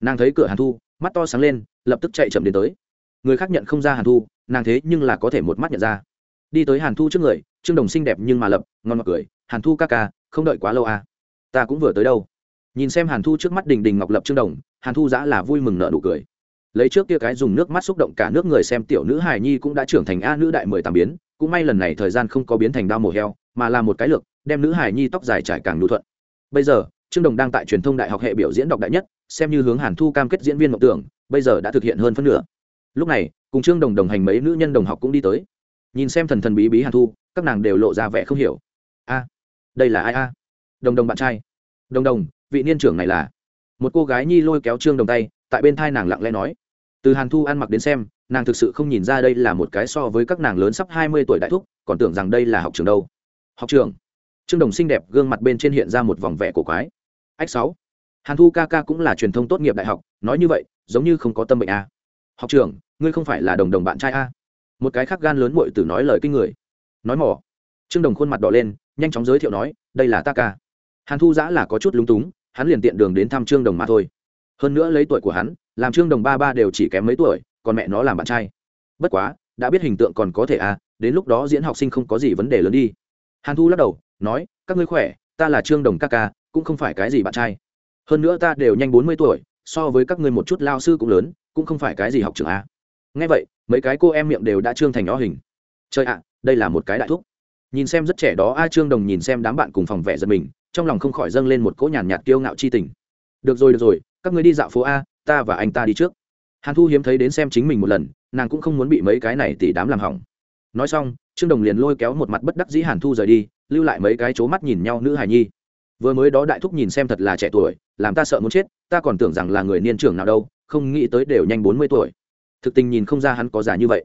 Nàng thấy cửa hàn thu, mắt to sáng lên, lập tức chạy chậm đến tới. Người khác nhận không ra hàn thu, nàng thế nhưng là có thể một mắt nhận ra. Đi tới hàn thu trước người, trương đồng xinh đẹp nhưng mà lập, ngon mặc cười, hàn thu ca ca, không đợi quá lâu à? Ta cũng vừa tới đâu nhìn xem hàn thu trước mắt đình đình ngọc lập trương đồng, hàn thu giã là vui mừng nợ nụ cười. Lấy trước kia cái dùng nước mắt xúc động cả nước người xem, tiểu nữ hài nhi cũng đã trưởng thành a nữ đại mười tám biến, cũng may lần này thời gian không có biến thành đao mổ heo, mà là một cái lược, đem nữ hài nhi tóc dài trải càng nụ thuận. Bây giờ, trương đồng đang tại truyền thông đại học hệ biểu diễn đọc đại nhất, xem như hướng hàn thu cam kết diễn viên mộng tưởng, bây giờ đã thực hiện hơn phân nửa. Lúc này, cùng trương đồng đồng hành mấy nữ nhân đồng học cũng đi tới. Nhìn xem thần thần bí bí hàn thu, các nàng đều lộ ra vẻ không hiểu. A, đây là ai a? Đồng đồng bạn trai. Đồng đồng vị niên trưởng này là. Một cô gái nhi lôi kéo trương đồng tay, tại bên thai nàng lặng lẽ nói. Từ hàn thu ăn mặc đến xem, nàng thực sự không nhìn ra đây là một cái so với các nàng lớn sắp hai mươi tuổi đại thúc, còn tưởng rằng đây là học trường đâu. Học trường? Trương đồng xinh đẹp, gương mặt bên trên hiện ra một vòng vẻ cổ quái. Ách sáu. Hàn thu ca ca cũng là truyền thông tốt nghiệp đại học, nói như vậy, giống như không có tâm bệnh a học trường, ngươi không phải là đồng đồng bạn trai a một cái khác gan lớn bội từ nói lời kinh người. Nói mỏ. Trương đồng khuôn mặt đỏ lên, nhanh chóng giới thiệu nói, đây là ta ca. Hàn thu giã là có chút lúng túng hắn liền tiện đường đến thăm trương đồng mà thôi. Hơn nữa lấy tuổi của hắn, làm trương đồng ba ba đều chỉ kém mấy tuổi, còn mẹ nó làm bạn trai. Bất quá, đã biết hình tượng còn có thể à đến lúc đó diễn học sinh không có gì vấn đề lớn đi. Hàn thu lắc đầu, nói, các ngươi khỏe, ta là trương đồng ca ca, cũng không phải cái gì bạn trai. Hơn nữa ta đều nhanh bốn mươi tuổi, so với các ngươi một chút lao sư cũng lớn, cũng không phải cái gì học trường a. Nghe vậy, mấy cái cô em miệng đều đã trương thành nó hình. Chơi ạ, đây là một cái đại thúc. Nhìn xem rất trẻ đó, a, trương đồng nhìn xem đám bạn cùng phòng vẻ giật mình trong lòng không khỏi dâng lên một cỗ nhàn nhạt kiêu ngạo chi tình. Được rồi được rồi, các ngươi đi dạo phố a, ta và anh ta đi trước. Hàn thu hiếm thấy đến xem chính mình một lần, nàng cũng không muốn bị mấy cái này tỉ đám làm hỏng. Nói xong, trương đồng liền lôi kéo một mặt bất đắc dĩ hàn thu rời đi, lưu lại mấy cái c mắt nhìn nhau nữ hài nhi. Vừa mới đó đại thúc nhìn xem thật là trẻ tuổi, làm ta sợ muốn chết, ta còn tưởng rằng là người niên trưởng nào đâu, không nghĩ tới đều nhanh bốn mươi tuổi. Thực tình nhìn không ra hắn có già như vậy.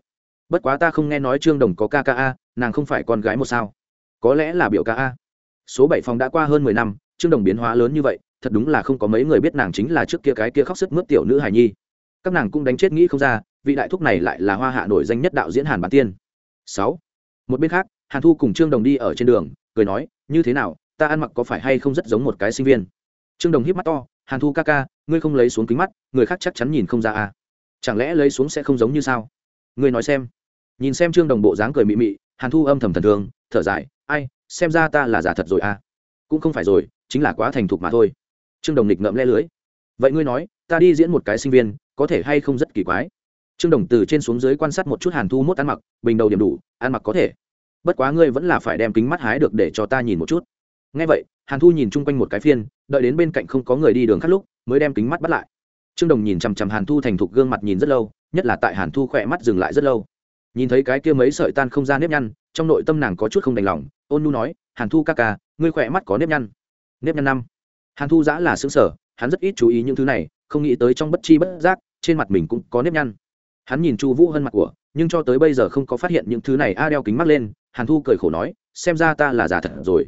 Bất quá ta không nghe nói trương đồng có ca ca a, nàng không phải con gái một sao. Có lẽ là biểu ca a số bảy phòng đã qua hơn mười năm, trương đồng biến hóa lớn như vậy, thật đúng là không có mấy người biết nàng chính là trước kia cái kia khóc sức mướt tiểu nữ hài nhi. Các nàng cũng đánh chết nghĩ không ra, vị đại thúc này lại là hoa hạ nổi danh nhất đạo diễn hàn bản tiên. Sáu. Một bên khác, hàn thu cùng trương đồng đi ở trên đường, cười nói, như thế nào, ta ăn mặc có phải hay không rất giống một cái sinh viên? Trương đồng híp mắt to, hàn thu ca ca, ngươi không lấy xuống kính mắt, người khác chắc chắn nhìn không ra à. Chẳng lẽ lấy xuống sẽ không giống như sao? Ngươi nói xem. Nhìn xem trương đồng bộ dáng cười mị mị, hàn thu âm thầm thần thường thở dài, ai xem ra ta là giả thật rồi à. Cũng không phải rồi, chính là quá thành thục mà thôi. Trương đồng nghịch ngợm le lưới. Vậy ngươi nói, ta đi diễn một cái sinh viên, có thể hay không rất kỳ quái? Trương đồng từ trên xuống dưới quan sát một chút hàn thu mốt ăn mặc, bình đầu điểm đủ, ăn mặc có thể. Bất quá ngươi vẫn là phải đem kính mắt hái được để cho ta nhìn một chút. Ngay vậy, hàn thu nhìn chung quanh một cái phiên, đợi đến bên cạnh không có người đi đường khắt lúc, mới đem kính mắt bắt lại. Trương đồng nhìn chằm chằm hàn thu thành thục gương mặt nhìn rất lâu, nhất là tại hàn thu khỏe mắt dừng lại rất lâu. Nhìn thấy cái kia mấy sợi tan không ra nếp nhăn, trong nội tâm nàng có chút không đành lòng ôn nu nói, hàn thu ca ca, ngươi khỏe mắt có nếp nhăn. Nếp nhăn năm. Hàn thu giã là xứng sở hắn rất ít chú ý những thứ này, không nghĩ tới trong bất chi bất giác, trên mặt mình cũng có nếp nhăn. Hắn nhìn chu vũ hơn mặt của, nhưng cho tới bây giờ không có phát hiện những thứ này a đeo kính mắt lên, hàn thu cười khổ nói, xem ra ta là giả thật rồi.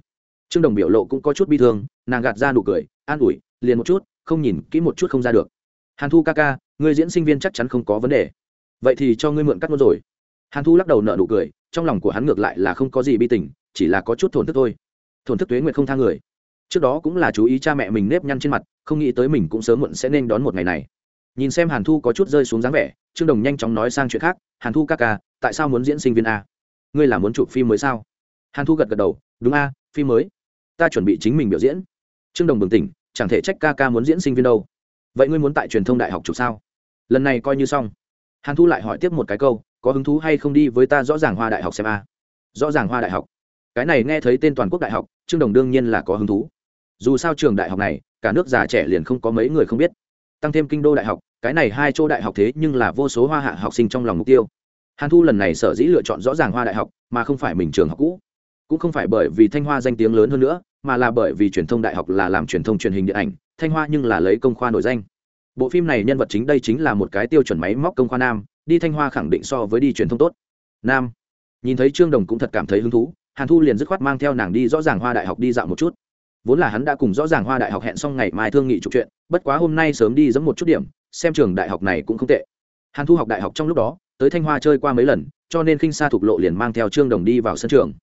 Trương đồng biểu lộ cũng có chút bi thương, nàng gạt ra nụ cười, an ủi, liền một chút, không nhìn kỹ một chút không ra được. Hàn thu ca ca người diễn sinh viên chắc chắn không có vấn đề. Vậy thì cho ngươi mượn cắt luôn rồi. Hàn thu lắc đầu nợ nụ cười, trong lòng của hắn ngược lại là không có gì bi tình chỉ là có chút thổn thức thôi. Thổn thức tuế nguyệt không tha người. Trước đó cũng là chú ý cha mẹ mình nếp nhăn trên mặt, không nghĩ tới mình cũng sớm muộn sẽ nên đón một ngày này. Nhìn xem hàn thu có chút rơi xuống dáng vẻ, trương đồng nhanh chóng nói sang chuyện khác, hàn thu ca ca, tại sao muốn diễn sinh viên a? Ngươi là muốn chụp phim mới sao? Hàn thu gật gật đầu, đúng a, phim mới. Ta chuẩn bị chính mình biểu diễn. Trương đồng bừng tỉnh, chẳng thể trách ca ca muốn diễn sinh viên đâu. Vậy ngươi muốn tại truyền thông đại học chụp sao? Lần này coi như xong. Hàn thu lại hỏi tiếp một cái câu, có hứng thú hay không đi với ta rõ ràng hoa đại học xem a? Rõ ràng hoa đại học cái này nghe thấy tên toàn quốc đại học, trương đồng đương nhiên là có hứng thú. Dù sao trường đại học này, cả nước già trẻ liền không có mấy người không biết. Tăng thêm kinh đô đại học, cái này hai chỗ đại học thế nhưng là vô số hoa hạ học sinh trong lòng mục tiêu. Hàn thu lần này sở dĩ lựa chọn rõ ràng hoa đại học, mà không phải mình trường học cũ. Cũng không phải bởi vì thanh hoa danh tiếng lớn hơn nữa, mà là bởi vì truyền thông đại học là làm truyền thông truyền hình điện ảnh, thanh hoa nhưng là lấy công khoa nổi danh. Bộ phim này nhân vật chính đây chính là một cái tiêu chuẩn máy móc công khoa nam, đi thanh hoa khẳng định so với đi truyền thông tốt. Nam. Nhìn thấy trương đồng cũng thật cảm thấy hứng thú hàn thu liền dứt khoát mang theo nàng đi rõ ràng hoa đại học đi dạo một chút. Vốn là hắn đã cùng rõ ràng hoa đại học hẹn xong ngày mai thương nghị trục chuyện, bất quá hôm nay sớm đi dẫm một chút điểm, xem trường đại học này cũng không tệ. Hàn thu học đại học trong lúc đó, tới thanh hoa chơi qua mấy lần, cho nên khinh xa thục lộ liền mang theo trương đồng đi vào sân trường.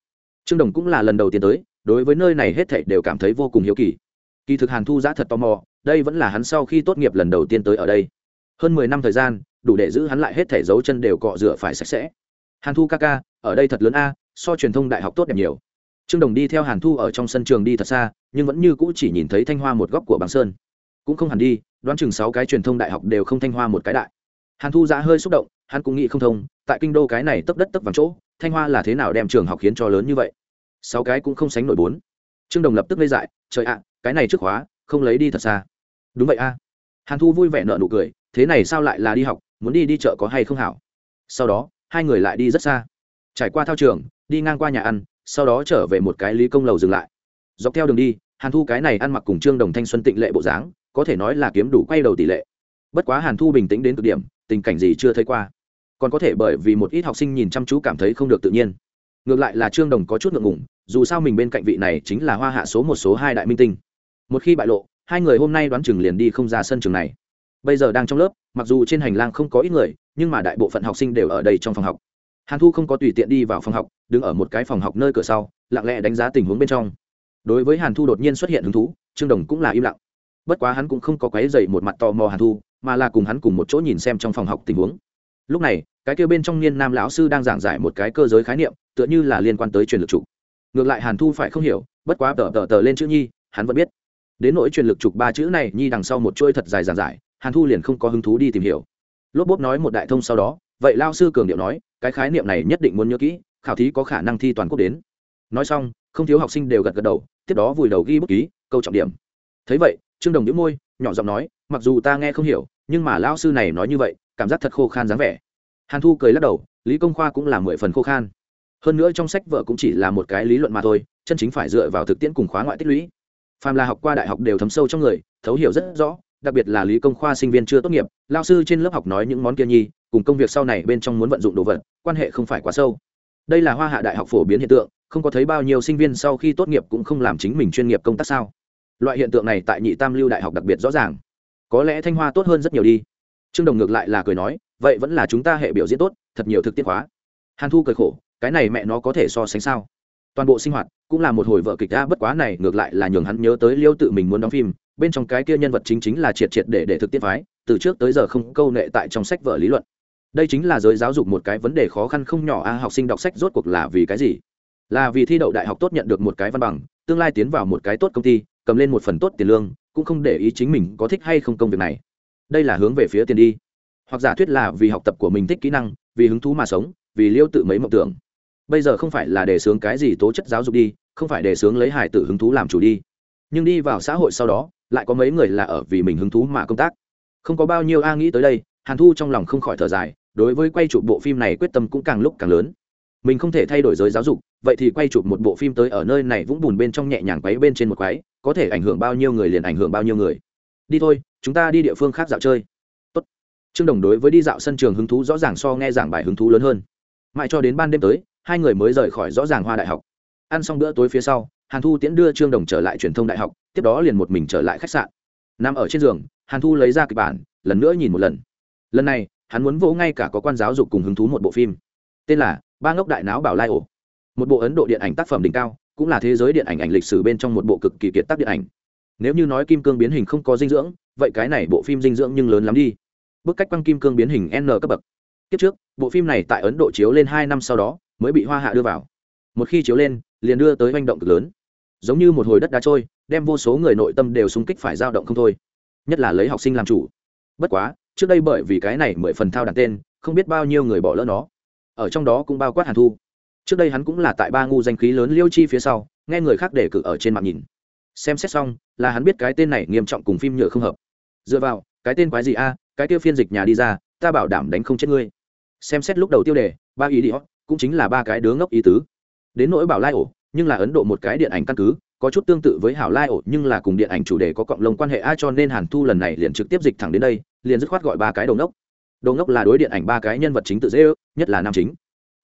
Trương đồng cũng là lần đầu tiên tới, đối với nơi này hết thảy đều cảm thấy vô cùng hiếu kỳ. Kỳ thực hàn thu giã thật tò mò, đây vẫn là hắn sau khi tốt nghiệp lần đầu tiên tới ở đây. Hơn mười năm thời gian, đủ để giữ hắn lại hết thảy dấu chân đều cọ rửa phải sạch sẽ. Hàn thu ca ca, ở đây thật lớn a so truyền thông đại học tốt đẹp nhiều. Trương đồng đi theo hàn thu ở trong sân trường đi thật xa, nhưng vẫn như cũ chỉ nhìn thấy thanh hoa một góc của bằng sơn. Cũng không hẳn đi, đoán chừng sáu cái truyền thông đại học đều không thanh hoa một cái đại. Hàn thu giã hơi xúc động, hắn cũng nghĩ không thông, tại kinh đô cái này tấp đất tấp vàng chỗ, thanh hoa là thế nào đem trường học khiến cho lớn như vậy? Sáu cái cũng không sánh nổi bốn. Trương đồng lập tức lây dại, trời ạ, cái này trước khóa, không lấy đi thật xa. Đúng vậy a. Hàn thu vui vẻ nợ nụ cười, thế này sao lại là đi học, muốn đi đi chợ có hay không hảo? Sau đó, hai người lại đi rất xa. Trải qua thao trường đi ngang qua nhà ăn, sau đó trở về một cái lý công lầu dừng lại. Dọc theo đường đi, hàn thu cái này ăn mặc cùng trương đồng thanh xuân tịnh lệ bộ dáng, có thể nói là kiếm đủ quay đầu tỷ lệ. Bất quá hàn thu bình tĩnh đến cực điểm, tình cảnh gì chưa thấy qua. Còn có thể bởi vì một ít học sinh nhìn chăm chú cảm thấy không được tự nhiên. Ngược lại là trương đồng có chút ngượng ngủng dù sao mình bên cạnh vị này chính là hoa hạ số một số hai đại minh tinh. Một khi bại lộ, hai người hôm nay đoán chừng liền đi không ra sân trường này. Bây giờ đang trong lớp, mặc dù trên hành lang không có ít người, nhưng mà đại bộ phận học sinh đều ở đây trong phòng học hàn thu không có tùy tiện đi vào phòng học, đứng ở một cái phòng học nơi cửa sau, lặng lẽ đánh giá tình huống bên trong. Đối với hàn thu đột nhiên xuất hiện hứng thú, trương đồng cũng là im lặng. Bất quá hắn cũng không có quấy dày một mặt tò mò hàn thu, mà là cùng hắn cùng một chỗ nhìn xem trong phòng học tình huống. Lúc này, cái kêu bên trong niên nam lão sư đang giảng giải một cái cơ giới khái niệm, tựa như là liên quan tới truyền lực trục. Ngược lại hàn thu phải không hiểu, bất quá tờ tờ tờ lên chữ nhi, hắn vẫn biết. Đến nỗi truyền lực trục ba chữ này nhi đằng sau một chuỗi thật dài giảng giải, hàn thu liền không có hứng thú đi tìm hiểu. Lốp bốp nói một đại thông sau đó, vậy lao sư cường điệu nói cái khái niệm này nhất định muốn nhớ kỹ, khảo thí có khả năng thi toàn quốc đến. Nói xong, không thiếu học sinh đều gật gật đầu, tiếp đó vùi đầu ghi bút ký, câu trọng điểm. Thấy vậy, trương đồng nhữ môi, nhỏ giọng nói, mặc dù ta nghe không hiểu, nhưng mà lão sư này nói như vậy, cảm giác thật khô khan dáng vẻ. Hàn thu cười lắc đầu, lý công khoa cũng là mười phần khô khan. Hơn nữa trong sách vợ cũng chỉ là một cái lý luận mà thôi, chân chính phải dựa vào thực tiễn cùng khóa ngoại tích lũy. Phàm là học qua đại học đều thấm sâu trong người, thấu hiểu rất rõ, đặc biệt là lý công khoa sinh viên chưa tốt nghiệp lao sư trên lớp học nói những món kia nhi cùng công việc sau này bên trong muốn vận dụng đồ vật, quan hệ không phải quá sâu. Đây là hoa hạ đại học phổ biến hiện tượng, không có thấy bao nhiêu sinh viên sau khi tốt nghiệp cũng không làm chính mình chuyên nghiệp công tác sao? Loại hiện tượng này tại nhị tam lưu đại học đặc biệt rõ ràng. Có lẽ thanh hoa tốt hơn rất nhiều đi. Trương đồng ngược lại là cười nói, vậy vẫn là chúng ta hệ biểu diễn tốt, thật nhiều thực tiễn hóa hàn thu cười khổ, cái này mẹ nó có thể so sánh sao? Toàn bộ sinh hoạt cũng là một hồi vợ kịch đã bất quá này ngược lại là nhường hắn nhớ tới liêu tự mình muốn đóng phim, bên trong cái kia nhân vật chính chính là triệt triệt để để thực tiễn phái, từ trước tới giờ không câu nệ tại trong sách vở lý luận đây chính là giới giáo dục một cái vấn đề khó khăn không nhỏ a, học sinh đọc sách rốt cuộc là vì cái gì? Là vì thi đậu đại học tốt nhận được một cái văn bằng, tương lai tiến vào một cái tốt công ty, cầm lên một phần tốt tiền lương, cũng không để ý chính mình có thích hay không công việc này. Đây là hướng về phía tiền đi. Hoặc giả thuyết là vì học tập của mình thích kỹ năng, vì hứng thú mà sống, vì liêu tự mấy mộng tưởng. Bây giờ không phải là đề xướng cái gì tố chất giáo dục đi, không phải đề xướng lấy hải tự hứng thú làm chủ đi. Nhưng đi vào xã hội sau đó, lại có mấy người là ở vì mình hứng thú mà công tác. Không có bao nhiêu a nghĩ tới đây, hàn thu trong lòng không khỏi thở dài đối với quay chụp bộ phim này quyết tâm cũng càng lúc càng lớn. Mình không thể thay đổi giới giáo dục, vậy thì quay chụp một bộ phim tới ở nơi này vũng bùn bên trong nhẹ nhàng quấy bên trên một quái, có thể ảnh hưởng bao nhiêu người liền ảnh hưởng bao nhiêu người. Đi thôi, chúng ta đi địa phương khác dạo chơi. Tốt. trương đồng đối với đi dạo sân trường hứng thú rõ ràng so nghe giảng bài hứng thú lớn hơn. Mãi cho đến ban đêm tới, hai người mới rời khỏi rõ ràng hoa đại học. Ăn xong bữa tối phía sau, hàn thu tiễn đưa trương đồng trở lại truyền thông đại học, tiếp đó liền một mình trở lại khách sạn. Nằm ở trên giường, hàn thu lấy ra kịch bản, lần nữa nhìn một lần. Lần này hắn muốn vỗ ngay cả có quan giáo dục cùng hứng thú một bộ phim. Tên là ba ngốc đại não bảo lai ổ. Một bộ ấn độ điện ảnh tác phẩm đỉnh cao, cũng là thế giới điện ảnh ảnh lịch sử bên trong một bộ cực kỳ kiệt tác điện ảnh. Nếu như nói kim cương biến hình không có dinh dưỡng, vậy cái này bộ phim dinh dưỡng nhưng lớn lắm đi. Bức cách quăng kim cương biến hình n cấp bậc. Kiếp trước, bộ phim này tại ấn độ chiếu lên hai năm sau đó, mới bị hoa hạ đưa vào. Một khi chiếu lên, liền đưa tới manh động cực lớn. Giống như một hồi đất đá trôi, đem vô số người nội tâm đều xung kích phải dao động không thôi. Nhất là lấy học sinh làm chủ. Bất quá trước đây bởi vì cái này mười phần thao đặt tên, không biết bao nhiêu người bỏ lỡ nó. Ở trong đó cũng bao quát hàn thu. Trước đây hắn cũng là tại ba ngu danh khí lớn liêu chi phía sau, nghe người khác đề cử ở trên mạng nhìn. Xem xét xong, là hắn biết cái tên này nghiêm trọng cùng phim nhựa không hợp. Dựa vào, cái tên quái gì a, cái tiêu phiên dịch nhà đi ra, ta bảo đảm đánh không chết ngươi. Xem xét lúc đầu tiêu đề, ba ý đi hót cũng chính là ba cái đứa ngốc ý tứ. Đến nỗi bảo lai ổ, nhưng là ấn độ một cái điện ảnh căn cứ, có chút tương tự với hảo lai ổ, nhưng là cùng điện ảnh chủ đề có cộng lông quan hệ a, cho nên hàn thu lần này liền trực tiếp dịch thẳng đến đây liền dứt khoát gọi ba cái đầu ngốc. Đầu ngốc là đối điện ảnh ba cái nhân vật chính tự dễ ước, nhất là nam chính.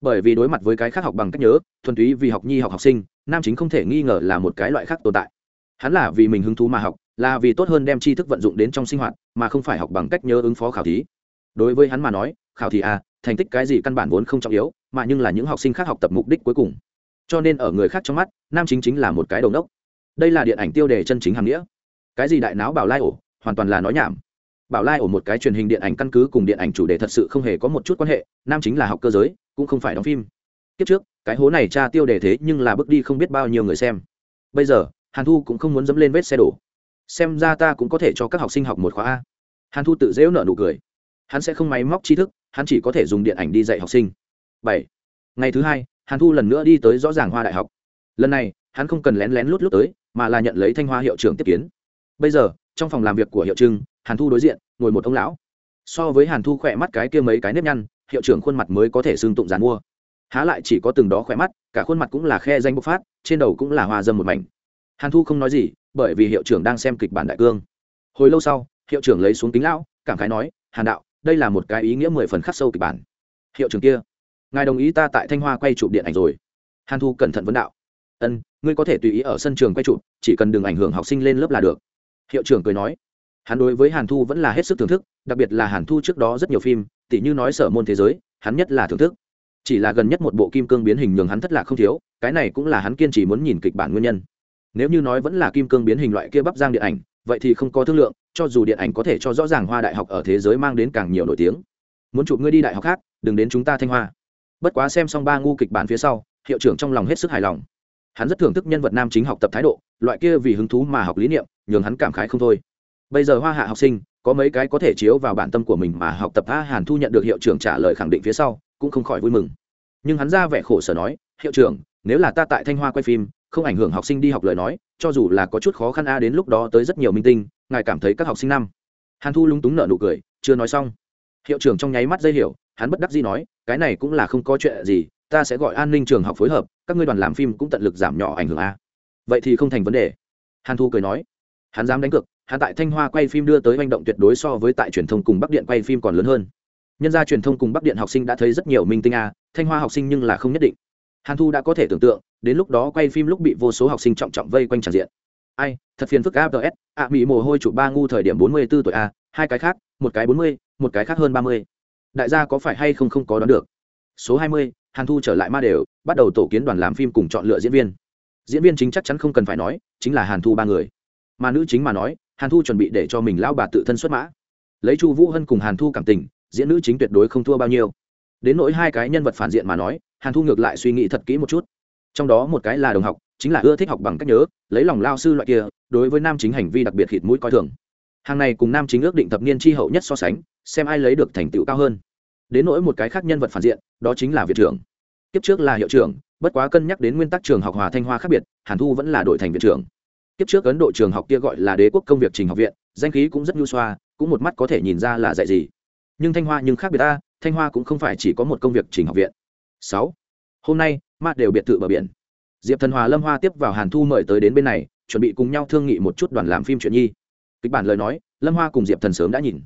Bởi vì đối mặt với cái khác học bằng cách nhớ, thuần túy vì học nhi học học sinh, nam chính không thể nghi ngờ là một cái loại khác tồn tại. Hắn là vì mình hứng thú mà học, là vì tốt hơn đem tri thức vận dụng đến trong sinh hoạt, mà không phải học bằng cách nhớ ứng phó khảo thí. Đối với hắn mà nói, khảo thí à thành tích cái gì căn bản vốn không trọng yếu, mà nhưng là những học sinh khác học tập mục đích cuối cùng. Cho nên ở người khác trong mắt, nam chính chính là một cái đầu nốc đây là điện ảnh tiêu đề chân chính hàm nghĩa. Cái gì đại não bảo lai ổ, hoàn toàn là nói nhảm bảo lai ổ một cái truyền hình điện ảnh căn cứ cùng điện ảnh chủ đề thật sự không hề có một chút quan hệ, nam chính là học cơ giới, cũng không phải đóng phim. Kiếp trước, cái hố này tra tiêu đề thế nhưng là bước đi không biết bao nhiêu người xem. Bây giờ, hàn thu cũng không muốn dẫm lên vết xe đổ. Xem ra ta cũng có thể cho các học sinh học một khóa a. Hàn thu tự dễu nợ nụ cười. Hắn sẽ không máy móc tri thức, hắn chỉ có thể dùng điện ảnh đi dạy học sinh. Bảy. Ngày thứ hai, hàn thu lần nữa đi tới rõ ràng hoa đại học. Lần này, hắn không cần lén lén lút lút tới, mà là nhận lấy thanh hoa hiệu trưởng tiếp kiến. Bây giờ, trong phòng làm việc của hiệu trưng hàn thu đối diện, ngồi một ông lão. So với hàn thu khỏe mắt cái kia mấy cái nếp nhăn, hiệu trưởng khuôn mặt mới có thể xương tụng dàn mua. Há lại chỉ có từng đó khỏe mắt, cả khuôn mặt cũng là khe danh bộc phát, trên đầu cũng là hoa dâm một mảnh. Hàn thu không nói gì, bởi vì hiệu trưởng đang xem kịch bản đại cương. Hồi lâu sau, hiệu trưởng lấy xuống kính lão, cảm khái nói, hàn đạo, đây là một cái ý nghĩa mười phần khắc sâu kịch bản. Hiệu trưởng kia, ngài đồng ý ta tại thanh hoa quay chụp điện ảnh rồi. Hàn thu cẩn thận vấn đạo, ân, ngươi có thể tùy ý ở sân trường quay chụp, chỉ cần đừng ảnh hưởng học sinh lên lớp là được. Hiệu trưởng cười nói hắn đối với hàn thu vẫn là hết sức thưởng thức, đặc biệt là hàn thu trước đó rất nhiều phim, tỉ như nói sở môn thế giới, hắn nhất là thưởng thức. Chỉ là gần nhất một bộ kim cương biến hình nhường hắn thất lạc không thiếu, cái này cũng là hắn kiên trì muốn nhìn kịch bản nguyên nhân. Nếu như nói vẫn là kim cương biến hình loại kia bắp giang điện ảnh, vậy thì không có thương lượng, cho dù điện ảnh có thể cho rõ ràng hoa đại học ở thế giới mang đến càng nhiều nổi tiếng. Muốn chụp ngươi đi đại học khác, đừng đến chúng ta thanh hoa. Bất quá xem xong ba ngu kịch bản phía sau, hiệu trưởng trong lòng hết sức hài lòng. Hắn rất thưởng thức nhân vật nam chính học tập thái độ, loại kia vì hứng thú mà học lý niệm, nhường hắn cảm khái không thôi bây giờ hoa hạ học sinh, có mấy cái có thể chiếu vào bản tâm của mình mà học tập a hàn thu nhận được hiệu trưởng trả lời khẳng định phía sau, cũng không khỏi vui mừng. Nhưng hắn ra vẻ khổ sở nói, hiệu trưởng, nếu là ta tại thanh hoa quay phim, không ảnh hưởng học sinh đi học lời nói, cho dù là có chút khó khăn a đến lúc đó tới rất nhiều minh tinh, ngài cảm thấy các học sinh năm. Hàn thu lúng túng nợ nụ cười, chưa nói xong. Hiệu trưởng trong nháy mắt dây hiểu, hắn bất đắc dĩ nói, cái này cũng là không có chuyện gì, ta sẽ gọi an ninh trường học phối hợp, các ngươi đoàn làm phim cũng tận lực giảm nhỏ ảnh hưởng a. Vậy thì không thành vấn đề. Hàn thu cười nói. Hắn dám đánh cược hạ tại thanh hoa quay phim đưa tới manh động tuyệt đối so với tại truyền thông cùng bắc điện quay phim còn lớn hơn. Nhân gia truyền thông cùng bắc điện học sinh đã thấy rất nhiều minh tinh a, thanh hoa học sinh nhưng là không nhất định. Hàn thu đã có thể tưởng tượng, đến lúc đó quay phim lúc bị vô số học sinh trọng trọng vây quanh tràn diện. Ai, thật phiền phức apts ạ mỹ mồ hôi chụp ba ngu thời điểm bốn mươi b ố tuổi a, hai cái khác, một cái bốn mươi, một cái khác hơn ba mươi. Đại gia có phải hay không không có đoán được? Số hai mươi, hàn thu trở lại ma đều, bắt đầu tổ kiến đoàn làm phim cùng chọn lựa diễn viên. Diễn viên chính chắc chắn không cần phải nói, chính là hàn thu ba người. Mà nữ chính mà nói hàn thu chuẩn bị để cho mình lão bà tự thân xuất mã. Lấy chu vũ hân cùng hàn thu cảm tình, diễn nữ chính tuyệt đối không thua bao nhiêu. Đến nỗi hai cái nhân vật phản diện mà nói, hàn thu ngược lại suy nghĩ thật kỹ một chút. Trong đó một cái là đồng học, chính là ưa thích học bằng cách nhớ, lấy lòng lao sư loại kia, đối với nam chính hành vi đặc biệt khịt mũi coi thường. Hàng này cùng nam chính ước định thập niên tri hậu nhất so sánh, xem ai lấy được thành tựu cao hơn. Đến nỗi một cái khác nhân vật phản diện, đó chính là viện trưởng. Kiếp trước là hiệu trưởng, bất quá cân nhắc đến nguyên tắc trường học hòa thanh hoa khác biệt, hàn thu vẫn là đội thành viện trưởng kiếp trước ấn độ trường học kia gọi là đế quốc công việc trình học viện, danh khí cũng rất nhu xoa, cũng một mắt có thể nhìn ra là dạy gì. Nhưng thanh hoa nhưng khác biệt ta, thanh hoa cũng không phải chỉ có một công việc trình học viện. Sáu, hôm nay, ma đều biệt thự bờ biển. Diệp thần hòa lâm hoa tiếp vào hàn thu mời tới đến bên này, chuẩn bị cùng nhau thương nghị một chút đoàn làm phim chuyện nhi. Kịch bản lời nói, lâm hoa cùng diệp thần sớm đã nhìn.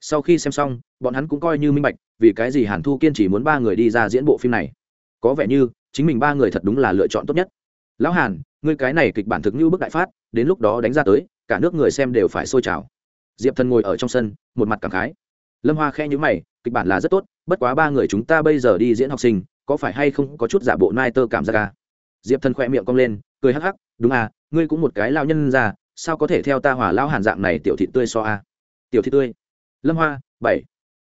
Sau khi xem xong, bọn hắn cũng coi như minh bạch, vì cái gì hàn thu kiên chỉ muốn ba người đi ra diễn bộ phim này. Có vẻ như, chính mình ba người thật đúng là lựa chọn tốt nhất lão hàn, ngươi cái này kịch bản thực như bức đại phát, đến lúc đó đánh ra tới, cả nước người xem đều phải sôi trào. Diệp thần ngồi ở trong sân, một mặt cảm khái. Lâm hoa khe nhữ mày, kịch bản là rất tốt, bất quá ba người chúng ta bây giờ đi diễn học sinh, có phải hay không có chút giả bộ nai tơ cảm giác ca diệp thần khoe miệng cong lên, cười hắc hắc, đúng à ngươi cũng một cái lao nhân ra sao có thể theo ta hỏa lao hàn dạng này tiểu thị tươi so a tiểu thị tươi? Lâm hoa, bảy.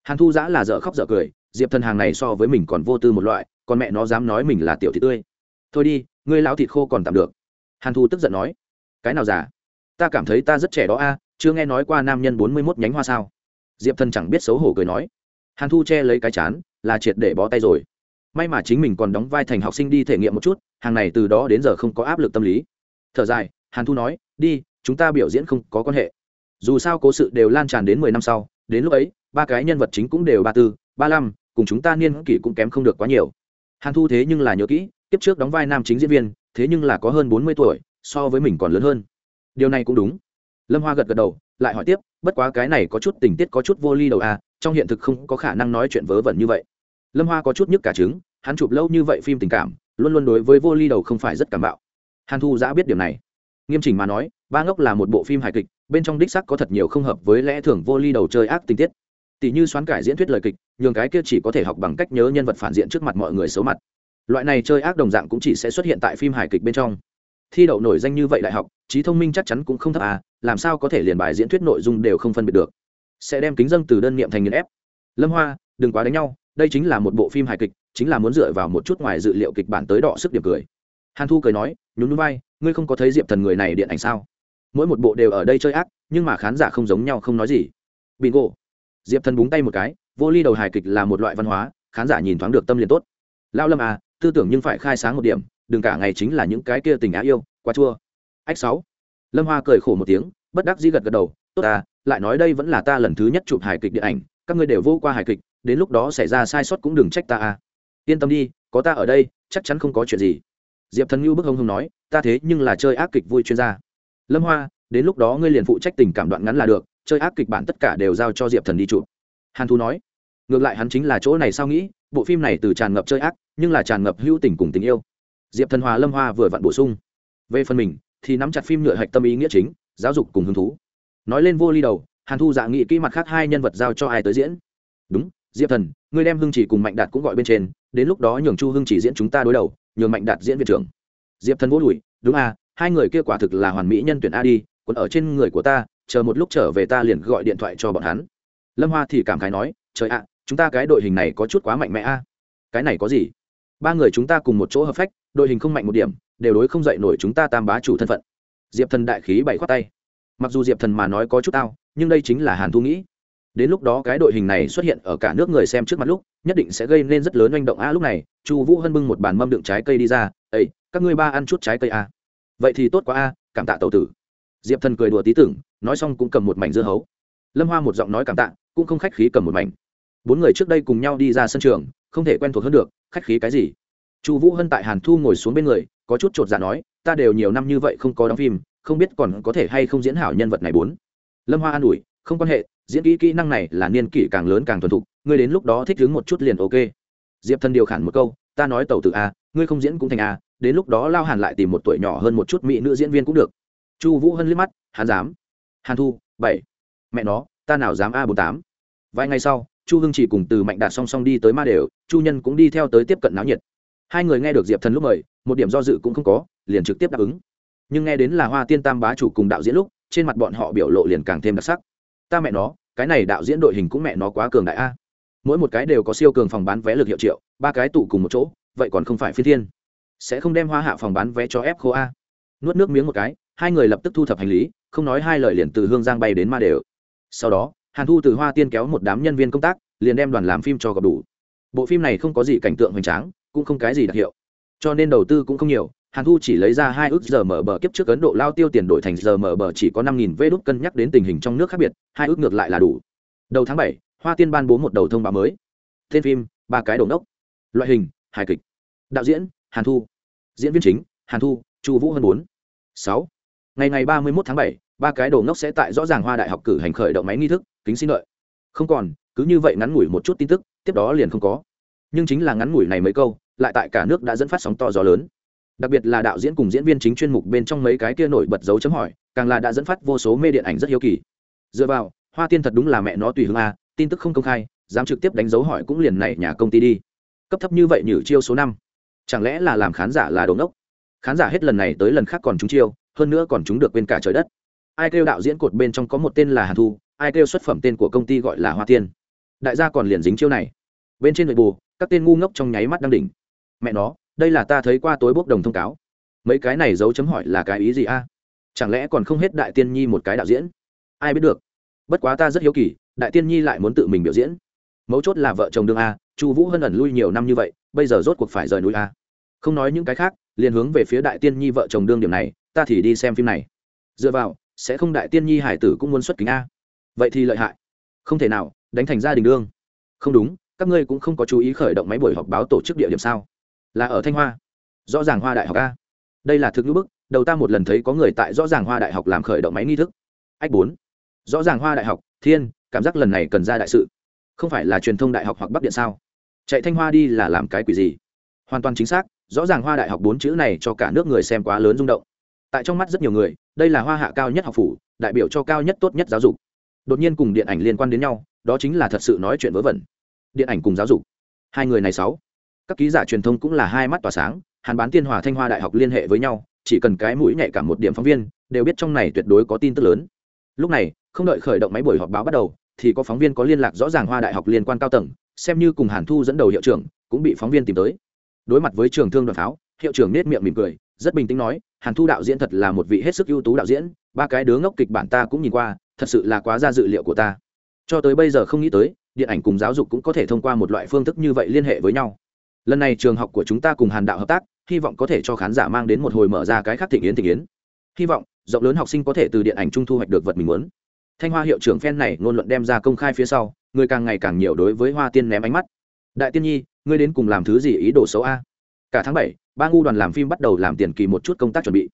Hàn thu giã là dở khóc dở cười, diệp thần hàng này so với mình còn vô tư một loại, còn mẹ nó dám nói mình là tiểu thị tươi thôi đi ngươi lão thịt khô còn tạm được. Hàn thu tức giận nói cái nào giả ta cảm thấy ta rất trẻ đó a chưa nghe nói qua nam nhân bốn mươi mốt nhánh hoa sao? Diệp thần chẳng biết xấu hổ cười nói. Hàn thu che lấy cái chán là triệt để bó tay rồi. May mà chính mình còn đóng vai thành học sinh đi thể nghiệm một chút hàng này từ đó đến giờ không có áp lực tâm lý. Thở dài hàn thu nói đi chúng ta biểu diễn không có quan hệ. Dù sao cố sự đều lan tràn đến mười năm sau đến lúc ấy ba cái nhân vật chính cũng đều ba tư ba lăm, cùng chúng ta niên kỷ cũng kém không được quá nhiều. Hàn thu thế nhưng là nhớ kỹ tiếp trước đóng vai nam chính diễn viên, thế nhưng là có hơn bốn mươi tuổi, so với mình còn lớn hơn. Điều này cũng đúng. Lâm hoa gật gật đầu, lại hỏi tiếp, bất quá cái này có chút tình tiết có chút vô ly đầu à trong hiện thực không có khả năng nói chuyện vớ vẩn như vậy. Lâm hoa có chút nhức cả trứng, hắn chụp lâu như vậy phim tình cảm, luôn luôn đối với vô ly đầu không phải rất cảm bạo. Hàn thu giã biết điều này. Nghiêm chỉnh mà nói, ba ngốc là một bộ phim hài kịch, bên trong đích sắc có thật nhiều không hợp với lẽ thường vô ly đầu chơi ác tình tiết. Tỷ như xoán cải diễn thuyết lời kịch, nhường cái kia chỉ có thể học bằng cách nhớ nhân vật phản diện trước mặt mọi người xấu mặt loại này chơi ác đồng dạng cũng chỉ sẽ xuất hiện tại phim hài kịch bên trong. Thi đậu nổi danh như vậy đại học, trí thông minh chắc chắn cũng không thấp à làm sao có thể liền bài diễn thuyết nội dung đều không phân biệt được. Sẽ đem kính dân từ đơn niệm thành nghiền ép. Lâm hoa, đừng quá đánh nhau, đây chính là một bộ phim hài kịch, chính là muốn dựa vào một chút ngoài dự liệu kịch bản tới đọ sức điểm cười. Hàn thu cười nói, nhún núi bay ngươi không có thấy diệp thần người này điện ảnh sao? Mỗi một bộ đều ở đây chơi ác, nhưng mà khán giả không giống nhau không nói gì. Bingo. Diệp thần búng tay một cái, vô ly đầu hài kịch là một loại văn hóa, khán giả nhìn thoáng được tâm liền tốt. Lao lâm à tư tưởng nhưng phải khai sáng một điểm, đừng cả ngày chính là những cái kia tình á yêu, quá chua. Ách sáu. Lâm hoa cười khổ một tiếng, bất đắc dĩ gật gật đầu, tốt ta, lại nói đây vẫn là ta lần thứ nhất chụp hài kịch điện ảnh, các ngươi đều vô qua hài kịch, đến lúc đó xảy ra sai sót cũng đừng trách ta à yên tâm đi, có ta ở đây, chắc chắn không có chuyện gì. Diệp thần ngưu bức hông hông nói, ta thế nhưng là chơi ác kịch vui chuyên gia. Lâm hoa, đến lúc đó ngươi liền phụ trách tình cảm đoạn ngắn là được, chơi ác kịch bản tất cả đều giao cho diệp thần đi chụp. Hàn thu nói. Ngược lại hắn chính là chỗ này sao nghĩ bộ phim này từ tràn ngập chơi ác, nhưng là tràn ngập hữu tình cùng tình yêu. Diệp thần hòa, lâm hoa vừa vặn bổ sung. Về phần mình, thì nắm chặt phim nhựa hạch tâm ý nghĩa chính, giáo dục cùng hứng thú. Nói lên vô ly đầu, hàn thu dạ nghị kỹ mặt khác hai nhân vật giao cho ai tới diễn? Đúng, diệp thần, ngươi đem hưng chỉ cùng mạnh đạt cũng gọi bên trên, đến lúc đó nhường chu hưng chỉ diễn chúng ta đối đầu, nhường mạnh đạt diễn viện trưởng. Diệp thần vô đùi, đúng à hai người kia quả thực là hoàn mỹ nhân tuyển a đi, còn ở trên người của ta, chờ một lúc trở về ta liền gọi điện thoại cho bọn hắn. Lâm hoa thì cảm khái nói, trời ạ chúng ta cái đội hình này có chút quá mạnh mẽ a. Cái này có gì? Ba người chúng ta cùng một chỗ hợp phách, đội hình không mạnh một điểm, đều đối không dậy nổi chúng ta tam bá chủ thân phận. Diệp thần đại khí bảy khoát tay. Mặc dù diệp thần mà nói có chút tao, nhưng đây chính là hàn thu nghĩ. Đến lúc đó cái đội hình này xuất hiện ở cả nước người xem trước mặt lúc, nhất định sẽ gây nên rất lớn manh động a lúc này, chu vũ hân bưng một bàn mâm đựng trái cây đi ra ây các ngươi ba ăn chút trái cây a. Vậy thì tốt quá a, cảm tạ tàu tử. Diệp thần cười đùa tí tưởng, nói xong cũng cầm một mảnh dưa hấu. Lâm hoa một giọng nói cảm tạ, cũng không khách khí cầm một mảnh bốn người trước đây cùng nhau đi ra sân trường, không thể quen thuộc hơn được, khách khí cái gì? Chu vũ hân tại hàn thu ngồi xuống bên người, có chút chột dạ nói, ta đều nhiều năm như vậy không có đóng phim, không biết còn có thể hay không diễn hảo nhân vật này bốn. Lâm hoa an ủi, không quan hệ, diễn kỹ kỹ năng này là niên kỷ càng lớn càng thuần thục, ngươi đến lúc đó thích đứng một chút liền ok. Diệp thần điều khản một câu, ta nói tàu tự a, ngươi không diễn cũng thành a, đến lúc đó lao hàn lại tìm một tuổi nhỏ hơn một chút mỹ nữ diễn viên cũng được. Chu vũ hân liếc mắt, hắn dám. Hàn thu, bảy. Mẹ nó, ta nào dám a bốn tám? Vài ngày sau chu hưng chỉ cùng từ mạnh đạt song song đi tới ma đều, chu nhân cũng đi theo tới tiếp cận náo nhiệt. Hai người nghe được diệp thần lúc mời, một điểm do dự cũng không có, liền trực tiếp đáp ứng. Nhưng nghe đến là hoa tiên tam bá chủ cùng đạo diễn lúc, trên mặt bọn họ biểu lộ liền càng thêm đặc sắc. Ta mẹ nó, cái này đạo diễn đội hình cũng mẹ nó quá cường đại a. Mỗi một cái đều có siêu cường phòng bán vé lực hiệu triệu, ba cái tụ cùng một chỗ, vậy còn không phải phi thiên. Sẽ không đem hoa hạ phòng bán vé cho ép khô a. Nuốt nước miếng một cái, hai người lập tức thu thập hành lý, không nói hai lời liền từ hương giang bay đến ma đều. Sau đó hàn thu từ hoa tiên kéo một đám nhân viên công tác, liền đem đoàn làm phim cho gặp đủ. Bộ phim này không có gì cảnh tượng hoành tráng, cũng không cái gì đặc hiệu. Cho nên đầu tư cũng không nhiều, hàn thu chỉ lấy ra hai ước giờ mở bờ kiếp trước ấn độ lao tiêu tiền đổi thành giờ mở bờ chỉ có năm nghìn vê đúc cân nhắc đến tình hình trong nước khác biệt, hai ước ngược lại là đủ. Đầu tháng bảy, hoa tiên ban bố một đầu thông báo mới. Tên phim, ba cái đầu nốc loại hình, hài kịch. Đạo diễn, hàn thu. Diễn viên chính, hàn thu, chu vũ hơn bốn. Sáu. Ngày ngày ba mươi một tháng bảy ba cái đồ ngốc sẽ tại rõ ràng hoa đại học cử hành khởi động máy nghi thức, kính xin lợi không còn, cứ như vậy ngắn ngủi một chút tin tức, tiếp đó liền không có. Nhưng chính là ngắn ngủi này mấy câu, lại tại cả nước đã dẫn phát sóng to gió lớn. Đặc biệt là đạo diễn cùng diễn viên chính chuyên mục bên trong mấy cái kia nổi bật dấu chấm hỏi, càng là đã dẫn phát vô số mê điện ảnh rất hiếu kỳ. Dựa vào, hoa tiên thật đúng là mẹ nó tùy hương a, tin tức không công khai, dám trực tiếp đánh dấu hỏi cũng liền này nhà công ty đi. Cấp thấp như vậy nhử chiêu số năm, chẳng lẽ là làm khán giả là đống ốc khán giả hết lần này tới lần khác còn chúng chiêu, hơn nữa còn chúng được bên cả trời đất ai kêu đạo diễn cột bên trong có một tên là hàn thu, ai kêu xuất phẩm tên của công ty gọi là hoa tiên. Đại gia còn liền dính chiêu này. Bên trên nội bù các tên ngu ngốc trong nháy mắt đang đỉnh. Mẹ nó, đây là ta thấy qua tối bốc đồng thông cáo. Mấy cái này dấu chấm hỏi là cái ý gì a? Chẳng lẽ còn không hết đại tiên nhi một cái đạo diễn? Ai biết được. Bất quá ta rất hiếu kỳ, đại tiên nhi lại muốn tự mình biểu diễn. Mấu chốt là vợ chồng đương a, chu vũ hân ẩn lui nhiều năm như vậy, bây giờ rốt cuộc phải rời núi a. Không nói những cái khác, liền hướng về phía đại tiên nhi vợ chồng đương điểm này, ta thì đi xem phim này. Dựa vào sẽ không đại tiên nhi hải tử cũng muốn xuất kính a. Vậy thì lợi hại. Không thể nào, đánh thành gia đình đương. Không đúng, các ngươi cũng không có chú ý khởi động máy buổi họp báo tổ chức địa điểm sao? Là ở thanh hoa. Rõ ràng hoa đại học a. Đây là thực ngữ bức, đầu ta một lần thấy có người tại rõ ràng hoa đại học làm khởi động máy nghi thức. Ách bốn. Rõ ràng hoa đại học, thiên, cảm giác lần này cần ra đại sự. Không phải là truyền thông đại học hoặc bắc điện sao? Chạy thanh hoa đi là làm cái quỷ gì? Hoàn toàn chính xác, rõ ràng hoa đại học bốn chữ này cho cả nước người xem quá lớn rung động. Tại trong mắt rất nhiều người đây là hoa hạ cao nhất học phủ, đại biểu cho cao nhất tốt nhất giáo dục. Đột nhiên cùng điện ảnh liên quan đến nhau, đó chính là thật sự nói chuyện vớ vẩn. Điện ảnh cùng giáo dục. Hai người này sáu. Các ký giả truyền thông cũng là hai mắt tỏa sáng, hàn bán tiên hòa thanh hoa đại học liên hệ với nhau, chỉ cần cái mũi nhạy cảm một điểm phóng viên, đều biết trong này tuyệt đối có tin tức lớn. Lúc này, không đợi khởi động máy buổi họp báo bắt đầu, thì có phóng viên có liên lạc rõ ràng hoa đại học liên quan cao tầng, xem như cùng hàn thu dẫn đầu hiệu trưởng, cũng bị phóng viên tìm tới. Đối mặt với trường thương đoàn pháo, hiệu trưởng nết miệng mỉm cười, rất bình tĩnh nói hàn thu đạo diễn thật là một vị hết sức ưu tú đạo diễn, ba cái đứa ngốc kịch bản ta cũng nhìn qua, thật sự là quá ra dự liệu của ta. Cho tới bây giờ không nghĩ tới, điện ảnh cùng giáo dục cũng có thể thông qua một loại phương thức như vậy liên hệ với nhau. Lần này trường học của chúng ta cùng hàn đạo hợp tác, hy vọng có thể cho khán giả mang đến một hồi mở ra cái khác thịnh yến thịnh yến. Hy vọng, rộng lớn học sinh có thể từ điện ảnh trung thu hoạch được vật mình muốn. Thanh hoa hiệu trưởng phen này ngôn luận đem ra công khai phía sau, người càng ngày càng nhiều đối với hoa tiên ném ánh mắt. Đại tiên nhi, ngươi đến cùng làm thứ gì ý đồ xấu a? Cả tháng bảy ba ngu đoàn làm phim bắt đầu làm tiền kỳ một chút công tác chuẩn bị.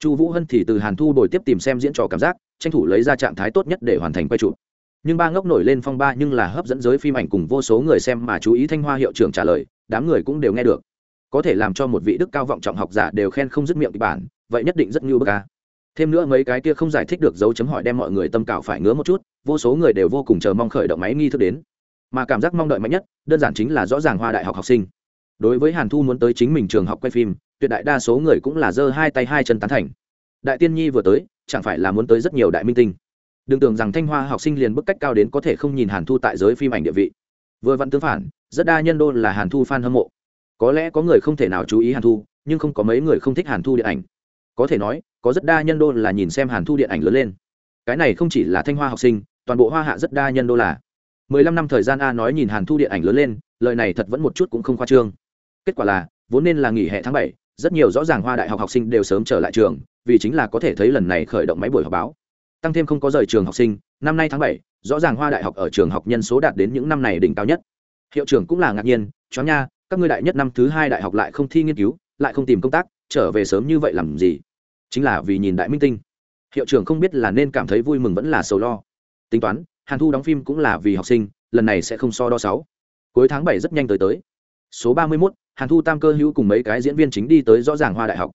Chu vũ hân thì từ hàn thu đổi tiếp tìm xem diễn trò cảm giác, tranh thủ lấy ra trạng thái tốt nhất để hoàn thành quay chụp. Nhưng ba ngốc nổi lên phong ba nhưng là hấp dẫn giới phim ảnh cùng vô số người xem mà chú ý thanh hoa hiệu trưởng trả lời, đám người cũng đều nghe được. Có thể làm cho một vị đức cao vọng trọng học giả đều khen không dứt miệng kịch bản, vậy nhất định rất ngưu bức ca thêm nữa mấy cái kia không giải thích được dấu chấm hỏi đem mọi người tâm cạo phải ngứa một chút, vô số người đều vô cùng chờ mong khởi động máy nghi thức đến. Mà cảm giác mong đợi mạnh nhất, đơn giản chính là rõ ràng hoa đại học học sinh đối với hàn thu muốn tới chính mình trường học quay phim, tuyệt đại đa số người cũng là giơ hai tay hai chân tán thành. Đại tiên nhi vừa tới, chẳng phải là muốn tới rất nhiều đại minh tinh. Đừng tưởng rằng thanh hoa học sinh liền bức cách cao đến có thể không nhìn hàn thu tại giới phim ảnh địa vị. Vừa vặn tương phản, rất đa nhân đô là hàn thu f a n hâm mộ. Có lẽ có người không thể nào chú ý hàn thu, nhưng không có mấy người không thích hàn thu điện ảnh. Có thể nói, có rất đa nhân đô là nhìn xem hàn thu điện ảnh lớn lên. Cái này không chỉ là thanh hoa học sinh, toàn bộ hoa hạ rất đa nhân đô là. Mười lăm năm thời gian a nói nhìn hàn thu điện ảnh lớn lên, lời này thật vẫn một chút cũng không khoa trương kết quả là, vốn nên là nghỉ hè tháng bảy, rất nhiều rõ ràng hoa đại học học sinh đều sớm trở lại trường, vì chính là có thể thấy lần này khởi động máy buổi họp báo. Tăng thêm không có rời trường học sinh, năm nay tháng bảy, rõ ràng hoa đại học ở trường học nhân số đạt đến những năm này đỉnh cao nhất. Hiệu trưởng cũng là ngạc nhiên, chó nha, các ngươi đại nhất năm thứ hai đại học lại không thi nghiên cứu, lại không tìm công tác, trở về sớm như vậy làm gì? Chính là vì nhìn đại minh tinh. Hiệu trưởng không biết là nên cảm thấy vui mừng vẫn là sầu lo. Tính toán, hàn thu đóng phim cũng là vì học sinh, lần này sẽ không so đo sáu. Cuối tháng bảy rất nhanh tới tới số ba mươi 31, hàn thu tam cơ hữu cùng mấy cái diễn viên chính đi tới rõ ràng hoa đại học.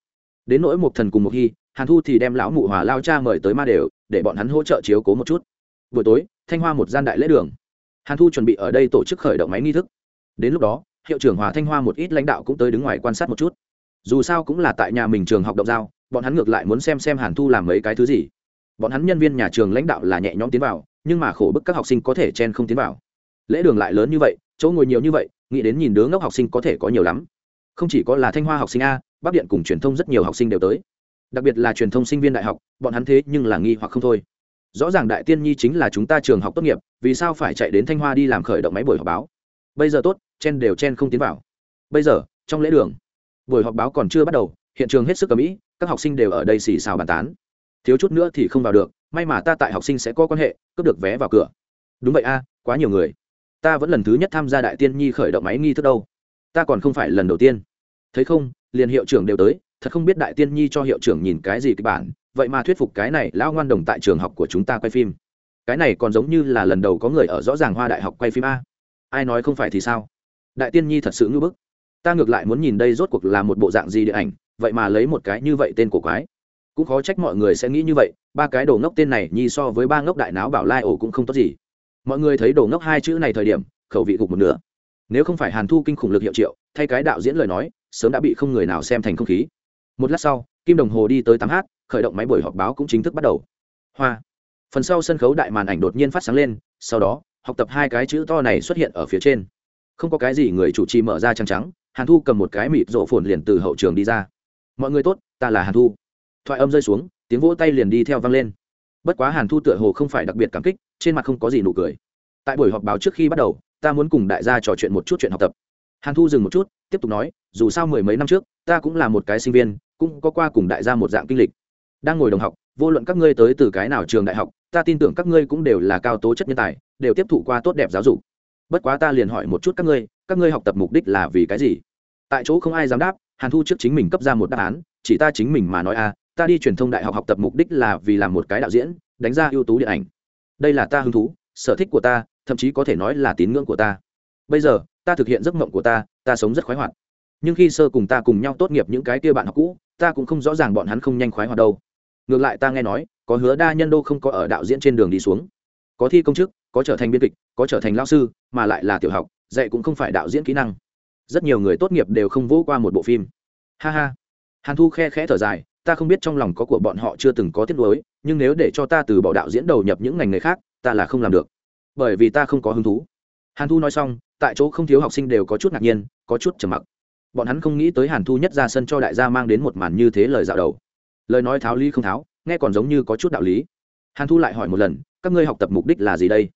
Đến nỗi một thần cùng một hy hàn thu thì đem lão mụ hòa lao cha mời tới ma đều để bọn hắn hỗ trợ chiếu cố một chút. Buổi tối thanh hoa một gian đại lễ đường. Hàn thu chuẩn bị ở đây tổ chức khởi động máy nghi thức. Đến lúc đó hiệu trưởng hòa thanh hoa một ít lãnh đạo cũng tới đứng ngoài quan sát một chút. Dù sao cũng là tại nhà mình trường học động giao bọn hắn ngược lại muốn xem xem hàn thu làm mấy cái thứ gì. Bọn hắn nhân viên nhà trường lãnh đạo là nhẹ nhõm tiến vào nhưng mà khổ bức các học sinh có thể chen không tiến vào. Lễ đường lại lớn như vậy chỗ ngồi nhiều như vậy nghĩ đến nhìn đứa ngốc học sinh có thể có nhiều lắm. Không chỉ có là thanh hoa học sinh a, bắc điện cùng truyền thông rất nhiều học sinh đều tới. Đặc biệt là truyền thông sinh viên đại học, bọn hắn thế nhưng là nghi hoặc không thôi. Rõ ràng đại tiên nhi chính là chúng ta trường học tốt nghiệp, vì sao phải chạy đến thanh hoa đi làm khởi động máy buổi họp báo? Bây giờ tốt, chen đều chen không tiến vào. Bây giờ, trong lễ đường, buổi họp báo còn chưa bắt đầu, hiện trường hết sức cầm ĩ các học sinh đều ở đây xì xào bàn tán. Thiếu chút nữa thì không vào được, may mà ta tại học sinh sẽ có quan hệ, cướp được vé vào cửa. Đúng vậy a, quá nhiều người ta vẫn lần thứ nhất tham gia đại tiên nhi khởi động máy nghi thức đâu. Ta còn không phải lần đầu tiên. Thấy không, liền hiệu trưởng đều tới, thật không biết đại tiên nhi cho hiệu trưởng nhìn cái gì kịch bản, vậy mà thuyết phục cái này lão ngoan đồng tại trường học của chúng ta quay phim. Cái này còn giống như là lần đầu có người ở rõ ràng hoa đại học quay phim a. Ai nói không phải thì sao? Đại tiên nhi thật sự ngưỡng bức. Ta ngược lại muốn nhìn đây rốt cuộc là một bộ dạng gì điện ảnh, vậy mà lấy một cái như vậy tên của quái. Cũng khó trách mọi người sẽ nghĩ như vậy, ba cái đồ ngốc tên này nhi so với ba ngốc đại náo bảo lai ổ cũng không tốt gì mọi người thấy đồ ngốc hai chữ này thời điểm, khẩu vị gục một nửa. Nếu không phải hàn thu kinh khủng lực hiệu triệu, thay cái đạo diễn lời nói, sớm đã bị không người nào xem thành không khí. Một lát sau, kim đồng hồ đi tới tám h khởi động máy buổi họp báo cũng chính thức bắt đầu. Hoa. Phần sau sân khấu đại màn ảnh đột nhiên phát sáng lên, sau đó, học tập hai cái chữ to này xuất hiện ở phía trên. Không có cái gì người chủ trì mở ra trắng trắng, hàn thu cầm một cái mịt rộ phồn liền từ hậu trường đi ra. Mọi người tốt, ta là hàn thu. Thoại âm rơi xuống, tiếng vỗ tay liền đi theo vang lên. Bất quá hàn thu tựa hồ không phải đặc biệt cảm kích trên mặt không có gì nụ cười. Tại buổi họp báo trước khi bắt đầu, ta muốn cùng đại gia trò chuyện một chút chuyện học tập. Hàn thu dừng một chút, tiếp tục nói, dù sao mười mấy năm trước, ta cũng là một cái sinh viên, cũng có qua cùng đại gia một dạng kinh lịch. Đang ngồi đồng học, vô luận các ngươi tới từ cái nào trường đại học, ta tin tưởng các ngươi cũng đều là cao tố chất nhân tài, đều tiếp thụ qua tốt đẹp giáo dục. Bất quá ta liền hỏi một chút các ngươi các ngươi học tập mục đích là vì cái gì? Tại chỗ không ai dám đáp, hàn thu trước chính mình cấp ra một đáp án, chỉ ta chính mình mà nói a ta đi truyền thông đại học học tập mục đích là vì làm một cái đạo diễn, đánh ra ưu tú điện ảnh đây là ta hứng thú, sở thích của ta, thậm chí có thể nói là tín ngưỡng của ta. Bây giờ, ta thực hiện giấc mộng của ta ta sống rất khoái hoạt. Nhưng khi sơ cùng ta cùng nhau tốt nghiệp những cái kia bạn học cũ, ta cũng không rõ ràng bọn hắn không nhanh khoái hoạt đâu. Ngược lại ta nghe nói, có hứa đa nhân đô không có ở đạo diễn trên đường đi xuống. Có thi công chức, có trở thành biên kịch, có trở thành lao sư, mà lại là tiểu học, dạy cũng không phải đạo diễn kỹ năng. Rất nhiều người tốt nghiệp đều không vỗ qua một bộ phim. Ha ha. Hàn thu khe khẽ thở dài ta không biết trong lòng có của bọn họ chưa từng có tiết nuối, nhưng nếu để cho ta từ bỏ đạo diễn đầu nhập những ngành nghề khác ta là không làm được. Bởi vì ta không có hứng thú. Hàn thu nói xong tại chỗ không thiếu học sinh đều có chút ngạc nhiên có chút trầm mặc. Bọn hắn không nghĩ tới hàn thu nhất ra sân cho đại gia mang đến một màn như thế lời dạo đầu. Lời nói tháo lý không tháo nghe còn giống như có chút đạo lý. Hàn thu lại hỏi một lần các ngươi học tập mục đích là gì đây?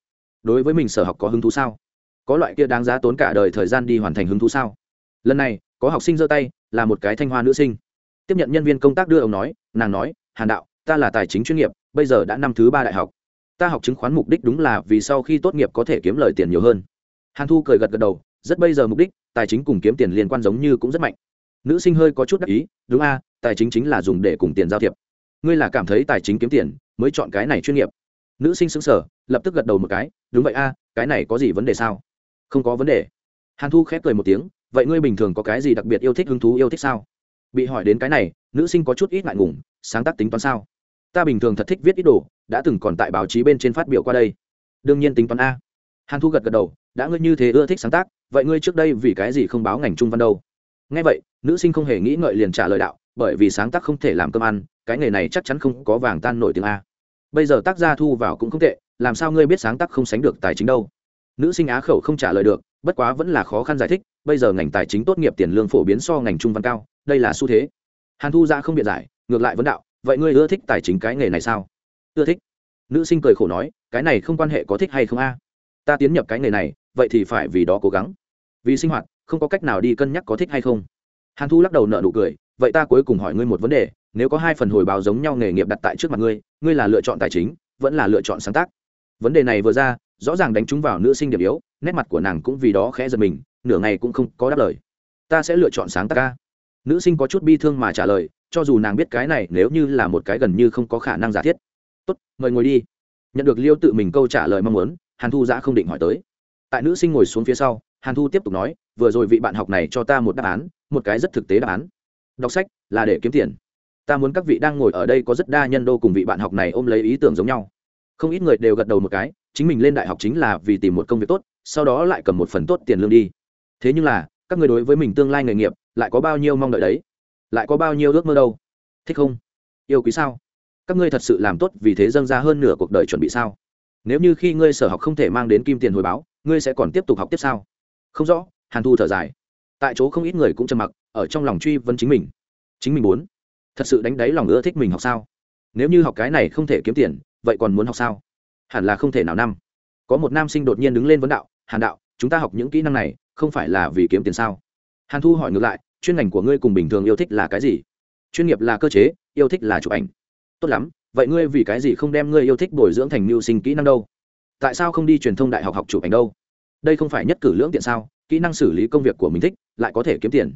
Đối với mình sở học có hứng thú sao? Có loại kia đáng giá tốn cả đời thời gian đi hoàn thành hứng thú sao? Lần này có học sinh giơ tay là một cái thanh hoa nữ sinh tiếp nhận nhân viên công tác đưa ông nói, nàng nói, hàn đạo, ta là tài chính chuyên nghiệp, bây giờ đã năm thứ ba đại học. Ta học chứng khoán mục đích đúng là vì sau khi tốt nghiệp có thể kiếm lời tiền nhiều hơn. Hàn thu cười gật gật đầu, rất bây giờ mục đích, tài chính cùng kiếm tiền liên quan giống như cũng rất mạnh. Nữ sinh hơi có chút đắc ý, đúng a, tài chính chính là dùng để cùng tiền giao thiệp. Ngươi là cảm thấy tài chính kiếm tiền mới chọn cái này chuyên nghiệp. Nữ sinh xứng sở lập tức gật đầu một cái, đúng vậy a, cái này có gì vấn đề sao? Không có vấn đề. Hàn thu khép cười một tiếng, vậy ngươi bình thường có cái gì đặc biệt yêu thích, hứng thú yêu thích sao? Bị hỏi đến cái này, nữ sinh có chút ít ngại ngùng, sáng tác tính toán sao? Ta bình thường thật thích viết ít đồ, đã từng còn tại báo chí bên trên phát biểu qua đây. Đương nhiên tính toán a. Hàn thu gật gật đầu, đã ngươi như thế ưa thích sáng tác, vậy ngươi trước đây vì cái gì không báo ngành trung văn đâu? Nghe vậy, nữ sinh không hề nghĩ ngợi liền trả lời đạo, bởi vì sáng tác không thể làm cơm ăn, cái nghề này chắc chắn không có vàng tan nổi tiếng a. Bây giờ tác gia thu vào cũng không tệ, làm sao ngươi biết sáng tác không sánh được tài chính đâu? Nữ sinh á khẩu không trả lời được, bất quá vẫn là khó khăn giải thích, bây giờ ngành tài chính tốt nghiệp tiền lương phổ biến so ngành trung văn cao đây là xu thế. Hàn thu ra không biện giải, ngược lại vấn đạo, vậy ngươi ưa thích tài chính cái nghề này sao? Ưa thích. Nữ sinh cười khổ nói, cái này không quan hệ có thích hay không a? Ta tiến nhập cái nghề này, vậy thì phải vì đó cố gắng. Vì sinh hoạt, không có cách nào đi cân nhắc có thích hay không. Hàn thu lắc đầu nợ nụ cười, vậy ta cuối cùng hỏi ngươi một vấn đề, nếu có hai phần hồi báo giống nhau nghề nghiệp đặt tại trước mặt ngươi ngươi là lựa chọn tài chính, vẫn là lựa chọn sáng tác? Vấn đề này vừa ra, rõ ràng đánh trúng vào nữ sinh điểm yếu, nét mặt của nàng cũng vì đó khẽ giật mình, nửa ngày cũng không có đáp lời. Ta sẽ lựa chọn sáng tác ca nữ sinh có chút bi thương mà trả lời, cho dù nàng biết cái này, nếu như là một cái gần như không có khả năng giả thiết. Tốt, mời ngồi đi. Nhận được liêu tự mình câu trả lời mong muốn, hàn thu giã không định hỏi tới. Tại nữ sinh ngồi xuống phía sau, hàn thu tiếp tục nói, vừa rồi vị bạn học này cho ta một đáp án, một cái rất thực tế đáp án. Đọc sách là để kiếm tiền. Ta muốn các vị đang ngồi ở đây có rất đa nhân đô cùng vị bạn học này ôm lấy ý tưởng giống nhau. Không ít người đều gật đầu một cái, chính mình lên đại học chính là vì tìm một công việc tốt, sau đó lại cầm một phần tốt tiền lương đi. Thế nhưng là, các người đối với mình tương lai nghề nghiệp lại có bao nhiêu mong đợi đấy? Lại có bao nhiêu ước mơ đâu? Thích không? Yêu quý sao? Các ngươi thật sự làm tốt vì thế dâng ra hơn nửa cuộc đời chuẩn bị sao? Nếu như khi ngươi sở học không thể mang đến kim tiền hồi báo, ngươi sẽ còn tiếp tục học tiếp sao? Không rõ, hàn thu thở dài. Tại chỗ không ít người cũng trầm mặc, ở trong lòng truy vấn chính mình. Chính mình muốn thật sự đánh đáy lòng ưa thích mình học sao? Nếu như học cái này không thể kiếm tiền, vậy còn muốn học sao? Hẳn là không thể nào năm. Có một nam sinh đột nhiên đứng lên vấn đạo, hàn đạo, chúng ta học những kỹ năng này không phải là vì kiếm tiền sao? Hàn thu hỏi ngược lại chuyên ngành của ngươi cùng bình thường yêu thích là cái gì? Chuyên nghiệp là cơ chế, yêu thích là chụp ảnh. Tốt lắm, vậy ngươi vì cái gì không đem ngươi yêu thích bồi dưỡng thành mưu sinh kỹ năng đâu? Tại sao không đi truyền thông đại học học chụp ảnh đâu? Đây không phải nhất cử lưỡng tiện sao? Kỹ năng xử lý công việc của mình thích, lại có thể kiếm tiền.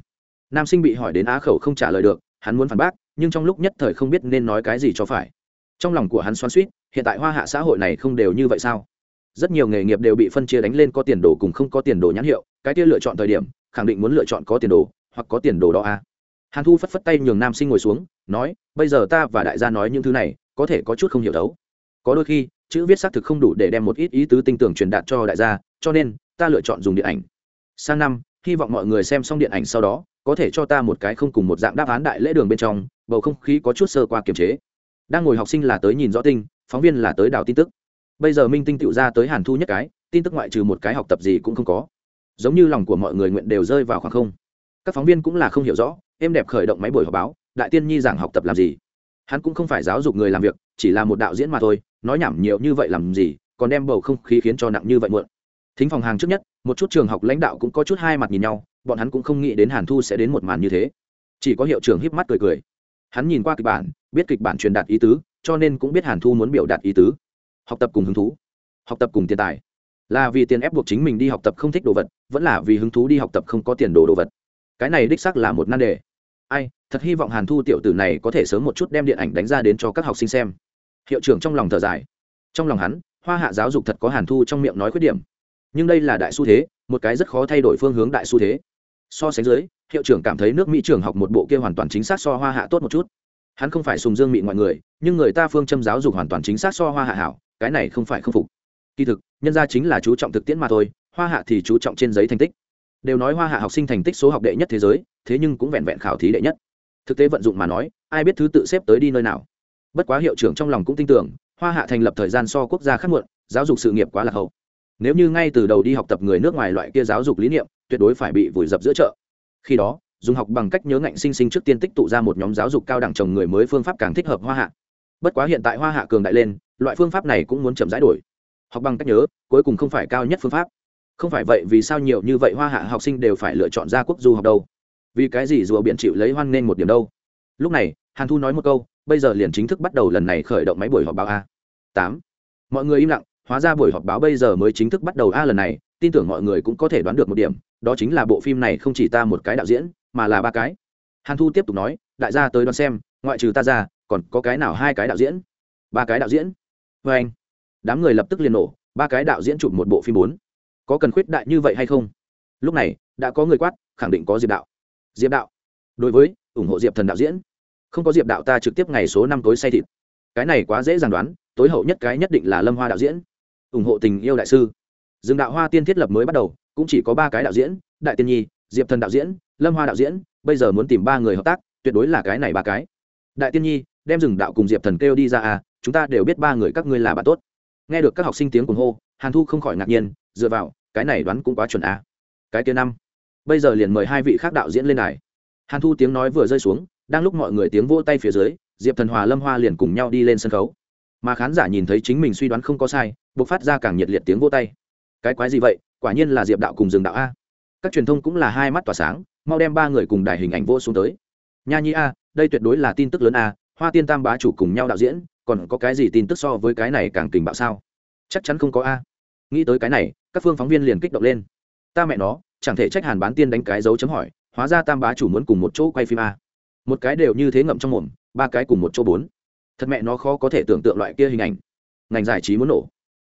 Nam sinh bị hỏi đến á khẩu không trả lời được, hắn muốn phản bác, nhưng trong lúc nhất thời không biết nên nói cái gì cho phải. Trong lòng của hắn xoắn suýt hiện tại hoa hạ xã hội này không đều như vậy sao? Rất nhiều nghề nghiệp đều bị phân chia đánh lên có tiền đồ cùng không có tiền đồ nhãn hiệu, cái kia lựa chọn thời điểm, khẳng định muốn lựa chọn có tiền đồ hoặc có tiền đồ đó à. hàn thu phất phất tay nhường nam sinh ngồi xuống, nói, bây giờ ta và đại gia nói những thứ này, có thể có chút không hiểu đấu có đôi khi, chữ viết xác thực không đủ để đem một ít ý tứ tinh tưởng truyền đạt cho đại gia, cho nên, ta lựa chọn dùng điện ảnh. Sang năm, hy vọng mọi người xem xong điện ảnh sau đó, có thể cho ta một cái không cùng một dạng đáp án đại lễ đường bên trong, bầu không khí có chút sơ qua kiềm chế. Đang ngồi học sinh là tới nhìn rõ tinh phóng viên là tới đào tin tức. Bây giờ minh tinh tựu ra tới hàn thu nhất cái, tin tức ngoại trừ một cái học tập gì cũng không có. Giống như lòng của mọi người nguyện đều rơi vào khoảng không các phóng viên cũng là không hiểu rõ em đẹp khởi động máy buổi họp báo, đại tiên nhi giảng học tập làm gì? Hắn cũng không phải giáo dục người làm việc, chỉ là một đạo diễn mà thôi, nói nhảm nhiều như vậy làm gì, còn đem bầu không khí khiến cho nặng như vậy muộn. Thính phòng hàng trước nhất, một chút trường học lãnh đạo cũng có chút hai mặt nhìn nhau, bọn hắn cũng không nghĩ đến hàn thu sẽ đến một màn như thế. Chỉ có hiệu trưởng híp mắt cười cười. Hắn nhìn qua kịch bản, biết kịch bản truyền đạt ý tứ, cho nên cũng biết hàn thu muốn biểu đạt ý tứ. Học tập cùng hứng thú. Học tập cùng tiền tài. Là vì tiền ép buộc chính mình đi học tập không thích đồ vật, vẫn là vì hứng thú đi học tập không có tiền đồ đồ vật cái này đích xác là một nan đề. Ai, thật hy vọng hàn thu tiểu tử này có thể sớm một chút đem điện ảnh đánh ra đến cho các học sinh xem. Hiệu trưởng trong lòng thở dài. Trong lòng hắn, hoa hạ giáo dục thật có hàn thu trong miệng nói khuyết điểm. Nhưng đây là đại xu thế, một cái rất khó thay đổi phương hướng đại xu thế. So sánh dưới, hiệu trưởng cảm thấy nước mỹ trường học một bộ kia hoàn toàn chính xác so hoa hạ tốt một chút. Hắn không phải sùng dương mị mọi người, nhưng người ta phương châm giáo dục hoàn toàn chính xác so hoa hạ hảo, cái này không phải không phục. Kỳ thực, nhân ra chính là chú trọng thực tiễn mà thôi, hoa hạ thì chú trọng trên giấy thành tích đều nói hoa hạ học sinh thành tích số học đệ nhất thế giới, thế nhưng cũng vẹn vẹn khảo thí đệ nhất. Thực tế vận dụng mà nói, ai biết thứ tự xếp tới đi nơi nào. Bất quá hiệu trưởng trong lòng cũng tin tưởng, hoa hạ thành lập thời gian so quốc gia khác muộn, giáo dục sự nghiệp quá là hậu. Nếu như ngay từ đầu đi học tập người nước ngoài loại kia giáo dục lý niệm, tuyệt đối phải bị vùi dập giữa chợ. Khi đó, dùng học bằng cách nhớ ngạnh sinh sinh trước tiên tích tụ ra một nhóm giáo dục cao đẳng chồng người mới phương pháp càng thích hợp hoa hạ. Bất quá hiện tại hoa hạ cường đại lên, loại phương pháp này cũng muốn chậm rãi đổi. Học bằng cách nhớ, cuối cùng không phải cao nhất phương pháp không phải vậy, vì sao nhiều như vậy hoa hạ học sinh đều phải lựa chọn ra quốc du học đâu? Vì cái gì rùa biện chịu lấy hoan nên một điểm đâu? Lúc này, hàn thu nói một câu, bây giờ liền chính thức bắt đầu lần này khởi động máy buổi họp báo a. Tám. Mọi người im lặng, hóa ra buổi họp báo bây giờ mới chính thức bắt đầu a lần này, tin tưởng mọi người cũng có thể đoán được một điểm, đó chính là bộ phim này không chỉ ta một cái đạo diễn, mà là ba cái. Hàn thu tiếp tục nói, đại gia tới đoán xem, ngoại trừ ta ra, còn có cái nào hai cái đạo diễn? Ba cái đạo diễn. Vê anh. Đám người lập tức liền nổ, ba cái đạo diễn chụp một bộ phim bốn có cần khuyết đại như vậy hay không? Lúc này, đã có người quát, khẳng định có diệp đạo. Diệp đạo, đối với, ủng hộ diệp thần đạo diễn. Không có diệp đạo ta trực tiếp ngày số năm tối say thịt. Cái này quá dễ dàng đoán, tối hậu nhất cái nhất định là lâm hoa đạo diễn. Ủng hộ tình yêu đại sư. Dương đạo hoa tiên thiết lập mới bắt đầu, cũng chỉ có ba cái đạo diễn, đại tiên nhi, diệp thần đạo diễn, lâm hoa đạo diễn, bây giờ muốn tìm ba người hợp tác, tuyệt đối là cái này ba cái. Đại tiên nhi, đem rừng đạo cùng diệp thần kêu đi ra à chúng ta đều biết ba người các ngươi là bạn tốt. Nghe được các học sinh tiếng cuồng hô hàn thu không khỏi ngạc nhiên, dựa vào, cái này đoán cũng quá chuẩn à. cái kia năm. Bây giờ liền mời hai vị khác đạo diễn lên này hàn thu tiếng nói vừa rơi xuống, đang lúc mọi người tiếng vỗ tay phía dưới, diệp thần hòa, lâm hoa liền cùng nhau đi lên sân khấu. Mà khán giả nhìn thấy chính mình suy đoán không có sai buộc phát ra càng nhiệt liệt tiếng vỗ tay. Cái quái gì vậy? Quả nhiên là diệp đạo cùng rừng đạo a. Các truyền thông cũng là hai mắt tỏa sáng, mau đem ba người cùng đài hình ảnh vô xuống tới. Nha nhi a, đây tuyệt đối là tin tức lớn a, hoa tiên tam bá chủ cùng nhau đạo diễn, còn có cái gì tin tức so với cái này càng kình bạo sao? Chắc chắn không có a nghĩ tới cái này, các phương phóng viên liền kích động lên. Ta mẹ nó, chẳng thể trách hàn bán tiên đánh cái dấu chấm hỏi, hóa ra tam bá chủ muốn cùng một chỗ quay phim a. Một cái đều như thế ngậm trong mồm, ba cái cùng một chỗ bốn. Thật mẹ nó khó có thể tưởng tượng loại kia hình ảnh. Ngành giải trí muốn nổ.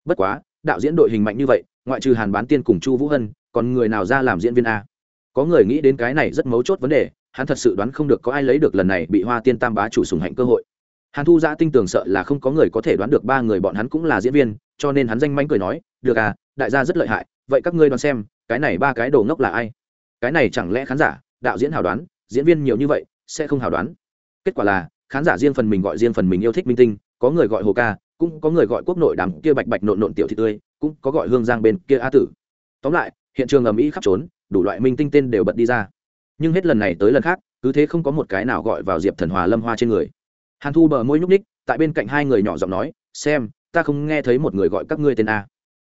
Bất quá, đạo diễn đội hình mạnh như vậy, ngoại trừ hàn bán tiên cùng chu vũ hân, còn người nào ra làm diễn viên a? Có người nghĩ đến cái này rất mấu chốt vấn đề, hắn thật sự đoán không được có ai lấy được lần này bị hoa tiên tam bá chủ sùng hạnh cơ hội hàn thu giã tinh tường sợ là không có người có thể đoán được ba người bọn hắn cũng là diễn viên, cho nên hắn danh mánh cười nói, được à đại gia rất lợi hại, vậy các ngươi đoán xem, cái này ba cái đồ ngốc là ai? Cái này chẳng lẽ khán giả, đạo diễn hào đoán, diễn viên nhiều như vậy, sẽ không hào đoán? Kết quả là, khán giả riêng phần mình gọi riêng phần mình yêu thích minh tinh, có người gọi hồ ca, cũng có người gọi quốc nội đám kia bạch bạch nộn nộn tiểu thị tươi, cũng có gọi hương giang bên kia a tử. Tóm lại, hiện trường ầm ĩ khắp trốn, đủ loại minh tinh tên đều bật đi ra. Nhưng hết lần này tới lần khác, cứ thế không có một cái nào gọi vào diệp thần hòa lâm hoa trên người hàn thu bờ môi nhúc ních tại bên cạnh hai người nhỏ giọng nói, xem, ta không nghe thấy một người gọi các ngươi tên a.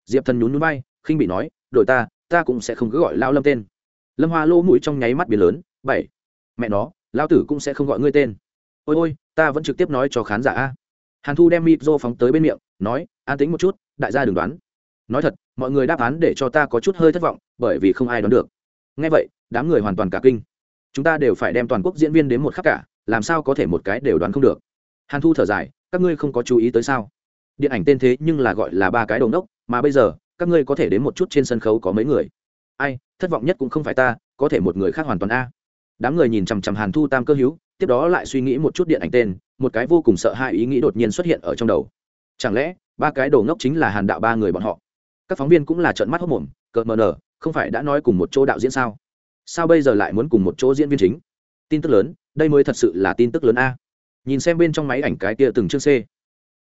Diệp thần nhún nhún bay khinh bị nói đội ta ta cũng sẽ không cứ gọi lao lâm tên. Lâm hoa lỗ mũi trong nháy mắt biến lớn, bảy, mẹ nó, lao tử cũng sẽ không gọi ngươi tên. Ôi ôi, ta vẫn trực tiếp nói cho khán giả a. Hàn thu đem mịp rô phóng tới bên miệng, nói, an tính một chút, đại gia đừng đoán. Nói thật, mọi người đáp án để cho ta có chút hơi thất vọng, bởi vì không ai đoán được. Ngay vậy, đám người hoàn toàn cả kinh. Chúng ta đều phải đem toàn quốc diễn viên đến một khắc cả làm sao có thể một cái đều đoán không được? Hàn thu thở dài, các ngươi không có chú ý tới sao? Điện ảnh tên thế nhưng là gọi là ba cái đầu nốc, mà bây giờ, các ngươi có thể đến một chút trên sân khấu có mấy người. Ai, thất vọng nhất cũng không phải ta, có thể một người khác hoàn toàn a. Đám người nhìn chằm chằm hàn thu tam cơ hữu, tiếp đó lại suy nghĩ một chút điện ảnh tên, một cái vô cùng sợ hãi ý nghĩ đột nhiên xuất hiện ở trong đầu. Chẳng lẽ, ba cái đầu ngốc chính là hàn đạo ba người bọn họ? Các phóng viên cũng là trợn mắt hốc mồm, cợt mờ nở, không phải đã nói cùng một chỗ đạo diễn sao? Sao bây giờ lại muốn cùng một chỗ diễn viên chính? Tin tức lớn đây mới thật sự là tin tức lớn a. Nhìn xem bên trong máy ảnh cái kia từng chương c.